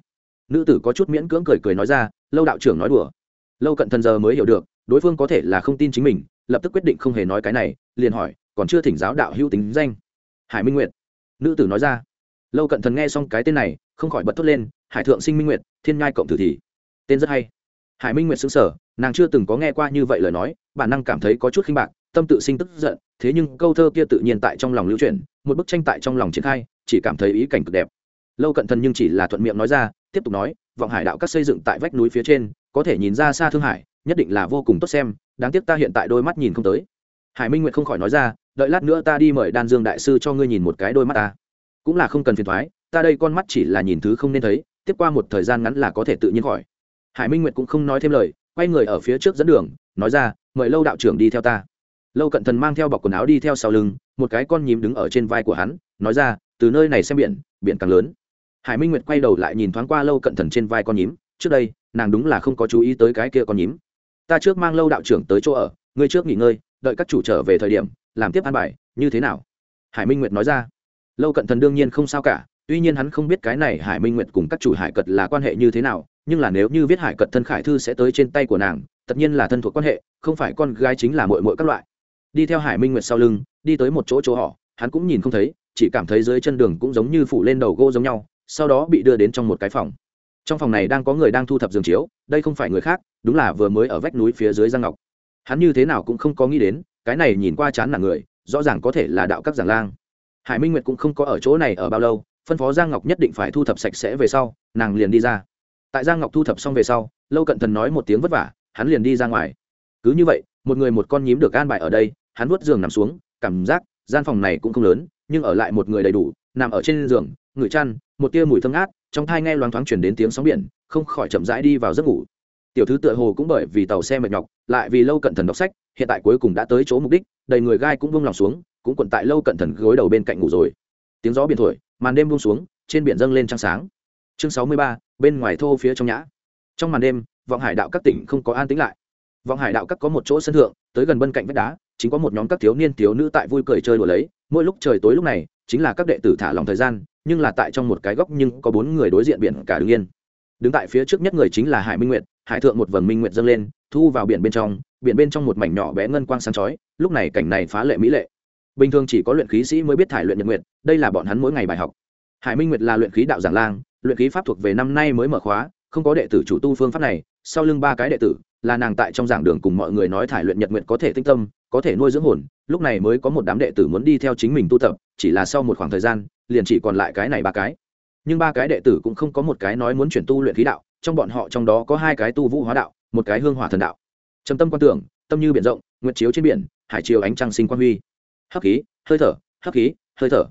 Nữ tử có chút miễn cưỡng cười cười nói ra, lâu đạo trưởng nói đùa. Lâu cận thần giờ mới hiểu được, đối phương có thể là không tin chính mình, lập tức quyết định không hề nói cái này, liền hỏi, còn chưa thỉnh giáo đạo hữu tính danh? Hải minh nguyệt nữ tử nói ra. Lâu cận thần nghe xong cái tên này, không khỏi bật thốt lên, hải thượng sinh minh nguyệt, thiên nhai cộng tử thì. Tên rất hay. Hải minh nguyệt xứng sở nàng chưa từng có nghe qua như vậy lời nói, bản năng cảm thấy có chút khinh bạc, tâm tự sinh tức giận, thế nhưng câu thơ kia tự nhiên tại trong lòng lưu truyền, một bức tranh tại trong lòng triển khai, chỉ cảm thấy ý cảnh cực đẹp. Lâu cận thần nhưng chỉ là thuận miệng nói ra, tiếp tục nói, vọng hải đạo các xây dựng tại vách núi phía trên, có thể nhìn ra xa thương hải, nhất định là vô cùng tốt xem, đáng tiếc ta hiện tại đôi mắt nhìn không tới hải minh nguyệt không khỏi nói ra, đợi lát nữa ta đi mời đan dương đại sư cho ngươi nhìn một cái đôi mắt ta. Cũng là không cần phiền thoái ta đây con mắt chỉ là nhìn thứ không nên thấy, tiếp qua một thời gian ngắn là có thể tự nhiên khỏi. Hải minh nguyệt cũng không nói thêm lời, quay người ở phía trước dẫn đường, nói ra, mời lâu đạo trưởng đi theo ta. Lâu cận thần mang theo bọc quần áo đi theo sau lưng, một cái con nhím đứng ở trên vai của hắn, nói ra, từ nơi này xem biển biển càng lớn. Hải minh nguyệt quay đầu lại nhìn thoáng qua lâu cận thần trên vai con nhím, trước đây, nàng đúng là không có chú ý tới cái kia con nhím. Ta trước mang lâu đạo trưởng tới chỗ ở, ngươi trước nghỉ ngơi đợi các chủ trở về thời điểm, làm tiếp an bài, như thế nào? Hải minh nguyệt nói ra. Lâu cận thần đương nhiên không sao cả, tuy nhiên hắn không biết cái này hải minh nguyệt cùng các chủ hải cật là quan hệ như thế nào, nhưng là nếu như viết hải cật thân khải thư sẽ tới trên tay của nàng, tất nhiên là thân thuộc quan hệ, không phải con gái chính là mội mội các loại. Đi theo hải minh nguyệt sau lưng, đi tới một chỗ chỗ họ, hắn cũng nhìn không thấy, chỉ cảm thấy dưới chân đường cũng giống như phủ lên đầu gỗ giống nhau, sau đó bị đưa đến trong một cái phòng. Trong phòng này đang có người đang thu thập giường chiếu, đây không phải người khác, đúng là vừa mới ở vách núi phía dưới giang ngọc hắn như thế nào cũng không có nghĩ đến, cái này nhìn qua chán là người, rõ ràng có thể là đạo các giảng lang. Hải minh nguyệt cũng không có ở chỗ này ở bao lâu, phân phó giang ngọc nhất định phải thu thập sạch sẽ về sau, nàng liền đi ra. Tại giang ngọc thu thập xong về sau, lâu cận thần nói một tiếng vất vả, hắn liền đi ra ngoài. Cứ như vậy, một người một con nhím được an bài ở đây, hắn vuốt giường nằm xuống, cảm giác gian phòng này cũng không lớn, nhưng ở lại một người đầy đủ, nằm ở trên giường, ngửi chăn, một tia mùi thơm ngát, trong thai nghe loáng thoáng chuyển đến tiếng sóng biển, không khỏi chậm rãi đi vào giấc ngủ tiểu thư tựa hồ cũng bởi vì tàu xe mệt nhọc, lại vì lâu cận thần đọc sách, hiện tại cuối cùng đã tới chỗ mục đích, đầy người gai cũng vung lòng xuống, cũng quận tại lâu cận thần gối đầu bên cạnh ngủ rồi. Tiếng gió biển thổi, màn đêm buông xuống, trên biển dâng lên trăng sáng. Chương sáu mươi ba, bên ngoài thô phía trong nhã. Trong màn đêm, vọng hải đạo các tỉnh không có an tĩnh lại. Vọng hải đạo các có một chỗ sân thượng, tới gần bên cạnh vách đá, chính có một nhóm các thiếu niên, thiếu nữ tại vui cười chơi đùa lấy. Mỗi lúc trời tối lúc này, chính là các đệ tử thả lòng thời gian, nhưng là tại trong một cái góc nhưng có bốn người đối diện biển cả đứng yên. Đứng tại phía trước nhất người chính là hải minh nguyệt hải thượng một vầng minh nguyệt dâng lên, thu vào biển bên trong, biển bên trong một mảnh nhỏ bé ngân quang sáng chói, lúc này cảnh này phá lệ mỹ lệ. Bình thường chỉ có luyện khí sĩ mới biết thải luyện nhật nguyệt, đây là bọn hắn mỗi ngày bài học. Hải minh nguyệt là luyện khí đạo giảng lang, luyện khí pháp thuộc về năm nay mới mở khóa, không có đệ tử chủ tu phương pháp này, sau lưng ba cái đệ tử, là nàng tại trong giảng đường cùng mọi người nói thải luyện nhật nguyệt có thể tinh tâm, có thể nuôi dưỡng hồn, lúc này mới có một đám đệ tử muốn đi theo chính mình tu tập, chỉ là sau một khoảng thời gian, liền chỉ còn lại cái này ba cái. Nhưng ba cái đệ tử cũng không có một cái nói muốn chuyển tu luyện khí đạo trong bọn họ trong đó có hai cái tu vũ hóa đạo, một cái hương hỏa thần đạo. Trầm tâm quan tưởng, tâm như biển rộng, nguyệt chiếu trên biển, hải chiều ánh trăng sinh quan huy. Hấp khí, hơi thở, hấp khí, hơi thở.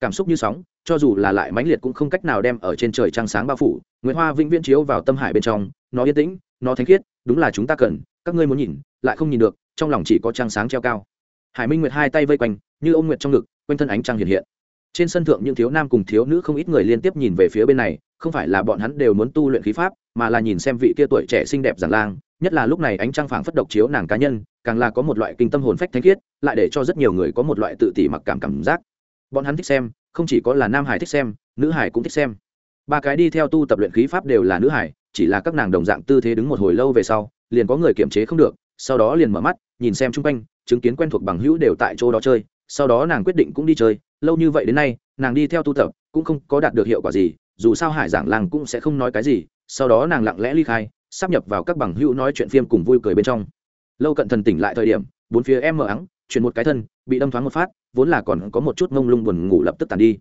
Cảm xúc như sóng, cho dù là lại mãnh liệt cũng không cách nào đem ở trên trời trăng sáng bao phủ nguyễn hoa vĩnh viễn chiếu vào tâm hải bên trong, nó yên tĩnh, nó thánh khiết, đúng là chúng ta cần, các ngươi muốn nhìn, lại không nhìn được, trong lòng chỉ có trăng sáng treo cao. Hải minh nguyệt hai tay vây quanh, như ôm nguyệt trong ngực, quanh thân ánh trăng hiện hiện trên sân thượng những thiếu nam cùng thiếu nữ không ít người liên tiếp nhìn về phía bên này, không phải là bọn hắn đều muốn tu luyện khí pháp, mà là nhìn xem vị kia tuổi trẻ xinh đẹp giản lang, nhất là lúc này ánh trăng phảng phất độc chiếu nàng cá nhân, càng là có một loại kinh tâm hồn phách thanh khiết, lại để cho rất nhiều người có một loại tự tỷ mặc cảm cảm giác. Bọn hắn thích xem, không chỉ có là nam hải thích xem, nữ hải cũng thích xem. Ba cái đi theo tu tập luyện khí pháp đều là nữ hải, chỉ là các nàng đồng dạng tư thế đứng một hồi lâu về sau, liền có người kiềm chế không được, sau đó liền mở mắt, nhìn xem chung quanh, chứng kiến quen thuộc bằng hữu đều tại chỗ đó chơi, sau đó nàng quyết định cũng đi chơi lâu như vậy đến nay, nàng đi theo tu tập, cũng không có đạt được hiệu quả gì, dù sao hải giảng làng cũng sẽ không nói cái gì, sau đó nàng lặng lẽ ly khai, sắp nhập vào các bằng hữu nói chuyện phim cùng vui cười bên trong. Lâu cận thần tỉnh lại thời điểm, bốn phía em mờ ắng chuyển một cái thân, bị đâm thoáng một phát, vốn là còn có một chút mông lung buồn ngủ lập tức tàn đi.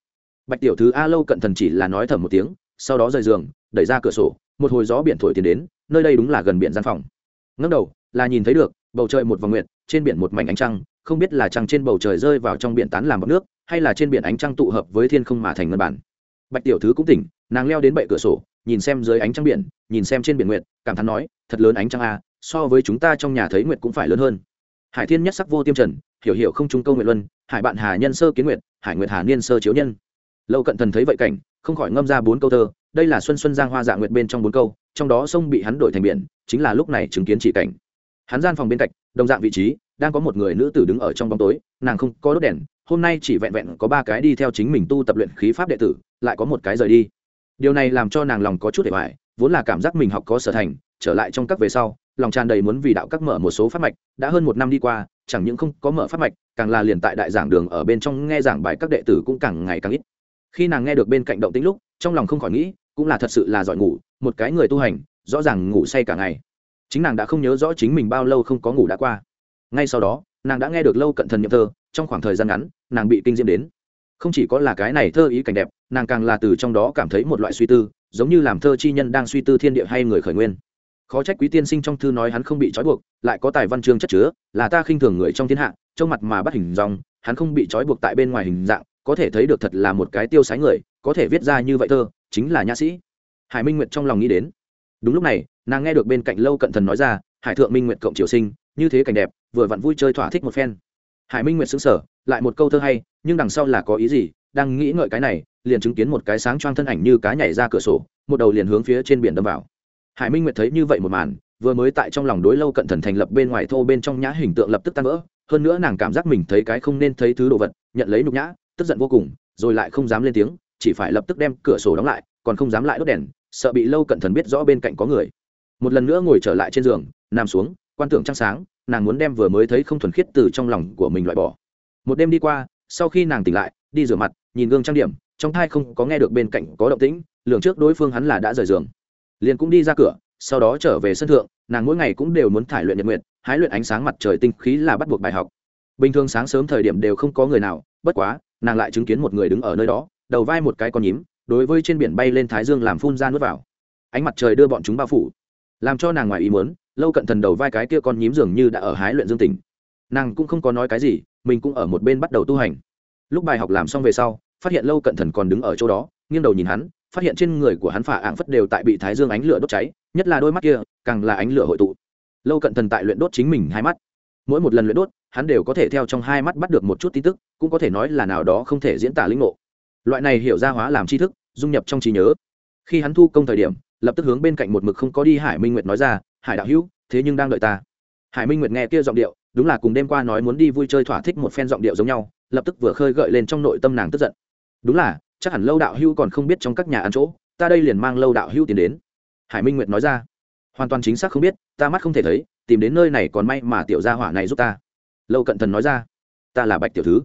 Bạch tiểu thứ a lâu cận thần chỉ là nói thầm một tiếng, sau đó rời giường, đẩy ra cửa sổ, một hồi gió biển thổi tiến đến, nơi đây đúng là gần biển gian phòng. Ngâm đầu, là nhìn thấy được, bầu trời một vòng nguyệt, trên biển một mảnh ánh trăng không biết là trăng trên bầu trời rơi vào trong biển tán làm bọc nước, hay là trên biển ánh trăng tụ hợp với thiên không mà thành ngân bản. Bạch tiểu thứ cũng tỉnh, nàng leo đến bệ cửa sổ, nhìn xem dưới ánh trăng biển, nhìn xem trên biển nguyệt, cảm thán nói, thật lớn ánh trăng a, so với chúng ta trong nhà thấy nguyệt cũng phải lớn hơn. Hải thiên nhất sắc vô tiêm trần, hiểu hiểu không trung câu nguyệt luân, hải bạn hà nhân sơ kiến nguyệt, hải nguyệt hà niên sơ chiếu nhân. Lâu cận thần thấy vậy cảnh, không khỏi ngâm ra bốn câu thơ, đây là xuân xuân giang hoa dạ nguyệt bên trong bốn câu, trong đó sông bị hắn đổi thành biển, chính là lúc này chứng kiến chỉ cảnh. Hắn gian phòng bên cạnh, đồng dạng vị trí đang có một người nữ tử đứng ở trong bóng tối, nàng không có đốt đèn, hôm nay chỉ vẹn vẹn có ba cái đi theo chính mình tu tập luyện khí pháp đệ tử, lại có một cái rời đi. Điều này làm cho nàng lòng có chút để hoài vốn là cảm giác mình học có sở thành, trở lại trong các về sau, lòng tràn đầy muốn vì đạo các mở một số pháp mạch, đã hơn một năm đi qua, chẳng những không có mở pháp mạch, càng là liền tại đại giảng đường ở bên trong nghe giảng bài các đệ tử cũng càng ngày càng ít. Khi nàng nghe được bên cạnh động tĩnh lúc, trong lòng không khỏi nghĩ, cũng là thật sự là giỏi ngủ, một cái người tu hành, rõ ràng ngủ say cả ngày. Chính nàng đã không nhớ rõ chính mình bao lâu không có ngủ đã qua ngay sau đó, nàng đã nghe được lâu cận thần nhậm thơ, trong khoảng thời gian ngắn, nàng bị kinh diễm đến. Không chỉ có là cái này thơ ý cảnh đẹp, nàng càng là từ trong đó cảm thấy một loại suy tư, giống như làm thơ chi nhân đang suy tư thiên địa hay người khởi nguyên. Khó trách quý tiên sinh trong thư nói hắn không bị trói buộc, lại có tài văn chương chất chứa, là ta khinh thường người trong thiên hạ, trong mặt mà bắt hình dòng, hắn không bị trói buộc tại bên ngoài hình dạng, có thể thấy được thật là một cái tiêu sái người, có thể viết ra như vậy thơ, chính là nhã sĩ. Hải minh nguyệt trong lòng nghĩ đến. Đúng lúc này, nàng nghe được bên cạnh lâu cận thần nói ra, hải thượng minh nguyệt cộng triều sinh như thế cảnh đẹp, vừa vặn vui chơi thỏa thích một phen. Hải minh nguyệt xứng sở lại một câu thơ hay, nhưng đằng sau là có ý gì, đang nghĩ ngợi cái này, liền chứng kiến một cái sáng choang thân ảnh như cá nhảy ra cửa sổ, một đầu liền hướng phía trên biển đâm vào. Hải minh nguyệt thấy như vậy một màn, vừa mới tại trong lòng đối lâu cận thần thành lập bên ngoài thô bên trong nhã hình tượng lập tức tan vỡ, hơn nữa nàng cảm giác mình thấy cái không nên thấy thứ đồ vật, nhận lấy nhục nhã, tức giận vô cùng, rồi lại không dám lên tiếng, chỉ phải lập tức đem cửa sổ đóng lại, còn không dám lại đốt đèn, sợ bị lâu cận thần biết rõ bên cạnh có người. Một lần nữa ngồi trở lại trên giường, nằm xuống quan tưởng trăng sáng, nàng muốn đem vừa mới thấy không thuần khiết từ trong lòng của mình loại bỏ. Một đêm đi qua, sau khi nàng tỉnh lại, đi rửa mặt, nhìn gương trang điểm, trong thai không có nghe được bên cạnh có động tĩnh, lường trước đối phương hắn là đã rời giường. Liền cũng đi ra cửa, sau đó trở về sân thượng, nàng mỗi ngày cũng đều muốn thải luyện nhật nguyện hái luyện ánh sáng mặt trời tinh khí là bắt buộc bài học. Bình thường sáng sớm thời điểm đều không có người nào, bất quá, nàng lại chứng kiến một người đứng ở nơi đó, đầu vai một cái con nhím, đối với trên biển bay lên thái dương làm phun ra nước vào. Ánh mặt trời đưa bọn chúng bao phủ, làm cho nàng ngoài ý muốn lâu cận thần đầu vai cái kia con nhím dường như đã ở hái luyện dương tình. Nàng cũng không có nói cái gì, mình cũng ở một bên bắt đầu tu hành. Lúc bài học làm xong về sau, phát hiện lâu cận thần còn đứng ở chỗ đó, nghiêng đầu nhìn hắn, phát hiện trên người của hắn phả ạng phất đều tại bị thái dương ánh lửa đốt cháy, nhất là đôi mắt kia, càng là ánh lửa hội tụ. Lâu cận thần tại luyện đốt chính mình hai mắt. Mỗi một lần luyện đốt, hắn đều có thể theo trong hai mắt bắt được một chút tin tức, cũng có thể nói là nào đó không thể diễn tả linh ngộ. Loại này hiểu ra hóa làm tri thức, dung nhập trong trí nhớ. Khi hắn thu công thời điểm, lập tức hướng bên cạnh một mực không có đi hải minh nguyệt nói ra hải đạo hữu, thế nhưng đang đợi ta. Hải minh nguyệt nghe kia giọng điệu, đúng là cùng đêm qua nói muốn đi vui chơi thỏa thích một phen giọng điệu giống nhau, lập tức vừa khơi gợi lên trong nội tâm nàng tức giận. Đúng là, chắc hẳn lâu đạo hữu còn không biết trong các nhà ăn chỗ, ta đây liền mang lâu đạo hữu tiền đến. Hải minh nguyệt nói ra, hoàn toàn chính xác không biết, ta mắt không thể thấy, tìm đến nơi này còn may mà tiểu gia hỏa này giúp ta. Lâu cận thần nói ra, ta là bạch tiểu thứ.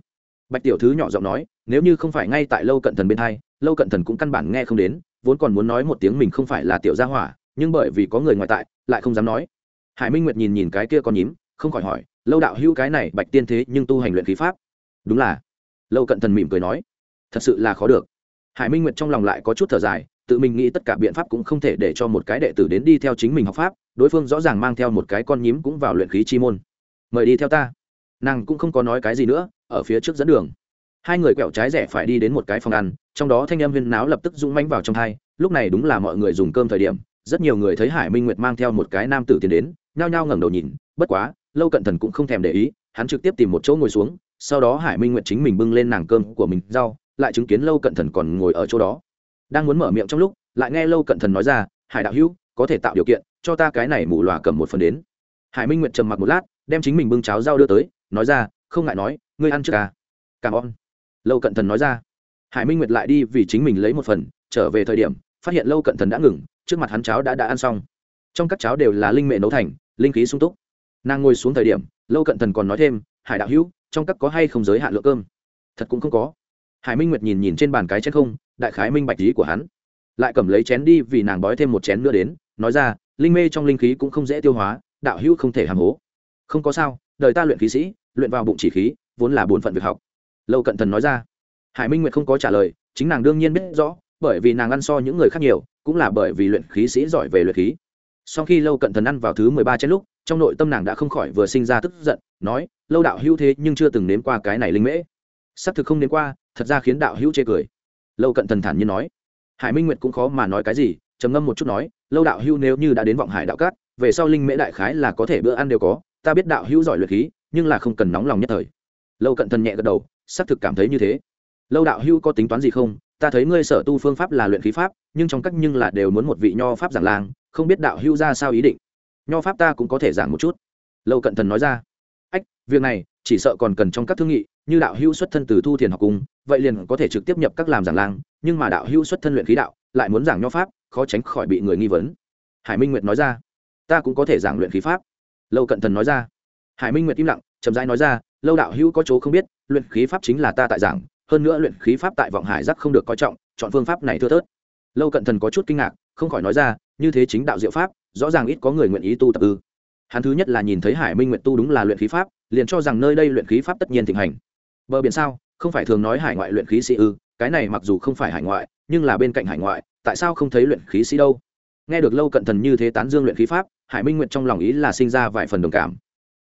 Bạch tiểu thứ nhỏ giọng nói, nếu như không phải ngay tại lâu cận thần bên hai, lâu cận thần cũng căn bản nghe không đến, vốn còn muốn nói một tiếng mình không phải là tiểu gia hỏa nhưng bởi vì có người ngoại tại, lại không dám nói. Hải minh nguyệt nhìn nhìn cái kia con nhím, không khỏi hỏi, lâu đạo hữu cái này bạch tiên thế nhưng tu hành luyện khí pháp? Đúng là. Lâu cận thần mỉm cười nói, thật sự là khó được. Hải minh nguyệt trong lòng lại có chút thở dài, tự mình nghĩ tất cả biện pháp cũng không thể để cho một cái đệ tử đến đi theo chính mình học pháp, đối phương rõ ràng mang theo một cái con nhím cũng vào luyện khí chi môn. Mời đi theo ta. Nàng cũng không có nói cái gì nữa, ở phía trước dẫn đường. Hai người quẹo trái rẻ phải đi đến một cái phòng ăn, trong đó thanh em huyên náo lập tức rung manh vào trong hai, lúc này đúng là mọi người dùng cơm thời điểm rất nhiều người thấy hải minh nguyệt mang theo một cái nam tử tiến đến, nhao nhao ngẩng đầu nhìn, bất quá, lâu cận thần cũng không thèm để ý, hắn trực tiếp tìm một chỗ ngồi xuống, sau đó hải minh nguyệt chính mình bưng lên nàng cơm của mình rau, lại chứng kiến lâu cận thần còn ngồi ở chỗ đó. Đang muốn mở miệng trong lúc, lại nghe lâu cận thần nói ra, hải đạo hữu, có thể tạo điều kiện, cho ta cái này mù lòa cầm một phần đến. Hải minh nguyệt trầm mặc một lát, đem chính mình bưng cháo rau đưa tới, nói ra, không ngại nói, ngươi ăn trước à. Cảm ơn. Lâu cận thần nói ra. Hải minh nguyệt lại đi vì chính mình lấy một phần, trở về thời điểm, phát hiện lâu cận thần đã ngừng trước mặt hắn cháo đã đã ăn xong. Trong các cháo đều là linh mệ nấu thành, linh khí sung túc. Nàng ngồi xuống thời điểm, lâu cận thần còn nói thêm, hải đạo hữu, trong các có hay không giới hạn lượng cơm? Thật cũng không có. Hải minh nguyệt nhìn nhìn trên bàn cái chén không, đại khái minh bạch lý của hắn. Lại cầm lấy chén đi vì nàng bói thêm một chén nữa đến, nói ra, linh mê trong linh khí cũng không dễ tiêu hóa, đạo hữu không thể hàm hố. Không có sao, đời ta luyện khí sĩ, luyện vào bụng chỉ khí, vốn là bổn phận việc học. Lâu cận thần nói ra. Hải minh nguyệt không có trả lời, chính nàng đương nhiên biết rõ, bởi vì nàng ăn so những người khác nhiều cũng là bởi vì luyện khí sĩ giỏi về luyện khí. Sau khi lâu cận thần ăn vào thứ mười ba chén lúc, trong nội tâm nàng đã không khỏi vừa sinh ra tức giận, nói, lâu đạo hữu thế nhưng chưa từng nếm qua cái này linh mễ. Xác thực không nếm qua, thật ra khiến đạo hữu chê cười. Lâu cận thần thản nhiên nói, hải minh nguyệt cũng khó mà nói cái gì, trầm ngâm một chút nói, lâu đạo hữu nếu như đã đến vọng hải đạo cát, về sau linh mễ đại khái là có thể bữa ăn đều có, ta biết đạo hữu giỏi luyện khí, nhưng là không cần nóng lòng nhất thời. Lâu cận thần nhẹ gật đầu xác thực cảm thấy như thế. Lâu đạo hữu có tính toán gì không? Ta thấy ngươi sở tu phương pháp là luyện khí pháp, nhưng trong cách nhưng là đều muốn một vị nho pháp giảng lang không biết đạo hữu ra sao ý định. Nho pháp ta cũng có thể giảng một chút. Lâu cận thần nói ra. Ách, việc này, chỉ sợ còn cần trong các thương nghị, như đạo hữu xuất thân từ thu thiền học cung vậy liền có thể trực tiếp nhập các làm giảng lang nhưng mà đạo hữu xuất thân luyện khí đạo, lại muốn giảng nho pháp, khó tránh khỏi bị người nghi vấn. Hải minh nguyệt nói ra. Ta cũng có thể giảng luyện khí pháp. Lâu cận thần nói ra. Hải minh nguyệt im lặng, chậm rãi nói ra. Lâu đạo hữu có chỗ không biết, luyện khí pháp chính là ta tại giảng hơn nữa luyện khí pháp tại vọng hải giác không được coi trọng, chọn phương pháp này thưa thớt. Lâu cận thần có chút kinh ngạc, không khỏi nói ra, như thế chính đạo diệu pháp, rõ ràng ít có người nguyện ý tu tập ư. Hắn thứ nhất là nhìn thấy hải minh nguyện tu đúng là luyện khí pháp, liền cho rằng nơi đây luyện khí pháp tất nhiên thịnh hành. Bờ biển sao, không phải thường nói hải ngoại luyện khí sĩ ư, cái này mặc dù không phải hải ngoại, nhưng là bên cạnh hải ngoại, tại sao không thấy luyện khí sĩ đâu? Nghe được lâu cận thần như thế tán dương luyện khí pháp, hải minh nguyện trong lòng ý là sinh ra vài phần đồng cảm.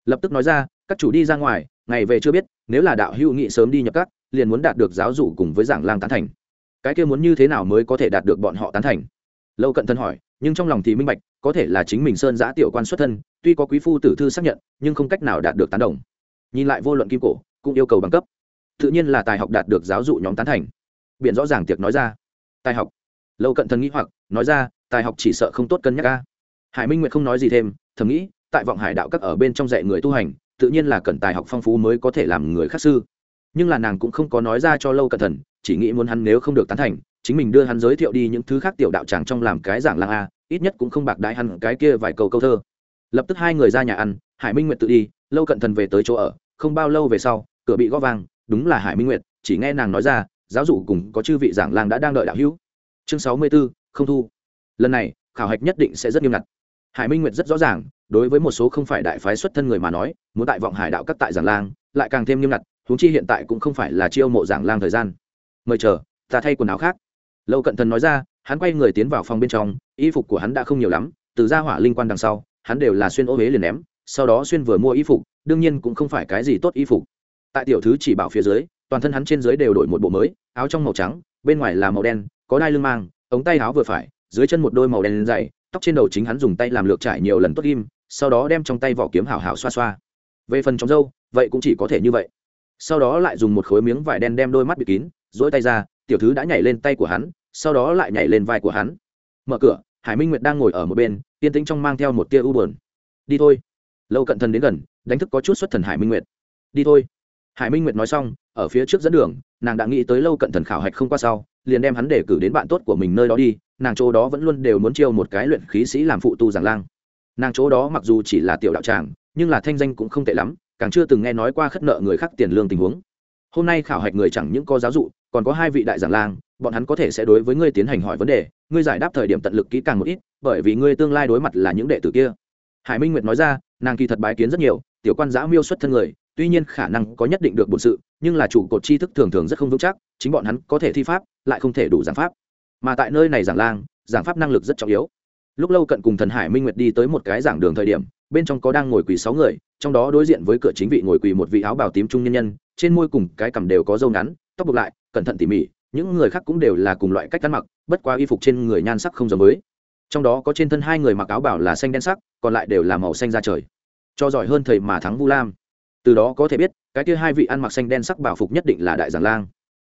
Lập tức nói ra, các chủ đi ra ngoài, ngày về chưa biết, nếu là đạo hữu nghị sớm đi nhập các liền muốn đạt được giáo dụ cùng với giảng lang tán thành. Cái kia muốn như thế nào mới có thể đạt được bọn họ tán thành? Lâu cận thân hỏi, nhưng trong lòng thì minh bạch, có thể là chính mình sơn giã tiểu quan xuất thân, tuy có quý phu tử thư xác nhận, nhưng không cách nào đạt được tán đồng. Nhìn lại vô luận kim cổ, cũng yêu cầu bằng cấp. Tự nhiên là tài học đạt được giáo dụ nhóm tán thành. Biện rõ ràng tiệc nói ra. Tài học. Lâu cận thân nghĩ hoặc, nói ra, tài học chỉ sợ không tốt cân nhắc ca hải minh nguyệt không nói gì thêm, thầm nghĩ, tại vọng hải đạo các ở bên trong dạy người tu hành, tự nhiên là cần tài học phong phú mới có thể làm người khác sư nhưng là nàng cũng không có nói ra cho lâu cẩn thận, chỉ nghĩ muốn hắn nếu không được tán thành, chính mình đưa hắn giới thiệu đi những thứ khác tiểu đạo tràng trong làm cái giảng lang a, ít nhất cũng không bạc đại hắn cái kia vài câu câu thơ. Lập tức hai người ra nhà ăn, hải minh nguyệt tự đi, lâu cận thần về tới chỗ ở, không bao lâu về sau, cửa bị gõ vang, đúng là hải minh nguyệt, chỉ nghe nàng nói ra, giáo dụ cùng có chư vị giảng lang đã đang đợi đạo hữu. Chương sáu mươi b ố không thu. Lần này, khảo hạch nhất định sẽ rất nghiêm ngặt. Hải minh nguyệt rất rõ ràng, đối với một số không phải đại phái xuất thân người mà nói, muốn tại vọng hải đạo các tại giảng lang lại càng thêm nghiêm ngặt huống chi hiện tại cũng không phải là chiêu mộ giảng lang thời gian. Mời chờ, ta thay quần áo khác. Lâu cận thần nói ra, hắn quay người tiến vào phòng bên trong, y phục của hắn đã không nhiều lắm, từ ra hỏa linh quan đằng sau, hắn đều là xuyên ô huế liền ném, sau đó xuyên vừa mua y phục, đương nhiên cũng không phải cái gì tốt y phục. Tại tiểu thứ chỉ bảo phía dưới, toàn thân hắn trên dưới đều đổi một bộ mới, áo trong màu trắng, bên ngoài là màu đen, có đai lưng mang, ống tay áo vừa phải, dưới chân một đôi màu đen dày, tóc trên đầu chính hắn dùng tay làm lược trải nhiều lần tốt ghim sau đó đem trong tay vỏ kiếm hảo hảo xoa xoa. Về phần trong dâu, vậy cũng chỉ có thể như vậy sau đó lại dùng một khối miếng vải đen đem đôi mắt bịt kín dỗi tay ra, tiểu thứ đã nhảy lên tay của hắn, sau đó lại nhảy lên vai của hắn. Mở cửa, hải minh nguyệt đang ngồi ở một bên, yên tĩnh trong mang theo một tia u buồn. Đi thôi. Lâu cận thần đến gần, đánh thức có chút xuất thần hải minh nguyệt. Đi thôi. Hải minh nguyệt nói xong, ở phía trước dẫn đường, nàng đã nghĩ tới lâu cận thần khảo hạch không qua sau, liền đem hắn để cử đến bạn tốt của mình nơi đó đi, nàng chỗ đó vẫn luôn đều muốn chiêu một cái luyện khí sĩ làm phụ tu giảng lang. Nàng chỗ đó mặc dù chỉ là tiểu đạo tràng, nhưng là thanh danh cũng không tệ lắm càng chưa từng nghe nói qua khất nợ người khác tiền lương tình huống. Hôm nay khảo hạch người chẳng những có giáo dụ, còn có hai vị đại giảng lang, bọn hắn có thể sẽ đối với ngươi tiến hành hỏi vấn đề, ngươi giải đáp thời điểm tận lực kỹ càng một ít, bởi vì ngươi tương lai đối mặt là những đệ tử kia. Hải minh nguyệt nói ra, nàng kỳ thật bái kiến rất nhiều, tiểu quan giã miêu xuất thân người, tuy nhiên khả năng có nhất định được bổn sự, nhưng là chủ cột tri thức thường thường rất không vững chắc, chính bọn hắn có thể thi pháp, lại không thể đủ giảng pháp. Mà tại nơi này giảng lang, giảng pháp năng lực rất trọng yếu. Lúc lâu cận cùng thần hải minh nguyệt đi tới một cái giảng đường thời điểm, bên trong có đang ngồi quỳ sáu người trong đó đối diện với cửa chính vị ngồi quỳ một vị áo bào tím trung nhân nhân, trên môi cùng cái cằm đều có râu ngắn, tóc buộc lại, cẩn thận tỉ mỉ, những người khác cũng đều là cùng loại cách ăn mặc, bất quá y phục trên người nhan sắc không giống với. Trong đó có trên thân hai người mặc áo bảo là xanh đen sắc, còn lại đều là màu xanh da trời. Cho giỏi hơn thầy mà thắng vu lam. Từ đó có thể biết, cái kia hai vị ăn mặc xanh đen sắc bảo phục nhất định là đại giảng lang.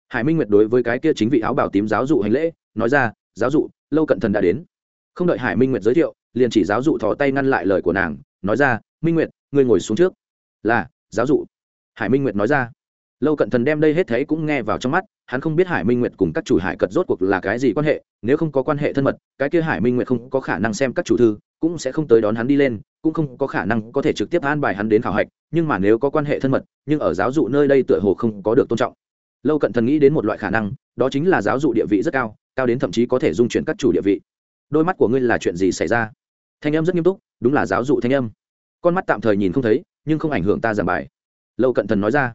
Hải minh nguyệt đối với cái kia chính vị áo bảo tím giáo dụ hành lễ, nói ra, giáo dụ, lâu cận thần đã đến. Không đợi hải minh nguyệt giới thiệu, liền chỉ giáo dụ thò tay ngăn lại lời của nàng, nói ra, minh nguyệt ngươi ngồi xuống trước. Là, giáo dụ. Hải minh nguyệt nói ra. Lâu cận thần đem đây hết thấy cũng nghe vào trong mắt, hắn không biết hải minh nguyệt cùng các chủ hải cật rốt cuộc là cái gì quan hệ, nếu không có quan hệ thân mật, cái kia hải minh nguyệt không có khả năng xem các chủ thư, cũng sẽ không tới đón hắn đi lên, cũng không có khả năng có thể trực tiếp an bài hắn đến khảo hạch, nhưng mà nếu có quan hệ thân mật, nhưng ở giáo dụ nơi đây tựa hồ không có được tôn trọng. Lâu cận thần nghĩ đến một loại khả năng, đó chính là giáo dụ địa vị rất cao cao đến thậm chí có thể dung chuyển các chủ địa vị. Đôi mắt của ngươi là chuyện gì xảy ra? Thanh âm rất nghiêm túc, đúng là giáo dụ thanh âm con mắt tạm thời nhìn không thấy, nhưng không ảnh hưởng ta giảng bài. Lâu cận thần nói ra.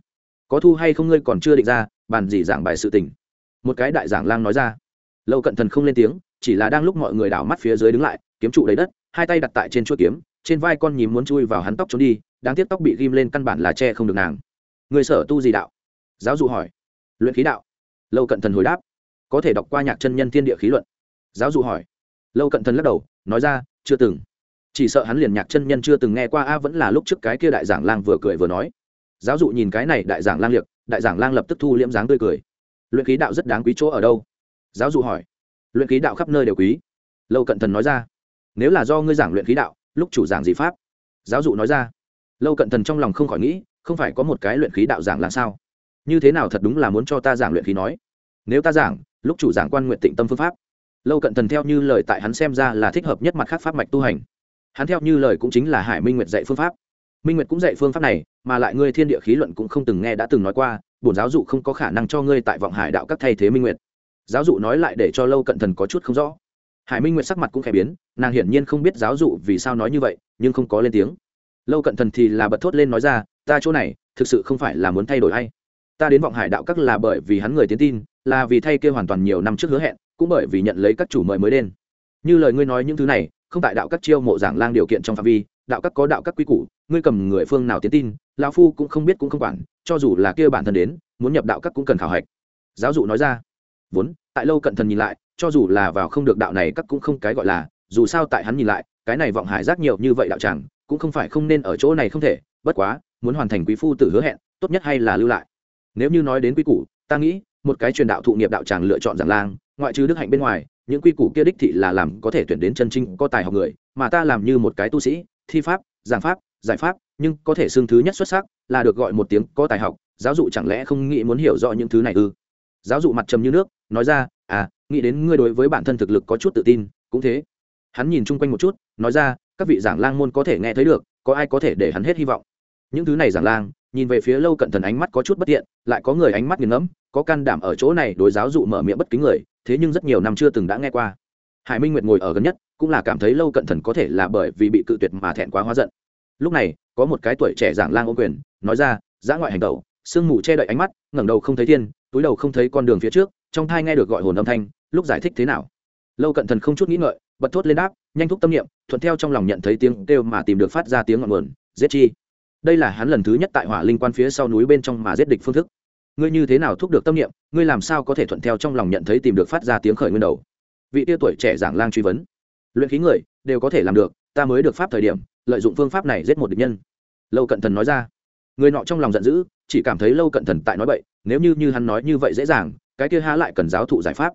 Có thu hay không ngươi còn chưa định ra, bàn gì giảng bài sự tình. Một cái đại giảng lang nói ra. Lâu cận thần không lên tiếng, chỉ là đang lúc mọi người đảo mắt phía dưới đứng lại, kiếm trụ lấy đất, hai tay đặt tại trên chuỗi kiếm, trên vai con nhím muốn chui vào hắn tóc trốn đi, đáng tiếc tóc bị ghim lên căn bản là che không được nàng. Người sở tu gì đạo? Giáo dụ hỏi. Luyện khí đạo. Lâu cận thần hồi đáp. Có thể đọc qua nhạc chân nhân thiên địa khí luận. Giáo dụ hỏi. Lâu cận thần lắc đầu, nói ra, chưa từng chỉ sợ hắn liền nhạc chân nhân chưa từng nghe qua, a, vẫn là lúc trước cái kia đại giảng lang vừa cười vừa nói. Giáo dụ nhìn cái này đại giảng lang liệt, đại giảng lang lập tức thu liễm dáng tươi cười. Luyện khí đạo rất đáng quý chỗ ở đâu? Giáo dụ hỏi. Luyện khí đạo khắp nơi đều quý. Lâu cận thần nói ra. Nếu là do ngươi giảng luyện khí đạo, lúc chủ giảng gì pháp? Giáo dụ nói ra. Lâu cận thần trong lòng không khỏi nghĩ, không phải có một cái luyện khí đạo giảng là sao? Như thế nào thật đúng là muốn cho ta giảng luyện khí nói? Nếu ta giảng, lúc chủ giảng quan nguyện tịnh tâm phương pháp. Lâu cận thần theo như lời tại hắn xem ra là thích hợp nhất mặt khác pháp mạch tu hành hắn theo như lời cũng chính là hải minh nguyệt dạy phương pháp. Minh nguyệt cũng dạy phương pháp này, mà lại ngươi thiên địa khí luận cũng không từng nghe đã từng nói qua, bổn giáo dụ không có khả năng cho ngươi tại vọng hải đạo các thay thế minh nguyệt. Giáo dụ nói lại để cho lâu cận thần có chút không rõ. Hải minh nguyệt sắc mặt cũng khẽ biến, nàng hiển nhiên không biết giáo dụ vì sao nói như vậy, nhưng không có lên tiếng. Lâu cận thần thì là bật thốt lên nói ra, ta chỗ này, thực sự không phải là muốn thay đổi hay. Ta đến vọng hải đạo các là bởi vì hắn người tiến tin, là vì thay kêu hoàn toàn nhiều năm trước hứa hẹn, cũng bởi vì nhận lấy các chủ mời mới đến. Như lời ngươi nói những thứ này không tại đạo các chiêu mộ giảng lang điều kiện trong phạm vi, đạo các có đạo các quy củ, ngươi cầm người phương nào tiến tin, lão phu cũng không biết cũng không quản, cho dù là kia bản thân đến, muốn nhập đạo các cũng cần khảo hạch. Giáo dụ nói ra. Vốn, tại lâu cận thần nhìn lại, cho dù là vào không được đạo này các cũng không cái gọi là, dù sao tại hắn nhìn lại, cái này vọng hải giác nhiều như vậy đạo chẳng, cũng không phải không nên ở chỗ này không thể, bất quá, muốn hoàn thành quý phu tử hứa hẹn, tốt nhất hay là lưu lại. Nếu như nói đến quy củ, ta nghĩ, một cái truyền đạo thụ nghiệp đạo tràng lựa chọn giảng lang, ngoại trừ đức hạnh bên ngoài những quy củ kia đích thị là làm có thể tuyển đến chân chính có tài học người, mà ta làm như một cái tu sĩ, thi pháp, giảng pháp, giải pháp, nhưng có thể xưng thứ nhất xuất sắc là được gọi một tiếng có tài học, giáo dụ chẳng lẽ không nghĩ muốn hiểu rõ những thứ này ư? Giáo dụ mặt trầm như nước, nói ra à nghĩ đến ngươi đối với bản thân thực lực có chút tự tin, cũng thế. Hắn nhìn chung quanh một chút, nói ra, các vị giảng lang môn có thể nghe thấy được, có ai có thể để hắn hết hy vọng? Những thứ này giảng lang, nhìn về phía lâu cận thần ánh mắt có chút bất tiện, lại có người ánh mắt nghiền ngẫm, có can đảm ở chỗ này đối giáo dụ mở miệng bất kính người thế nhưng rất nhiều năm chưa từng đã nghe qua. Hải minh nguyệt ngồi ở gần nhất, cũng là cảm thấy lâu cận thần có thể là bởi vì bị cự tuyệt mà thẹn quá hóa giận. Lúc này, có một cái tuổi trẻ giảng lang ô quyền, nói ra, giã ngoại hành tẩu. Sương mù che đậy ánh mắt, ngẩng đầu không thấy thiên, túi đầu không thấy con đường phía trước, trong thai nghe được gọi hồn âm thanh, lúc giải thích thế nào? Lâu cận thần không chút nghĩ ngợi, bật thốt lên đáp, nhanh thúc tâm niệm, thuận theo trong lòng nhận thấy tiếng kêu mà tìm được phát ra tiếng ngọn nguồn, giết chi. Đây là hắn lần thứ nhất tại hỏa linh quan phía sau núi bên trong mà giết địch phương thức ngươi như thế nào thúc được tâm niệm, ngươi làm sao có thể thuận theo trong lòng nhận thấy tìm được phát ra tiếng khởi nguyên đầu? Vị tia tuổi trẻ giảng lang truy vấn. Luyện khí người, đều có thể làm được, ta mới được pháp thời điểm, lợi dụng phương pháp này giết một địch nhân. Lâu cận thần nói ra. Người nọ trong lòng giận dữ, chỉ cảm thấy lâu cận thần tại nói vậy nếu như như hắn nói như vậy dễ dàng, cái kia há lại cần giáo thụ giải pháp.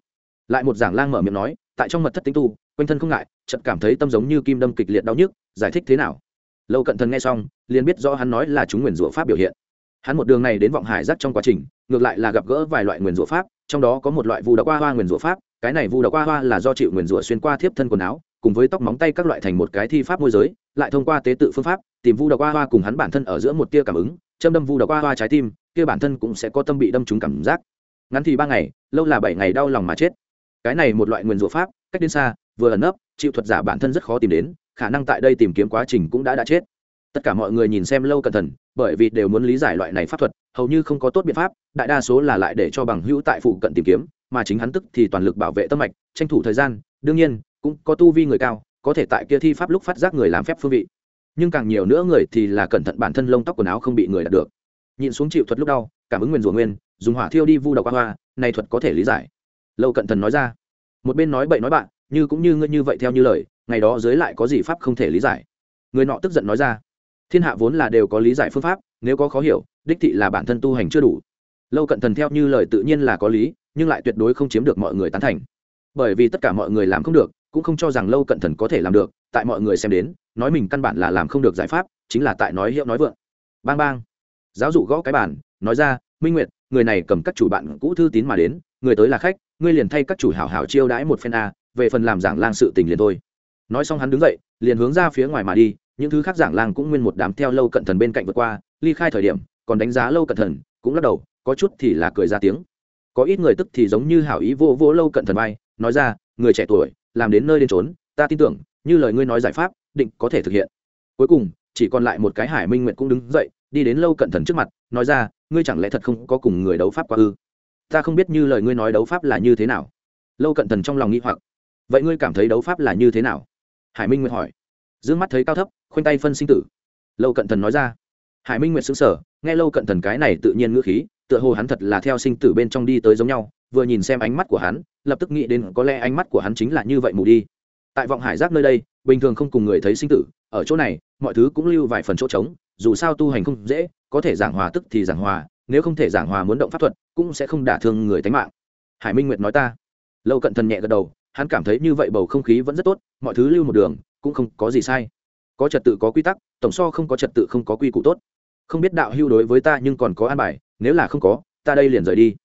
Lại một giảng lang mở miệng nói, tại trong mật thất tính tu, quanh thân không ngại, chợt cảm thấy tâm giống như kim đâm kịch liệt đau nhức, giải thích thế nào? Lâu cận thần nghe xong, liền biết rõ hắn nói là chúng nguyền rủa pháp biểu hiện hắn một đường này đến vọng hải giác trong quá trình, ngược lại là gặp gỡ vài loại nguyền rủa pháp, trong đó có một loại vu đ qua hoa nguyền rủa pháp, cái này vu đ qua hoa là do chịu nguyền rủa xuyên qua thiếp thân quần áo, cùng với tóc móng tay các loại thành một cái thi pháp môi giới, lại thông qua tế tự phương pháp, tìm vu đ qua hoa cùng hắn bản thân ở giữa một tia cảm ứng, châm đâm vu đ qua hoa trái tim, kia bản thân cũng sẽ có tâm bị đâm trúng cảm giác. Ngắn thì ba ngày, lâu là bảy ngày đau lòng mà chết. Cái này một loại nguyền rủa pháp, cách đến xa, vừa ẩn nấp, chịu thuật giả bản thân rất khó tìm đến, khả năng tại đây tìm kiếm quá trình cũng đã đã chết tất cả mọi người nhìn xem lâu cẩn thận, bởi vì đều muốn lý giải loại này pháp thuật, hầu như không có tốt biện pháp, đại đa số là lại để cho bằng hữu tại phụ cận tìm kiếm, mà chính hắn tức thì toàn lực bảo vệ tâm mạch, tranh thủ thời gian, đương nhiên, cũng có tu vi người cao, có thể tại kia thi pháp lúc phát giác người làm phép phương vị. Nhưng càng nhiều nữa người thì là cẩn thận bản thân lông tóc quần áo không bị người đạt được. Nhìn xuống chịu thuật lúc đau, cảm ứng nguyên rủa nguyên, dùng hỏa thiêu đi vu độc qua hoa, này thuật có thể lý giải. Lâu cận thần nói ra. Một bên nói bậy nói bạn, như cũng như ngươi như vậy theo như lời, ngày đó dưới lại có gì pháp không thể lý giải. Người nọ tức giận nói ra thiên hạ vốn là đều có lý giải phương pháp, nếu có khó hiểu, đích thị là bản thân tu hành chưa đủ. Lâu cận thần theo như lời tự nhiên là có lý, nhưng lại tuyệt đối không chiếm được mọi người tán thành. Bởi vì tất cả mọi người làm không được, cũng không cho rằng lâu cận thần có thể làm được, tại mọi người xem đến, nói mình căn bản là làm không được giải pháp, chính là tại nói hiệu nói vượng. Bang bang. Giáo dụ gõ cái bản nói ra, minh nguyệt, người này cầm các chủ bạn cũ thư tín mà đến, người tới là khách, ngươi liền thay các chủ hảo hảo chiêu đãi một phen a, về phần làm giảng lang sự tình liền thôi. Nói xong hắn đứng dậy, liền hướng ra phía ngoài mà đi những thứ khác giảng lang cũng nguyên một đám theo lâu cận thần bên cạnh vượt qua, ly khai thời điểm, còn đánh giá lâu cận thần, cũng lắc đầu, có chút thì là cười ra tiếng. Có ít người tức thì giống như hảo ý vô vô lâu cận thần bay nói ra, người trẻ tuổi, làm đến nơi đến trốn ta tin tưởng, như lời ngươi nói giải pháp, định có thể thực hiện. Cuối cùng, chỉ còn lại một cái hải minh nguyện cũng đứng dậy, đi đến lâu cận thần trước mặt, nói ra, ngươi chẳng lẽ thật không có cùng người đấu pháp qua ư? Ta không biết như lời ngươi nói đấu pháp là như thế nào. Lâu cận thần trong lòng nghĩ hoặc, vậy ngươi cảm thấy đấu pháp là như thế nào? Hải minh nguyện hỏi dương mắt thấy cao thấp, khoanh tay phân sinh tử. Lâu cận thần nói ra. Hải minh nguyệt xứng sở nghe lâu cận thần cái này tự nhiên ngữ khí, tựa hồ hắn thật là theo sinh tử bên trong đi tới giống nhau, vừa nhìn xem ánh mắt của hắn, lập tức nghĩ đến có lẽ ánh mắt của hắn chính là như vậy mù đi. Tại vọng hải giác nơi đây, bình thường không cùng người thấy sinh tử, ở chỗ này, mọi thứ cũng lưu vài phần chỗ trống, dù sao tu hành không dễ, có thể giảng hòa tức thì giảng hòa, nếu không thể giảng hòa muốn động pháp thuật, cũng sẽ không đả thương người tánh mạng. Hải minh nguyệt nói ta. Lâu cận thần nhẹ gật đầu, hắn cảm thấy như vậy bầu không khí vẫn rất tốt, mọi thứ lưu một đường cũng không có gì sai. Có trật tự có quy tắc, tổng so không có trật tự không có quy củ tốt. Không biết đạo hưu đối với ta nhưng còn có an bài, nếu là không có, ta đây liền rời đi.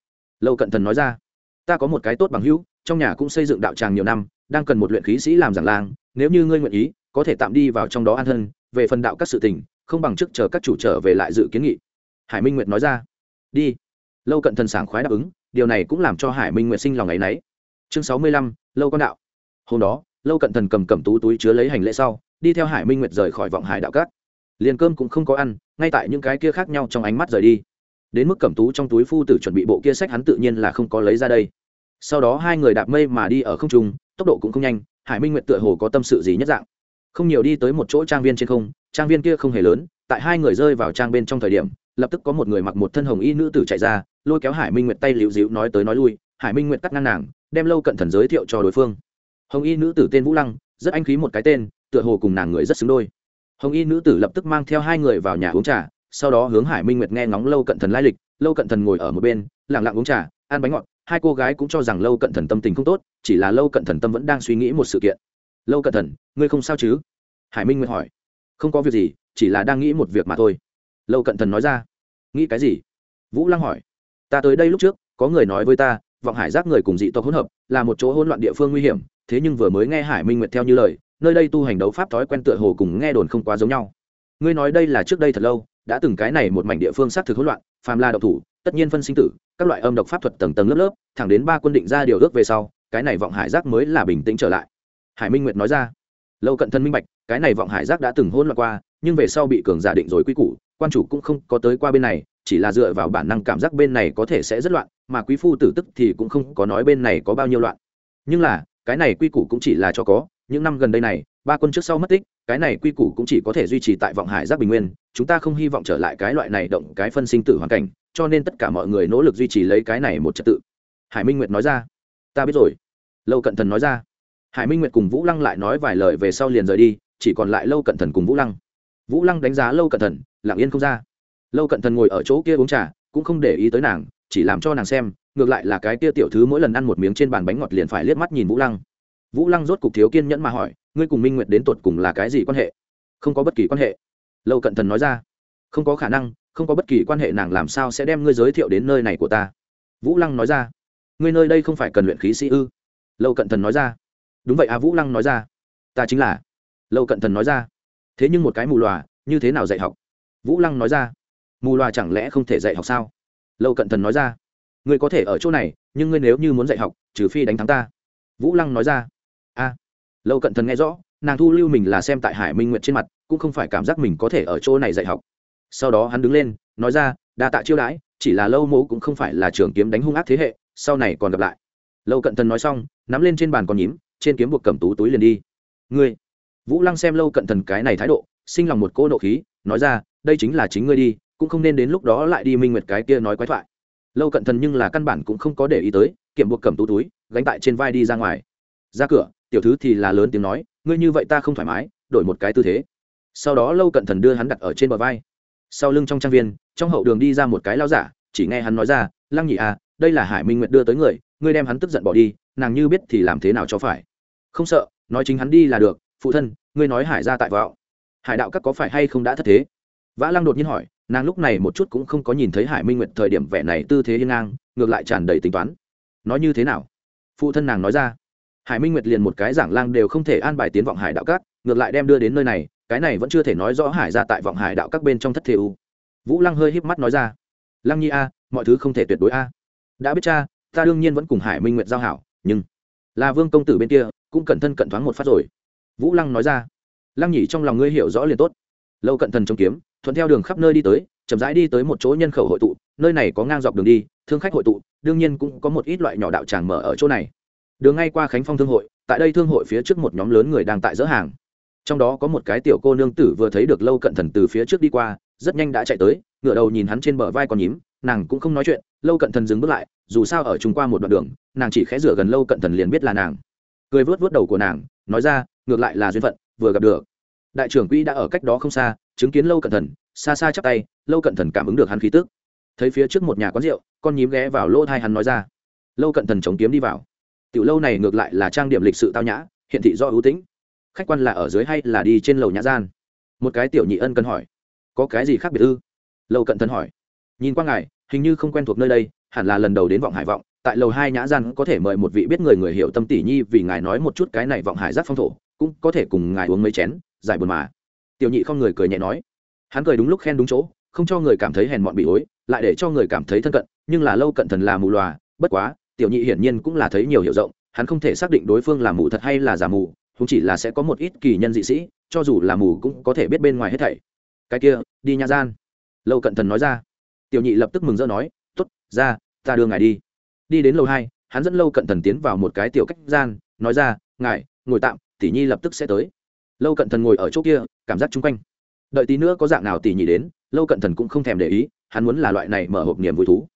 Lâu cận thần nói ra. Ta có một cái tốt bằng hữu, trong nhà cũng xây dựng đạo tràng nhiều năm, đang cần một luyện khí sĩ làm giảng lang, nếu như ngươi nguyện ý, có thể tạm đi vào trong đó an thân, về phần đạo các sự tình, không bằng chức chờ các chủ trở về lại dự kiến nghị. Hải minh nguyệt nói ra. Đi. Lâu cận thần sảng khoái đáp ứng, điều này cũng làm cho hải minh nguyệt sinh lòng ngày nấy. Chương sáu mươi lăm, lâu con đạo. Hôm đó lâu cận thần cầm cầm tú túi chứa lấy hành lễ sau, đi theo hải minh nguyệt rời khỏi vọng hải đạo cát liền cơm cũng không có ăn, ngay tại những cái kia khác nhau trong ánh mắt rời đi. Đến mức cầm tú trong túi phu tử chuẩn bị bộ kia sách hắn tự nhiên là không có lấy ra đây. Sau đó hai người đạp mây mà đi ở không trung, tốc độ cũng không nhanh, hải minh nguyệt tựa hồ có tâm sự gì nhất dạng. Không nhiều đi tới một chỗ trang viên trên không, trang viên kia không hề lớn, tại hai người rơi vào trang bên trong thời điểm, lập tức có một người mặc một thân hồng y nữ tử chạy ra, lôi kéo hải minh nguyệt tay liễu dịu nói tới nói lui. Hải minh nguyệt cắt ngang nàng, đem lâu cận thần giới thiệu cho đối phương hồng y nữ tử tên vũ lăng, rất anh khí một cái tên, tựa hồ cùng nàng người rất xứng đôi. Hồng y nữ tử lập tức mang theo hai người vào nhà uống trà, sau đó hướng hải minh nguyệt nghe ngóng lâu cận thần lai lịch, lâu cận thần ngồi ở một bên lẳng lặng uống trà, ăn bánh ngọt. Hai cô gái cũng cho rằng lâu cận thần tâm tình không tốt, chỉ là lâu cận thần tâm vẫn đang suy nghĩ một sự kiện. Lâu cận thần, ngươi không sao chứ? Hải minh nguyệt hỏi. Không có việc gì, chỉ là đang nghĩ một việc mà thôi. Lâu cận thần nói ra. Nghĩ cái gì? Vũ lăng hỏi. Ta tới đây lúc trước, có người nói với ta, vọng hải giác người cùng dị tộc hỗn hợp, là một chỗ hỗn loạn địa phương nguy hiểm thế nhưng vừa mới nghe hải minh nguyệt theo như lời, nơi đây tu hành đấu pháp thói quen tựa hồ cùng nghe đồn không quá giống nhau. Ngươi nói đây là trước đây thật lâu, đã từng cái này một mảnh địa phương xác thực hỗn loạn, phàm la độc thủ, tất nhiên phân sinh tử, các loại âm độc pháp thuật tầng tầng lớp lớp, thẳng đến ba quân định ra điều ước về sau, cái này vọng hải giác mới là bình tĩnh trở lại. Hải minh nguyệt nói ra, lâu cận thân minh bạch, cái này vọng hải giác đã từng hỗn loạn qua, nhưng về sau bị cường giả định rồi quy củ, quan chủ cũng không có tới qua bên này, chỉ là dựa vào bản năng cảm giác bên này có thể sẽ rất loạn, mà quý phu tử tức thì cũng không có nói bên này có bao nhiêu loạn. Nhưng là cái này quy củ cũng chỉ là cho có, những năm gần đây này, ba quân trước sau mất tích, cái này quy củ cũng chỉ có thể duy trì tại vọng hải giác bình nguyên, chúng ta không hy vọng trở lại cái loại này động cái phân sinh tử hoàn cảnh, cho nên tất cả mọi người nỗ lực duy trì lấy cái này một trật tự. Hải minh nguyệt nói ra. Ta biết rồi. Lâu cận thần nói ra. Hải minh nguyệt cùng vũ lăng lại nói vài lời về sau liền rời đi, chỉ còn lại lâu cận thần cùng vũ lăng. Vũ lăng đánh giá lâu cận thần, lặng yên không ra. Lâu cận thần ngồi ở chỗ kia uống trà, cũng không để ý tới nàng, chỉ làm cho nàng xem ngược lại là cái kia tiểu thứ mỗi lần ăn một miếng trên bàn bánh ngọt liền phải liếc mắt nhìn vũ lăng. Vũ lăng rốt cục thiếu kiên nhẫn mà hỏi, ngươi cùng minh nguyệt đến tột cùng là cái gì quan hệ? Không có bất kỳ quan hệ. Lâu cận thần nói ra, không có khả năng, không có bất kỳ quan hệ nàng làm sao sẽ đem ngươi giới thiệu đến nơi này của ta? Vũ lăng nói ra, ngươi nơi đây không phải cần luyện khí sĩ ư? Lâu cận thần nói ra, đúng vậy à vũ lăng nói ra, ta chính là. Lâu cận thần nói ra, thế nhưng một cái mù loà, như thế nào dạy học? Vũ lăng nói ra, mù loà chẳng lẽ không thể dạy học sao? Lâu cận thần nói ra ngươi có thể ở chỗ này, nhưng ngươi nếu như muốn dạy học, trừ phi đánh thắng ta. Vũ lăng nói ra. A. Lâu cận thần nghe rõ, nàng thu lưu mình là xem tại hải minh nguyện trên mặt, cũng không phải cảm giác mình có thể ở chỗ này dạy học. Sau đó hắn đứng lên, nói ra, đa tạ chiêu đãi, chỉ là lâu mố cũng không phải là trường kiếm đánh hung ác thế hệ, sau này còn gặp lại. Lâu cận thần nói xong, nắm lên trên bàn còn nhím, trên kiếm buộc cầm tú túi liền đi. Ngươi. Vũ lăng xem lâu cận thần cái này thái độ, sinh lòng một cô nộ khí, nói ra, đây chính là chính ngươi đi, cũng không nên đến lúc đó lại đi minh nguyệt cái kia nói quái thoại lâu cận thần nhưng là căn bản cũng không có để ý tới, kiểm buộc cầm tú túi, gánh tại trên vai đi ra ngoài. Ra cửa, tiểu thứ thì là lớn tiếng nói, ngươi như vậy ta không thoải mái, đổi một cái tư thế. Sau đó lâu cận thần đưa hắn đặt ở trên bờ vai. Sau lưng trong trang viên, trong hậu đường đi ra một cái lao giả, chỉ nghe hắn nói ra, lăng nhị à đây là hải minh nguyệt đưa tới người, ngươi đem hắn tức giận bỏ đi, nàng như biết thì làm thế nào cho phải? Không sợ, nói chính hắn đi là được, phụ thân, ngươi nói hải ra tại vạo hải đạo các có phải hay không đã thất thế? Vã lăng đột nhiên hỏi nàng lúc này một chút cũng không có nhìn thấy hải minh nguyệt thời điểm vẻ này tư thế hiên ngang, ngược lại tràn đầy tính toán. Nói như thế nào? Phụ thân nàng nói ra. Hải minh nguyệt liền một cái giảng lang đều không thể an bài tiến vọng hải đạo các, ngược lại đem đưa đến nơi này, cái này vẫn chưa thể nói rõ hải ra tại vọng hải đạo các bên trong thất thế u. Vũ lăng hơi híp mắt nói ra. Lăng nhi a, mọi thứ không thể tuyệt đối a. Đã biết cha, ta đương nhiên vẫn cùng hải minh nguyệt giao hảo, nhưng là vương công tử bên kia, cũng cẩn thân cận thoáng một phát rồi. Vũ lăng nói ra. Lăng nhỉ trong lòng ngươi hiểu rõ liền tốt. Lâu cận thần trong kiếm thuận theo đường khắp nơi đi tới, chậm rãi đi tới một chỗ nhân khẩu hội tụ. Nơi này có ngang dọc đường đi, thương khách hội tụ, đương nhiên cũng có một ít loại nhỏ đạo tràng mở ở chỗ này. Đường ngay qua khánh phong thương hội, tại đây thương hội phía trước một nhóm lớn người đang tại dỡ hàng. Trong đó có một cái tiểu cô nương tử vừa thấy được lâu cận thần từ phía trước đi qua, rất nhanh đã chạy tới ngựa đầu nhìn hắn trên bờ vai còn nhím, nàng cũng không nói chuyện, lâu cận thần dừng bước lại, dù sao ở chung qua một đoạn đường, nàng chỉ khẽ rửa gần lâu cận thần liền biết là nàng. Cười vớt vớt đầu của nàng, nói ra, ngược lại là duyên phận, vừa gặp được. Đại trưởng quỹ đã ở cách đó không xa chứng kiến lâu cận thần, xa xa chắp tay, lâu cận thần cảm ứng được hắn khí tức. Thấy phía trước một nhà quán rượu, con nhím ghé vào lỗ thai hắn nói ra. Lâu cận thần chống kiếm đi vào. Tiểu lâu này ngược lại là trang điểm lịch sự tao nhã, hiện thị do ưu tĩnh. Khách quan là ở dưới hay là đi trên lầu nhã gian? Một cái tiểu nhị ân cần hỏi. Có cái gì khác biệt ư? Lâu cận thần hỏi. Nhìn qua ngài, hình như không quen thuộc nơi đây, hẳn là lần đầu đến vọng hải vọng, tại lầu hai nhã gian có thể mời một vị biết người người hiểu tâm tỷ nhi vì ngài nói một chút cái này vọng hải giác phong thổ, cũng có thể cùng ngài uống mấy chén, giải buồn mà tiểu nhị không người cười nhẹ nói. Hắn cười đúng lúc khen đúng chỗ, không cho người cảm thấy hèn mọn bị ối, lại để cho người cảm thấy thân cận, nhưng là lâu cận thần là mù loà, bất quá, tiểu nhị hiển nhiên cũng là thấy nhiều hiểu rộng, hắn không thể xác định đối phương là mù thật hay là giả mù không chỉ là sẽ có một ít kỳ nhân dị sĩ, cho dù là mù cũng có thể biết bên ngoài hết thảy. Cái kia, đi nhà gian. Lâu cận thần nói ra. Tiểu nhị lập tức mừng rỡ nói t ố t ra, ta đưa ngài đi. Đi đến lâu hai, hắn dẫn lâu cận thần tiến vào một cái tiểu cách gian, nói ra, ngài, ngồi tạm, tỷ nhi lập tức sẽ tới. Lâu cận thần ngồi ở chỗ kia cảm giác chung quanh. Đợi tí nữa có dạng nào tỷ nhỉ đến, lâu cận thần cũng không thèm để ý, hắn muốn là loại này mở hộp niềm vui thú.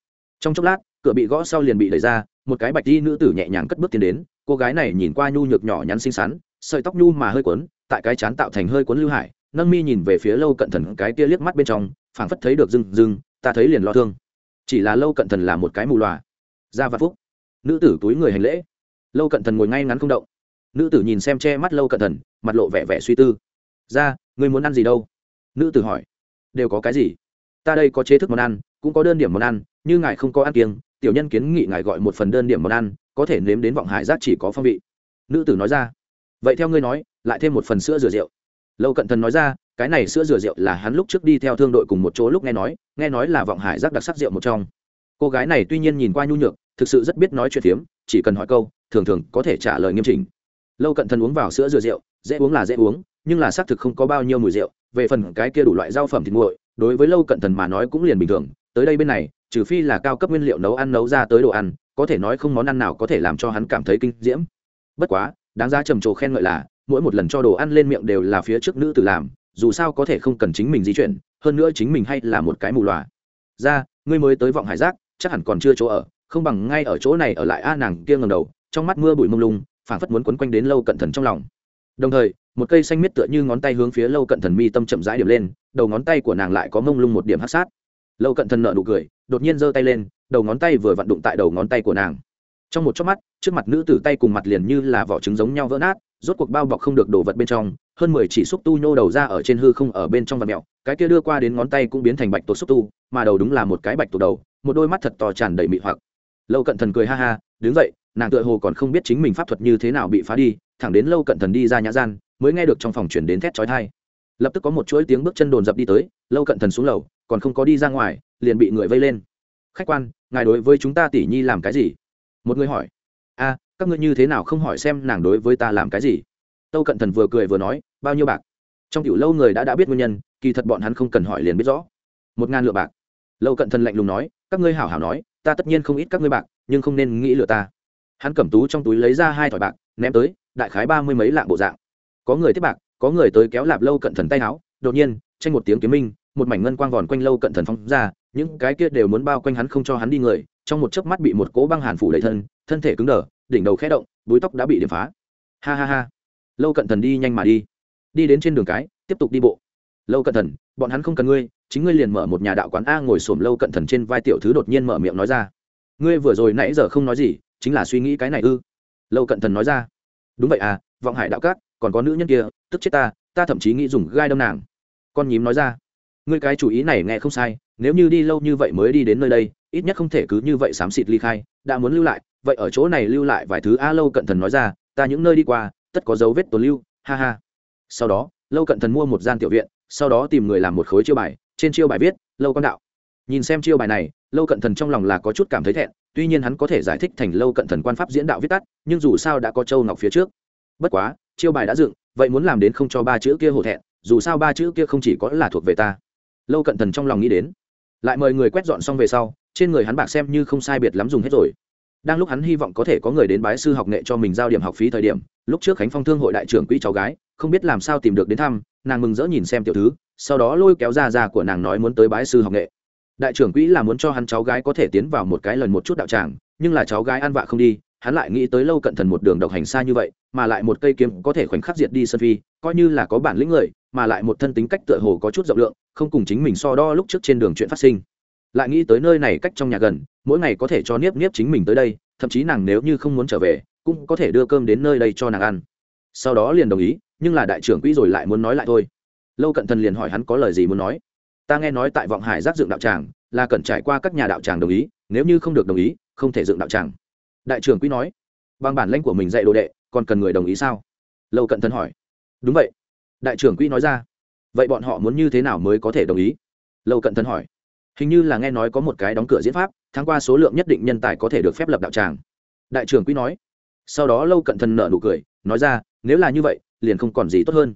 Trong chốc lát, cửa bị gõ sau liền bị đẩy ra, một cái bạch đi nữ tử nhẹ nhàng cất bước tiến đến, cô gái này nhìn qua nhu nhược nhỏ nhắn xinh xắn, sợi tóc nhu mà hơi quấn tại cái chán tạo thành hơi quấn lưu hải, nâng mi nhìn về phía lâu cận thần cái kia liếc mắt bên trong, phảng phất thấy được rừng rừng ta thấy liền lo thương. Chỉ là lâu cận thần là một cái mù loà. Ra vạn phúc. Nữ tử túi người hành lễ. Lâu cận thần ngồi ngay ngắn không động. Nữ tử nhìn xem che mắt lâu cận thần, mặt lộ vẻ vẻ suy tư ra người muốn ăn gì đâu? Nữ tử hỏi. Đều có cái gì? Ta đây có chế thức món ăn, cũng có đơn điểm món ăn như ngài không có ăn kiêng. Tiểu nhân kiến nghị ngài gọi một phần đơn điểm món ăn, có thể nếm đến vọng hải giác chỉ có phong vị. Nữ tử nói ra. Vậy theo ngươi nói, lại thêm một phần sữa rửa rượu. Lâu cận thần nói ra, cái này sữa rửa rượu là hắn lúc trước đi theo thương đội cùng một chỗ lúc nghe nói nghe nói là vọng hải giác đặc sắc rượu một trong. Cô gái này tuy nhiên nhìn qua nhu nhược, thực sự rất biết nói chuyện phiếm, chỉ cần hỏi câu, thường thường có thể trả lời nghiêm chỉnh. Lâu cận thần uống vào sữa rửa rượu dễ uống là dễ uống, nhưng là xác thực không có bao nhiêu mùi rượu, về phần cái kia đủ loại rau phẩm thịt nguội, đối với lâu cận thần mà nói cũng liền bình thường, tới đây bên này, trừ phi là cao cấp nguyên liệu nấu ăn nấu ra tới đồ ăn, có thể nói không món ăn nào có thể làm cho hắn cảm thấy kinh diễm. Bất quá, đáng giá trầm trồ khen ngợi là, mỗi một lần cho đồ ăn lên miệng đều là phía trước nữ tử làm, dù sao có thể không cần chính mình di chuyển, hơn nữa chính mình hay là một cái mù loà. Ra, ngươi mới tới vọng hải giác, chắc hẳn còn chưa chỗ ở, không bằng ngay ở chỗ này ở lại a nàng kia ngầm đầu, trong mắt mưa bụi mông lung, phảng phất muốn quấn quanh đến lâu cận thần trong lòng đồng thời, một cây xanh miết tựa như ngón tay hướng phía lâu cận thần mi tâm chậm rãi điểm lên, đầu ngón tay của nàng lại có mông lung một điểm hát sát. Lâu cận thần nợ nụ cười, đột nhiên giơ tay lên, đầu ngón tay vừa vặn đụng tại đầu ngón tay của nàng. Trong một chớp mắt, trước mặt nữ tử tay cùng mặt liền như là vỏ trứng giống nhau vỡ nát, rốt cuộc bao bọc không được đồ vật bên trong, hơn mười chỉ xúc tu nhô đầu ra ở trên hư không ở bên trong và mẹo, cái kia đưa qua đến ngón tay cũng biến thành bạch tuộc xúc tu, mà đầu đúng là một cái bạch tuộc đầu, một đôi mắt thật to tràn đầy mị hoặc. Lâu cận thần cười ha ha, đứng dậy, nàng tựa hồ còn không biết chính mình pháp thuật như thế nào bị phá đi thẳng đến lâu cận thần đi ra nhã gian, mới nghe được trong phòng chuyển đến thét chói thai lập tức có một chuỗi tiếng bước chân đồn dập đi tới, lâu cận thần xuống lầu, còn không có đi ra ngoài, liền bị người vây lên. Khách quan, ngài đối với chúng ta tỷ nhi làm cái gì? Một người hỏi. A, các ngươi như thế nào không hỏi xem nàng đối với ta làm cái gì? Tâu cận thần vừa cười vừa nói, bao nhiêu bạc? Trong tiểu lâu người đã đã biết nguyên nhân, kỳ thật bọn hắn không cần hỏi liền biết rõ. Một ngàn lựa bạc. Lâu cận thần lạnh lùng nói, các ngươi hảo hảo nói, ta tất nhiên không ít các ngươi bạc, nhưng không nên nghĩ lựa ta. Hắn cầm tú trong túi lấy ra hai thỏi bạc, ném tới đại khái ba mươi mấy lạng bộ dạng. Có người tiếp bạc, có người tới kéo lạp lâu cận thần tay áo đột nhiên, tranh một tiếng kiếm minh, một mảnh ngân quang vòn quanh lâu cận thần phong ra, những cái kia đều muốn bao quanh hắn không cho hắn đi người, trong một chớp mắt bị một cỗ băng hàn phủ đầy thân thân thể cứng đờ, đỉnh đầu khẽ động, búi tóc đã bị điểm phá. Ha ha ha. Lâu cận thần đi nhanh mà đi. Đi đến trên đường cái, tiếp tục đi bộ. Lâu cận thần, bọn hắn không cần ngươi, chính ngươi liền mở một nhà đạo quán a ngồi xổm lâu cận thần trên vai tiểu thứ đột nhiên mở miệng nói ra. Ngươi vừa rồi nãy giờ không nói gì, chính là suy nghĩ cái này ư? Lâu cận thần nói ra đúng vậy à vọng hải đạo cát còn có nữ nhân kia, tức chết ta ta thậm chí nghĩ dùng gai đâm nàng. Con nhím nói ra. Ngươi cái chủ ý này nghe không sai, nếu như đi lâu như vậy mới đi đến nơi đây, ít nhất không thể cứ như vậy xám xịt ly khai, đã muốn lưu lại, vậy ở chỗ này lưu lại vài thứ a lâu cận thần nói ra, ta những nơi đi qua, tất có dấu vết tồn lưu, ha ha. Sau đó, lâu cận thần mua một gian tiểu viện, sau đó tìm người làm một khối chiêu bài, trên chiêu bài viết, lâu con đạo. Nhìn xem chiêu bài này, lâu cận thần trong lòng là có chút cảm thấy thẹn tuy nhiên hắn có thể giải thích thành lâu cận thần quan pháp diễn đạo viết tắt, nhưng dù sao đã có châu ngọc phía trước. Bất quá, chiêu bài đã dựng, vậy muốn làm đến không cho ba chữ kia hổ thẹn, dù sao ba chữ kia không chỉ có là thuộc về ta. Lâu cận thần trong lòng nghĩ đến, lại mời người quét dọn xong về sau, trên người hắn bạc xem như không sai biệt lắm dùng hết rồi. Đang lúc hắn hy vọng có thể có người đến bái sư học nghệ cho mình giao điểm học phí thời điểm, lúc trước khánh phong thương hội đại trưởng quỹ cháu gái, không biết làm sao tìm được đến thăm, nàng mừng rỡ nhìn xem tiểu thứ, sau đó lôi kéo ra ra của nàng nói muốn tới bái sư học nghệ đại trưởng quỹ là muốn cho hắn cháu gái có thể tiến vào một cái lần một chút đạo tràng, nhưng là cháu gái ăn vạ không đi, hắn lại nghĩ tới lâu cận thần một đường độc hành xa như vậy, mà lại một cây kiếm có thể khoảnh khắc diệt đi sân phi, coi như là có bản lĩnh người, mà lại một thân tính cách tựa hồ có chút rộng lượng, không cùng chính mình so đo lúc trước trên đường chuyện phát sinh. Lại nghĩ tới nơi này cách trong nhà gần, mỗi ngày có thể cho niếp niếp chính mình tới đây, thậm chí nàng nếu như không muốn trở về, cũng có thể đưa cơm đến nơi đây cho nàng ăn. Sau đó liền đồng ý, nhưng là đại trưởng quỹ rồi lại muốn nói lại thôi. Lâu cận thần liền hỏi hắn có lời gì muốn nói ta nghe nói tại vọng hải giác dựng đạo tràng, là cần trải qua các nhà đạo tràng đồng ý, nếu như không được đồng ý, không thể dựng đạo tràng. Đại trưởng quỹ nói, bằng bản lãnh của mình dạy đồ đệ, còn cần người đồng ý sao? Lâu cận thân hỏi. Đúng vậy. Đại trưởng quỹ nói ra. Vậy bọn họ muốn như thế nào mới có thể đồng ý? Lâu cận thân hỏi. Hình như là nghe nói có một cái đóng cửa diễn pháp tháng qua số lượng nhất định nhân tài có thể được phép lập đạo tràng. Đại trưởng quỹ nói. Sau đó lâu cận thân nợ nụ cười, nói ra, nếu là như vậy, liền không còn gì tốt hơn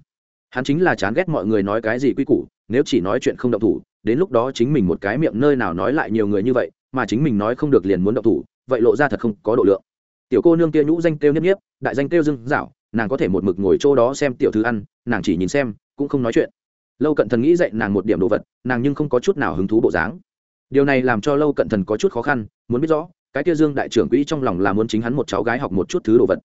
hắn chính là chán ghét mọi người nói cái gì quy củ, nếu chỉ nói chuyện không động thủ, đến lúc đó chính mình một cái miệng nơi nào nói lại nhiều người như vậy, mà chính mình nói không được liền muốn động thủ, vậy lộ ra thật không có độ lượng. Tiểu cô nương kia nhũ danh kêu nhất nhiếp đại danh kêu dưng dạo, nàng có thể một mực ngồi chỗ đó xem tiểu thư ăn, nàng chỉ nhìn xem, cũng không nói chuyện. Lâu cận thần nghĩ dạy nàng một điểm đồ vật, nàng nhưng không có chút nào hứng thú bộ dáng. Điều này làm cho lâu cận thần có chút khó khăn, muốn biết rõ, cái kia dương đại trưởng quỹ trong lòng là muốn chính hắn một cháu gái học một chút thứ đồ vật.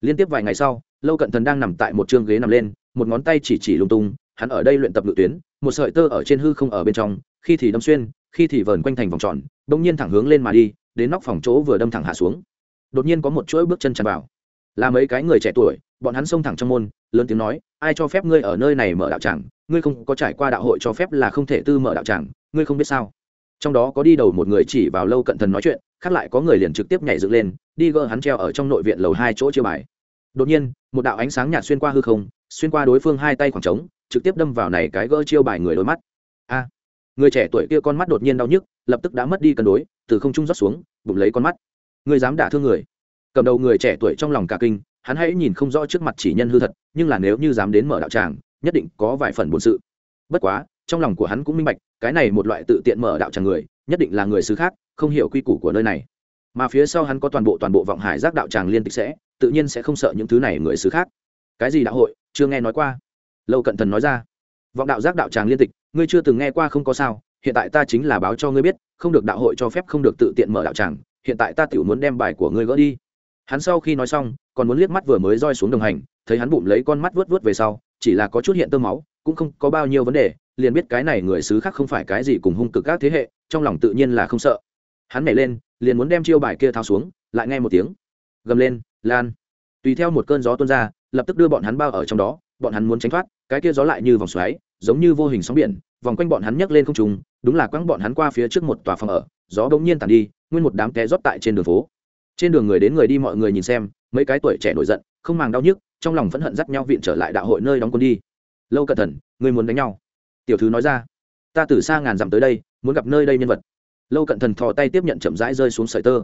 Liên tiếp vài ngày sau lâu cận thần đang nằm tại một chương ghế nằm lên, một ngón tay chỉ chỉ lung tung, hắn ở đây luyện tập ngự tuyến, một sợi tơ ở trên hư không ở bên trong, khi thì đâm xuyên, khi thì vờn quanh thành vòng tròn bỗng nhiên thẳng hướng lên mà đi, đến nóc phòng chỗ vừa đâm thẳng hạ xuống. Đột nhiên có một chuỗi bước chân tràn vào. Là mấy cái người trẻ tuổi, bọn hắn xông thẳng trong môn, lớn tiếng nói, ai cho phép ngươi ở nơi này mở đạo tràng? Ngươi không có trải qua đạo hội cho phép là không thể tư mở đạo tràng, ngươi không biết sao? Trong đó có đi đầu một người chỉ vào lâu cận thần nói chuyện, khác lại có người liền trực tiếp nhảy dựng lên, đi gỡ hắn treo ở trong nội viện lầu hai chỗ chiêu bài. Đột nhiên một đạo ánh sáng nhạt xuyên qua hư không, xuyên qua đối phương hai tay khoảng trống, trực tiếp đâm vào này cái gỡ chiêu bài người đôi mắt. A! Người trẻ tuổi kia con mắt đột nhiên đau nhức, lập tức đã mất đi cân đối, từ không trung rót xuống, bụng lấy con mắt. Người dám đả thương người. Cầm đầu người trẻ tuổi trong lòng cả kinh, hắn hãy nhìn không rõ trước mặt chỉ nhân hư thật, nhưng là nếu như dám đến mở đạo tràng, nhất định có vài phần bổn sự. Bất quá, trong lòng của hắn cũng minh bạch, cái này một loại tự tiện mở đạo tràng người, nhất định là người xứ khác, không hiểu quy củ của nơi này mà phía sau hắn có toàn bộ toàn bộ vọng hải giác đạo tràng liên tịch sẽ, tự nhiên sẽ không sợ những thứ này người xứ khác. Cái gì đạo hội? Chưa nghe nói qua. Lâu cận thần nói ra. Vọng đạo giác đạo tràng liên tịch, ngươi chưa từng nghe qua không có sao, hiện tại ta chính là báo cho ngươi biết, không được đạo hội cho phép, không được tự tiện mở đạo tràng, hiện tại ta tiểu muốn đem bài của ngươi gỡ đi. Hắn sau khi nói xong, còn muốn liếc mắt vừa mới roi xuống đồng hành, thấy hắn bụng lấy con mắt vớt vớt về sau, chỉ là có chút hiện tơ máu, cũng không có bao nhiêu vấn đề, liền biết cái này người xứ khác không phải cái gì cùng hung cực các thế hệ, trong lòng tự nhiên là không sợ hắn nhảy lên, liền muốn đem chiêu bài kia thao xuống, lại nghe một tiếng. Gầm lên, lan. Tùy theo một cơn gió tuôn ra, lập tức đưa bọn hắn bao ở trong đó, bọn hắn muốn tránh thoát, cái kia gió lại như vòng xoáy, giống như vô hình sóng biển, vòng quanh bọn hắn nhấc lên không trùng đúng là quăng bọn hắn qua phía trước một tòa phòng ở, gió bỗng nhiên tàn đi, nguyên một đám té rót tại trên đường phố. Trên đường người đến người đi mọi người nhìn xem, mấy cái tuổi trẻ nổi giận, không màng đau nhức, trong lòng phẫn hận dắt nhau viện trở lại đạo hội nơi đóng quân đi. Lâu cẩn thận, người muốn đánh nhau. Tiểu thứ nói ra, ta từ xa ngàn dặm tới đây, muốn gặp nơi đây nhân vật lâu cận thần thò tay tiếp nhận chậm rãi rơi xuống sợi tơ.